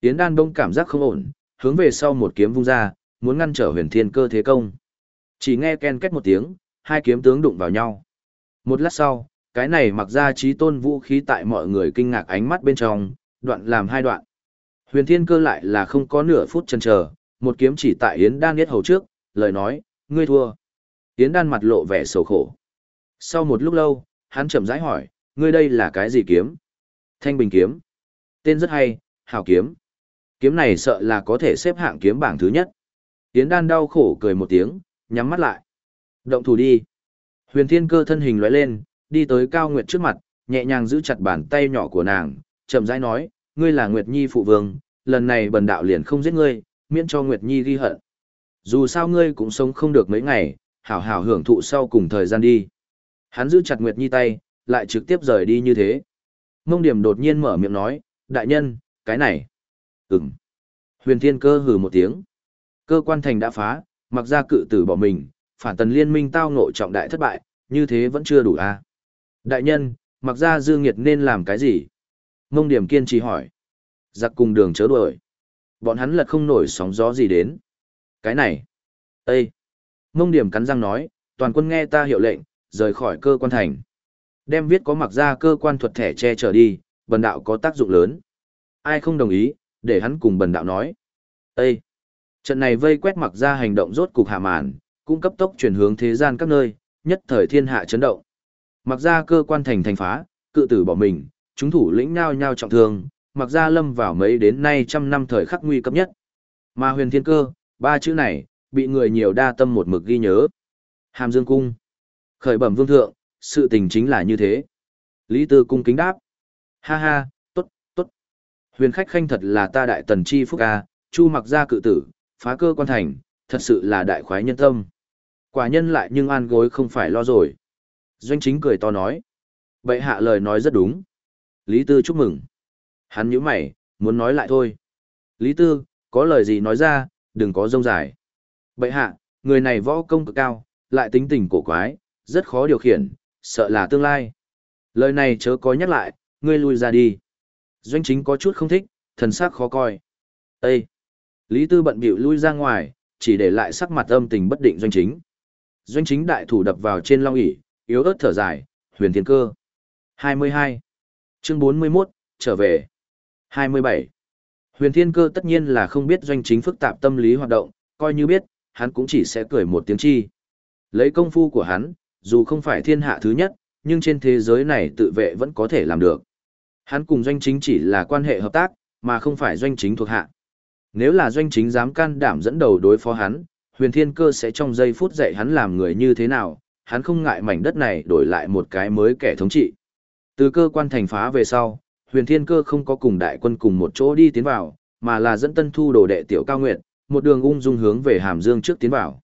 Yến Đan đông cảm giác không ổn, hướng về sau một kiếm vung ra, muốn ngăn trở huyền thiên cơ thế công. Chỉ nghe ken két một tiếng, hai kiếm tướng đụng vào nhau. Một lát sau, cái này mặc ra trí tôn vũ khí tại mọi người kinh ngạc ánh mắt bên trong, đoạn làm hai đoạn. Huyền thiên cơ lại là không có nửa phút chần chờ, một kiếm chỉ tại Yến Đan niết hầu trước, lời nói, ngươi thua. Yến Đan mặt lộ vẻ sầu khổ. Sau một lúc lâu, hắn chậm rãi hỏi, ngươi đây là cái gì kiếm? Thanh bình kiếm. Tên rất hay, hảo kiếm. Kiếm này sợ là có thể xếp hạng kiếm bảng thứ nhất. Yến Đan đau khổ cười một tiếng, nhắm mắt lại. Động thủ đi. Huyền Thiên Cơ thân hình lóe lên, đi tới Cao Nguyệt trước mặt, nhẹ nhàng giữ chặt bàn tay nhỏ của nàng, chậm rãi nói, ngươi là Nguyệt Nhi phụ vương, lần này bần đạo liền không giết ngươi, miễn cho Nguyệt Nhi ghi hận. Dù sao ngươi cũng sống không được mấy ngày, hảo hảo hưởng thụ sau cùng thời gian đi. Hắn giữ chặt Nguyệt Nhi tay, lại trực tiếp rời đi như thế. Mông điểm đột nhiên mở miệng nói, đại nhân, cái này. Ừm. Huyền thiên cơ hừ một tiếng. Cơ quan thành đã phá, mặc ra cự tử bỏ mình, phản tần liên minh tao ngộ trọng đại thất bại, như thế vẫn chưa đủ à. Đại nhân, mặc ra dư nghiệt nên làm cái gì? Mông điểm kiên trì hỏi. Giặc cùng đường chớ đuổi. Bọn hắn lật không nổi sóng gió gì đến. Cái này. Ê! Mông điểm cắn răng nói, toàn quân nghe ta hiệu lệnh, rời khỏi cơ quan thành. Đem viết có mặc ra cơ quan thuật thẻ che trở đi, bần đạo có tác dụng lớn. Ai không đồng ý, để hắn cùng bần đạo nói. Ê! Trận này vây quét mặc ra hành động rốt cục hạ màn, cũng cấp tốc chuyển hướng thế gian các nơi, nhất thời thiên hạ chấn động. Mặc ra cơ quan thành thành phá, cự tử bỏ mình, chúng thủ lĩnh nhao nhao trọng thương, mặc ra lâm vào mấy đến nay trăm năm thời khắc nguy cấp nhất. Mà huyền thiên cơ, ba chữ này, bị người nhiều đa tâm một mực ghi nhớ. Hàm Dương Cung. Khởi bẩm vương thượng, sự tình chính là như thế. Lý Tư cung kính đáp. Ha ha, tốt, tốt. Huyền khách khanh thật là ta đại tần chi phúc ca, chu mặc ra cự tử, phá cơ quan thành, thật sự là đại khoái nhân tâm. Quả nhân lại nhưng an gối không phải lo rồi. Doanh chính cười to nói. Bệ hạ lời nói rất đúng. Lý Tư chúc mừng. Hắn nhíu mày, muốn nói lại thôi. Lý Tư, có lời gì nói ra, đừng có rông dài. Bệ hạ, người này võ công cực cao, lại tính tình cổ quái, rất khó điều khiển, sợ là tương lai. Lời này chớ có nhắc lại, ngươi lui ra đi. Doanh chính có chút không thích, thần sắc khó coi. Ê! Lý Tư bận bịu lui ra ngoài, chỉ để lại sắc mặt âm tình bất định doanh chính. Doanh chính đại thủ đập vào trên long ỷ yếu ớt thở dài, huyền thiên cơ. 22. Chương 41, trở về. 27. Huyền thiên cơ tất nhiên là không biết doanh chính phức tạp tâm lý hoạt động, coi như biết, hắn cũng chỉ sẽ cười một tiếng chi. Lấy công phu của hắn, dù không phải thiên hạ thứ nhất, nhưng trên thế giới này tự vệ vẫn có thể làm được. Hắn cùng doanh chính chỉ là quan hệ hợp tác, mà không phải doanh chính thuộc hạ. Nếu là doanh chính dám can đảm dẫn đầu đối phó hắn, huyền thiên cơ sẽ trong giây phút dạy hắn làm người như thế nào, hắn không ngại mảnh đất này đổi lại một cái mới kẻ thống trị. Từ cơ quan thành phá về sau, huyền thiên cơ không có cùng đại quân cùng một chỗ đi tiến vào, mà là dẫn tân thu đồ đệ tiểu cao nguyệt một đường ung dung hướng về hàm dương trước tiến vào.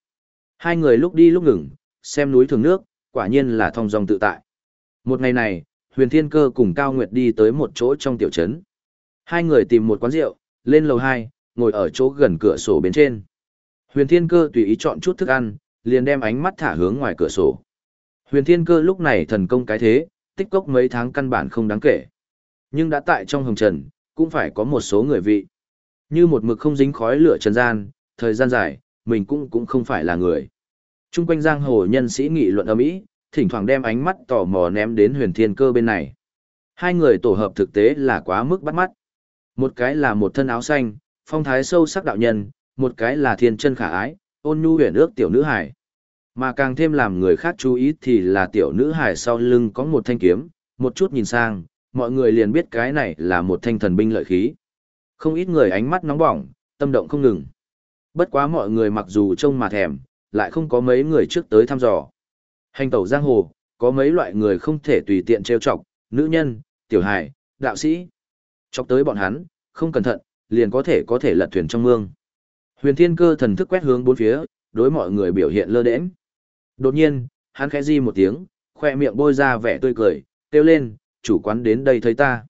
Hai người lúc đi lúc ngừng, xem núi thường nước, quả nhiên là thong dong tự tại. Một ngày này, huyền thiên cơ cùng cao nguyệt đi tới một chỗ trong tiểu trấn. Hai người tìm một quán rượu, lên lầu hai, ngồi ở chỗ gần cửa sổ bên trên. Huyền thiên cơ tùy ý chọn chút thức ăn, liền đem ánh mắt thả hướng ngoài cửa sổ. Huyền thiên cơ lúc này thần công cái thế, tích cốc mấy tháng căn bản không đáng kể. Nhưng đã tại trong hồng trần, cũng phải có một số người vị. Như một mực không dính khói lửa trần gian, thời gian dài, mình cũng cũng không phải là người. Trung quanh giang hồ nhân sĩ nghị luận ầm ĩ, thỉnh thoảng đem ánh mắt tò mò ném đến huyền thiên cơ bên này. Hai người tổ hợp thực tế là quá mức bắt mắt. Một cái là một thân áo xanh, phong thái sâu sắc đạo nhân, một cái là thiên chân khả ái, ôn nhu huyền ước tiểu nữ hải. Mà càng thêm làm người khác chú ý thì là tiểu nữ hải sau lưng có một thanh kiếm, một chút nhìn sang, mọi người liền biết cái này là một thanh thần binh lợi khí. Không ít người ánh mắt nóng bỏng, tâm động không ngừng. Bất quá mọi người mặc dù trông mà thèm, lại không có mấy người trước tới thăm dò. Hành tẩu giang hồ, có mấy loại người không thể tùy tiện trêu chọc, nữ nhân, tiểu hài, đạo sĩ. Chọc tới bọn hắn, không cẩn thận, liền có thể có thể lật thuyền trong mương. Huyền Thiên Cơ thần thức quét hướng bốn phía, đối mọi người biểu hiện lơ đễnh. Đột nhiên, hắn khẽ di một tiếng, khoe miệng bôi ra vẻ tươi cười, kêu lên, chủ quán đến đây thấy ta.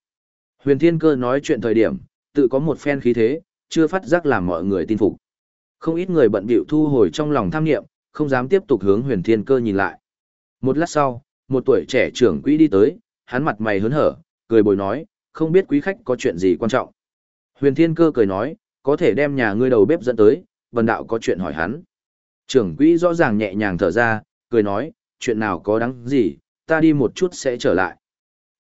Huyền Thiên Cơ nói chuyện thời điểm, tự có một phen khí thế, chưa phát giác làm mọi người tin phục. Không ít người bận bịu thu hồi trong lòng tham nghiệm, không dám tiếp tục hướng Huyền Thiên Cơ nhìn lại. Một lát sau, một tuổi trẻ trưởng quỹ đi tới, hắn mặt mày hớn hở, cười bồi nói, không biết quý khách có chuyện gì quan trọng. Huyền Thiên Cơ cười nói, có thể đem nhà ngươi đầu bếp dẫn tới, vần đạo có chuyện hỏi hắn. Trưởng quỹ rõ ràng nhẹ nhàng thở ra, cười nói, chuyện nào có đáng gì, ta đi một chút sẽ trở lại.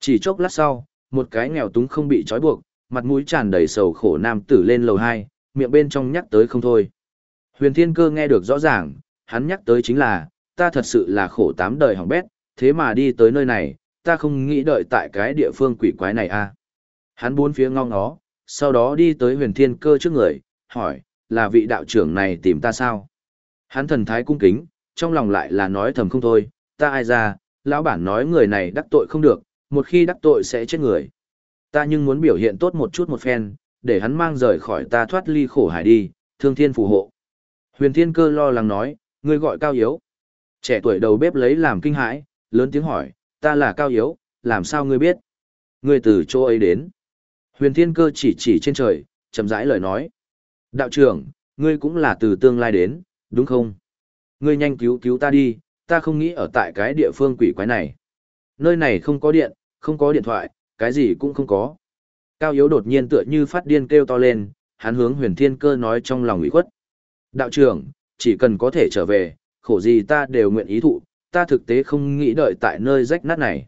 Chỉ chốc lát sau, một cái nghèo túng không bị trói buộc, mặt mũi tràn đầy sầu khổ nam tử lên lầu 2, miệng bên trong nhắc tới không thôi. Huyền Thiên Cơ nghe được rõ ràng, hắn nhắc tới chính là, ta thật sự là khổ tám đời hỏng bét, thế mà đi tới nơi này, ta không nghĩ đợi tại cái địa phương quỷ quái này a. À. Hắn bốn phía ngong ngó, sau đó đi tới huyền thiên cơ trước người, hỏi, là vị đạo trưởng này tìm ta sao? Hắn thần thái cung kính, trong lòng lại là nói thầm không thôi, ta ai ra, lão bản nói người này đắc tội không được, một khi đắc tội sẽ chết người. Ta nhưng muốn biểu hiện tốt một chút một phen, để hắn mang rời khỏi ta thoát ly khổ hải đi, thương thiên phù hộ. Huyền thiên cơ lo lắng nói, ngươi gọi cao yếu. Trẻ tuổi đầu bếp lấy làm kinh hãi, lớn tiếng hỏi, ta là cao yếu, làm sao ngươi biết? Ngươi từ chỗ ấy đến. Huyền Thiên Cơ chỉ chỉ trên trời, chậm rãi lời nói. Đạo trưởng, ngươi cũng là từ tương lai đến, đúng không? Ngươi nhanh cứu cứu ta đi, ta không nghĩ ở tại cái địa phương quỷ quái này. Nơi này không có điện, không có điện thoại, cái gì cũng không có. Cao Yếu đột nhiên tựa như phát điên kêu to lên, hắn hướng huyền thiên cơ nói trong lòng ủy khuất. Đạo trưởng, chỉ cần có thể trở về, khổ gì ta đều nguyện ý thụ, ta thực tế không nghĩ đợi tại nơi rách nát này.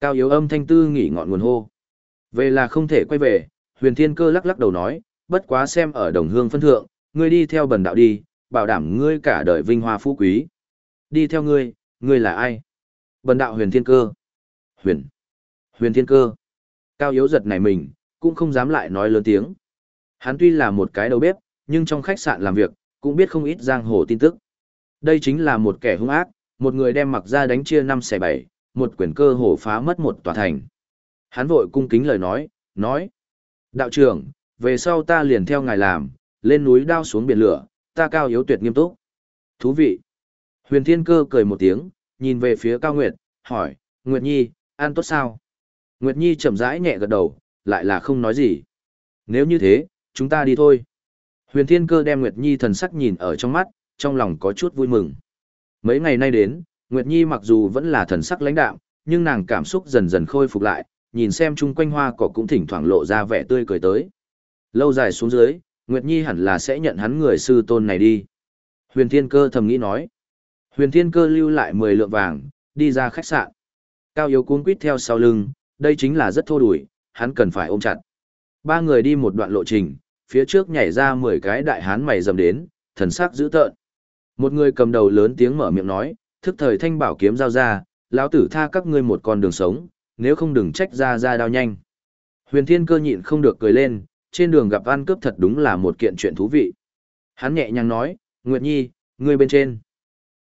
Cao Yếu âm thanh tư nghỉ ngọn nguồn hô. Về là không thể quay về, huyền thiên cơ lắc lắc đầu nói, bất quá xem ở đồng hương phân thượng, ngươi đi theo bần đạo đi, bảo đảm ngươi cả đời vinh hoa phú quý. Đi theo ngươi, ngươi là ai? Bần đạo huyền thiên cơ. Huyền. Huyền thiên cơ. Cao yếu giật này mình, cũng không dám lại nói lớn tiếng. Hắn tuy là một cái đầu bếp, nhưng trong khách sạn làm việc, cũng biết không ít giang hồ tin tức. Đây chính là một kẻ hung ác, một người đem mặc ra đánh chia năm xẻ bảy, một quyền cơ hồ phá mất một tòa thành. Hắn vội cung kính lời nói, nói. Đạo trưởng, về sau ta liền theo ngài làm, lên núi đao xuống biển lửa, ta cao yếu tuyệt nghiêm túc. Thú vị. Huyền Thiên Cơ cười một tiếng, nhìn về phía Cao Nguyệt, hỏi, Nguyệt Nhi, ăn tốt sao? Nguyệt Nhi chậm rãi nhẹ gật đầu, lại là không nói gì. Nếu như thế, chúng ta đi thôi. Huyền Thiên Cơ đem Nguyệt Nhi thần sắc nhìn ở trong mắt, trong lòng có chút vui mừng. Mấy ngày nay đến, Nguyệt Nhi mặc dù vẫn là thần sắc lãnh đạm, nhưng nàng cảm xúc dần dần khôi phục lại, nhìn xem chung quanh hoa cỏ cũng thỉnh thoảng lộ ra vẻ tươi cười tới. Lâu dài xuống dưới, Nguyệt Nhi hẳn là sẽ nhận hắn người sư tôn này đi. Huyền Thiên Cơ thầm nghĩ nói. Huyền Thiên Cơ lưu lại 10 lượng vàng, đi ra khách sạn. Cao Yếu cuốn quýt theo sau lưng, đây chính là rất thô đuổi, hắn cần phải ôm chặt. Ba người đi một đoạn lộ trình, phía trước nhảy ra 10 cái đại hán mày dầm đến, thần sắc dữ tợn. Một người cầm đầu lớn tiếng mở miệng nói, thức thời thanh bảo kiếm giao ra, lão tử tha các ngươi một con đường sống, nếu không đừng trách ra ra đao nhanh. Huyền Thiên Cơ nhịn không được cười lên, trên đường gặp ăn cướp thật đúng là một kiện chuyện thú vị. Hắn nhẹ nhàng nói, Nguyệt Nhi, ngươi bên trên.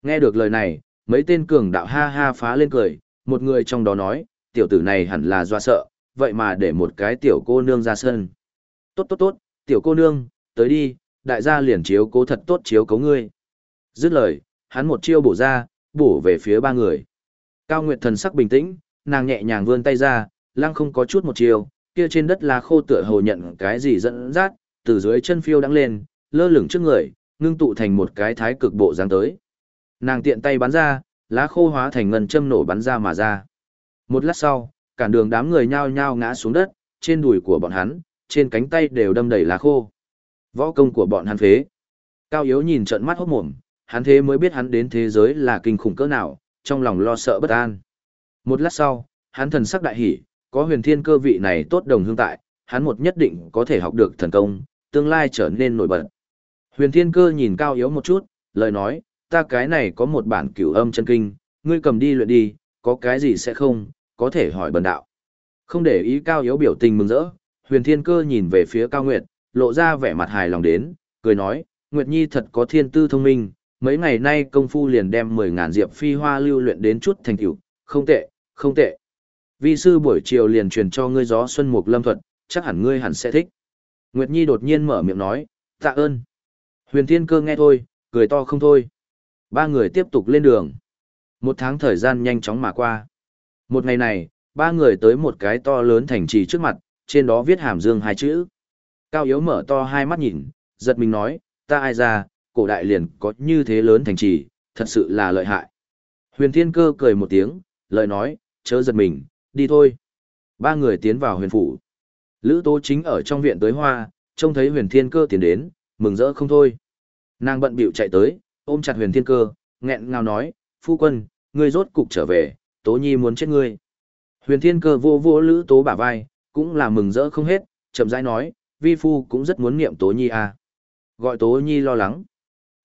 Nghe được lời này, mấy tên cường đạo ha ha phá lên cười, một người trong đó nói, tiểu tử này hẳn là doa sợ, vậy mà để một cái tiểu cô nương ra sân. Tốt tốt tốt, tiểu cô nương, tới đi, đại gia liền chiếu cố thật tốt chiếu cố ngươi. Dứt lời, hắn một chiêu bổ ra, bổ về phía ba người. Cao Nguyệt thần sắc bình tĩnh, nàng nhẹ nhàng vươn tay ra, lăng không có chút một chiều, kia trên đất lá khô tựa hồ nhận cái gì dẫn dắt, từ dưới chân phiêu đắng lên, lơ lửng trước người, ngưng tụ thành một cái thái cực bộ dáng tới. Nàng tiện tay bắn ra, lá khô hóa thành ngân châm nổ bắn ra mà ra. Một lát sau, cản đường đám người nhao nhao ngã xuống đất, trên đùi của bọn hắn, trên cánh tay đều đâm đầy lá khô. Võ công của bọn hắn phế. Cao Yếu nhìn trận mắt hốt mồm, hắn thế mới biết hắn đến thế giới là kinh khủng cỡ nào, trong lòng lo sợ bất an. Một lát sau, hắn thần sắc đại hỉ, có huyền thiên cơ vị này tốt đồng hương tại, hắn một nhất định có thể học được thần công, tương lai trở nên nổi bật. Huyền thiên cơ nhìn cao yếu một chút, lời nói, ta cái này có một bản cửu âm chân kinh, ngươi cầm đi luyện đi, có cái gì sẽ không, có thể hỏi bần đạo. Không để ý cao yếu biểu tình mừng rỡ, huyền thiên cơ nhìn về phía cao nguyệt, lộ ra vẻ mặt hài lòng đến, cười nói, Nguyệt Nhi thật có thiên tư thông minh, mấy ngày nay công phu liền đem 10.000 diệp phi hoa lưu luyện đến chút thành tựu, không tệ, không tệ. Vi sư buổi chiều liền truyền cho ngươi gió xuân mục lâm thuật, chắc hẳn ngươi hẳn sẽ thích. Nguyệt Nhi đột nhiên mở miệng nói, tạ ơn. Huyền Thiên Cơ nghe thôi, cười to không thôi. Ba người tiếp tục lên đường. Một tháng thời gian nhanh chóng mà qua. Một ngày này, ba người tới một cái to lớn thành trì trước mặt, trên đó viết hàm dương hai chữ. Cao Yếu mở to hai mắt nhìn, giật mình nói, ta ai ra, cổ đại liền có như thế lớn thành trì, thật sự là lợi hại. Huyền Thiên Cơ cười một tiếng, lời nói, chớ giật mình, đi thôi. Ba người tiến vào huyền phủ. Lữ Tố chính ở trong viện tới hoa, trông thấy huyền thiên cơ tiến đến, mừng rỡ không thôi. Nàng bận bịu chạy tới, ôm chặt huyền thiên cơ, nghẹn ngào nói, phu quân, ngươi rốt cục trở về, Tố Nhi muốn chết ngươi. Huyền thiên cơ vô vô Lữ Tố bả vai, cũng là mừng rỡ không hết, chậm rãi nói, vi phu cũng rất muốn niệm Tố Nhi à. Gọi Tố Nhi lo lắng.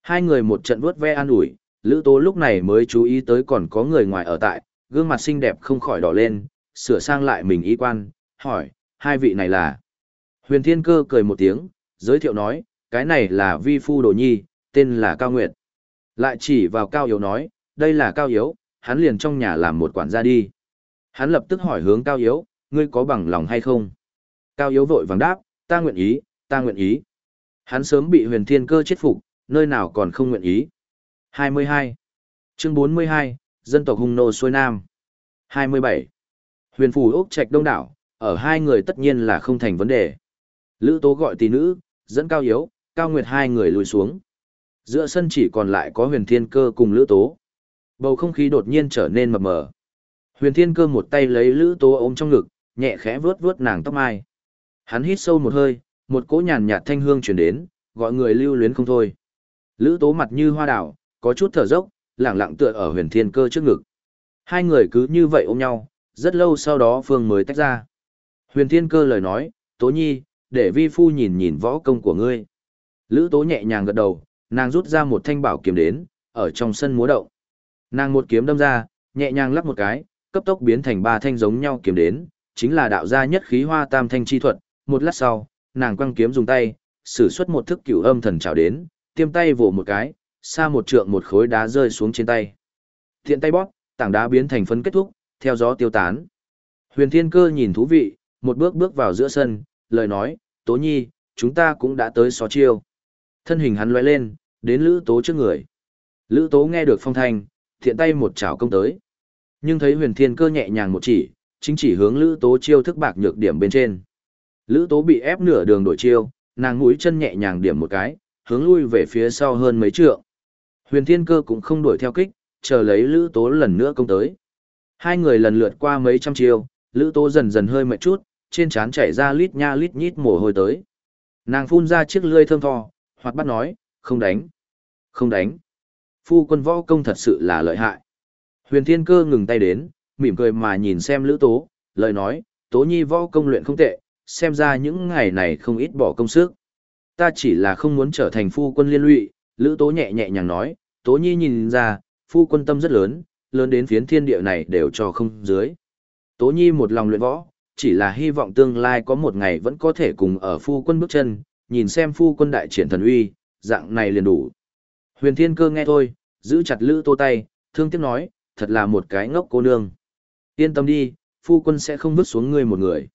Hai người một trận vuốt ve an ủi, Lữ Tố lúc này mới chú ý tới còn có người ngoài ở tại, gương mặt xinh đẹp không khỏi đỏ lên, sửa sang lại mình y quan, hỏi, hai vị này là. Huyền Thiên Cơ cười một tiếng, giới thiệu nói, cái này là vi phu đồ nhi, tên là Cao Nguyệt. Lại chỉ vào Cao Yếu nói, đây là Cao Yếu, hắn liền trong nhà làm một quản gia đi. Hắn lập tức hỏi hướng Cao Yếu, ngươi có bằng lòng hay không? Cao Yếu vội vàng đáp, ta nguyện ý, ta nguyện ý. Hắn sớm bị huyền thiên cơ chết phục, nơi nào còn không nguyện ý. 22. Chương 42, Dân tộc hung nô xuôi nam. 27. Huyền phù ốc trạch đông đảo, ở hai người tất nhiên là không thành vấn đề. Lữ tố gọi tỷ nữ, dẫn cao yếu, cao nguyệt hai người lùi xuống. Giữa sân chỉ còn lại có huyền thiên cơ cùng lữ tố. Bầu không khí đột nhiên trở nên mập mờ. Huyền Thiên Cơ một tay lấy Lữ Tố ôm trong ngực, nhẹ khẽ vuốt vuốt nàng tóc mai. Hắn hít sâu một hơi, một cỗ nhàn nhạt thanh hương truyền đến, gọi người lưu luyến không thôi. Lữ Tố mặt như hoa đào, có chút thở dốc, lẳng lặng tựa ở Huyền Thiên Cơ trước ngực. Hai người cứ như vậy ôm nhau, rất lâu sau đó Phương mới tách ra. Huyền Thiên Cơ lời nói, Tố Nhi, để vi phu nhìn nhìn võ công của ngươi. Lữ Tố nhẹ nhàng gật đầu, nàng rút ra một thanh bảo kiếm đến, ở trong sân múa động. Nàng một kiếm đâm ra, nhẹ nhàng lắp một cái, cấp tốc biến thành ba thanh giống nhau kiếm đến, chính là đạo gia nhất khí hoa tam thanh chi thuật. Một lát sau, nàng quăng kiếm dùng tay, sử xuất một thức cửu âm thần trào đến, tiêm tay vỗ một cái, xa một trượng một khối đá rơi xuống trên tay. Tiện tay bóp, tảng đá biến thành phấn kết thúc, theo gió tiêu tán. Huyền Thiên Cơ nhìn thú vị, một bước bước vào giữa sân, lời nói, Tố Nhi, chúng ta cũng đã tới xó chiêu. Thân hình hắn lóe lên, đến Lữ Tố trước người. Lữ Tố nghe được phong thanh, thiện tay một chảo công tới. Nhưng thấy huyền thiên cơ nhẹ nhàng một chỉ, chính chỉ hướng Lữ Tố chiêu thức bạc nhược điểm bên trên. Lữ Tố bị ép nửa đường đổi chiêu, nàng mũi chân nhẹ nhàng điểm một cái, hướng lui về phía sau hơn mấy trượng. Huyền thiên cơ cũng không đuổi theo kích, chờ lấy Lữ Tố lần nữa công tới. Hai người lần lượt qua mấy trăm chiêu, Lữ Tố dần dần hơi mệt chút, trên trán chảy ra lít nha lít nhít mồ hôi tới. Nàng phun ra chiếc lưỡi thơm tho, hoặc bắt nói, không đánh, không đánh. Phu quân võ công thật sự là lợi hại. Huyền Thiên Cơ ngừng tay đến, mỉm cười mà nhìn xem Lữ Tố, lời nói, Tố Nhi võ công luyện không tệ, xem ra những ngày này không ít bỏ công sức. Ta chỉ là không muốn trở thành phu quân liên lụy, Lữ Tố nhẹ nhẹ nhàng nói, Tố Nhi nhìn ra, phu quân tâm rất lớn, lớn đến phiến thiên địa này đều cho không dưới. Tố Nhi một lòng luyện võ, chỉ là hy vọng tương lai có một ngày vẫn có thể cùng ở phu quân bước chân, nhìn xem phu quân đại triển thần uy, dạng này liền đủ. Huyền Thiên Cơ nghe thôi, giữ chặt Lữ Tô tay, thương tiếc nói, thật là một cái ngốc cô nương. Yên tâm đi, phu quân sẽ không vứt xuống ngươi một người.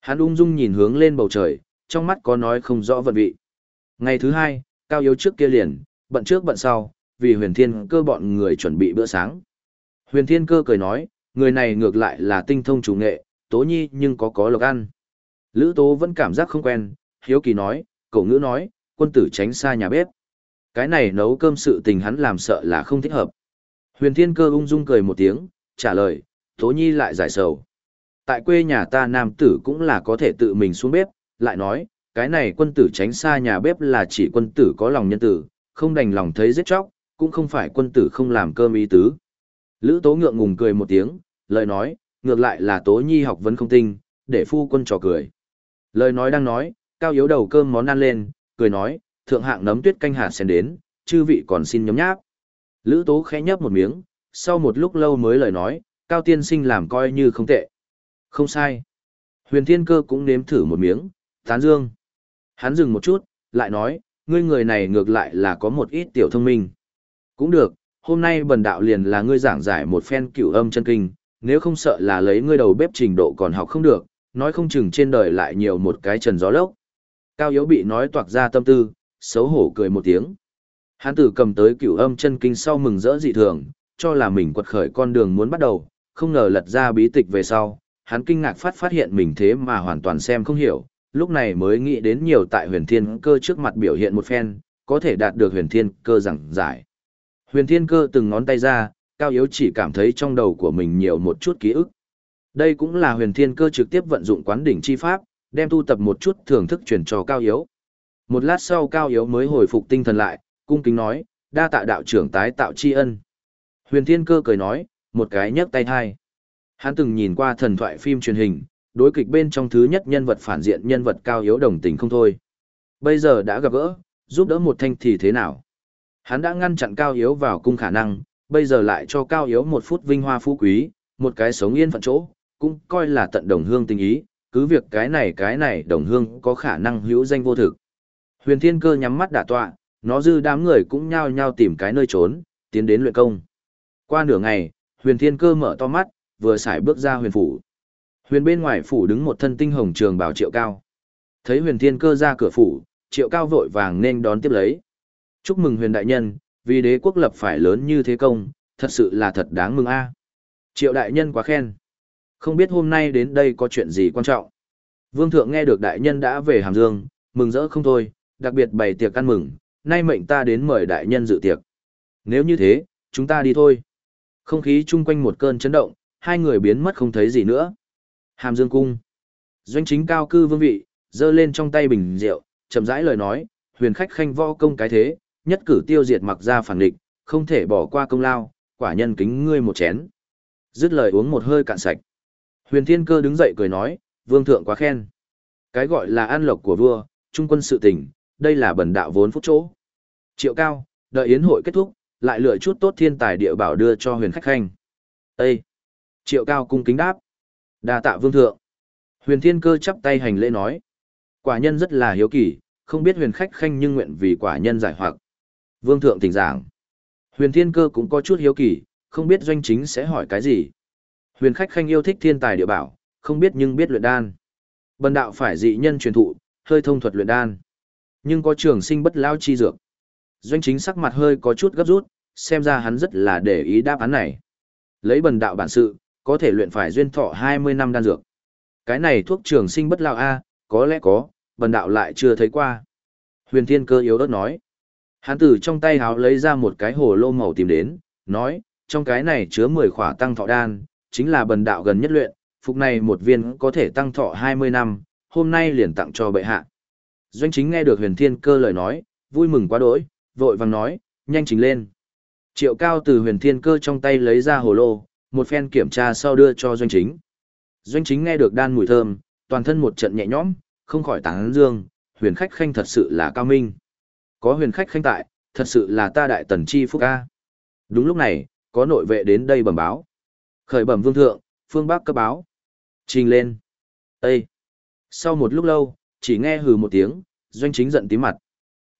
Hắn ung dung nhìn hướng lên bầu trời, trong mắt có nói không rõ vận vị. Ngày thứ hai, cao yếu trước kia liền, bận trước bận sau, vì huyền thiên cơ bọn người chuẩn bị bữa sáng. Huyền thiên cơ cười nói, người này ngược lại là tinh thông chủ nghệ, tố nhi nhưng có có lộc ăn. Lữ tố vẫn cảm giác không quen, hiếu kỳ nói, cậu ngữ nói, quân tử tránh xa nhà bếp. Cái này nấu cơm sự tình hắn làm sợ là không thích hợp. Huyền Thiên Cơ ung dung cười một tiếng, trả lời, Tố Nhi lại giải sầu. Tại quê nhà ta nam tử cũng là có thể tự mình xuống bếp, lại nói, cái này quân tử tránh xa nhà bếp là chỉ quân tử có lòng nhân tử, không đành lòng thấy giết chóc, cũng không phải quân tử không làm cơm ý tứ. Lữ Tố ngượng ngùng cười một tiếng, lời nói, ngược lại là Tố Nhi học vấn không tinh, để phu quân trò cười. Lời nói đang nói, cao yếu đầu cơm món ăn lên, cười nói, thượng hạng nấm tuyết canh hạt sen đến, chư vị còn xin nhấm nháp. Lữ Tố khẽ nhấp một miếng, sau một lúc lâu mới lời nói, Cao Tiên Sinh làm coi như không tệ. Không sai. Huyền Thiên Cơ cũng nếm thử một miếng, tán dương. Hắn dừng một chút, lại nói, ngươi người này ngược lại là có một ít tiểu thông minh. Cũng được, hôm nay bần đạo liền là ngươi giảng giải một phen cửu âm chân kinh, nếu không sợ là lấy ngươi đầu bếp trình độ còn học không được, nói không chừng trên đời lại nhiều một cái trần gió lốc. Cao Yếu bị nói toạc ra tâm tư, xấu hổ cười một tiếng. Hắn tử cầm tới cửu âm chân kinh sau mừng rỡ dị thường, cho là mình quật khởi con đường muốn bắt đầu, không ngờ lật ra bí tịch về sau, hắn kinh ngạc phát phát hiện mình thế mà hoàn toàn xem không hiểu, lúc này mới nghĩ đến nhiều tại huyền thiên cơ trước mặt biểu hiện một phen, có thể đạt được huyền thiên cơ giảng giải. Huyền thiên cơ từng ngón tay ra, cao yếu chỉ cảm thấy trong đầu của mình nhiều một chút ký ức. Đây cũng là huyền thiên cơ trực tiếp vận dụng quán đỉnh chi pháp, đem tu tập một chút thưởng thức truyền cho cao yếu. Một lát sau cao yếu mới hồi phục tinh thần lại, cung kính nói, đa tạ đạo trưởng tái tạo tri ân. Huyền Thiên Cơ cười nói, một cái nhấc tay hai. Hắn từng nhìn qua thần thoại phim truyền hình, đối kịch bên trong thứ nhất nhân vật phản diện nhân vật cao yếu đồng tình không thôi. Bây giờ đã gặp gỡ, giúp đỡ một thanh thì thế nào? Hắn đã ngăn chặn cao yếu vào cung khả năng, bây giờ lại cho cao yếu một phút vinh hoa phú quý, một cái sống yên phận chỗ, cũng coi là tận đồng hương tình ý, cứ việc cái này cái này đồng hương có khả năng hữu danh vô thực. Huyền Thiên Cơ nhắm mắt đả tọa, nó dư đám người cũng nhao nhao tìm cái nơi trốn, tiến đến luyện công. Qua nửa ngày, huyền thiên cơ mở to mắt, vừa xài bước ra huyền phủ. Huyền bên ngoài phủ đứng một thân tinh hồng trường bảo triệu cao. Thấy huyền thiên cơ ra cửa phủ, triệu cao vội vàng nên đón tiếp lấy. Chúc mừng huyền đại nhân, vì đế quốc lập phải lớn như thế công, thật sự là thật đáng mừng a. À. Triệu đại nhân quá khen. Không biết hôm nay đến đây có chuyện gì quan trọng. Vương thượng nghe được đại nhân đã về Hàm Dương, mừng rỡ không thôi, đặc biệt bày tiệc ăn mừng, nay mệnh ta đến mời đại nhân dự tiệc. Nếu như thế, chúng ta đi thôi. Không khí chung quanh một cơn chấn động, hai người biến mất không thấy gì nữa. Hàm Dương cung. Doanh chính cao cư vương vị, giơ lên trong tay bình rượu, chậm rãi lời nói, huyền khách khanh võ công cái thế, nhất cử tiêu diệt mặc ra phản địch, không thể bỏ qua công lao, quả nhân kính ngươi một chén. Dứt lời uống một hơi cạn sạch. Huyền Thiên Cơ đứng dậy cười nói, vương thượng quá khen. Cái gọi là an lộc của vua, trung quân sự tình, đây là bần đạo vốn phúc chỗ. Triệu cao, đợi yến hội kết thúc, lại lựa chút tốt thiên tài địa bảo đưa cho huyền khách khanh. Ê! Triệu cao cung kính đáp đa tạ vương thượng. Huyền Thiên Cơ chắp tay hành lễ nói. Quả nhân rất là hiếu kỳ, không biết huyền khách khanh nhưng nguyện vì quả nhân giải hoặc. Vương thượng tỉnh giảng. Huyền Thiên Cơ cũng có chút hiếu kỳ, không biết doanh chính sẽ hỏi cái gì. Huyền khách khanh yêu thích thiên tài địa bảo, không biết nhưng biết luyện đan. Bần đạo phải dị nhân truyền thụ, hơi thông thuật luyện đan. Nhưng có trường sinh bất lao chi dược. Doanh chính sắc mặt hơi có chút gấp rút, xem ra hắn rất là để ý đáp án này. Lấy bần đạo bản sự, có thể luyện phải duyên thọ 20 năm đan dược. Cái này thuốc trường sinh bất lao a, có lẽ có, bần đạo lại chưa thấy qua. Huyền Thiên Cơ yếu ớt nói. Hắn từ trong tay háo lấy ra một cái hồ lô màu tìm đến, nói, trong cái này chứa 10 khỏa tăng thọ đan, chính là bần đạo gần nhất luyện, phục này một viên có thể tăng thọ 20 năm, hôm nay liền tặng cho bệ hạ. Doanh chính nghe được huyền thiên cơ lời nói, vui mừng quá đỗi, vội vàng nói, nhanh chính lên. Triệu cao từ huyền thiên cơ trong tay lấy ra hồ lô, một phen kiểm tra sau đưa cho doanh chính. Doanh chính nghe được đan mùi thơm, toàn thân một trận nhẹ nhõm, không khỏi tán dương, huyền khách khanh thật sự là cao minh. Có huyền khách khanh tại, thật sự là ta đại tần chi phúc ca. Đúng lúc này, có nội vệ đến đây bẩm báo. Khởi bẩm vương thượng, phương bắc cấp báo. Trình lên. Ê! Sau một lúc lâu, chỉ nghe hừ một tiếng, doanh chính giận tím mặt.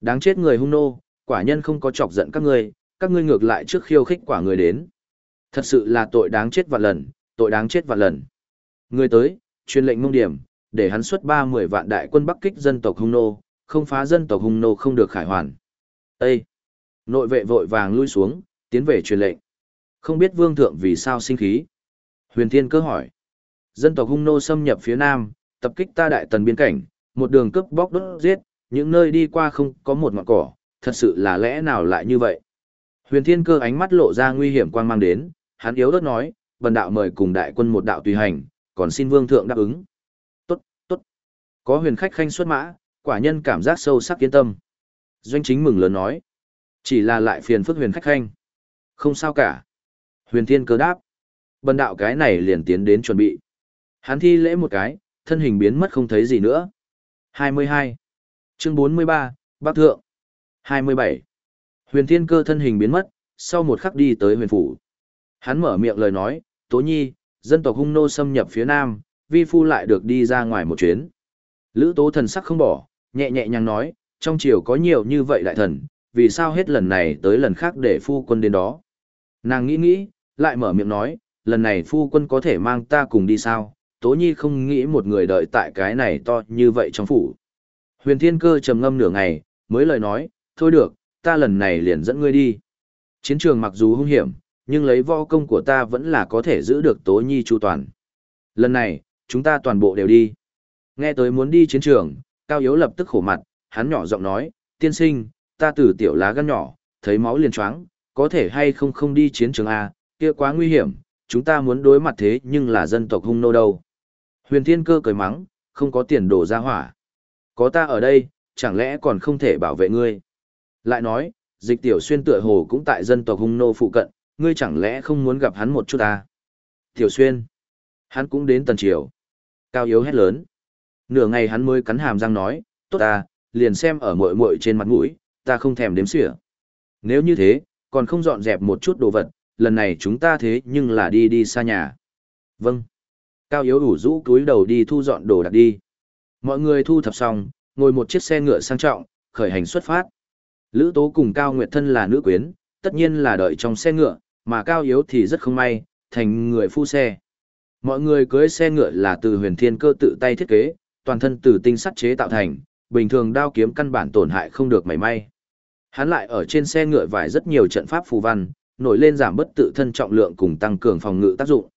Đáng chết người hung nô, quả nhân không có chọc giận các ngươi, các ngươi ngược lại trước khiêu khích quả người đến. Thật sự là tội đáng chết vạn lần, tội đáng chết vạn lần. Người tới, truyền lệnh mông điểm, để hắn xuất ba mười vạn đại quân bắc kích dân tộc hung nô, không phá dân tộc hung nô không được khải hoàn. Ê! Nội vệ vội vàng lui xuống, tiến về truyền lệnh. Không biết vương thượng vì sao sinh khí. Huyền Thiên cơ hỏi. Dân tộc hung nô xâm nhập phía nam, tập kích ta đại tần biên cảnh, một đường cướp bóc đốt giết, những nơi đi qua không có một ngọn cỏ, thật sự là lẽ nào lại như vậy. Huyền Thiên cơ ánh mắt lộ ra nguy hiểm quang mang đến, hắn yếu ớt nói, bần đạo mời cùng đại quân một đạo tùy hành, còn xin vương thượng đáp ứng. Tốt, tốt. Có huyền khách khanh xuất mã, quả nhân cảm giác sâu sắc yên tâm. Doanh chính mừng lớn nói. Chỉ là lại phiền phức huyền khách khanh. Không sao cả. Huyền thiên cơ đáp. Bần đạo cái này liền tiến đến chuẩn bị. Hắn thi lễ một cái, thân hình biến mất không thấy gì nữa. 22. Chương 43, Bắc Thượng. 27. Huyền thiên cơ thân hình biến mất, sau một khắc đi tới huyền phủ. Hắn mở miệng lời nói, Tố Nhi, dân tộc hung nô xâm nhập phía nam, vi phu lại được đi ra ngoài một chuyến. Lữ tố thần sắc không bỏ, nhẹ nhẹ nhàng nói, trong triều có nhiều như vậy đại thần, vì sao hết lần này tới lần khác để phu quân đến đó. Nàng nghĩ nghĩ, lại mở miệng nói, lần này phu quân có thể mang ta cùng đi sao, Tố Nhi không nghĩ một người đợi tại cái này to như vậy trong phủ. Huyền Thiên Cơ trầm ngâm nửa ngày, mới lời nói, thôi được, ta lần này liền dẫn ngươi đi. Chiến trường mặc dù hung hiểm, nhưng lấy võ công của ta vẫn là có thể giữ được Tố Nhi chu toàn. Lần này, chúng ta toàn bộ đều đi. Nghe tới muốn đi chiến trường, Cao Yếu lập tức khổ mặt, hắn nhỏ giọng nói, tiên sinh, ta từ tiểu lá gan nhỏ, thấy máu liền choáng, có thể hay không không đi chiến trường A, kia quá nguy hiểm, chúng ta muốn đối mặt thế nhưng là dân tộc hung nô đâu. Huyền Thiên Cơ cười mắng, không có tiền đổ ra hỏa. Có ta ở đây, chẳng lẽ còn không thể bảo vệ ngươi. Lại nói, dịch tiểu xuyên tựa hồ cũng tại dân tộc hung nô phụ cận, ngươi chẳng lẽ không muốn gặp hắn một chút ta? Tiểu xuyên, hắn cũng đến tần triều. Cao yếu hét lớn. Nửa ngày hắn mới cắn hàm răng nói, tốt ta, liền xem ở mội mội trên mặt mũi, ta không thèm đếm xỉa. Nếu như thế, còn không dọn dẹp một chút đồ vật, lần này chúng ta thế nhưng là đi đi xa nhà. Vâng. Cao yếu ủ rũ túi đầu đi thu dọn đồ đặt đi. Mọi người thu thập xong, ngồi một chiếc xe ngựa sang trọng, khởi hành xuất phát. Lữ Tố cùng Cao Nguyệt thân là nữ quyến, tất nhiên là đợi trong xe ngựa, mà Cao Yếu thì rất không may, thành người phu xe. Mọi người cưới xe ngựa là từ huyền thiên cơ tự tay thiết kế, toàn thân từ tinh sắt chế tạo thành, bình thường đao kiếm căn bản tổn hại không được mảy may. Hắn lại ở trên xe ngựa vải rất nhiều trận pháp phù văn, nổi lên giảm bất tự thân trọng lượng cùng tăng cường phòng ngự tác dụng.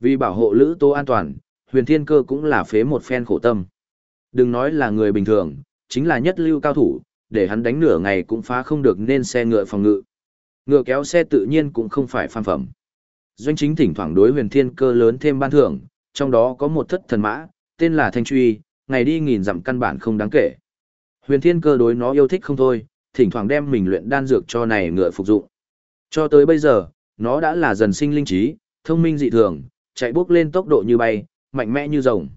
Vì bảo hộ Lữ Tô an toàn, huyền thiên cơ cũng là phế một phen khổ tâm. Đừng nói là người bình thường, chính là nhất lưu cao thủ, để hắn đánh nửa ngày cũng phá không được nên xe ngựa phòng ngự. Ngựa kéo xe tự nhiên cũng không phải phan phẩm. Doanh chính thỉnh thoảng đối huyền thiên cơ lớn thêm ban thưởng, trong đó có một thất thần mã, tên là Thanh Truy, ngày đi nghìn dặm căn bản không đáng kể. Huyền thiên cơ đối nó yêu thích không thôi, thỉnh thoảng đem mình luyện đan dược cho này ngựa phục dụng. Cho tới bây giờ, nó đã là dần sinh linh trí, thông minh dị thường, chạy bước lên tốc độ như bay, mạnh mẽ như rồng.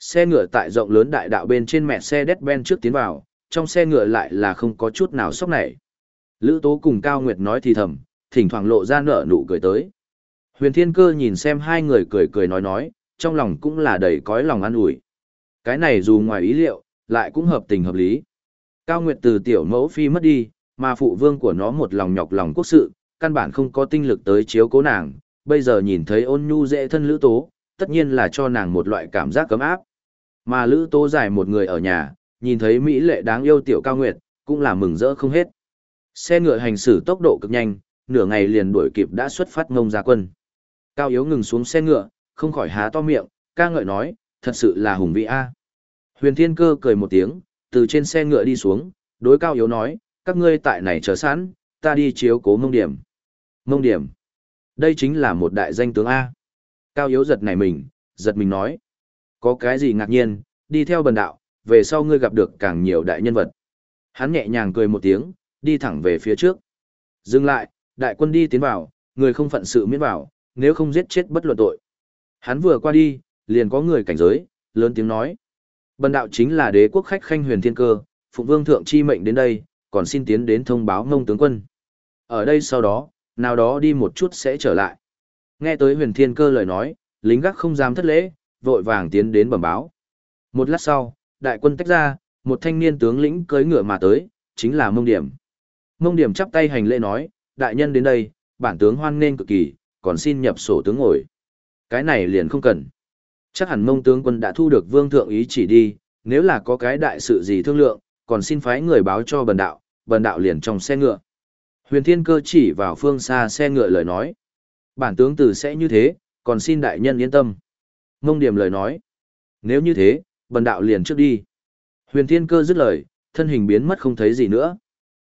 Xe ngựa tại rộng lớn đại đạo bên trên mẹ xe đét ben trước tiến vào, trong xe ngựa lại là không có chút nào sốc nảy. Lữ Tố cùng Cao Nguyệt nói thì thầm, thỉnh thoảng lộ ra nở nụ cười tới. Huyền Thiên Cơ nhìn xem hai người cười cười nói nói, trong lòng cũng là đầy cõi lòng an ủi. Cái này dù ngoài ý liệu, lại cũng hợp tình hợp lý. Cao Nguyệt từ tiểu mẫu phi mất đi, mà phụ vương của nó một lòng nhọc lòng quốc sự, căn bản không có tinh lực tới chiếu cố nàng, bây giờ nhìn thấy ôn nhu dễ thân Lữ Tố, tất nhiên là cho nàng một loại cảm giác cấm áp. Mà Lữ Tố giải một người ở nhà, nhìn thấy Mỹ lệ đáng yêu tiểu Cao Nguyệt, cũng là mừng rỡ không hết. Xe ngựa hành xử tốc độ cực nhanh, nửa ngày liền đuổi kịp đã xuất phát ngông ra quân. Cao Yếu ngừng xuống xe ngựa, không khỏi há to miệng, ca ngợi nói, thật sự là hùng vĩ a. Huyền Thiên Cơ cười một tiếng, từ trên xe ngựa đi xuống, đối Cao Yếu nói, các ngươi tại này chờ sẵn, ta đi chiếu cố mông điểm. Mông điểm. Đây chính là một đại danh tướng A. Cao Yếu giật này mình, giật mình nói. Có cái gì ngạc nhiên, đi theo bần đạo, về sau ngươi gặp được càng nhiều đại nhân vật. Hắn nhẹ nhàng cười một tiếng, đi thẳng về phía trước. Dừng lại, đại quân đi tiến vào, người không phận sự miễn vào, nếu không giết chết bất luận tội. Hắn vừa qua đi, liền có người cảnh giới, lớn tiếng nói. Bần đạo chính là đế quốc khách khanh huyền thiên cơ, phụng vương thượng chi mệnh đến đây, còn xin tiến đến thông báo ngông tướng quân. Ở đây sau đó, nào đó đi một chút sẽ trở lại. Nghe tới huyền thiên cơ lời nói, lính gác không dám thất lễ, vội vàng tiến đến bẩm báo. Một lát sau, đại quân tách ra, một thanh niên tướng lĩnh cưỡi ngựa mà tới, chính là mông điểm. Mông điểm chắp tay hành lễ nói, đại nhân đến đây, bản tướng hoan nghênh cực kỳ, còn xin nhập sổ tướng ngồi. Cái này liền không cần. Chắc hẳn mông tướng quân đã thu được vương thượng ý chỉ đi, nếu là có cái đại sự gì thương lượng, còn xin phái người báo cho bần đạo, bần đạo liền trong xe ngựa. Huyền Thiên Cơ chỉ vào phương xa xe ngựa lời nói. Bản tướng tử sẽ như thế, còn xin đại nhân yên tâm. Mông điểm lời nói. Nếu như thế, bần đạo liền trước đi. Huyền Thiên Cơ dứt lời, thân hình biến mất không thấy gì nữa.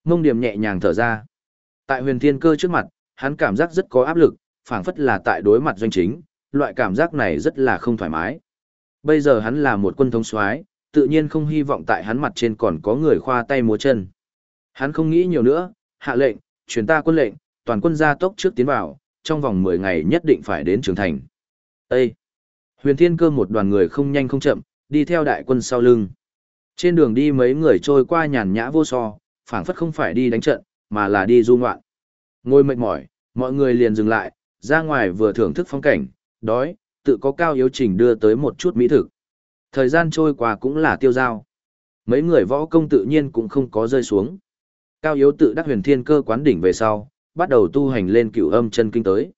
Mông điểm nhẹ nhàng thở ra. Tại huyền thiên cơ trước mặt, hắn cảm giác rất có áp lực, phảng phất là tại đối mặt doanh chính, loại cảm giác này rất là không thoải mái. Bây giờ hắn là một quân thống soái, tự nhiên không hy vọng tại hắn mặt trên còn có người khoa tay múa chân. Hắn không nghĩ nhiều nữa, hạ lệnh, truyền ta quân lệnh, toàn quân gia tốc trước tiến vào, trong vòng 10 ngày nhất định phải đến trường thành. Ê! Huyền thiên cơ một đoàn người không nhanh không chậm, đi theo đại quân sau lưng. Trên đường đi mấy người trôi qua nhàn nhã vô so, phảng phất không phải đi đánh trận, mà là đi du ngoạn. Ngồi mệt mỏi, mọi người liền dừng lại, ra ngoài vừa thưởng thức phong cảnh, đói, tự có cao yếu trình đưa tới một chút mỹ thực. Thời gian trôi qua cũng là tiêu giao. Mấy người võ công tự nhiên cũng không có rơi xuống. Cao yếu tự đắc huyền thiên cơ quán đỉnh về sau, bắt đầu tu hành lên cửu âm chân kinh tới.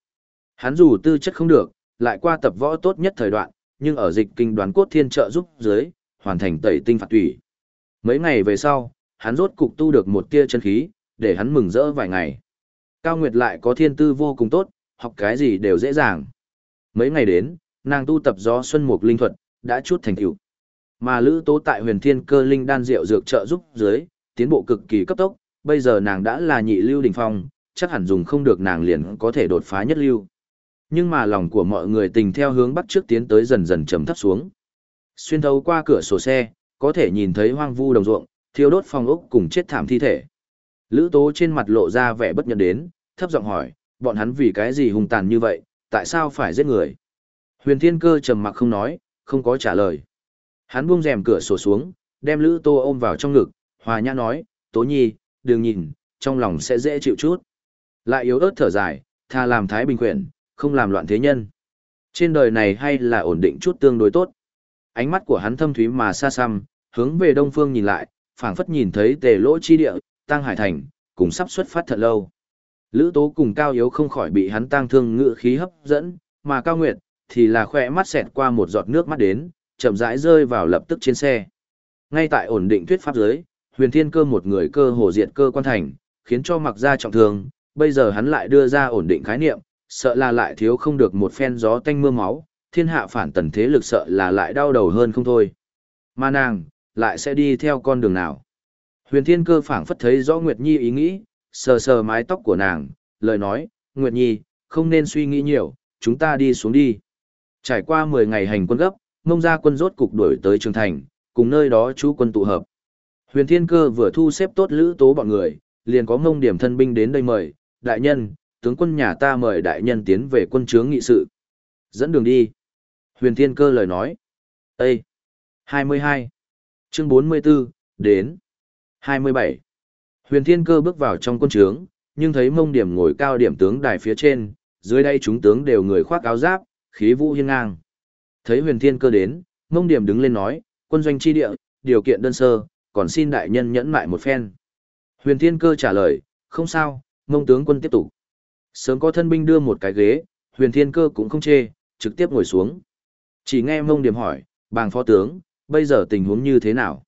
Hắn dù tư chất không được, lại qua tập võ tốt nhất thời đoạn, nhưng ở dịch kinh đoán cốt thiên trợ giúp dưới, hoàn thành tẩy tinh phạt tủy. Mấy ngày về sau, hắn rốt cục tu được một tia chân khí, để hắn mừng rỡ vài ngày. Cao Nguyệt lại có thiên tư vô cùng tốt, học cái gì đều dễ dàng. Mấy ngày đến, nàng tu tập gió xuân mục linh thuật, đã chút thành tựu. Mà Lữ Tố tại Huyền Thiên Cơ linh đan rượu dược trợ giúp dưới, tiến bộ cực kỳ cấp tốc, bây giờ nàng đã là nhị lưu đỉnh phong, chắc hẳn dùng không được nàng liền có thể đột phá nhất lưu. Nhưng mà lòng của mọi người tình theo hướng bắt trước tiến tới dần dần trầm thấp xuống. Xuyên thấu qua cửa sổ xe, có thể nhìn thấy hoang vu đồng ruộng, thiêu đốt phòng ốc cùng chết thảm thi thể. Lữ Tố trên mặt lộ ra vẻ bất nhận đến, thấp giọng hỏi, bọn hắn vì cái gì hung tàn như vậy, tại sao phải giết người? Huyền Thiên Cơ trầm mặc không nói, không có trả lời. Hắn buông rèm cửa sổ xuống, đem Lữ Tô ôm vào trong ngực, hòa nhã nói, Tố Nhi, đừng nhìn, trong lòng sẽ dễ chịu chút. Lại yếu ớt thở dài, tha làm thái bình quyển, không làm loạn thế nhân. Trên đời này hay là ổn định chút tương đối tốt. Ánh mắt của hắn thâm thúy mà xa xăm, hướng về đông phương nhìn lại, phảng phất nhìn thấy tề lỗ chi địa, tăng hải thành, cùng sắp xuất phát thật lâu. Lữ tố cùng cao yếu không khỏi bị hắn tăng thương ngự khí hấp dẫn, mà cao nguyệt, thì là khỏe mắt xẹt qua một giọt nước mắt đến, chậm rãi rơi vào lập tức trên xe. Ngay tại ổn định thuyết pháp giới, huyền thiên cơ một người cơ hồ diệt cơ quan thành, khiến cho mặc ra trọng thương, bây giờ hắn lại đưa ra ổn định khái niệm, sợ là lại thiếu không được một phen gió tanh mưa máu, thiên hạ phản tần thế lực sợ là lại đau đầu hơn không thôi. Mà nàng, lại sẽ đi theo con đường nào? Huyền Thiên Cơ phảng phất thấy rõ Nguyệt Nhi ý nghĩ, sờ sờ mái tóc của nàng, lời nói, Nguyệt Nhi, không nên suy nghĩ nhiều, chúng ta đi xuống đi. Trải qua 10 ngày hành quân gấp, mông gia quân rốt cục đuổi tới Trường Thành, cùng nơi đó chú quân tụ hợp. Huyền Thiên Cơ vừa thu xếp tốt lữ tố bọn người, liền có mông điểm thân binh đến đây mời, đại nhân, tướng quân nhà ta mời đại nhân tiến về quân chướng nghị sự. Dẫn đường đi. Huyền Thiên Cơ lời nói. Ê! 22. Chương 44, đến. 27. Huyền Thiên Cơ bước vào trong quân trướng, nhưng thấy mông điểm ngồi cao điểm tướng đài phía trên, dưới đây chúng tướng đều người khoác áo giáp, khí vũ hiên ngang. Thấy Huyền Thiên Cơ đến, mông điểm đứng lên nói, quân doanh chi địa, điều kiện đơn sơ, còn xin đại nhân nhẫn mại một phen. Huyền Thiên Cơ trả lời, không sao, mông tướng quân tiếp tục. Sớm có thân binh đưa một cái ghế, Huyền Thiên Cơ cũng không chê, trực tiếp ngồi xuống. Chỉ nghe mông điểm hỏi, bàng phó tướng, bây giờ tình huống như thế nào?